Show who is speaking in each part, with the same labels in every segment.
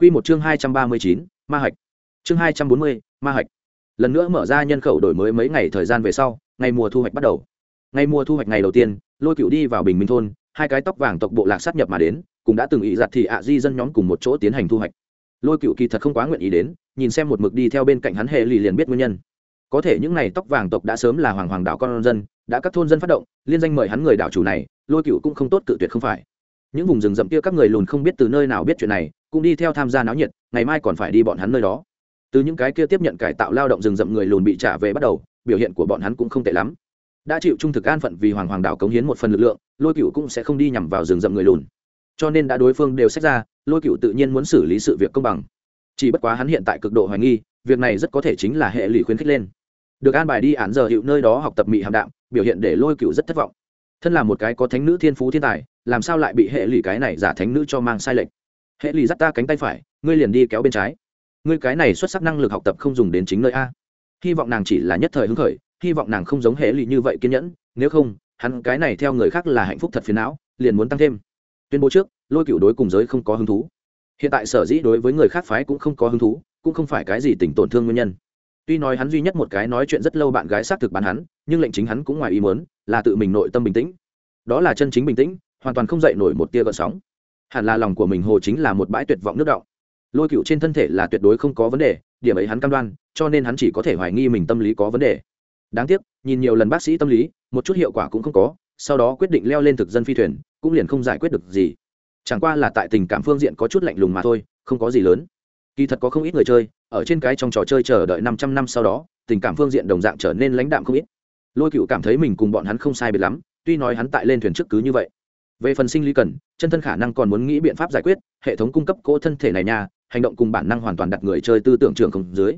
Speaker 1: Quy một chương 239, ma hạch. Chương 240, ma hạch. Lần nữa mở ra nhân khẩu đổi mới mấy ngày thời gian về sau, ngày mùa thu hoạch bắt đầu. Ngày mùa thu hoạch ngày đầu tiên, Lôi Cửu đi vào Bình Minh thôn, hai cái tóc vàng tộc bộ lạc sát nhập mà đến, cũng đã từng ý giặt thì ạ di dân nhóm cùng một chỗ tiến hành thu hoạch. Lôi Cửu kỳ thật không quá nguyện ý đến, nhìn xem một mực đi theo bên cạnh hắn hệ lì liền biết nguyên nhân. Có thể những này tóc vàng tộc đã sớm là hoàng hoàng đảo con dân, đã các thôn dân phát động, liên danh mời hắn người đảo chủ này, Lôi Cửu cũng không tốt cự tuyệt không phải những vùng rừng rậm kia các người lùn không biết từ nơi nào biết chuyện này, cũng đi theo tham gia náo nhiệt, ngày mai còn phải đi bọn hắn nơi đó. Từ những cái kia tiếp nhận cải tạo lao động rừng rậm người lùn bị trả về bắt đầu, biểu hiện của bọn hắn cũng không tệ lắm. Đã chịu trung thực an phận vì hoàng hoàng đảo cống hiến một phần lực lượng, lôi cựu cũng sẽ không đi nhằm vào rừng rậm người lùn. Cho nên đã đối phương đều xét ra, lôi cựu tự nhiên muốn xử lý sự việc công bằng. Chỉ bất quá hắn hiện tại cực độ hoài nghi, việc này rất có thể chính là hệ lụy khuyến khích lên. Được an bài đi án giờ hiệu nơi đó học tập mị hàm đạm, biểu hiện để lôi cựu rất thất vọng. Thân là một cái có thánh nữ thiên phú thiên tài làm sao lại bị hệ lụy cái này giả thánh nữ cho mang sai lệch? Hệ lụy dắt ta cánh tay phải, ngươi liền đi kéo bên trái. Ngươi cái này xuất sắc năng lực học tập không dùng đến chính nơi a. Hy vọng nàng chỉ là nhất thời hứng khởi, hy vọng nàng không giống hệ lụy như vậy kiên nhẫn. Nếu không, hắn cái này theo người khác là hạnh phúc thật phiền não, liền muốn tăng thêm. Tuyên bố trước, lôi cựu đối cùng giới không có hứng thú. Hiện tại sở dĩ đối với người khác phái cũng không có hứng thú, cũng không phải cái gì tình tổn thương nguyên nhân. Tuy nói hắn duy nhất một cái nói chuyện rất lâu bạn gái xác thực bán hắn, nhưng lệnh chính hắn cũng ngoài ý muốn, là tự mình nội tâm bình tĩnh. Đó là chân chính bình tĩnh hoàn toàn không dậy nổi một tia gợn sóng. Hẳn là lòng của mình hồ chính là một bãi tuyệt vọng nước động lôi cựu trên thân thể là tuyệt đối không có vấn đề, điểm ấy hắn cam đoan, cho nên hắn chỉ có thể hoài nghi mình tâm lý có vấn đề. Đáng tiếc, nhìn nhiều lần bác sĩ tâm lý, một chút hiệu quả cũng không có, sau đó quyết định leo lên thực dân phi thuyền, cũng liền không giải quyết được gì. Chẳng qua là tại tình cảm phương diện có chút lạnh lùng mà thôi, không có gì lớn. Kỳ thật có không ít người chơi, ở trên cái trong trò chơi chờ đợi năm trăm năm sau đó, tình cảm phương diện đồng dạng trở nên lãnh đạm không ít. Lôi cựu cảm thấy mình cùng bọn hắn không sai biệt lắm, tuy nói hắn tại lên thuyền trước cứ như vậy về phần sinh lý cần, chân thân khả năng còn muốn nghĩ biện pháp giải quyết, hệ thống cung cấp cỗ thân thể này nha, hành động cùng bản năng hoàn toàn đặt người chơi tư tưởng trường không dưới.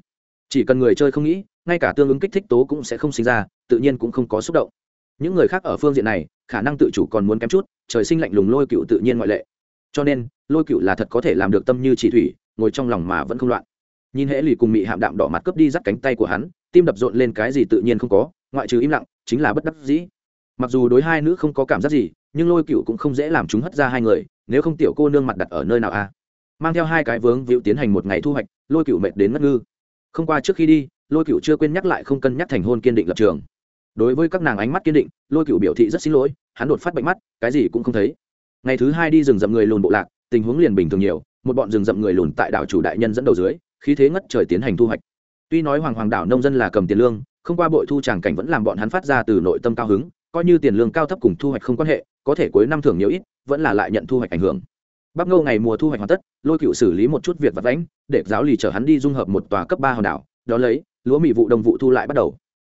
Speaker 1: Chỉ cần người chơi không nghĩ, ngay cả tương ứng kích thích tố cũng sẽ không sinh ra, tự nhiên cũng không có xúc động. Những người khác ở phương diện này, khả năng tự chủ còn muốn kém chút, trời sinh lạnh lùng lôi cựu tự nhiên ngoại lệ. Cho nên, lôi cựu là thật có thể làm được tâm như chỉ thủy, ngồi trong lòng mà vẫn không loạn. Nhìn hễ lì cùng mị hạm đạm đỏ mặt cướp đi dắt cánh tay của hắn, tim đập rộn lên cái gì tự nhiên không có, ngoại trừ im lặng, chính là bất đắc dĩ. Mặc dù đối hai nữ không có cảm giác gì nhưng lôi cựu cũng không dễ làm chúng hất ra hai người, nếu không tiểu cô nương mặt đặt ở nơi nào a mang theo hai cái vướng víu tiến hành một ngày thu hoạch, lôi cựu mệt đến mất ngư. Không qua trước khi đi, lôi cựu chưa quên nhắc lại không cân nhắc thành hôn kiên định lập trường. Đối với các nàng ánh mắt kiên định, lôi cựu biểu thị rất xin lỗi, hắn đột phát bệnh mắt, cái gì cũng không thấy. Ngày thứ hai đi rừng rậm người lùn bộ lạc, tình huống liền bình thường nhiều, một bọn rừng rậm người lùn tại đảo chủ đại nhân dẫn đầu dưới, khí thế ngất trời tiến hành thu hoạch. Tuy nói hoàng hoàng đảo nông dân là cầm tiền lương, không qua bội thu tràng cảnh vẫn làm bọn hắn phát ra từ nội tâm cao hứng, coi như tiền lương cao thấp cùng thu hoạch không quan hệ có thể cuối năm thưởng nhiều ít, vẫn là lại nhận thu hoạch ảnh hưởng. Bắp ngô ngày mùa thu hoạch hoàn tất, lôi cựu xử lý một chút việc vật đánh để giáo lì chở hắn đi dung hợp một tòa cấp ba hòn đảo, đó lấy, lúa mì vụ đông vụ thu lại bắt đầu.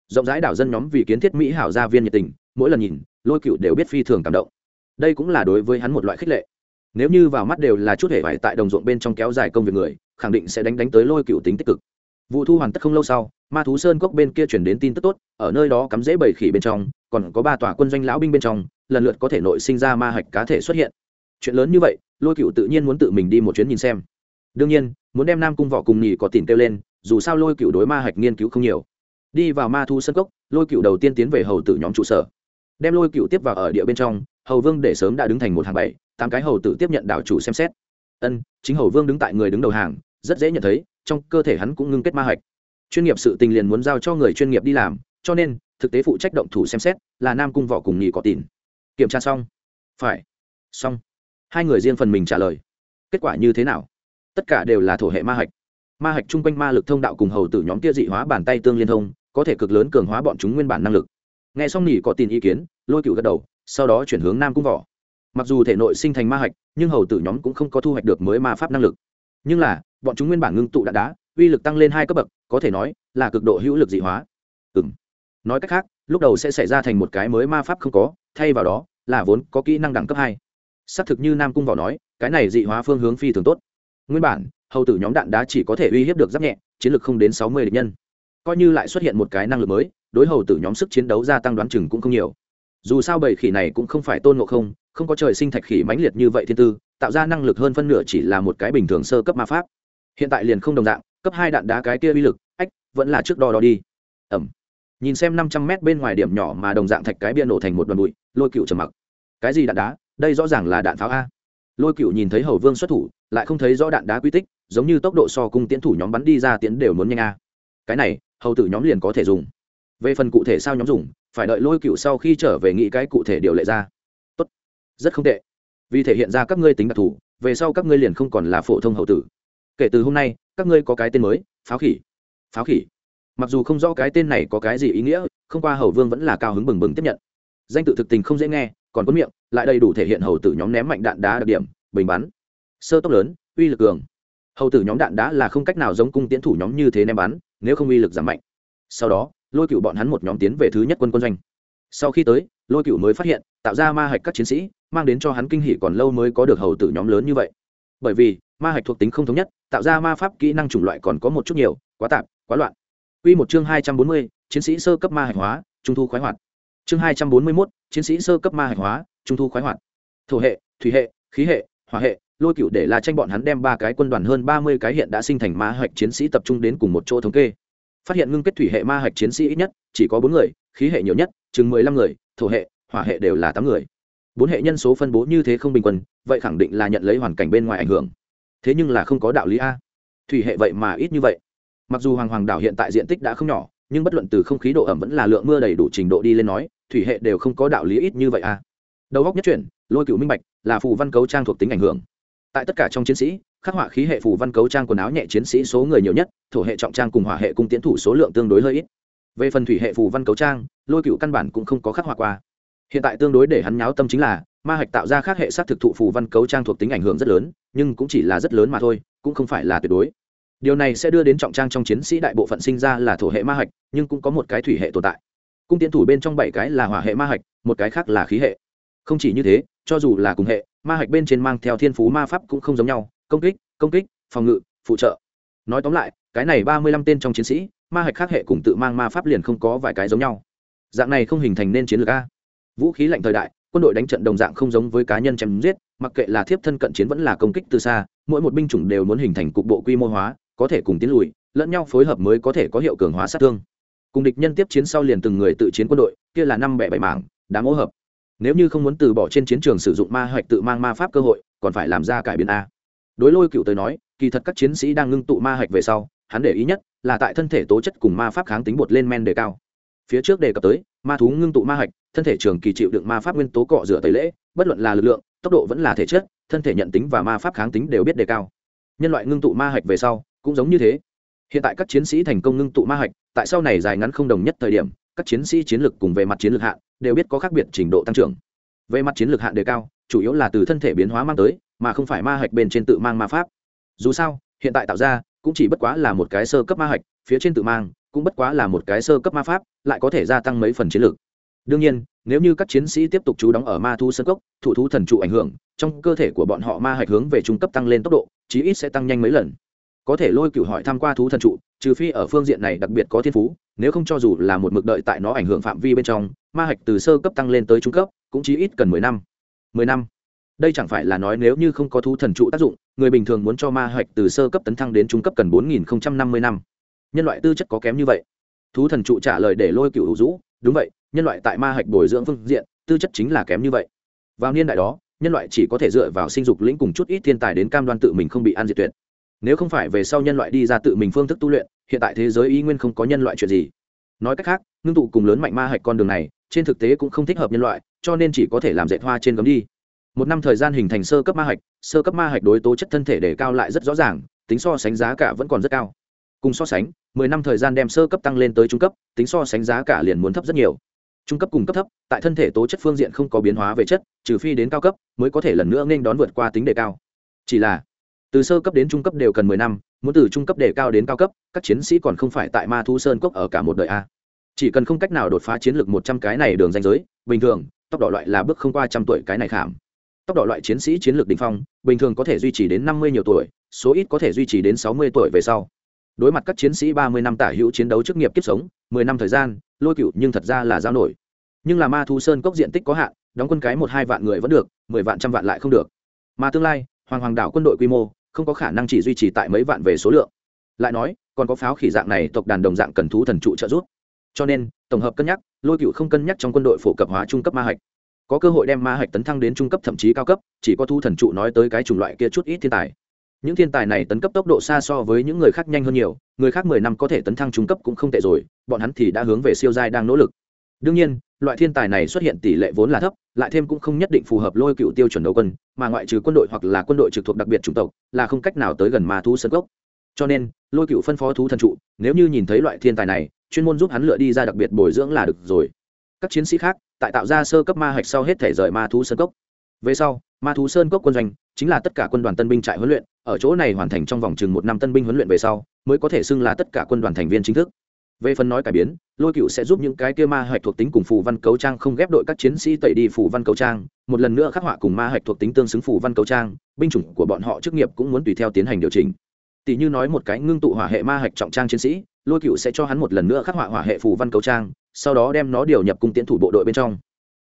Speaker 1: Rộng rãi đảo dân nhóm vì kiến thiết mỹ hảo gia viên nhiệt tình, mỗi lần nhìn, lôi cựu đều biết phi thường cảm động. Đây cũng là đối với hắn một loại khích lệ. Nếu như vào mắt đều là chút hệ vải tại đồng ruộng bên trong kéo dài công việc người, khẳng định sẽ đánh đánh tới lôi cựu tính tích cực. Vụ thu hoàn tất không lâu sau, ma thú sơn cốc bên kia chuyển đến tin tức tốt, ở nơi đó cắm dễ bầy khỉ bên trong, còn có ba tòa quân doanh lão binh bên trong lần lượt có thể nội sinh ra ma hạch cá thể xuất hiện. Chuyện lớn như vậy, lôi cựu tự nhiên muốn tự mình đi một chuyến nhìn xem. Đương nhiên, muốn đem nam cung võ cùng nhì có tìm kêu lên, dù sao lôi cựu đối ma hạch nghiên cứu không nhiều. Đi vào ma thu sân cốc, lôi cựu đầu tiên tiến về hầu tử nhóm trụ sở. Đem lôi cựu tiếp vào ở địa bên trong, hầu vương để sớm đã đứng thành một hàng bảy, tám cái hầu tử tiếp nhận đảo chủ xem xét. Ân, chính hầu vương đứng tại người đứng đầu hàng, rất dễ nhận thấy, trong cơ thể hắn cũng ngưng kết ma hạch. Chuyên nghiệp sự tình liền muốn giao cho người chuyên nghiệp đi làm, cho nên, thực tế phụ trách động thủ xem xét là nam cung võ cùng nhì có tìn kiểm tra xong. Phải. Xong. Hai người riêng phần mình trả lời. Kết quả như thế nào? Tất cả đều là thổ hệ ma hạch. Ma hạch chung quanh ma lực thông đạo cùng hầu tử nhóm kia dị hóa bàn tay tương liên thông, có thể cực lớn cường hóa bọn chúng nguyên bản năng lực. Nghe xong nỉ có tin ý kiến, lôi cựu gật đầu, sau đó chuyển hướng nam cung vỏ mặc dù thể nội sinh thành ma hạch, nhưng hầu tử nhóm cũng không có thu hoạch được mới ma pháp năng lực. Nhưng là, bọn chúng nguyên bản ngưng tụ đạn đá, uy lực tăng lên hai cấp bậc, có thể nói là cực độ hữu lực dị hóa. Ừ nói cách khác, lúc đầu sẽ xảy ra thành một cái mới ma pháp không có, thay vào đó là vốn có kỹ năng đẳng cấp hai. Xác thực như nam cung vào nói, cái này dị hóa phương hướng phi thường tốt. Nguyên bản, hầu tử nhóm đạn đá chỉ có thể uy hiếp được giáp nhẹ, chiến lược không đến sáu mươi địch nhân. Coi như lại xuất hiện một cái năng lực mới, đối hầu tử nhóm sức chiến đấu gia tăng đoán chừng cũng không nhiều. Dù sao bầy khỉ này cũng không phải tôn ngộ không không có trời sinh thạch khỉ mãnh liệt như vậy thiên tư, tạo ra năng lực hơn phân nửa chỉ là một cái bình thường sơ cấp ma pháp. Hiện tại liền không đồng dạng, cấp hai đạn đá cái kia uy lực, ách, vẫn là trước đo đo đi. Ẩm nhìn xem năm trăm mét bên ngoài điểm nhỏ mà đồng dạng thạch cái bia nổ thành một đoàn bụi, lôi cựu trầm mặc. Cái gì đạn đá? Đây rõ ràng là đạn pháo a. Lôi cựu nhìn thấy hầu vương xuất thủ, lại không thấy rõ đạn đá quy tích, giống như tốc độ so cung tiến thủ nhóm bắn đi ra tiến đều muốn nhanh a. Cái này, hầu tử nhóm liền có thể dùng. Về phần cụ thể sao nhóm dùng, phải đợi lôi cựu sau khi trở về nghĩ cái cụ thể điều lệ ra. Tốt. Rất không tệ. Vì thể hiện ra các ngươi tính đặc thù, về sau các ngươi liền không còn là phổ thông hầu tử. Kể từ hôm nay, các ngươi có cái tên mới, pháo khỉ. Pháo khỉ mặc dù không rõ cái tên này có cái gì ý nghĩa, không qua hầu vương vẫn là cao hứng bừng bừng tiếp nhận. Danh tự thực tình không dễ nghe, còn có miệng, lại đầy đủ thể hiện hầu tử nhóm ném mạnh đạn đá đặc điểm, bình bắn. Sơ tốc lớn, uy lực cường. Hầu tử nhóm đạn đá là không cách nào giống cung tiến thủ nhóm như thế ném bắn, nếu không uy lực giảm mạnh. Sau đó, lôi cựu bọn hắn một nhóm tiến về thứ nhất quân quân doanh. Sau khi tới, lôi cựu mới phát hiện, tạo ra ma hạch các chiến sĩ, mang đến cho hắn kinh hỷ còn lâu mới có được hầu tử nhóm lớn như vậy. Bởi vì, ma hạch thuộc tính không thống nhất, tạo ra ma pháp kỹ năng chủng loại còn có một chút nhiều, quá tạp, quá loạn. Quy một chương hai trăm bốn mươi, chiến sĩ sơ cấp ma hạch hóa, trung thu khoái hoạt. Chương hai trăm bốn mươi 241, chiến sĩ sơ cấp ma hạch hóa, trung thu khoái hoạt. Thổ hệ, thủy hệ, khí hệ, hỏa hệ, lôi cựu để là tranh bọn hắn đem ba cái quân đoàn hơn ba mươi cái hiện đã sinh thành ma hạch chiến sĩ tập trung đến cùng một chỗ thống kê. Phát hiện ngưng kết thủy hệ ma hạch chiến sĩ ít nhất chỉ có bốn người khí hệ nhiều nhất chừng mười lăm người thổ hệ hỏa hệ đều là tám người. Bốn hệ nhân số phân bố như thế không bình quân vậy khẳng định là nhận lấy hoàn cảnh bên ngoài ảnh hưởng. Thế nhưng là không có đạo lý a. Thủy hệ vậy mà ít như vậy mặc dù hoàng hoàng đảo hiện tại diện tích đã không nhỏ, nhưng bất luận từ không khí độ ẩm vẫn là lượng mưa đầy đủ trình độ đi lên nói, thủy hệ đều không có đạo lý ít như vậy à? đầu góc nhất chuyển, lôi cựu minh bạch, là phù văn cấu trang thuộc tính ảnh hưởng. Tại tất cả trong chiến sĩ, khắc họa khí hệ phù văn cấu trang quần áo nhẹ chiến sĩ số người nhiều nhất, thổ hệ trọng trang cùng hỏa hệ cung tiến thủ số lượng tương đối hơi ít. Về phần thủy hệ phù văn cấu trang, lôi cựu căn bản cũng không có khắc họa qua. Hiện tại tương đối để hắn nháo tâm chính là, ma hạch tạo ra khác hệ sát thực thụ phù văn cấu trang thuộc tính ảnh hưởng rất lớn, nhưng cũng chỉ là rất lớn mà thôi, cũng không phải là tuyệt đối điều này sẽ đưa đến trọng trang trong chiến sĩ đại bộ phận sinh ra là thổ hệ ma hạch, nhưng cũng có một cái thủy hệ tồn tại. Cung tiến thủ bên trong bảy cái là hỏa hệ ma hạch, một cái khác là khí hệ. Không chỉ như thế, cho dù là cùng hệ, ma hạch bên trên mang theo thiên phú ma pháp cũng không giống nhau, công kích công kích, phòng ngự, phụ trợ. Nói tóm lại, cái này ba mươi lăm tên trong chiến sĩ, ma hạch khác hệ cùng tự mang ma pháp liền không có vài cái giống nhau. Dạng này không hình thành nên chiến lược a. Vũ khí lạnh thời đại, quân đội đánh trận đồng dạng không giống với cá nhân chém giết, mặc kệ là thiếp thân cận chiến vẫn là công kích từ xa, mỗi một binh chủng đều muốn hình thành cục bộ quy mô hóa có thể cùng tiến lùi, lẫn nhau phối hợp mới có thể có hiệu cường hóa sát thương. Cùng địch nhân tiếp chiến sau liền từng người tự chiến quân đội, kia là năm bẻ bảy mảng, đáng hỗ hợp. Nếu như không muốn từ bỏ trên chiến trường sử dụng ma hoạch tự mang ma pháp cơ hội, còn phải làm ra cải biến a. Đối lôi cựu tới nói, kỳ thật các chiến sĩ đang ngưng tụ ma hạch về sau, hắn để ý nhất là tại thân thể tố chất cùng ma pháp kháng tính bột lên men đề cao. Phía trước đề cập tới, ma thú ngưng tụ ma hạch thân thể trường kỳ chịu đựng ma pháp nguyên tố cọ rửa tẩy lễ, bất luận là lực lượng, tốc độ vẫn là thể chất, thân thể nhận tính và ma pháp kháng tính đều biết đề cao. Nhân loại ngưng tụ ma hạch về sau cũng giống như thế. Hiện tại các chiến sĩ thành công ngưng tụ ma hạch, tại sau này dài ngắn không đồng nhất thời điểm, các chiến sĩ chiến lược cùng về mặt chiến lược hạn đều biết có khác biệt trình độ tăng trưởng. Về mặt chiến lược hạn đề cao, chủ yếu là từ thân thể biến hóa mang tới, mà không phải ma hạch bên trên tự mang ma pháp. Dù sao, hiện tại tạo ra cũng chỉ bất quá là một cái sơ cấp ma hạch, phía trên tự mang cũng bất quá là một cái sơ cấp ma pháp, lại có thể gia tăng mấy phần chiến lược. Đương nhiên, nếu như các chiến sĩ tiếp tục trú đóng ở ma thu sân cốc, thủ thú thần trụ ảnh hưởng, trong cơ thể của bọn họ ma hạch hướng về trung cấp tăng lên tốc độ, chí ít sẽ tăng nhanh mấy lần có thể lôi cửu hỏi tham q u a thú thần trụ, trừ phi ở phương diện này đặc biệt có thiên phú, nếu không cho dù là một mực đợi tại nó ảnh hưởng phạm vi bên trong, ma hạch từ sơ cấp tăng lên tới trung cấp, cũng chỉ ít cần mười năm. Mười năm? Đây chẳng phải là nói nếu như không có thú thần trụ tác dụng, người bình thường muốn cho ma hạch từ sơ cấp tấn thăng đến trung cấp cần bốn nghìn năm mươi năm. Nhân loại tư chất có kém như vậy. Thú thần trụ trả lời để lôi cựu hữu dũ đúng vậy, nhân loại tại ma hạch bồi dưỡng phương diện, tư chất chính là kém như vậy. Vào niên đại đó, nhân loại chỉ có thể dựa vào sinh dục lĩnh cùng chút ít thiên tài đến cam đoan tự mình không bị ăn diệt tuyệt nếu không phải về sau nhân loại đi ra tự mình phương thức tu luyện, hiện tại thế giới y nguyên không có nhân loại chuyện gì. Nói cách khác, ngưng tụ cùng lớn mạnh ma hạch con đường này, trên thực tế cũng không thích hợp nhân loại, cho nên chỉ có thể làm dệt hoa trên gấm đi. Một năm thời gian hình thành sơ cấp ma hạch, sơ cấp ma hạch đối tố chất thân thể để cao lại rất rõ ràng, tính so sánh giá cả vẫn còn rất cao. Cùng so sánh, mười năm thời gian đem sơ cấp tăng lên tới trung cấp, tính so sánh giá cả liền muốn thấp rất nhiều. Trung cấp cùng cấp thấp, tại thân thể tố chất phương diện không có biến hóa về chất, trừ phi đến cao cấp, mới có thể lần nữa nên đón vượt qua tính đề cao. Chỉ là từ sơ cấp đến trung cấp đều cần mười năm, muốn từ trung cấp đề cao đến cao cấp, các chiến sĩ còn không phải tại ma thu sơn cốc ở cả một đời a. Chỉ cần không cách nào đột phá chiến lược một trăm cái này đường danh giới, bình thường, tốc độ loại là bước không qua trăm tuổi cái này khảm. Tốc độ loại chiến sĩ chiến lược đ ỉ n h phong, bình thường có thể duy trì đến năm mươi nhiều tuổi, số ít có thể duy trì đến sáu mươi tuổi về sau. Đối mặt các chiến sĩ ba mươi năm tả hữu chiến đấu chức nghiệp kiếp sống, mười năm thời gian, lôi cựu nhưng thật ra là giao nổi. Nhưng là ma thu sơn cốc diện tích có hạn, đóng quân cái một hai vạn người vẫn được, mười vạn trăm vạn lại không được. Mà tương lai, hoàng hoàng đảo quân đội quy mô không có khả năng chỉ duy trì tại mấy vạn về số lượng. Lại nói, còn có pháo khỉ dạng này tộc đàn đồng dạng cần thú thần trụ trợ giúp. Cho nên, tổng hợp cân nhắc, lôi cựu không cân nhắc trong quân đội phổ cập hóa trung cấp ma hạch. Có cơ hội đem ma hạch tấn thăng đến trung cấp thậm chí cao cấp, chỉ có thu thần trụ nói tới cái chủng loại kia chút ít thiên tài. Những thiên tài này tấn cấp tốc độ xa so với những người khác nhanh hơn nhiều, người khác mười năm có thể tấn thăng trung cấp cũng không tệ rồi, bọn hắn thì đã hướng về siêu giai đang nỗ lực. Đương nhiên loại thiên tài này xuất hiện tỷ lệ vốn là thấp, lại thêm cũng không nhất định phù hợp lôi cựu tiêu chuẩn đấu quân, mà ngoại trừ quân đội hoặc là quân đội trực thuộc đặc biệt chủng tộc, là không cách nào tới gần ma thú sân gốc cho nên, lôi cựu phân phó thú thần trụ, nếu như nhìn thấy loại thiên tài này, chuyên môn giúp hắn lựa đi ra đặc biệt bồi dưỡng là được rồi. Các chiến sĩ khác, tại tạo ra sơ cấp ma hạch sau hết thể rời ma thú sơn cốc. Về sau, ma thú sơn cốc quân doanh chính là tất cả quân đoàn tân binh trại huấn luyện, ở chỗ này hoàn thành trong vòng chừng một năm tân binh huấn luyện về sau, mới có thể xưng là tất cả quân đoàn thành viên chính thức về phần nói cải biến, lôi cựu sẽ giúp những cái kia ma hạch thuộc tính cùng phù văn cấu trang không ghép đội các chiến sĩ tẩy đi phù văn cấu trang. Một lần nữa khắc họa cùng ma hạch thuộc tính tương xứng phù văn cấu trang, binh chủng của bọn họ chức nghiệp cũng muốn tùy theo tiến hành điều chỉnh. Tỷ như nói một cái ngưng tụ hỏa hệ ma hạch trọng trang chiến sĩ, lôi cựu sẽ cho hắn một lần nữa khắc họa hỏa hệ phù văn cấu trang, sau đó đem nó điều nhập cung tiến thủ bộ đội bên trong.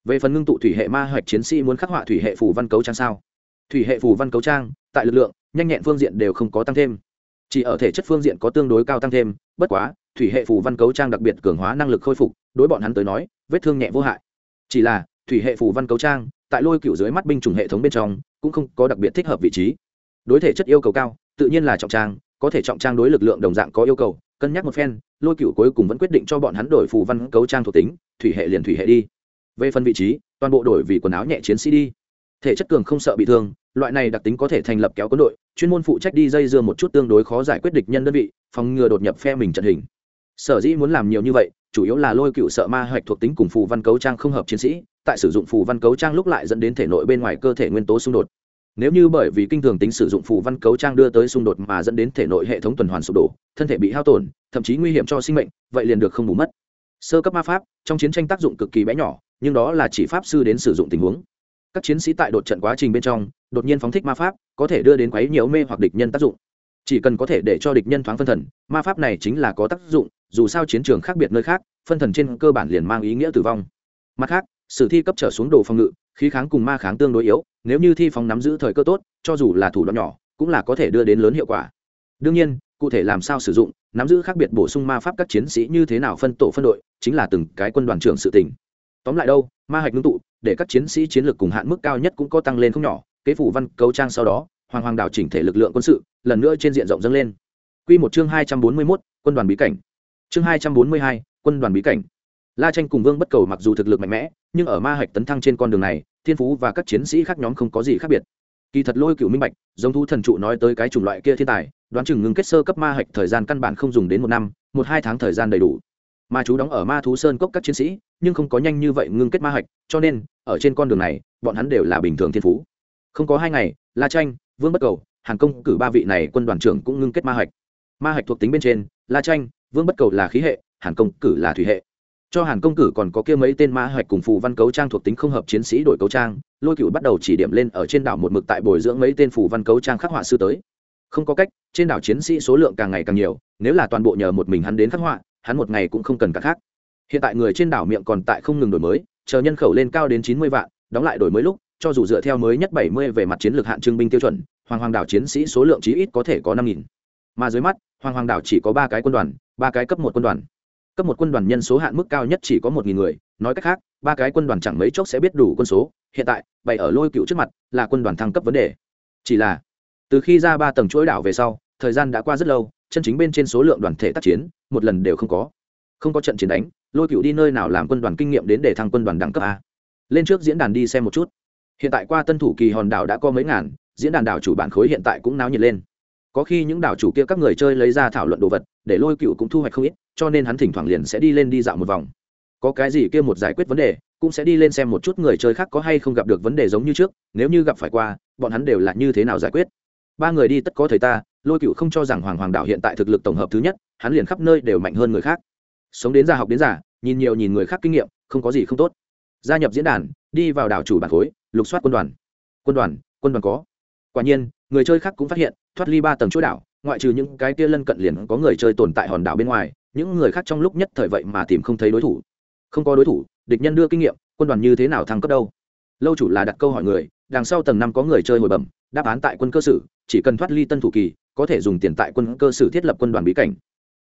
Speaker 1: Về phần ngưng tụ thủy hệ ma hạch chiến sĩ muốn khắc họa thủy hệ phù văn cấu trang sao? Thủy hệ phù văn cấu trang, tại lực lượng, nhanh nhẹn phương diện đều không có tăng thêm. Chỉ ở thể chất phương diện có tương đối cao tăng thêm, bất quá thủy hệ phù văn cấu trang đặc biệt cường hóa năng lực khôi phục, đối bọn hắn tới nói, vết thương nhẹ vô hại. Chỉ là, thủy hệ phù văn cấu trang, tại lôi cựu dưới mắt binh chủng hệ thống bên trong, cũng không có đặc biệt thích hợp vị trí. Đối thể chất yêu cầu cao, tự nhiên là trọng trang, có thể trọng trang đối lực lượng đồng dạng có yêu cầu, cân nhắc một phen, lôi cựu cuối cùng vẫn quyết định cho bọn hắn đổi phù văn cấu trang thuộc tính, thủy hệ liền thủy hệ đi. Về phần vị trí, toàn bộ đổi vì quần áo nhẹ chiến sĩ đi. Thể chất cường không sợ bị thương, loại này đặc tính có thể thành lập kéo quân đội, chuyên môn phụ trách đi dây dưa một chút tương đối khó giải quyết địch nhân đơn vị, phòng ngừa đột nhập phe mình trận hình sở dĩ muốn làm nhiều như vậy, chủ yếu là lôi cựu sợ ma hoạch thuộc tính cùng phù văn cấu trang không hợp chiến sĩ, tại sử dụng phù văn cấu trang lúc lại dẫn đến thể nội bên ngoài cơ thể nguyên tố xung đột. Nếu như bởi vì kinh thường tính sử dụng phù văn cấu trang đưa tới xung đột mà dẫn đến thể nội hệ thống tuần hoàn sụp đổ, thân thể bị hao tổn, thậm chí nguy hiểm cho sinh mệnh, vậy liền được không bù mất. Sơ cấp ma pháp, trong chiến tranh tác dụng cực kỳ bé nhỏ, nhưng đó là chỉ pháp sư đến sử dụng tình huống. Các chiến sĩ tại đột trận quá trình bên trong, đột nhiên phóng thích ma pháp, có thể đưa đến quấy nhiễu mê hoặc địch nhân tác dụng. Chỉ cần có thể để cho địch nhân thoáng phân thần, ma pháp này chính là có tác dụng dù sao chiến trường khác biệt nơi khác phân thần trên cơ bản liền mang ý nghĩa tử vong. Mặt khác sử thi cấp trở xuống đồ phòng ngự khí kháng cùng ma kháng tương đối yếu nếu như thi phóng nắm giữ thời cơ tốt cho dù là thủ đoạn nhỏ cũng là có thể đưa đến lớn hiệu quả. Đương nhiên cụ thể làm sao sử dụng nắm giữ khác biệt bổ sung ma pháp các chiến sĩ như thế nào phân tổ phân đội chính là từng cái quân đoàn trưởng sự tình. Tóm lại đâu ma hạch ngưng tụ để các chiến sĩ chiến lược cùng hạn mức cao nhất cũng có tăng lên không nhỏ kế phủ văn cấu trang sau đó hoàng hoàng đảo chỉnh thể lực lượng quân sự lần nữa trên diện rộng dâng lên. Quy một chương hai trăm bốn mươi 241, quân đoàn bí cảnh. Chương hai trăm bốn mươi hai, quân đoàn bí cảnh. La Tranh cùng Vương Bất Cầu mặc dù thực lực mạnh mẽ, nhưng ở ma hạch tấn thăng trên con đường này, thiên phú và các chiến sĩ khác nhóm không có gì khác biệt. Kỳ thật lôi cửu minh bạch, giống thú thần trụ nói tới cái chủng loại kia thiên tài, đoán chừng ngừng kết sơ cấp ma hạch thời gian căn bản không dùng đến một năm, một hai tháng thời gian đầy đủ. Ma chú đóng ở Ma thú sơn cốc các chiến sĩ, nhưng không có nhanh như vậy ngưng kết ma hạch, cho nên ở trên con đường này, bọn hắn đều là bình thường thiên phú. Không có hai ngày, La Tranh, Vương Bất Cầu, Hàn Công cử ba vị này quân đoàn trưởng cũng ngưng kết ma hạch. Ma hạch thuộc tính bên trên, La Tranh, Vương Bất Cầu là khí hệ, Hàn Công cử là thủy hệ. Cho hàn công cử còn có kia mấy tên ma hoạch cùng phù văn cấu trang thuộc tính không hợp chiến sĩ đổi cấu trang lôi cựu bắt đầu chỉ điểm lên ở trên đảo một mực tại bồi dưỡng mấy tên phù văn cấu trang khắc họa sư tới. Không có cách trên đảo chiến sĩ số lượng càng ngày càng nhiều nếu là toàn bộ nhờ một mình hắn đến khắc họa hắn một ngày cũng không cần cả khác. Hiện tại người trên đảo miệng còn tại không ngừng đổi mới chờ nhân khẩu lên cao đến chín mươi vạn đóng lại đổi mới lúc cho dù dựa theo mới nhất bảy mươi về mặt chiến lược hạn trưng binh tiêu chuẩn hoàng hoàng đảo chiến sĩ số lượng chí ít có thể có năm nghìn. Mà dưới mắt hoàng hoàng đảo chỉ có ba cái quân đoàn ba cái cấp một quân đoàn. Cấp một quân đoàn nhân số hạn mức cao nhất chỉ có một nghìn người, nói cách khác, ba cái quân đoàn chẳng mấy chốc sẽ biết đủ quân số. Hiện tại, bày ở lôi cựu trước mặt là quân đoàn thăng cấp vấn đề. Chỉ là, từ khi ra ba tầng chuỗi đảo về sau, thời gian đã qua rất lâu, chân chính bên trên số lượng đoàn thể tác chiến, một lần đều không có. Không có trận chiến đánh, lôi cựu đi nơi nào làm quân đoàn kinh nghiệm đến để thăng quân đoàn đẳng cấp a. Lên trước diễn đàn đi xem một chút. Hiện tại qua tân thủ kỳ hòn đảo đã có mấy ngàn, diễn đàn đảo chủ bản khối hiện tại cũng náo nhiệt lên có khi những đảo chủ kia các người chơi lấy ra thảo luận đồ vật, để lôi cựu cũng thu hoạch không ít, cho nên hắn thỉnh thoảng liền sẽ đi lên đi dạo một vòng. Có cái gì kia một giải quyết vấn đề, cũng sẽ đi lên xem một chút người chơi khác có hay không gặp được vấn đề giống như trước, nếu như gặp phải qua, bọn hắn đều là như thế nào giải quyết. Ba người đi tất có thời ta, lôi cựu không cho rằng hoàng hoàng đạo hiện tại thực lực tổng hợp thứ nhất, hắn liền khắp nơi đều mạnh hơn người khác. Sống đến già học đến già, nhìn nhiều nhìn người khác kinh nghiệm, không có gì không tốt. Gia nhập diễn đàn, đi vào đảo chủ bản khối, lục soát quân đoàn. Quân đoàn quân đoàn có. Quả nhiên, người chơi khác cũng phát hiện thoát ly ba tầng chỗ đảo, ngoại trừ những cái kia lân cận liền có người chơi tồn tại hòn đảo bên ngoài, những người khác trong lúc nhất thời vậy mà tìm không thấy đối thủ. Không có đối thủ, địch nhân đưa kinh nghiệm, quân đoàn như thế nào thăng cấp đâu? Lâu chủ là đặt câu hỏi người, đằng sau tầng năm có người chơi hồi bẩm, đáp án tại quân cơ sử, chỉ cần thoát ly tân thủ kỳ, có thể dùng tiền tại quân cơ sử thiết lập quân đoàn bí cảnh.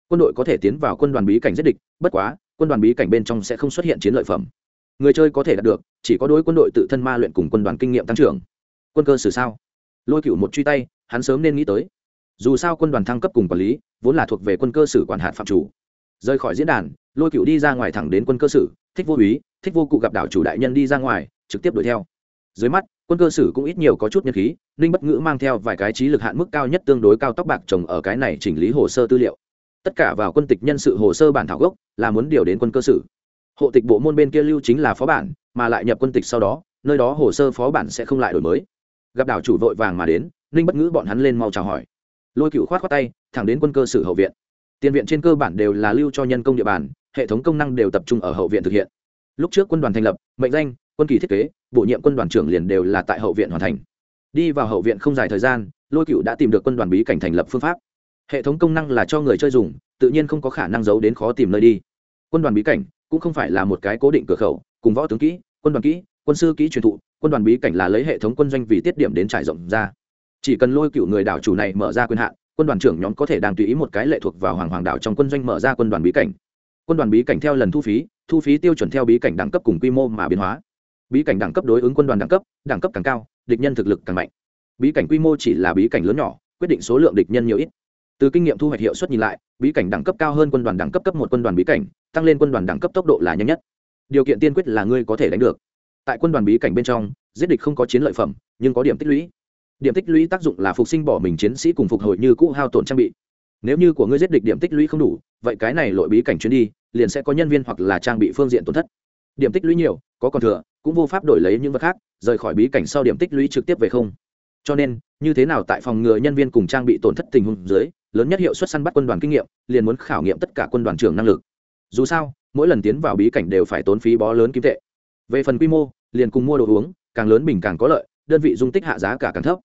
Speaker 1: Quân đội có thể tiến vào quân đoàn bí cảnh giết địch, bất quá, quân đoàn bí cảnh bên trong sẽ không xuất hiện chiến lợi phẩm. Người chơi có thể đạt được, chỉ có đối quân đội tự thân ma luyện cùng quân đoàn kinh nghiệm tăng trưởng. Quân cơ sử sao? Lôi cựu một truy tay hắn sớm nên nghĩ tới. Dù sao quân đoàn thăng cấp cùng quản lý, vốn là thuộc về quân cơ sử quản hạt phạm chủ. Rời khỏi diễn đàn, lôi cựu đi ra ngoài thẳng đến quân cơ sử, thích vô úy, thích vô cụ gặp đảo chủ đại nhân đi ra ngoài, trực tiếp đuổi theo. Dưới mắt, quân cơ sử cũng ít nhiều có chút nhân khí, ninh bất ngữ mang theo vài cái trí lực hạn mức cao nhất tương đối cao tóc bạc trồng ở cái này chỉnh lý hồ sơ tư liệu. Tất cả vào quân tịch nhân sự hồ sơ bản thảo gốc, là muốn điều đến quân cơ sử. Hộ tịch bộ môn bên kia lưu chính là phó bản, mà lại nhập quân tịch sau đó, nơi đó hồ sơ phó bản sẽ không lại đổi mới gặp đảo chủ vội vàng mà đến, ninh bất ngữ bọn hắn lên mau chào hỏi. Lôi cựu khoát khoát tay, thẳng đến quân cơ sử hậu viện. Tiền viện trên cơ bản đều là lưu cho nhân công địa bàn, hệ thống công năng đều tập trung ở hậu viện thực hiện. Lúc trước quân đoàn thành lập, mệnh danh, quân kỳ thiết kế, bổ nhiệm quân đoàn trưởng liền đều là tại hậu viện hoàn thành. Đi vào hậu viện không dài thời gian, lôi cựu đã tìm được quân đoàn bí cảnh thành lập phương pháp. Hệ thống công năng là cho người chơi dùng, tự nhiên không có khả năng giấu đến khó tìm nơi đi. Quân đoàn bí cảnh cũng không phải là một cái cố định cửa khẩu, cùng võ tướng kỹ, quân đoàn kỹ, quân sư kỹ truyền thụ quân đoàn bí cảnh là lấy hệ thống quân doanh vì tiết điểm đến trải rộng ra. Chỉ cần lôi cựu người đảo chủ này mở ra quyền hạn, quân đoàn trưởng nhóm có thể đang tùy ý một cái lệ thuộc vào hoàng hoàng đảo trong quân doanh mở ra quân đoàn bí cảnh. Quân đoàn bí cảnh theo lần thu phí thu phí tiêu chuẩn theo bí cảnh đẳng cấp cùng quy mô mà biến hóa. Bí cảnh đẳng cấp đối ứng quân đoàn đẳng cấp đẳng cấp càng cao, địch nhân thực lực càng mạnh. Bí cảnh quy mô chỉ là bí cảnh lớn nhỏ, quyết định số lượng địch nhân nhiều ít. Từ kinh nghiệm thu hoạch hiệu suất nhìn lại, bí cảnh đẳng cấp cao hơn quân đoàn đẳng cấp cấp một quân đoàn bí cảnh, tăng lên quân đoàn đẳng cấp tốc độ là nhanh nhất. Điều kiện tiên quyết là ngươi có thể đánh được tại quân đoàn bí cảnh bên trong, giết địch không có chiến lợi phẩm, nhưng có điểm tích lũy. Điểm tích lũy tác dụng là phục sinh bỏ mình chiến sĩ cùng phục hồi như cũ hao tổn trang bị. Nếu như của ngươi giết địch điểm tích lũy không đủ, vậy cái này lội bí cảnh chuyến đi, liền sẽ có nhân viên hoặc là trang bị phương diện tổn thất. Điểm tích lũy nhiều, có còn thừa, cũng vô pháp đổi lấy những vật khác, rời khỏi bí cảnh sau điểm tích lũy trực tiếp về không. Cho nên, như thế nào tại phòng ngừa nhân viên cùng trang bị tổn thất tình huống dưới, lớn nhất hiệu suất săn bắt quân đoàn kinh nghiệm, liền muốn khảo nghiệm tất cả quân đoàn trưởng năng lực. Dù sao, mỗi lần tiến vào bí cảnh đều phải tốn phí bó lớn kim tệ về phần quy mô, liền cùng mua đồ uống, càng lớn bình càng có lợi, đơn vị dung tích hạ giá cả càng thấp.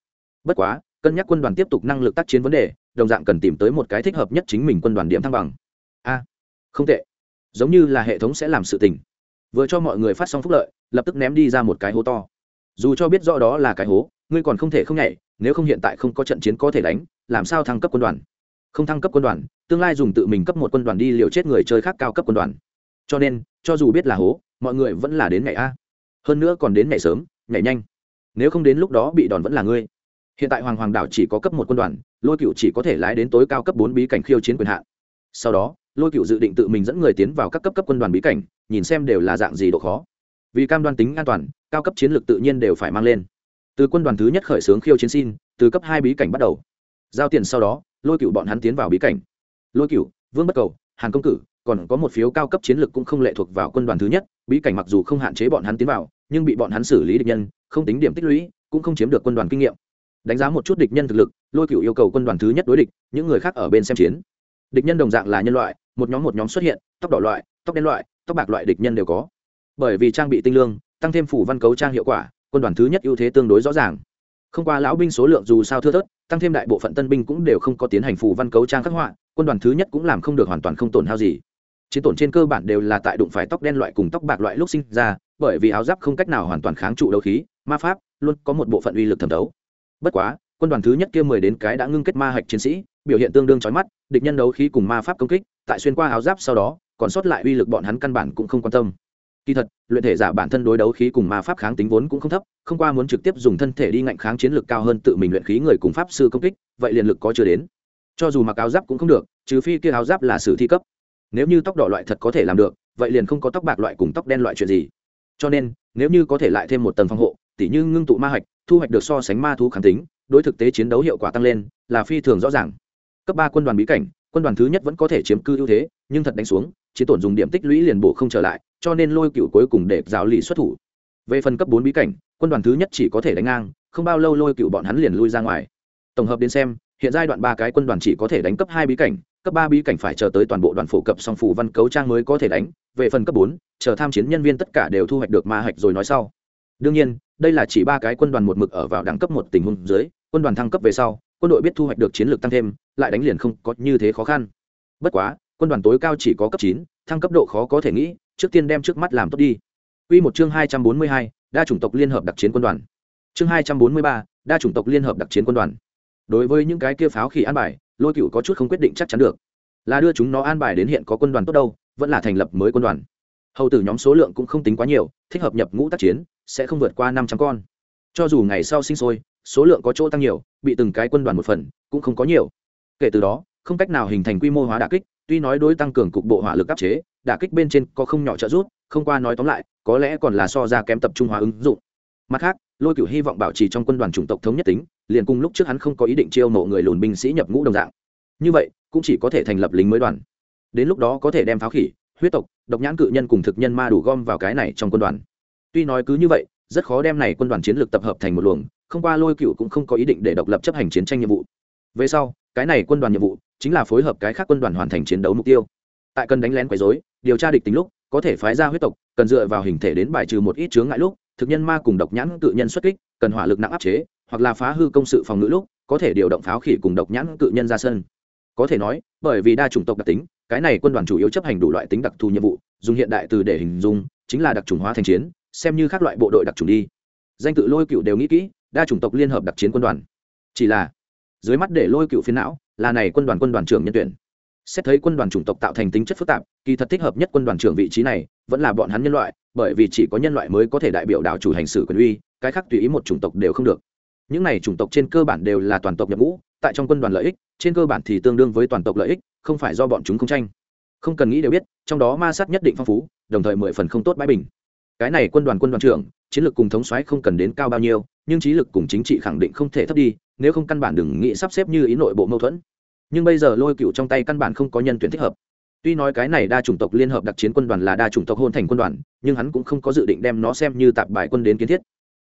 Speaker 1: Bất quá, cân nhắc quân đoàn tiếp tục năng lực tác chiến vấn đề, đồng dạng cần tìm tới một cái thích hợp nhất chính mình quân đoàn điểm thăng bằng. A, không tệ. Giống như là hệ thống sẽ làm sự tình. Vừa cho mọi người phát xong phúc lợi, lập tức ném đi ra một cái hố to. Dù cho biết rõ đó là cái hố, ngươi còn không thể không nhảy, nếu không hiện tại không có trận chiến có thể đánh, làm sao thăng cấp quân đoàn? Không thăng cấp quân đoàn, tương lai dùng tự mình cấp một quân đoàn đi liều chết người chơi khác cao cấp quân đoàn. Cho nên, cho dù biết là hố mọi người vẫn là đến ngày a. Hơn nữa còn đến ngày sớm, ngày nhanh. Nếu không đến lúc đó bị đòn vẫn là ngươi. Hiện tại hoàng hoàng đảo chỉ có cấp một quân đoàn, lôi cựu chỉ có thể lái đến tối cao cấp bốn bí cảnh khiêu chiến quyền hạn. Sau đó, lôi cựu dự định tự mình dẫn người tiến vào các cấp cấp quân đoàn bí cảnh, nhìn xem đều là dạng gì độ khó. Vì cam đoan tính an toàn, cao cấp chiến lược tự nhiên đều phải mang lên. Từ quân đoàn thứ nhất khởi xướng khiêu chiến xin, từ cấp hai bí cảnh bắt đầu. Giao tiền sau đó, lôi cựu bọn hắn tiến vào bí cảnh. Lôi cựu vương bất cầu, hàn công cử còn có một phiếu cao cấp chiến lược cũng không lệ thuộc vào quân đoàn thứ nhất, bí cảnh mặc dù không hạn chế bọn hắn tiến vào, nhưng bị bọn hắn xử lý địch nhân, không tính điểm tích lũy, cũng không chiếm được quân đoàn kinh nghiệm. Đánh giá một chút địch nhân thực lực, lôi cựu yêu cầu quân đoàn thứ nhất đối địch, những người khác ở bên xem chiến. Địch nhân đồng dạng là nhân loại, một nhóm một nhóm xuất hiện, tóc đỏ loại, tóc đen loại, tóc bạc loại địch nhân đều có. Bởi vì trang bị tinh lương, tăng thêm phủ văn cấu trang hiệu quả, quân đoàn thứ nhất ưu thế tương đối rõ ràng. Không qua lão binh số lượng dù sao thưa thớt, tăng thêm đại bộ phận tân binh cũng đều không có tiến hành phủ văn cấu trang khắc họa, quân đoàn thứ nhất cũng làm không được hoàn toàn không tổn hao gì chiến tổn trên cơ bản đều là tại đụng phải tóc đen loại cùng tóc bạc loại lúc sinh ra, bởi vì áo giáp không cách nào hoàn toàn kháng trụ đấu khí, ma pháp luôn có một bộ phận uy lực thẩm thấu. Bất quá, quân đoàn thứ nhất kia mười đến cái đã ngưng kết ma hạch chiến sĩ, biểu hiện tương đương trói mắt, địch nhân đấu khí cùng ma pháp công kích, tại xuyên qua áo giáp sau đó, còn sót lại uy lực bọn hắn căn bản cũng không quan tâm. Kỳ thật, luyện thể giả bản thân đối đấu khí cùng ma pháp kháng tính vốn cũng không thấp, không qua muốn trực tiếp dùng thân thể đi ngạnh kháng chiến lực cao hơn tự mình luyện khí người cùng pháp sư công kích, vậy liền lực có chưa đến. Cho dù mặc áo giáp cũng không được, trừ phi kia áo giáp là sử thi cấp nếu như tóc đỏ loại thật có thể làm được, vậy liền không có tóc bạc loại cùng tóc đen loại chuyện gì. Cho nên, nếu như có thể lại thêm một tầng phòng hộ, tỉ như ngưng tụ ma hạch, thu hoạch được so sánh ma thú kháng tính, đối thực tế chiến đấu hiệu quả tăng lên, là phi thường rõ ràng. Cấp ba quân đoàn bí cảnh, quân đoàn thứ nhất vẫn có thể chiếm cư ưu thế, nhưng thật đánh xuống, chiến tổn dùng điểm tích lũy liền bổ không trở lại, cho nên lôi cựu cuối cùng để giáo lì xuất thủ. Về phần cấp bốn bí cảnh, quân đoàn thứ nhất chỉ có thể đánh ngang, không bao lâu lôi cựu bọn hắn liền lui ra ngoài. Tổng hợp đến xem hiện giai đoạn ba cái quân đoàn chỉ có thể đánh cấp hai bí cảnh cấp ba bí cảnh phải chờ tới toàn bộ đoàn phổ cập song phủ văn cấu trang mới có thể đánh về phần cấp bốn chờ tham chiến nhân viên tất cả đều thu hoạch được ma hạch rồi nói sau đương nhiên đây là chỉ ba cái quân đoàn một mực ở vào đẳng cấp một tình huống dưới quân đoàn thăng cấp về sau quân đội biết thu hoạch được chiến lược tăng thêm lại đánh liền không có như thế khó khăn bất quá quân đoàn tối cao chỉ có cấp chín thăng cấp độ khó có thể nghĩ trước tiên đem trước mắt làm tốt đi Quy một chương hai trăm bốn mươi hai, đa chủng tộc liên hợp đặc chiến quân đoàn. Chương hai trăm bốn mươi ba, đa chủng tộc liên hợp đặc chiến quân đoàn. Đối với những cái kia pháo khỉ an bài, Lôi cựu có chút không quyết định chắc chắn được. Là đưa chúng nó an bài đến hiện có quân đoàn tốt đâu, vẫn là thành lập mới quân đoàn. hầu tử nhóm số lượng cũng không tính quá nhiều thích hợp nhập ngũ tác chiến sẽ không vượt qua năm trăm con cho dù ngày sau sinh sôi số lượng có chỗ tăng nhiều bị từng cái quân đoàn một phần cũng không có nhiều kể từ đó không cách nào hình thành quy mô hóa đà kích tuy nói đối tăng cường cục bộ hỏa lực áp chế đà kích bên trên có không nhỏ trợ giúp không qua nói tóm lại có lẽ còn là so ra kém tập trung hóa ứng dụng mặt khác lôi cửu hy vọng bảo trì trong quân đoàn chủng tộc thống nhất tính, liền cùng lúc trước hắn không có ý định chiêu mộ người lùn binh sĩ nhập ngũ đồng dạng. Như vậy, cũng chỉ có thể thành lập lính mới đoàn. Đến lúc đó có thể đem pháo khỉ, huyết tộc, độc nhãn cự nhân cùng thực nhân ma đủ gom vào cái này trong quân đoàn. Tuy nói cứ như vậy, rất khó đem này quân đoàn chiến lược tập hợp thành một luồng, không qua lôi cựu cũng không có ý định để độc lập chấp hành chiến tranh nhiệm vụ. Về sau, cái này quân đoàn nhiệm vụ chính là phối hợp cái khác quân đoàn hoàn thành chiến đấu mục tiêu. Tại cần đánh lén quấy dối điều tra địch tính lúc, có thể phái ra huyết tộc, cần dựa vào hình thể đến bài trừ một ít chướng ngại lúc thực nhân ma cùng độc nhãn cự nhân xuất kích, cần hỏa lực nặng áp chế, hoặc là phá hư công sự phòng ngự lúc, có thể điều động pháo khỉ cùng độc nhãn cự nhân ra sân. Có thể nói, bởi vì đa chủng tộc đặc tính, cái này quân đoàn chủ yếu chấp hành đủ loại tính đặc thù nhiệm vụ, dùng hiện đại từ để hình dung, chính là đặc trùng hóa thành chiến, xem như các loại bộ đội đặc trùng đi. Danh tự lôi cựu đều nghĩ kỹ, đa chủng tộc liên hợp đặc chiến quân đoàn. Chỉ là, dưới mắt để lôi cựu phiến não, là này quân đoàn quân đoàn trưởng nhân tuyển xét thấy quân đoàn chủng tộc tạo thành tính chất phức tạp, kỳ thật thích hợp nhất quân đoàn trưởng vị trí này vẫn là bọn hắn nhân loại, bởi vì chỉ có nhân loại mới có thể đại biểu đảo chủ hành xử quyền uy, cái khác tùy ý một chủng tộc đều không được. Những này chủng tộc trên cơ bản đều là toàn tộc nhập ngũ, tại trong quân đoàn lợi ích, trên cơ bản thì tương đương với toàn tộc lợi ích, không phải do bọn chúng không tranh. Không cần nghĩ đều biết, trong đó ma sát nhất định phong phú, đồng thời mười phần không tốt bãi bình. Cái này quân đoàn quân đoàn trưởng, chiến lược cùng thống soái không cần đến cao bao nhiêu, nhưng trí lực cùng chính trị khẳng định không thể thấp đi, nếu không căn bản đừng nghĩ sắp xếp như ý nội bộ mâu thuẫn nhưng bây giờ lôi cựu trong tay căn bản không có nhân tuyển thích hợp. Tuy nói cái này đa chủng tộc liên hợp đặc chiến quân đoàn là đa chủng tộc hôn thành quân đoàn, nhưng hắn cũng không có dự định đem nó xem như tạp bài quân đến kiến thiết.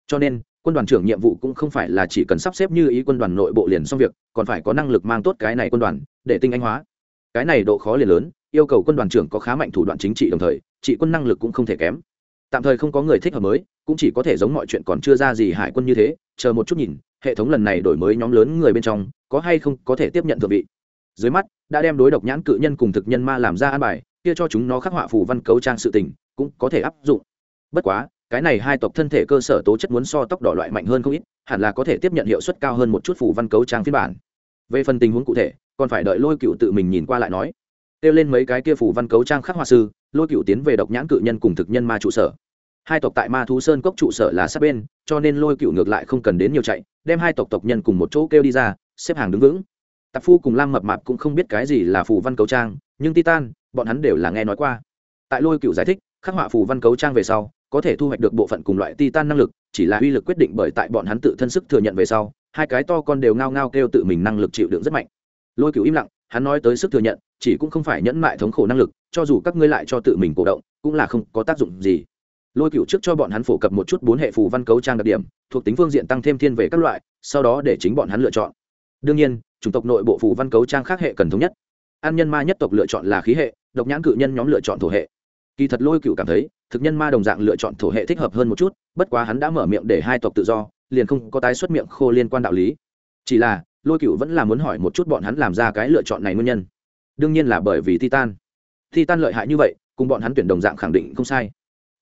Speaker 1: Cho nên, quân đoàn trưởng nhiệm vụ cũng không phải là chỉ cần sắp xếp như ý quân đoàn nội bộ liền xong việc, còn phải có năng lực mang tốt cái này quân đoàn, để tinh anh hóa. Cái này độ khó liền lớn, yêu cầu quân đoàn trưởng có khá mạnh thủ đoạn chính trị đồng thời, trị quân năng lực cũng không thể kém. Tạm thời không có người thích hợp mới, cũng chỉ có thể giống mọi chuyện còn chưa ra gì hải quân như thế, chờ một chút nhìn, hệ thống lần này đổi mới nhóm lớn người bên trong, có hay không có thể tiếp nhận thượng vị dưới mắt, đã đem đối độc nhãn cự nhân cùng thực nhân ma làm ra an bài, kia cho chúng nó khắc họa phù văn cấu trang sự tình, cũng có thể áp dụng. Bất quá, cái này hai tộc thân thể cơ sở tố chất muốn so tốc độ loại mạnh hơn không ít, hẳn là có thể tiếp nhận hiệu suất cao hơn một chút phù văn cấu trang phiên bản. Về phần tình huống cụ thể, còn phải đợi lôi cựu tự mình nhìn qua lại nói. Kêu lên mấy cái kia phù văn cấu trang khắc họa sư, lôi cựu tiến về độc nhãn cự nhân cùng thực nhân ma trụ sở. Hai tộc tại ma thú sơn cốc trụ sở là sát bên, cho nên lôi cựu ngược lại không cần đến nhiều chạy, đem hai tộc tộc nhân cùng một chỗ kêu đi ra, xếp hàng đứng vững tạp phu cùng lam mập mạp cũng không biết cái gì là phù văn cấu trang, nhưng titan, bọn hắn đều là nghe nói qua. Tại lôi cựu giải thích, khắc họa phù văn cấu trang về sau, có thể thu hoạch được bộ phận cùng loại titan năng lực, chỉ là uy lực quyết định bởi tại bọn hắn tự thân sức thừa nhận về sau, hai cái to con đều ngao ngao kêu tự mình năng lực chịu đựng rất mạnh. Lôi cựu im lặng, hắn nói tới sức thừa nhận, chỉ cũng không phải nhẫn mại thống khổ năng lực, cho dù các ngươi lại cho tự mình cổ động, cũng là không có tác dụng gì. Lôi cựu trước cho bọn hắn phổ cập một chút bốn hệ phù văn cấu trang đặc điểm, thuộc tính phương diện tăng thêm thiên về các loại, sau đó để chính bọn hắn lựa chọn. Đương nhiên chủng tộc nội bộ phù văn cấu trang khác hệ cần thống nhất. An nhân ma nhất tộc lựa chọn là khí hệ, độc nhãn cự nhân nhóm lựa chọn thổ hệ. Kỳ thật lôi cựu cảm thấy, thực nhân ma đồng dạng lựa chọn thổ hệ thích hợp hơn một chút, bất quá hắn đã mở miệng để hai tộc tự do, liền không có tái xuất miệng khô liên quan đạo lý. Chỉ là, lôi cựu vẫn là muốn hỏi một chút bọn hắn làm ra cái lựa chọn này nguyên nhân. Đương nhiên là bởi vì titan. Titan lợi hại như vậy, cùng bọn hắn tuyển đồng dạng khẳng định không sai.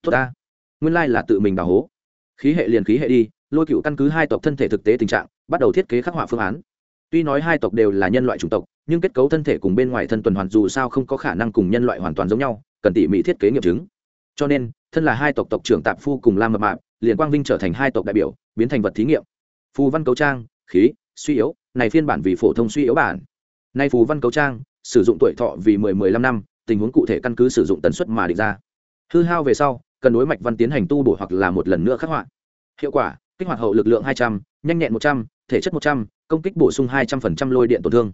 Speaker 1: Tốt ta. Nguyên lai là tự mình đào hố. Khí hệ liền khí hệ đi, lôi cựu căn cứ hai tộc thân thể thực tế tình trạng, bắt đầu thiết kế khắc họa phương án tuy nói hai tộc đều là nhân loại chủng tộc, nhưng kết cấu thân thể cùng bên ngoài thân tuần hoàn dù sao không có khả năng cùng nhân loại hoàn toàn giống nhau, cần tỉ mỉ thiết kế nghiệm chứng. Cho nên, thân là hai tộc tộc trưởng tạp phu cùng lam mập mạp, liền quang vinh trở thành hai tộc đại biểu, biến thành vật thí nghiệm. Phù văn cấu trang, khí, suy yếu, này phiên bản vì phổ thông suy yếu bản. Nay phù văn cấu trang, sử dụng tuổi thọ vì mười mười lăm năm, tình huống cụ thể căn cứ sử dụng tần suất mà định ra. Hư hao về sau, cần đối mạch văn tiến hành tu bổ hoặc là một lần nữa khắc họa. Hiệu quả, kích hoạt hậu lực lượng hai trăm, nhanh nhẹn một trăm, thể chất một trăm công kích bổ sung hai trăm linh lôi điện tổn thương.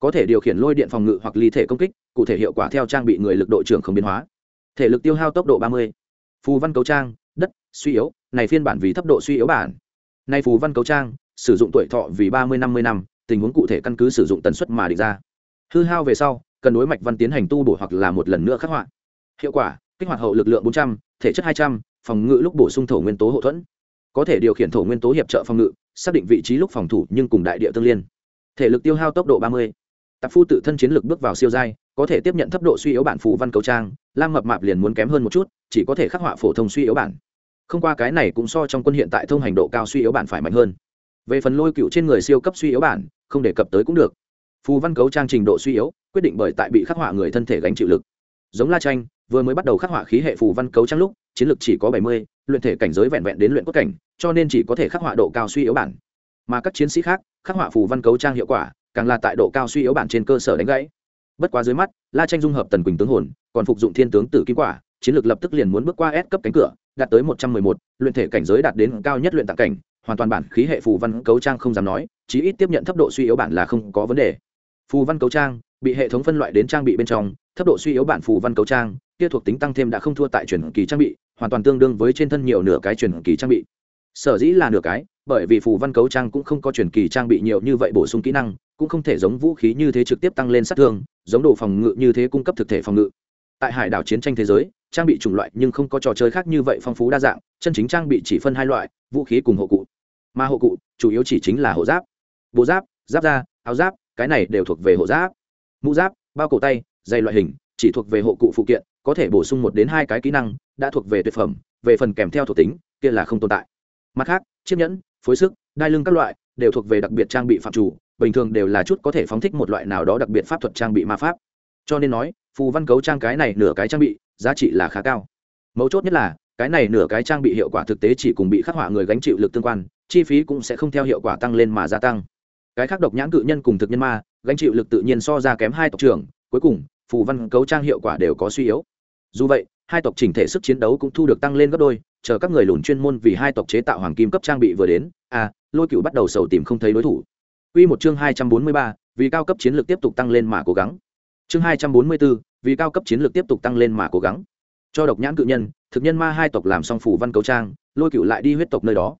Speaker 1: Có thể điều khiển lôi điện phòng ngự hoặc ly thể công kích, cụ thể hiệu quả theo trang bị người lực độ trưởng không biến hóa. Thể lực tiêu hao tốc độ ba mươi. Phù văn cấu trang, đất, suy yếu, này phiên bản vì thấp độ suy yếu bản. Nay phù văn cấu trang, sử dụng tuổi thọ vì ba mươi năm mươi năm, tình huống cụ thể căn cứ sử dụng tần suất mà định ra. Hư hao về sau, cần đối mạch văn tiến hành tu bổ hoặc là một lần nữa khắc họa. Hiệu quả, kích hoạt hậu lực lượng bốn trăm, thể chất hai trăm, phòng ngự lúc bổ sung thổ nguyên tố hậu thuẫn. Có thể điều khiển thổ nguyên tố hiệp trợ phòng ngự xác định vị trí lúc phòng thủ nhưng cùng đại địa tương liên. Thể lực tiêu hao tốc độ ba mươi. Tạp phu tự thân chiến lực bước vào siêu giai, có thể tiếp nhận thấp độ suy yếu bản phù văn cầu trang, lam mập mạp liền muốn kém hơn một chút, chỉ có thể khắc họa phổ thông suy yếu bản. Không qua cái này cũng so trong quân hiện tại thông hành độ cao suy yếu bản phải mạnh hơn. Về phần lôi cựu trên người siêu cấp suy yếu bản, không đề cập tới cũng được. Phù văn cấu trang trình độ suy yếu, quyết định bởi tại bị khắc họa người thân thể gánh chịu lực. Giống la tranh vừa mới bắt đầu khắc họa khí hệ phù văn cấu trang lúc, chiến lược chỉ có bảy mươi, luyện thể cảnh giới vẹn vẹn đến luyện cốt cảnh, cho nên chỉ có thể khắc họa độ cao suy yếu bản. Mà các chiến sĩ khác, khắc họa phù văn cấu trang hiệu quả, càng là tại độ cao suy yếu bản trên cơ sở đánh gãy. Bất quá dưới mắt, la tranh dung hợp tần quỳnh tướng hồn, còn phục dụng thiên tướng tử kim quả, chiến lược lập tức liền muốn bước qua S cấp cánh cửa, đạt tới một trăm mười một, luyện thể cảnh giới đạt đến cao nhất luyện tạng cảnh, hoàn toàn bản khí hệ phù văn cấu trang không dám nói, chí ít tiếp nhận thấp độ suy yếu bản là không có vấn đề. Phù văn cấu trang bị hệ thống phân loại đến trang bị bên trong, thấp độ suy yếu bản phù văn cấu trang, kia thuộc tính tăng thêm đã không thua tại truyền kỳ trang bị, hoàn toàn tương đương với trên thân nhiều nửa cái truyền kỳ trang bị. Sở dĩ là nửa cái, bởi vì phù văn cấu trang cũng không có truyền kỳ trang bị nhiều như vậy bổ sung kỹ năng, cũng không thể giống vũ khí như thế trực tiếp tăng lên sát thương, giống đồ phòng ngự như thế cung cấp thực thể phòng ngự. Tại hải đảo chiến tranh thế giới, trang bị chủng loại nhưng không có trò chơi khác như vậy phong phú đa dạng, chân chính trang bị chỉ phân hai loại, vũ khí cùng hộ cụ. Mà hộ cụ, chủ yếu chỉ chính là hộ giáp. Bộ giáp giáp da, áo giáp, cái này đều thuộc về hộ giáp mũ giáp, bao cổ tay dây loại hình, chỉ thuộc về hộ cụ phụ kiện, có thể bổ sung một đến hai cái kỹ năng, đã thuộc về tuyệt phẩm, về phần kèm theo thuộc tính, kia là không tồn tại. Mặt khác, chiếc nhẫn, phối sức, đai lưng các loại, đều thuộc về đặc biệt trang bị phạm chủ, bình thường đều là chút có thể phóng thích một loại nào đó đặc biệt pháp thuật trang bị ma pháp. Cho nên nói, phù văn cấu trang cái này nửa cái trang bị, giá trị là khá cao. Mấu chốt nhất là, cái này nửa cái trang bị hiệu quả thực tế chỉ cùng bị khắc họa người gánh chịu lực tương quan, chi phí cũng sẽ không theo hiệu quả tăng lên mà gia tăng. Cái khác độc nhãn cự nhân cùng thực nhân ma gánh chịu lực tự nhiên so ra kém hai tộc trưởng cuối cùng phù văn cấu trang hiệu quả đều có suy yếu dù vậy hai tộc chỉnh thể sức chiến đấu cũng thu được tăng lên gấp đôi chờ các người lùn chuyên môn vì hai tộc chế tạo hoàng kim cấp trang bị vừa đến à lôi cựu bắt đầu sầu tìm không thấy đối thủ Quy một chương hai trăm bốn mươi ba, vì cao cấp chiến lược tiếp tục tăng lên mà cố gắng. Chương hai trăm bốn mươi 244, vì cao cấp chiến lược tiếp tục tăng lên mà cố gắng. Cho độc nhãn cự nhân, thực nhân ma hai tộc làm xong phủ văn cấu trang, lôi cựu lại đi huyết tộc nơi đó.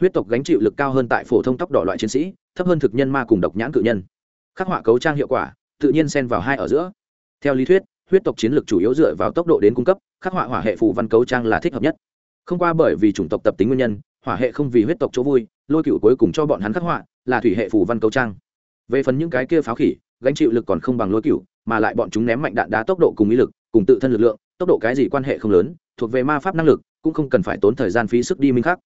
Speaker 1: Huyết tộc gánh chịu lực cao hơn tại phổ thông tóc độ loại chiến sĩ, thấp hơn thực nhân ma cùng độc nhãn cự nhân. Khắc họa cấu trang hiệu quả, tự nhiên xen vào hai ở giữa. Theo lý thuyết, huyết tộc chiến lược chủ yếu dựa vào tốc độ đến cung cấp, khắc họa hỏa hệ phù văn cấu trang là thích hợp nhất. Không qua bởi vì chủng tộc tập tính nguyên nhân hỏa hệ không vì huyết tộc chỗ vui lôi cựu cuối cùng cho bọn hắn khắc họa là thủy hệ phù văn cấu trang. Về phần những cái kia pháo khỉ gánh chịu lực còn không bằng lôi cựu mà lại bọn chúng ném mạnh đạn đá tốc độ cùng ý lực cùng tự thân lực lượng tốc độ cái gì quan hệ không lớn thuộc về ma pháp năng lực cũng không cần phải tốn thời gian phí sức đi minh khắc.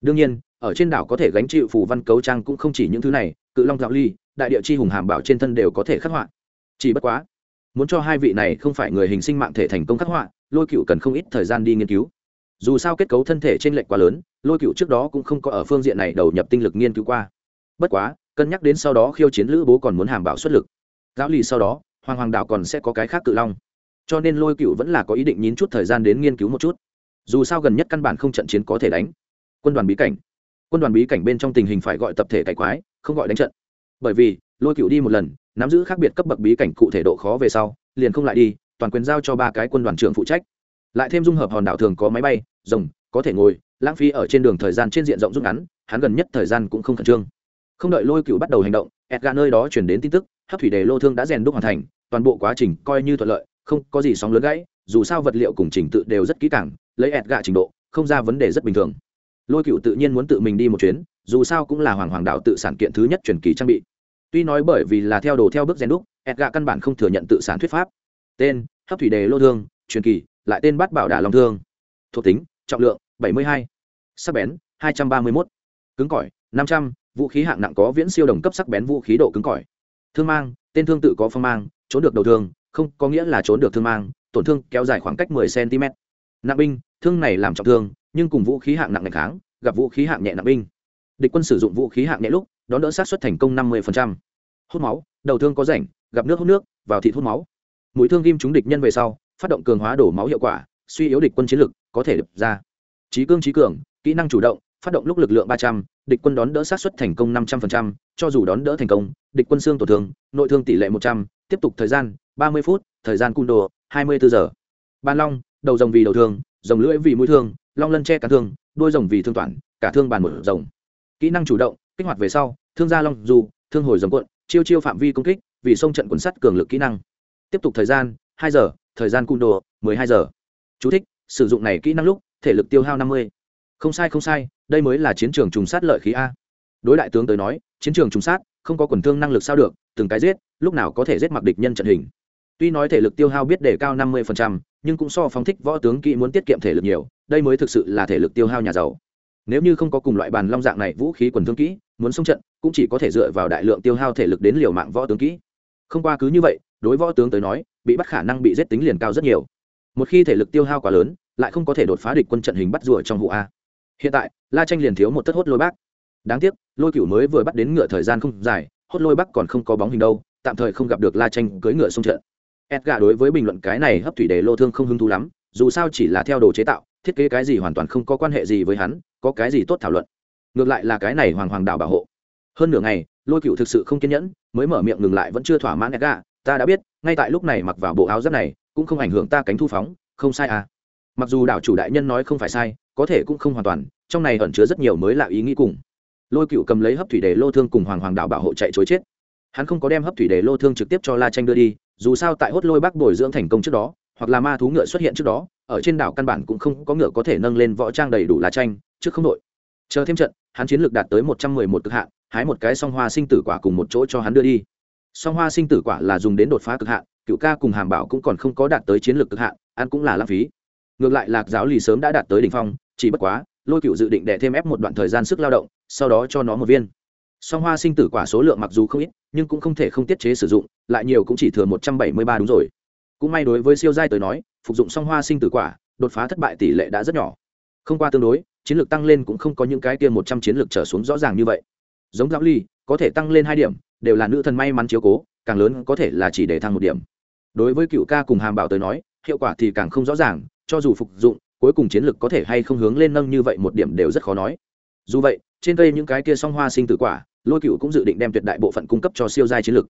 Speaker 1: Đương nhiên ở trên đảo có thể gánh chịu phù văn cấu trang cũng không chỉ những thứ này cự long dạo ly đại địa chi hùng hàm bảo trên thân đều có thể khắc họa. Chỉ bất quá, muốn cho hai vị này không phải người hình sinh mạng thể thành công khắc họa, lôi cựu cần không ít thời gian đi nghiên cứu. Dù sao kết cấu thân thể t r ê n lệch quá lớn, lôi cựu trước đó cũng không có ở phương diện này đầu nhập tinh lực nghiên cứu qua. Bất quá, cân nhắc đến sau đó khiêu chiến lữ bố còn muốn hàm bảo xuất lực. Giáo lì sau đó, hoàng hoàng đạo còn sẽ có cái khác cự long. Cho nên lôi cựu vẫn là có ý định nhín chút thời gian đến nghiên cứu một chút. Dù sao gần nhất căn bản không trận chiến có thể đánh. Quân đoàn bí cảnh. Quân đoàn bí cảnh bên trong tình hình phải gọi tập thể cải quái, không gọi đánh trận bởi vì, lôi cựu đi một lần, nắm giữ khác biệt cấp bậc bí cảnh cụ thể độ khó về sau, liền không lại đi, toàn quyền giao cho ba cái quân đoàn trưởng phụ trách. Lại thêm dung hợp hòn đảo thường có máy bay, rồng, có thể ngồi, lãng phí ở trên đường thời gian trên diện rộng rút ngắn, hắn gần nhất thời gian cũng không khẩn trương. Không đợi lôi cựu bắt đầu hành động edga nơi đó chuyển đến tin tức hát thủy đề lô thương đã rèn đúc hoàn thành, toàn bộ quá trình coi như thuận lợi, không có gì sóng lớn gãy, dù sao vật liệu cùng trình tự đều rất kỹ càng, lấy edga trình độ, không ra vấn đề rất bình thường. Lôi cựu tự nhiên muốn tự mình đi một chuyến, dù sao cũng là hoàng hoàng đạo tự sản kiện thứ nhất truyền kỳ trang bị tuy nói bởi vì là theo đồ theo bước rèn đúc edga căn bản không thừa nhận tự sản thuyết pháp tên, hấp thủy đề lô thương, truyền kỳ, lại tên bát bảo đà long thương thuộc tính, trọng lượng 72. sắc bén 231. cứng cỏi 500. vũ khí hạng nặng có viễn siêu đồng cấp sắc bén vũ khí độ cứng cỏi thương mang, tên thương tự có phong mang, trốn được đầu thương, không có nghĩa là trốn được thương mang, tổn thương kéo dài khoảng cách 10 cm nặng binh, thương này làm trọng thương, nhưng cùng vũ khí hạng nặng ngày kháng, gặp vũ khí hạng nhẹ nặng binh địch quân sử dụng vũ khí hạng nhẹ lúc đón đỡ sát xuất thành công 50%. hút máu, đầu thương có rảnh, gặp nước hút nước, vào thịt hút máu. Mũi thương ghim trúng địch nhân về sau, phát động cường hóa đổ máu hiệu quả, suy yếu địch quân chiến lực, có thể đập ra. Trí cương trí cường, kỹ năng chủ động, phát động lúc lực lượng ba trăm, địch quân đón đỡ sát xuất thành công năm trăm linh cho dù đón đỡ thành công, địch quân xương tổn thương, nội thương tỷ lệ một trăm, tiếp tục thời gian ba mươi phút, thời gian cung đồ hai mươi bốn giờ. Ban long, đầu rồng vì đầu thương, rồng lưỡi vì mũi thương, long lân che cả thương, đuôi rồng vì thương toàn, cả thương bàn một rồng. Kỹ năng chủ động, kích hoạt về sau thương gia long dù thương hồi dầm cuộn chiêu chiêu phạm vi công kích vì sông trận quần sắt cường lực kỹ năng. Tiếp tục thời gian hai giờ thời gian cung đồ mười hai giờ. Chú thích, sử dụng này kỹ năng lúc thể lực tiêu hao năm mươi. Không sai không sai đây mới là chiến trường trùng sát lợi khí a. Đối đại tướng tới nói chiến trường trùng sát không có quần thương năng lực sao được từng cái giết lúc nào có thể giết mặc địch nhân trận hình. Tuy nói thể lực tiêu hao biết để cao năm mươi nhưng cũng so phóng thích võ tướng kỹ muốn tiết kiệm thể lực nhiều đây mới thực sự là thể lực tiêu hao nhà giàu. Nếu như không có cùng loại bàn long dạng này vũ khí quần thương kỹ muốn xông trận, cũng chỉ có thể dựa vào đại lượng tiêu hao thể lực đến liều mạng võ tướng kỹ. Không qua cứ như vậy, đối võ tướng tới nói, bị bắt khả năng bị giết tính liền cao rất nhiều. Một khi thể lực tiêu hao quá lớn, lại không có thể đột phá địch quân trận hình bắt rùa trong vụ a. Hiện tại, la tranh liền thiếu một tất hốt lôi bác. Đáng tiếc, lôi cửu mới vừa bắt đến ngựa thời gian không dài, hốt lôi bắc còn không có bóng hình đâu, tạm thời không gặp được la tranh cưỡi ngựa xung trận. Edgar đối với bình luận cái này hấp thủy đề lô thương không hứng thú lắm, dù sao chỉ là theo đồ chế tạo, thiết kế cái gì hoàn toàn không có quan hệ gì với hắn, có cái gì tốt thảo luận ngược lại là cái này hoàng hoàng đảo bảo hộ. Hơn nửa ngày, lôi cựu thực sự không kiên nhẫn, mới mở miệng ngừng lại vẫn chưa thỏa mãn edgar, ta đã biết, ngay tại lúc này mặc vào bộ áo giáp này, cũng không ảnh hưởng ta cánh thu phóng, không sai à. Mặc dù đảo chủ đại nhân nói không phải sai, có thể cũng không hoàn toàn, trong này ẩn chứa rất nhiều mới lạ ý nghĩ cùng. Lôi cựu cầm lấy hấp thủy đề lô thương cùng hoàng hoàng đảo bảo hộ chạy chối chết. Hắn không có đem hấp thủy đề lô thương trực tiếp cho la tranh đưa đi, dù sao tại hốt lôi bắc bồi dưỡng thành công trước đó, hoặc là ma thú ngựa xuất hiện trước đó, ở trên đảo căn bản cũng không có ngựa có thể nâng lên võ trang đầy đủ la tranh trước không đội chờ thêm trận, hắn chiến lược đạt tới một trăm mười một cực hạn, hái một cái song hoa sinh tử quả cùng một chỗ cho hắn đưa đi. Song hoa sinh tử quả là dùng đến đột phá cực hạn, cựu ca cùng hàm bảo cũng còn không có đạt tới chiến lược cực hạn, ăn cũng là lãng phí. Ngược lại lạc giáo lì sớm đã đạt tới đ ỉ n h phong, chỉ bất quá, lôi cựu dự định đẻ thêm ép một đoạn thời gian sức lao động, sau đó cho nó một viên. Song hoa sinh tử quả số lượng mặc dù không ít, nhưng cũng không thể không tiết chế sử dụng, lại nhiều cũng chỉ thừa một trăm bảy mươi ba đúng rồi. Cũng may đối với siêu giai tới nói, phục dụng song hoa sinh tử quả, đột phá thất bại tỷ lệ đã rất nhỏ. Không qua tương đối chiến lược tăng lên cũng không có những cái kia một trăm chiến lược trở xuống rõ ràng như vậy. Giống giáo ly, có thể tăng lên hai điểm, đều là nữ thần may mắn chiếu cố, càng lớn có thể là chỉ để thăng một điểm. Đối với cựu ca cùng hàm bảo tới nói, hiệu quả thì càng không rõ ràng, cho dù phục dụng, cuối cùng chiến lược có thể hay không hướng lên nâng như vậy một điểm đều rất khó nói. Dù vậy, trên cây những cái kia song hoa sinh tử quả, lôi cựu cũng dự định đem tuyệt đại bộ phận cung cấp cho siêu giai chiến lược.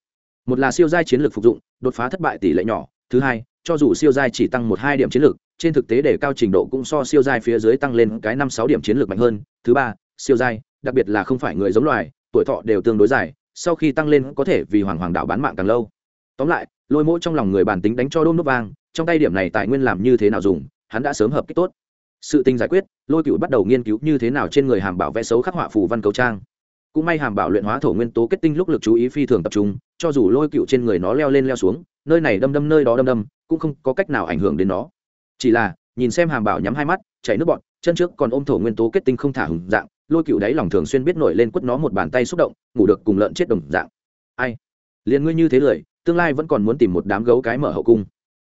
Speaker 1: Một là siêu giai chiến lược phục dụng, đột phá thất bại tỷ lệ nhỏ, thứ hai, cho dù siêu giai chỉ tăng một hai điểm chiến lược trên thực tế để cao trình độ cũng so siêu giai phía dưới tăng lên cái năm sáu điểm chiến lược mạnh hơn. Thứ ba, siêu giai, đặc biệt là không phải người giống loài, tuổi thọ đều tương đối dài, sau khi tăng lên có thể vì hoàng hoàng đạo bán mạng càng lâu. Tóm lại, lôi mỗi trong lòng người bản tính đánh cho đôm nốt vang, trong tay điểm này tài nguyên làm như thế nào dùng, hắn đã sớm hợp kích tốt. Sự tình giải quyết, lôi cựu bắt đầu nghiên cứu như thế nào trên người hàm bảo vẽ xấu khắc họa phù văn cầu trang. Cũng may hàm bảo luyện hóa thổ nguyên tố kết tinh lúc lực chú ý phi thường tập trung, cho dù lôi cựu trên người nó leo lên leo xuống, nơi này đâm đâm nơi đó đâm đâm, cũng không có cách nào ảnh hưởng đến nó chỉ là, nhìn xem hàm bảo nhắm hai mắt, chảy nước bọn chân trước còn ôm thổ nguyên tố kết tinh không thả hùng dạng, lôi cựu đáy lòng thường xuyên biết nổi lên quất nó một bàn tay xúc động, ngủ được cùng lợn chết đồng dạng. Ai? Liền ngươi như thế lười, tương lai vẫn còn muốn tìm một đám gấu cái mở hậu cung.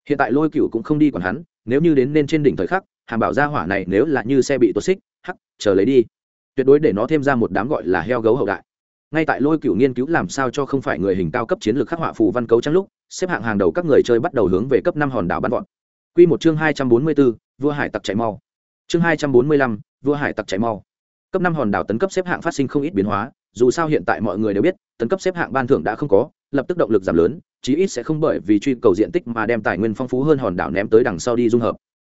Speaker 1: Hiện tại lôi cựu cũng không đi còn hắn, nếu như đến nên trên đỉnh thời khắc, hàm bảo ra hỏa này nếu là như xe bị tuột xích, hắc, chờ lấy đi. Tuyệt đối để nó thêm ra một đám gọi là heo gấu hậu đại. Ngay tại lôi cựu nghiên cứu làm sao cho không phải người hình cao cấp chiến lược khắc họa phù văn cấu trắng lúc, xếp hạng hàng đầu các người chơi bắt đầu hướng về cấp năm hòn đảo bắn gọn Quy một chương hai trăm bốn mươi bốn vua hải tặc chạy mau. Chương hai trăm bốn mươi lăm, vua hải tặc chạy mau. Cấp năm hòn đảo tấn cấp xếp hạng phát sinh không ít biến hóa, dù sao hiện tại mọi người đều biết, tấn cấp xếp hạng ban thưởng đã không có, lập tức động lực giảm lớn, chí ít sẽ không bởi vì truy cầu diện tích mà đem tài nguyên phong phú hơn hòn đảo ném tới đằng sau đi dung hợp.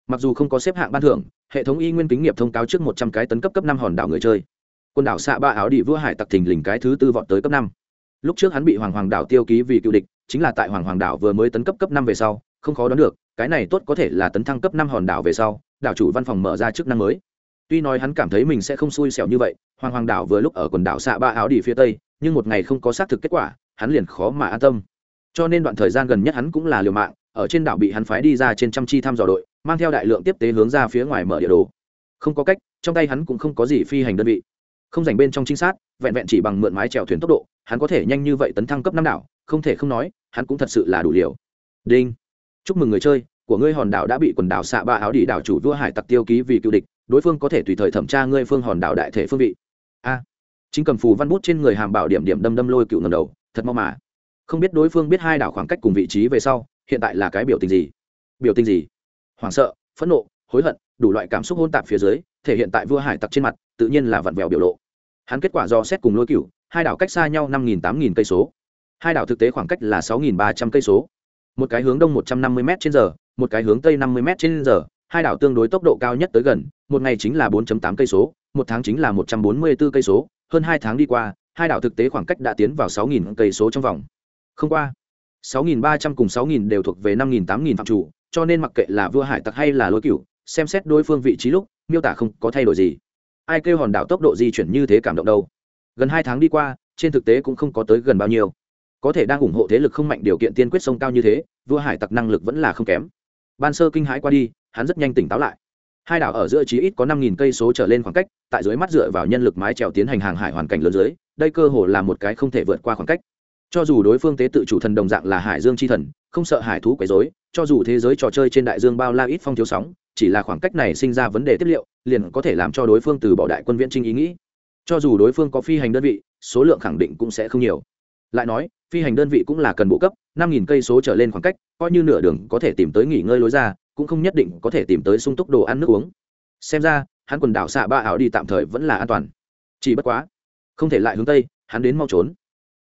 Speaker 1: Mặc dù không có xếp hạng ban thưởng, hệ thống y nguyên kính nghiệp thông cáo trước một trăm cái tấn cấp cấp năm hòn đảo người chơi. Quần đảo xạ ba áo đi vua hải tặc thình lình cái thứ tư vọt tới cấp năm. Lúc trước hắn bị hoàng hoàng đảo tiêu ký vì cựu địch, chính là tại hoàng hoàng đảo vừa mới tấn cấp cấp năm về sau, không khó đoán được cái này tốt có thể là tấn thăng cấp năm hòn đảo về sau, đảo chủ văn phòng mở ra chức năng mới. Tuy nói hắn cảm thấy mình sẽ không xui xẻo như vậy, hoàng hoàng đảo vừa lúc ở quần đảo xạ ba áo đi phía tây, nhưng một ngày không có xác thực kết quả, hắn liền khó mà an tâm. Cho nên đoạn thời gian gần nhất hắn cũng là liều mạng, ở trên đảo bị hắn phái đi ra trên trăm chi thăm dò đội, mang theo đại lượng tiếp tế hướng ra phía ngoài mở địa đồ. Không có cách, trong tay hắn cũng không có gì phi hành đơn vị. Không dành bên trong trinh sát, vẹn vẹn chỉ bằng mượn mái chèo thuyền tốc độ, hắn có thể nhanh như vậy tấn thăng cấp năm đảo, không thể không nói, hắn cũng thật sự là đủ liều. Đinh chúc mừng người chơi, của ngươi hòn đảo đã bị quần đảo xạ ba áo đỉ đảo chủ vua hải tặc tiêu ký vì cựu địch, đối phương có thể tùy thời thẩm tra ngươi phương hòn đảo đại thể phương vị. A. Chính cầm phù văn bút trên người hàm bảo điểm điểm đâm đâm lôi cựu ngầm đầu, thật mau mà. Không biết đối phương biết hai đảo khoảng cách cùng vị trí về sau, hiện tại là cái biểu tình gì? Biểu tình gì? Hoảng sợ, phẫn nộ, hối hận, đủ loại cảm xúc hôn tạp phía dưới, thể hiện tại vua hải tặc trên mặt, tự nhiên là vặn vẹo biểu lộ. Hắn kết quả do xét cùng lôi cựu, hai đảo cách xa nhau năm nghìn tám nghìn cây số. Hai đảo thực tế khoảng cách là sáu nghìn ba trăm cây số một cái hướng đông 150 m trên giờ, một cái hướng tây 50 m trên giờ, hai đảo tương đối tốc độ cao nhất tới gần, một ngày chính là 4.8 cây số, một tháng chính là 144 cây số, hơn hai tháng đi qua, hai đảo thực tế khoảng cách đã tiến vào 6.000 cây số trong vòng. Không qua 6.300 cùng 6.000 đều thuộc về 5.000 8.000 phạm chủ, cho nên mặc kệ là vua hải tặc hay là lối cửu, xem xét đối phương vị trí lúc, miêu tả không có thay đổi gì. Ai kêu hòn đảo tốc độ di chuyển như thế cảm động đâu? Gần hai tháng đi qua, trên thực tế cũng không có tới gần bao nhiêu có thể đang ủng hộ thế lực không mạnh điều kiện tiên quyết sông cao như thế, vua hải tặc năng lực vẫn là không kém. Ban sơ kinh hãi qua đi, hắn rất nhanh tỉnh táo lại. Hai đảo ở giữa chí ít có năm nghìn cây số trở lên khoảng cách, tại dưới mắt dựa vào nhân lực mái trèo tiến hành hàng hải hoàn cảnh lớn dưới, đây cơ hồ là một cái không thể vượt qua khoảng cách. Cho dù đối phương tế tự chủ thần đồng dạng là hải dương c h i thần, không sợ hải thú quấy rối, cho dù thế giới trò chơi trên đại dương bao la ít phong thiếu sóng, chỉ là khoảng cách này sinh ra vấn đề tiếp liệu, liền có thể làm cho đối phương từ bỏ đại quân viễn trinh ý nghĩ. Cho dù đối phương có phi hành đơn vị, số lượng khẳng định cũng sẽ không nhiều. Lại nói phi hành đơn vị cũng là cần bộ cấp, năm nghìn cây số trở lên khoảng cách, coi như nửa đường có thể tìm tới nghỉ ngơi lối ra, cũng không nhất định có thể tìm tới sung túc đồ ăn nước uống. Xem ra, hắn quần đảo xạ ba ảo đi tạm thời vẫn là an toàn. Chỉ bất quá, không thể lại hướng tây, hắn đến mau trốn.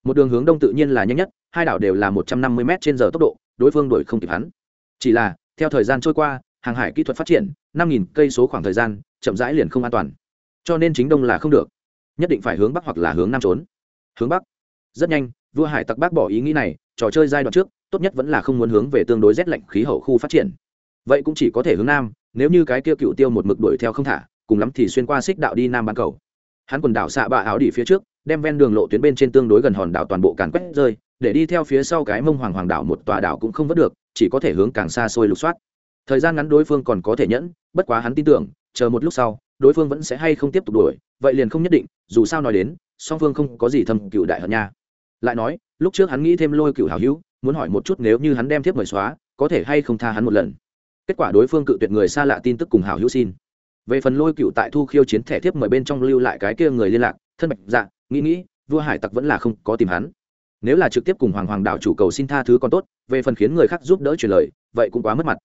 Speaker 1: Một đường hướng đông tự nhiên là nhanh nhất, hai đảo đều là một trăm năm mươi m trên giờ tốc độ, đối phương đuổi không kịp hắn. Chỉ là, theo thời gian trôi qua, hàng hải kỹ thuật phát triển, năm nghìn cây số khoảng thời gian, chậm rãi liền không an toàn. Cho nên chính đông là không được. Nhất định phải hướng bắc hoặc là hướng nam trốn. Hướng bắc. Rất nhanh vua hải tặc bác bỏ ý nghĩ này, trò chơi giai đoạn trước, tốt nhất vẫn là không muốn hướng về tương đối rét lạnh khí hậu khu phát triển. Vậy cũng chỉ có thể hướng nam, nếu như cái kia cựu tiêu một mực đuổi theo không thả, cùng lắm thì xuyên qua xích đạo đi nam bán cầu. Hắn quần đảo xạ bạ áo đi phía trước, đem ven đường lộ tuyến bên trên tương đối gần hòn đảo toàn bộ càn quét rơi, để đi theo phía sau cái mông hoàng hoàng đảo một tòa đảo cũng không vớt được, chỉ có thể hướng càng xa xôi lục soát. Thời gian ngắn đối phương còn có thể nhẫn, bất quá hắn tin tưởng, chờ một lúc sau, đối phương vẫn sẽ hay không tiếp tục đuổi, vậy liền không nhất định, dù sao nói đến, song phương không có gì thâm cựu đại hận nha lại nói, lúc trước hắn nghĩ thêm lôi cựu hảo hữu, muốn hỏi một chút nếu như hắn đem thiếp mời xóa, có thể hay không tha hắn một lần. Kết quả đối phương cự tuyệt người xa lạ tin tức cùng hảo hữu xin. Về phần lôi cựu tại thu khiêu chiến thẻ thiếp mời bên trong lưu lại cái kia người liên lạc, thân bạch dạ nghĩ nghĩ, vua hải tặc vẫn là không có tìm hắn. Nếu là trực tiếp cùng hoàng hoàng đảo chủ cầu xin tha thứ còn tốt, về phần khiến người khác giúp đỡ truyền lời, vậy cũng quá mất mặt.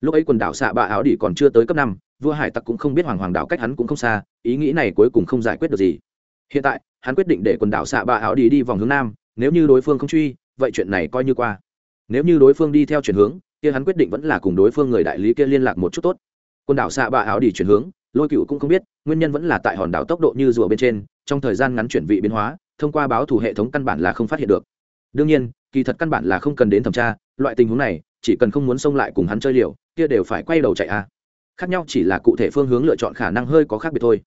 Speaker 1: Lúc ấy quần đảo xạ bạ áo đỉ còn chưa tới cấp năm, vua hải tặc cũng không biết hoàng hoàng đảo cách hắn cũng không xa, ý nghĩ này cuối cùng không giải quyết được gì. Hiện tại, hắn quyết định để quần đảo xạ bạ áo đỉ đi vòng hướng nam nếu như đối phương không truy, vậy chuyện này coi như qua. Nếu như đối phương đi theo chuyển hướng, kia hắn quyết định vẫn là cùng đối phương người đại lý kia liên lạc một chút tốt. Quần đảo xạ bạ áo đi chuyển hướng, lôi cựu cũng không biết, nguyên nhân vẫn là tại hòn đảo tốc độ như rùa bên trên, trong thời gian ngắn chuyển vị biến hóa, thông qua báo thủ hệ thống căn bản là không phát hiện được. Đương nhiên, kỳ thật căn bản là không cần đến thẩm tra, loại tình huống này, chỉ cần không muốn xông lại cùng hắn chơi liều, kia đều phải quay đầu chạy a. Khác nhau chỉ là cụ thể phương hướng lựa chọn khả năng hơi có khác biệt thôi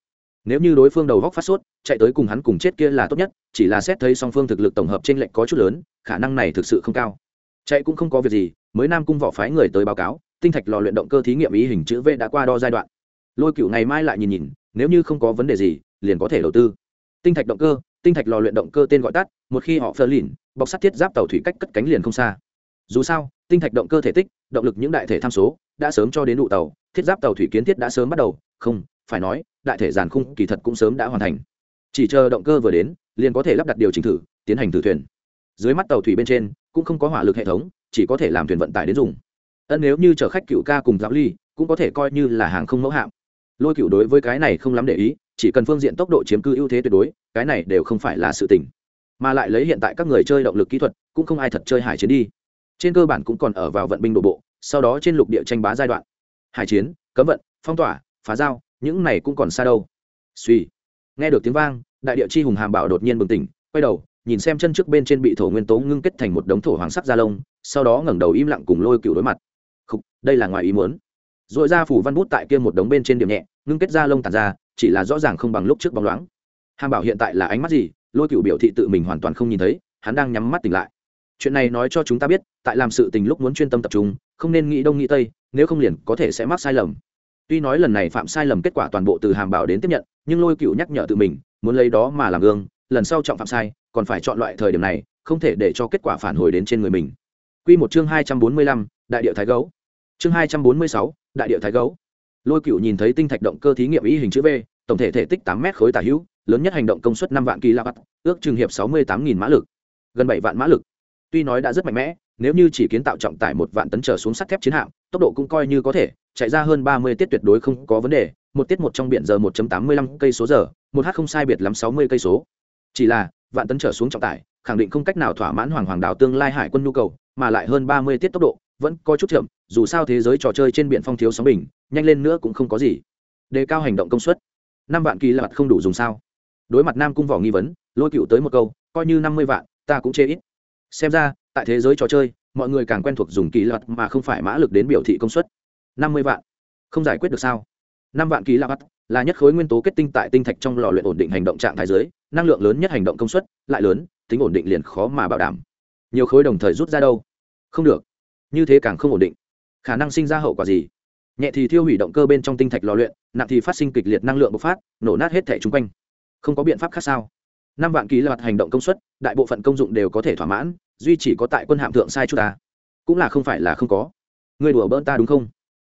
Speaker 1: nếu như đối phương đầu góc phát sốt, chạy tới cùng hắn cùng chết kia là tốt nhất, chỉ là xét thấy song phương thực lực tổng hợp trên lệnh có chút lớn, khả năng này thực sự không cao. Chạy cũng không có việc gì, mới nam cung võ phái người tới báo cáo, tinh thạch lò luyện động cơ thí nghiệm ý hình chữ v đã qua đo giai đoạn. Lôi cựu ngày mai lại nhìn nhìn, nếu như không có vấn đề gì, liền có thể đầu tư. Tinh thạch động cơ, tinh thạch lò luyện động cơ tên gọi tắt, một khi họ phơ lìn, bọc sắt thiết giáp tàu thủy cách cất cánh liền không xa. Dù sao, tinh thạch động cơ thể tích, động lực những đại thể tham số, đã sớm cho đến đủ tàu, thiết giáp tàu thủy kiến thiết đã sớm bắt đầu, không, phải nói đại thể giàn khung kỳ thật cũng sớm đã hoàn thành. Chỉ chờ động cơ vừa đến, liền có thể lắp đặt điều chỉnh thử, tiến hành thử thuyền. Dưới mắt tàu thủy bên trên, cũng không có hỏa lực hệ thống, chỉ có thể làm thuyền vận tải đến dùng. Ân, nếu như chở khách cựu ca cùng giáo ly, cũng có thể coi như là hàng không mẫu hạm. Lôi cựu đối với cái này không lắm để ý, chỉ cần phương diện tốc độ chiếm cư ưu thế tuyệt đối, cái này đều không phải là sự tình. Mà lại lấy hiện tại các người chơi động lực kỹ thuật, cũng không ai thật chơi hải chiến đi. Trên cơ bản cũng còn ở vào vận binh đổ bộ, sau đó trên lục địa tranh bá giai đoạn. Hải chiến, cấm vận, phong tỏa, phá giao những này cũng còn xa đâu. Suy. Nghe được tiếng vang đại địa chi hùng hàm bảo đột nhiên bừng tỉnh quay đầu nhìn xem chân trước bên trên bị thổ nguyên tố ngưng kết thành một đống thổ hoàng sắc da lông sau đó ngẩng đầu im lặng cùng lôi cựu đối mặt. Khúc, đây là ngoài ý muốn. Dội ra phủ văn bút tại kia một đống bên trên điểm nhẹ ngưng kết da lông tàn ra chỉ là rõ ràng không bằng lúc trước bóng loáng. Hàm bảo hiện tại là ánh mắt gì lôi cựu biểu thị tự mình hoàn toàn không nhìn thấy hắn đang nhắm mắt tỉnh lại. Chuyện này nói cho chúng ta biết tại làm sự tình lúc muốn chuyên tâm tập trung không nên nghĩ đông nghĩ tây nếu không liền có thể sẽ mắc sai lầm tuy nói lần này phạm sai lầm kết quả toàn bộ từ hàm bảo đến tiếp nhận nhưng lôi cựu nhắc nhở tự mình muốn lấy đó mà làm gương lần sau trọng phạm sai còn phải chọn loại thời điểm này không thể để cho kết quả phản hồi đến trên người mình Quy một chương hai trăm bốn mươi lăm, đại địa thái gấu. Chương hai trăm bốn mươi sáu, đại địa thái gấu. Lôi Cửu nhìn thấy tinh thạch động cơ thí nghiệm y hình chữ V, tổng thể thể tích tám mét khối tả hữu, lớn nhất hành động công suất năm vạn kW, ước chừng hiệp sáu mươi tám nghìn mã lực, gần bảy vạn mã lực. Tuy nói đã rất mạnh mẽ, nếu như chỉ kiến tạo trọng tải một vạn tấn trở xuống sắt thép chiến hạm, tốc độ cũng coi như có thể, chạy ra hơn ba mươi tiết tuyệt đối không có vấn đề, một tiết một trong biển giờ 1 lăm cây số giờ, một h không sai biệt lắm sáu mươi cây số. Chỉ là, vạn tấn trở xuống trọng tải, khẳng định không cách nào thỏa mãn hoàng hoàng đảo tương lai hải quân nhu cầu, mà lại hơn ba mươi tiết tốc độ, vẫn có chút chậm, dù sao thế giới trò chơi trên biển phong thiếu sóng bình, nhanh lên nữa cũng không có gì. Đề cao hành động công suất. năm vạn kỳ là mặt không đủ dùng sao? Đối mặt Nam cung vỏ nghi vấn, Lôi Cựu tới một câu, coi như năm mươi vạn, ta cũng chê ít. Xem ra, tại thế giới trò chơi, mọi người càng quen thuộc dùng kỳ luật mà không phải mã lực đến biểu thị công suất. năm mươi vạn, không giải quyết được sao? năm vạn kỳ là là nhất khối nguyên tố kết tinh tại tinh thạch trong lò luyện ổn định hành động trạng thái dưới, năng lượng lớn nhất hành động công suất, lại lớn, tính ổn định liền khó mà bảo đảm. Nhiều khối đồng thời rút ra đâu? Không được. Như thế càng không ổn định. Khả năng sinh ra hậu quả gì? Nhẹ thì thiêu hủy động cơ bên trong tinh thạch lò luyện, nặng thì phát sinh kịch liệt năng lượng bộc phát, nổ nát hết thảy chúng quanh. Không có biện pháp khác sao? năm vạn ký loạt hành động công suất, đại bộ phận công dụng đều có thể thỏa mãn, duy chỉ có tại quân hạm thượng sai chút ta. cũng là không phải là không có. Ngươi đùa bỡn ta đúng không?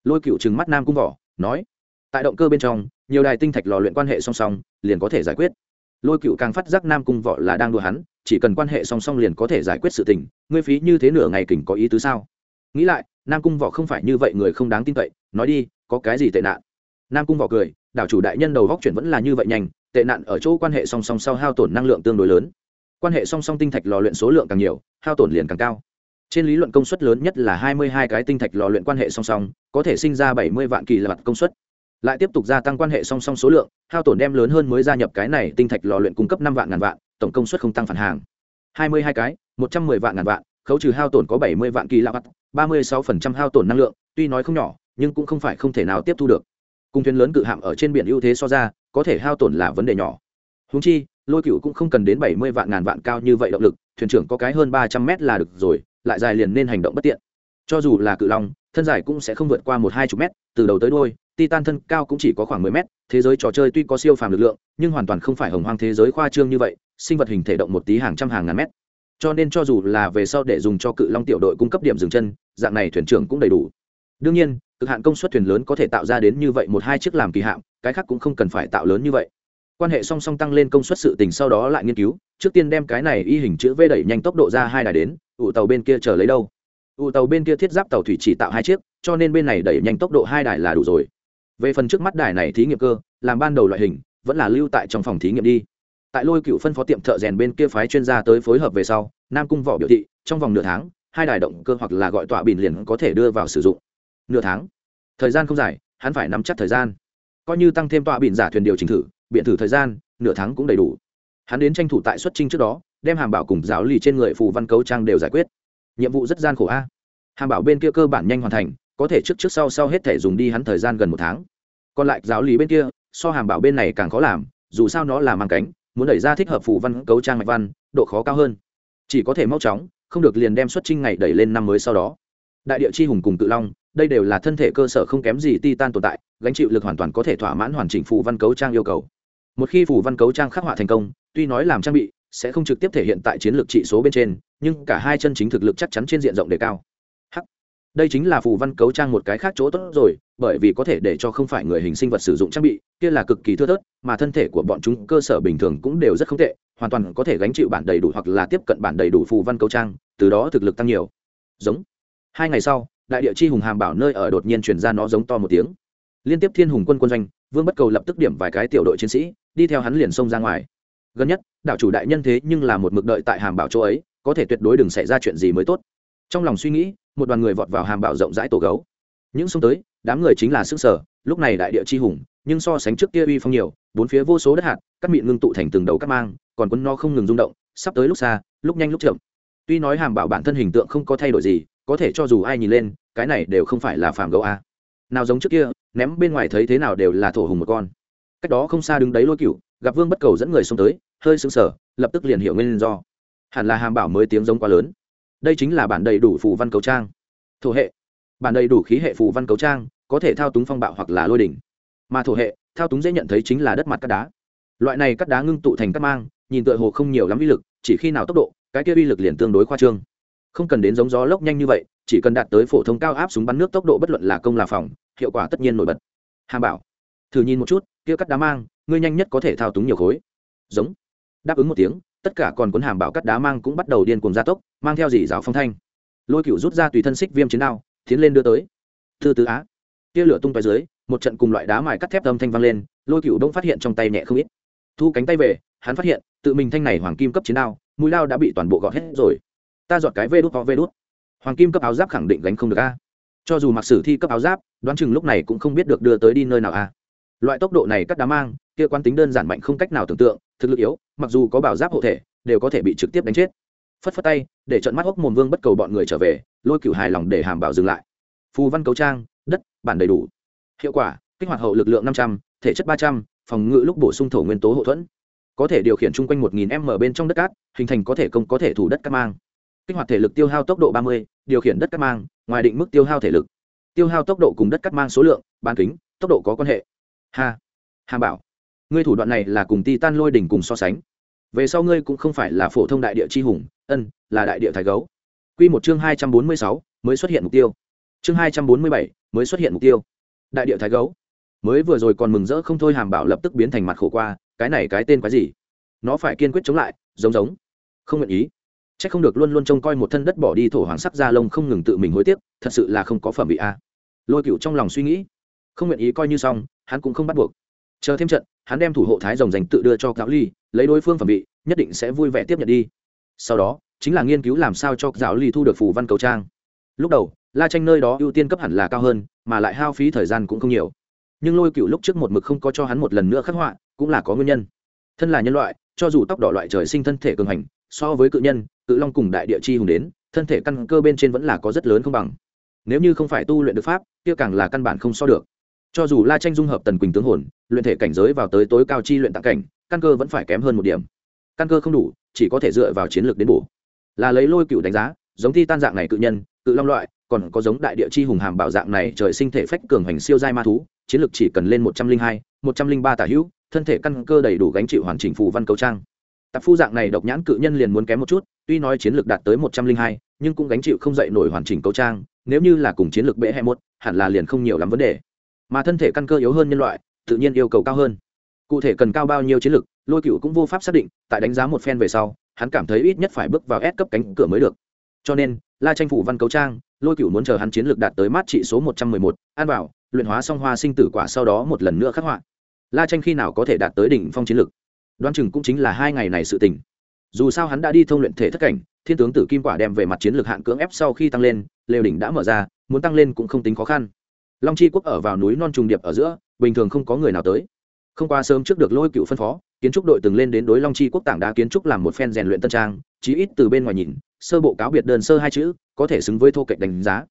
Speaker 1: Lôi cựu trừng mắt nam cung vỏ nói. Tại động cơ bên trong, nhiều đài tinh thạch lò luyện quan hệ song song, liền có thể giải quyết. Lôi cựu càng phát giác nam cung võ là đang đùa hắn, chỉ cần quan hệ song song liền có thể giải quyết sự tình. Ngươi phí như thế nửa ngày kỉnh có ý tứ sao? Nghĩ lại, nam cung võ không phải như vậy người không đáng tin cậy, nói đi, có cái gì tệ nạn? Nam cung võ cười, đảo chủ đại nhân đầu góc chuyển vẫn là như vậy nhanh, tệ nạn ở chỗ quan hệ song song sau hao tổn năng lượng tương đối lớn quan hệ song song tinh thạch lò luyện số lượng càng nhiều, hao tổn liền càng cao. Trên lý luận công suất lớn nhất là hai mươi hai cái tinh thạch lò luyện quan hệ song song, có thể sinh ra bảy mươi vạn kỳ lạt công suất. Lại tiếp tục gia tăng quan hệ song song số lượng, hao tổn đem lớn hơn mới gia nhập cái này tinh thạch lò luyện cung cấp năm vạn ngàn vạn, tổng công suất không tăng phản hàng. hai mươi hai cái, một trăm mười vạn ngàn vạn, khấu trừ hao tổn có bảy mươi vạn kỳ lạ vặt ba mươi sáu phần trăm hao tổn năng lượng, tuy nói không nhỏ, nhưng cũng không phải không thể nào tiếp thu được. Cung thuyền lớn cự hạm ở trên biển ưu thế so ra, có thể hao tổn là vấn đề nhỏ. Húng chi lôi cựu cũng không cần đến bảy mươi vạn ngàn vạn cao như vậy động lực, thuyền trưởng có cái hơn ba trăm mét là được rồi, lại dài liền nên hành động bất tiện. Cho dù là cự long, thân dài cũng sẽ không vượt qua một hai chục mét, từ đầu tới đôi titan thân cao cũng chỉ có khoảng mười mét, thế giới trò chơi tuy có siêu phàm lực lượng, nhưng hoàn toàn không phải hồng hoang thế giới khoa trương như vậy, sinh vật hình thể động một tí hàng trăm hàng ngàn mét. Cho nên cho dù là về sau để dùng cho cự long tiểu đội cung cấp điểm dừng chân, dạng này thuyền trưởng cũng đầy đủ. Đương nhiên, cực hạn công suất thuyền lớn có thể tạo ra đến như vậy một hai chiếc làm kỳ hạm, cái khác cũng không cần phải tạo lớn như vậy quan hệ song song tăng lên công suất sự tình sau đó lại nghiên cứu, trước tiên đem cái này y hình chữ v đẩy nhanh tốc độ ra hai đài đến ụ tàu bên kia chờ lấy đâu. Ụ tàu bên kia thiết giáp tàu thủy chỉ tạo hai chiếc, cho nên bên này đẩy nhanh tốc độ hai đài là đủ rồi. Về phần trước mắt đài này thí nghiệm cơ, làm ban đầu loại hình, vẫn là lưu tại trong phòng thí nghiệm đi. Tại lôi cựu phân phó tiệm thợ rèn bên kia phái chuyên gia tới phối hợp về sau, nam cung võ biểu thị, trong vòng nửa tháng, hai đài động cơ hoặc là gọi tọa bìn liền có thể đưa vào sử dụng. Nửa tháng? Thời gian không dài, hắn phải nắm chắc thời gian. Coi như tăng thêm tọa bìn giả thuyền điều chỉnh thử biện thử thời gian, nửa tháng cũng đầy đủ. Hắn đến tranh thủ tại xuất trình trước đó, đem hàm bảo cùng giáo lì trên người phù văn cấu trang đều giải quyết. Nhiệm vụ rất gian khổ a. Hàm bảo bên kia cơ bản nhanh hoàn thành, có thể trước trước sau sau hết thể dùng đi hắn thời gian gần một tháng. Còn lại giáo lý bên kia, so hàm bảo bên này càng khó làm, dù sao nó là mang cánh, muốn đẩy ra thích hợp phù văn cấu trang mạch văn, độ khó cao hơn. Chỉ có thể mau chóng, không được liền đem xuất trinh ngày đẩy lên năm mới sau đó. Đại địa chi hùng cùng tự long, đây đều là thân thể cơ sở không kém gì titan tồn tại, gánh chịu lực hoàn toàn có thể thỏa mãn hoàn chỉnh phù văn cấu trang yêu cầu một khi phù văn cấu trang khắc họa thành công, tuy nói làm trang bị sẽ không trực tiếp thể hiện tại chiến lược trị số bên trên, nhưng cả hai chân chính thực lực chắc chắn trên diện rộng đề cao. Đây chính là phù văn cấu trang một cái khác chỗ tốt rồi, bởi vì có thể để cho không phải người hình sinh vật sử dụng trang bị, kia là cực kỳ thưa thớt, mà thân thể của bọn chúng cơ sở bình thường cũng đều rất không tệ, hoàn toàn có thể gánh chịu bản đầy đủ hoặc là tiếp cận bản đầy đủ phù văn cấu trang, từ đó thực lực tăng nhiều. Giống. Hai ngày sau, đại địa chi hùng hàm bảo nơi ở đột nhiên truyền ra nó giống to một tiếng. Liên tiếp thiên hùng quân quân doanh vương bất cầu lập tức điểm vài cái tiểu đội chiến sĩ, đi theo hắn liền xông ra ngoài. Gần nhất đạo chủ đại nhân thế nhưng là một mực đợi tại hàm bảo chỗ ấy, có thể tuyệt đối đừng xảy ra chuyện gì mới tốt. Trong lòng suy nghĩ, một đoàn người vọt vào hàm bảo rộng rãi tổ gấu. Những xông tới, đám người chính là sức sở, lúc này đại địa chi hùng, nhưng so sánh trước kia uy phong nhiều, bốn phía vô số đất hạt, các miệng ngưng tụ thành từng đầu cắt mang, còn quân no không ngừng rung động, sắp tới lúc xa, lúc nhanh lúc chậm. Tuy nói hàm bảo bản thân hình tượng không có thay đổi gì, có thể cho dù ai nhìn lên, cái này đều không phải là phàm gấu a. Nào giống trước kia ném bên ngoài thấy thế nào đều là thổ hùng một con. Cách đó không xa đứng đấy lôi cựu gặp vương bất cầu dẫn người xông tới, hơi sững sờ, lập tức liền hiểu nguyên do. Hẳn là hàm bảo mới tiếng giống quá lớn. Đây chính là bản đầy đủ phù văn cấu trang. Thổ hệ. Bản đầy đủ khí hệ phù văn cấu trang, có thể thao túng phong bạo hoặc là lôi đỉnh. Mà thổ hệ, thao túng dễ nhận thấy chính là đất mặt cắt đá. Loại này cắt đá ngưng tụ thành cắt mang, nhìn tựa hồ không nhiều lắm uy lực, chỉ khi nào tốc độ, cái kia uy lực liền tương đối khoa trương. Không cần đến giống gió lốc nhanh như vậy chỉ cần đạt tới phổ thông cao áp súng bắn nước tốc độ bất luận là công là phòng, hiệu quả tất nhiên nổi bật. Hàm bảo, thử nhìn một chút, kia cắt đá mang, ngươi nhanh nhất có thể thao túng nhiều khối. Giống, đáp ứng một tiếng, tất cả còn cuốn hàm bảo cắt đá mang cũng bắt đầu điên cuồng gia tốc, mang theo dì giáo phong thanh. Lôi cựu rút ra tùy thân xích viêm chiến đao, tiến lên đưa tới. Thư tứ á, tia lửa tung tay dưới, một trận cùng loại đá mài cắt thép âm thanh vang lên, lôi cựu đông phát hiện trong tay nhẹ không ít. Thu cánh tay về, hắn phát hiện, tự mình thanh này hoàng kim cấp chiến đao, mũi lao đã bị toàn bộ gọt hết rồi. Ta dọn cái vê đút có vê đút hoàng kim cấp áo giáp khẳng định gánh không được a. Cho dù mặc sử thi cấp áo giáp, đoán chừng lúc này cũng không biết được đưa tới đi nơi nào a. Loại tốc độ này cắt đá mang, kia quan tính đơn giản mạnh không cách nào tưởng tượng, thực lực yếu, mặc dù có bảo giáp hộ thể, đều có thể bị trực tiếp đánh chết. Phất phất tay, để trận mắt hốc mồm vương bất cầu bọn người trở về, lôi cửu hài lòng để hàm bảo dừng lại. Phù văn cấu trang, đất, bản đầy đủ. Hiệu quả, kích hoạt hậu lực lượng năm trăm, thể chất ba trăm, phòng ngự lúc bổ sung thổ nguyên tố hậu thuẫn. Có thể điều khiển chung quanh một nghìn m bên trong đất cát, hình thành có thể công có thể thủ đất cát mang. Kích hoạt thể lực tiêu hao tốc độ ba mươi điều khiển đất cắt mang, ngoài định mức tiêu hao thể lực. Tiêu hao tốc độ cùng đất cắt mang số lượng, bán kính, tốc độ có quan hệ. Ha hàm bảo, ngươi thủ đoạn này là cùng ti tan lôi đỉnh cùng so sánh. Về sau ngươi cũng không phải là phổ thông đại địa chi hùng, ân, là đại địa thái gấu. Quy một chương hai trăm bốn mươi sáu, mới xuất hiện mục tiêu. Chương hai trăm bốn mươi bảy, mới xuất hiện mục tiêu. Đại địa thái gấu. Mới vừa rồi còn mừng rỡ không thôi hàm bảo lập tức biến thành mặt khổ qua, cái này cái tên quái gì? Nó phải kiên quyết chống lại, giống giống. Không nguyện ý c h ắ c không được luôn luôn trông coi một thân đất bỏ đi thổ hoàng sắc da lông không ngừng tự mình hối tiếc, thật sự là không có phẩm vị a. Lôi cựu trong lòng suy nghĩ, không nguyện ý coi như xong, hắn cũng không bắt buộc. Chờ thêm trận, hắn đem thủ hộ thái rồng dành tự đưa cho giáo ly, lấy đối phương phẩm vị, nhất định sẽ vui vẻ tiếp nhận đi. Sau đó, chính là nghiên cứu làm sao cho giáo ly thu được phù văn cầu trang. Lúc đầu, la tranh nơi đó ưu tiên cấp hẳn là cao hơn, mà lại hao phí thời gian cũng không nhiều. Nhưng lôi cựu lúc trước một mực không có cho hắn một lần nữa khắc họa, cũng là có nguyên nhân. Thân là nhân loại, cho dù tóc đỏ loại trời sinh thân thể cường hành, so với cự nhân cự long cùng đại địa chi hùng đến, thân thể căn cơ bên trên vẫn là có rất lớn không bằng. Nếu như không phải tu luyện được pháp, kia càng là căn bản không so được. Cho dù la tranh dung hợp tần quỳnh tướng hồn, luyện thể cảnh giới vào tới tối cao chi luyện tặng cảnh, căn cơ vẫn phải kém hơn một điểm. Căn cơ không đủ, chỉ có thể dựa vào chiến lược đến bổ. Là lấy lôi cựu đánh giá, giống thi tan dạng này cự nhân, cự long loại, còn có giống đại địa chi hùng hàm bảo dạng này trời sinh thể phách cường hành siêu giai ma thú, chiến lược chỉ cần lên một trăm linh hai, một trăm linh ba tả hữu, thân thể căn cơ đầy đủ gánh chịu hoàn chỉnh phù văn cầu trang tạp phu dạng này độc nhãn cự nhân liền muốn kém một chút, tuy nói chiến lược đạt tới một trăm linh hai, nhưng cũng gánh chịu không dậy nổi hoàn chỉnh cấu trang, nếu như là cùng chiến lược bệ hệ một, hẳn là liền không nhiều lắm vấn đề. Mà thân thể căn cơ yếu hơn nhân loại, tự nhiên yêu cầu cao hơn. Cụ thể cần cao bao nhiêu chiến lược, lôi cựu cũng vô pháp xác định, tại đánh giá một phen về sau, hắn cảm thấy ít nhất phải bước vào S cấp cánh cửa mới được. Cho nên, la tranh phủ văn cấu trang, lôi cựu muốn chờ hắn chiến lược đạt tới mát trị số một trăm mười một, an bảo, luyện hóa song hoa sinh tử quả sau đó một lần nữa khắc họa. La tranh khi nào có thể đạt tới đỉnh phong chiến lược? Đoán chừng cũng chính là hai ngày này sự tình. Dù sao hắn đã đi thông luyện thể thất cảnh, thiên tướng tử kim quả đem về mặt chiến lược hạn cưỡng ép sau khi tăng lên, lều đỉnh đã mở ra, muốn tăng lên cũng không tính khó khăn. Long chi quốc ở vào núi non trùng điệp ở giữa, bình thường không có người nào tới. Không qua sớm trước được lôi cựu phân phó, kiến trúc đội từng lên đến đối long chi quốc tảng đá kiến trúc làm một phen rèn luyện tân trang, chí ít từ bên ngoài nhìn, sơ bộ cáo biệt đơn sơ hai chữ, có thể xứng với thô kệch đánh giá.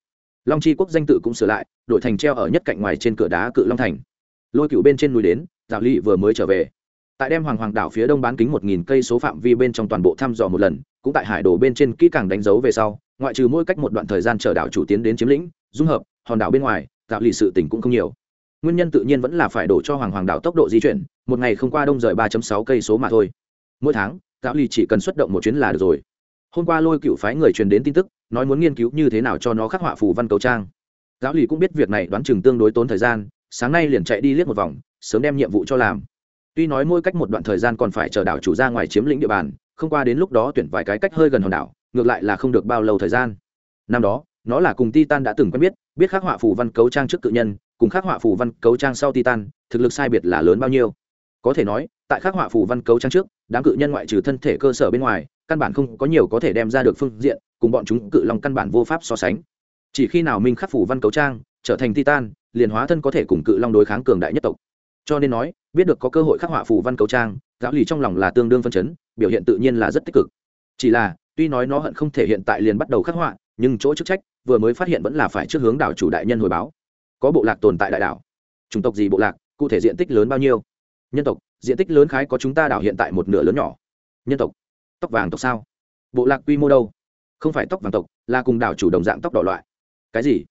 Speaker 1: Long chi quốc danh tự cũng sửa lại, đội thành treo ở nhất cạnh ngoài trên cửa đá cự long thành. Lôi cựu bên trên núi đến dạo ly vừa mới trở về tại đem hoàng hoàng đảo phía đông bán kính một nghìn cây số phạm vi bên trong toàn bộ thăm dò một lần, cũng tại hải đồ bên trên kỹ càng đánh dấu về sau, ngoại trừ mỗi cách một đoạn thời gian chờ đảo chủ tiến đến chiếm lĩnh, dung hợp, hòn đảo bên ngoài, tạo lì sự tỉnh cũng không nhiều. Nguyên nhân tự nhiên vẫn là phải đổ cho hoàng hoàng đảo tốc độ di chuyển, một ngày không qua đông rời ba sáu cây số mà thôi. Mỗi tháng, tạo lì chỉ cần xuất động một chuyến là được rồi. Hôm qua lôi cựu phái người truyền đến tin tức, nói muốn nghiên cứu như thế nào cho nó khắc họa phù văn cầu trang. Giáo lì cũng biết việc này đoán chừng tương đối tốn thời gian, sáng nay liền chạy đi liếc một vòng, sớm đem nhiệm vụ cho làm tuy nói mỗi cách một đoạn thời gian còn phải chờ đảo chủ ra ngoài chiếm lĩnh địa bàn, không qua đến lúc đó tuyển vài cái cách hơi gần hòn đảo, ngược lại là không được bao lâu thời gian. Năm đó, nó là cùng titan đã từng quen biết biết khắc họa phù văn cấu trang trước cự nhân, cùng khắc họa phù văn cấu trang sau titan, thực lực sai biệt là lớn bao nhiêu. Có thể nói, tại khắc họa phù văn cấu trang trước, đám cự nhân ngoại trừ thân thể cơ sở bên ngoài, căn bản không có nhiều có thể đem ra được phương diện, cùng bọn chúng cự long căn bản vô pháp so sánh. Chỉ khi nào minh khắc phủ văn cấu trang trở thành titan, liền hóa thân có thể cùng cự long đối kháng cường đại nhất tộc cho nên nói, biết được có cơ hội khắc họa phù văn cấu trang giáo lì trong lòng là tương đương phân chấn, biểu hiện tự nhiên là rất tích cực. Chỉ là, tuy nói nó hận không thể hiện tại liền bắt đầu khắc họa, nhưng chỗ chức trách vừa mới phát hiện vẫn là phải trước hướng đảo chủ đại nhân hồi báo. Có bộ lạc tồn tại đại đảo. Chủng tộc gì bộ lạc, cụ thể diện tích lớn bao nhiêu? Nhân tộc, diện tích lớn khái có chúng ta đảo hiện tại một nửa lớn nhỏ. Nhân tộc, tóc vàng tộc sao? Bộ lạc quy mô đâu? Không phải tóc vàng tộc, là cùng đảo chủ đồng dạng tóc đỏ loại. Cái gì?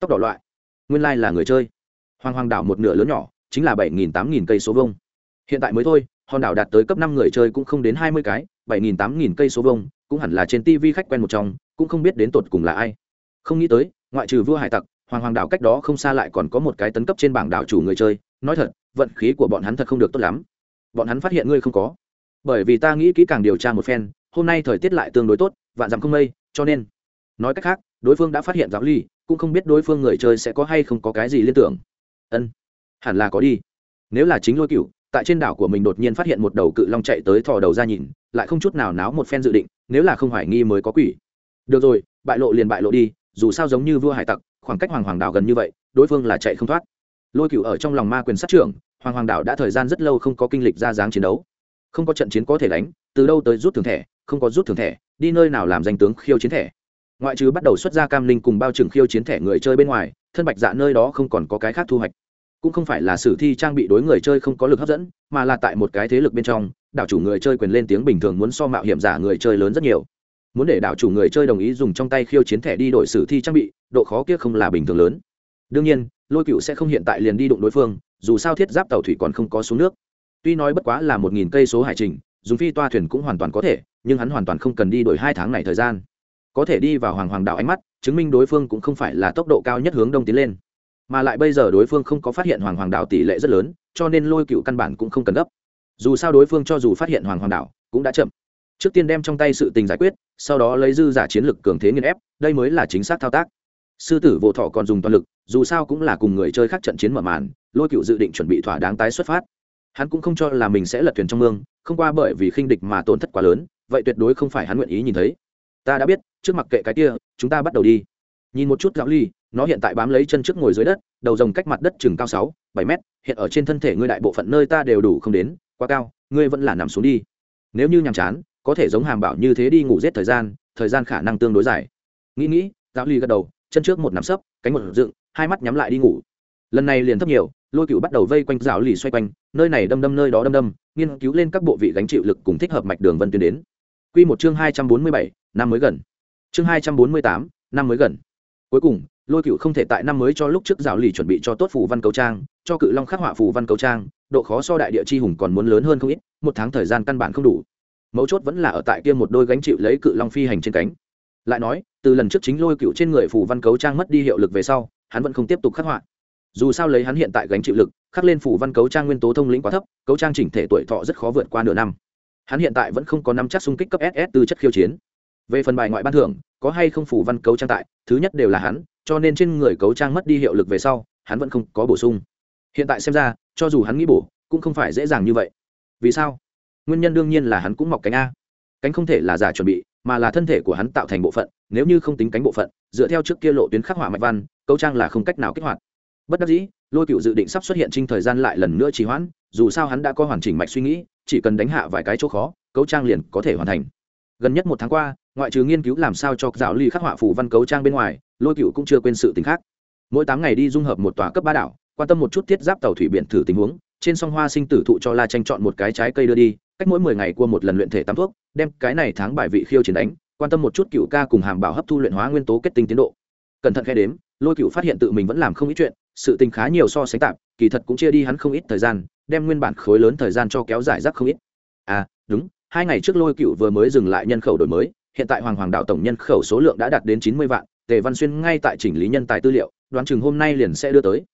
Speaker 1: Tóc đỏ loại? Nguyên lai là người chơi. Hoàng hoàng đảo một nửa lớn nhỏ chính là bảy nghìn tám nghìn cây số vông hiện tại mới thôi, hòn đảo đạt tới cấp năm người chơi cũng không đến hai mươi cái, bảy nghìn tám nghìn cây số vông cũng hẳn là trên tv khách quen một trong, cũng không biết đến tột cùng là ai. Không nghĩ tới, ngoại trừ vua hải tặc, hoàng hoàng đảo cách đó không xa lại còn có một cái tấn cấp trên bảng đảo chủ người chơi. Nói thật, vận khí của bọn hắn thật không được tốt lắm. Bọn hắn phát hiện ngươi không có. Bởi vì ta nghĩ kỹ càng điều tra một phen, hôm nay thời tiết lại tương đối tốt, vạn dặm không mây, cho nên. Nói cách khác, đối phương đã phát hiện giáo ly, cũng không biết đối phương người chơi sẽ có hay không có cái gì liên tưởng. Ân hẳn là có đi. Nếu là chính lôi cựu tại trên đảo của mình đột nhiên phát hiện một đầu cự long chạy tới thò đầu ra nhìn, lại không chút nào náo một phen dự định, nếu là không hoài nghi mới có quỷ. Được rồi, bại lộ liền bại lộ đi, dù sao giống như vua hải tặc, khoảng cách hoàng hoàng đảo gần như vậy, đối phương là chạy không thoát. Lôi cựu ở trong lòng ma quyền sát trưởng, hoàng hoàng đảo đã thời gian rất lâu không có kinh lịch ra dáng chiến đấu. Không có trận chiến có thể đánh, từ đâu tới rút thường thẻ, không có rút thường thẻ, đi nơi nào làm danh tướng khiêu chiến thẻ. Ngoại trừ bắt đầu xuất ra cam linh cùng bao trừng khiêu chiến thẻ người chơi bên ngoài, thân bạch dạ nơi đó không còn có cái khác thu hoạch cũng không phải là sử thi trang bị đối người chơi không có lực hấp dẫn, mà là tại một cái thế lực bên trong, đảo chủ người chơi quyền lên tiếng bình thường muốn so mạo hiểm giả người chơi lớn rất nhiều. Muốn để đảo chủ người chơi đồng ý dùng trong tay khiêu chiến thẻ đi đổi sử thi trang bị, độ khó kia không là bình thường lớn. Đương nhiên, lôi cựu sẽ không hiện tại liền đi đụng đối phương, dù sao thiết giáp tàu thủy còn không có xuống nước. Tuy nói bất quá là một nghìn cây số hải trình, dùng phi toa thuyền cũng hoàn toàn có thể, nhưng hắn hoàn toàn không cần đi đổi hai tháng này thời gian. Có thể đi vào hoàng hoàng đảo ánh mắt, chứng minh đối phương cũng không phải là tốc độ cao nhất hướng đông tiến lên mà lại bây giờ đối phương không có phát hiện hoàng hoàng đảo tỷ lệ rất lớn, cho nên lôi cựu căn bản cũng không cần gấp. Dù sao đối phương cho dù phát hiện hoàng hoàng đảo cũng đã chậm. Trước tiên đem trong tay sự tình giải quyết, sau đó lấy dư giả chiến lực cường thế nghiên ép, đây mới là chính xác thao tác. Sư tử vô thọ còn dùng toàn lực, dù sao cũng là cùng người chơi khác trận chiến mở màn, lôi cựu dự định chuẩn bị thỏa đáng tái xuất phát. Hắn cũng không cho là mình sẽ lật thuyền trong mương, không qua bởi vì khinh địch mà tổn thất quá lớn, vậy tuyệt đối không phải hắn nguyện ý nhìn thấy. Ta đã biết, trước mặt kệ cái kia, chúng ta bắt đầu đi. Nhìn một chút gạo ly nó hiện tại bám lấy chân trước ngồi dưới đất, đầu rồng cách mặt đất chừng cao sáu, bảy mét, hiện ở trên thân thể ngươi đại bộ phận nơi ta đều đủ không đến, quá cao, ngươi vẫn là nằm xuống đi. Nếu như nhàm chán, có thể giống hàm bảo như thế đi ngủ giết thời gian thời gian khả năng tương đối dài. Nghĩ nghĩ giáo ly gật đầu, chân trước một nằm sấp, cánh một dựng, hai mắt nhắm lại đi ngủ. Lần này liền thấp nhiều, lôi cựu bắt đầu vây quanh giáo lì xoay quanh, nơi này đâm đâm nơi đó đâm đâm, nghiên cứu lên các bộ vị gánh chịu lực cùng thích hợp mạch đường vân tuyến đến. Q một chương hai trăm bốn mươi bảy, năm mới gần. Chương hai trăm bốn mươi tám, năm mới gần. Cuối cùng lôi cựu không thể tại năm mới cho lúc trước rào lì chuẩn bị cho tốt phù văn cấu trang, cho cự long khắc họa phù văn cấu trang, độ khó so đại địa chi hùng còn muốn lớn hơn không ít, một tháng thời gian căn bản không đủ. Mấu chốt vẫn là ở tại kia một đôi gánh chịu lấy cự long phi hành trên cánh. Lại nói, từ lần trước chính lôi cựu trên người phù văn cấu trang mất đi hiệu lực về sau, hắn vẫn không tiếp tục khắc họa. Dù sao lấy hắn hiện tại gánh chịu lực, khắc lên Phù văn cấu trang nguyên tố thông lĩnh quá thấp cấu trang chỉnh thể tuổi thọ rất khó vượt qua nửa năm. Hắn hiện tại vẫn không có năm chắc xung kích cấp ss từ chất khiêu chiến về phần bài ngoại ban thưởng, có hay không phủ văn cấu trang tại, thứ nhất đều là hắn, cho nên trên người cấu trang mất đi hiệu lực về sau, hắn vẫn không có bổ sung. Hiện tại xem ra, cho dù hắn nghĩ bổ, cũng không phải dễ dàng như vậy. Vì sao? Nguyên nhân đương nhiên là hắn cũng mọc cánh a. Cánh không thể là giả chuẩn bị, mà là thân thể của hắn tạo thành bộ phận, nếu như không tính cánh bộ phận, dựa theo trước kia lộ tuyến khắc họa mạch văn, cấu trang là không cách nào kích hoạt. Bất đắc dĩ, lôi cựu dự định sắp xuất hiện trinh thời gian lại lần nữa trì hoãn, dù sao hắn đã có hoàn chỉnh mạch suy nghĩ, chỉ cần đánh hạ vài cái chỗ khó, cấu trang liền có thể hoàn thành gần nhất một tháng qua, ngoại trừ nghiên cứu làm sao cho dạo ly khắc họa phủ văn cấu trang bên ngoài, lôi cựu cũng chưa quên sự t khác. Mỗi tám ngày đi dung hợp một tòa cấp ba đảo, quan tâm một chút thiết giáp tàu thủy biển thử tình huống, trên sông hoa sinh tử thụ cho la tranh chọn một cái trái cây đưa đi, cách mỗi mười ngày qua một lần luyện thể tắm thuốc, đem cái này tháng bài vị khiêu chiến đánh, quan tâm một chút cựu ca cùng hàm bảo hấp thu luyện hóa nguyên tố kết tinh tiến độ. Cẩn thận khe đếm, lôi cựu phát hiện tự mình vẫn làm không ít chuyện, sự tình khá nhiều so sánh tạp kỳ thật cũng chia đi hắn không ít thời gian, đem nguyên bản khối lớn thời gian cho kéo dài rác không ít. À đúng hai ngày trước lôi cựu vừa mới dừng lại nhân khẩu đổi mới, hiện tại hoàng hoàng đạo tổng nhân khẩu số lượng đã đạt đến chín mươi vạn, tề văn xuyên ngay tại chỉnh lý nhân tài tư liệu, đoán chừng hôm nay liền sẽ đưa tới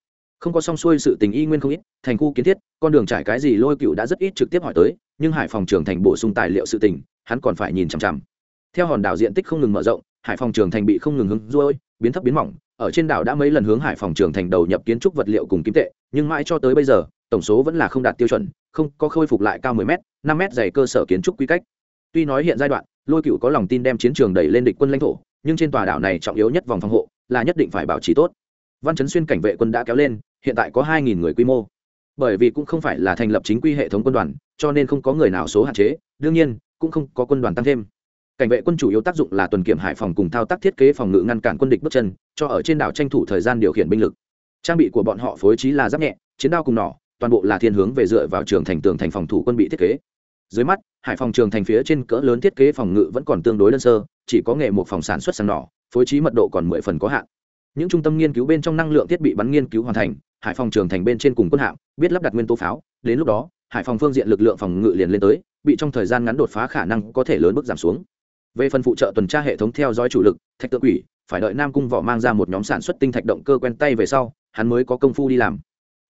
Speaker 1: không có xong xuôi sự tình y nguyên không ít, thành khu kiến thiết, con đường trải cái gì lôi cựu đã rất ít trực tiếp hỏi tới, nhưng hải phòng trường thành bổ sung tài liệu sự tình, hắn còn phải nhìn chằm chằm theo hòn đảo diện tích không ngừng mở rộng, hải phòng trường thành bị không ngừng hướng ruôi, biến thấp biến mỏng, ở trên đảo đã mấy lần hướng hải phòng trường thành đầu nhập kiến trúc vật liệu cùng kim tệ, nhưng mãi cho tới bây giờ, tổng số vẫn là không đạt tiêu chuẩn, không có khôi phục lại cao 10 mét. 5 mét dày cơ sở kiến trúc quy cách. Tuy nói hiện giai đoạn, lôi cựu có lòng tin đem chiến trường đẩy lên địch quân lãnh thổ, nhưng trên tòa đảo này trọng yếu nhất vòng phòng hộ là nhất định phải bảo trì tốt. Văn chấn xuyên cảnh vệ quân đã kéo lên, hiện tại có 2.000 người quy mô. Bởi vì cũng không phải là thành lập chính quy hệ thống quân đoàn, cho nên không có người nào số hạn chế, đương nhiên, cũng không có quân đoàn tăng thêm. Cảnh vệ quân chủ yếu tác dụng là tuần kiểm hải phòng cùng thao tác thiết kế phòng ngự ngăn cản quân địch bước chân, cho ở trên đảo tranh thủ thời gian điều khiển binh lực. Trang bị của bọn họ phối trí là giáp nhẹ, chiến đao cùng nỏ, toàn bộ là thiên hướng về dựa vào trường thành tường thành phòng thủ quân bị thiết kế dưới mắt, hải phòng trường thành phía trên cỡ lớn thiết kế phòng ngự vẫn còn tương đối đơn sơ, chỉ có nghề một phòng sản xuất sang nỏ phối trí mật độ còn mười phần có hạn. Những trung tâm nghiên cứu bên trong năng lượng thiết bị bắn nghiên cứu hoàn thành, hải phòng trường thành bên trên cùng quân hạm, biết lắp đặt nguyên tố pháo, đến lúc đó, hải phòng phương diện lực lượng phòng ngự liền lên tới, bị trong thời gian ngắn đột phá khả năng có thể lớn bước giảm xuống. Về phần phụ trợ tuần tra hệ thống theo dõi chủ lực, thạch tự quỷ, phải đợi nam cung võ mang ra một nhóm sản xuất tinh thạch động cơ quen tay về sau, hắn mới có công phu đi làm.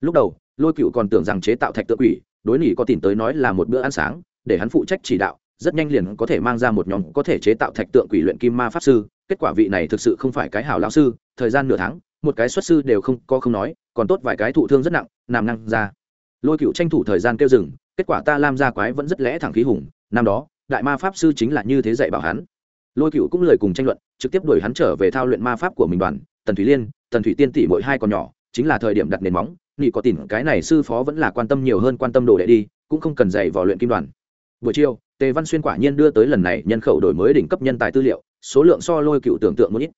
Speaker 1: Lúc đầu, lôi cựu còn tưởng rằng chế tạo thạch tự quỷ, đối nỉ có tìm tới nói là một bữa ăn sáng để hắn phụ trách chỉ đạo, rất nhanh liền có thể mang ra một nhóm có thể chế tạo thạch tượng quỷ luyện kim ma pháp sư. Kết quả vị này thực sự không phải cái hảo lão sư, thời gian nửa tháng, một cái xuất sư đều không có không nói, còn tốt vài cái thụ thương rất nặng, nằm năng ra. Lôi cựu tranh thủ thời gian kêu dừng, kết quả ta lam ra quái vẫn rất lẽ thẳng khí hùng, năm đó, đại ma pháp sư chính là như thế dạy bảo hắn. Lôi cựu cũng lời cùng tranh luận, trực tiếp đuổi hắn trở về thao luyện ma pháp của mình đoàn, tần thủy liên, tần thủy tiên tỷ mỗi hai còn nhỏ, chính là thời điểm đặt nền móng nghị có tìm cái này sư phó vẫn là quan tâm nhiều hơn quan tâm đồ đệ đi, cũng không cần dạy vào luyện kim đoàn buổi chiều, tề văn xuyên quả nhiên đưa tới lần này nhân khẩu đổi mới đỉnh cấp nhân tài tư liệu, số lượng so lôi cựu tưởng tượng một ít.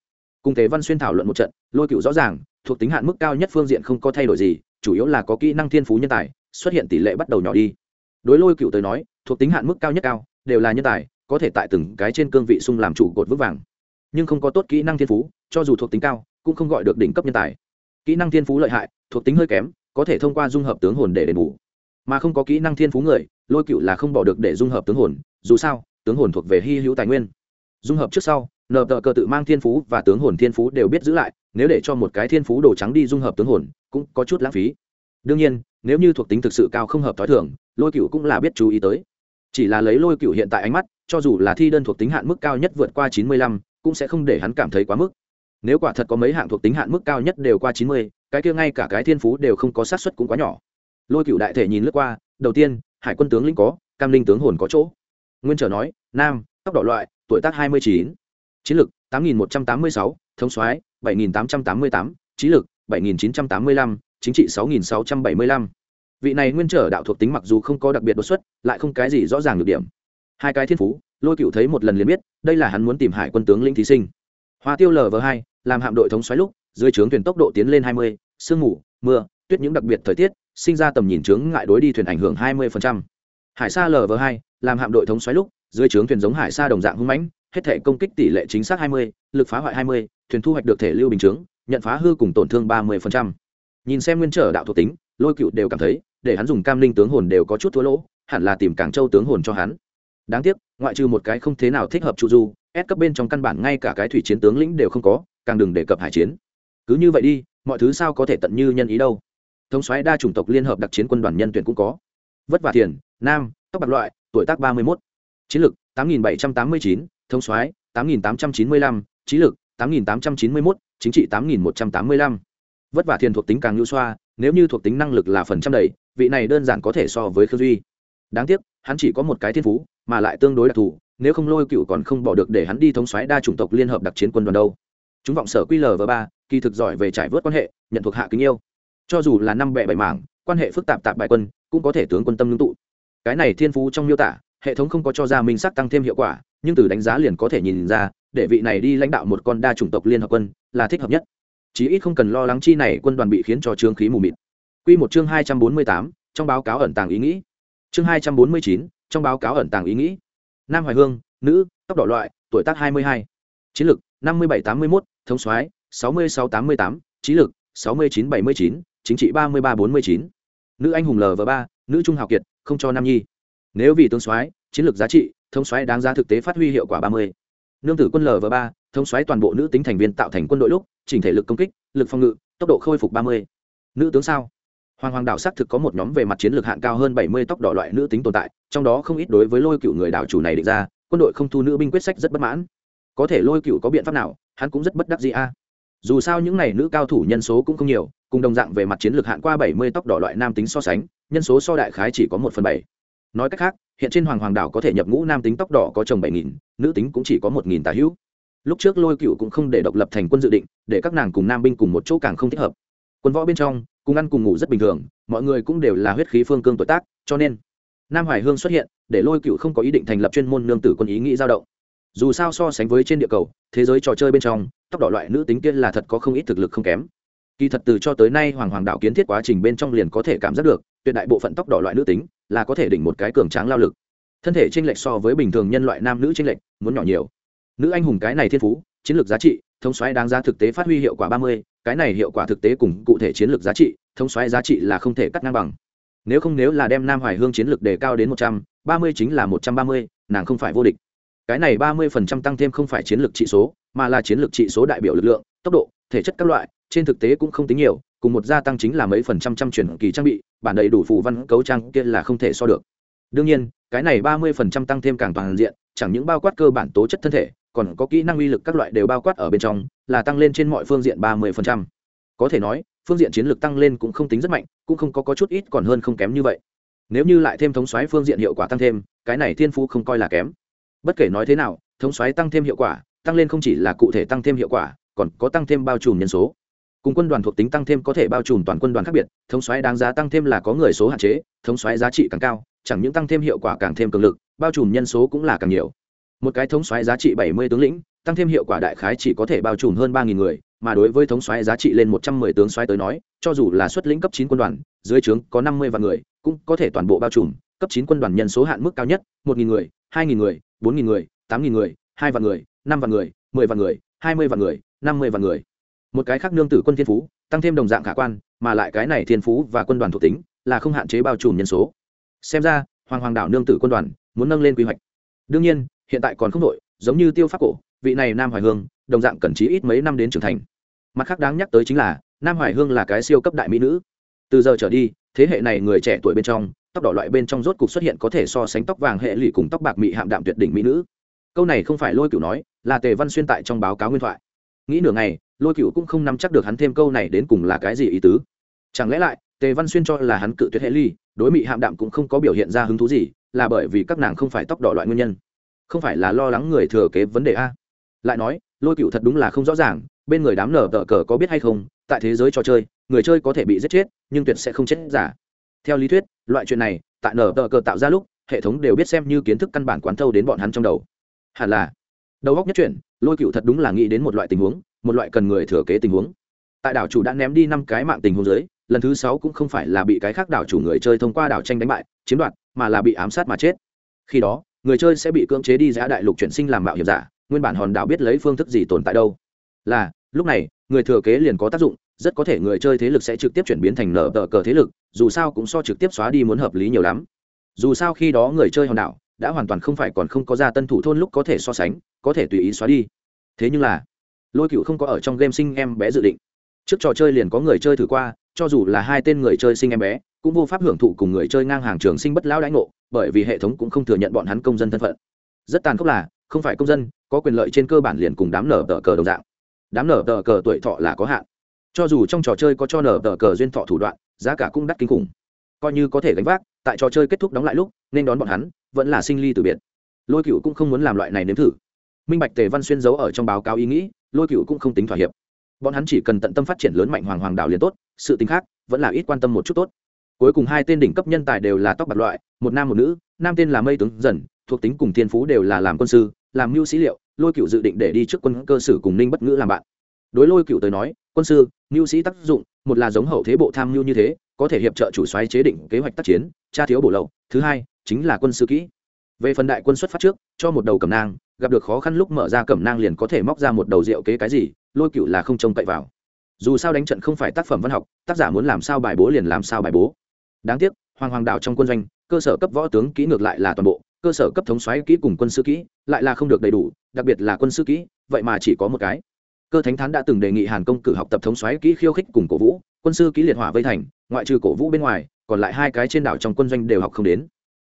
Speaker 1: Cùng tề văn xuyên thảo luận một trận, lôi cựu rõ ràng, thuộc tính hạn mức cao nhất phương diện không có thay đổi gì, chủ yếu là có kỹ năng thiên phú nhân tài, xuất hiện tỷ lệ bắt đầu nhỏ đi. Đối lôi cựu tới nói, thuộc tính hạn mức cao nhất cao, đều là nhân tài, có thể tại từng cái trên cương vị sung làm chủ cột vững vàng. Nhưng không có tốt kỹ năng thiên phú, cho dù thuộc tính cao, cũng không gọi được đỉnh cấp nhân tài. Kỹ năng thiên phú lợi hại, thuộc tính hơi kém, có thể thông qua dung hợp tướng hồn để đền bù mà không có kỹ năng thiên phú người, lôi cựu là không bỏ được để dung hợp tướng hồn, dù sao, tướng hồn thuộc về hy hữu tài nguyên. Dung hợp trước sau nợ tờ cờ tự mang thiên phú và tướng hồn thiên phú đều biết giữ lại, nếu để cho một cái thiên phú đồ trắng đi dung hợp tướng hồn, cũng có chút lãng phí. Đương nhiên, nếu như thuộc tính thực sự cao không hợp t h ó i thưởng lôi cựu cũng là biết chú ý tới. Chỉ là lấy lôi cựu hiện tại ánh mắt, cho dù là thi đơn thuộc tính hạn mức cao nhất vượt qua chín mươi lăm, cũng sẽ không để hắn cảm thấy quá mức. Nếu quả thật có mấy hạng thuộc tính hạn mức cao nhất đều qua chín mươi, cái kia ngay cả cái thiên phú đều không có sát xuất cũng quá nhỏ lôi cựu đại thể nhìn lướt qua, đầu tiên, hải quân tướng lĩnh có, cam linh tướng hồn có chỗ. Nguyên trở nói, nam, tóc đỏ loại, tuổi tác hai mươi chín. Chiến lực, tám nghìn một trăm tám mươi sáu, thống soái, bảy nghìn tám trăm tám mươi tám, trí lực, bảy nghìn chín trăm tám mươi lăm, chính trị sáu nghìn sáu trăm bảy mươi lăm. Vị này nguyên trở đạo thuộc tính mặc dù không có đặc biệt đột xuất, lại không cái gì rõ ràng được điểm. Hai cái thiên phú, lôi cựu thấy một lần liền biết, đây là hắn muốn tìm hải quân tướng lĩnh thí sinh. Hoa tiêu lv hai, làm hạm đội thống xoáy lúc, dưới trướng thuyền tốc độ tiến lên hai mươi, sương mù, mưa, tuyết những đặc biệt thời tiết sinh ra tầm nhìn chướng ngại đối đi thuyền ảnh hưởng hai mươi hải sa Lv2 làm hạm đội thống xoáy lúc dưới chướng thuyền giống hải sa đồng dạng hung mãnh hết thể công kích tỷ lệ chính xác 20, lực phá hoại 20, thuyền thu hoạch được thể lưu bình chướng, nhận phá hư cùng tổn thương 30%. nhìn xem nguyên trở đạo thuộc tính lôi cựu đều cảm thấy để hắn dùng cam linh tướng hồn đều có chút thua lỗ hẳn là tìm cảng châu tướng hồn cho hắn. Đáng tiếc ngoại trừ một cái không thế nào thích hợp Chu du ép cấp bên trong căn bản ngay cả cái thủy chiến tướng lĩnh đều không có càng đừng đề cập hải chiến. Cứ như vậy đi mọi thứ sao có thể tận như nhân ý đâu? Thống soái đa chủng tộc liên hợp đặc chiến quân đoàn nhân tuyển cũng có. Vất vả thiền, nam, tóc bạc loại, tuổi tác ba mươi một chiến lược tám nghìn bảy trăm tám mươi chín, thống soái, tám nghìn tám trăm chín mươi lăm, trí lực, tám nghìn tám trăm chín mươi mốt, chính trị, tám nghìn một trăm tám mươi lăm. Vất vả thiền thuộc tính càng nhu xoa, nếu như thuộc tính năng lực là phần trăm đầy, vị này đơn giản có thể so với khương duy. Đáng tiếc, hắn chỉ có một cái thiên phú, mà lại tương đối đặc thù, nếu không lôi cựu còn không bỏ được để hắn đi thống soái đa chủng tộc liên hợp đặc chiến quân đoàn đâu. Chúng vọng sở quy l ba, kỳ thực giỏi về trải vớt quan hệ, nhận thuộc hạ kính yêu cho dù là năm bệ bảy mảng, quan hệ phức tạp tạp bài quân, cũng có thể tướng quân tâm ngưng tụ. Cái này thiên phú trong miêu tả, hệ thống không có cho ra minh sắc tăng thêm hiệu quả, nhưng từ đánh giá liền có thể nhìn ra, để vị này đi lãnh đạo một con đa chủng tộc liên hợp quân, là thích hợp nhất. Chí ít không cần lo lắng chi này quân đoàn bị khiến cho trương khí mù mịt. Quy một chương hai trăm bốn mươi tám, trong báo cáo ẩn tàng ý nghĩ. Chương hai trăm bốn mươi chín, trong báo cáo ẩn tàng ý nghĩ. Nam hoài hương, nữ, tóc đỏ loại, tuổi tác hai mươi hai. Chiến lược năm mươi bảy tám mươi một thống soái, sáu mươi sáu tám mươi tám, trí lực, sáu mươi chín bảy mươi chín chính trị ba mươi ba bốn mươi chín. Nữ anh hùng lv ba, nữ trung hào kiệt, không cho nam nhi. Nếu vì tướng soái, chiến lược giá trị, thống soái đáng giá thực tế phát huy hiệu quả ba mươi. Nương tử quân lv ba, thống soái toàn bộ nữ tính thành viên tạo thành quân đội lúc, chỉnh thể lực công kích, lực phòng ngự, tốc độ khôi phục ba mươi. Nữ tướng sao? Hoàng hoàng đảo xác thực có một nhóm về mặt chiến lược hạng cao hơn bảy mươi tốc độ loại nữ tính tồn tại, trong đó không ít đối với lôi cựu người đảo chủ này định ra, quân đội không thu nữ binh quyết sách rất bất mãn. Có thể lôi cựu có biện pháp nào, hắn cũng rất bất đắc gì a. Dù sao những n à y nữ cao thủ nhân số cũng không nhiều cùng đồng dạng về mặt chiến lược hạn qua bảy mươi đỏ loại nam tính so sánh, nhân số so đại khái chỉ có một phần bảy. Nói cách khác, hiện trên hoàng hoàng đảo có thể nhập ngũ nam tính tóc đỏ có chồng bảy nghìn, nữ tính cũng chỉ có một nghìn tà hữu. Lúc trước lôi cựu cũng không để độc lập thành quân dự định, để các nàng cùng nam binh cùng một chỗ càng không thích hợp. Quân võ bên trong, cùng ăn cùng ngủ rất bình thường, mọi người cũng đều là huyết khí phương cương tuổi tác, cho nên nam hoài hương xuất hiện, để lôi cựu không có ý định thành lập chuyên môn nương tử quân ý nghĩ dao động. Dù sao so sánh với trên địa cầu, thế giới trò chơi bên trong, tóc đỏ loại nữ tính kia là thật có không ít thực lực không kém kỳ thật từ cho tới nay hoàng hoàng đạo kiến thiết quá trình bên trong liền có thể cảm giác được, tuyệt đại bộ phận tóc đỏ loại nữ tính là có thể đỉnh một cái cường tráng lao lực. Thân thể tranh lệch so với bình thường nhân loại nam nữ tranh lệch, muốn nhỏ nhiều. Nữ anh hùng cái này thiên phú, chiến lược giá trị, thống xoáy đáng giá thực tế phát huy hiệu quả ba mươi, cái này hiệu quả thực tế cùng cụ thể chiến lược giá trị, thống xoáy giá trị là không thể cắt ngang bằng. Nếu không nếu là đem nam hoài hương chiến lược đề cao đến một trăm, ba mươi chính là một trăm ba mươi, nàng không phải vô địch. Cái này ba mươi phần trăm tăng thêm không phải chiến lược trị số, mà là chiến lược trị số đại biểu lực lượng, tốc độ, thể chất các loại trên thực tế cũng không tính nhiều cùng một gia tăng chính là mấy phần trăm trăm chuyển kỳ trang bị bản đầy đủ phù văn cấu trang kia là không thể so được. Đương nhiên cái này ba mươi phần trăm tăng thêm càng toàn diện chẳng những bao quát cơ bản tố chất thân thể còn có kỹ năng uy lực các loại đều bao quát ở bên trong là tăng lên trên mọi phương diện ba mươi phần trăm. Có thể nói phương diện chiến lược tăng lên cũng không tính rất mạnh cũng không có, có chút ít còn hơn không kém như vậy. Nếu như lại thêm thống xoáy phương diện hiệu quả tăng thêm cái này thiên phú không coi là kém. Bất kể nói thế nào thống xoáy tăng thêm hiệu quả tăng lên không chỉ là cụ thể tăng thêm hiệu quả còn có tăng thêm bao trùm nhân số cùng quân đoàn thuộc tính tăng thêm có thể bao trùm toàn quân đoàn khác biệt, thống xoáy đáng giá tăng thêm là có người số hạn chế, thống xoáy giá trị càng cao, chẳng những tăng thêm hiệu quả càng thêm cường lực, bao trùm nhân số cũng là càng nhiều. Một cái thống xoáy giá trị bảy mươi tướng lĩnh, tăng thêm hiệu quả đại khái chỉ có thể bao trùm hơn ba nghìn người, mà đối với thống xoáy giá trị lên một trăm mười tướng xoáy tới nói, cho dù là xuất lĩnh cấp chín quân đoàn, dưới trướng có năm mươi vạn người, cũng có thể toàn bộ bao trùm, cấp chín quân đoàn nhân số hạn mức cao nhất, một nghìn người, hai nghìn người, bốn nghìn người, tám nghìn người, hai vạn người, năm vạn người, mười vạn người, hai mươi vạn người, năm mươi vạn người một cái khác nương tử quân thiên phú, tăng thêm đồng dạng khả quan, mà lại cái này thiên phú và quân đoàn thuộc tính là không hạn chế bao trùm nhân số. Xem ra, hoàng hoàng đảo nương tử quân đoàn muốn nâng lên quy hoạch. Đương nhiên, hiện tại còn không đội giống như tiêu pháp cổ, vị này nam hoài hương, đồng dạng cần chí ít mấy năm đến trưởng thành. Mặt khác đáng nhắc tới chính là, nam hoài hương là cái siêu cấp đại mỹ nữ. Từ giờ trở đi, thế hệ này người trẻ tuổi bên trong, tóc đỏ loại bên trong rốt cục xuất hiện có thể so sánh tóc vàng hệ lụy cùng tóc bạc mị hạm đạm tuyệt đỉnh mỹ nữ. Câu này không phải lôi cửu nói, là tề văn xuyên tại trong báo cáo nguyên thoại nghĩ nửa ngày, lôi cửu cũng không nắm chắc được hắn thêm câu này đến cùng là cái gì ý tứ. Chẳng lẽ lại, tề văn xuyên cho là hắn cự tuyệt hệ ly, đối mị hạm đạm cũng không có biểu hiện ra hứng thú gì, là bởi vì các nàng không phải tóc đỏ loại nguyên nhân. Không phải là lo lắng người thừa kế vấn đề a? Lại nói, lôi cựu thật đúng là không rõ ràng, bên người đám nở tờ cờ có biết hay không, tại thế giới trò chơi, người chơi có thể bị giết chết, nhưng tuyệt sẽ không chết giả. Theo lý thuyết, loại chuyện này, tại nở tờ cờ tạo ra lúc, hệ thống đều biết xem như kiến thức căn bản quán thâu đến bọn hắn trong đầu. Hẳn là đầu góc nhất chuyển, lôi cựu thật đúng là nghĩ đến một loại tình huống, một loại cần người thừa kế tình huống. Tại đảo chủ đã ném đi năm cái mạng tình huống dưới, lần thứ sáu cũng không phải là bị cái khác đảo chủ người chơi thông qua đảo tranh đánh bại, chiếm đoạt, mà là bị ám sát mà chết. Khi đó, người chơi sẽ bị cưỡng chế đi giã đại lục chuyển sinh làm mạo hiểm giả, nguyên bản hòn đảo biết lấy phương thức gì tồn tại đâu. Là, lúc này, người thừa kế liền có tác dụng, rất có thể người chơi thế lực sẽ trực tiếp chuyển biến thành nở tờ cờ thế lực, dù sao cũng so trực tiếp xóa đi muốn hợp lý nhiều lắm. Dù sao khi đó người chơi hòn đảo đã hoàn toàn không phải còn không có ra tân thủ thôn lúc có thể so sánh, có thể tùy ý xóa đi. Thế nhưng là, lôi cựu không có ở trong game sinh em bé dự định. Trước trò chơi liền có người chơi thử qua, cho dù là hai tên người chơi sinh em bé, cũng vô pháp hưởng thụ cùng người chơi ngang hàng trường sinh bất lão đãi ngộ, bởi vì hệ thống cũng không thừa nhận bọn hắn công dân thân phận. Rất tàn khốc là, không phải công dân, có quyền lợi trên cơ bản liền cùng đám nở tờ cờ đồng dạng. Đám nở tờ cờ tuổi thọ là có hạn. Cho dù trong trò chơi có cho nở tờ cờ duyên thọ thủ đoạn, giá cả cũng đắt kinh khủng. Coi như có thể gánh vác, tại trò chơi kết thúc đóng lại lúc nên đón bọn hắn, vẫn là sinh ly từ biệt. Lôi cựu cũng không muốn làm loại này nếm thử. Minh bạch tề văn xuyên giấu ở trong báo cáo ý nghĩ, lôi cựu cũng không tính thỏa hiệp. Bọn hắn chỉ cần tận tâm phát triển lớn mạnh hoàng hoàng đảo liền tốt, sự tính khác, vẫn là ít quan tâm một chút tốt. Cuối cùng hai tên đỉnh cấp nhân tài đều là tóc bạc loại, một nam một nữ, nam tên là mây tướng dần, thuộc tính cùng thiên phú đều là làm quân sư, làm mưu sĩ liệu, lôi cựu dự định để đi trước quân cơ sử cùng ninh bất ngữ làm bạn. Đối lôi cựu tới nói, quân sư, mưu sĩ tác dụng, một là giống hậu thế bộ tham mưu như thế, có thể hiệp trợ chủ xoáy chế định kế hoạch tác chiến, tra thiếu bổ lậu. Thứ hai chính là quân sư kỹ. Về phần đại quân xuất phát trước, cho một đầu cẩm nang, gặp được khó khăn lúc mở ra cẩm nang liền có thể móc ra một đầu rượu kế cái gì, lôi cựu là không trông cậy vào. Dù sao đánh trận không phải tác phẩm văn học, tác giả muốn làm sao bài bố liền làm sao bài bố. Đáng tiếc, hoàng hoàng đạo trong quân doanh, cơ sở cấp võ tướng kỹ ngược lại là toàn bộ, cơ sở cấp thống xoáy kỹ cùng quân sư kỹ lại là không được đầy đủ, đặc biệt là quân sư kỹ, vậy mà chỉ có một cái. Cơ thánh thán đã từng đề nghị hàn công cử học tập thống xoáy kỹ khiêu khích cùng cổ vũ, quân sư kỹ liệt hỏa vây thành, ngoại trừ cổ vũ bên ngoài, còn lại hai cái trên đảo trong quân doanh đều học không đến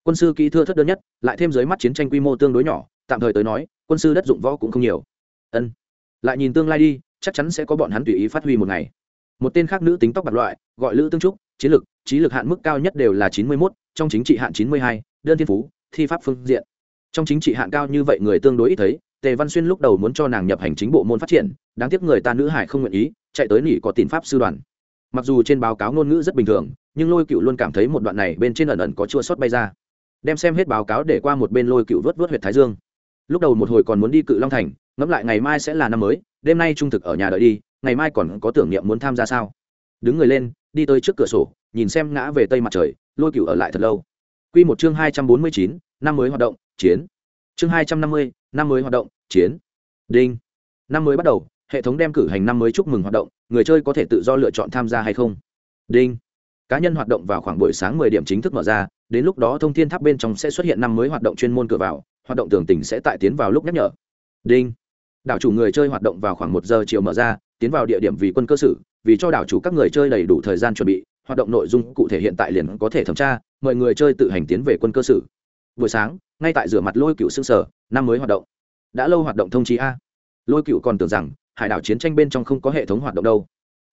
Speaker 1: quân sư kỹ thưa thất đơn nhất, lại thêm dưới mắt chiến tranh quy mô tương đối nhỏ, tạm thời tới nói, quân sư đất dụng võ cũng không nhiều. Ân. Lại nhìn tương lai đi, chắc chắn sẽ có bọn hắn tùy ý phát huy một ngày. Một tên khác nữ tính tóc bạc loại, gọi lữ tương trúc, chiến lược trí lực hạn mức cao nhất đều là chín mươi mốt, trong chính trị hạn chín mươi hai, đơn thiên phú, thi pháp phương diện. Trong chính trị hạn cao như vậy người tương đối ít thấy, tề văn xuyên lúc đầu muốn cho nàng nhập hành chính bộ môn phát triển, đáng tiếc người ta nữ hải không nguyện ý, chạy tới nỉ có tín pháp sư đoàn. Mặc dù trên báo cáo ngôn ngữ rất bình thường, nhưng lôi cựu luôn cảm thấy một đoạn này bên trên ẩn ẩn có chua sót bay ra đem xem hết báo cáo để qua một bên lôi cựu vớt vớt huyện thái dương. Lúc đầu một hồi còn muốn đi cự long thành, ngẫm lại ngày mai sẽ là năm mới, đêm nay trung thực ở nhà đợi đi, ngày mai còn có tưởng niệm muốn tham gia sao? Đứng người lên, đi tới trước cửa sổ, nhìn xem ngã về tây mặt trời, lôi cựu ở lại thật lâu. Q một chương hai trăm bốn mươi chín, năm mới hoạt động, chiến. Chương hai trăm năm mươi, năm mới hoạt động, chiến. Đinh. Năm mới bắt đầu, hệ thống đem cử hành năm mới chúc mừng hoạt động, người chơi có thể tự do lựa chọn tham gia hay không? Đinh. Cá nhân hoạt động vào khoảng buổi sáng mười điểm chính thức mở ra đến lúc đó thông thiên tháp bên trong sẽ xuất hiện năm mới hoạt động chuyên môn cửa vào, hoạt động tường tỉnh sẽ tại tiến vào lúc nhắc nhở. Đinh. Đảo chủ người chơi hoạt động vào khoảng một giờ chiều mở ra, tiến vào địa điểm vì quân cơ sử vì cho đảo chủ các người chơi đầy đủ thời gian chuẩn bị, hoạt động nội dung cụ thể hiện tại liền có thể thẩm tra, mời người chơi tự hành tiến về quân cơ sử buổi sáng, ngay tại rửa mặt lôi cựu xương sở, năm mới hoạt động. Đã lâu hoạt động thông chí a. Lôi cựu còn tưởng rằng, hải đảo chiến tranh bên trong không có hệ thống hoạt động đâu.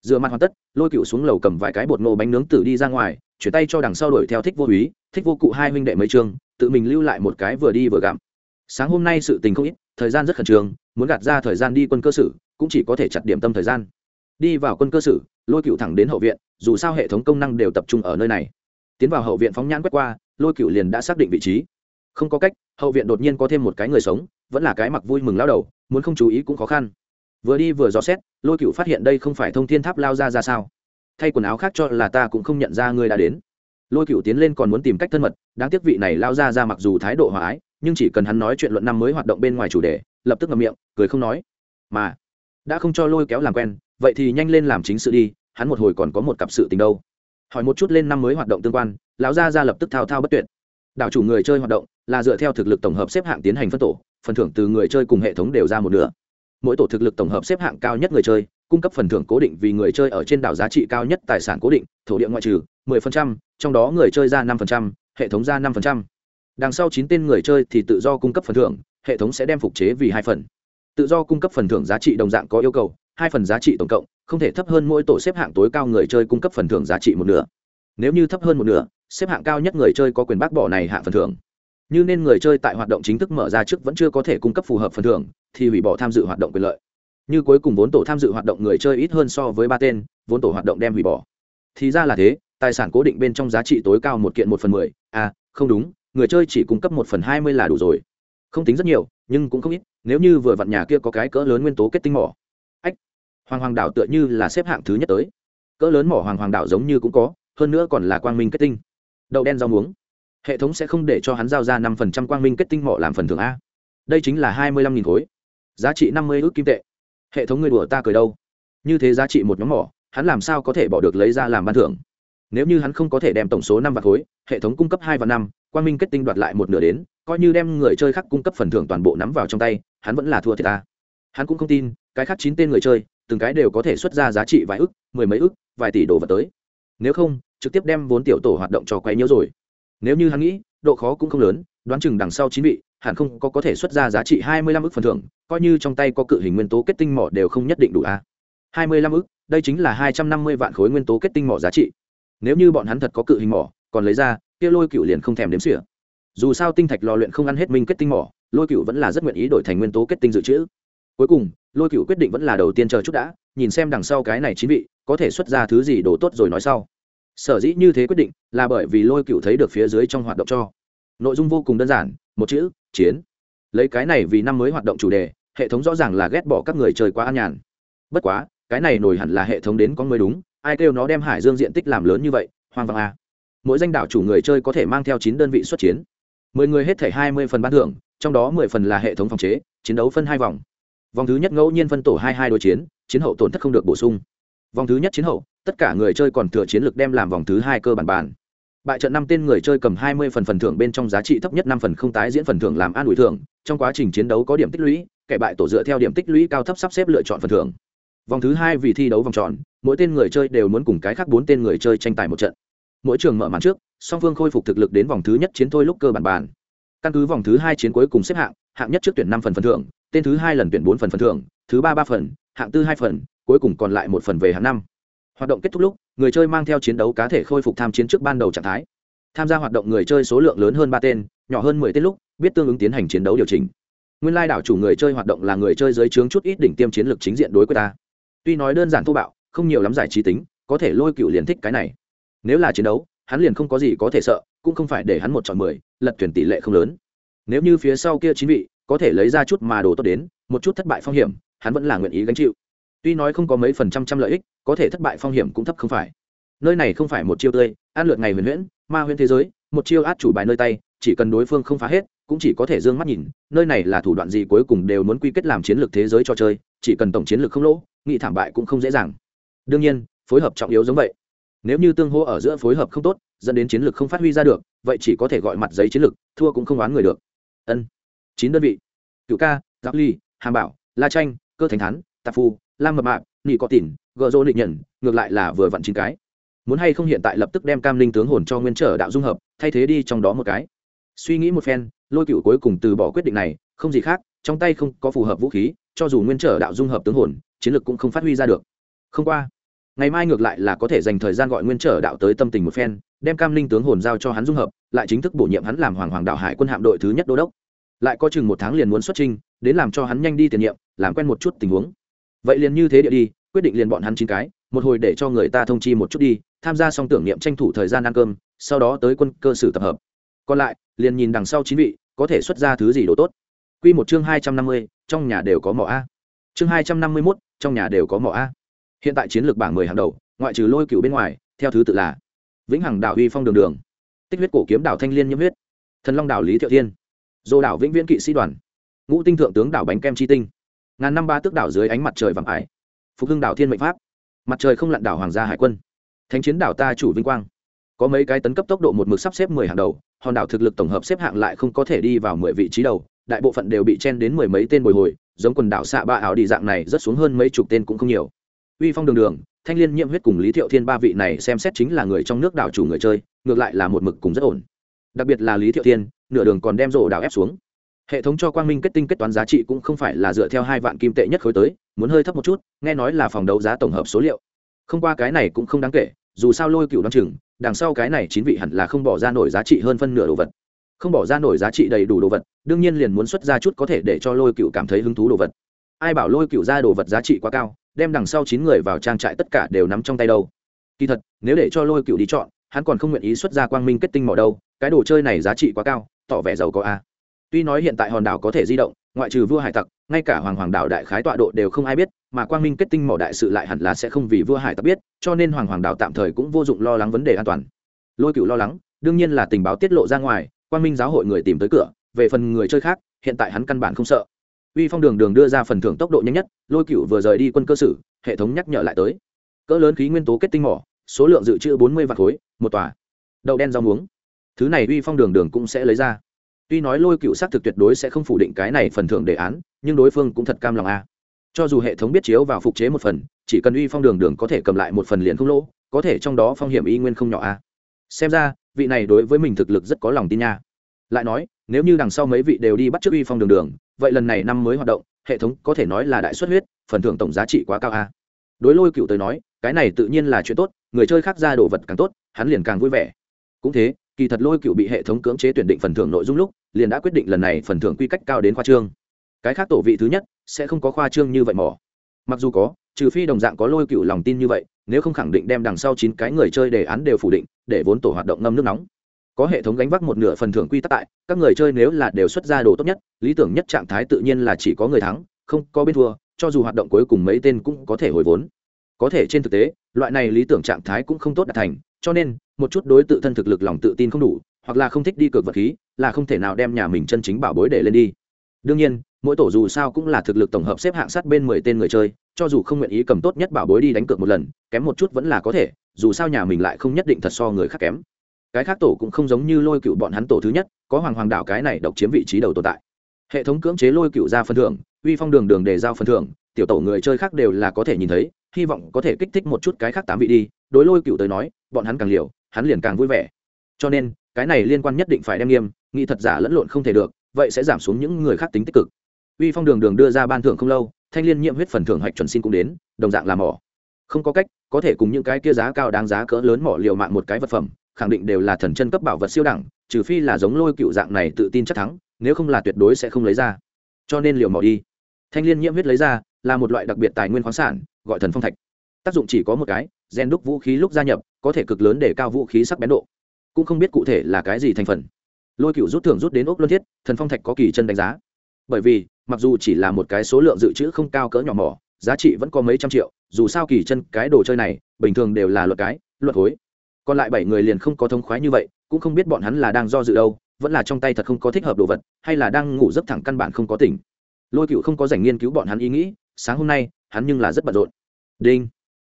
Speaker 1: Rửa mặt hoàn tất, lôi cựu xuống lầu cầm vài cái bột nô bánh nướng tử đi ra ngoài chuyển tay cho đằng sau đuổi theo thích vô úy thích vô cụ hai huynh đệ mấy trường, tự mình lưu lại một cái vừa đi vừa gặm. Sáng hôm nay sự tình không ít thời gian rất khẩn trương muốn gạt ra thời gian đi quân cơ sử cũng chỉ có thể chặt điểm tâm thời gian. Đi vào quân cơ sử lôi cựu thẳng đến hậu viện dù sao hệ thống công năng đều tập trung ở nơi này. Tiến vào hậu viện phóng nhãn quét qua lôi cựu liền đã xác định vị trí. Không có cách hậu viện đột nhiên có thêm một cái người sống vẫn là cái mặc vui mừng lao đầu muốn không chú ý cũng khó khăn. Vừa đi vừa dò xét lôi cựu phát hiện đây không phải thông thiên tháp lao ra ra sao thay quần áo khác cho là ta cũng không nhận ra ngươi đã đến. Lôi cựu tiến lên còn muốn tìm cách thân mật, đáng tiếc vị này lao ra ra mặc dù thái độ hòa ái, nhưng chỉ cần hắn nói chuyện luận năm mới hoạt động bên ngoài chủ đề, lập tức ngậm miệng, cười không nói. Mà, đã không cho lôi kéo làm quen, vậy thì nhanh lên làm chính sự đi, hắn một hồi còn có một cặp sự tình đâu. Hỏi một chút lên năm mới hoạt động tương quan, lão gia ra lập tức thao thao bất tuyệt. Đảo chủ người chơi hoạt động là dựa theo thực lực tổng hợp xếp hạng tiến hành phân tổ, phần thưởng từ người chơi cùng hệ thống đều ra một nửa. Mỗi tổ thực lực tổng hợp xếp hạng cao nhất người chơi cung cấp phần thưởng cố định vì người chơi ở trên đảo giá trị cao nhất tài sản cố định thổ địa ngoại trừ 10%, trong đó người chơi ra 5%, hệ thống ra 5%. đằng sau chín tên người chơi thì tự do cung cấp phần thưởng hệ thống sẽ đem phục chế vì hai phần. Tự do cung cấp phần thưởng giá trị đồng dạng có yêu cầu hai phần giá trị tổng cộng không thể thấp hơn mỗi tổ xếp hạng tối cao người chơi cung cấp phần thưởng giá trị một nửa. Nếu như thấp hơn một nửa xếp hạng cao nhất người chơi có quyền bác bỏ này hạng phần thưởng. Như nên người chơi tại hoạt động chính thức mở ra trước vẫn chưa có thể cung cấp phù hợp phần thưởng thì hủy bỏ tham dự hoạt động quyền lợi như cuối cùng vốn tổ tham dự hoạt động người chơi ít hơn so với ba tên, vốn tổ hoạt động đem hủy bỏ. Thì ra là thế, tài sản cố định bên trong giá trị tối cao một kiện một phần mười. À không đúng, người chơi chỉ cung cấp một phần hai mươi là đủ rồi. Không tính rất nhiều, nhưng cũng không ít, nếu như vừa vặn nhà kia có cái cỡ lớn nguyên tố kết tinh mỏ. Ách, hoàng hoàng đảo tựa như là xếp hạng thứ nhất tới. Cỡ lớn mỏ hoàng hoàng đảo giống như cũng có, hơn nữa còn là quang minh kết tinh. Đậu đen rau muống. Hệ thống sẽ không để cho hắn giao ra năm phần trăm quang minh kết tinh mỏ làm phần thưởng a. Đây chính là hai mươi lăm nghìn khối. Giá trị năm mươi ước kim tệ hệ thống người đùa ta cười đâu? Như thế giá trị một nhóm mỏ, hắn làm sao có thể bỏ được lấy ra làm ban thưởng? Nếu như hắn không có thể đem tổng số năm vạn khối, hệ thống cung cấp hai và năm Quan minh kết tinh đoạt lại một nửa đến, coi như đem người chơi khác cung cấp phần thưởng toàn bộ nắm vào trong tay, hắn vẫn là thua thiệt ta. Hắn cũng không tin, cái khác chín tên người chơi, từng cái đều có thể xuất ra giá trị vài ức, mười mấy ức, vài tỷ đồ vật tới. Nếu không, trực tiếp đem vốn tiểu tổ hoạt động cho quấy nhiễu rồi. Nếu như hắn nghĩ, độ khó cũng không lớn, đoán chừng đằng sau chín vị hẳn không có có thể xuất ra giá trị hai mươi lăm ức phần thưởng, coi như trong tay có cự hình nguyên tố kết tinh mỏ đều không nhất định đủ a. hai mươi lăm ức, đây chính là hai trăm năm mươi vạn khối nguyên tố kết tinh mỏ giá trị. Nếu như bọn hắn thật có cự hình mỏ, còn lấy ra, kia lôi cựu liền không thèm đếm xỉa. Dù sao tinh thạch lò luyện không ăn hết minh kết tinh mỏ, lôi cựu vẫn là rất nguyện ý đổi thành nguyên tố kết tinh dự trữ. Cuối cùng, lôi cựu quyết định vẫn là đầu tiên chờ chút đã, nhìn xem đằng sau cái này chín vị, có thể xuất ra thứ gì đồ tốt rồi nói sau. Sở dĩ như thế quyết định, là bởi vì lôi cựu thấy được phía dưới trong hoạt động cho nội dung vô cùng đơn giản, một chữ, chiến. Lấy cái này vì năm mới hoạt động chủ đề, hệ thống rõ ràng là ghét bỏ các người chơi quá an nhàn. Bất quá, cái này nổi hẳn là hệ thống đến có mới đúng, ai kêu nó đem hải dương diện tích làm lớn như vậy, hoang vắng a mỗi danh đảo chủ người chơi có thể mang theo chín đơn vị xuất chiến. Mười người hết thể hai mươi phần bán thưởng, trong đó mười phần là hệ thống phòng chế, chiến đấu phân hai vòng. Vòng thứ nhất ngẫu nhiên phân tổ hai hai đối chiến chiến hậu tổn thất không được bổ sung. Vòng thứ nhất chiến hậu, tất cả người chơi còn thừa chiến lược đem làm vòng thứ hai cơ bản bản bại trận năm tên người chơi cầm hai mươi phần phần thưởng bên trong giá trị thấp nhất năm phần không tái diễn phần thưởng làm an ủi thưởng. Trong quá trình chiến đấu có điểm tích lũy, kẻ bại tổ dựa theo điểm tích lũy cao thấp sắp xếp lựa chọn phần thưởng. Vòng thứ hai vì thi đấu vòng tròn, mỗi tên người chơi đều muốn cùng cái khác bốn tên người chơi tranh tài một trận. Mỗi trường mở màn trước, song phương khôi phục thực lực đến vòng thứ nhất chiến thôi lúc cơ bản bàn. Căn cứ vòng thứ hai chiến cuối cùng xếp hạng hạng nhất trước tuyển năm phần phần thưởng, tên thứ hai lần tuyển bốn phần phần thưởng, thứ ba ba phần, hạng tư hai phần, cuối cùng còn lại một phần về hạng năm. Hoạt động kết thúc lúc người chơi mang theo chiến đấu cá thể khôi phục tham chiến trước ban đầu trạng thái. Tham gia hoạt động người chơi số lượng lớn hơn ba tên, nhỏ hơn mười tên lúc, biết tương ứng tiến hành chiến đấu điều chỉnh. Nguyên lai đảo chủ người chơi hoạt động là người chơi dưới trướng chút ít đỉnh tiêm chiến lược chính diện đối với ta. Tuy nói đơn giản thô bạo, không nhiều lắm giải trí tính, có thể lôi cựu liền thích cái này. Nếu là chiến đấu, hắn liền không có gì có thể sợ, cũng không phải để hắn một chọn mười, lật tuyển tỷ lệ không lớn. Nếu như phía sau kia chín vị, có thể lấy ra chút mà đồ tốt đến, một chút thất bại phong hiểm, hắn vẫn là nguyện ý gánh chịu tuy nói không có mấy phần trăm trăm lợi ích, có thể thất bại phong hiểm cũng thấp không phải. Nơi này không phải một chiêu tươi an lượt ngày huyền huyễn, ma huyễn thế giới, một chiêu át chủ bài nơi tay, chỉ cần đối phương không phá hết, cũng chỉ có thể d ư ơ n g mắt nhìn, nơi này là thủ đoạn gì cuối cùng đều muốn quy kết làm chiến lược thế giới cho chơi, chỉ cần tổng chiến lược không lỗ, nghị thảm bại cũng không dễ dàng. Đương nhiên, phối hợp trọng yếu giống vậy. Nếu như tương hô ở giữa phối hợp không tốt, dẫn đến chiến lược không phát huy ra được, vậy chỉ có thể gọi mặt giấy chiến lược, thua cũng không oán người được. Ân. Chín đơn vị. Cựu ca, giáp ly, hàm bảo, la tranh cơ thành thắn tạp phu lam mập mạp nị có tỉn gợ rô định nhận ngược lại là vừa vặn chín cái. Muốn hay không hiện tại lập tức đem cam linh tướng hồn cho nguyên trở đạo dung hợp, thay thế đi trong đó một cái. Suy nghĩ một phen, lôi cựu cuối cùng từ bỏ quyết định này, không gì khác, trong tay không có phù hợp vũ khí, cho dù nguyên trở đạo dung hợp tướng hồn, chiến lược cũng không phát huy ra được. Không qua, ngày mai ngược lại là có thể dành thời gian gọi nguyên trở đạo tới tâm tình một phen, đem cam linh tướng hồn giao cho hắn dung hợp, lại chính thức bổ nhiệm hắn làm hoàng hoàng đạo hải quân hạm đội thứ nhất đô đốc. Lại có chừng một tháng liền muốn xuất trình đến làm cho hắn nhanh đi tiền nhiệm, làm quen một chút tình huống vậy liền như thế địa đi, quyết định liền bọn hắn chín cái, một hồi để cho người ta thông chi một chút đi, tham gia xong tưởng niệm tranh thủ thời gian ăn cơm, sau đó tới quân cơ sử tập hợp. Còn lại, liền nhìn đằng sau chín vị, có thể xuất ra thứ gì đồ tốt. Q một chương hai trăm năm mươi, trong nhà đều có mỏ a. Chương hai trăm năm mươi mốt, trong nhà đều có mỏ a. Hiện tại chiến lược bảng mười hàng đầu, ngoại trừ lôi cựu bên ngoài, theo thứ tự là vĩnh hằng đảo uy phong đường đường, tích huyết cổ kiếm đảo thanh liên nhiễm huyết, thần long đảo lý thiệu thiên, dô đảo vĩnh viễn kỵ sĩ đoàn, ngũ tinh thượng tướng đảo bánh kem chi tinh ngàn năm ba tước đảo dưới ánh mặt trời vàng ải, phục hưng đảo thiên mệnh pháp. Mặt trời không lặn đảo hoàng gia hải quân. Thánh chiến đảo ta chủ vinh quang. Có mấy cái tấn cấp tốc độ một mực sắp xếp mười hàng đầu, hòn đảo thực lực tổng hợp xếp hạng lại không có thể đi vào mười vị trí đầu, đại bộ phận đều bị chen đến mười mấy tên bồi hồi, giống quần đảo xạ ba ảo đi dạng này rất xuống hơn mấy chục tên cũng không nhiều. Uy phong đường đường, thanh liên nhiễm huyết cùng lý thiệu thiên ba vị này xem xét chính là người trong nước đảo chủ người chơi, ngược lại là một mực cùng rất ổn. Đặc biệt là lý thiệu thiên, nửa đường còn đem rổ đảo ép xuống hệ thống cho quang minh kết tinh kết toán giá trị cũng không phải là dựa theo hai vạn kim tệ nhất khối tới, muốn hơi thấp một chút, nghe nói là phòng đấu giá tổng hợp số liệu. Không qua cái này cũng không đáng kể, dù sao lôi cựu đ o chừng, đằng sau cái này chín vị hẳn là không bỏ ra nổi giá trị hơn phân nửa đồ vật. Không bỏ ra nổi giá trị đầy đủ đồ vật, đương nhiên liền muốn xuất ra chút có thể để cho lôi cựu cảm thấy hứng thú đồ vật. Ai bảo lôi cựu ra đồ vật giá trị quá cao, đem đằng sau chín người vào trang trại tất cả đều nắm trong tay đâu. Kỳ thật, nếu để cho lôi cựu đi chọn, hắn còn không nguyện ý xuất ra quang minh kết tinh mỏ đâu, cái đồ chơi này giá trị quá cao, tỏ vẻ giàu có a tuy nói hiện tại hòn đảo có thể di động, ngoại trừ vua hải tặc, ngay cả hoàng hoàng đảo đại khái tọa độ đều không ai biết, mà quang minh kết tinh mỏ đại sự lại hẳn là sẽ không vì vua hải tặc biết, cho nên hoàng hoàng đảo tạm thời cũng vô dụng lo lắng vấn đề an toàn. Lôi cựu lo lắng, đương nhiên là tình báo tiết lộ ra ngoài, quang minh giáo hội người tìm tới cửa, về phần người chơi khác, hiện tại hắn căn bản không sợ. Uy phong đường đường đưa ra phần thưởng tốc độ nhanh nhất, lôi cựu vừa rời đi quân cơ sử, hệ thống nhắc nhở lại tới. Cỡ lớn khí nguyên tố kết tinh mỏ, số lượng dự trữ bốn mươi vạn khối, một tòa. Đậu đen rau muống. Thứ này uy phong đường đường cũng sẽ lấy ra tuy nói lôi cựu xác thực tuyệt đối sẽ không phủ định cái này phần thưởng đề án, nhưng đối phương cũng thật cam lòng a. Cho dù hệ thống biết chiếu vào phục chế một phần, chỉ cần uy phong đường đường có thể cầm lại một phần liền không lỗ, có thể trong đó phong hiểm y nguyên không nhỏ a. Xem ra, vị này đối với mình thực lực rất có lòng tin nha. Lại nói, nếu như đằng sau mấy vị đều đi bắt trước uy phong đường đường, vậy lần này năm mới hoạt động, hệ thống có thể nói là đại xuất huyết, phần thưởng tổng giá trị quá cao a. Đối lôi cựu tới nói, cái này tự nhiên là chuyện tốt, người chơi khác ra đồ vật càng tốt, hắn liền càng vui vẻ. Cũng thế kỳ thật lôi cựu bị hệ thống cưỡng chế tuyển định phần thưởng nội dung lúc, liền đã quyết định lần này phần thưởng quy cách cao đến khoa trương. Cái khác tổ vị thứ nhất sẽ không có khoa trương như vậy mỏ. Mặc dù có, trừ phi đồng dạng có lôi cựu lòng tin như vậy, nếu không khẳng định đem đằng sau chín cái người chơi đề án đều phủ định, để vốn tổ hoạt động ngâm nước nóng. Có hệ thống gánh vác một nửa phần thưởng quy tắc tại, các người chơi nếu là đều xuất ra đồ tốt nhất, lý tưởng nhất trạng thái tự nhiên là chỉ có người thắng, không có bên thua, cho dù hoạt động cuối cùng mấy tên cũng có thể hồi vốn. Có thể trên thực tế, loại này lý tưởng trạng thái cũng không tốt đạt thành cho nên, một chút đối tự thân thực lực lòng tự tin không đủ, hoặc là không thích đi cược vật khí, là không thể nào đem nhà mình chân chính bảo bối để lên đi. Đương nhiên, mỗi tổ dù sao cũng là thực lực tổng hợp xếp hạng sát bên mười tên người chơi, cho dù không nguyện ý cầm tốt nhất bảo bối đi đánh cược một lần, kém một chút vẫn là có thể, dù sao nhà mình lại không nhất định thật so người khác kém. Cái khác tổ cũng không giống như lôi cựu bọn hắn tổ thứ nhất, có hoàng hoàng đạo cái này độc chiếm vị trí đầu tồn tại. Hệ thống cưỡng chế lôi cựu ra phần thưởng, uy phong đường đường đề giao phần thưởng, tiểu tổ người chơi khác đều là có thể nhìn thấy hy vọng có thể kích thích một chút cái khác tám vị đi, đối lôi cựu tới nói, bọn hắn càng liều, hắn liền càng vui vẻ. Cho nên, cái này liên quan nhất định phải đem nghiêm nghĩ thật giả lẫn lộn không thể được, vậy sẽ giảm xuống những người khác tính tích cực. Uy phong đường đường đưa ra ban thưởng không lâu, thanh liên nhiễm huyết phần thưởng hạch chuẩn xin cũng đến, đồng dạng làm mỏ. Không có cách, có thể cùng những cái kia giá cao đáng giá cỡ lớn mỏ liều mạng một cái vật phẩm, khẳng định đều là thần chân cấp bảo vật siêu đẳng, trừ phi là giống lôi cựu dạng này tự tin chắc thắng, nếu không là tuyệt đối sẽ không lấy ra. Cho nên liều mỏ đi. Thanh liên nhiễm huyết lấy ra, là một loại đặc biệt tài nguyên khoáng sản gọi thần phong thạch. Tác dụng chỉ có một cái, gen đúc vũ khí lúc gia nhập, có thể cực lớn để cao vũ khí sắc bén độ. Cũng không biết cụ thể là cái gì thành phần. Lôi cựu rút thưởng rút đến ốc luân thiết, thần phong thạch có kỳ chân đánh giá. Bởi vì, mặc dù chỉ là một cái số lượng dự trữ không cao cỡ nhỏ mỏ, giá trị vẫn có mấy trăm triệu, dù sao kỳ chân cái đồ chơi này, bình thường đều là luật cái, luật khối còn lại bảy người liền không có thông khoái như vậy, cũng không biết bọn hắn là đang do dự đâu, vẫn là trong tay thật không có thích hợp đồ vật, hay là đang ngủ giấc thẳng căn bản không có tỉnh. Lôi cựu không có dành nghiên cứu bọn hắn ý nghĩ, sáng hôm nay, hắn nhưng là rất bận rộn đinh.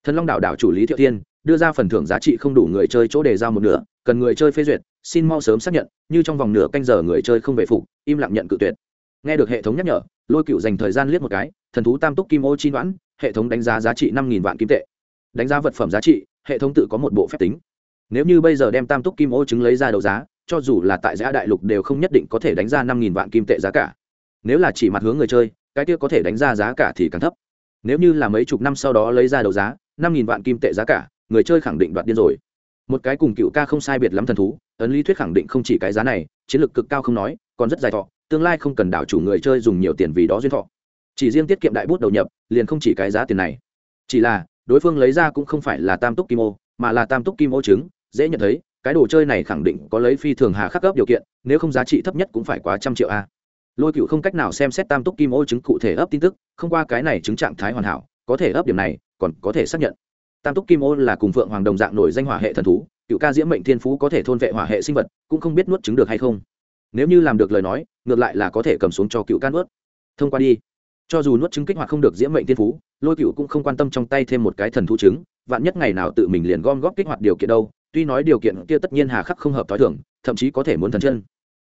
Speaker 1: Thần long đảo đảo chủ lý thiệu thiên đưa ra phần thưởng giá trị không đủ người chơi chỗ đề giao một nửa, cần người chơi phê duyệt, xin mau sớm xác nhận, như trong vòng nửa canh giờ người chơi không về phục, im lặng nhận cự tuyệt. Nghe được hệ thống nhắc nhở, lôi cựu dành thời gian liếc một cái, thần thú tam túc kim ô chi đoán hệ thống đánh giá giá trị năm nghìn vạn kim tệ. Đánh giá vật phẩm giá trị, hệ thống tự có một bộ phép tính. Nếu như bây giờ đem tam túc kim ô chứng lấy ra đấu giá, cho dù là tại giá đại lục đều không nhất định có thể đánh ra năm nghìn vạn kim tệ giá cả. Nếu là chỉ mặt hướng người chơi, cái kia có thể đánh ra giá cả thì càng thấp nếu như là mấy chục năm sau đó lấy ra đấu giá, năm nghìn vạn kim tệ giá cả, người chơi khẳng định đoạt điên rồi. Một cái cùng cựu ca không sai biệt lắm thần thú, ấn lý thuyết khẳng định không chỉ cái giá này, chiến lược cực cao không nói, còn rất dài thọ, tương lai không cần đảo chủ người chơi dùng nhiều tiền vì đó duyên thọ. Chỉ riêng tiết kiệm đại bút đầu nhập, liền không chỉ cái giá tiền này. Chỉ là, đối phương lấy ra cũng không phải là tam túc kim ô, mà là tam túc kim ô trứng, dễ nhận thấy, cái đồ chơi này khẳng định có lấy phi thường hà khắc gấp điều kiện, nếu không giá trị thấp nhất cũng phải quá trăm triệu a lôi cựu không cách nào xem xét tam túc kim ô chứng cụ thể ấp tin tức không qua cái này chứng trạng thái hoàn hảo có thể ấp điểm này còn có thể xác nhận. Tam túc kim ô là cùng phượng hoàng đồng dạng nổi danh hỏa hệ thần thú cựu ca diễm mệnh thiên phú có thể thôn vệ hỏa hệ sinh vật cũng không biết nuốt chứng được hay không. Nếu như làm được lời nói ngược lại là có thể cầm xuống cho cựu ca nuốt. Thông qua đi. Cho dù nuốt chứng kích hoạt không được diễm mệnh thiên phú lôi cựu cũng không quan tâm trong tay thêm một cái thần thú chứng, vạn nhất ngày nào tự mình liền gom góp kích hoạt điều kiện đâu tuy nói điều kiện kia tất nhiên hà khắc không hợp t h o i thưởng thậm chí có thể muốn thần chân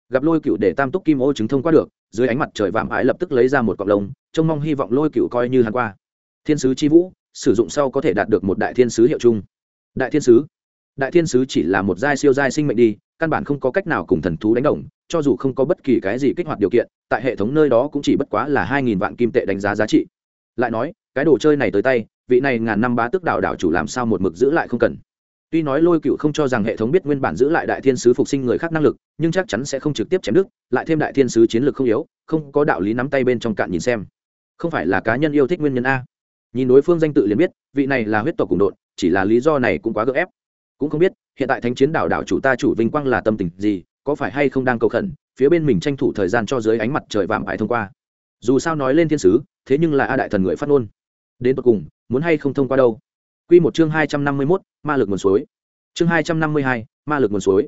Speaker 1: gặp lôi cựu để tam túc kim ô chứng thông qua được, dưới ánh mặt trời vạm ái lập tức lấy ra một cọc lông, trông mong hy vọng lôi cựu coi như hắn qua. Thiên sứ chi vũ, sử dụng sau có thể đạt được một đại thiên sứ hiệu chung. Đại thiên sứ? Đại thiên sứ chỉ là một giai siêu giai sinh mệnh đi, căn bản không có cách nào cùng thần thú đánh đồng, cho dù không có bất kỳ cái gì kích hoạt điều kiện, tại hệ thống nơi đó cũng chỉ bất quá là hai nghìn vạn kim tệ đánh giá giá trị. Lại nói, cái đồ chơi này tới tay, vị này ngàn năm bá tức đạo đạo chủ làm sao một mực giữ lại không cần? Tuy nói lôi cựu không cho rằng hệ thống biết nguyên bản giữ lại đại thiên sứ phục sinh người khác năng lực nhưng chắc chắn sẽ không trực tiếp chém đức lại thêm đại thiên sứ chiến lược không yếu không có đạo lý nắm tay bên trong cạn nhìn xem. Không phải là cá nhân yêu thích nguyên nhân a. Nhìn đối phương danh tự liền biết vị này là huyết tộc cùng đội, chỉ là lý do này cũng quá gượng ép. Cũng không biết hiện tại thánh chiến đảo đảo chủ ta chủ vinh quang là tâm tình gì có phải hay không đang cầu khẩn phía bên mình tranh thủ thời gian cho dưới ánh mặt trời vạm ải thông qua. Dù sao nói lên thiên sứ thế nhưng là a đại thần người phát ngôn. Đến tột cùng muốn hay không thông qua đâu? Quy một chương hai trăm năm mươi mốt, ma lực nguồn suối. Chương hai trăm năm mươi hai, ma lực nguồn suối.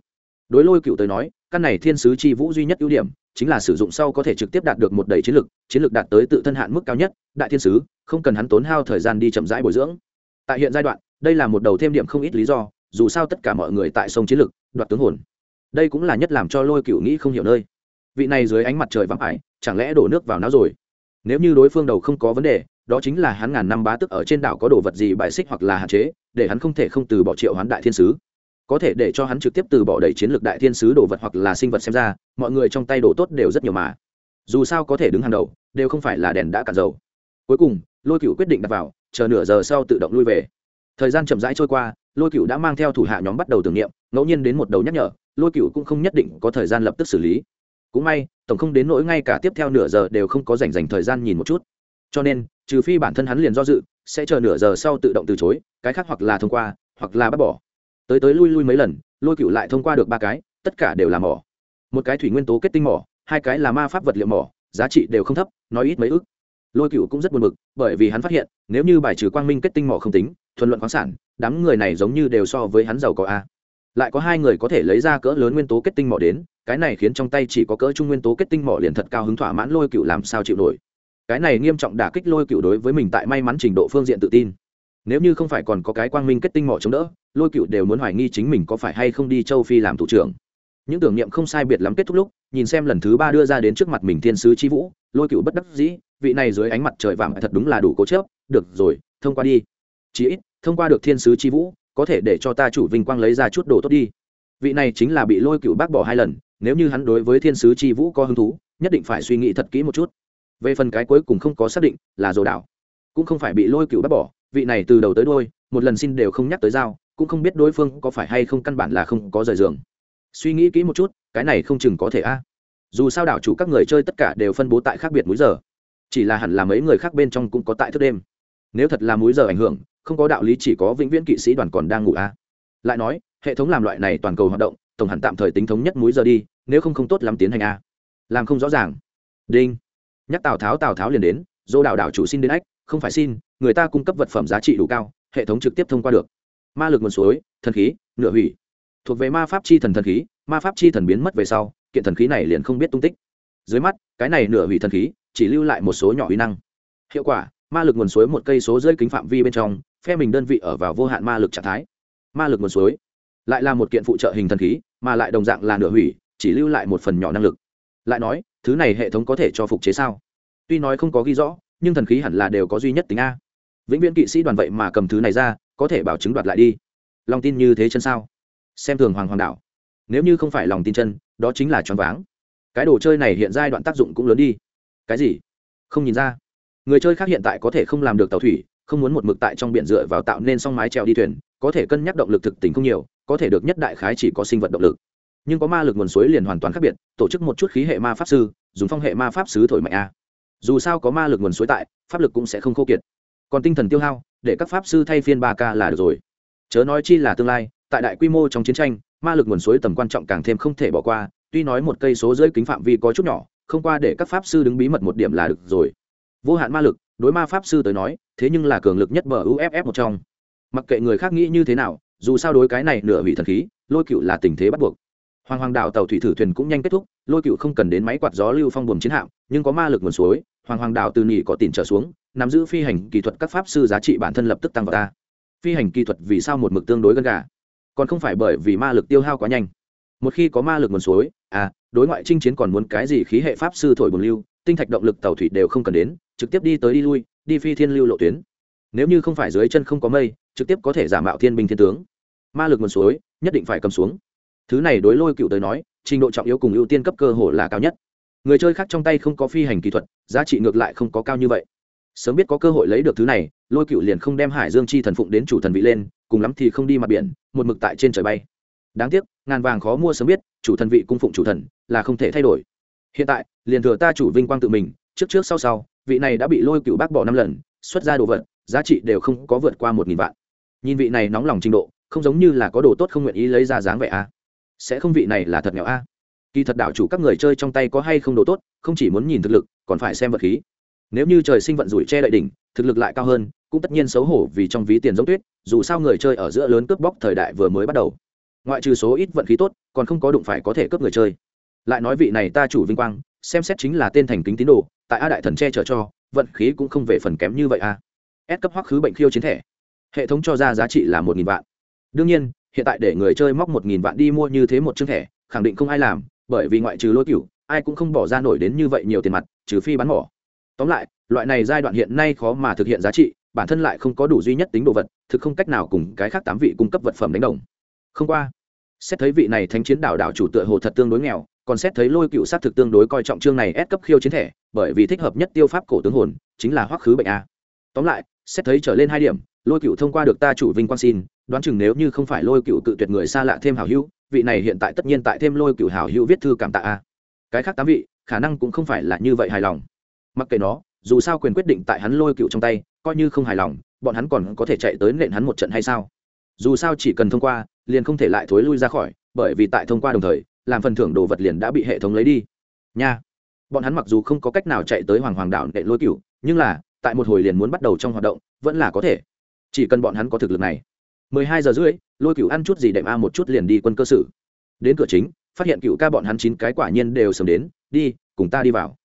Speaker 1: Đối lôi cựu tới nói, căn này thiên sứ chi vũ duy nhất ưu điểm chính là sử dụng sau có thể trực tiếp đạt được một đầy chiến lực chiến lực đạt tới tự thân hạn mức cao nhất, đại thiên sứ, không cần hắn tốn hao thời gian đi chậm rãi bồi dưỡng. Tại hiện giai đoạn, đây là một đầu thêm điểm không ít lý do, dù sao tất cả mọi người tại sông chiến lực, đoạt tướng hồn. Đây cũng là nhất làm cho lôi cựu nghĩ không hiểu nơi. Vị này dưới ánh mặt trời vắng ải, chẳng lẽ đổ nước vào não rồi? Nếu như đối phương đầu không có vấn đề đó chính là hắn ngàn năm bá tức ở trên đảo có đồ vật gì bài xích hoặc là hạn chế, để hắn không thể không từ bỏ triệu hoán đại thiên sứ. Có thể để cho hắn trực tiếp từ bỏ đầy chiến lược đại thiên sứ đồ vật hoặc là sinh vật xem ra, mọi người trong tay đồ tốt đều rất nhiều mà. Dù sao có thể đứng hàng đầu, đều không phải là đèn đã cạn dầu. Cuối cùng, lôi cựu quyết định đặt vào, chờ nửa giờ sau tự động lui về. Thời gian chậm rãi trôi qua, lôi cựu đã mang theo thủ hạ nhóm bắt đầu tưởng niệm, ngẫu nhiên đến một đầu nhắc nhở, lôi cựu cũng không nhất định có thời gian lập tức xử lý. Cũng may, tổng không đến nỗi ngay cả tiếp theo nửa giờ đều không có dành dành thời gian nhìn một chút cho nên, trừ phi bản thân hắn liền do dự, sẽ chờ nửa giờ sau tự động từ chối, cái khác hoặc là thông qua, hoặc là bắt bỏ. Tới tới lui lui mấy lần, lôi cựu lại thông qua được ba cái, tất cả đều là mỏ. Một cái thủy nguyên tố kết tinh mỏ, hai cái là ma pháp vật liệu mỏ, giá trị đều không thấp, nói ít mấy ức. Lôi cựu cũng rất buồn bực, bởi vì hắn phát hiện, nếu như bài trừ quang minh kết tinh mỏ không tính, thuần luận khoáng sản, đám người này giống như đều so với hắn giàu có a. Lại có hai người có thể lấy ra cỡ lớn nguyên tố kết tinh mỏ đến, cái này khiến trong tay chỉ có cỡ trung nguyên tố kết tinh mỏ liền thật cao hứng thỏa mãn lôi cựu làm sao chịu nổi cái này nghiêm trọng đả kích lôi cựu đối với mình tại may mắn trình độ phương diện tự tin. Nếu như không phải còn có cái quang minh kết tinh mỏ chống đỡ, lôi cựu đều muốn hoài nghi chính mình có phải hay không đi châu phi làm thủ trưởng. Những tưởng niệm không sai biệt lắm kết thúc lúc, nhìn xem lần thứ ba đưa ra đến trước mặt mình thiên sứ chi vũ, lôi cựu bất đắc dĩ, vị này dưới ánh mặt trời vàng thật đúng là đủ cố chớp được rồi, thông qua đi. Chí ít, thông qua được thiên sứ chi vũ, có thể để cho ta chủ vinh quang lấy ra chút đồ tốt đi. Vị này chính là bị lôi cựu bác bỏ hai lần, nếu như hắn đối với thiên sứ chi vũ có hứng thú, nhất định phải suy nghĩ thật kỹ một chút về phần cái cuối cùng không có xác định, là dồ đảo. Cũng không phải bị lôi cựu bác bỏ, vị này từ đầu tới đôi một lần xin đều không nhắc tới dao cũng không biết đối phương có phải hay không căn bản là không có rời giường. Suy nghĩ kỹ một chút, cái này không chừng có thể a. Dù sao đảo chủ các người chơi tất cả đều phân bố tại khác biệt múi giờ. Chỉ là hẳn là mấy người khác bên trong cũng có tại thức đêm. Nếu thật là múi giờ ảnh hưởng, không có đạo lý chỉ có vĩnh viễn kỵ sĩ đoàn còn đang ngủ a. Lại nói, hệ thống làm loại này toàn cầu hoạt động, tổng hẳn tạm thời tính thống nhất múi giờ đi, nếu không không tốt lắm tiến hành a. Làm không rõ ràng. Đinh nhắc tào tháo tào tháo liền đến, dô đảo đảo chủ xin đến ách, không phải xin, người ta cung cấp vật phẩm giá trị đủ cao, hệ thống trực tiếp thông qua được. Ma lực nguồn suối, thần khí, nửa hủy. Thuộc về ma pháp chi thần thần khí, ma pháp chi thần biến mất về sau, kiện thần khí này liền không biết tung tích. Dưới mắt, cái này nửa hủy thần khí, chỉ lưu lại một số nhỏ uy năng. Hiệu quả, ma lực nguồn suối một cây số rơi kính phạm vi bên trong, phe mình đơn vị ở vào vô hạn ma lực trạng thái. Ma lực nguồn suối, lại là một kiện phụ trợ hình thần khí, mà lại đồng dạng là nửa hủy, chỉ lưu lại một phần nhỏ năng lực. Lại nói thứ này hệ thống có thể cho phục chế sao? Tuy nói không có ghi rõ, nhưng thần khí hẳn là đều có duy nhất tính a. Vĩnh viễn kỵ sĩ đoàn vậy mà cầm thứ này ra, có thể bảo chứng đoạt lại đi. Lòng tin như thế chân sao? Xem thường hoàng hoàng đạo. Nếu như không phải lòng tin chân, đó chính là choáng váng. Cái đồ chơi này hiện giai đoạn tác dụng cũng lớn đi. Cái gì? Không nhìn ra. Người chơi khác hiện tại có thể không làm được tàu thủy, không muốn một mực tại trong biển dựa vào tạo nên song mái treo đi thuyền, có thể cân nhắc động lực thực tình không nhiều, có thể được nhất đại khái chỉ có sinh vật động lực nhưng có ma lực nguồn suối liền hoàn toàn khác biệt, tổ chức một chút khí hệ ma pháp sư, dùng phong hệ ma pháp sứ thổi mạnh a. Dù sao có ma lực nguồn suối tại, pháp lực cũng sẽ không khô kiệt. Còn tinh thần tiêu hao, để các pháp sư thay phiên ba k là được rồi. Chớ nói chi là tương lai, tại đại quy mô trong chiến tranh, ma lực nguồn suối tầm quan trọng càng thêm không thể bỏ qua, tuy nói một cây số dưới kính phạm vi có chút nhỏ, không qua để các pháp sư đứng bí mật một điểm là được rồi. Vô hạn ma lực, đối ma pháp sư tới nói, thế nhưng là cường lực nhất bờ uff một trong. Mặc kệ người khác nghĩ như thế nào, dù sao đối cái này nửa hủy thần khí, lôi cựu là tình thế bắt buộc hoàng hoàng đảo tàu thủy thử thuyền cũng nhanh kết thúc, lôi cựu không cần đến máy quạt gió lưu phong buồm chiến hạm, nhưng có ma lực nguồn suối, hoàng hoàng đảo từ nỉ có tiền trở xuống, nắm giữ phi hành kỹ thuật các pháp sư giá trị bản thân lập tức tăng vào ta. Phi hành kỹ thuật vì sao một mực tương đối gần gà? Còn không phải bởi vì ma lực tiêu hao quá nhanh. Một khi có ma lực nguồn suối à đối ngoại chinh chiến còn muốn cái gì khí hệ pháp sư thổi bồn lưu, tinh thạch động lực tàu thủy đều không cần đến, trực tiếp đi tới đi lui, đi phi thiên lưu lộ tuyến. Nếu như không phải dưới chân không có mây, trực tiếp có thể giả mạo thiên binh thiên tướng. Ma lực nguồn suối, nhất định phải cầm xuống thứ này đối lôi cựu tới nói, trình độ trọng yếu cùng ưu tiên cấp cơ hồ là cao nhất. Người chơi khác trong tay không có phi hành kỹ thuật, giá trị ngược lại không có cao như vậy. Sớm biết có cơ hội lấy được thứ này, lôi cựu liền không đem hải dương chi thần phụng đến chủ thần vị lên, cùng lắm thì không đi mặt biển, một mực tại trên trời bay. Đáng tiếc, ngàn vàng khó mua sớm biết, chủ thần vị cung phụng chủ thần, là không thể thay đổi. Hiện tại, liền thừa ta chủ vinh quang tự mình, trước trước sau sau, vị này đã bị lôi cựu bác bỏ năm lần, xuất ra đồ vật, giá trị đều không có vượt qua một nghìn vạn. Nhìn vị này nóng lòng trình độ, không giống như là có đồ tốt không nguyện ý lấy ra dáng vẻ a. à sẽ không vị này là thật nghèo a. À. kỳ thật đảo chủ các người chơi trong tay có hay không đồ tốt, không chỉ muốn nhìn thực lực, còn phải xem vật khí. Nếu như trời sinh vận rủi che đậy đỉnh, thực lực lại cao hơn, cũng tất nhiên xấu hổ vì trong ví tiền giống tuyết, dù sao người chơi ở giữa lớn cướp bóc thời đại vừa mới bắt đầu. Ngoại trừ số ít vận khí tốt, còn không có đụng phải có thể cướp người chơi. Lại nói vị này ta chủ vinh quang, xem xét chính là tên thành kính tín đồ, tại a đại thần che chở cho, vận khí cũng không về phần kém như vậy a. S cấp hoắc khứ bệnh khiêu chiến thẻ. Hệ thống cho ra giá trị là một nghìn vạn. Đương nhiên hiện tại để người chơi móc một nghìn vạn đi mua như thế một chương thẻ, khẳng định không ai làm, bởi vì ngoại trừ lôi cửu, ai cũng không bỏ ra nổi đến như vậy nhiều tiền mặt, trừ phi bán mỏ. Tóm lại, loại này giai đoạn hiện nay khó mà thực hiện giá trị, bản thân lại không có đủ duy nhất tính đồ vật, thực không cách nào cùng cái khác tám vị cung cấp vật phẩm đánh đồng. Không qua, xét thấy vị này thánh chiến đảo đảo chủ tựa hồ thật tương đối nghèo, còn xét thấy lôi cựu sát thực tương đối coi trọng chương này ép cấp khiêu chiến thẻ, bởi vì thích hợp nhất tiêu pháp cổ tướng hồn, chính là hoắc khứ bệnh a tóm lại, xét thấy trở lên hai điểm, lôi cựu thông qua được ta chủ vinh quang xin, đoán chừng nếu như không phải lôi cựu cự tuyệt người xa lạ thêm hảo hữu, vị này hiện tại tất nhiên tại thêm lôi cựu hảo hữu viết thư cảm tạ a. Cái khác tám vị, khả năng cũng không phải là như vậy hài lòng. Mặc kệ nó, dù sao quyền quyết định tại hắn lôi cựu trong tay, coi như không hài lòng, bọn hắn còn có thể chạy tới nện hắn một trận hay sao? Dù sao chỉ cần thông qua, liền không thể lại thối lui ra khỏi, bởi vì tại thông qua đồng thời, làm phần thưởng đồ vật liền đã bị hệ thống lấy đi. Nha. Bọn hắn mặc dù không có cách nào chạy tới hoàng hoàng đảo nện lôi cựu nhưng là tại một hồi liền muốn bắt đầu trong hoạt động, vẫn là có thể. Chỉ cần bọn hắn có thực lực này. Mười hai giờ rưỡi, lôi cựu ăn chút gì đệm a một chút liền đi quân cơ sở đến cửa chính, phát hiện cựu ca bọn hắn chín cái quả nhiên đều sớm đến, đi, cùng ta đi vào.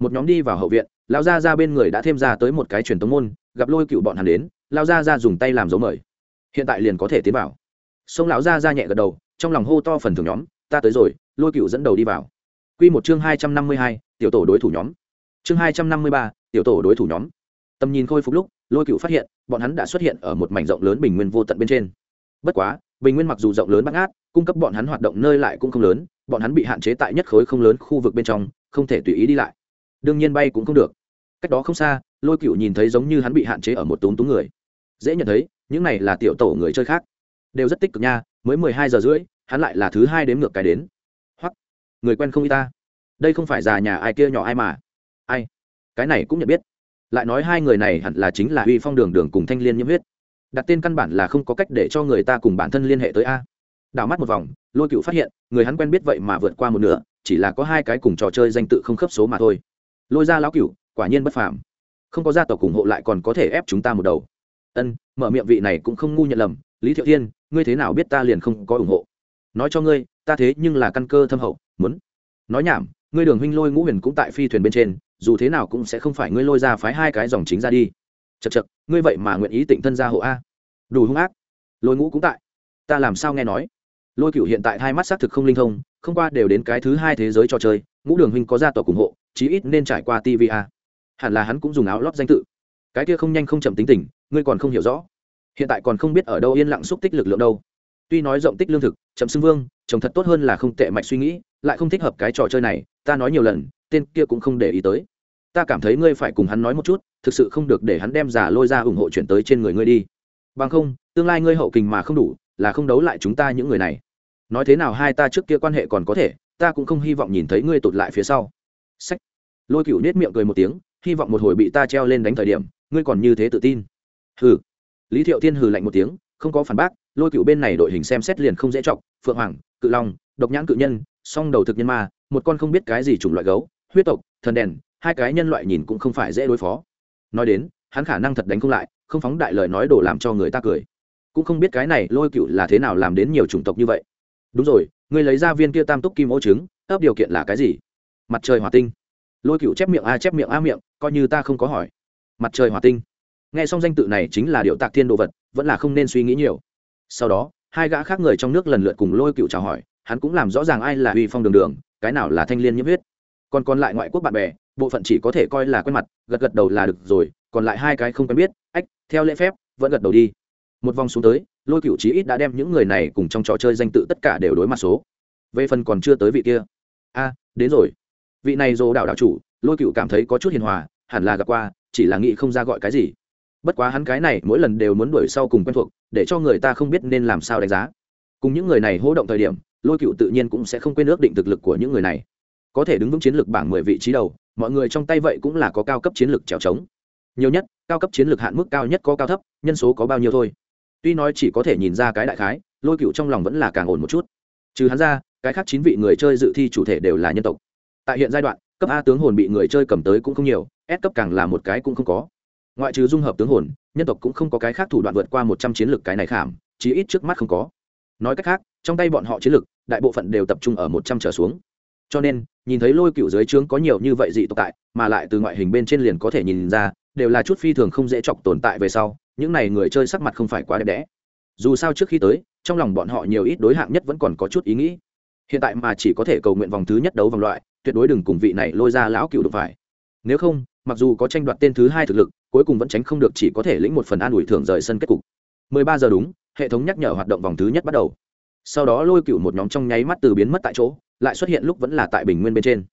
Speaker 1: Một nhóm đi vào hậu viện, Lão Gia ra bên người đã thêm ra tới một cái truyền tống môn, gặp lôi cựu bọn hắn đến, Lão Gia ra dùng tay làm dấu mời. Hiện tại liền có thể tiến vào. Sông lão Gia ra nhẹ gật đầu, trong lòng hô to phần thưởng nhóm, ta tới rồi. Lôi cựu dẫn đầu đi vào. Quy một chương hai trăm năm mươi hai, tiểu tổ đối thủ nhóm. Chương hai trăm năm mươi ba, tiểu tổ đối thủ nhóm tầm nhìn khôi phục lúc, lôi cựu phát hiện, bọn hắn đã xuất hiện ở một mảnh rộng lớn bình nguyên vô tận bên trên. Bất quá, bình nguyên mặc dù rộng lớn bắt ngát, cung cấp bọn hắn hoạt động nơi lại cũng không lớn, bọn hắn bị hạn chế tại nhất khối không lớn khu vực bên trong, không thể tùy ý đi lại. Đương nhiên bay cũng không được. Cách đó không xa, lôi cựu nhìn thấy giống như hắn bị hạn chế ở một túm túm người. Dễ nhận thấy, những này là tiểu tổ người chơi khác. Đều rất tích cực nha, mới mười hai giờ rưỡi, hắn lại là thứ hai đếm ngược cái đến. Hoặc người quen không y ta? Đây không phải già nhà ai kia nhỏ ai mà. Ai? Cái này cũng nhận biết lại nói hai người này hẳn là chính là uy phong đường đường cùng thanh liên nhiễm huyết. Đặt tên căn bản là không có cách để cho người ta cùng bản thân liên hệ tới a. Đảo mắt một vòng, lôi cựu phát hiện, người hắn quen biết vậy mà vượt qua một nửa, chỉ là có hai cái cùng trò chơi danh tự không khớp số mà thôi. Lôi ra lão cựu, quả nhiên bất phàm. Không có gia tộc ủng hộ lại còn có thể ép chúng ta một đầu. Ân, mở miệng vị này cũng không ngu nhận lầm, lý thiệu thiên, ngươi thế nào biết ta liền không có ủng hộ? Nói cho ngươi, ta thế nhưng là căn cơ thâm hậu, muốn nói nhảm, ngươi đường huynh lôi ngũ huyền cũng tại phi thuyền bên trên dù thế nào cũng sẽ không phải ngươi lôi ra phái hai cái dòng chính ra đi. Chật chật ngươi vậy mà nguyện ý tịnh thân ra hộ a? Đủ hung ác. Lôi ngũ cũng tại. Ta làm sao nghe nói? Lôi cựu hiện tại hai mắt xác thực không linh thông, không qua đều đến cái thứ hai thế giới trò chơi, ngũ đường huynh có gia tộc ủng hộ, chí ít nên trải qua tva hẳn là hắn cũng dùng áo lót danh tự. Cái kia không nhanh không chậm tính tình, ngươi còn không hiểu rõ. Hiện tại còn không biết ở đâu yên lặng xúc tích lực lượng đâu. Tuy nói rộng tích lương thực, chậm xưng vương, trồng thật tốt hơn là không tệ mạch suy nghĩ, lại không thích hợp cái trò chơi này, ta nói nhiều lần tên kia cũng không để ý tới. Ta cảm thấy ngươi phải cùng hắn nói một chút, thực sự không được để hắn đem giả lôi ra ủng hộ chuyển tới trên người ngươi đi. Bằng không, tương lai ngươi hậu kình mà không đủ, là không đấu lại chúng ta những người này. Nói thế nào hai ta trước kia quan hệ còn có thể, ta cũng không hy vọng nhìn thấy ngươi tụt lại phía sau. Sách. Lôi cựu nết miệng cười một tiếng, hy vọng một hồi bị ta treo lên đánh thời điểm, ngươi còn như thế tự tin. Hừ. Lý thiệu tiên hừ lạnh một tiếng, không có phản bác, lôi cựu bên này đội hình xem xét liền không dễ chọc, phượng hoàng, cự long, độc nhãn cự nhân, song đầu thực nhân ma, một con không biết cái gì chủng loại gấu huyết tộc, thần đèn, hai cái nhân loại nhìn cũng không phải dễ đối phó. Nói đến, hắn khả năng thật đánh không lại, không phóng đại lời nói đổ làm cho người ta cười. Cũng không biết cái này lôi cựu là thế nào làm đến nhiều chủng tộc như vậy. Đúng rồi, ngươi lấy ra viên kia tam túc kim ô trứng, ấp điều kiện là cái gì? Mặt trời hỏa tinh. Lôi cựu chép miệng a, chép miệng a miệng, coi như ta không có hỏi. Mặt trời hỏa tinh. Nghe xong danh tự này chính là điệu tạc thiên đồ vật, vẫn là không nên suy nghĩ nhiều. Sau đó, hai gã khác người trong nước lần lượt cùng lôi cựu chào hỏi, hắn cũng làm rõ ràng ai là uy phong đường đường, cái nào là thanh liên nhiễm huyết còn còn lại ngoại quốc bạn bè, bộ phận chỉ có thể coi là quen mặt, gật gật đầu là được rồi, còn lại hai cái không quen biết, ách, theo lễ phép, vẫn gật đầu đi. Một vòng xuống tới, lôi cựu chí ít đã đem những người này cùng trong trò chơi danh tự tất cả đều đối mặt số. Về phần còn chưa tới vị kia. A, đến rồi. Vị này dồ đảo đảo chủ, lôi cựu cảm thấy có chút hiền hòa, hẳn là gặp qua, chỉ là nghĩ không ra gọi cái gì. Bất quá hắn cái này mỗi lần đều muốn đuổi sau cùng quen thuộc, để cho người ta không biết nên làm sao đánh giá. Cùng những người này hỗ động thời điểm, lôi cựu tự nhiên cũng sẽ không quên ước định thực lực của những người này có thể đứng vững chiến lược bảng mười vị trí đầu, mọi người trong tay vậy cũng là có cao cấp chiến lược trèo trống. Nhiều nhất, cao cấp chiến lược hạn mức cao nhất có cao thấp, nhân số có bao nhiêu thôi. Tuy nói chỉ có thể nhìn ra cái đại khái, lôi cựu trong lòng vẫn là càng ổn một chút. Trừ hắn ra, cái khác chín vị người chơi dự thi chủ thể đều là nhân tộc. Tại hiện giai đoạn, cấp a tướng hồn bị người chơi cầm tới cũng không nhiều, s cấp càng là một cái cũng không có. Ngoại trừ dung hợp tướng hồn, nhân tộc cũng không có cái khác thủ đoạn vượt qua một trăm chiến lược cái này khảm, chí ít trước mắt không có. Nói cách khác, trong tay bọn họ chiến lược, đại bộ phận đều tập trung ở một trăm trở xuống cho nên, nhìn thấy lôi cựu dưới trướng có nhiều như vậy dị tộc tại, mà lại từ ngoại hình bên trên liền có thể nhìn ra, đều là chút phi thường không dễ chọc tồn tại về sau, những n à y người chơi sắc mặt không phải quá đẹp đẽ. Dù sao trước khi tới, trong lòng bọn họ nhiều ít đối hạng nhất vẫn còn có chút ý nghĩ. Hiện tại mà chỉ có thể cầu nguyện vòng thứ nhất đấu vòng loại, tuyệt đối đừng cùng vị này lôi ra lão cựu đụng phải. Nếu không, mặc dù có tranh đoạt tên thứ hai thực lực, cuối cùng vẫn tránh không được chỉ có thể lĩnh một phần an ủi thưởng rời sân kết cục. 13 giờ đúng, hệ thống nhắc nhở hoạt động vòng thứ nhất bắt đầu. Sau đó lôi cựu một nhóm trong nháy mắt từ biến mất tại chỗ lại xuất hiện lúc vẫn là tại bình nguyên bên trên.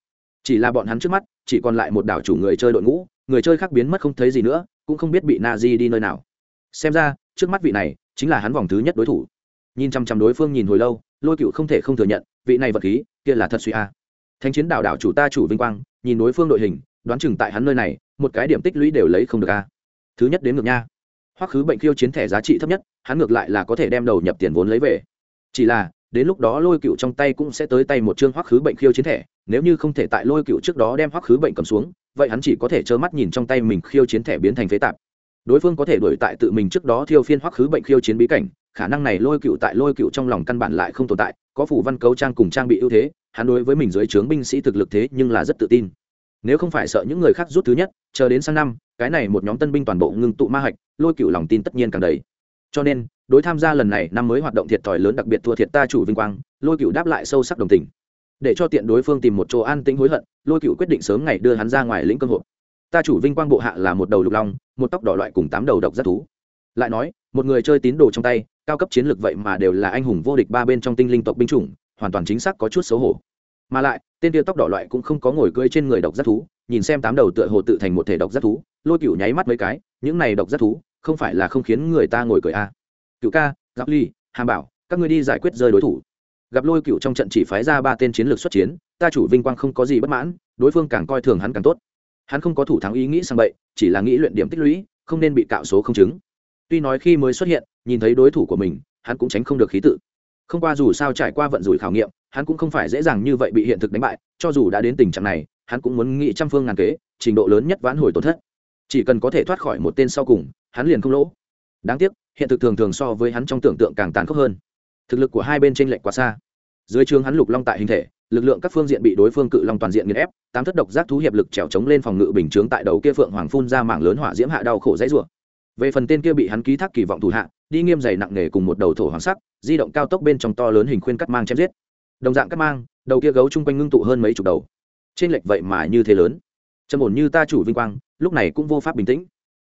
Speaker 1: Chỉ là bọn hắn trước mắt, chỉ còn lại một đảo chủ người chơi đội ngũ, người chơi khác biến mất không thấy gì nữa, cũng không biết bị na di đi nơi nào. Xem ra, trước mắt vị này chính là hắn vòng thứ nhất đối thủ. Nhìn chăm chăm đối phương nhìn hồi lâu, lôi cựu không thể không thừa nhận, vị này vật khí, kia là thật suy a. À. thánh chiến đảo đảo chủ ta chủ vinh quang, nhìn đối phương đội hình, đoán chừng tại hắn nơi này, một cái điểm tích lũy đều lấy không được a. À. Thứ nhất đến ngược nha. Hoắc khứ bệnh khiêu chiến thẻ giá trị thấp nhất, hắn ngược lại là có thể đem đầu nhập tiền vốn lấy về. Chỉ là đến lúc đó lôi cựu trong tay cũng sẽ tới tay một chương hoắc khứ bệnh khiêu chiến thẻ, nếu như không thể tại lôi cựu trước đó đem hoắc khứ bệnh cầm xuống, vậy hắn chỉ có thể trơ mắt nhìn trong tay mình khiêu chiến thẻ biến thành phế tạp. Đối phương có thể đuổi tại tự mình trước đó thiêu phiên hoắc khứ bệnh khiêu chiến bí cảnh, khả năng này lôi cựu tại lôi cựu trong lòng căn bản lại không tồn tại, có phủ văn cấu trang cùng trang bị ưu thế, hắn đối với mình dưới trướng binh sĩ thực lực thế nhưng là rất tự tin. Nếu không phải sợ những người khác rút thứ nhất, chờ đến sang năm, cái này một nhóm tân binh toàn bộ ngưng tụ ma hạch, lôi cựu lòng tin tất nhiên càng đầy cho nên, đối tham gia lần này năm mới hoạt động thiệt thòi lớn đặc biệt thua thiệt ta chủ vinh quang, lôi cựu đáp lại sâu sắc đồng tình. Để cho tiện đối phương tìm một chỗ an tĩnh hối hận, lôi cựu quyết định sớm ngày đưa hắn ra ngoài lĩnh cơ hội. Ta chủ vinh quang bộ hạ là một đầu lục long, một tóc đỏ loại cùng tám đầu độc rất thú. Lại nói, một người chơi tín đồ trong tay, cao cấp chiến lược vậy mà đều là anh hùng vô địch ba bên trong tinh linh tộc binh chủng, hoàn toàn chính xác có chút xấu hổ. Mà lại, tên tiêu tóc đỏ loại cũng không có ngồi cưỡi trên người độc giác thú, nhìn xem tám đầu tựa hồ tự thành một thể độc giác thú, lôi cựu nháy mắt mấy cái, những này độc giác thú không phải là không khiến người ta ngồi cười a à. cựu ca gặp ly, hàm bảo, các ngươi đi giải quyết rơi đối thủ. Gặp lôi cựu trong trận chỉ phái ra ba tên chiến lược xuất chiến, ta chủ vinh quang không có gì bất mãn, đối phương càng coi thường hắn càng tốt. Hắn không có thủ thắng ý nghĩ sang bậy, chỉ là nghĩ luyện điểm tích lũy, không nên bị cạo số không chứng. Tuy nói khi mới xuất hiện, nhìn thấy đối thủ của mình, hắn cũng tránh không được khí tự. Không qua dù sao trải qua vận rủi khảo nghiệm, hắn cũng không phải dễ dàng như vậy bị hiện thực đánh bại, cho dù đã đến tình trạng này, hắn cũng muốn nghĩ trăm phương ngàn kế, trình độ lớn nhất vãn hồi tổn thất chỉ cần có thể thoát khỏi một tên sau cùng, hắn liền không lỗ. Đáng tiếc, hiện thực thường thường so với hắn trong tưởng tượng càng tàn khốc hơn. Thực lực của hai bên tranh lệch quá xa. Dưới trường hắn lục long tại hình thể, lực lượng các phương diện bị đối phương cự long toàn diện nghiền ép, tám thất độc giác thú hiệp lực trèo chống lên phòng ngự bình chướng tại đầu kia phượng hoàng phun ra mảng lớn hỏa diễm hạ đau khổ dãy rủa. Về phần tên kia bị hắn ký thác kỳ vọng thủ hạ, đi nghiêm dày nặng nề cùng một đầu thổ hoàng sắc, di động cao tốc bên trong to lớn hình khuyên cắt mang chém giết. Đồng dạng cắt mang, đầu kia gấu chung quanh ngưng tụ hơn mấy chục đầu. Trên lệch vậy mà như thế lớn. Trầm ổn như ta chủ vinh quang lúc này cũng vô pháp bình tĩnh.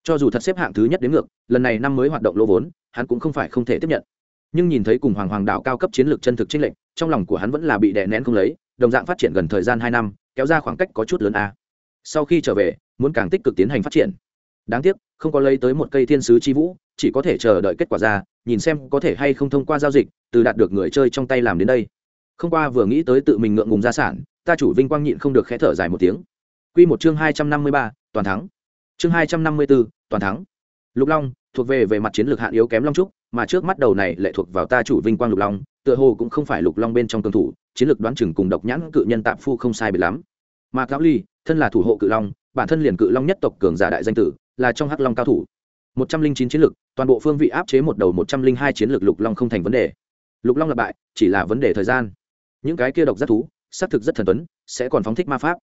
Speaker 1: Cho dù thật xếp hạng thứ nhất đến ngược lần này năm mới hoạt động lỗ vốn hắn cũng không phải không thể tiếp nhận. Nhưng nhìn thấy cùng hoàng hoàng đạo cao cấp chiến lược chân thực trinh lệnh, trong lòng của hắn vẫn là bị đè nén không lấy đồng dạng phát triển gần thời gian hai năm kéo ra khoảng cách có chút lớn a. Sau khi trở về muốn càng tích cực tiến hành phát triển. Đáng tiếc không có lấy tới một cây thiên sứ chi vũ chỉ có thể chờ đợi kết quả ra nhìn xem có thể hay không thông qua giao dịch từ đạt được người chơi trong tay làm đến đây. Không qua vừa nghĩ tới tự mình ngượng ngùng gia sản ta chủ vinh quang nhịn không được khẽ thở dài một tiếng. Quy một chương hai trăm năm mươi ba toàn thắng. Chương hai trăm năm mươi bốn toàn thắng. Lục long, thuộc về về mặt chiến lược hạn yếu kém long trúc, mà trước mắt đầu này lệ thuộc vào ta chủ vinh quang lục long, tựa hồ cũng không phải lục long bên trong cường thủ, chiến lược đoán chừng cùng độc nhãn cự nhân tạm phu không sai biệt lắm. Mà cáo ly, thân là thủ hộ cự long, bản thân liền cự long nhất tộc cường giả đại danh tử, là trong hắc long cao thủ. một trăm linh chín chiến lược, toàn bộ phương vị áp chế một đầu một trăm linh hai chiến lược lục long không thành vấn đề. Lục long là bại, chỉ là vấn đề thời gian. Những cái kia độc giác thú, xác thực rất thần tuấn, sẽ còn phóng thích ma pháp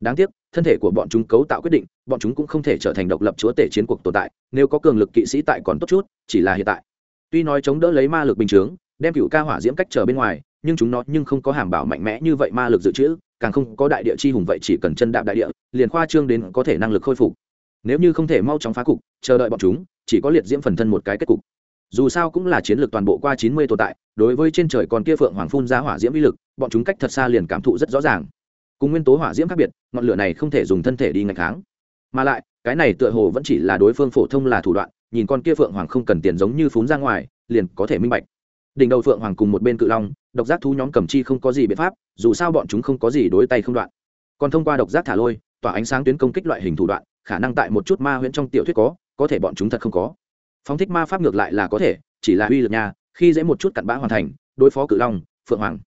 Speaker 1: đáng tiếc, thân thể của bọn chúng cấu tạo quyết định, bọn chúng cũng không thể trở thành độc lập chúa tể chiến cuộc tồn tại, nếu có cường lực kỵ sĩ tại còn tốt chút, chỉ là hiện tại. Tuy nói chống đỡ lấy ma lực bình chướng, đem cựu ca hỏa diễm cách trở bên ngoài, nhưng chúng nó nhưng không có hàm bảo mạnh mẽ như vậy ma lực dự trữ, càng không có đại địa chi hùng vậy chỉ cần chân đạp đại địa, liền khoa trương đến có thể năng lực khôi phục. Nếu như không thể mau chóng phá cục, chờ đợi bọn chúng, chỉ có liệt diễm phần thân một cái kết cục. Dù sao cũng là chiến lược toàn bộ qua chín mươi tồn tại, đối với trên trời còn kia phượng hoàng phun ra hỏa diễm vi lực, bọn chúng cách thật xa liền cảm thụ rất rõ ràng cùng nguyên tố hỏa diễm khác biệt, ngọn lửa này không thể dùng thân thể đi ngạch kháng. Mà lại, cái này tựa hồ vẫn chỉ là đối phương phổ thông là thủ đoạn, nhìn con kia phượng hoàng không cần tiền giống như phún ra ngoài, liền có thể minh bạch. Đỉnh đầu phượng hoàng cùng một bên cự long, độc giác thú nhóm cầm chi không có gì biện pháp, dù sao bọn chúng không có gì đối tay không đoạn. Còn thông qua độc giác thả lôi, tỏa ánh sáng tuyến công kích loại hình thủ đoạn, khả năng tại một chút ma huyễn trong tiểu thuyết có có thể bọn chúng thật không có. Phóng thích ma pháp ngược lại là có thể, chỉ là uy lực nhà khi dễ một chút cặn bã hoàn thành, đối phó cự long, phượng hoàng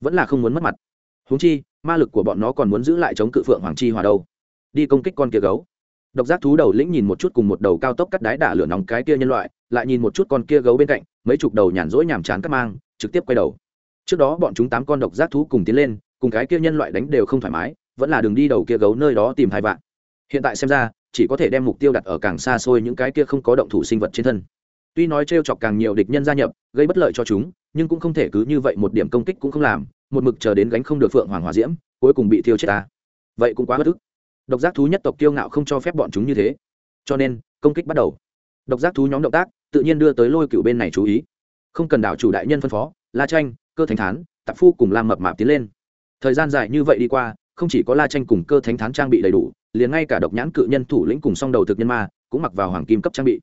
Speaker 1: vẫn là không muốn mất mặt húng chi, ma lực của bọn nó còn muốn giữ lại chống cự phượng hoàng chi hòa đâu. Đi công kích con kia gấu. Độc giác thú đầu lĩnh nhìn một chút cùng một đầu cao tốc cắt đái đả lửa nóng cái kia nhân loại, lại nhìn một chút con kia gấu bên cạnh, mấy chục đầu nhàn rỗi nhàm chán cắt mang, trực tiếp quay đầu. Trước đó bọn chúng tám con độc giác thú cùng tiến lên, cùng cái kia nhân loại đánh đều không thoải mái, vẫn là đường đi đầu kia gấu nơi đó tìm hai vạn. Hiện tại xem ra, chỉ có thể đem mục tiêu đặt ở càng xa xôi những cái kia không có động thủ sinh vật trên thân. Tuy nói t r e o chọc càng nhiều địch nhân gia nhập, gây bất lợi cho chúng, nhưng cũng không thể cứ như vậy một điểm công kích cũng không làm một mực chờ đến gánh không được phượng hoàng hòa diễm, cuối cùng bị thiêu chết ta. Vậy cũng quá bất thức độc giác thú nhất tộc kiêu ngạo không cho phép bọn chúng như thế. Cho nên, công kích bắt đầu. Độc giác thú nhóm động tác, tự nhiên đưa tới lôi cựu bên này chú ý. Không cần đảo chủ đại nhân phân phó, la tranh cơ thánh thán, tạp phu cùng lam mập mạp tiến lên. Thời gian dài như vậy đi qua, không chỉ có la tranh cùng cơ thánh thán trang bị đầy đủ, liền ngay cả độc nhãn cự nhân thủ lĩnh cùng song đầu thực nhân ma cũng mặc vào hoàng kim cấp trang bị.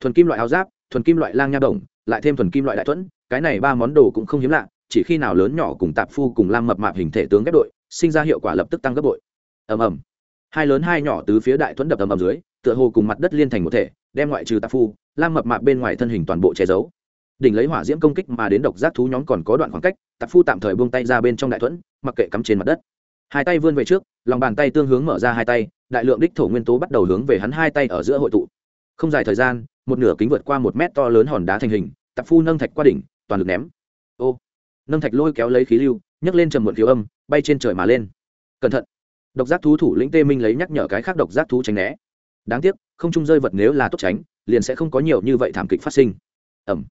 Speaker 1: Thuần kim loại áo giáp, thuần kim loại lang nha đồng lại thêm thuần kim loại đại thuẫn, cái này ba món đồ cũng không hiếm lạ chỉ khi nào lớn nhỏ cùng tạp phu cùng lam mập mạp hình thể tướng ghép đội, sinh ra hiệu quả lập tức tăng gấp bội. Ầm ầm. Hai lớn hai nhỏ từ phía đại thuẫn đập ầm ầm dưới, tựa hồ cùng mặt đất liên thành một thể, đem ngoại trừ tạp phu, lam mập mạp bên ngoài thân hình toàn bộ che giấu. Đỉnh lấy hỏa diễm công kích mà đến độc giác thú nhóm còn có đoạn khoảng cách, tạp phu tạm thời buông tay ra bên trong đại thuẫn, mặc kệ cắm trên mặt đất. Hai tay vươn về trước, lòng bàn tay tương hướng mở ra hai tay, đại lượng đích thổ nguyên tố bắt đầu hướng về hắn hai tay ở giữa hội tụ. Không dài thời gian, một nửa kính vượt qua một mét to lớn hòn đá thành hình, tạp phu nâng thạch qua đỉnh, toàn lực ném. Ô nâng thạch lôi kéo lấy khí lưu, nhấc lên trầm muộn thiếu âm, bay trên trời mà lên. Cẩn thận. Độc giác thú thủ lĩnh tê minh lấy nhắc nhở cái khác độc giác thú tránh né. Đáng tiếc, không trung rơi vật nếu là tốt tránh, liền sẽ không có nhiều như vậy thảm kịch phát sinh. Ẩm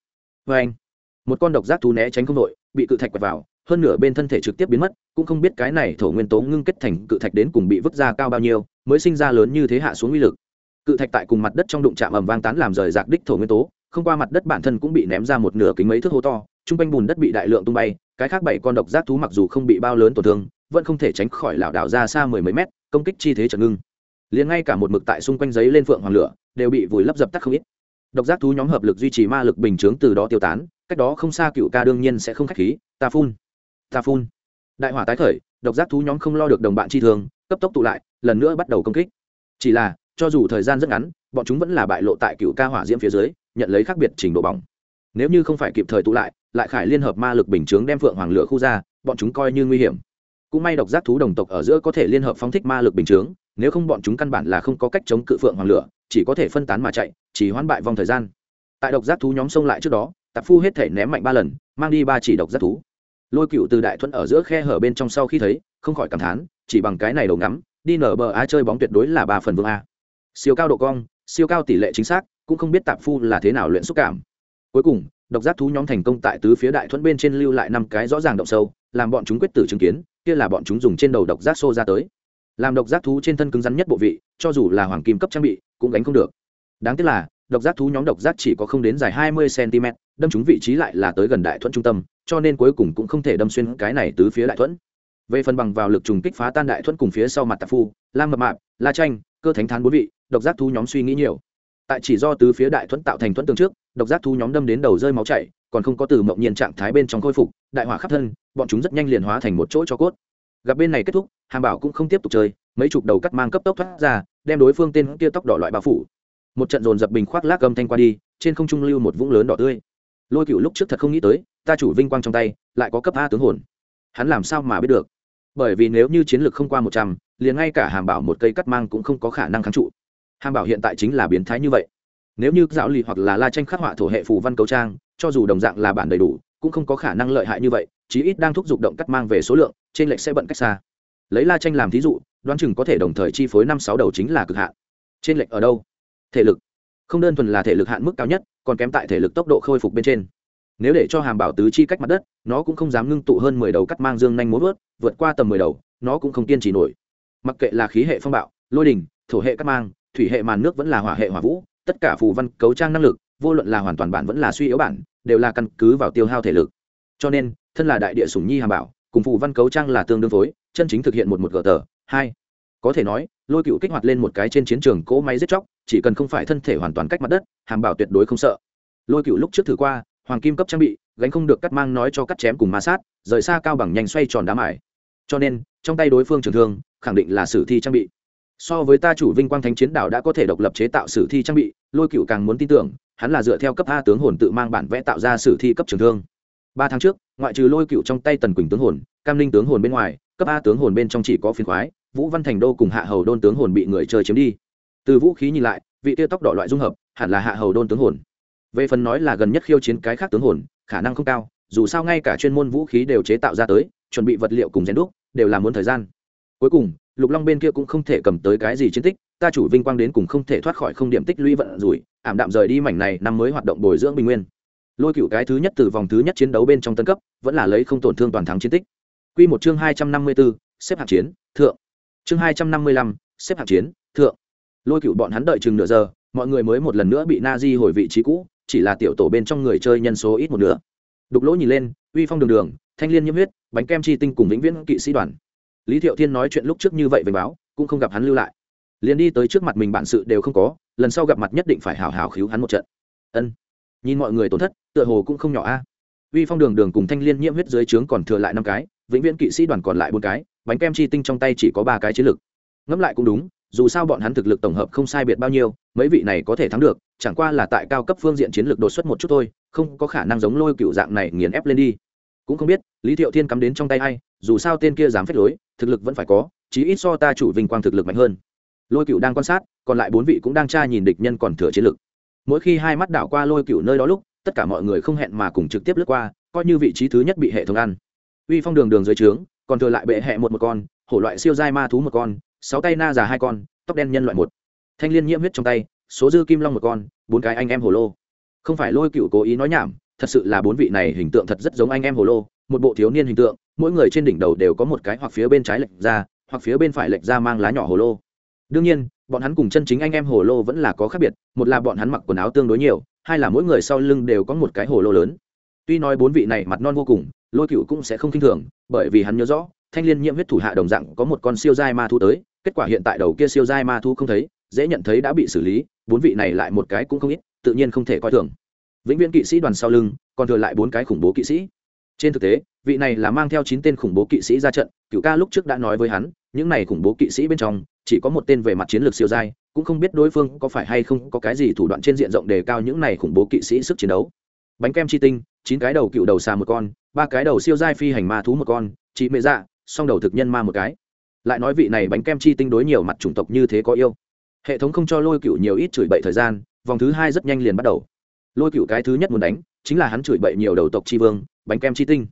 Speaker 1: vê anh một con độc giác thú né tránh không đội bị cự thạch quẹt vào, hơn nửa bên thân thể trực tiếp biến mất, cũng không biết cái này thổ nguyên tố ngưng kết thành cự thạch đến cùng bị vứt ra cao bao nhiêu, mới sinh ra lớn như thế hạ xuống uy lực. Cự thạch tại cùng mặt đất trong đụng chạm ầm vang tán làm rời rạc đích thổ nguyên tố, không qua mặt đất bản thân cũng bị ném ra một nửa kính mấy thước hố to chung quanh bùn đất bị đại lượng tung bay, cái khác bảy con độc giác thú mặc dù không bị bao lớn tổn thương, vẫn không thể tránh khỏi lảo đảo ra xa mười mấy mét, công kích chi thế chật ngưng. Liền ngay cả một mực tại xung quanh giấy lên phượng hoàng lửa, đều bị vùi lấp dập tắt không ít. Độc giác thú nhóm hợp lực duy trì ma lực bình chướng từ đó tiêu tán, cách đó không xa cựu ca đương nhiên sẽ không k h á c h khí, ta phun ta phun. Đại hỏa tái khởi, độc giác thú nhóm không lo được đồng bạn chi thường cấp tốc tụ lại, lần nữa bắt đầu công kích. Chỉ là, cho dù thời gian rất ngắn, bọn chúng vẫn là bại lộ tại cựu ca hỏa diễm phía dưới, nhận lấy khác biệt trình độ bỏng. Nếu như không phải kịp thời tụ lại lại khải liên hợp ma lực bình chướng đem phượng hoàng lửa khu ra, bọn chúng coi như nguy hiểm. Cũng may độc giác thú đồng tộc ở giữa có thể liên hợp phóng thích ma lực bình chướng, nếu không bọn chúng căn bản là không có cách chống cự phượng hoàng lửa, chỉ có thể phân tán mà chạy, chỉ hoãn bại vòng thời gian. Tại độc giác thú nhóm xông lại trước đó, tạp phu hết thể ném mạnh ba lần, mang đi ba chỉ độc giác thú. Lôi cựu từ đại thuận ở giữa khe hở bên trong sau khi thấy, không khỏi cảm thán, chỉ bằng cái này đầu ngắm, đi nở bờ a chơi bóng tuyệt đối là ba phần vương a. Siêu cao độ cong, siêu cao tỷ lệ chính xác, cũng không biết tạp phu là thế nào luyện xúc cảm. Cuối cùng độc giác thú nhóm thành công tại tứ phía đại thuẫn bên trên lưu lại năm cái rõ ràng động sâu, làm bọn chúng quyết tử chứng kiến, kia là bọn chúng dùng trên đầu độc giác xô ra tới. Làm độc giác thú trên thân cứng rắn nhất bộ vị, cho dù là hoàng kim cấp trang bị, cũng gánh không được. Đáng tiếc là, độc giác thú nhóm độc giác chỉ có không đến dài hai mươi cm đâm chúng vị trí lại là tới gần đại thuẫn trung tâm, cho nên cuối cùng cũng không thể đâm xuyên cái này tứ phía đại thuẫn. Về phần bằng vào lực trùng kích phá tan đại thuẫn cùng phía sau mặt tạp phu, lam mập mạp, la tranh cơ thánh thán bốn vị, độc giác thú nhóm suy nghĩ nhiều tại chỉ do tứ phía đại thuẫn tạo thành thuẫn tương trước, độc giác thú nhóm đâm đến đầu rơi máu chảy, còn không có từ mộng nhiên trạng thái bên trong khôi phục, đại hỏa khắp thân, bọn chúng rất nhanh liền hóa thành một chỗ cho cốt. Gặp bên này kết thúc, hàm bảo cũng không tiếp tục chơi, mấy chục đầu cắt mang cấp tốc thoát ra, đem đối phương tên kia tóc đỏ loại bao phủ. Một trận dồn dập bình khoác lác gầm thanh qua đi, trên không trung lưu một vũng lớn đỏ tươi. Lôi cựu lúc trước thật không nghĩ tới, ta chủ vinh quang trong tay, lại có cấp a tướng hồn. Hắn làm sao mà biết được? Bởi vì nếu như chiến lược không qua một trăm, liền ngay cả hàm bảo một cây cắt mang cũng không có khả năng kháng trụ hàm bảo hiện tại chính là biến thái như vậy. Nếu như giáo lì hoặc là la tranh khắc họa thổ hệ phù văn cấu trang, cho dù đồng dạng là bản đầy đủ, cũng không có khả năng lợi hại như vậy, chí ít đang thúc giục động cắt mang về số lượng, trên lệch sẽ bận cách xa. Lấy la tranh làm thí dụ, đoán chừng có thể đồng thời chi phối năm sáu đầu chính là cực hạn. Trên lệch ở đâu? Thể lực. Không đơn thuần là thể lực hạn mức cao nhất, còn kém tại thể lực tốc độ khôi phục bên trên. Nếu để cho hàm bảo tứ chi cách mặt đất, nó cũng không dám ngưng tụ hơn mười đầu cắt mang dương nhanh muốn vớt, vượt qua tầm mười đầu, nó cũng không kiên trì nổi. Mặc kệ là khí hệ phong bạo, lôi đình, thổ hệ cắt mang thủy hệ màn nước vẫn là hỏa hệ hỏa vũ, tất cả phù văn cấu trang năng lực, vô luận là hoàn toàn bản vẫn là suy yếu bản, đều là căn cứ vào tiêu hao thể lực. Cho nên, thân là đại địa sủng nhi hàm bảo, cùng phù văn cấu trang là tương đương phối, chân chính thực hiện một một gờ tờ, hai. Có thể nói, lôi cựu kích hoạt lên một cái trên chiến trường cỗ máy giết chóc, chỉ cần không phải thân thể hoàn toàn cách mặt đất, hàm bảo tuyệt đối không sợ. Lôi cựu lúc trước thử qua, hoàng kim cấp trang bị, gánh không được cắt mang nói cho cắt chém cùng ma sát, rời xa cao bằng nhanh xoay tròn đá mải cho nên, trong tay đối phương trường thương, khẳng định là sử thi trang bị so với ta chủ vinh quang thánh chiến đạo đã có thể độc lập chế tạo sử thi trang bị, lôi cựu càng muốn tin tưởng, hắn là dựa theo cấp a tướng hồn tự mang bản vẽ tạo ra sử thi cấp trường thương. Ba tháng trước, ngoại trừ lôi cựu trong tay tần quỳnh tướng hồn, cam linh tướng hồn bên ngoài, cấp a tướng hồn bên trong chỉ có phiền khoái, vũ văn thành đô cùng hạ hầu đôn tướng hồn bị người chơi chiếm đi. Từ vũ khí nhìn lại, vị tia tóc đỏ loại dung hợp, hẳn là hạ hầu đôn tướng hồn. Về phần nói là gần nhất khiêu chiến cái khác tướng hồn, khả năng không cao, dù sao ngay cả chuyên môn vũ khí đều chế tạo ra tới, chuẩn bị vật liệu cùng rèn đúc, đều là muốn thời gian. Cuối cùng lục long bên kia cũng không thể cầm tới cái gì chiến tích, ta chủ vinh quang đến cùng không thể thoát khỏi không điểm tích lũy vận rủi, ảm đạm rời đi mảnh này năm mới hoạt động bồi dưỡng bình nguyên. Lôi cựu cái thứ nhất từ vòng thứ nhất chiến đấu bên trong tân cấp, vẫn là lấy không tổn thương toàn thắng chiến tích. Q một chương hai trăm năm mươi b ố xếp hạng chiến, thượng. Chương hai trăm năm mươi lăm, xếp hạng chiến, thượng. Lôi cựu bọn hắn đợi chừng nửa giờ, mọi người mới một lần nữa bị na di hồi vị trí cũ, chỉ là tiểu tổ bên trong người chơi nhân số ít một nửa. Đục lỗ nhìn lên, uy phong đường đường, thanh liên nhiễm huyết, bánh kem chi tinh cùng vĩnh viễn kỵ sĩ đoàn lý thiệu thiên nói chuyện lúc trước như vậy về báo, cũng không gặp hắn lưu lại. Liền đi tới trước mặt mình bản sự đều không có, lần sau gặp mặt nhất định phải hào hào khiếu hắn một trận. Ân. Nhìn mọi người tổn thất, tựa hồ cũng không nhỏ a. Uy phong đường đường cùng thanh liên nhiễm huyết dưới trướng còn thừa lại năm cái, vĩnh viễn kỵ sĩ đoàn còn lại bốn cái, bánh kem chi tinh trong tay chỉ có ba cái chiến lực. Ngẫm lại cũng đúng, dù sao bọn hắn thực lực tổng hợp không sai biệt bao nhiêu, mấy vị này có thể thắng được, chẳng qua là tại cao cấp phương diện chiến lược đột xuất một chút thôi, không có khả năng giống lôi cựu dạng này nghiền ép lên đi. Cũng không biết, lý thiệu thiên cắm đến trong tay a i dù sao tên kia dám phép lối thực lực vẫn phải có, chí ít so ta chủ vinh quang thực lực mạnh hơn. Lôi cựu đang quan sát, còn lại bốn vị cũng đang tra nhìn địch nhân còn thừa chiến lực. Mỗi khi hai mắt đảo qua lôi cựu nơi đó lúc, tất cả mọi người không hẹn mà cùng trực tiếp lướt qua, coi như vị trí thứ nhất bị hệ thống ăn. Uy phong đường đường dưới trướng, còn thừa lại bệ hẹ một một con, hổ loại siêu dai ma thú một con, sáu tay na già hai con, tóc đen nhân loại một. Thanh liên nhiễm huyết trong tay, số dư kim long một con, bốn cái anh em hồ lô. Không phải lôi cựu cố ý nói nhảm, thật sự là bốn vị này hình tượng thật rất giống anh em hồ lô một bộ thiếu niên hình tượng, mỗi người trên đỉnh đầu đều có một cái hoặc phía bên trái lệch ra, hoặc phía bên phải lệch ra mang lá nhỏ hồ lô. Đương nhiên, bọn hắn cùng chân chính anh em hồ lô vẫn là có khác biệt, một là bọn hắn mặc quần áo tương đối nhiều, hai là mỗi người sau lưng đều có một cái hồ lô lớn. Tuy nói bốn vị này mặt non vô cùng, lôi cựu cũng sẽ không k i n h thường, bởi vì hắn nhớ rõ, thanh l i ê n nhiễm huyết thủ hạ đồng dạng có một con siêu giai ma thu tới, kết quả hiện tại đầu kia siêu giai ma thu không thấy, dễ nhận thấy đã bị xử lý, bốn vị này lại một cái cũng không ít, tự nhiên không thể coi thường. Vĩnh viễn kỵ sĩ đoàn sau lưng, còn thừa lại bốn cái khủng bố kỵ sĩ trên thực tế, vị này là mang theo chín tên khủng bố kỵ sĩ ra trận, cựu ca lúc trước đã nói với hắn, những này khủng bố kỵ sĩ bên trong, chỉ có một tên về mặt chiến lược siêu dai cũng không biết đối phương có phải hay không có cái gì thủ đoạn trên diện rộng đề cao những này khủng bố kỵ sĩ sức chiến đấu. Bánh kem chi tinh, chín cái đầu cựu đầu xà một con, ba cái đầu siêu dai phi hành ma thú một con, chị mẹ dạ song đầu thực nhân ma một cái. Lại nói vị này bánh kem chi tinh đối nhiều mặt chủng tộc như thế có yêu. Hệ thống không cho lôi cựu nhiều ít chửi bậy thời gian, vòng thứ hai rất nhanh liền bắt đầu. Lôi cựu cái thứ nhất muốn đánh chính là hắn chửi bậy nhiều đầu tộc chi vương, bánh kem chi tinh.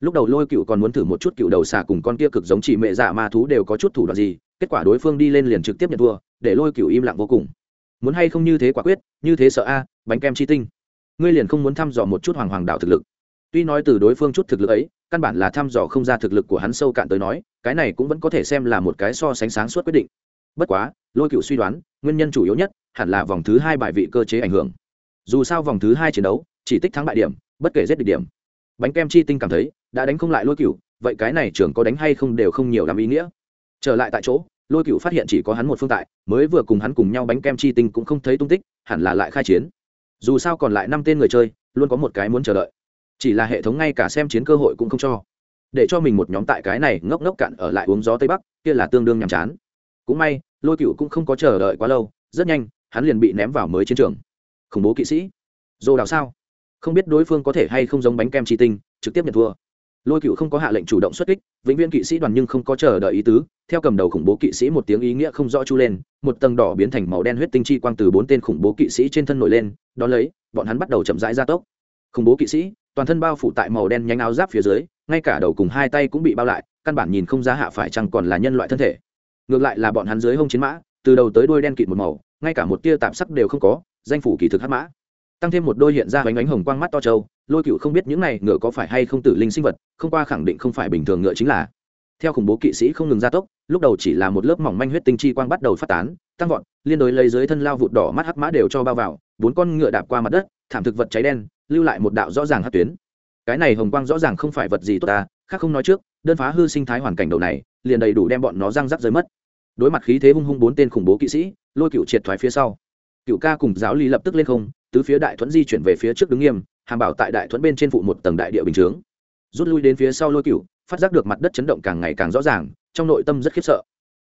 Speaker 1: Lúc đầu lôi cựu còn muốn thử một chút cựu đầu xà cùng con kia cực giống chị mẹ dạ ma thú đều có chút thủ đoạn gì, kết quả đối phương đi lên liền trực tiếp nhận thua, để lôi cựu im lặng vô cùng. Muốn hay không như thế quả quyết, như thế sợ a, bánh kem chi tinh. Ngươi liền không muốn thăm dò một chút hoàng hoàng đạo thực lực. Tuy nói từ đối phương chút thực lực ấy, căn bản là thăm dò không ra thực lực của hắn sâu cạn tới nói, cái này cũng vẫn có thể xem là một cái so sánh sáng suốt quyết định. Bất quá, lôi cựu suy đoán, nguyên nhân chủ yếu nhất hẳn là vòng thứ hai bài vị cơ chế ảnh hưởng. Dù sao vòng thứ hai chiến đấu chỉ tích thắng bại điểm, bất kể giết địch điểm. Bánh kem chi tinh cảm thấy, đã đánh không lại lôi cựu vậy cái này trưởng có đánh hay không đều không nhiều làm ý nghĩa. Trở lại tại chỗ, lôi cựu phát hiện chỉ có hắn một phương tại, mới vừa cùng hắn cùng nhau bánh kem chi tinh cũng không thấy tung tích, hẳn là lại khai chiến. Dù sao còn lại năm tên người chơi, luôn có một cái muốn chờ đợi. Chỉ là hệ thống ngay cả xem chiến cơ hội cũng không cho. Để cho mình một nhóm tại cái này ngốc ngốc cạn ở lại uống gió tây bắc, kia là tương đương nhàm chán. Cũng may, lôi cựu cũng không có chờ đợi quá lâu, rất nhanh, hắn liền bị ném vào mới chiến trường. Khủng bố kỵ sĩ. Dồ đào sao? Không biết đối phương có thể hay không giống bánh kem chi tinh, trực tiếp nhận thua. Lôi cựu không có hạ lệnh chủ động xuất kích, vĩnh viễn kỵ sĩ đoàn nhưng không có chờ đợi ý tứ. Theo cầm đầu khủng bố kỵ sĩ một tiếng ý nghĩa không rõ chu lên, một tầng đỏ biến thành màu đen huyết tinh chi quang từ bốn tên khủng bố kỵ sĩ trên thân nổi lên đ ó lấy, bọn hắn bắt đầu chậm rãi ra tốc. Khủng bố kỵ sĩ, toàn thân bao phủ tại màu đen nhánh áo giáp phía dưới, ngay cả đầu cùng hai tay cũng bị bao lại, căn bản nhìn không ra hạ phải chăng còn là nhân loại thân thể. Ngược lại là bọn hắn dưới hông chiến mã, từ đầu tới đuôi đen kịt một màu, ngay cả một tia tạm sắc đều không có, danh phủ kỳ thực hắc mã tăng thêm một đôi hiện ra bánh ánh hồng quang mắt to trâu, lôi cựu không biết những này ngựa có phải hay không tử linh sinh vật, không qua khẳng định không phải bình thường ngựa chính là. Theo khủng bố kỵ sĩ không ngừng gia tốc, lúc đầu chỉ là một lớp mỏng manh huyết tinh chi quang bắt đầu phát tán, tăng vọt, liên đối lấy dưới thân lao vụt đỏ mắt hắc mã đều cho bao vào, bốn con ngựa đạp qua mặt đất, thảm thực vật cháy đen, lưu lại một đạo rõ ràng hát tuyến. Cái này hồng quang rõ ràng không phải vật gì tốt ta, khác không nói trước, đơn phá hư sinh thái hoàn cảnh đầu này, liền đầy đủ đem bọn nó răng rắc rơi mất. Đối mặt khí thế hung hung bốn tên khủng bố kỵ sĩ, lôi cựu triệt thoái phía sau. Cựu ca cùng giáo lý lập tức lên không tứ phía đại thuẫn di chuyển về phía trước đứng nghiêm, hàm bảo tại đại thuẫn bên trên phụ một tầng đại địa bình chướng. Rút lui đến phía sau lôi cựu phát giác được mặt đất chấn động càng ngày càng rõ ràng, trong nội tâm rất khiếp sợ.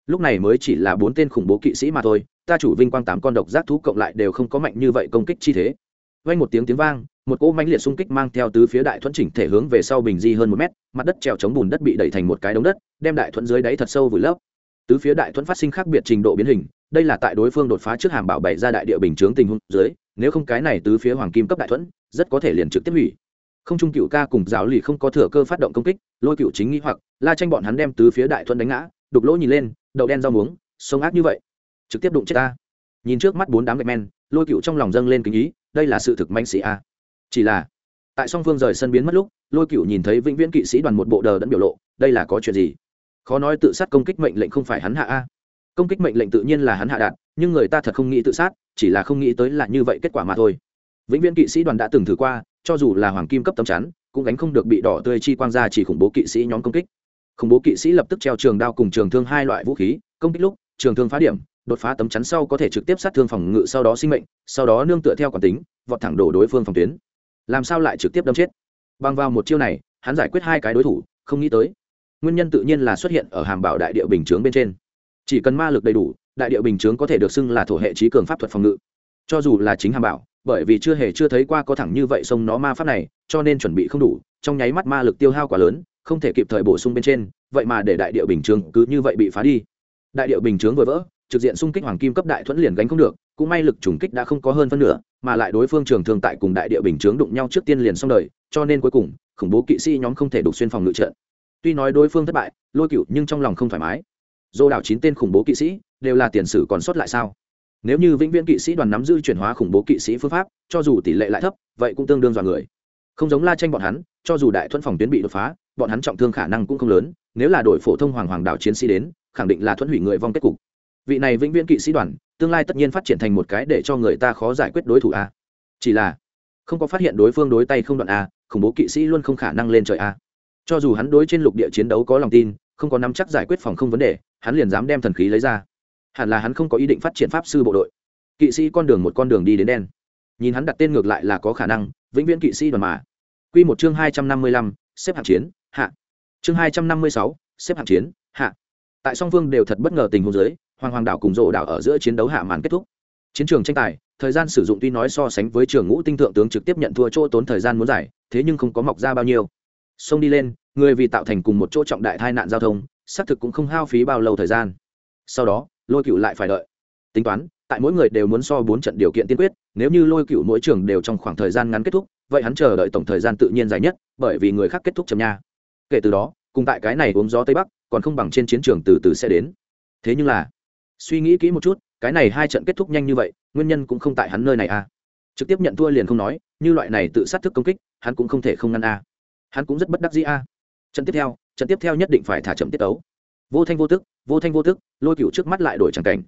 Speaker 1: Lúc này mới chỉ là bốn tên khủng bố kỵ sĩ mà thôi, ta chủ vinh quang tám con độc giác thú cộng lại đều không có mạnh như vậy công kích chi thế. Vang một tiếng tiếng vang, một cỗ mãnh liệt xung kích mang theo tứ phía đại thuẫn chỉnh thể hướng về sau bình di hơn một mét, mặt đất trèo chống bùn đất bị đẩy thành một cái đống đất, đem đại thuẫn dưới đáy thật sâu vùi lấp. Tứ phía đại thuẫn phát sinh khác biệt trình độ biến hình, đây là tại đối phương đột phá trước hàm bảo bày ra đại địa bình chướng tình huống dưới nếu không cái này tứ phía hoàng kim cấp đại thuẫn, rất có thể liền trực tiếp hủy. Không trung cựu ca cùng giáo lì không có thừa cơ phát động công kích, lôi cựu chính nghĩ hoặc, la tranh bọn hắn đem tứ phía đại thuẫn đánh ngã, đục lỗ nhìn lên, đậu đen rau muống sông ác như vậy. Trực tiếp đụng chết ta. Nhìn trước mắt bốn đám gạch men, lôi cựu trong lòng dâng lên kính ý, đây là sự thực manh sĩ a. Chỉ là, tại song phương rời sân biến mất lúc, lôi cựu nhìn thấy vĩnh viễn kỵ sĩ đoàn một bộ đờ đẫn biểu lộ, đây là có chuyện gì? Khó nói tự sát công kích mệnh lệnh không phải hắn hạ a. Công kích mệnh lệnh tự nhiên là hắn hạ đạt nhưng người ta thật không nghĩ tự sát chỉ là không nghĩ tới là như vậy kết quả mà thôi. Vĩnh viễn kỵ sĩ đoàn đã từng thử qua, cho dù là hoàng kim cấp tấm chắn, cũng gánh không được bị đỏ tươi chi quang ra chỉ khủng bố kỵ sĩ nhóm công kích. Khủng bố kỵ sĩ lập tức treo trường đao cùng trường thương hai loại vũ khí, công kích lúc, trường thương phá điểm, đột phá tấm chắn sau có thể trực tiếp sát thương phòng ngự sau đó sinh mệnh, sau đó nương tựa theo quản tính, vọt thẳng đổ đối phương phòng tuyến. Làm sao lại trực tiếp đâm chết? Bằng vào một chiêu này, hắn giải quyết hai cái đối thủ, không nghĩ tới. Nguyên nhân tự nhiên là xuất hiện ở hàm bảo đại địa bình chướng bên trên. Chỉ cần ma lực đầy đủ đại điệu bình chướng có thể được xưng là thổ hệ trí cường pháp thuật phòng ngự. Cho dù là chính hàm bảo, bởi vì chưa hề chưa thấy qua có thẳng như vậy sông nó ma pháp này, cho nên chuẩn bị không đủ, trong nháy mắt ma lực tiêu hao quá lớn, không thể kịp thời bổ sung bên trên, vậy mà để đại điệu bình chướng cứ như vậy bị phá đi. Đại điệu bình chướng vừa vỡ, trực diện xung kích hoàng kim cấp đại thuẫn liền gánh không được, cũng may lực trùng kích đã không có hơn phân nửa, mà lại đối phương trường thường tại cùng đại địa bình chướng đụng nhau trước tiên liền xong đời, cho nên cuối cùng, khủng bố kỵ sĩ nhóm không thể đục xuyên phòng ngự trận. Tuy nói đối phương thất bại, lôi cựu nhưng trong lòng không thoải mái dô đảo chín tên khủng bố kỵ sĩ, đều là tiền sử còn sót lại sao? Nếu như vĩnh viễn kỵ sĩ đoàn nắm giữ chuyển hóa khủng bố kỵ sĩ phương pháp, cho dù tỷ lệ lại thấp, vậy cũng tương đương dọa người. Không giống la tranh bọn hắn, cho dù đại thuẫn phòng tuyến bị đột phá, bọn hắn trọng thương khả năng cũng không lớn, nếu là đội phổ thông hoàng hoàng đảo chiến sĩ đến, khẳng định là thuẫn hủy người vong kết cục. Vị này vĩnh viễn kỵ sĩ đoàn, tương lai tất nhiên phát triển thành một cái để cho người ta khó giải quyết đối thủ a. Chỉ là, không có phát hiện đối phương đối tay không đoạn a, khủng bố kỵ sĩ luôn không khả năng lên trời a. Cho dù hắn đối trên lục địa chiến đấu có lòng tin, không có nắm chắc giải quyết phòng không vấn đề hắn liền dám đem thần khí lấy ra. Hẳn là hắn không có ý định phát triển pháp sư bộ đội. Kỵ sĩ con đường một con đường đi đến đen. Nhìn hắn đặt tên ngược lại là có khả năng, vĩnh viễn kỵ sĩ đoàn mà. Q một chương hai trăm năm mươi lăm, xếp hạng chiến, hạ. Chương hai trăm năm mươi sáu, xếp hạng chiến, hạ. Tại song phương đều thật bất ngờ tình huống giới hoàng hoàng đảo cùng rộ đảo ở giữa chiến đấu hạ màn kết thúc. Chiến trường tranh tài, thời gian sử dụng tuy nói so sánh với trường ngũ tinh thượng tướng trực tiếp nhận thua chỗ tốn thời gian muốn giải, thế nhưng không có mọc ra bao nhiêu. Sông đi lên, người vì tạo thành cùng một chỗ trọng đại tai nạn giao thông xác thực cũng không hao phí bao lâu thời gian. Sau đó, lôi cựu lại phải đợi. Tính toán, tại mỗi người đều muốn so bốn trận điều kiện tiên quyết, nếu như lôi cựu mỗi trường đều trong khoảng thời gian ngắn kết thúc, vậy hắn chờ đợi tổng thời gian tự nhiên dài nhất, bởi vì người khác kết thúc chậm nha. Kể từ đó, cùng tại cái này uống gió tây bắc, còn không bằng trên chiến trường từ từ sẽ đến. Thế nhưng là, suy nghĩ kỹ một chút, cái này hai trận kết thúc nhanh như vậy, nguyên nhân cũng không tại hắn nơi này à. Trực tiếp nhận thua liền không nói, như loại này tự sát thức công kích, hắn cũng không thể không ngăn a à. hắn cũng rất bất đắc dĩ a à. trận tiếp theo trận tiếp theo nhất định phải thả chậm tiết tấu. Vô thanh vô tức, vô thanh vô tức, lôi cựu trước mắt lại đổi chẳng cảnh.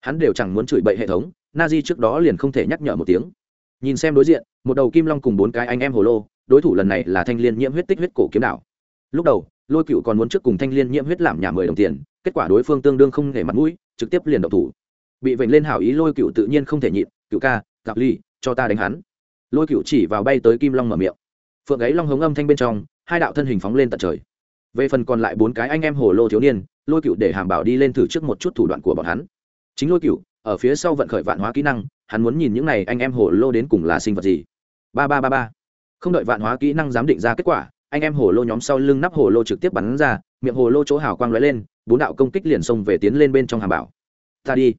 Speaker 1: Hắn đều chẳng muốn chửi bậy hệ thống na di trước đó liền không thể nhắc nhở một tiếng. Nhìn xem đối diện, một đầu kim long cùng bốn cái anh em hồ lô, đối thủ lần này là thanh liên nhiễm huyết tích huyết cổ kiếm đạo. Lúc đầu, lôi cựu còn muốn trước cùng thanh liên nhiễm huyết làm nhà mười đồng tiền, kết quả đối phương tương đương không để mặt mũi, trực tiếp liền độc thủ. Bị vệnh lên hảo ý lôi cựu tự nhiên không thể nhịn cựu ca, gặp ly, cho ta đánh hắn. Lôi cựu chỉ vào bay tới kim long mở miệng. Phượng ấy long hống âm thanh bên trong, hai đạo thân hình phóng lên tận trời về phần còn lại bốn cái anh em hồ lô thiếu niên, lôi cựu để hàm bảo đi lên thử trước một chút thủ đoạn của bọn hắn. Chính lôi cựu ở phía sau vận khởi vạn hóa kỹ năng, hắn muốn nhìn những n à y anh em hồ lô đến cùng là sinh vật gì. Ba ba ba ba. Không đợi vạn hóa kỹ năng giám định ra kết quả, anh em hồ lô nhóm sau lưng nắp hồ lô trực tiếp bắn ra, miệng hồ lô chỗ hào quang lóe lên, bốn đạo công kích liền xông về tiến lên bên trong hàm bảo. Ta đi.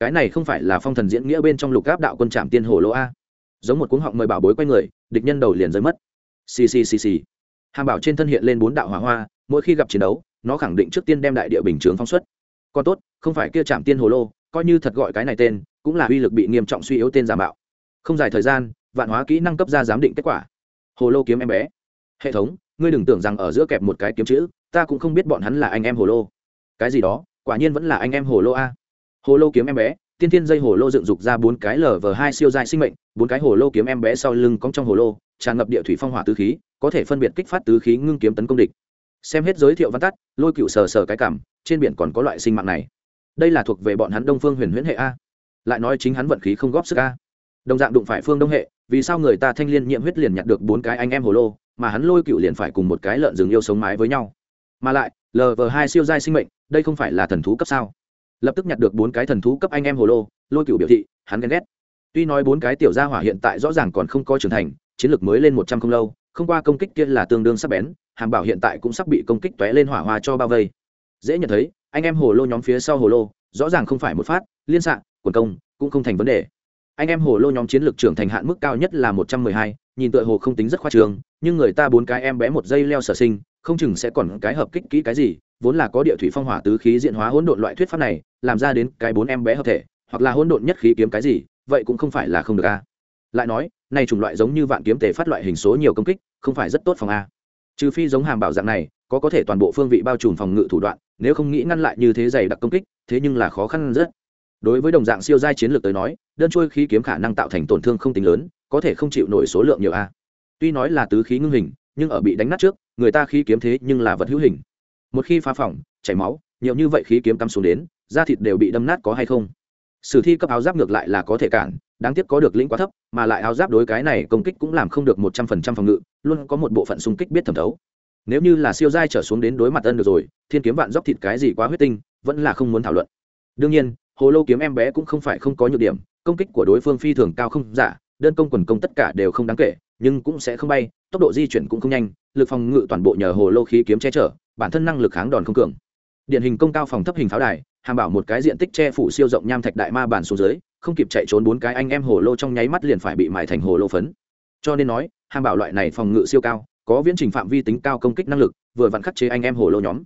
Speaker 1: Cái này không phải là phong thần diễn nghĩa bên trong lục áp đạo quân trạm tiên hồ lô a. Giống một cuống họng mời bảo bối quay người, địch nhân đầu liền rơi mất. Xì xì xì xì hàm bảo trên thân hiện lên bốn đạo hỏa hoa, mỗi khi gặp chiến đấu, nó khẳng định trước tiên đem đại địa bình chướng phóng xuất. Còn tốt, không phải kia trạm tiên hồ lô, coi như thật gọi cái này tên, cũng là uy lực bị nghiêm trọng suy yếu tên giả mạo. Không dài thời gian, vạn hóa kỹ năng cấp ra giám định kết quả. Hồ lô kiếm em bé. Hệ thống, ngươi đừng tưởng rằng ở giữa kẹp một cái kiếm chữ, ta cũng không biết bọn hắn là anh em hồ lô. Cái gì đó, quả nhiên vẫn là anh em hồ lô a. Hồ lô kiếm em bé tiên tiên dây hồ lô dựng dục ra bốn cái lở vờ hai siêu dài sinh mệnh, bốn cái hồ lô kiếm em bé sau lưng cong trong hồ lô, tràn ngập địa thủy phong hỏa tứ khí, có thể phân biệt kích phát tứ khí ngưng kiếm tấn công địch. Xem hết giới thiệu văn tắt, lôi cựu sờ sờ cái cảm, trên biển còn có loại sinh mạng này. Đây là thuộc về bọn hắn đông phương huyền huyễn hệ a. Lại nói chính hắn vận khí không góp sức a. Đồng dạng đụng phải phương đông hệ, vì sao người ta thanh liên nhiễm huyết liền nhặt được bốn cái anh em hồ lô, mà hắn lôi cựu liền phải cùng một cái lợn rừng yêu sống mái với nhau? Mà lại lv hai siêu giai sinh mệnh, đây không phải là thần thú cấp sao? Lập tức nhặt được bốn cái thần thú cấp anh em hồ lô, lôi cựu biểu thị, hắn ghen ghét. Tuy nói bốn cái tiểu gia hỏa hiện tại rõ ràng còn không có trưởng thành, chiến lược mới lên một trăm không lâu, không qua công kích kia là tương đương sắp bén, hàm bảo hiện tại cũng sắp bị công kích tóe lên hỏa hoa cho bao vây. Dễ nhận thấy, anh em hồ lô nhóm phía sau hồ lô, rõ ràng không phải một phát, liên xạ, quần công, cũng không thành vấn đề. Anh em hồ lô nhóm chiến lược trưởng thành hạn mức cao nhất là một trăm mười hai, nhìn tựa hồ không tính rất khoa trường nhưng người ta bốn cái em bé một giây leo sở sinh, không chừng sẽ còn cái hợp kích kỹ cái gì vốn là có địa thủy phong hỏa tứ khí diện hóa hỗn độn loại thuyết pháp này, làm ra đến cái bốn em bé hợp thể, hoặc là hỗn độn nhất khí kiếm cái gì, vậy cũng không phải là không được a. Lại nói này chủng loại giống như vạn kiếm tề phát loại hình số nhiều công kích, không phải rất tốt phòng a. Trừ phi giống hàm bảo dạng này, có có thể toàn bộ phương vị bao trùm phòng ngự thủ đoạn, nếu không nghĩ ngăn lại như thế dày đặc công kích, thế nhưng là khó khăn rất. Đối với đồng dạng siêu giai chiến lược tới nói, đơn trôi khí kiếm khả năng tạo thành tổn thương không tính lớn, có thể không chịu nổi số lượng nhiều a. Tuy nói là tứ khí ngưng hình, nhưng ở bị đánh nát trước, người ta khí kiếm thế nhưng là vật hữu hình một khi phá phỏng chảy máu, nhiều như vậy khí kiếm cắm xuống đến, da thịt đều bị đâm nát có hay không? Sử thi cấp áo giáp ngược lại là có thể cản, đáng tiếc có được lĩnh quá thấp, mà lại áo giáp đối cái này công kích cũng làm không được một trăm phần trăm phòng ngự, luôn có một bộ phận xung kích biết thẩm thấu. Nếu như là siêu giai trở xuống đến đối mặt ân được rồi, thiên kiếm vạn dốc thịt cái gì quá huyết tinh, vẫn là không muốn thảo luận. Đương nhiên, hồ lô kiếm em bé cũng không phải không có nhược điểm, công kích của đối phương phi thường cao không giả, đơn công quần công tất cả đều không đáng kể, nhưng cũng sẽ không bay, tốc độ di chuyển cũng không nhanh, lực phòng ngự toàn bộ nhờ hồ lô khí kiếm che chở bản thân năng lực kháng đòn không cường. Điển hình công cao phòng thấp hình pháo đài, hàm bảo một cái diện tích che phủ siêu rộng nham thạch đại ma bản xuống dưới, không kịp chạy trốn bốn cái anh em hồ lô trong nháy mắt liền phải bị mài thành hồ lô phấn. Cho nên nói, hàm bảo loại này phòng ngự siêu cao, có viễn trình phạm vi tính cao công kích năng lực, vừa vặn khắc chế anh em hồ lô nhóm.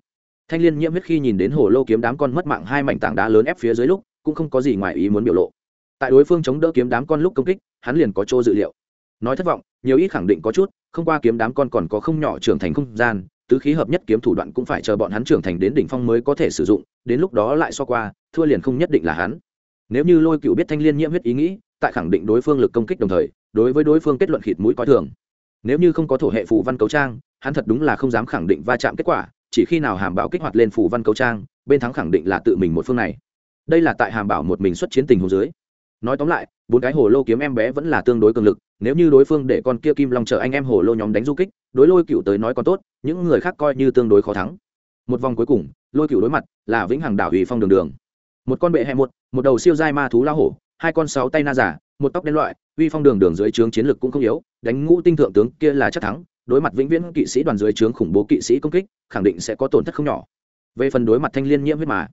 Speaker 1: Thanh liên nhiễm huyết khi nhìn đến hồ lô kiếm đám con mất mạng hai mảnh tảng đá lớn ép phía dưới lúc, cũng không có gì ngoài ý muốn biểu lộ. Tại đối phương chống đỡ kiếm đám con lúc công kích, hắn liền có chỗ dự liệu. Nói thất vọng, nhiều ít khẳng định có chút, không qua kiếm đám con còn có không nhỏ trưởng thành không gian tứ khí hợp nhất kiếm thủ đoạn cũng phải chờ bọn hắn trưởng thành đến đỉnh phong mới có thể sử dụng, đến lúc đó lại so qua, thua liền không nhất định là hắn. Nếu như lôi cựu biết thanh liên nhiễm huyết ý nghĩ, tại khẳng định đối phương lực công kích đồng thời, đối với đối phương kết luận khịt mũi coi thường. Nếu như không có thổ hệ phù văn cấu trang, hắn thật đúng là không dám khẳng định va chạm kết quả, chỉ khi nào hàm bảo kích hoạt lên phù văn cấu trang, bên thắng khẳng định là tự mình một phương này. Đây là tại hàm bảo một mình xuất chiến tình hồ dưới. Nói tóm lại bốn cái hồ lô kiếm em bé vẫn là tương đối cường lực, nếu như đối phương để con kia kim long chờ anh em hồ lô nhóm đánh du kích, đối lôi cựu tới nói còn tốt, những người khác coi như tương đối khó thắng. Một vòng cuối cùng, lôi cựu đối mặt, là vĩnh hằng đảo ủy phong đường đường. Một con bệ hẹ một một đầu siêu dai ma thú lao hổ, hai con sáu tay na giả, một tóc đen loại, uy phong đường đường dưới trướng chiến lực cũng không yếu, đánh ngũ tinh thượng tướng kia là chắc thắng, đối mặt vĩnh viễn kỵ sĩ đoàn dưới trướng khủng bố kỵ sĩ công kích, khẳng định sẽ có tổn thất không nhỏ. Về phần đối mặt thanh liên nhiễm huyết mà,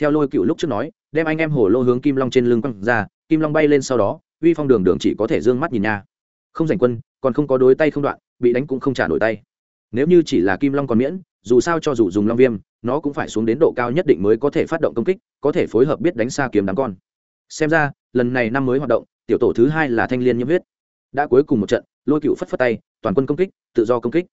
Speaker 1: theo lôi cựu lúc trước nói, đem anh em hổ lô hướng kim long trên lưng quăng ra kim long bay lên sau đó, uy phong đường đường chỉ có thể d ư ơ n g mắt nhìn nha. Không giành quân, còn không có đối tay không đoạn, bị đánh cũng không trả nổi tay. Nếu như chỉ là kim long còn miễn, dù sao cho dù dùng long viêm, nó cũng phải xuống đến độ cao nhất định mới có thể phát động công kích, có thể phối hợp biết đánh xa kiếm đám con. Xem ra, lần này năm mới hoạt động, tiểu tổ thứ hai là thanh liên nhiễm huyết. Đã cuối cùng một trận, lôi cựu phất phất tay, toàn quân công kích, tự do công kích.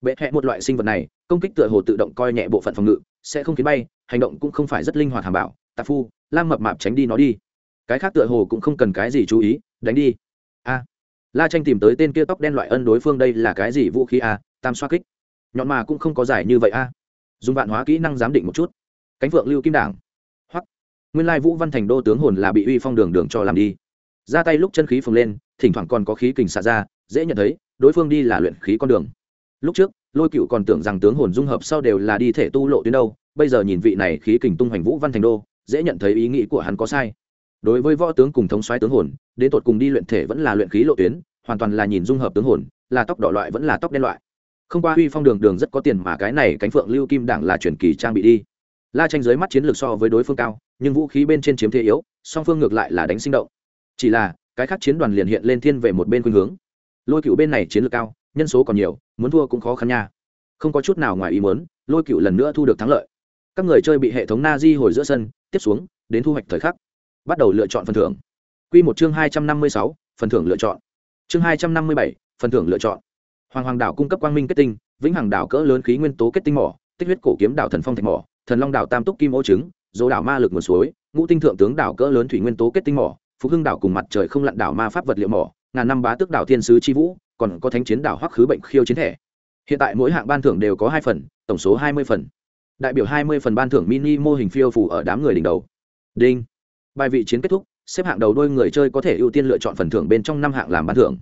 Speaker 1: Bệ hẹ một loại sinh vật này, công kích tựa hồ tự động coi nhẹ bộ phận phòng ngự, sẽ không khiến bay, hành động cũng không phải rất linh hoạt hàm bảo. Tạp phu, lam mập mạp tránh đi nó đi cái khác tựa hồ cũng không cần cái gì chú ý, đánh đi. A. La tranh tìm tới tên kia tóc đen loại ân đối phương đây là cái gì vũ khí a, tam xoa kích. Nhọn mà cũng không có giải như vậy a. Dùng vạn hóa kỹ năng giám định một chút. Cánh vượng lưu kim đảng. Hoặc nguyên lai vũ văn thành đô tướng hồn là bị uy phong đường đường cho làm đi. Ra tay lúc chân khí phồng lên, thỉnh thoảng còn có khí kình xả ra, dễ nhận thấy, đối phương đi là luyện khí con đường. Lúc trước, lôi cựu còn tưởng rằng tướng hồn dung hợp sau đều là đi thể tu lộ tuyến đâu, bây giờ nhìn vị này khí kình tung hoành vũ văn thành đô, dễ nhận thấy ý nghĩ của hắn có sai đối với võ tướng cùng thống xoáy tướng hồn, đến tột cùng đi luyện thể vẫn là luyện khí lộ tuyến, hoàn toàn là nhìn dung hợp tướng hồn, là tóc đỏ loại vẫn là tóc đen loại. Không qua huy phong đường đường rất có tiền mà cái này cánh phượng lưu kim đảng là truyền kỳ trang bị đi. La tranh giới mắt chiến lược so với đối phương cao, nhưng vũ khí bên trên chiếm thế yếu, song phương ngược lại là đánh sinh động. Chỉ là, cái khác chiến đoàn liền hiện lên thiên về một bên khuynh hướng. Lôi cựu bên này chiến lược cao, nhân số còn nhiều, muốn thua cũng khó khăn nha. Không có chút nào ngoài ý muốn, lôi cựu lần nữa thu được thắng lợi. Các người chơi bị hệ thống na di hồi giữa sân, tiếp xuống, đến thu hoạch thời khắc bắt đầu lựa chọn phần thưởng. Q một chương hai trăm năm mươi sáu, phần thưởng lựa chọn. Chương hai trăm năm mươi bảy, phần thưởng lựa chọn. Hoàng hoàng đảo cung cấp quang minh kết tinh, vĩnh hằng đảo cỡ lớn khí nguyên tố kết tinh mỏ, tích huyết cổ kiếm đảo thần phong thạch mỏ, thần long đảo tam túc kim ô trứng, dỗ đảo ma lực nguồn suối, ngũ tinh thượng tướng đảo cỡ lớn thủy nguyên tố kết tinh mỏ phú hưng đảo cùng mặt trời không lặn đảo ma pháp vật liệu mỏ, ngàn năm bá tước đảo thiên sứ chi vũ, còn có thánh chiến đảo hoắc khứ bệnh khiêu chiến thẻ. Hiện tại mỗi hạng ban thưởng đều có hai phần, tổng số hai mươi phần. Đại biểu hai mươi phần ban thưởng mini mô hình phiêu phủ ở đám người đỉnh đầu. Đinh bài vị chiến kết thúc, xếp hạng đầu đôi người chơi có thể ưu tiên lựa chọn phần thưởng bên trong năm hạng làm bán thưởng.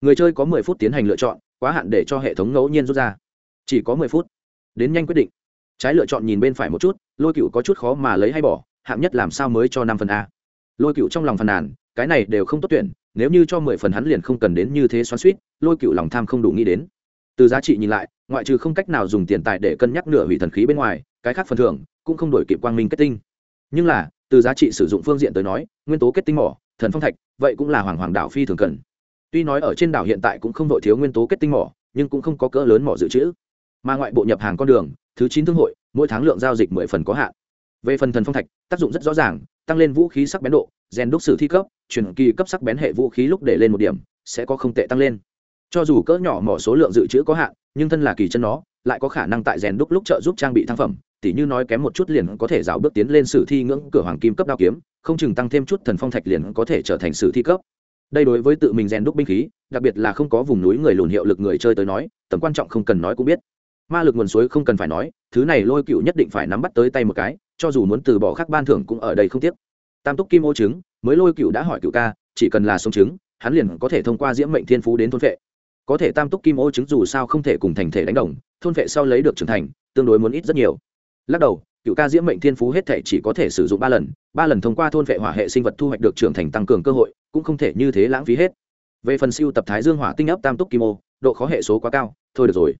Speaker 1: Người chơi có mười phút tiến hành lựa chọn, quá hạn để cho hệ thống ngẫu nhiên rút ra. Chỉ có mười phút. Đến nhanh quyết định. Trái lựa chọn nhìn bên phải một chút, lôi cựu có chút khó mà lấy hay bỏ, hạng nhất làm sao mới cho năm phần a. Lôi cựu trong lòng phàn nàn, cái này đều không tốt tuyển, nếu như cho mười phần hắn liền không cần đến như thế xoắn suýt lôi cựu lòng tham không đủ nghĩ đến. Từ giá trị nhìn lại, ngoại trừ không cách nào dùng tiền tài để cân nhắc nửa hủy thần khí bên ngoài, cái khác phần thưởng cũng không đổi kịp quang minh kết tinh. Nhưng là từ giá trị sử dụng phương diện tới nói, nguyên tố kết tinh mỏ, thần phong thạch, vậy cũng là hoàng hoàng đảo phi thường cần. Tuy nói ở trên đảo hiện tại cũng không đội thiếu nguyên tố kết tinh mỏ, nhưng cũng không có cỡ lớn mỏ dự trữ. Mà ngoại bộ nhập hàng con đường, thứ chín thương hội, mỗi tháng lượng giao dịch mười phần có hạn. Về phần thần phong thạch, tác dụng rất rõ ràng, tăng lên vũ khí sắc bén độ, rèn đúc sử thi cấp chuyển kỳ cấp sắc bén hệ vũ khí lúc để lên một điểm, sẽ có không tệ tăng lên. Cho dù cỡ nhỏ mỏ số lượng dự trữ có hạn, nhưng thân là kỳ chân nó lại có khả năng tại rèn đúc lúc trợ giúp trang bị thăng phẩm, tỉ như nói kém một chút liền có thể rào bước tiến lên sử thi ngưỡng cửa hoàng kim cấp đao kiếm, không chừng tăng thêm chút thần phong thạch liền có thể trở thành sử thi cấp. Đây đối với tự mình rèn đúc binh khí, đặc biệt là không có vùng núi người lùn hiệu lực người chơi tới nói, tầm quan trọng không cần nói cũng biết. Ma lực nguồn suối không cần phải nói, thứ này lôi cựu nhất định phải nắm bắt tới tay một cái, cho dù muốn từ bỏ các ban thưởng cũng ở đây không tiếc. Tam túc kim ô trứng mới lôi cựu đã hỏi cựu ca, chỉ cần là sống trứng hắn liền có thể thông qua diễm mệnh thiên phú đến thôn vệ có thể tam túc kim ô trứng dù sao không thể cùng thành thể đánh đồng, thôn vệ sau lấy được trưởng thành, tương đối muốn ít rất nhiều. Lắc đầu, cựu ca diễm mệnh thiên phú hết thể chỉ có thể sử dụng ba lần ba lần thông qua thôn vệ hỏa hệ sinh vật thu hoạch được trưởng thành tăng cường cơ hội, cũng không thể như thế lãng phí hết. Về phần siêu tập thái dương hỏa tinh ấp tam túc kim ô, độ khó hệ số quá cao, thôi được rồi.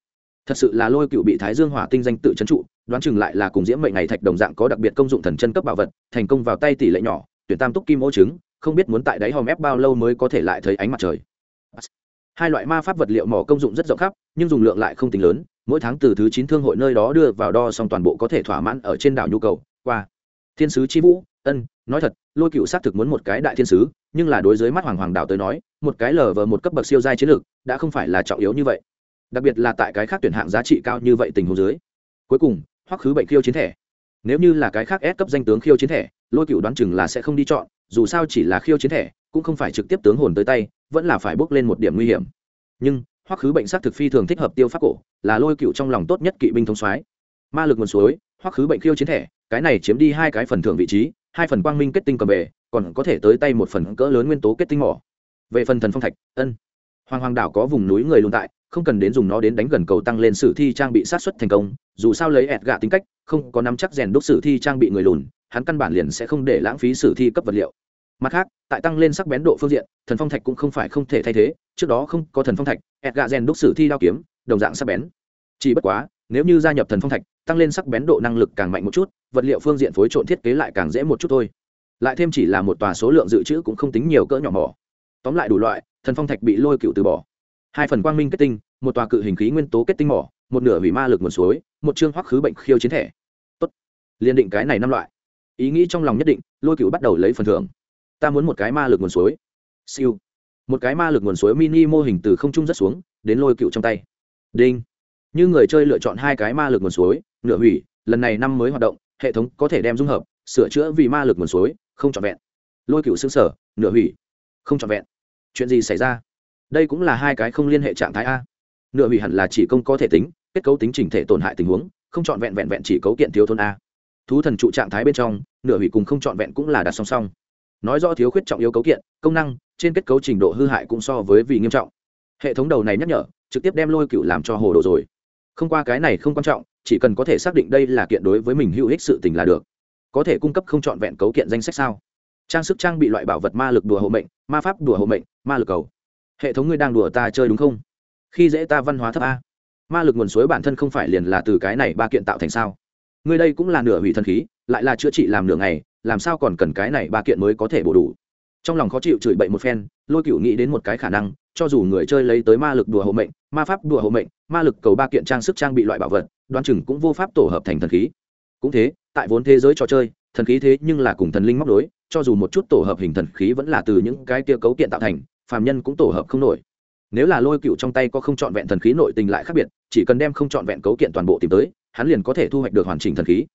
Speaker 1: Thật sự là lôi cựu bị thái dương hỏa tinh danh tự trấn trụ, đoán chừng lại là cùng diễm mệnh ngày thạch đồng dạng có đặc biệt công dụng thần chân cấp bảo vật, thành công vào tay tỷ lệ nhỏ, tuyển tam túc kim ô trứng không biết muốn tại đáy hòm ép bao lâu mới có thể lại thấy ánh mặt trời hai loại ma pháp vật liệu mỏ công dụng rất rộng khắp, nhưng dùng lượng lại không tính lớn, mỗi tháng từ thứ chín thương hội nơi đó đưa vào đo xong toàn bộ có thể thỏa mãn ở trên đảo nhu cầu. Qua, thiên sứ chi vũ, ân, nói thật, lôi cựu xác thực muốn một cái đại thiên sứ, nhưng là đối với mắt hoàng hoàng đảo tới nói, một cái lờ vờ một cấp bậc siêu giai chiến lược, đã không phải là trọng yếu như vậy. Đặc biệt là tại cái khác tuyển hạng giá trị cao như vậy tình huống dưới. Cuối cùng, hoắc khứ bệnh khiêu chiến thẻ. Nếu như là cái khác ép cấp danh tướng khiêu chiến thẻ, lôi cựu đoán chừng là sẽ không đi chọn, dù sao chỉ là khiêu chiến thẻ cũng không phải trực tiếp tướng hồn tới tay, vẫn là phải bước lên một điểm nguy hiểm. Nhưng, hoắc khứ bệnh sát thực phi thường thích hợp tiêu pháp cổ, là lôi cựu trong lòng tốt nhất kỵ binh thông soái. Ma lực nguồn suối, hoắc khứ bệnh khiêu chiến thẻ, cái này chiếm đi hai cái phần thưởng vị trí, hai phần quang minh kết tinh cầm về, còn có thể tới tay một phần cỡ lớn nguyên tố kết tinh mỏ. Về phần thần phong thạch, ân. Hoàng hoàng đảo có vùng núi người lùn tại, không cần đến dùng nó đến đánh gần cầu tăng lên sử thi trang bị sát xuất thành công, dù sao lấy ẹt gạ tính cách, không có nắm chắc rèn đúc sử thi trang bị người lùn, hắn căn bản liền sẽ không để lãng phí sử thi cấp vật liệu mặt khác, tại tăng lên sắc bén độ phương diện, thần phong thạch cũng không phải không thể thay thế, trước đó không có thần phong thạch ẹt gà rèn đúc sử thi đao kiếm, đồng dạng sắc bén. Chỉ bất quá, nếu như gia nhập thần phong thạch, tăng lên sắc bén độ năng lực càng mạnh một chút, vật liệu phương diện phối trộn thiết kế lại càng dễ một chút thôi. Lại thêm chỉ là một tòa số lượng dự trữ cũng không tính nhiều cỡ nhỏ mỏ. Tóm lại đủ loại, thần phong thạch bị lôi cựu từ bỏ. Hai phần quang minh kết tinh, một tòa cự hình khí nguyên tố kết tinh mỏ, một nửa hủy ma lực nguồn suối, một chương hoắc khứ bệnh khiêu chiến thẻ. Tốt. Liên định cái này năm loại. Ý nghĩ trong lòng nhất định, lôi cựu bắt đầu lấy phần thưởng ta muốn một cái ma lực nguồn suối. Siêu. Một cái ma lực nguồn suối mini mô hình từ không trung rất xuống, đến lôi cựu trong tay. Đinh. Như người chơi lựa chọn hai cái ma lực nguồn suối, nửa hủy, lần này năm mới hoạt động, hệ thống có thể đem dung hợp, sửa chữa vì ma lực nguồn suối, không trọn vẹn. Lôi cựu xương sở, nửa hủy, không trọn vẹn. Chuyện gì xảy ra? Đây cũng là hai cái không liên hệ trạng thái a. Nửa hủy hẳn là chỉ công có thể tính, kết cấu tính chỉnh thể tổn hại tình huống, không trọn vẹn vẹn vẹn chỉ cấu kiện thiếu thôn a. Thú thần trụ trạng thái bên trong, nửa hủy cùng không trọn vẹn cũng là đặt song song nói rõ thiếu khuyết trọng yếu cấu kiện, công năng, trên kết cấu trình độ hư hại cũng so với vì nghiêm trọng. Hệ thống đầu này nhắc nhở, trực tiếp đem lôi cựu làm cho hồ đồ rồi. Không qua cái này không quan trọng, chỉ cần có thể xác định đây là kiện đối với mình hữu ích sự tình là được. Có thể cung cấp không trọn vẹn cấu kiện danh sách sao? Trang sức trang bị loại bảo vật ma lực đùa hộ mệnh, ma pháp đùa hộ mệnh, ma lực cầu. Hệ thống ngươi đang đùa ta chơi đúng không? Khi dễ ta văn hóa thấp a. Ma lực nguồn suối bản thân không phải liền là từ cái này ba kiện tạo thành sao? Ngươi đây cũng là nửa hủy thần khí, lại là chữa trị làm nửa ngày làm sao còn cần cái này ba kiện mới có thể bổ đủ? Trong lòng khó chịu chửi bậy một phen, lôi cựu nghĩ đến một cái khả năng, cho dù người chơi lấy tới ma lực đùa hộ mệnh, ma pháp đùa hộ mệnh, ma lực cầu ba kiện trang sức trang bị loại bảo vật đoan chừng cũng vô pháp tổ hợp thành thần khí. Cũng thế, tại vốn thế giới trò chơi, thần khí thế nhưng là cùng thần linh móc đối cho dù một chút tổ hợp hình thần khí vẫn là từ những cái tia cấu kiện tạo thành, phàm nhân cũng tổ hợp không nổi. Nếu là lôi cựu trong tay có không trọn vẹn thần khí nội tình lại khác biệt, chỉ cần đem không trọn vẹn cấu kiện toàn bộ tìm tới, hắn liền có thể thu hoạch được hoàn chỉnh thần khí.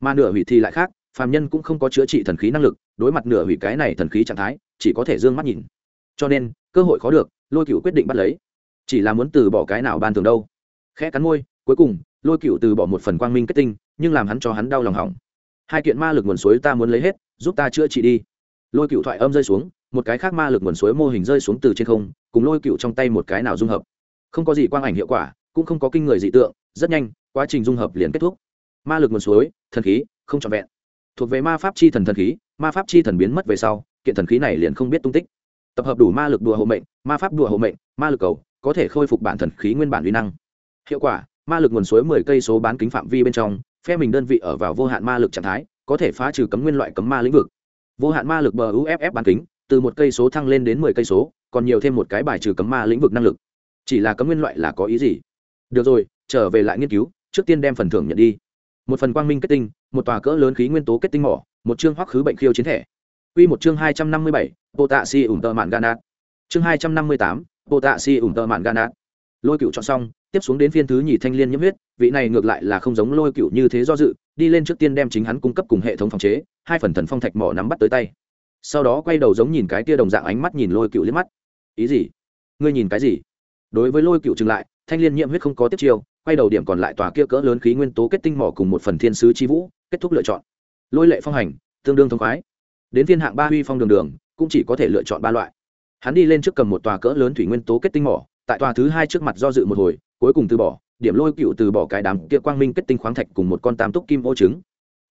Speaker 1: Mà nửa hủy thì lại khác phàm nhân cũng không có chữa trị thần khí năng lực, đối mặt nửa hủy cái này thần khí trạng thái, chỉ có thể d ư ơ n g mắt nhìn. Cho nên, cơ hội khó được, lôi cựu quyết định bắt lấy. Chỉ là muốn từ bỏ cái nào ban thường đâu. Khẽ cắn môi, cuối cùng, lôi cựu từ bỏ một phần quang minh kết tinh, nhưng làm hắn cho hắn đau lòng hỏng. Hai kiện ma lực nguồn suối ta muốn lấy hết, giúp ta chữa trị đi. Lôi cựu thoại âm rơi xuống, một cái khác ma lực nguồn suối mô hình rơi xuống từ trên không, cùng lôi cựu trong tay một cái nào dung hợp. Không có gì quang ảnh hiệu quả, cũng không có kinh người dị tượng, rất nhanh, quá trình dung hợp liền kết thúc. Ma lực nguồn suối, thần khí, không trọn vẹn thuộc về ma pháp chi thần thần khí, ma pháp chi thần biến mất về sau, kiện thần khí này liền không biết tung tích. Tập hợp đủ ma lực đùa hộ mệnh, ma pháp đùa hộ mệnh, ma lực cầu, có thể khôi phục bản thần khí nguyên bản uy năng. Hiệu quả, ma lực nguồn suối mười cây số bán kính phạm vi bên trong, phe mình đơn vị ở vào vô hạn ma lực trạng thái, có thể phá trừ cấm nguyên loại cấm ma lĩnh vực. Vô hạn ma lực bờ uff bán kính, từ một cây số thăng lên đến mười cây số, còn nhiều thêm một cái bài trừ cấm ma lĩnh vực năng lực. Chỉ là cấm nguyên loại là có ý gì? Được rồi, trở về lại nghiên cứu, trước tiên đem phần thưởng nhận đi một phần quang minh kết tinh một tòa cỡ lớn khí nguyên tố kết tinh mỏ một chương hoắc khứ bệnh khiêu chiến thể, Quy một chương hai trăm năm mươi bảy, bộ tạ si ủng tờ mạn ganat. Chương hai trăm năm mươi tám, bộ tạ si ủng tờ mạn ganat. Lôi Cựu chọn xong, tiếp xuống đến phiên thứ nhì thanh liên nhiễm huyết, vị này ngược lại là không giống Lôi Cựu như thế do dự, đi lên trước tiên đem chính hắn cung cấp cùng hệ thống phòng chế, hai phần thần phong thạch mỏ nắm bắt tới tay. Sau đó quay đầu giống nhìn cái tia đồng dạng ánh mắt nhìn Lôi Cựu liếc mắt. Ý gì? Ngươi nhìn cái gì? Đối với Lôi Cựu trừng lại, thanh liên nhiễm huyết không có tiếp chiêu, quay đầu điểm còn lại tòa kia cỡ lớn khí nguyên tố kết tinh mỏ cùng một phần thiên sứ chi vũ, kết thúc lựa chọn. Lôi lệ phong hành, tương đương thông khoái. Đến thiên hạng ba huy phong đường đường, cũng chỉ có thể lựa chọn ba loại. Hắn đi lên trước cầm một tòa cỡ lớn thủy nguyên tố kết tinh mỏ, tại tòa thứ hai trước mặt do dự một hồi, cuối cùng từ bỏ, điểm lôi cựu từ bỏ cái đám kia quang minh kết tinh khoáng thạch cùng một con tam túc kim ô trứng.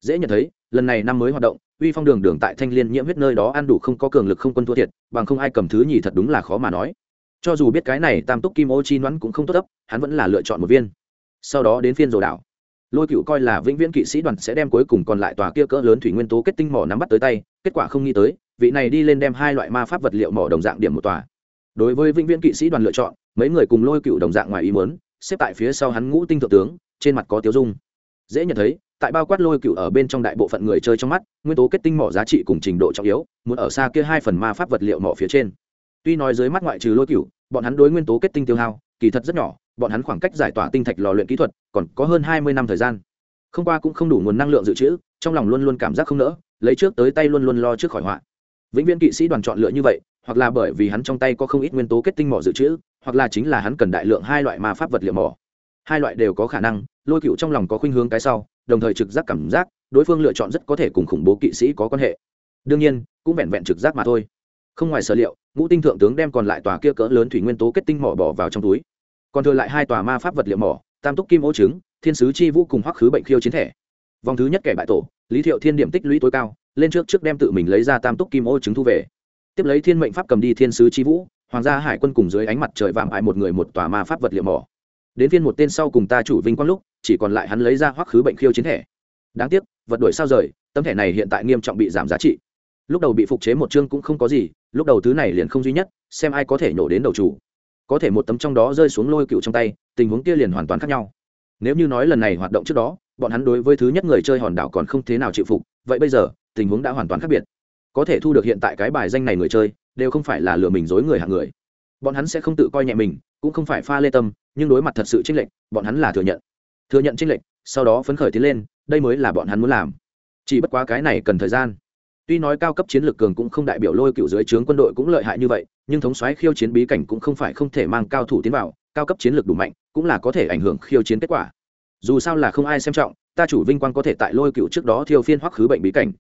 Speaker 1: Dễ nhận thấy, lần này năm mới hoạt động uy phong đường đường tại thanh liên nhiễm huyết nơi đó ăn đủ không có cường lực không quân thua thiệt, bằng không ai cầm thứ nhì thật đúng là khó mà nói. Cho dù biết cái này tam túc kim ô chi nhoắn cũng không tốt ấp, hắn vẫn là lựa chọn một viên sau đó đến phiên rồ đảo. Lôi cựu coi là vĩnh viễn kỵ sĩ đoàn sẽ đem cuối cùng còn lại tòa kia cỡ lớn thủy nguyên tố kết tinh mỏ nắm bắt tới tay, kết quả không nghĩ tới, vị này đi lên đem hai loại ma pháp vật liệu mỏ đồng dạng điểm một tòa. Đối với vĩnh viễn kỵ sĩ đoàn lựa chọn, mấy người cùng lôi cựu đồng dạng ngoài ý muốn, xếp tại phía sau hắn ngũ tinh thượng tướng, trên mặt có tiêu dung. Dễ nhận thấy, tại bao quát lôi cựu ở bên trong đại bộ phận người chơi trong mắt, nguyên tố kết tinh mỏ giá trị cùng trình độ trọng yếu, muốn ở xa kia hai phần ma pháp vật liệu mỏ phía trên. Tuy nói dưới mắt ngoại trừ lôi cựu bọn hắn đối nguyên tố kết tinh tiêu hao, kỳ thật rất nhỏ bọn hắn khoảng cách giải tỏa tinh thạch lò luyện kỹ thuật còn có hơn hai mươi năm thời gian. Không qua cũng không đủ nguồn năng lượng dự trữ, trong lòng luôn luôn cảm giác không nỡ, lấy trước tới tay luôn luôn lo trước khỏi họa. Vĩnh viễn kỵ sĩ đoàn chọn lựa như vậy, hoặc là bởi vì hắn trong tay có không ít nguyên tố kết tinh mỏ dự trữ, hoặc là chính là hắn cần đại lượng hai loại ma pháp vật liệu mỏ. Hai loại đều có khả năng, lôi cựu trong lòng có khuynh hướng cái sau, đồng thời trực giác cảm giác, đối phương lựa chọn rất có thể cùng khủng bố kỵ sĩ có quan hệ. Đương nhiên, cũng vẹn vẹn trực giác mà thôi. Không ngoài sở liệu, ngũ tinh thượng tướng đem còn lại tòa kia cỡ lớn thủy nguyên tố kết tinh mỏ bỏ vào trong túi còn thừa lại hai tòa ma pháp vật liệu mỏ, tam túc kim ô trứng, thiên sứ chi vũ cùng hoắc khứ bệnh khiêu chiến thể. vòng thứ nhất kẻ bại tổ, lý thiệu thiên điểm tích lũy tối cao, lên trước trước đem tự mình lấy ra tam túc kim ô trứng thu về. Tiếp lấy thiên mệnh pháp cầm đi thiên sứ chi vũ, hoàng gia hải quân cùng dưới ánh mặt trời vạm hại một người một tòa ma pháp vật liệu mỏ. Đến viên một tên sau cùng ta chủ vinh quang lúc, chỉ còn lại hắn lấy ra hoắc khứ bệnh khiêu chiến thẻ đáng tiếc, vật đổi sao rời, tấm thẻ này hiện tại nghiêm trọng bị giảm giá trị. Lúc đầu bị phục chế một chương cũng không có gì, lúc đầu thứ này liền không duy nhất, xem ai có thể nổ đến đầu chủ có thể một tấm trong đó rơi xuống lôi cựu trong tay, tình huống kia liền hoàn toàn khác nhau. Nếu như nói lần này hoạt động trước đó, bọn hắn đối với thứ nhất người chơi hòn đảo còn không thế nào chịu phục, vậy bây giờ, tình huống đã hoàn toàn khác biệt. Có thể thu được hiện tại cái bài danh này người chơi, đều không phải là lừa mình dối người hạng người. Bọn hắn sẽ không tự coi nhẹ mình, cũng không phải pha lê tâm, nhưng đối mặt thật sự chênh lệch, bọn hắn là thừa nhận. Thừa nhận chênh lệch, sau đó phấn khởi tiến lên, đây mới là bọn hắn muốn làm. Chỉ bất quá cái này cần thời gian. Tuy nói cao cấp chiến lược cường cũng không đại biểu lôi cựu dưới trướng quân đội cũng lợi hại như vậy nhưng thống soái khiêu chiến bí cảnh cũng không phải không thể mang cao thủ tiến vào, cao cấp chiến lược đủ mạnh, cũng là có thể ảnh hưởng khiêu chiến kết quả. Dù sao là không ai xem trọng, ta chủ vinh quang có thể tại lôi cựu trước đó thiêu phiên hoắc khứ bệnh bí cảnh.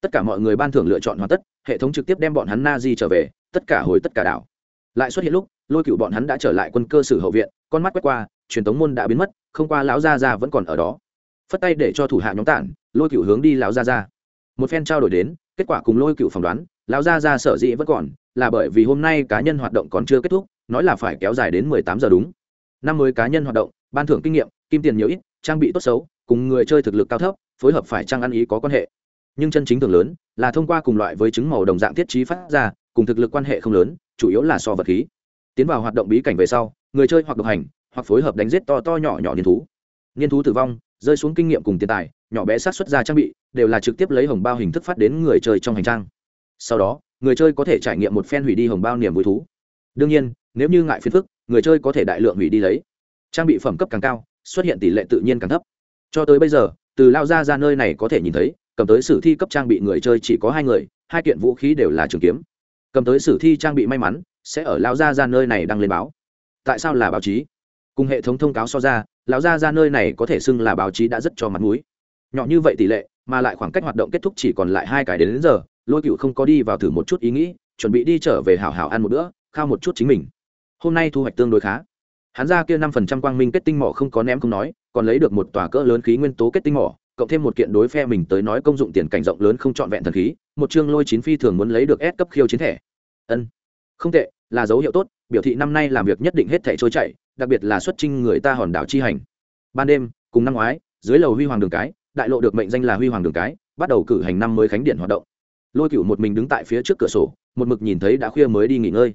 Speaker 1: Tất cả mọi người ban thưởng lựa chọn hoàn tất, hệ thống trực tiếp đem bọn hắn na di trở về, tất cả hồi tất cả đảo. Lại xuất hiện lúc, lôi cựu bọn hắn đã trở lại quân cơ sử hậu viện, con mắt quét qua, truyền thống môn đã biến mất, không qua lão gia gia vẫn còn ở đó. Phất tay để cho thủ hạ nhóm tản, lôi cựu hướng đi lão gia gia. Một phen trao đổi đến, kết quả cùng lôi cựu phỏng đoán lão gia gia sở dĩ vẫn còn, là bởi vì hôm nay cá nhân hoạt động còn chưa kết thúc, nói là phải kéo dài đến mười tám giờ đúng. Năm mới cá nhân hoạt động, ban thưởng kinh nghiệm, kim tiền nhiều ít, trang bị tốt xấu, cùng người chơi thực lực cao thấp, phối hợp phải trang ăn ý có quan hệ. Nhưng chân chính thường lớn, là thông qua cùng loại với chứng màu đồng dạng thiết trí phát ra, cùng thực lực quan hệ không lớn, chủ yếu là so vật khí. Tiến vào hoạt động bí cảnh về sau, người chơi hoặc độc hành, hoặc phối hợp đánh giết to to nhỏ nhỏ niên thú. Niên thú tử vong, rơi xuống kinh nghiệm cùng tiền tài, nhỏ bé sát xuất ra trang bị, đều là trực tiếp lấy hồng bao hình thức phát đến người chơi trong hành trang sau đó người chơi có thể trải nghiệm một phen hủy đi hồng bao niềm vui thú. Đương nhiên nếu như ngại phiền phức người chơi có thể đại lượng hủy đi lấy. Trang bị phẩm cấp càng cao xuất hiện tỷ lệ tự nhiên càng thấp. Cho tới bây giờ từ lao ra ra nơi này có thể nhìn thấy cầm tới sử thi cấp trang bị người chơi chỉ có hai người hai kiện vũ khí đều là trường kiếm. Cầm tới sử thi trang bị may mắn sẽ ở lao ra ra nơi này đăng lên báo. Tại sao là báo chí? Cùng hệ thống thông cáo so ra lão ra ra nơi này có thể xưng là báo chí đã rất cho mặt mũi. Nhỏ như vậy tỷ lệ mà lại khoảng cách hoạt động kết thúc chỉ còn lại hai cái đến, đến giờ lôi cựu không có đi vào thử một chút ý nghĩ, chuẩn bị đi trở về hảo hảo ăn một bữa, khao một chút chính mình. Hôm nay thu hoạch tương đối khá. Hắn ra kia năm phần trăm quang minh kết tinh mỏ không có ném không nói, còn lấy được một tòa cỡ lớn khí nguyên tố kết tinh mỏ, cộng thêm một kiện đối phe mình tới nói công dụng tiền cảnh rộng lớn không trọn vẹn thần khí, một chương lôi chín phi thường muốn lấy được S cấp khiêu chiến thẻ. Ân. Không tệ, là dấu hiệu tốt, biểu thị năm nay làm việc nhất định hết thẻ trôi chảy, đặc biệt là xuất trinh người ta hòn đảo chi hành. Ban đêm, cùng năm ngoái, dưới lầu huy hoàng đường cái, đại lộ được mệnh danh là huy hoàng đường cái, bắt đầu cử hành năm mới khánh điện hoạt động lôi cựu một mình đứng tại phía trước cửa sổ, một mực nhìn thấy đã khuya mới đi nghỉ ngơi.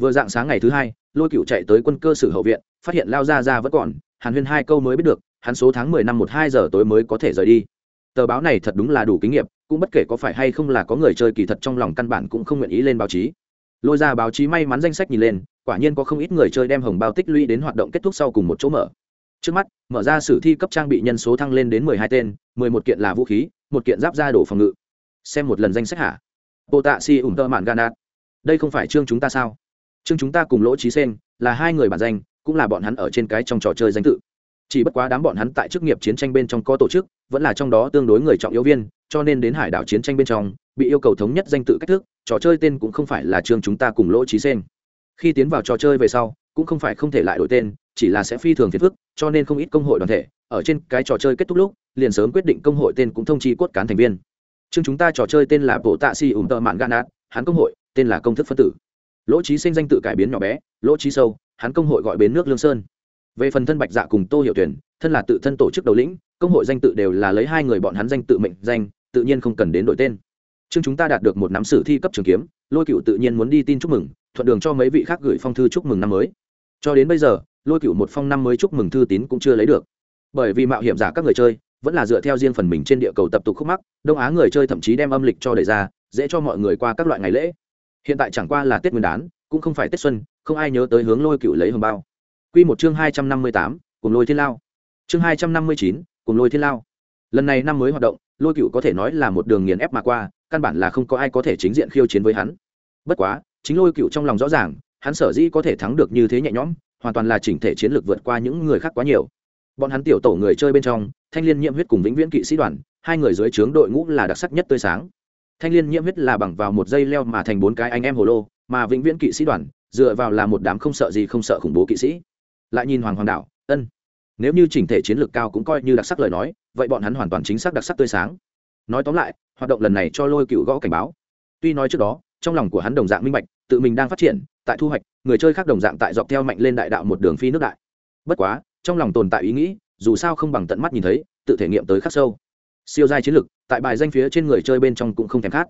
Speaker 1: Vừa dạng sáng ngày thứ hai, lôi cựu chạy tới quân cơ sử hậu viện, phát hiện lao ra ra vẫn còn, hàn huyên hai câu mới biết được, hắn số tháng mười năm một hai giờ tối mới có thể rời đi. Tờ báo này thật đúng là đủ kinh nghiệm, cũng bất kể có phải hay không là có người chơi kỳ thật trong lòng căn bản cũng không nguyện ý lên báo chí. Lôi ra báo chí may mắn danh sách nhìn lên, quả nhiên có không ít người chơi đem hồng bao tích lũy đến hoạt động kết thúc sau cùng một chỗ mở. Trước mắt, mở ra sử thi cấp trang bị nhân số thăng lên đến mười hai tên, mười một kiện là vũ khí, một kiện giáp ra đổ phòng ngự xem một lần danh sách hả? Bộ tạ si ủng tơ mạn ganat đây không phải chương chúng ta sao? Chương chúng ta cùng lỗ trí sen là hai người bản danh, cũng là bọn hắn ở trên cái trong trò chơi danh tự. Chỉ bất quá đám bọn hắn tại chức nghiệp chiến tranh bên trong có tổ chức, vẫn là trong đó tương đối người trọng yếu viên, cho nên đến hải đảo chiến tranh bên trong, bị yêu cầu thống nhất danh tự cách thức, trò chơi tên cũng không phải là chương chúng ta cùng lỗ trí sen khi tiến vào trò chơi về sau, cũng không phải không thể lại đổi tên, chỉ là sẽ phi thường phiền phức, cho nên không ít công hội đoàn thể, ở trên cái trò chơi kết thúc lúc, liền sớm quyết định công hội tên cũng thông chi cốt cán thành viên chương chúng ta trò chơi tên là bộ tạ si ủng tợ mạn gan hắn công hội, tên là công thức phân tử. Lỗ trí sinh danh tự cải biến nhỏ bé, lỗ trí sâu, hắn công hội gọi bến nước lương sơn. Về phần thân bạch dạ cùng tô hiệu tuyển thân là tự thân tổ chức đầu lĩnh, công hội danh tự đều là lấy hai người bọn hắn danh tự mệnh danh, tự nhiên không cần đến đổi tên. Chương chúng ta đạt được một nắm sử thi cấp trường kiếm, lôi cựu tự nhiên muốn đi tin chúc mừng, thuận đường cho mấy vị khác gửi phong thư chúc mừng năm mới. Cho đến bây giờ, lôi cựu một phong năm mới chúc mừng thư tín cũng chưa lấy được. Bởi vì mạo hiểm giả các người chơi vẫn là dựa theo riêng phần mình trên địa cầu tập tục khúc mắc, đông á người chơi thậm chí đem âm lịch cho đẩy ra, dễ cho mọi người qua các loại ngày lễ. Hiện tại chẳng qua là tết nguyên đán, cũng không phải tết xuân, không ai nhớ tới hướng lôi cựu lấy hồng bao. Q một chương hai trăm năm mươi tám, cùng lôi thiên lao. Chương hai trăm năm mươi chín, cùng lôi thiên lao. Lần này năm mới hoạt động, lôi cựu có thể nói là một đường nghiền ép mà qua, căn bản là không có ai có thể chính diện khiêu chiến với hắn. Bất quá, chính lôi cựu trong lòng rõ ràng, hắn sở dĩ có thể thắng được như thế nhẹ nhõm, hoàn toàn là chỉnh thể chiến lược vượt qua những người khác quá nhiều bọn hắn tiểu tổ người chơi bên trong, thanh liên nhiễm huyết cùng vĩnh viễn kỵ sĩ đoàn, hai người dưới trướng đội ngũ là đặc sắc nhất tươi sáng. Thanh liên nhiễm huyết là bằng vào một dây leo mà thành bốn cái anh em hồ lô, mà vĩnh viễn kỵ sĩ đoàn, dựa vào là một đám không sợ gì không sợ khủng bố kỵ sĩ. Lại nhìn hoàng hoàng đạo, ân, nếu như chỉnh thể chiến lược cao cũng coi như đặc sắc lời nói, vậy bọn hắn hoàn toàn chính xác đặc sắc tươi sáng. Nói tóm lại, hoạt động lần này cho lôi cựu gõ cảnh báo. Tuy nói trước đó, trong lòng của hắn đồng dạng minh bạch, tự mình đang phát triển, tại thu hoạch, người chơi khác đồng dạng tại dọc theo mạnh lên đại đạo một đường phi nước đại. Bất quá trong lòng tồn tại ý nghĩ, dù sao không bằng tận mắt nhìn thấy, tự thể nghiệm tới khắc sâu. Siêu giai chiến lực, tại bài danh phía trên người chơi bên trong cũng không thèm khát.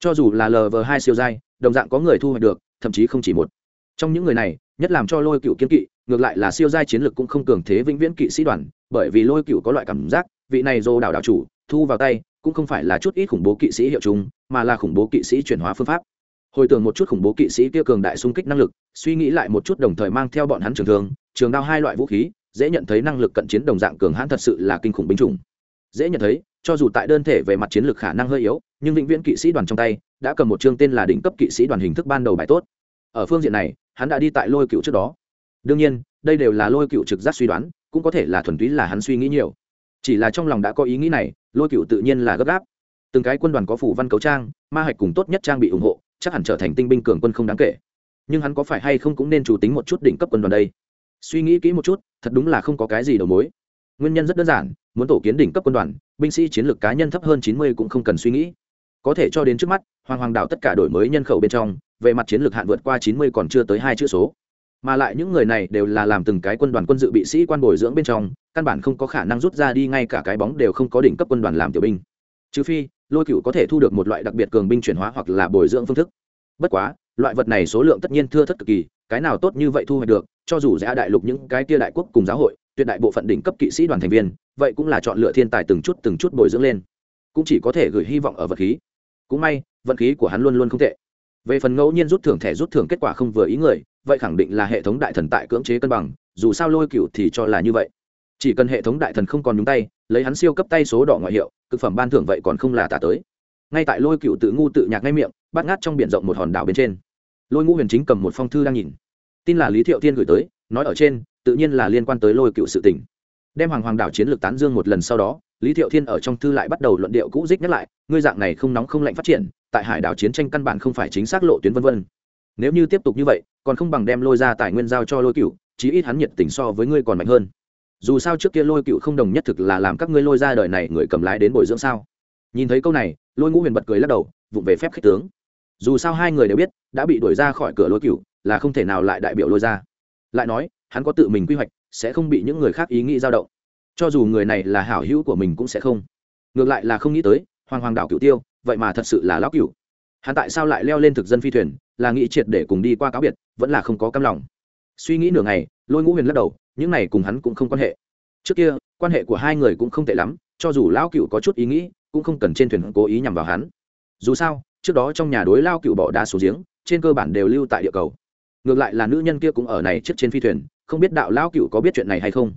Speaker 1: Cho dù là lv hai siêu giai, đồng dạng có người thu hoạch được, thậm chí không chỉ một. Trong những người này, nhất làm cho lôi cựu kiên kỵ, ngược lại là siêu giai chiến lực cũng không cường thế vĩnh viễn kỵ sĩ đoàn, bởi vì lôi cựu có loại cảm giác, vị này dô đảo đảo chủ, thu vào tay, cũng không phải là chút ít khủng bố kỵ sĩ hiệu chúng, mà là khủng bố kỵ sĩ chuyển hóa phương pháp. Hồi tưởng một chút khủng bố kỵ sĩ kia cường đại xung kích năng lực, suy nghĩ lại một chút đồng thời mang theo bọn hắn trường thương, trường đao hai loại vũ khí dễ nhận thấy năng lực cận chiến đồng dạng cường hãn thật sự là kinh khủng binh chủng. Dễ nhận thấy, cho dù tại đơn thể về mặt chiến lược khả năng hơi yếu, nhưng vĩnh viễn kỵ sĩ đoàn trong tay đã cầm một chương tên là đỉnh cấp kỵ sĩ đoàn hình thức ban đầu bài tốt. Ở phương diện này, hắn đã đi tại lôi cựu trước đó. Đương nhiên, đây đều là lôi cựu trực giác suy đoán, cũng có thể là thuần túy là hắn suy nghĩ nhiều. Chỉ là trong lòng đã có ý nghĩ này, lôi cựu tự nhiên là gấp gáp. Từng cái quân đoàn có phủ văn cấu trang, ma hạch cùng tốt nhất trang bị ủng hộ, chắc hẳn trở thành tinh binh cường quân không đáng kể. Nhưng hắn có phải hay không cũng nên chủ tính một chút đỉnh cấp quân đoàn đây? Suy nghĩ kỹ một chút, thật đúng là không có cái gì đầu mối. Nguyên nhân rất đơn giản, muốn tổ kiến đỉnh cấp quân đoàn, binh sĩ chiến lược cá nhân thấp hơn chín mươi cũng không cần suy nghĩ. Có thể cho đến trước mắt, hoàng hoàng đảo tất cả đổi mới nhân khẩu bên trong, về mặt chiến lược hạn vượt qua chín mươi còn chưa tới hai chữ số. Mà lại những người này đều là làm từng cái quân đoàn quân dự bị sĩ quan bồi dưỡng bên trong, căn bản không có khả năng rút ra đi ngay cả cái bóng đều không có đỉnh cấp quân đoàn làm tiểu binh. Trừ phi, lôi cựu có thể thu được một loại đặc biệt cường binh chuyển hóa hoặc là bồi dưỡng phương thức. Bất quá, loại vật này số lượng tất nhiên thưa thất cực kỳ, cái nào tốt như vậy thu hoạch được cho dù giá đại lục những cái kia đại quốc cùng giáo hội, tuyệt đại bộ phận đỉnh cấp kỵ sĩ đoàn thành viên, vậy cũng là chọn lựa thiên tài từng chút từng chút bồi dưỡng lên. Cũng chỉ có thể gửi hy vọng ở vật khí. Cũng may vận khí của hắn luôn luôn không tệ. Về phần ngẫu nhiên rút thưởng thẻ rút thưởng kết quả không vừa ý người, vậy khẳng định là hệ thống đại thần tại cưỡng chế cân bằng, dù sao lôi cựu thì cho là như vậy. Chỉ cần hệ thống đại thần không còn nhúng tay, lấy hắn siêu cấp tay số đỏ ngoại hiệu thực phẩm ban thưởng vậy còn không là tả tới. Ngay tại lôi cựu tự ngu tự nhạc ngay miệng, bắt ngát trong b i ể n rộng một hòn đảo bên trên. Lôi ngũ huyền chính cầm một phong thư đang nhìn tin là lý thiệu Thiên gửi tới, nói ở trên, tự nhiên là liên quan tới lôi cựu sự tỉnh đem hoàng hoàng đảo chiến lược tán dương một lần sau đó, lý thiệu thiên ở trong thư lại bắt đầu luận điệu cũ dích nhắc lại, ngươi dạng này không nóng không lạnh phát triển, tại hải đảo chiến tranh căn bản không phải chính xác lộ tuyến vân vân. Nếu như tiếp tục như vậy, còn không bằng đem lôi ra tài nguyên giao cho lôi cựu, chí ít hắn nhiệt tình so với ngươi còn mạnh hơn. Dù sao trước kia lôi cựu không đồng nhất thực là làm các ngươi lôi ra đời này người cầm lái đến bồi dưỡng sao? Nhìn thấy câu này, lôi ngũ huyền bật cười lắc đầu, vụng về phép khích tướng. Dù sao hai người đều biết, đã bị đuổi ra khỏi cửa lôi cựu là không thể nào lại đại biểu lôi ra. Lại nói, hắn có tự mình quy hoạch, sẽ không bị những người khác ý nghĩ dao động. Cho dù người này là hảo hữu của mình cũng sẽ không. Ngược lại là không nghĩ tới, hoàng hoàng đảo cựu tiêu, vậy mà thật sự là lão cựu hắn tại sao lại leo lên thực dân phi thuyền, là nghĩ triệt để cùng đi qua cáo biệt, vẫn là không có căm lòng. Suy nghĩ nửa ngày, lôi ngũ huyền lắc đầu, những này cùng hắn cũng không quan hệ. Trước kia, quan hệ của hai người cũng không tệ lắm, cho dù lão cựu có chút ý nghĩ, cũng không cần trên thuyền cố ý nhằm vào hắn. Dù sao, trước đó trong nhà đối lao cựu bỏ đá xuống giếng, trên cơ bản đều lưu tại địa cầu ngược lại là nữ nhân kia cũng ở này trước trên phi thuyền, không biết đạo lão cựu có biết chuyện này hay không.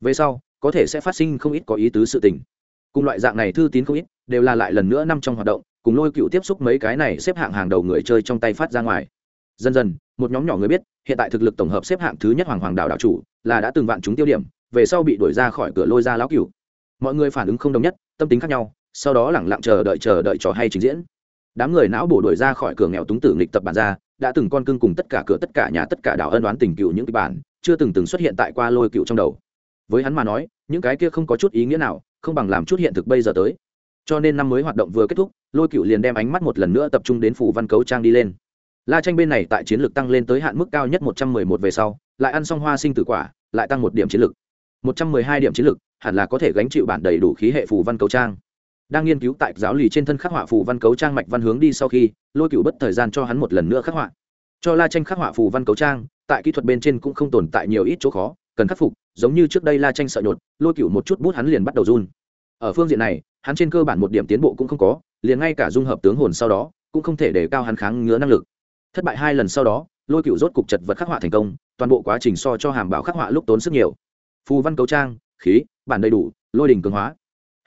Speaker 1: Về sau, có thể sẽ phát sinh không ít có ý tứ sự tình. Cùng loại dạng này thư tín không ít, đều là lại lần nữa năm trong hoạt động, cùng lôi cựu tiếp xúc mấy cái này xếp hạng hàng đầu người chơi trong tay phát ra ngoài. Dần dần, một nhóm nhỏ người biết, hiện tại thực lực tổng hợp xếp hạng thứ nhất hoàng hoàng đảo đảo chủ, là đã từng vạn chúng tiêu điểm, về sau bị đuổi ra khỏi cửa lôi ra lão cựu. Mọi người phản ứng không đồng nhất, tâm tính khác nhau, sau đó lẳng lặng chờ đợi chờ đợi trò hay trình diễn đám người não bổ đuổi ra khỏi cửa nghèo túng tử nghịch tập bản ra, đã từng con cưng cùng tất cả cửa tất cả nhà tất cả đảo ân đoán tình cựu những kịch bản, chưa từng từng xuất hiện tại qua lôi cựu trong đầu. Với hắn mà nói, những cái kia không có chút ý nghĩa nào, không bằng làm chút hiện thực bây giờ tới. Cho nên năm mới hoạt động vừa kết thúc, lôi cựu liền đem ánh mắt một lần nữa tập trung đến phủ văn cấu trang đi lên. La tranh bên này tại chiến lược tăng lên tới hạn mức cao nhất một trăm mười một về sau, lại ăn xong hoa sinh tử quả, lại tăng một điểm chiến lược. một trăm mười hai điểm chiến lược, hẳn là có thể gánh chịu bản đầy đủ khí hệ phủ văn cấu trang đang nghiên cứu tại giáo lì trên thân khắc họa phù văn cấu trang mạch văn hướng đi sau khi, lôi cựu bất thời gian cho hắn một lần nữa khắc họa. Cho la tranh khắc họa phù văn cấu trang, tại kỹ thuật bên trên cũng không tồn tại nhiều ít chỗ khó, cần khắc phục, giống như trước đây la tranh sợ nhột, lôi cựu một chút bút hắn liền bắt đầu run. Ở phương diện này, hắn trên cơ bản một điểm tiến bộ cũng không có, liền ngay cả dung hợp tướng hồn sau đó, cũng không thể để cao hắn kháng ngứa năng lực. Thất bại hai lần sau đó, lôi cựu rốt cục chật vật khắc họa thành công, toàn bộ quá trình so cho hàm bảo khắc họa lúc tốn sức nhiều. Phù văn cấu trang, khí, bản đầy đủ, lôi đình cường hóa.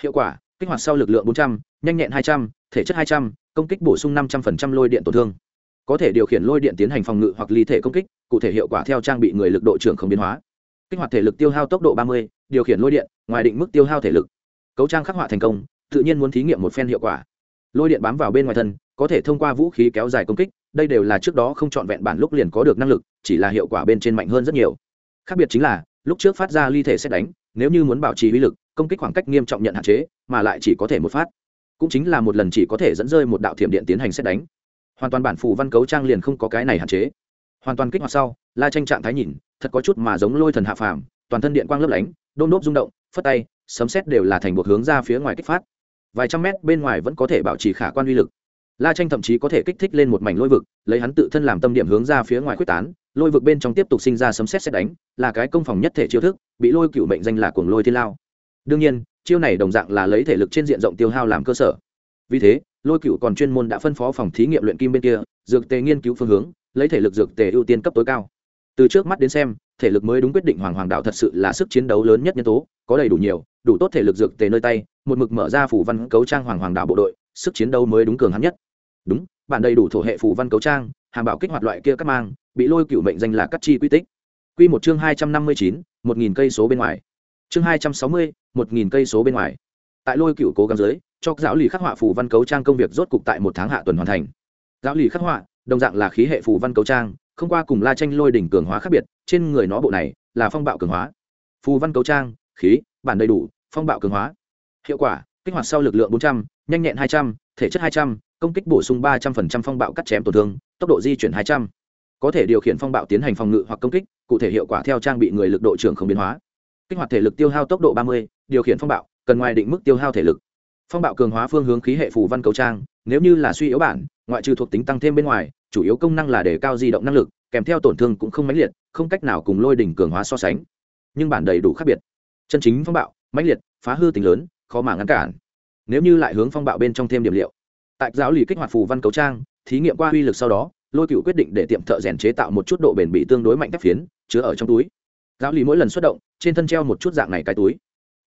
Speaker 1: Hiệu quả kích hoạt sau lực lượng 400, nhanh nhẹn 200, thể chất 200, công kích bổ sung 500% lôi điện tổn thương. Có thể điều khiển lôi điện tiến hành phòng ngự hoặc ly thể công kích cụ thể hiệu quả theo trang bị người lực độ trưởng không biến hóa. Kích hoạt thể lực tiêu hao tốc độ 30, điều khiển lôi điện ngoài định mức tiêu hao thể lực. Cấu trang khắc họa thành công tự nhiên muốn thí nghiệm một phen hiệu quả. Lôi điện bám vào bên ngoài thân có thể thông qua vũ khí kéo dài công kích đây đều là trước đó không chọn vẹn bản lúc liền có được năng lực chỉ là hiệu quả bên trên mạnh hơn rất nhiều. Khác biệt chính là lúc trước phát ra ly thể xét đánh nếu như muốn bảo trì uy lực, công kích khoảng cách nghiêm trọng nhận hạn chế, mà lại chỉ có thể một phát. Cũng chính là một lần chỉ có thể dẫn rơi một đạo thiểm điện tiến hành xét đánh. Hoàn toàn bản phù văn cấu trang liền không có cái này hạn chế. Hoàn toàn kích hoạt sau, la tranh trạng thái nhìn, thật có chút mà giống lôi thần hạ phàm, toàn thân điện quang lấp lánh đôn đốp rung động, phất tay, sấm xét đều là thành buộc hướng ra phía ngoài kích phát. Vài trăm mét bên ngoài vẫn có thể bảo trì khả quan uy lực. La tranh thậm chí có thể kích thích lên một mảnh lôi vực, lấy hắn tự thân làm tâm điểm hướng ra phía ngoài quyết tán lôi vực bên trong tiếp tục sinh ra sấm xét xét đánh, là cái công phòng nhất thể chiêu thức, bị lôi cựu mệnh danh là cuồng lôi thiên lao. Đương nhiên, chiêu này đồng dạng là lấy thể lực trên diện rộng tiêu hao làm cơ sở. Vì thế, lôi cựu còn chuyên môn đã phân phó phòng thí nghiệm luyện kim bên kia, dược tề nghiên cứu phương hướng, lấy thể lực dược tề ưu tiên cấp tối cao. Từ trước mắt đến xem, thể lực mới đúng quyết định hoàng hoàng đạo thật sự là sức chiến đấu lớn nhất nhân tố, có đầy đủ nhiều, đủ tốt thể lực dược tề nơi tay, một mực mở ra phủ văn cấu trang hoàng hoàng đạo bộ đội, sức chiến đấu mới đúng cường hắn nhất. Đúng bản đầy đủ thổ hệ phủ văn cấu trang hàm bảo kích hoạt loại kia cắt mang, bị lôi cựu mệnh danh là cắt chi quy tích. Quy một chương hai trăm năm mươi chín, một nghìn cây số bên ngoài. Chương hai trăm sáu mươi, một nghìn cây số bên ngoài. Tại lôi cựu cố gắng dưới cho giáo lì khắc họa phủ văn cấu trang công việc rốt cục tại một tháng hạ tuần hoàn thành. Giáo lì khắc họa, đồng dạng là khí hệ phủ văn cấu trang, không qua cùng la tranh lôi đỉnh cường hóa khác biệt, trên người nó bộ này là phong bạo cường hóa. Phù văn cấu trang, khí, bản đầy đủ, phong bạo cường hóa. Hiệu quả, kích hoạt sau lực lượng bốn trăm n h a n h nhẹn hai trăm, thể chất hai trăm công kích bổ sung ba trăm phần trăm phong bạo cắt chém tổn thương, tốc độ di chuyển hai trăm. Có thể điều khiển phong bạo tiến hành phòng ngự hoặc công kích, cụ thể hiệu quả theo trang bị người lực độ trưởng không biến hóa. Kích hoạt thể lực tiêu hao tốc độ ba mươi, điều khiển phong bạo, cần ngoài định mức tiêu hao thể lực. Phong bạo cường hóa phương hướng khí hệ phù văn cấu trang, nếu như là suy yếu bản, ngoại trừ thuộc tính tăng thêm bên ngoài, chủ yếu công năng là để cao di động năng lực, kèm theo tổn thương cũng không mãnh liệt, không cách nào cùng lôi đỉnh cường hóa so sánh. Nhưng bản đầy đủ khác biệt. Chân chính phong bạo, mãnh liệt, phá hư tính lớn, khó mà ngăn cản. Nếu như lại hướng phong bạo bên trong thêm điểm liệu tại giáo lý kích hoạt phù văn cấu trang, thí nghiệm qua uy lực sau đó, lôi cựu quyết định để tiệm thợ rèn chế tạo một chút độ bền bị tương đối mạnh thép phiến, chứa ở trong túi. Giáo lý mỗi lần xuất động, trên thân treo một chút dạng này cái túi.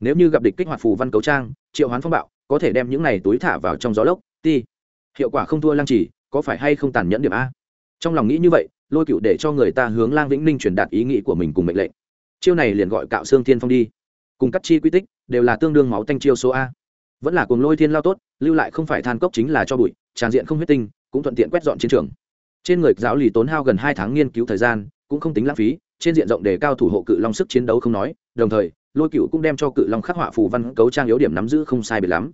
Speaker 1: Nếu như gặp địch kích hoạt phù văn cấu trang, triệu hoán phong bạo, có thể đem những này túi thả vào trong gió lốc, ti. Hiệu quả không thua lăng trì, có phải hay không tàn nhẫn điểm a? Trong lòng nghĩ như vậy, lôi cựu để cho người ta hướng lang vĩnh ninh truyền đạt ý nghĩ của mình cùng mệnh lệnh. Chiêu này liền gọi cạo xương thiên phong đi. Cùng cắt chi quy tích, đều là tương đương máu tanh chiêu số a vẫn là cùng lôi thiên lao tốt, lưu lại không phải than cốc chính là cho bụi, tràn diện không huyết tinh, cũng thuận tiện quét dọn chiến trường. Trên người giáo lì tốn hao gần hai tháng nghiên cứu thời gian, cũng không tính lãng phí, trên diện rộng đề cao thủ hộ cự long sức chiến đấu không nói, đồng thời, lôi cựu cũng đem cho cự long khắc họa phù văn cấu trang yếu điểm nắm giữ không sai biệt lắm.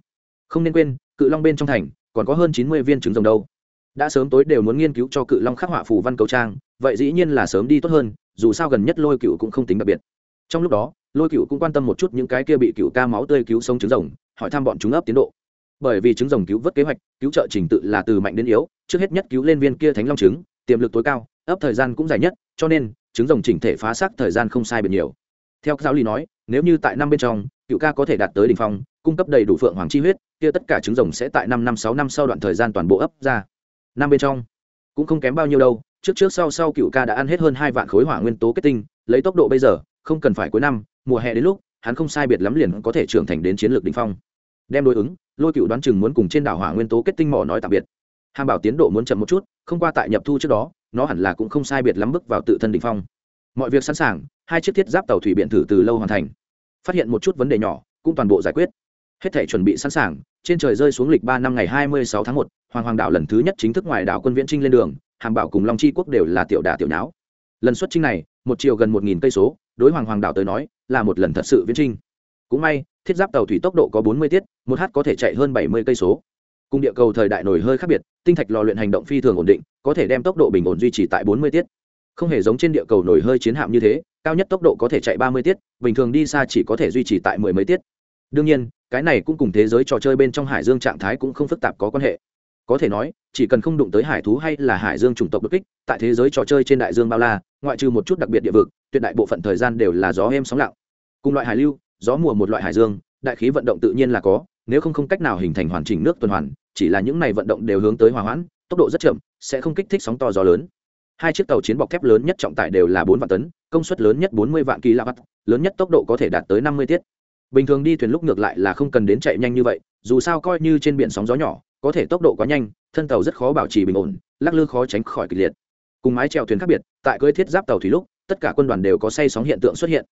Speaker 1: Không nên quên, cự long bên trong thành, còn có hơn chín mươi viên trứng rồng đâu. Đã sớm tối đều muốn nghiên cứu cho cự long khắc họa phù văn cấu trang, vậy dĩ nhiên là sớm đi tốt hơn, dù sao gần nhất lôi cựu cũng không tính đặc biệt. Trong lúc đó, lôi cựu cũng quan tâm một chút những cái kia bị cựu ca máu tươi cứu sống trứng rồng hỏi thăm bọn chúng ấp tiến độ. Bởi vì trứng rồng cứu vớt kế hoạch, cứu trợ trình tự là từ mạnh đến yếu, trước hết nhất cứu lên viên kia thánh long trứng, tiềm lực tối cao, ấp thời gian cũng dài nhất, cho nên, trứng rồng chỉnh thể phá xác thời gian không sai biệt nhiều. Theo giáo lý nói, nếu như tại năm bên trong, cựu ca có thể đạt tới đ ỉ n h phong, cung cấp đầy đủ phượng hoàng chi huyết, kia tất cả trứng rồng sẽ tại năm năm, sáu năm sau đoạn thời gian toàn bộ ấp ra. Năm bên trong, cũng không kém bao nhiêu đâu, trước trước sau sau cựu ca đã ăn hết hơn hai vạn khối hỏa nguyên tố kết tinh, lấy tốc độ bây giờ, không cần phải cuối năm, mùa hè đến lúc hắn không sai biệt lắm liền có thể trưởng thành đến chiến lược đ ỉ n h phong. Đem đối ứng, lôi cựu đoán chừng muốn cùng trên đảo hỏa nguyên tố kết tinh mỏ nói tạm biệt. Hàm bảo tiến độ muốn chậm một chút, không qua tại nhập thu trước đó, nó hẳn là cũng không sai biệt lắm bước vào tự thân đ ỉ n h phong. Mọi việc sẵn sàng, hai chiếc thiết giáp tàu thủy biện thử từ lâu hoàn thành. Phát hiện một chút vấn đề nhỏ, cũng toàn bộ giải quyết. Hết thể chuẩn bị sẵn sàng, trên trời rơi xuống lịch ba năm ngày hai mươi sáu tháng một, hoàng hoàng đảo lần thứ nhất chính thức ngoài đảo quân viễn trinh lên đường, hàm bảo cùng long chi quốc đều là tiểu đà tiểu nháo. Lần xuất trinh này, một chiều gần một nghìn cây số, đối hoàng hoàng đảo tới nói là một lần thật sự viễn trinh. Cũng may, thiết giáp tàu thủy tốc độ có bốn mươi tiết, một h có thể chạy hơn bảy mươi cây số. Cùng địa cầu thời đại nổi hơi khác biệt, tinh thạch lò luyện hành động phi thường ổn định, có thể đem tốc độ bình ổn duy trì tại bốn mươi tiết. Không hề giống trên địa cầu nổi hơi chiến hạm như thế, cao nhất tốc độ có thể chạy ba mươi tiết, bình thường đi xa chỉ có thể duy trì tại mười mấy tiết. Đương nhiên, cái này cũng cùng thế giới trò chơi bên trong hải dương trạng thái cũng không phức tạp có quan hệ có thể nói, chỉ cần không đụng tới hải thú hay là hải dương chủng tộc đột kích, tại thế giới trò chơi trên đại dương bao la, ngoại trừ một chút đặc biệt địa vực, tuyệt đại bộ phận thời gian đều là gió êm sóng lặng. Cùng loại hải lưu, gió mùa một loại hải dương, đại khí vận động tự nhiên là có, nếu không không cách nào hình thành hoàn chỉnh nước tuần hoàn, chỉ là những này vận động đều hướng tới hòa hoãn, tốc độ rất chậm, sẽ không kích thích sóng to gió lớn. Hai chiếc tàu chiến bọc thép lớn nhất trọng tải đều là bốn vạn tấn, công suất lớn nhất bốn mươi vạn kW lớn nhất tốc độ có thể đạt tới năm mươi tiết. Bình thường đi thuyền lúc ngược lại là không cần đến chạy nhanh như vậy, dù sao coi như trên biển sóng gió nhỏ có thể tốc độ quá nhanh, thân tàu rất khó bảo trì bình ổn, lắc lư khó tránh khỏi kịch liệt. Cùng mái trèo thuyền khác biệt, tại cưới thiết giáp tàu thủy lúc, tất cả quân đoàn đều có say sóng hiện tượng xuất hiện.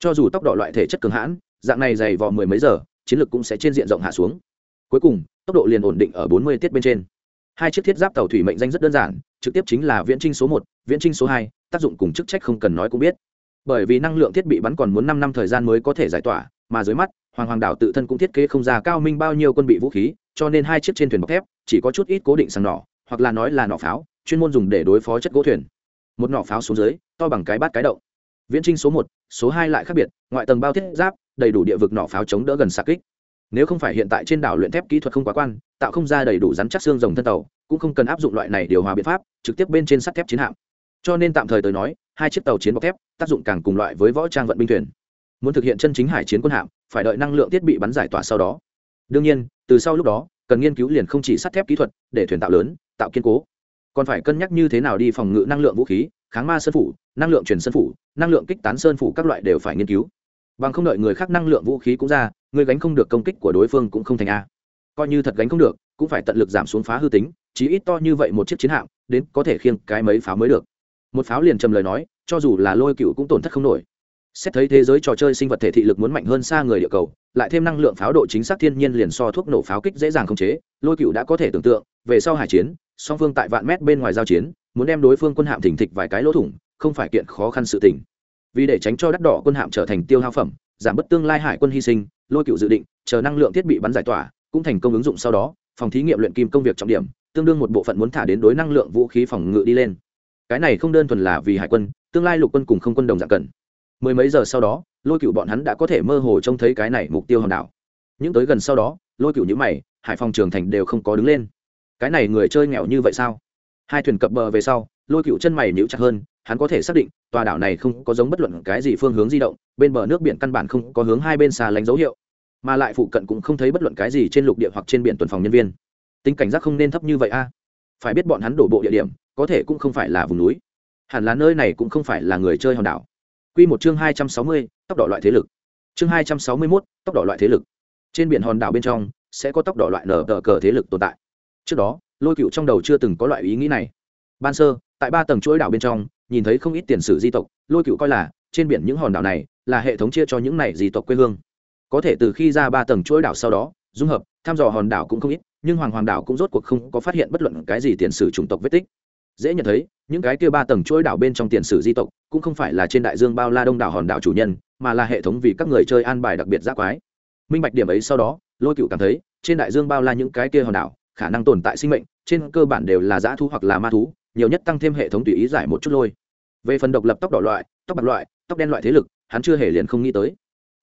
Speaker 1: Cho dù tốc độ loại thể chất cường hãn, dạng này dày vò mười mấy giờ, chiến lược cũng sẽ trên diện rộng hạ xuống. Cuối cùng, tốc độ liền ổn định ở bốn mươi tiết bên trên. Hai chiếc thiết giáp tàu thủy mệnh danh rất đơn giản, trực tiếp chính là viễn trinh số một, viễn trinh số hai, tác dụng cùng chức trách không cần nói cũng biết. Bởi vì năng lượng thiết bị bắn còn muốn năm năm thời gian mới có thể giải tỏa, mà dưới mắt hoàng hoàng đảo tự thân cũng thiết kế không ra cao minh bao nhiêu quân bị vũ khí, cho nên hai chiếc trên thuyền bọc thép, chỉ có chút ít cố định sang nỏ, hoặc là nói là nỏ pháo, chuyên môn dùng để đối phó chất gỗ thuyền. Một nỏ pháo xuống dưới, to bằng cái bát cái đậu. Viễn trinh số một, số hai lại khác biệt, ngoại tầng bao thiết giáp, đầy đủ địa vực nỏ pháo chống đỡ gần xạ kích. Nếu không phải hiện tại trên đảo luyện thép kỹ thuật không quá quan, tạo không ra đầy đủ rắn chắc xương rồng thân tàu, cũng không cần áp dụng loại này điều hòa biện pháp, trực tiếp bên trên sắt thép chiến hạm. Cho nên tạm thời tới nói, hai chiếc tàu chiến bọc thép, tác dụng càng cùng loại với võ trang vận binh thuyền. Muốn thực hiện chân chính hải chiến quân hạm phải đợi năng lượng thiết bị bắn giải tỏa sau đó. Đương nhiên, từ sau lúc đó, cần nghiên cứu liền không chỉ sắt thép kỹ thuật để thuyền tạo lớn, tạo kiên cố. Còn phải cân nhắc như thế nào đi phòng ngự năng lượng vũ khí, kháng ma sơn phủ, năng lượng truyền sơn phủ, năng lượng kích tán sơn phủ các loại đều phải nghiên cứu. Bằng không đợi người khác năng lượng vũ khí cũng ra, người gánh không được công kích của đối phương cũng không thành a. Coi như thật gánh không được, cũng phải tận lực giảm xuống phá hư tính, chí ít to như vậy một chiếc chiến hạm, đến có thể khiêng cái mấy pháo mới được. Một pháo liền trầm lời nói, cho dù là lôi cựu cũng tổn thất không nổi xét thấy thế giới trò chơi sinh vật thể thị lực muốn mạnh hơn xa người địa cầu, lại thêm năng lượng pháo độ chính xác thiên nhiên liền so thuốc nổ pháo kích dễ dàng khống chế, lôi cựu đã có thể tưởng tượng, về sau hải chiến, song phương tại vạn mét bên ngoài giao chiến, muốn đem đối phương quân hạm thỉnh thịch vài cái lỗ thủng, không phải kiện khó khăn sự tình. Vì để tránh cho đắt đỏ quân hạm trở thành tiêu hao phẩm, giảm bất tương lai hải quân hy sinh, lôi cựu dự định, chờ năng lượng thiết bị bắn giải tỏa, cũng thành công ứng dụng sau đó, phòng thí nghiệm luyện kim công việc trọng điểm, tương đương một bộ phận muốn thả đến đối năng lượng vũ khí phòng ngự đi lên. Cái này không đơn thuần là vì hải quân, tương lai lục quân cùng không quân đồng dạng cần mười mấy giờ sau đó, lôi cựu bọn hắn đã có thể mơ hồ trông thấy cái này mục tiêu hòn đảo. Những tới gần sau đó, lôi cựu nhữ mày, hải phòng trường thành đều không có đứng lên. Cái này người chơi nghèo như vậy sao? Hai thuyền cập bờ về sau, lôi cựu chân mày nhíu chặt hơn, hắn có thể xác định, tòa đảo này không có giống bất luận cái gì phương hướng di động, bên bờ nước biển căn bản không có hướng hai bên xa lánh dấu hiệu, mà lại phụ cận cũng không thấy bất luận cái gì trên lục địa hoặc trên biển tuần phòng nhân viên. Tính cảnh giác không nên thấp như vậy a. Phải biết bọn hắn đổ bộ địa điểm, có thể cũng không phải là vùng núi. Hẳn là nơi này cũng không phải là người chơi hòn đảo. Quy một chương hai trăm sáu mươi tốc độ loại thế lực. Chương hai trăm sáu mươi tốc độ loại thế lực. Trên biển hòn đảo bên trong sẽ có tốc độ loại nở tờ cờ thế lực tồn tại. Trước đó, lôi cựu trong đầu chưa từng có loại ý nghĩ này. Ban sơ, tại ba tầng chuỗi đảo bên trong, nhìn thấy không ít tiền sử di tộc, lôi cựu coi là trên biển những hòn đảo này là hệ thống chia cho những này di tộc quê hương. Có thể từ khi ra ba tầng chuỗi đảo sau đó, dung hợp, thăm dò hòn đảo cũng không ít, nhưng hoàng hoàng đảo cũng rốt cuộc không có phát hiện bất luận cái gì tiền sử chủng tộc vết tích dễ nhận thấy, những cái kia ba tầng chuỗi đảo bên trong tiền sử di tộc cũng không phải là trên đại dương bao la đông đảo hòn đảo chủ nhân, mà là hệ thống vì các người chơi an bài đặc biệt giác quái. Minh bạch điểm ấy sau đó, lôi cựu cảm thấy, trên đại dương bao la những cái kia hòn đảo, khả năng tồn tại sinh mệnh, trên cơ bản đều là dã thú hoặc là ma thú, nhiều nhất tăng thêm hệ thống tùy ý giải một chút lôi. Về phần độc lập tóc đỏ loại, tóc bạc loại, tóc đen loại thế lực, hắn chưa hề liền không nghĩ tới.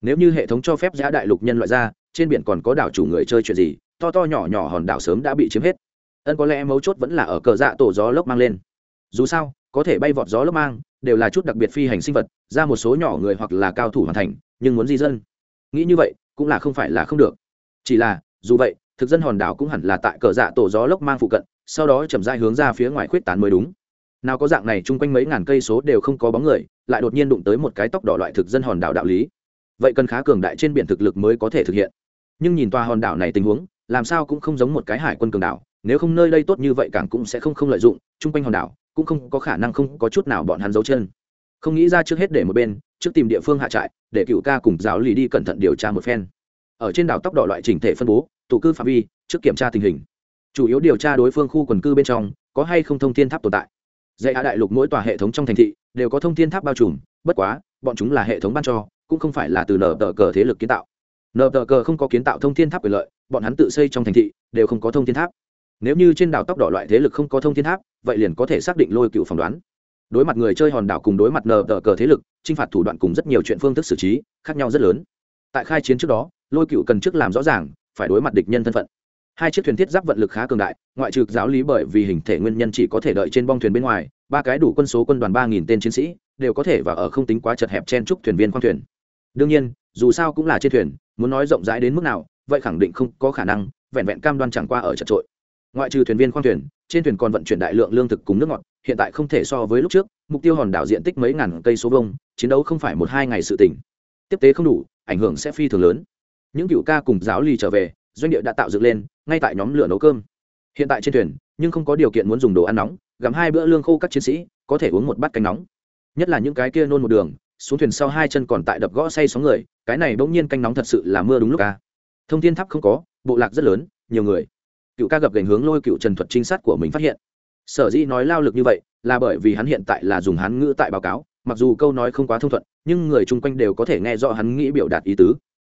Speaker 1: Nếu như hệ thống cho phép giã đại lục nhân loại ra, trên biển còn có đảo chủ người chơi chuyện gì, to to nhỏ nhỏ hòn đảo sớm đã bị chiếm hết ân có lẽ mấu chốt vẫn là ở cờ dạ tổ gió lốc mang lên. Dù sao, có thể bay vọt gió lốc mang, đều là chút đặc biệt phi hành sinh vật, ra một số nhỏ người hoặc là cao thủ hoàn thành, nhưng muốn di dân. Nghĩ như vậy, cũng là không phải là không được. Chỉ là, dù vậy, thực dân hòn đảo cũng hẳn là tại cờ dạ tổ gió lốc mang phụ cận, sau đó chậm rãi hướng ra phía ngoài khuyết tán mới đúng. Nào có dạng này chung quanh mấy ngàn cây số đều không có bóng người, lại đột nhiên đụng tới một cái tóc đỏ loại thực dân hòn đảo đạo lý. Vậy cần khá cường đại trên biển thực lực mới có thể thực hiện. Nhưng nhìn tòa hòn đảo này tình huống, làm sao cũng không giống một cái hải quân cường đảo nếu không nơi đây tốt như vậy càng cũng sẽ không không lợi dụng, chung quanh hòn đảo cũng không có khả năng không có chút nào bọn hắn giấu chân. Không nghĩ ra trước hết để một bên, trước tìm địa phương hạ trại, để cựu ca cùng giáo lì đi cẩn thận điều tra một phen. Ở trên đảo tóc đỏ loại chỉnh thể phân bố, tụ cư phạm vi, trước kiểm tra tình hình. Chủ yếu điều tra đối phương khu quần cư bên trong, có hay không thông thiên tháp tồn tại. Dạy hạ đại lục mỗi tòa hệ thống trong thành thị đều có thông thiên tháp bao trùm, bất quá, bọn chúng là hệ thống ban cho, cũng không phải là từ nở tờ cờ thế lực kiến tạo. Nở tờ cờ không có kiến tạo thông thiên tháp quyền lợi, bọn hắn tự xây trong thành thị đều không có thông thiên tháp nếu như trên đảo tóc đỏ loại thế lực không có thông thiên tháp, vậy liền có thể xác định lôi cựu phỏng đoán. Đối mặt người chơi hòn đảo cùng đối mặt nờ tờ cờ thế lực t r i n h phạt thủ đoạn cùng rất nhiều chuyện phương thức xử trí, khác nhau rất lớn. Tại khai chiến trước đó, lôi cựu cần trước làm rõ ràng, phải đối mặt địch nhân thân phận. Hai chiếc thuyền thiết giáp vận lực khá cường đại, ngoại trừ giáo lý bởi vì hình thể nguyên nhân chỉ có thể đợi trên bong thuyền bên ngoài, ba cái đủ quân số quân đoàn ba nghìn tên chiến sĩ, đều có thể và ở không tính quá chật hẹp chen trúc thuyền viên khoang thuyền. Đương nhiên, dù sao cũng là trên thuyền, muốn nói rộng rãi đến mức nào, vậy khẳng định không có khả năng, vẹn vẹn cam đoan chẳng qua ở chật trội ngoại trừ thuyền viên khoang thuyền, trên thuyền còn vận chuyển đại lượng lương thực cùng nước ngọt, hiện tại không thể so với lúc trước, mục tiêu hòn đảo diện tích mấy ngàn cây số vông chiến đấu không phải một hai ngày sự tỉnh tiếp tế không đủ, ảnh hưởng sẽ phi thường lớn. Những cựu ca cùng giáo lì trở về, doanh địa đã tạo dựng lên, ngay tại nhóm lửa nấu cơm. Hiện tại trên thuyền, nhưng không có điều kiện muốn dùng đồ ăn nóng, gặm hai bữa lương khô các chiến sĩ, có thể uống một bát canh nóng. Nhất là những cái kia nôn một đường, xuống thuyền sau hai chân còn tại đập gõ say sóng người, cái này bỗng nhiên canh nóng thật sự là mưa đúng lúc ca thông thiên tháp không có, bộ lạc rất lớn, nhiều người cựu ca gặp gành hướng lôi cựu trần thuật trinh sát của mình phát hiện. Sở dĩ nói lao lực như vậy là bởi vì hắn hiện tại là dùng hán ngữ tại báo cáo, mặc dù câu nói không quá thông thuận, nhưng người chung quanh đều có thể nghe rõ hắn nghĩ biểu đạt ý tứ.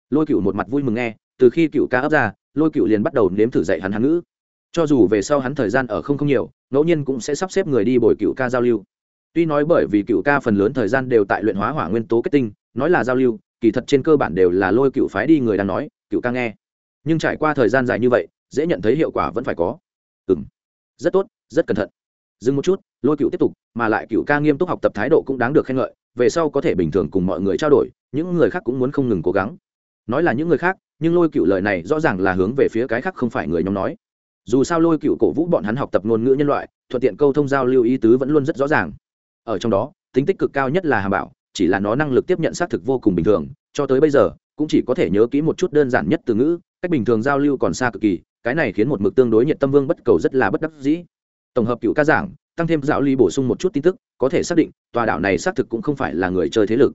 Speaker 1: Lôi cựu một mặt vui mừng nghe, từ khi cựu ca ấp ra, lôi cựu liền bắt đầu nếm thử dạy hắn hắn ngữ. Cho dù về sau hắn thời gian ở không không nhiều, ngẫu nhiên cũng sẽ sắp xếp người đi bồi cựu ca giao lưu. Tuy nói bởi vì cựu ca phần lớn thời gian đều tại luyện hóa hỏa nguyên tố kết tinh, nói là giao lưu, kỳ thật trên cơ bản đều là lôi cựu phái đi người đang nói, cựu ca nghe. Nhưng trải qua thời gian dài như vậy dễ nhận thấy hiệu quả vẫn phải có. Ừ m rất tốt, rất cẩn thận. Dừng một chút, lôi cựu tiếp tục, mà lại cựu ca nghiêm túc học tập thái độ cũng đáng được khen ngợi, về sau có thể bình thường cùng mọi người trao đổi, những người khác cũng muốn không ngừng cố gắng. Nói là những người khác, nhưng lôi cựu lời này rõ ràng là hướng về phía cái khác không phải người nhóm nói. Dù sao lôi cựu cổ vũ bọn hắn học tập ngôn ngữ nhân loại, thuận tiện câu thông giao lưu ý tứ vẫn luôn rất rõ ràng. Ở trong đó, tính tích cực cao nhất là hà bảo, chỉ là nó năng lực tiếp nhận xác thực vô cùng bình thường, cho tới bây giờ, cũng chỉ có thể nhớ kỹ một chút đơn giản nhất từ ngữ, cách bình thường giao lưu còn xa cực kỳ cái này khiến một mực tương đối nhiệt tâm vương bất cầu rất là bất đắc dĩ. Tổng hợp cựu ca giảng, tăng thêm giáo lý bổ sung một chút tin tức, có thể xác định, tòa đảo này xác thực cũng không phải là người chơi thế lực.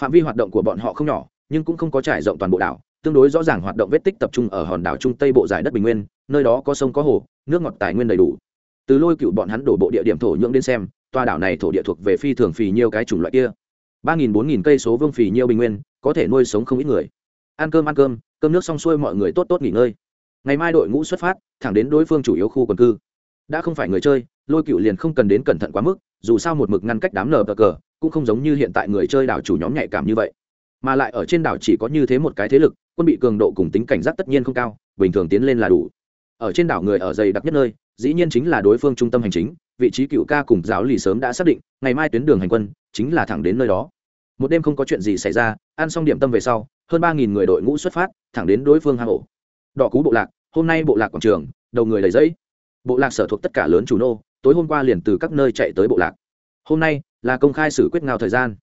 Speaker 1: Phạm vi hoạt động của bọn họ không nhỏ, nhưng cũng không có trải rộng toàn bộ đảo, tương đối rõ ràng hoạt động vết tích tập trung ở hòn đảo trung tây bộ giải đất bình nguyên, nơi đó có sông có hồ, nước ngọt tài nguyên đầy đủ. Từ lôi cựu bọn hắn đổ bộ địa điểm thổ nhưỡng đến xem toa đảo này thổ địa thuộc về phi thường phì nhiêu cái chủng loại kia. Ba nghìn bốn nghìn cây số vương phì nhiêu bình nguyên, có thể nuôi sống không ít người. Ăn cơm ăn cơm cơm nước xong xuôi mọi người tốt tốt nghỉ ngơi ngày mai đội ngũ xuất phát, thẳng đến đối phương chủ yếu khu quần cư. Đã không phải người chơi, lôi cựu liền không cần đến cẩn thận quá mức, dù sao một mực ngăn cách đám nờ bờ cờ, cũng không giống như hiện tại người chơi đảo chủ nhóm nhạy cảm như vậy. Mà lại ở trên đảo chỉ có như thế một cái thế lực, quân bị cường độ cùng tính cảnh giác tất nhiên không cao, bình thường tiến lên là đủ. Ở trên đảo người ở dày đặc nhất nơi, dĩ nhiên chính là đối phương trung tâm hành chính, vị trí cựu ca cùng giáo lì sớm đã xác định, ngày mai tuyến đường hành quân chính là thẳng đến nơi đó. Một đêm không có chuyện gì xảy ra, ăn xong điểm tâm về sau, hơn ba nghìn người đội ngũ xuất phát, thẳng đến đối phương hang ổ đỏ cú bộ lạc, hôm nay bộ lạc quảng trường, đầu người đầy giấy bộ lạc sở thuộc tất cả lớn chủ nô, tối hôm qua liền từ các nơi chạy tới bộ lạc. Hôm nay là công khai xử quyết ngao thời gian.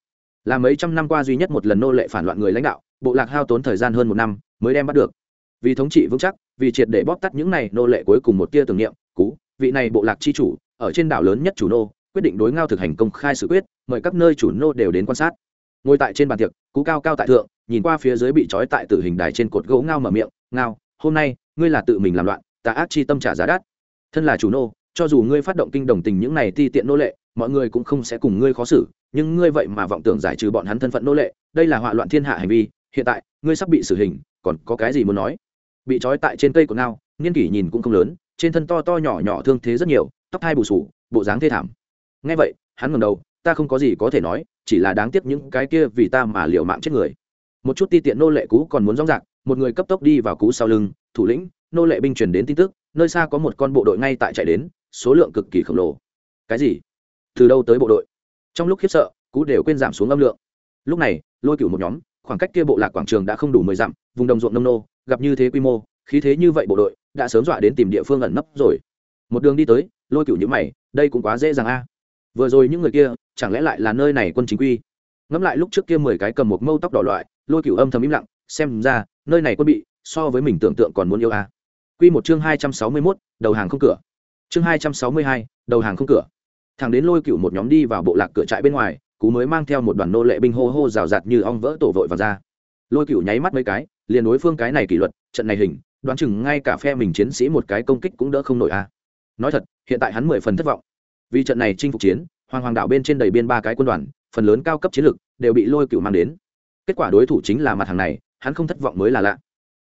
Speaker 1: Là mấy trăm năm qua duy nhất một lần nô lệ phản loạn người lãnh đạo, bộ lạc hao tốn thời gian hơn một năm mới đem bắt được. Vì thống trị vững chắc, vì triệt để bóp tắt những này nô lệ cuối cùng một tia tưởng niệm, cú, vị này bộ lạc chi chủ, ở trên đảo lớn nhất chủ nô, quyết định đối ngao thực hành công khai xử quyết, mời các nơi chủ nô đều đến quan sát. Ngồi tại trên bàn tiệc, cú cao cao tại thượng, nhìn qua phía dưới bị trói tại tử hình đài trên cột gỗ ngao mở miệng, ngao hôm nay, ngươi là tự mình làm loạn ta ác chi tâm trả giá đắt. Thân là chủ nô, cho dù ngươi phát động kinh đồng tình những này ti tiện nô lệ, mọi người cũng không sẽ cùng ngươi khó xử, nhưng ngươi vậy mà vọng tưởng giải trừ bọn hắn thân phận nô lệ, đây là họa loạn thiên hạ hành vi, hiện tại, ngươi sắp bị xử hình, còn có cái gì muốn nói? Bị trói tại trên cây của nao niên kỷ nhìn cũng không lớn, trên thân to to nhỏ nhỏ thương thế rất nhiều, tóc hai bù sù, bộ dáng thê thảm. Ngay vậy, hắn ngầm đầu, ta không có gì có thể nói, chỉ là đáng tiếc những cái kia vì ta mà liệu mạng chết người một chút ti tiện nô lệ cũ còn muốn rong rạc, một người cấp tốc đi vào cú sau lưng, thủ lĩnh, nô lệ binh truyền đến tin tức, nơi xa có một con bộ đội ngay tại chạy đến, số lượng cực kỳ khổng lồ. Cái gì? Từ đâu tới bộ đội? Trong lúc khiếp sợ cú đều quên giảm xuống âm lượng. Lúc này, lôi cửu một nhóm, khoảng cách kia bộ lạc quảng trường đã không đủ mười dặm, vùng đồng ruộng nông nô, gặp như thế quy mô, khí thế như vậy bộ đội, đã sớm dọa đến tìm địa phương ẩn nấp rồi. Một đường đi tới, lôi cửu nhữ mày, đây cũng quá dễ dàng a. Vừa rồi những người kia, chẳng lẽ lại là nơi này quân chính quy? Ngẫm lại lúc trước kia mười cái cầm một mâu tóc đỏ loại lôi cửu âm thầm im lặng xem ra nơi này quân bị so với mình tưởng tượng còn muốn yêu a. Quy một chương hai trăm sáu mươi 261, đầu hàng không cửa. Chương hai trăm sáu mươi hai đầu hàng không cửa. Thằng đến lôi cửu một nhóm đi vào bộ lạc cửa trại bên ngoài cú mới mang theo một đoàn nô lệ binh hô hô rào rạt như ong vỡ tổ vội vào ra. Lôi cửu nháy mắt mấy cái liền đối phương cái này kỷ luật trận này hình đoán chừng ngay cả phe mình chiến sĩ một cái công kích cũng đỡ không nổi a. Nói thật hiện tại hắn mười phần thất vọng. Vì trận này chinh phục chiến hoàng hoàng đảo bên trên đầy biên ba cái quân đoàn phần lớn cao cấp chiến lược đều bị lôi Cửu mang đến kết quả đối thủ chính là mặt hàng này, hắn không thất vọng mới là lạ.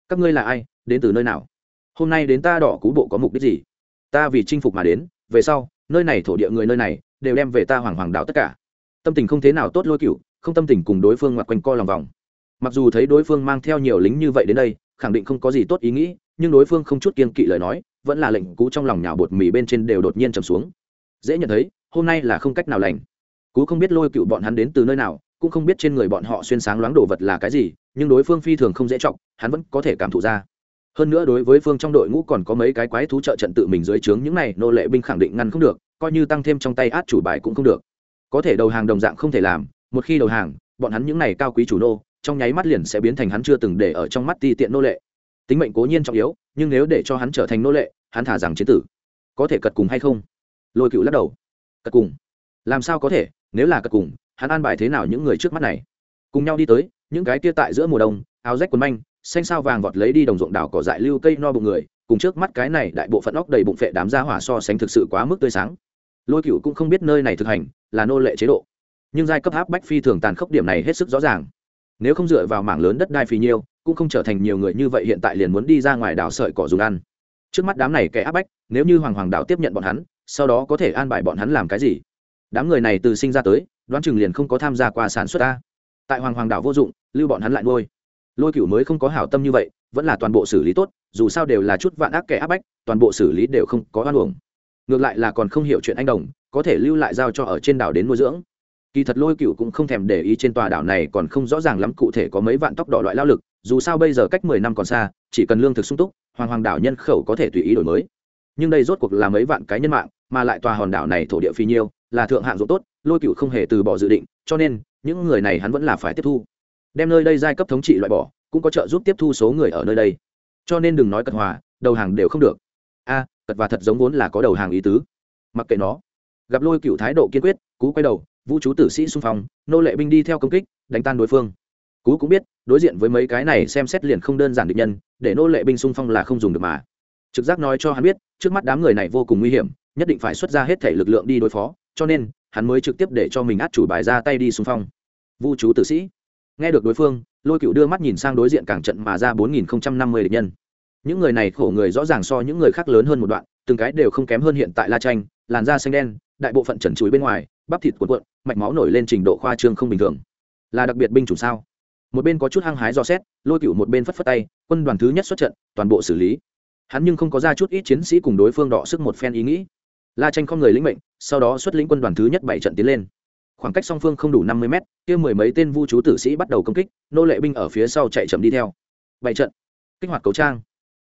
Speaker 1: Các ngươi là ai, đến từ nơi nào? Hôm nay đến ta đỏ cú bộ có mục đích gì? Ta vì chinh phục mà đến, về sau, nơi này thổ địa người nơi này, đều đem về ta hoàng hoàng đảo tất cả. Tâm tình không thế nào tốt lôi cựu không tâm tình cùng đối phương ngoặt quanh co lòng vòng. Mặc dù thấy đối phương mang theo nhiều lính như vậy đến đây, khẳng định không có gì tốt ý nghĩ, nhưng đối phương không chút kiên kỵ lời nói, vẫn là lệnh cú trong lòng nhào bột mì bên trên đều đột nhiên trầm xuống. Dễ nhận thấy, hôm nay là không cách nào lành. Cú không biết lôi cựu bọn hắn đến từ nơi nào cũng không biết trên người bọn họ xuyên sáng loáng đồ vật là cái gì, nhưng đối phương phi thường không dễ trọng hắn vẫn có thể cảm thụ ra. Hơn nữa đối với phương trong đội ngũ còn có mấy cái quái thú trợ trận tự mình dưới trướng những này, nô lệ binh khẳng định ngăn không được, coi như tăng thêm trong tay át chủ bài cũng không được. Có thể đầu hàng đồng dạng không thể làm, một khi đầu hàng, bọn hắn những này cao quý chủ nô, trong nháy mắt liền sẽ biến thành hắn chưa từng để ở trong mắt ti tiện nô lệ. Tính mệnh cố nhiên trọng yếu, nhưng nếu để cho hắn trở thành nô lệ, hắn thả rằng chế tử. Có thể cật cùng hay không? Lôi cựu lắc đầu. Cật cùng. Làm sao có thể? Nếu là cật cùng hắn an bài thế nào những người trước mắt này. Cùng nhau đi tới, những cái kia tại giữa mùa đông, áo rách quần manh, xanh sao vàng vọt lấy đi đồng ruộng đảo cỏ dại lưu cây no bụng người, cùng trước mắt cái này đại bộ phận óc đầy bụng phệ đám ra hỏa so sánh thực sự quá mức tươi sáng. Lôi cựu cũng không biết nơi này thực hành, là nô lệ chế độ. Nhưng giai cấp áp bách phi thường tàn khốc điểm này hết sức rõ ràng. Nếu không dựa vào mảng lớn đất đai phì nhiêu, cũng không trở thành nhiều người như vậy hiện tại liền muốn đi ra ngoài đảo sợi cỏ dùng ăn. Trước mắt đám này kẻ áp bách, nếu như hoàng hoàng đảo tiếp nhận bọn hắn, sau đó có thể an bài bọn hắn làm cái gì? Đám người này từ sinh ra tới đoán chừng liền không có tham gia qua sản xuất ta. Tại hoàng hoàng đảo vô dụng, lưu bọn hắn lại nuôi. Lôi cửu mới không có hảo tâm như vậy, vẫn là toàn bộ xử lý tốt, dù sao đều là chút vạn ác kẻ áp bách, toàn bộ xử lý đều không có oan uổng. Ngược lại là còn không hiểu chuyện anh đồng, có thể lưu lại giao cho ở trên đảo đến nuôi dưỡng. Kỳ thật lôi cựu cũng không thèm để ý trên tòa đảo này còn không rõ ràng lắm cụ thể có mấy vạn tóc đỏ loại lao lực, dù sao bây giờ cách mười năm còn xa, chỉ cần lương thực sung túc, hoàng hoàng đảo nhân khẩu có thể tùy ý đổi mới. Nhưng đây rốt cuộc là mấy vạn cái nhân mạng, mà lại tòa hòn đảo này thổ địa phi nhiêu là thượng hạng ruộng tốt, lôi cựu không hề từ bỏ dự định, cho nên, những người này hắn vẫn là phải tiếp thu. Đem nơi đây giai cấp thống trị loại bỏ, cũng có trợ giúp tiếp thu số người ở nơi đây. Cho nên đừng nói cật hòa, đầu hàng đều không được. A, cật và thật giống vốn là có đầu hàng ý tứ. Mặc kệ nó. Gặp lôi cựu thái độ kiên quyết, cú quay đầu, vũ chú tử sĩ xung phong, nô lệ binh đi theo công kích, đánh tan đối phương. Cú cũng biết, đối diện với mấy cái này xem xét liền không đơn giản địch nhân, để nô lệ binh xung phong là không dùng được mà. Trực giác nói cho hắn biết, trước mắt đám người này vô cùng nguy hiểm, nhất định phải xuất ra hết thể lực lượng đi đối phó cho nên, hắn mới trực tiếp để cho mình át chủ bài ra tay đi xung phong. Vu chú tử sĩ. Nghe được đối phương, lôi cựu đưa mắt nhìn sang đối diện cảng trận mà ra bốn nghìn năm mươi địch nhân. Những người này khổ người rõ ràng so những người khác lớn hơn một đoạn, từng cái đều không kém hơn hiện tại la tranh làn da xanh đen, đại bộ phận trần chuối bên ngoài, bắp thịt cuộn cuộn, mạch máu nổi lên trình độ khoa trương không bình thường. Là đặc biệt binh chủng sao? Một bên có chút hăng hái do xét, lôi cựu một bên phất phất tay, quân đoàn thứ nhất xuất trận, toàn bộ xử lý. Hắn nhưng không có ra chút ít chiến sĩ cùng đối phương đọ sức một phen ý nghĩ. La tranh không người lĩnh mệnh sau đó xuất lĩnh quân đoàn thứ nhất bảy trận tiến lên. Khoảng cách song phương không đủ năm mươi mét, kia mười mấy tên vu chú tử sĩ bắt đầu công kích, nô lệ binh ở phía sau chạy chậm đi theo. Bảy trận. Kích hoạt cấu trang.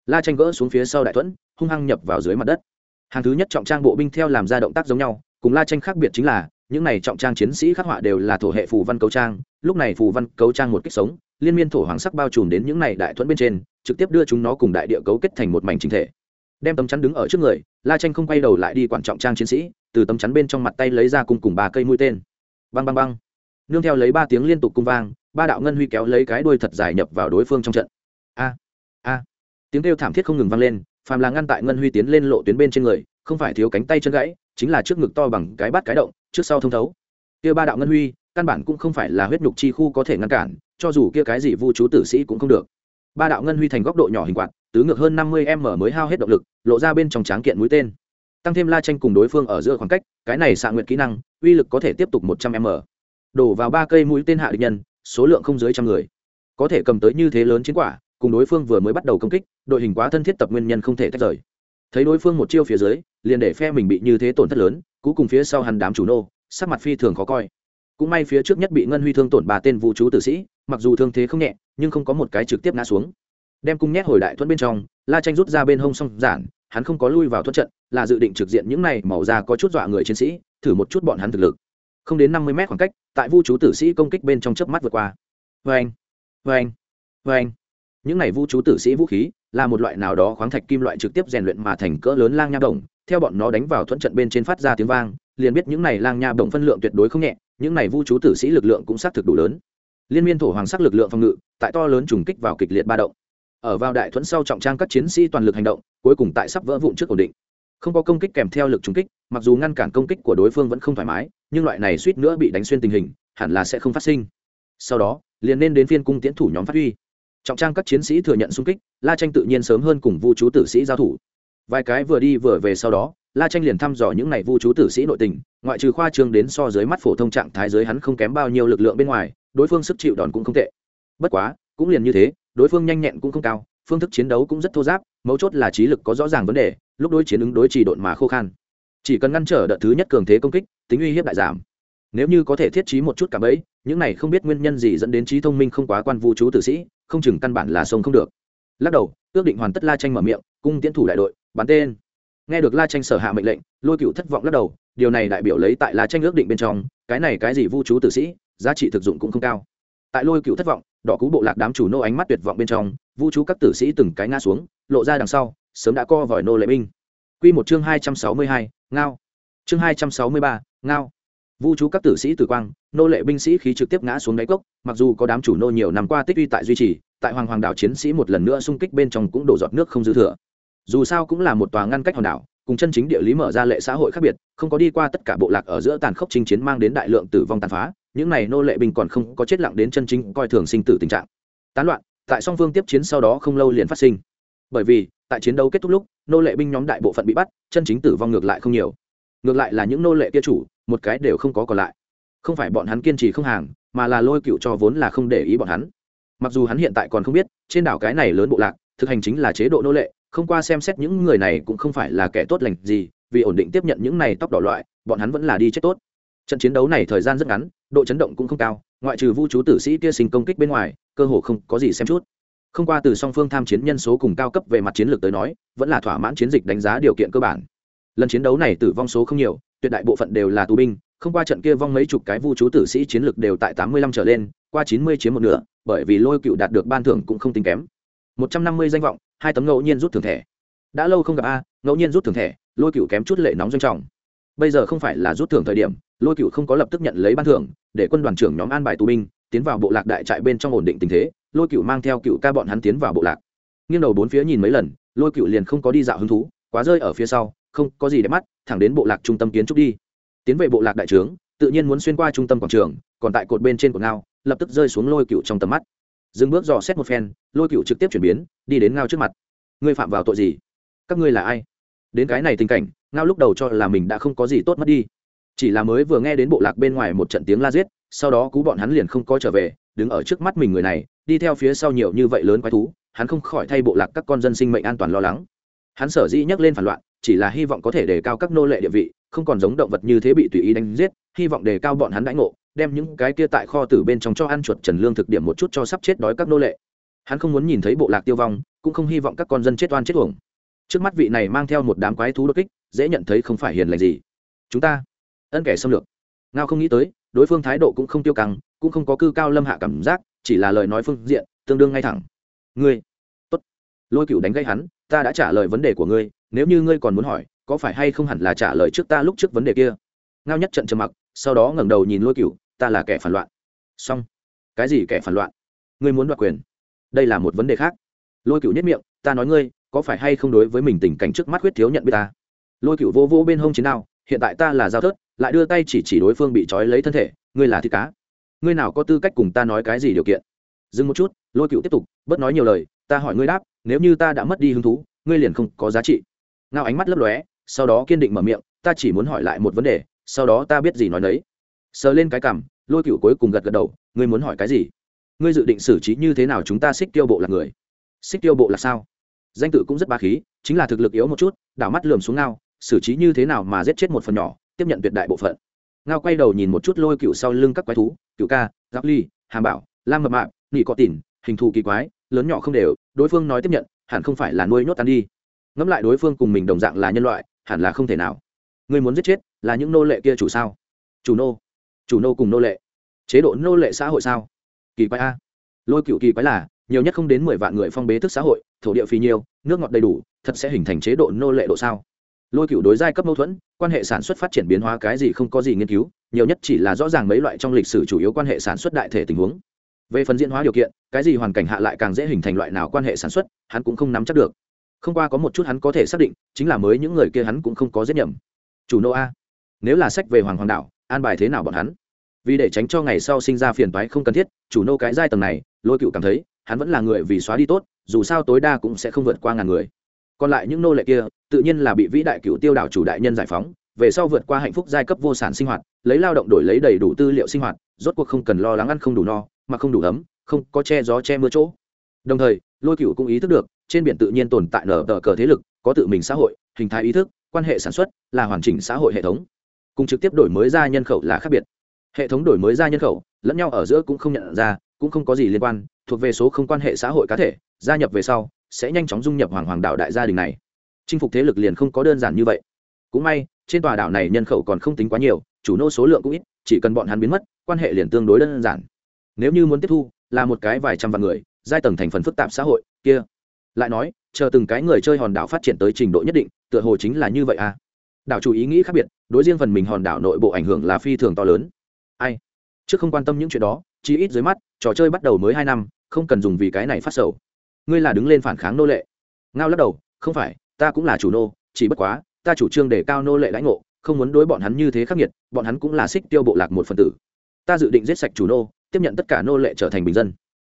Speaker 1: La tranh gỡ xuống phía sau đại thuẫn, hung hăng nhập vào dưới mặt đất. Hàng thứ nhất trọng trang bộ binh theo làm ra động tác giống nhau, cùng la tranh khác biệt chính là, những này trọng trang chiến sĩ khắc họa đều là thổ hệ phù văn cấu trang, lúc này phù văn cấu trang một kích sống, liên miên thổ hoàng sắc bao trùm đến những này đại thuẫn bên trên, trực tiếp đưa chúng nó cùng đại địa cấu kết thành một mảnh chính thể. Đem tấm chắn đứng ở trước người la tranh không quay đầu lại đi quản trọng trang chiến sĩ, từ tấm chắn bên trong mặt tay lấy ra cùng cùng ba cây mũi tên. Băng băng băng. Nương theo lấy ba tiếng liên tục cung vang, ba đạo ngân huy kéo lấy cái đuôi thật dài nhập vào đối phương trong trận. A a. Tiếng kêu thảm thiết không ngừng vang lên, phàm là ngăn tại ngân huy tiến lên lộ tuyến bên trên người, không phải thiếu cánh tay chân gãy, chính là trước ngực to bằng cái bát cái động, trước sau thông thấu. Kia ba đạo ngân huy, căn bản cũng không phải là huyết nhục chi khu có thể ngăn cản, cho dù kia cái gì vu chú tử sĩ cũng không được ba đạo ngân huy thành góc độ nhỏ hình quạt, tứ ngược hơn năm mươi m mới hao hết động lực, lộ ra bên trong tráng kiện mũi tên. Tăng thêm la tranh cùng đối phương ở giữa khoảng cách, cái này xạ nguyện kỹ năng, uy lực có thể tiếp tục một trăm m đổ vào ba cây mũi tên hạ địch nhân, số lượng không dưới trăm người. Có thể cầm tới như thế lớn chiến quả, cùng đối phương vừa mới bắt đầu công kích, đội hình quá thân thiết tập nguyên nhân không thể tách rời. Thấy đối phương một chiêu phía dưới, liền để phe mình bị như thế tổn thất lớn, cú cùng phía sau hắn đám chủ nô, sắc mặt phi thường khó coi cũng may phía trước nhất bị ngân huy thương tổn ba tên vũ chú tử sĩ, mặc dù thương thế không nhẹ, nhưng không có một cái trực tiếp ngã xuống. Đem cung nhét hồi đại thuẫn bên trong, la tranh rút ra bên hông song giản, hắn không có lui vào thuẫn trận, là dự định trực diện những này màu ra có chút dọa người chiến sĩ, thử một chút bọn hắn thực lực. Không đến năm mươi mét khoảng cách, tại vu chú tử sĩ công kích bên trong chớp mắt vượt qua. Vê anh vê anh vê anh những này vu chú tử sĩ vũ khí, là một loại nào đó khoáng thạch kim loại trực tiếp rèn luyện mà thành cỡ lớn lang nha đồng theo bọn nó đánh vào thuẫn trận bên trên phát ra tiếng vang, liền biết những này lang nha đồng phân lượng tuyệt đối không nhẹ những này vu chú tử sĩ lực lượng cũng xác thực đủ lớn. Liên miên thổ hoàng sắc lực lượng phòng ngự, tại to lớn trùng kích vào kịch liệt ba động. Ở vào đại thuẫn sau trọng trang các chiến sĩ toàn lực hành động, cuối cùng tại sắp vỡ vụn trước ổn định. Không có công kích kèm theo lực trùng kích, mặc dù ngăn cản công kích của đối phương vẫn không thoải mái, nhưng loại này suýt nữa bị đánh xuyên tình hình, hẳn là sẽ không phát sinh. Sau đó, liền nên đến phiên cung tiến thủ nhóm phát huy. Trọng trang các chiến sĩ thừa nhận xung kích, la tranh tự nhiên sớm hơn cùng vu chú tử sĩ giao thủ. Vài cái vừa đi vừa về sau đó la tranh liền thăm dò những này vu chú tử sĩ nội tình, ngoại trừ khoa trương đến so dưới mắt phổ thông trạng thái giới hắn không kém bao nhiêu lực lượng bên ngoài, đối phương sức chịu đòn cũng không tệ. Bất quá, cũng liền như thế, đối phương nhanh nhẹn cũng không cao, phương thức chiến đấu cũng rất thô giáp, mấu chốt là trí lực có rõ ràng vấn đề, lúc đối chiến ứng đối trì độn mà khô khan. Chỉ cần ngăn trở đợt thứ nhất cường thế công kích, tính uy hiếp đại giảm. Nếu như có thể thiết trí một chút cả ấy những này không biết nguyên nhân gì dẫn đến trí thông minh không quá quan vu chú tử sĩ, không chừng căn bản là sông không được. Lắc đầu, ước định hoàn tất la tranh mở miệng, cung tiến thủ đại đội, bắn tên nghe được la tranh sở hạ mệnh lệnh, lôi cựu thất vọng lắc đầu, điều này đại biểu lấy tại la tranh ước định bên trong, cái này cái gì vu chú tử sĩ, giá trị thực dụng cũng không cao. Tại lôi cựu thất vọng, đỏ cú bộ lạc đám chủ nô ánh mắt tuyệt vọng bên trong, vu chú các tử sĩ từng cái ngã xuống, lộ ra đằng sau, sớm đã co vòi nô lệ binh. Q một chương hai trăm sáu mươi hai, ngao. Chương hai trăm sáu mươi ba, ngao. Vu chú các tử sĩ tử quang, nô lệ binh sĩ khí trực tiếp ngã xuống đáy cốc, mặc dù có đám chủ nô nhiều năm qua tích uy tại duy trì, tại hoàng hoàng đảo chiến sĩ một lần nữa xung kích bên trong cũng đổ giọt nước không dư thừa dù sao cũng là một tòa ngăn cách hòn đảo, cùng chân chính địa lý mở ra lệ xã hội khác biệt, không có đi qua tất cả bộ lạc ở giữa tàn khốc chinh chiến mang đến đại lượng tử vong tàn phá, những này nô lệ binh còn không có chết lặng đến chân chính coi thường sinh tử tình trạng. Tán loạn, tại song phương tiếp chiến sau đó không lâu liền phát sinh. Bởi vì, tại chiến đấu kết thúc lúc, nô lệ binh nhóm đại bộ phận bị bắt, chân chính tử vong ngược lại không nhiều. Ngược lại là những nô lệ kia chủ, một cái đều không có còn lại. Không phải bọn hắn kiên trì không hàng, mà là lôi cựu cho vốn là không để ý bọn hắn. Mặc dù hắn hiện tại còn không biết, trên đảo cái này lớn bộ lạc, thực hành chính là chế độ nô lệ không qua xem xét những người này cũng không phải là kẻ tốt lành gì, vì ổn định tiếp nhận những này tóc đỏ loại, bọn hắn vẫn là đi chết tốt. Trận chiến đấu này thời gian rất ngắn, độ chấn động cũng không cao, ngoại trừ vu chú tử sĩ kia sinh công kích bên ngoài, cơ hồ không có gì xem chút. Không qua từ song phương tham chiến nhân số cùng cao cấp về mặt chiến lược tới nói, vẫn là thỏa mãn chiến dịch đánh giá điều kiện cơ bản. Lần chiến đấu này tử vong số không nhiều, tuyệt đại bộ phận đều là tù binh, không qua trận kia vong mấy chục cái vu chú tử sĩ chiến lược đều tại tám mươi lăm trở lên, qua chín mươi chiếm một nửa, bởi vì lôi cựu đạt được ban thưởng cũng không tính kém. Một trăm năm mươi danh vọng hai tấm ngẫu nhiên rút thưởng thẻ. Đã lâu không gặp a, ngẫu nhiên rút thưởng thẻ, lôi cựu kém chút lệ nóng doanh trọng. Bây giờ không phải là rút thưởng thời điểm, lôi cựu không có lập tức nhận lấy ban thưởng, để quân đoàn trưởng nhóm an bài tù binh, tiến vào bộ lạc đại trại bên trong ổn định tình thế, lôi cựu mang theo cựu ca bọn hắn tiến vào bộ lạc. Nghiêng đầu bốn phía nhìn mấy lần, lôi cựu liền không có đi dạo hứng thú, quá rơi ở phía sau, không có gì để mắt, thẳng đến bộ lạc trung tâm kiến trúc đi. Tiến về bộ lạc đại trướng, tự nhiên muốn xuyên qua trung tâm quảng trường, còn tại cột bên trên cột ngao, lập tức rơi xuống lôi cựu trong tầm mắt dừng bước dò xét một phen, lôi cựu trực tiếp chuyển biến, đi đến ngao trước mặt. Ngươi phạm vào tội gì? Các ngươi là ai? Đến cái này tình cảnh, ngao lúc đầu cho là mình đã không có gì tốt mất đi. Chỉ là mới vừa nghe đến bộ lạc bên ngoài một trận tiếng la giết, sau đó cú bọn hắn liền không có trở về, đứng ở trước mắt mình người này, đi theo phía sau nhiều như vậy lớn quái thú, hắn không khỏi thay bộ lạc các con dân sinh mệnh an toàn lo lắng. Hắn sở dĩ nhắc lên phản loạn, chỉ là hy vọng có thể đề cao các nô lệ địa vị, không còn giống động vật như thế bị tùy ý đánh giết, hy vọng đề cao bọn hắn đãi ngộ đem những cái kia tại kho tử bên trong cho ăn chuột trần lương thực điểm một chút cho sắp chết đói các nô lệ. Hắn không muốn nhìn thấy bộ lạc tiêu vong, cũng không hy vọng các con dân chết oan chết uổng. Trước mắt vị này mang theo một đám quái thú đột kích, dễ nhận thấy không phải hiền lành gì. Chúng ta, ân kẻ xâm lược. Ngao không nghĩ tới, đối phương thái độ cũng không tiêu căng, cũng không có cư cao lâm hạ cảm giác, chỉ là lời nói phương diện, tương đương ngay thẳng. Ngươi, tốt. Lôi cựu đánh gây hắn, ta đã trả lời vấn đề của ngươi, nếu như ngươi còn muốn hỏi, có phải hay không hẳn là trả lời trước ta lúc trước vấn đề kia? Ngao nhất trận trầm mặc, sau đó ngẩng đầu nhìn lôi cựu ta là kẻ phản loạn. Xong. Cái gì kẻ phản loạn? Ngươi muốn đoạt quyền. Đây là một vấn đề khác. Lôi cựu nhất miệng, ta nói ngươi, có phải hay không đối với mình tình cảnh trước mắt huyết thiếu nhận biết ta? Lôi cựu vô vô bên hông chiến nào hiện tại ta là giao thớt, lại đưa tay chỉ chỉ đối phương bị trói lấy thân thể, ngươi là thịt cá. Ngươi nào có tư cách cùng ta nói cái gì điều kiện? Dừng một chút, lôi cựu tiếp tục, bớt nói nhiều lời, ta hỏi ngươi đáp, nếu như ta đã mất đi hứng thú, ngươi liền không có giá trị. Ngao ánh mắt lấp lóe, sau đó kiên định mở miệng, ta chỉ muốn hỏi lại một vấn đề, sau đó ta biết gì nói đấy sờ lên cái cằm lôi cựu cuối cùng gật gật đầu, ngươi muốn hỏi cái gì? Ngươi dự định xử trí như thế nào chúng ta xích tiêu bộ là người? Xích tiêu bộ là sao? Danh tự cũng rất ba khí, chính là thực lực yếu một chút, đảo mắt lườm xuống ngao, xử trí như thế nào mà giết chết một phần nhỏ, tiếp nhận tuyệt đại bộ phận. Ngao quay đầu nhìn một chút lôi cựu sau lưng các quái thú cựu ca, giáp ly, hàm bảo, lam mập mạp nghị có tỉn, hình thù kỳ quái, lớn nhỏ không đều, đối phương nói tiếp nhận, hẳn không phải là nuôi nhốt tan đi. Ngẫm lại đối phương cùng mình đồng dạng là nhân loại, hẳn là không thể nào. Người muốn giết chết, là những nô lệ kia chủ sao? Chủ nô chủ nô cùng nô lệ. Chế độ nô lệ xã hội sao? Kỳ quái a. Lôi cựu kỳ quái là, nhiều nhất không đến mười vạn người phong bế thức xã hội, thổ địa phì nhiều, nước ngọt đầy đủ, thật sẽ hình thành chế độ nô lệ độ sao? Lôi cựu đối giai cấp mâu thuẫn, quan hệ sản xuất phát triển biến hóa cái gì không có gì nghiên cứu, nhiều nhất chỉ là rõ ràng mấy loại trong lịch sử chủ yếu quan hệ sản xuất đại thể tình huống. Về phần diễn hóa điều kiện, cái gì hoàn cảnh hạ lại càng dễ hình thành loại nào quan hệ sản xuất, hắn cũng không nắm chắc được. Không qua có một chút hắn có thể xác định, chính là mới những người kia hắn cũng không có giết nhầm. Chủ nô a, nếu là sách về hoàng hoàng đạo an bài thế nào bọn hắn? Vì để tránh cho ngày sau sinh ra phiền toái không cần thiết, chủ nô cái giai tầng này, lôi cựu cảm thấy, hắn vẫn là người vì xóa đi tốt, dù sao tối đa cũng sẽ không vượt qua ngàn người. Còn lại những nô lệ kia, tự nhiên là bị vĩ đại cựu tiêu đảo chủ đại nhân giải phóng, về sau vượt qua hạnh phúc giai cấp vô sản sinh hoạt, lấy lao động đổi lấy đầy đủ tư liệu sinh hoạt, rốt cuộc không cần lo lắng ăn không đủ no, mà không đủ ấm, không có che gió che mưa chỗ. Đồng thời, lôi cựu cũng ý thức được, trên biển tự nhiên tồn tại nở tờ cờ thế lực, có tự mình xã hội, hình thái ý thức, quan hệ sản xuất là hoàn chỉnh xã hội hệ thống cùng trực tiếp đổi mới ra nhân khẩu là khác biệt. Hệ thống đổi mới ra nhân khẩu, lẫn nhau ở giữa cũng không nhận ra, cũng không có gì liên quan, thuộc về số không quan hệ xã hội cá thể, gia nhập về sau, sẽ nhanh chóng dung nhập hoàng hoàng đạo đại gia đình này. Chinh phục thế lực liền không có đơn giản như vậy. Cũng may, trên tòa đảo này nhân khẩu còn không tính quá nhiều, chủ nô số lượng cũng ít, chỉ cần bọn hắn biến mất, quan hệ liền tương đối đơn giản. Nếu như muốn tiếp thu, là một cái vài trăm vạn người, giai tầng thành phần phức tạp xã hội, kia. Lại nói, chờ từng cái người chơi hòn đảo phát triển tới trình độ nhất định, tựa hồ chính là như vậy à? Đảo chủ ý nghĩ khác biệt, đối riêng phần mình hòn đảo nội bộ ảnh hưởng là phi thường to lớn. Ai? Trước không quan tâm những chuyện đó, chỉ ít dưới mắt, trò chơi bắt đầu mới hai năm, không cần dùng vì cái này phát sầu. Ngươi là đứng lên phản kháng nô lệ. Ngao lắc đầu, không phải, ta cũng là chủ nô, chỉ bất quá, ta chủ trương để cao nô lệ lãnh ngộ, không muốn đối bọn hắn như thế khắc nghiệt, bọn hắn cũng là xích tiêu bộ lạc một phần tử. Ta dự định giết sạch chủ nô, tiếp nhận tất cả nô lệ trở thành bình dân.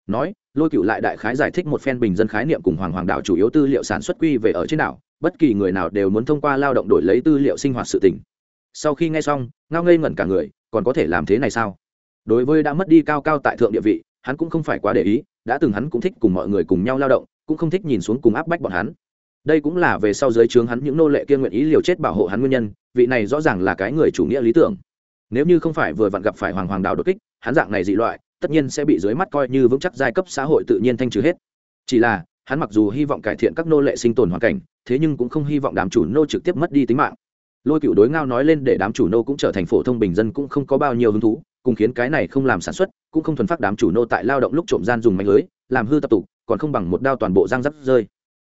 Speaker 1: Nói, lôi cựu lại đại khái giải thích một phen bình dân khái niệm cùng hoàng hoàng đạo chủ yếu tư liệu sản xuất quy về ở trên đảo bất kỳ người nào đều muốn thông qua lao động đổi lấy tư liệu sinh hoạt sự tỉnh sau khi nghe xong, ngao ngây ngẩn cả người, còn có thể làm thế này sao? Đối với đã mất đi cao cao tại thượng địa vị, hắn cũng không phải quá để ý, đã từng hắn cũng thích cùng mọi người cùng nhau lao động, cũng không thích nhìn xuống cùng áp bách bọn hắn. Đây cũng là về sau giới trướng hắn những nô lệ kia nguyện ý liều chết bảo hộ hắn nguyên nhân, vị này rõ ràng là cái người chủ nghĩa lý tưởng. Nếu như không phải vừa vặn gặp phải hoàng hoàng đào đột kích, hắn dạng này dị loại, tất nhiên sẽ bị dưới mắt coi như vững chắc giai cấp xã hội tự nhiên thanh trừ hết. Chỉ là, hắn mặc dù hy vọng cải thiện các nô lệ sinh tồn hoàn cảnh thế nhưng cũng không hy vọng đám chủ nô trực tiếp mất đi tính mạng. Lôi cựu đối ngao nói lên để đám chủ nô cũng trở thành phổ thông bình dân cũng không có bao nhiêu hứng thú, cùng khiến cái này không làm sản xuất, cũng không thuần phát đám chủ nô tại lao động lúc trộm gian dùng mạnh lưới, làm hư tập tục, còn không bằng một đao toàn bộ giang rắc rơi.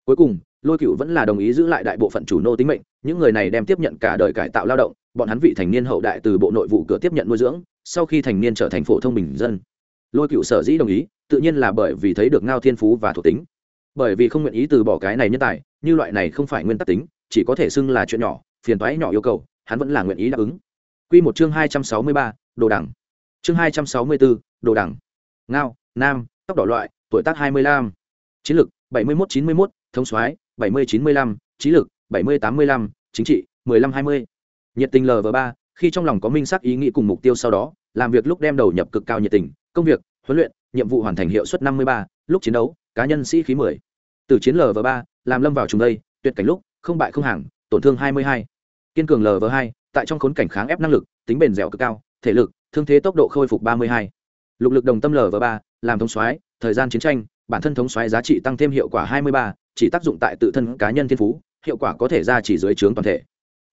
Speaker 1: Cuối cùng, lôi cựu vẫn là đồng ý giữ lại đại bộ phận chủ nô tính mệnh, những người này đem tiếp nhận cả đời cải tạo lao động, bọn hắn vị thành niên hậu đại từ bộ nội vụ cửa tiếp nhận nuôi dưỡng, sau khi thành niên trở thành phổ thông bình dân. Lôi cựu sở dĩ đồng ý, tự nhiên là bởi vì thấy được ngao thiên phú và thuộc tính bởi vì không nguyện ý từ bỏ cái này nhân tài như loại này không phải nguyên tắc tính chỉ có thể xưng là chuyện nhỏ phiền toái nhỏ yêu cầu hắn vẫn là nguyện ý đáp ứng. Quy một chương hai trăm sáu mươi ba, đồ đẳng. Chương hai trăm sáu mươi bốn đồ đẳng. Ngao, nam, tóc đỏ loại, tuổi tác hai mươi lăm, Chiến lực, bảy mươi chín chín mươi 71, thống soái, bảy mươi chín mươi lăm, trí lực, bảy mươi tám mươi lăm, chính trị, mười lăm hai mươi, Nhiệt tình lv ba, khi trong lòng có minh xác ý nghĩ cùng mục tiêu sau đó, làm việc lúc đem đầu nhập cực cao nhiệt tình, công việc, huấn luyện, nhiệm vụ hoàn thành hiệu suất năm mươi ba, lúc chiến đấu, cá nhân sĩ khí mười, từ chiến lv ba, làm lâm vào trùng đây, tuyệt cảnh lúc, không bại không hàng, tổn thương hai mươi hai, Kiên cường lv hai, tại trong khốn cảnh kháng ép năng lực, tính bền dẻo cực cao, thể lực, thương thế tốc độ khôi phục ba mươi hai, Lục lực đồng tâm lv ba, làm thống soái, thời gian chiến tranh, bản thân thống soái giá trị tăng thêm hiệu quả hai mươi ba, chỉ tác dụng tại tự thân cá nhân thiên phú hiệu quả có thể ra chỉ dưới trướng toàn thể.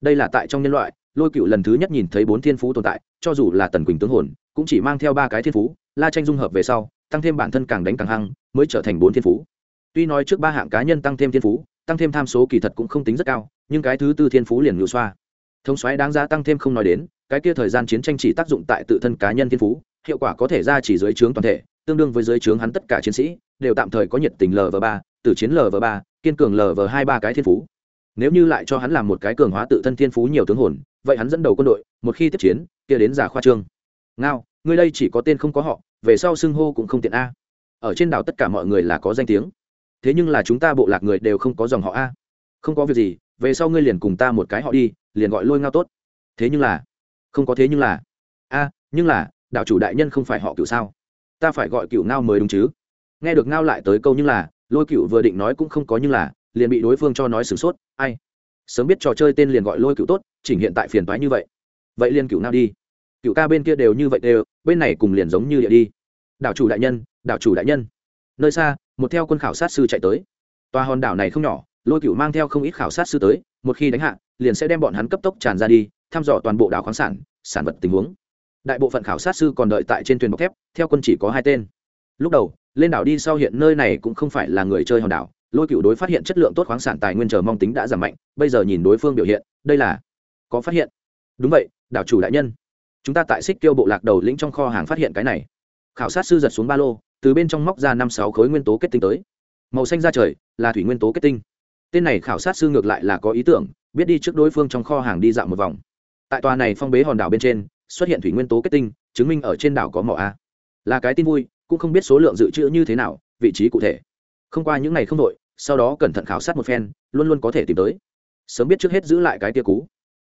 Speaker 1: Đây là tại trong nhân loại lôi cựu lần thứ nhất nhìn thấy bốn thiên phú tồn tại cho dù là tần quỳnh tướng hồn cũng chỉ mang theo ba cái thiên phú la tranh dung hợp về sau tăng thêm bản thân càng đánh càng hăng mới trở thành bốn thiên phú tuy nói trước ba hạng cá nhân tăng thêm thiên phú, tăng thêm tham số kỳ thật cũng không tính rất cao, nhưng cái thứ tư thiên phú liền ngự xoa. Thống xoáy đáng giá tăng thêm không nói đến, cái kia thời gian chiến tranh chỉ tác dụng tại tự thân cá nhân thiên phú, hiệu quả có thể ra chỉ dưới trướng toàn thể, tương đương với dưới trướng hắn tất cả chiến sĩ, đều tạm thời có nhiệt tình lv ba, tử chiến lv ba, kiên cường lv hai ba cái thiên phú. Nếu như lại cho hắn làm một cái cường hóa tự thân thiên phú nhiều tướng hồn, vậy hắn dẫn đầu quân đội, một khi tiếp chiến, kia đến giả khoa trương. Ngao, ngươi đây chỉ có tên không có họ, về sau xưng hô cũng không tiện a. Ở trên đảo tất cả mọi người là có danh tiếng thế nhưng là chúng ta bộ lạc người đều không có dòng họ a. Không có việc gì, về sau ngươi liền cùng ta một cái họ đi, liền gọi lôi ngao tốt. Thế nhưng là, không có thế nhưng là. A, nhưng là, đạo chủ đại nhân không phải họ cựu sao? Ta phải gọi cựu ngao mới đúng chứ? Nghe được ngao lại tới câu nhưng là, lôi cựu vừa định nói cũng không có nhưng là, liền bị đối phương cho nói sửng sốt. Ai? Sớm biết trò chơi tên liền gọi lôi cựu tốt, chỉnh hiện tại phiền toái như vậy. Vậy liền cựu ngao đi. Cựu ca bên kia đều như vậy đều, bên này cùng liền giống như địa đi. Đạo chủ đại nhân, đạo chủ đại nhân. Nơi xa một theo quân khảo sát sư chạy tới. Tòa hòn đảo này không nhỏ, lôi cựu mang theo không ít khảo sát sư tới, một khi đánh hạ, liền sẽ đem bọn hắn cấp tốc tràn ra đi, thăm dò toàn bộ đảo khoáng sản sản vật tình huống. Đại bộ phận khảo sát sư còn đợi tại trên thuyền bọc thép, theo quân chỉ có hai tên. Lúc đầu, lên đảo đi sau hiện nơi này cũng không phải là người chơi hòn đảo, lôi cựu đối phát hiện chất lượng tốt khoáng sản tài nguyên chờ mong tính đã giảm mạnh, bây giờ nhìn đối phương biểu hiện, đây là có phát hiện. Đúng vậy, đảo chủ đại nhân. Chúng ta tại xích tiêu bộ lạc đầu lĩnh trong kho hàng phát hiện cái này. Khảo sát sư giật xuống ba lô từ bên trong móc ra năm sáu khối nguyên tố kết tinh tới. Màu xanh ra trời, là thủy nguyên tố kết tinh. Tên này khảo sát sư ngược lại là có ý tưởng, biết đi trước đối phương trong kho hàng đi dạo một vòng. Tại tòa này phong bế hòn đảo bên trên, xuất hiện thủy nguyên tố kết tinh, chứng minh ở trên đảo có mỏ a. Là cái tin vui, cũng không biết số lượng dự trữ như thế nào, vị trí cụ thể. Không qua những ngày không đội, sau đó cẩn thận khảo sát một phen, luôn luôn có thể tìm tới. Sớm biết trước hết giữ lại cái tia cũ.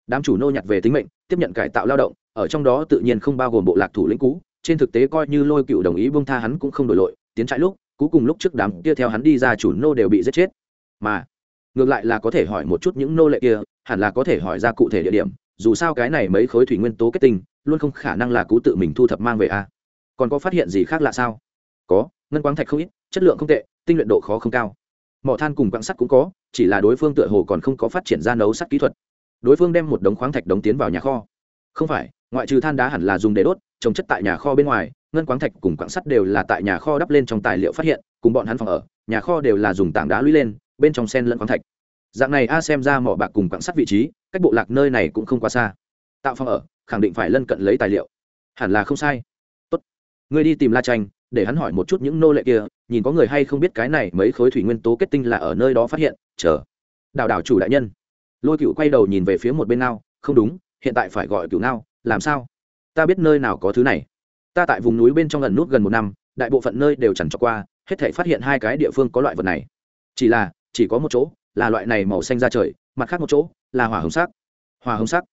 Speaker 1: Đám chủ nô nhặt về tính mệnh, tiếp nhận cải tạo lao động, ở trong đó tự nhiên không bao gồm bộ lạc thủ lĩnh cũ trên thực tế coi như lôi cựu đồng ý bông tha hắn cũng không đổi lội, tiến trại lúc, cuối cùng lúc trước đám kia theo hắn đi ra chủ nô đều bị giết chết. Mà, ngược lại là có thể hỏi một chút những nô lệ kia, hẳn là có thể hỏi ra cụ thể địa điểm, dù sao cái này mấy khối thủy nguyên tố kết tinh, luôn không khả năng là cú tự mình thu thập mang về a à. còn có phát hiện gì khác lạ sao? Có, ngân quáng thạch không ít, chất lượng không tệ, tinh luyện độ khó không cao. Mỏ than cùng quạng sắt cũng có, chỉ là đối phương tựa hồ còn không có phát triển ra nấu sắt kỹ thuật. Đối phương đem một đống khoáng thạch đống tiến vào nhà kho. Không phải, ngoại trừ than đá hẳn là dùng để đốt trồng chất tại nhà kho bên ngoài, ngân quáng thạch cùng quặng sắt đều là tại nhà kho đắp lên trong tài liệu phát hiện, cùng bọn hắn phòng ở, nhà kho đều là dùng tảng đá lũy lên, bên trong sen lẫn khoáng thạch. Dạng này a xem ra mỏ bạc cùng quặng sắt vị trí, cách bộ lạc nơi này cũng không quá xa. Tạo phòng ở, khẳng định phải lân cận lấy tài liệu. Hẳn là không sai. Tốt. Ngươi đi tìm la tranh để hắn hỏi một chút những nô lệ kia, nhìn có người hay không biết cái này mấy khối thủy nguyên tố kết tinh là ở nơi đó phát hiện, chờ. Đào đảo chủ đại nhân. Lôi cựu quay đầu nhìn về phía một bên nào không đúng, hiện tại phải gọi cựu nào làm sao? Ta biết nơi nào có thứ này. Ta tại vùng núi bên trong lần nút gần một năm, đại bộ phận nơi đều chẳng cho qua, hết thể phát hiện hai cái địa phương có loại vật này. Chỉ là, chỉ có một chỗ, là loại này màu xanh ra trời, mặt khác một chỗ, là hỏa hồng sắc. Hỏa hồng sắc.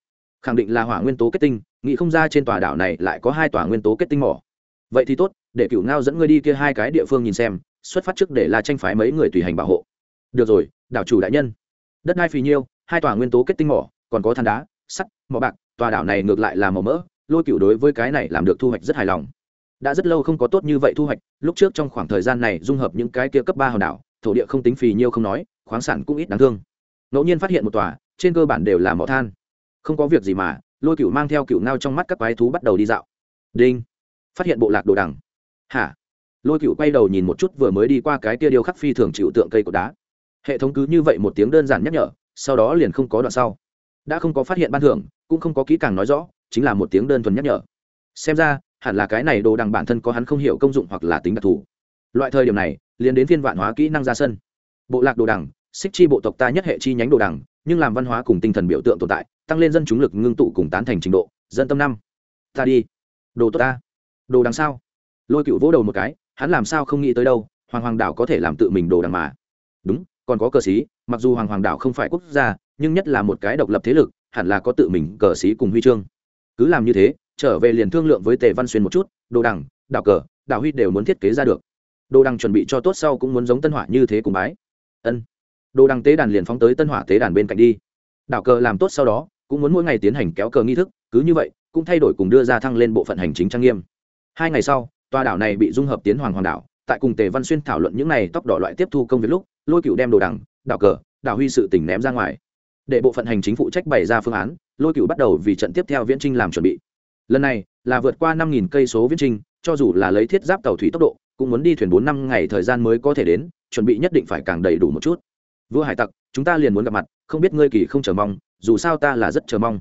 Speaker 1: Khẳng định là hỏa nguyên tố kết tinh, nghĩ không ra trên tòa đảo này lại có hai tòa nguyên tố kết tinh mỏ. Vậy thì tốt, để cửu ngao dẫn ngươi đi kia hai cái địa phương nhìn xem, xuất phát trước để là tranh phái mấy người tùy hành bảo hộ. Được rồi, đảo chủ đại nhân. Đất đai phì nhiêu, hai tòa nguyên tố kết tinh mỏ, còn có than đá, sắt, mỏ bạc, tòa đảo này ngược lại là màu mỡ lôi cựu đối với cái này làm được thu hoạch rất hài lòng. Đã rất lâu không có tốt như vậy thu hoạch, lúc trước trong khoảng thời gian này dung hợp những cái kia cấp ba hòn đảo, thổ địa không tính phì nhiêu không nói, khoáng sản cũng ít đáng thương. Ngẫu nhiên phát hiện một tòa, trên cơ bản đều là mỏ than. Không có việc gì mà, lôi cựu mang theo cựu ngao trong mắt các quái thú bắt đầu đi dạo. Đinh. Phát hiện bộ lạc đồ đằng. Hả? Lôi cựu quay đầu nhìn một chút vừa mới đi qua cái tia điêu khắc phi thường chịu tượng cây cột đá. Hệ thống cứ như vậy một tiếng đơn giản nhắc nhở, sau đó liền không có đoạn sau. Đã không có phát hiện ban thưởng, cũng không có kỹ càng nói rõ chính là một tiếng đơn thuần nhắc nhở. Xem ra, hẳn là cái này đồ đằng bản thân có hắn không hiểu công dụng hoặc là tính đặc thù. Loại thời điểm này, liền đến phiên vạn hóa kỹ năng ra sân. Bộ lạc đồ đằng xích chi bộ tộc ta nhất hệ chi nhánh đồ đằng, nhưng làm văn hóa cùng tinh thần biểu tượng tồn tại, tăng lên dân chúng lực ngưng tụ cùng tán thành trình độ, dân tâm năm. Ta đi. Đồ tốt ta. Đồ đằng sao? Lôi cựu vỗ đầu một cái, hắn làm sao không nghĩ tới đâu, hoàng hoàng đảo có thể làm tự mình đồ đằng mà. Đúng, còn có cờ sĩ. mặc dù hoàng hoàng đảo không phải quốc gia, nhưng nhất là một cái độc lập thế lực, hẳn là có tự mình cờ sĩ cùng huy chương cứ làm như thế, trở về liền thương lượng với tề văn xuyên một chút, đồ đằng, đảo cờ, đảo huy đều muốn thiết kế ra được. Đồ đằng chuẩn bị cho tốt sau cũng muốn giống tân hỏa như thế cùng bái. Ân. Đồ đằng tế đàn liền phóng tới tân hỏa tế đàn bên cạnh đi. Đảo cờ làm tốt sau đó, cũng muốn mỗi ngày tiến hành kéo cờ nghi thức, cứ như vậy, cũng thay đổi cùng đưa ra thăng lên bộ phận hành chính trang nghiêm. Hai ngày sau, tòa đảo này bị dung hợp tiến hoàng hoàng đảo, tại cùng tề văn xuyên thảo luận những n à y tóc đỏ loại tiếp thu công việc lúc, lôi cựu đem đồ đằng, đảo cờ, đảo huy sự tỉnh ném ra ngoài. Để bộ phận hành chính phụ trách bày ra phương án lôi cựu bắt đầu vì trận tiếp theo viễn trinh làm chuẩn bị. Lần này, là vượt qua năm nghìn cây số viễn trinh, cho dù là lấy thiết giáp tàu thủy tốc độ, cũng muốn đi thuyền bốn năm ngày thời gian mới có thể đến, chuẩn bị nhất định phải càng đầy đủ một chút. Vua hải tặc, chúng ta liền muốn gặp mặt, không biết ngươi kỳ không chờ mong, dù sao ta là rất chờ mong.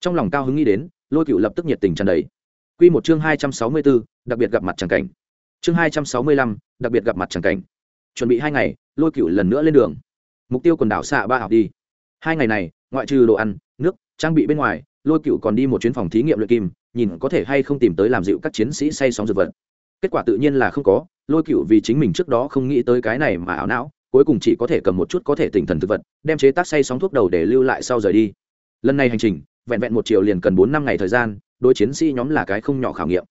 Speaker 1: Trong lòng cao hứng nghĩ đến, lôi cựu lập tức nhiệt tình tràn đầy. Q một chương hai trăm sáu mươi bốn đặc biệt gặp mặt tràng cảnh. Chương hai trăm sáu mươi lăm, đặc biệt gặp mặt tràng cảnh. Chuẩn bị hai ngày, lôi cựu lần nữa lên đường. Mục tiêu quần đảo xạ ba học đi. Hai ngày này, ngoại trừ đồ ăn, nước trang bị bên ngoài, lôi cựu còn đi một chuyến phòng thí nghiệm luyện kim, nhìn có thể hay không tìm tới làm dịu các chiến sĩ say sóng dược vật. Kết quả tự nhiên là không có, lôi cựu vì chính mình trước đó không nghĩ tới cái này mà ảo não, cuối cùng chỉ có thể cầm một chút có thể tỉnh thần thực vật, đem chế tác say sóng thuốc đầu để lưu lại sau rời đi. Lần này hành trình, vẹn vẹn một chiều liền cần bốn năm ngày thời gian đôi chiến sĩ nhóm là cái không nhỏ khảo nghiệm.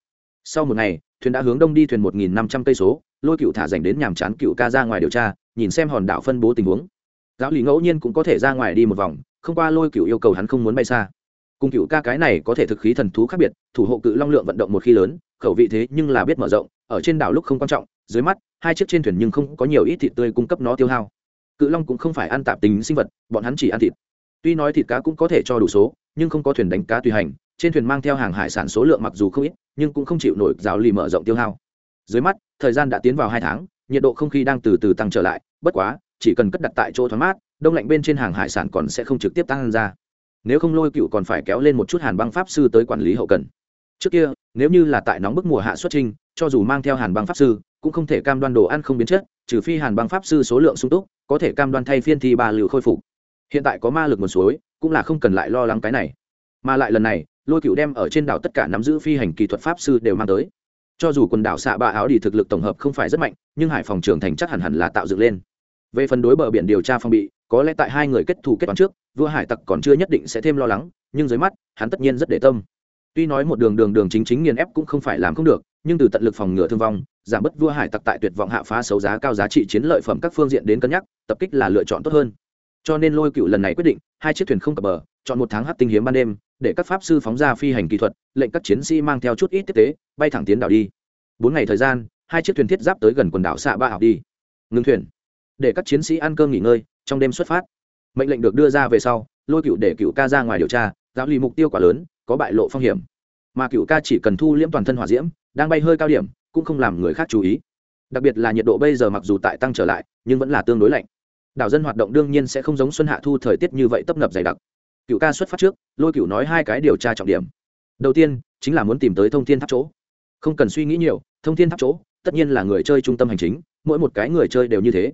Speaker 1: Sau một ngày, thuyền đã hướng đông đi thuyền một nghìn năm trăm cây số, lôi cựu thả dành đến nhàm chán cựu ca ra ngoài điều tra, nhìn xem hòn đảo phân bố tình huống. Giáo lý ngẫu nhiên cũng có thể ra ngoài đi một vòng không qua lôi cựu yêu cầu hắn không muốn bay xa. Cùng cựu ca cái này có thể thực khí thần thú khác biệt, thủ hộ cự long lượng vận động một khi lớn, khẩu vị thế nhưng là biết mở rộng, ở trên đảo lúc không quan trọng, dưới mắt, hai chiếc trên thuyền nhưng không có nhiều ít thịt tươi cung cấp nó tiêu hao. Cự long cũng không phải ăn tạp tính sinh vật, bọn hắn chỉ ăn thịt. Tuy nói thịt cá cũng có thể cho đủ số, nhưng không có thuyền đánh cá tùy hành, trên thuyền mang theo hàng hải sản số lượng mặc dù không ít, nhưng cũng không chịu nổi rào lì mở rộng tiêu hao. Dưới mắt, thời gian đã tiến vào hai tháng, nhiệt độ không khí đang từ từ tăng trở lại, bất quá, chỉ cần cất đặt tại chỗ thoáng mát đông lạnh bên trên hàng hải sản còn sẽ không trực tiếp tăng ra. Nếu không lôi cựu còn phải kéo lên một chút hàn băng pháp sư tới quản lý hậu cần. Trước kia, nếu như là tại nóng bức mùa hạ xuất trinh cho dù mang theo hàn băng pháp sư, cũng không thể cam đoan đồ ăn không biến chất, trừ phi hàn băng pháp sư số lượng sung túc, có thể cam đoan thay phiên thi ba liều khôi phục. Hiện tại có ma lực nguồn suối, cũng là không cần lại lo lắng cái này. Mà lại lần này, lôi cựu đem ở trên đảo tất cả nắm giữ phi hành kỹ thuật pháp sư đều mang tới. Cho dù quần đảo xạ ba áo đi thực lực tổng hợp không phải rất mạnh, nhưng hải phòng trưởng thành chắc hẳn hẳn là tạo dựng lên về phần đối bờ biển điều tra phong bị, có lẽ tại hai người kết thù kết toán trước, vua hải tặc còn chưa nhất định sẽ thêm lo lắng, nhưng dưới mắt, hắn tất nhiên rất để tâm. Tuy nói một đường đường đường chính chính nghiền ép cũng không phải làm không được, nhưng từ tận lực phòng ngừa thương vong, giảm bớt vua hải tặc tại tuyệt vọng hạ phá xấu giá cao giá trị chiến lợi phẩm các phương diện đến cân nhắc, tập kích là lựa chọn tốt hơn. Cho nên lôi cựu lần này quyết định, hai chiếc thuyền không cập bờ, chọn một tháng hát tinh hiếm ban đêm, để các pháp sư phóng ra phi hành kỹ thuật, lệnh các chiến sĩ mang theo chút ít tiếp tế, bay thẳng tiến đảo đi. Bốn ngày thời gian, hai chiếc thuyền thiết giáp tới gần quần đảo xạ ba học đi. Ngưng thuyền để các chiến sĩ ăn cơm nghỉ ngơi, trong đêm xuất phát. Mệnh lệnh được đưa ra về sau, lôi cựu để cựu ca ra ngoài điều tra, giáo lì mục tiêu quả lớn, có bại lộ phong hiểm. Mà cựu ca chỉ cần thu liễm toàn thân hỏa diễm, đang bay hơi cao điểm, cũng không làm người khác chú ý. Đặc biệt là nhiệt độ bây giờ mặc dù tại tăng trở lại, nhưng vẫn là tương đối lạnh. Đảo dân hoạt động đương nhiên sẽ không giống xuân hạ thu thời tiết như vậy tấp nập dày đặc. Cựu ca xuất phát trước, lôi cựu nói hai cái điều tra trọng điểm. Đầu tiên, chính là muốn tìm tới thông thiên tháp chỗ. Không cần suy nghĩ nhiều, thông thiên tháp chỗ, tất nhiên là người chơi trung tâm hành chính, mỗi một cái người chơi đều như thế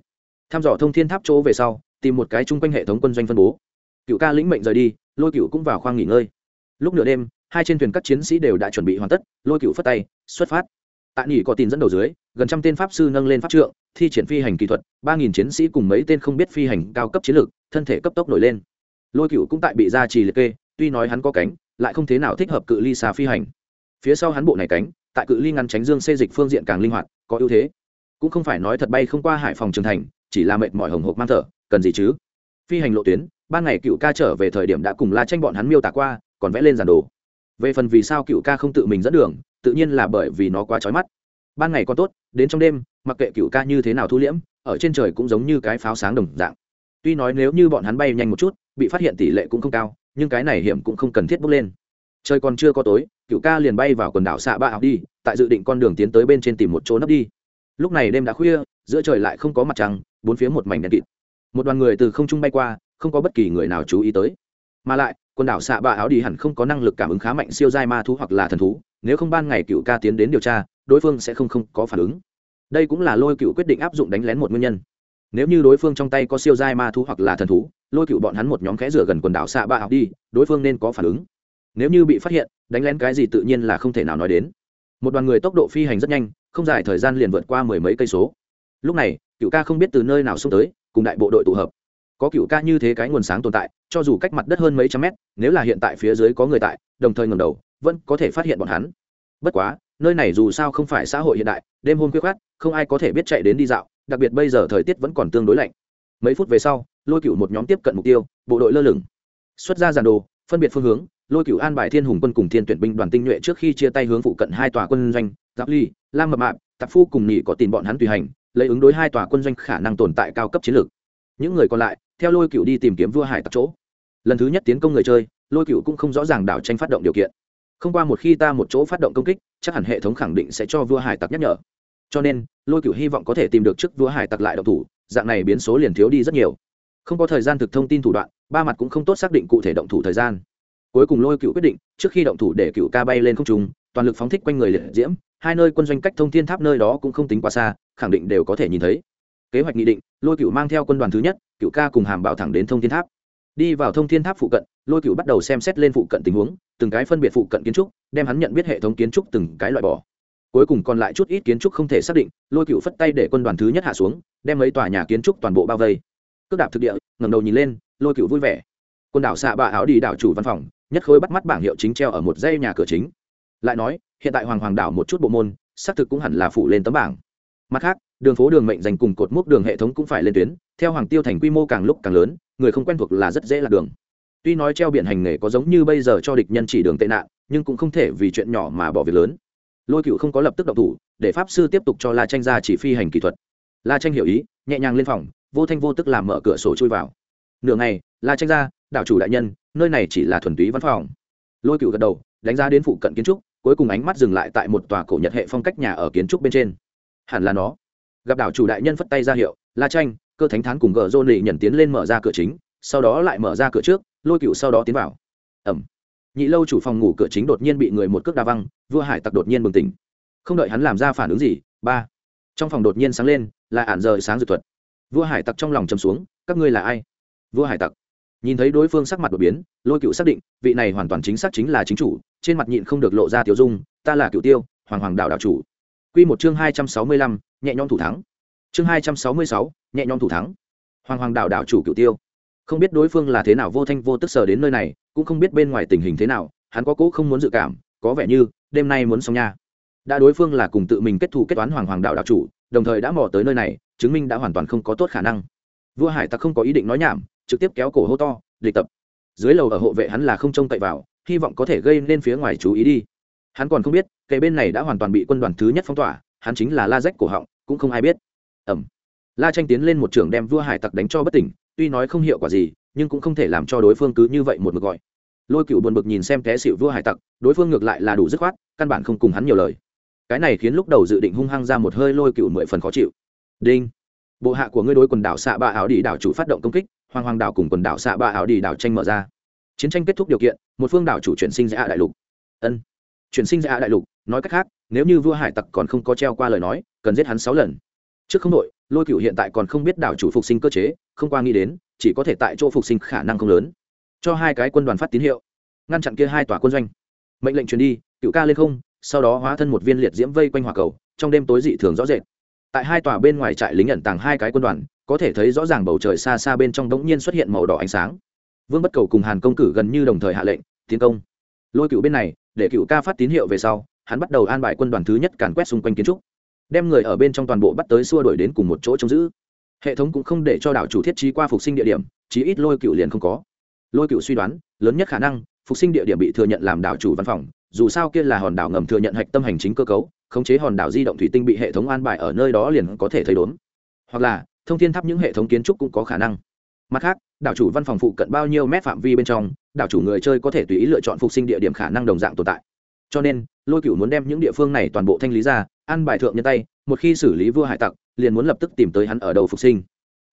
Speaker 1: tham dò thông thiên tháp chỗ về sau, tìm một cái chung quanh hệ thống quân doanh phân bố. Cựu ca lĩnh mệnh rời đi, lôi cựu cũng vào khoang nghỉ ngơi. Lúc nửa đêm, hai trên thuyền các chiến sĩ đều đã chuẩn bị hoàn tất, lôi cựu phất tay, xuất phát. Tại nghỉ có tin dẫn đầu dưới, gần trăm tên pháp sư nâng lên pháp trượng, thi triển phi hành kỹ thuật, ba nghìn chiến sĩ cùng mấy tên không biết phi hành cao cấp chiến lược, thân thể cấp tốc nổi lên. Lôi cựu cũng tại bị gia trì liệt kê, tuy nói hắn có cánh, lại không thế nào thích hợp cự ly xa phi hành. Phía sau hắn bộ này cánh, tại cự ly ngăn tránh dương xê dịch phương diện càng linh hoạt, có ưu thế. Cũng không phải nói thật bay không qua hải phòng trường thành chỉ là mệt mỏi hồng hộc mang thở, cần gì chứ? Phi hành lộ tuyến, ban ngày cựu ca trở về thời điểm đã cùng la tranh bọn hắn miêu tả qua, còn vẽ lên giàn đồ. Về phần vì sao cựu ca không tự mình dẫn đường, tự nhiên là bởi vì nó quá trói mắt. Ban ngày còn tốt, đến trong đêm, mặc kệ cựu ca như thế nào thu liễm, ở trên trời cũng giống như cái pháo sáng đồng dạng. Tuy nói nếu như bọn hắn bay nhanh một chút, bị phát hiện tỷ lệ cũng không cao, nhưng cái này hiểm cũng không cần thiết bước lên. Trời còn chưa có tối, cựu ca liền bay vào quần đảo xạ ba học đi, tại dự định con đường tiến tới bên trên tìm một chỗ nấp đi. Lúc này đêm đã khuya, giữa trời lại không có mặt trăng bốn phía một mảnh đèn kịt. Một đoàn người từ không trung bay qua, không có bất kỳ người nào chú ý tới. Mà lại, quần đảo xạ ba áo đi hẳn không có năng lực cảm ứng khá mạnh siêu giai ma thú hoặc là thần thú, nếu không ban ngày cựu ca tiến đến điều tra, đối phương sẽ không không có phản ứng. Đây cũng là lôi cựu quyết định áp dụng đánh lén một nguyên nhân. Nếu như đối phương trong tay có siêu giai ma thú hoặc là thần thú, lôi cựu bọn hắn một nhóm khẽ rửa gần quần đảo xạ ba áo đi, đối phương nên có phản ứng. Nếu như bị phát hiện, đánh lén cái gì tự nhiên là không thể nào nói đến. Một đoàn người tốc độ phi hành rất nhanh, không dài thời gian liền vượt qua mười mấy cây số. Lúc này cựu ca không biết từ nơi nào xông tới, cùng đại bộ đội tụ hợp. Có cựu ca như thế cái nguồn sáng tồn tại, cho dù cách mặt đất hơn mấy trăm mét, nếu là hiện tại phía dưới có người tại, đồng thời ngầm đầu, vẫn có thể phát hiện bọn hắn. Bất quá, nơi này dù sao không phải xã hội hiện đại, đêm hôm khuya khoát không ai có thể biết chạy đến đi dạo, đặc biệt bây giờ thời tiết vẫn còn tương đối lạnh. Mấy phút về sau, lôi cựu một nhóm tiếp cận mục tiêu, bộ đội lơ lửng. Xuất ra giàn đồ, phân biệt phương hướng, lôi cựu an bài thiên hùng quân cùng thiên tuyển binh đoàn tinh nhuệ trước khi chia tay hướng phụ cận hai tòa quân doanh, giáp ly, lam mập mạp, tạp phu cùng nghỉ có tìm bọn hắn tùy hành lấy ứng đối hai tòa quân doanh khả năng tồn tại cao cấp chiến lược. Những người còn lại, theo lôi cựu đi tìm kiếm vua hải tặc chỗ. Lần thứ nhất tiến công người chơi, lôi cựu cũng không rõ ràng đảo tranh phát động điều kiện. Không qua một khi ta một chỗ phát động công kích, chắc hẳn hệ thống khẳng định sẽ cho vua hải tặc nhắc nhở. Cho nên, lôi cựu hy vọng có thể tìm được trước vua hải tặc lại động thủ, dạng này biến số liền thiếu đi rất nhiều. Không có thời gian thực thông tin thủ đoạn, ba mặt cũng không tốt xác định cụ thể động thủ thời gian. Cuối cùng lôi cựu quyết định, trước khi động thủ để cựu ca bay lên không trùng toàn lực phóng thích quanh người liệt diễm, hai nơi quân doanh cách thông thiên tháp nơi đó cũng không tính quá xa, khẳng định đều có thể nhìn thấy. Kế hoạch nghị định, lôi cựu mang theo quân đoàn thứ nhất cựu ca cùng hàm bảo thẳng đến thông thiên tháp. Đi vào thông thiên tháp phụ cận, lôi cựu bắt đầu xem xét lên phụ cận tình huống, từng cái phân biệt phụ cận kiến trúc, đem hắn nhận biết hệ thống kiến trúc từng cái loại bỏ. Cuối cùng còn lại chút ít kiến trúc không thể xác định, lôi cựu phất tay để quân đoàn thứ nhất hạ xuống, đem mấy tòa nhà kiến trúc toàn bộ bao vây. Cước đạp thực địa ngầm đầu nhìn lên, lôi cựu vui vẻ. Quân đảo xạ bạ áo đi đảo chủ văn phòng, nhất khối bắt mắt bảng hiệu chính treo ở một dây nhà cửa chính lại nói, hiện tại hoàng hoàng đảo một chút bộ môn, xác thực cũng hẳn là phủ lên tấm bảng. Mặt khác, đường phố đường mệnh dành cùng cột mốc đường hệ thống cũng phải lên tuyến, theo hoàng tiêu thành quy mô càng lúc càng lớn, người không quen thuộc là rất dễ lạc đường. Tuy nói treo biển hành nghề có giống như bây giờ cho địch nhân chỉ đường tệ nạn, nhưng cũng không thể vì chuyện nhỏ mà bỏ việc lớn. Lôi cựu không có lập tức động thủ, để pháp sư tiếp tục cho la tranh ra chỉ phi hành kỹ thuật. La tranh hiểu ý, nhẹ nhàng lên phòng, vô thanh vô tức làm mở cửa sổ chui vào. Nửa ngày, la tranh ra, đảo chủ đại nhân, nơi này chỉ là thuần túy văn phòng. Lôi cựu gật đầu, đánh giá đến phụ cận kiến trúc cuối cùng ánh mắt dừng lại tại một tòa cổ nhật hệ phong cách nhà ở kiến trúc bên trên. Hẳn là nó. Gặp đảo chủ đại nhân phất tay ra hiệu, la tranh cơ thánh thán cùng gờ rô lì nhận tiến lên mở ra cửa chính, sau đó lại mở ra cửa trước, lôi cựu sau đó tiến vào. Ẩm. Nhị lâu chủ phòng ngủ cửa chính đột nhiên bị người một cước đa văng, vua hải tặc đột nhiên bừng tỉnh. Không đợi hắn làm ra phản ứng gì, ba. Trong phòng đột nhiên sáng lên, là ản rời sáng dược thuật. Vua hải tặc trong lòng chầm xuống, các ngươi là ai? Vua hải tặc nhìn thấy đối phương sắc mặt đột biến, lôi cựu xác định, vị này hoàn toàn chính xác chính là chính chủ, trên mặt nhịn không được lộ ra tiểu dung, ta là cựu tiêu, hoàng hoàng đạo đạo chủ. Q một chương hai trăm sáu mươi lăm, nhẹ nhõm thủ thắng. Chương hai trăm sáu mươi sáu, nhẹ nhõm thủ thắng. Hoàng hoàng đạo đạo chủ cựu tiêu. Không biết đối phương là thế nào vô thanh vô tức sờ đến nơi này, cũng không biết bên ngoài tình hình thế nào, hắn có cỗ không muốn dự cảm, có vẻ như, đêm nay muốn xong nha. Đã đối phương là cùng tự mình kết thù kết toán hoàng hoàng đạo đạo chủ, đồng thời đã mò tới nơi này, chứng minh đã hoàn toàn không có tốt khả năng. Vua hải tặc không có ý định nói nhảm trực tiếp kéo cổ hô to, địch tập. Dưới lầu ở hộ vệ hắn là không trông cậy vào, hy vọng có thể gây nên phía ngoài chú ý đi. Hắn còn không biết cây bên này đã hoàn toàn bị quân đoàn thứ nhất phong tỏa, hắn chính là la rách cổ họng, cũng không ai biết. Ẩm la tranh tiến lên một trường đem vua hải tặc đánh cho bất tỉnh, tuy nói không hiệu quả gì, nhưng cũng không thể làm cho đối phương cứ như vậy một mực gọi. Lôi cựu buồn bực nhìn xem té xịu vua hải tặc, đối phương ngược lại là đủ dứt khoát, căn bản không cùng hắn nhiều lời. Cái này khiến lúc đầu dự định hung hăng ra một hơi lôi cựu mười phần khó chịu. Đinh. Bộ hạ của ngươi đối quần đảo xạ ba áo đi đảo chủ phát động công kích hoàng hoàng đảo cùng quần đảo xạ ba áo đi đảo tranh mở ra. Chiến tranh kết thúc điều kiện, một phương đảo chủ chuyển sinh ra đại lục. Ân, chuyển sinh ra đại lục, nói cách khác, nếu như vua hải tặc còn không có treo qua lời nói, cần giết hắn sáu lần. Trước không đội lôi cựu hiện tại còn không biết đảo chủ phục sinh cơ chế, không qua nghĩ đến, chỉ có thể tại chỗ phục sinh khả năng không lớn. Cho hai cái quân đoàn phát tín hiệu, ngăn chặn kia hai tòa quân doanh. Mệnh lệnh truyền đi, cựu ca lên không, sau đó hóa thân một viên liệt diễm vây quanh hỏa cầu, trong đêm tối dị thường rõ rệt. Tại hai tòa bên ngoài trại lính ẩn tàng hai cái quân đoàn có thể thấy rõ ràng bầu trời xa xa bên trong đống nhiên xuất hiện màu đỏ ánh sáng. Vương bất cầu cùng hàn công cử gần như đồng thời hạ lệnh, tiến công. Lôi cựu bên này, để cựu ca phát tín hiệu về sau, hắn bắt đầu an bài quân đoàn thứ nhất càn quét xung quanh kiến trúc, đem người ở bên trong toàn bộ bắt tới xua đuổi đến cùng một chỗ trông giữ. Hệ thống cũng không để cho đảo chủ thiết trí qua phục sinh địa điểm, chí ít lôi cựu liền không có. Lôi cựu suy đoán, lớn nhất khả năng, phục sinh địa điểm bị thừa nhận làm đảo chủ văn phòng, dù sao kia là hòn đảo ngầm thừa nhận hạch tâm hành chính cơ cấu, khống chế hòn đảo di động thủy tinh bị hệ thống an bài ở nơi đó liền có thể thấy đốn. Hoặc là thông thiên tháp những hệ thống kiến trúc cũng có khả năng. Mặt khác, đảo chủ văn phòng phụ cận bao nhiêu mét phạm vi bên trong, đảo chủ người chơi có thể tùy ý lựa chọn phục sinh địa điểm khả năng đồng dạng tồn tại. Cho nên, lôi cựu muốn đem những địa phương này toàn bộ thanh lý ra, ăn bài thượng nhân tay, một khi xử lý vua hải tặc, liền muốn lập tức tìm tới hắn ở đầu phục sinh.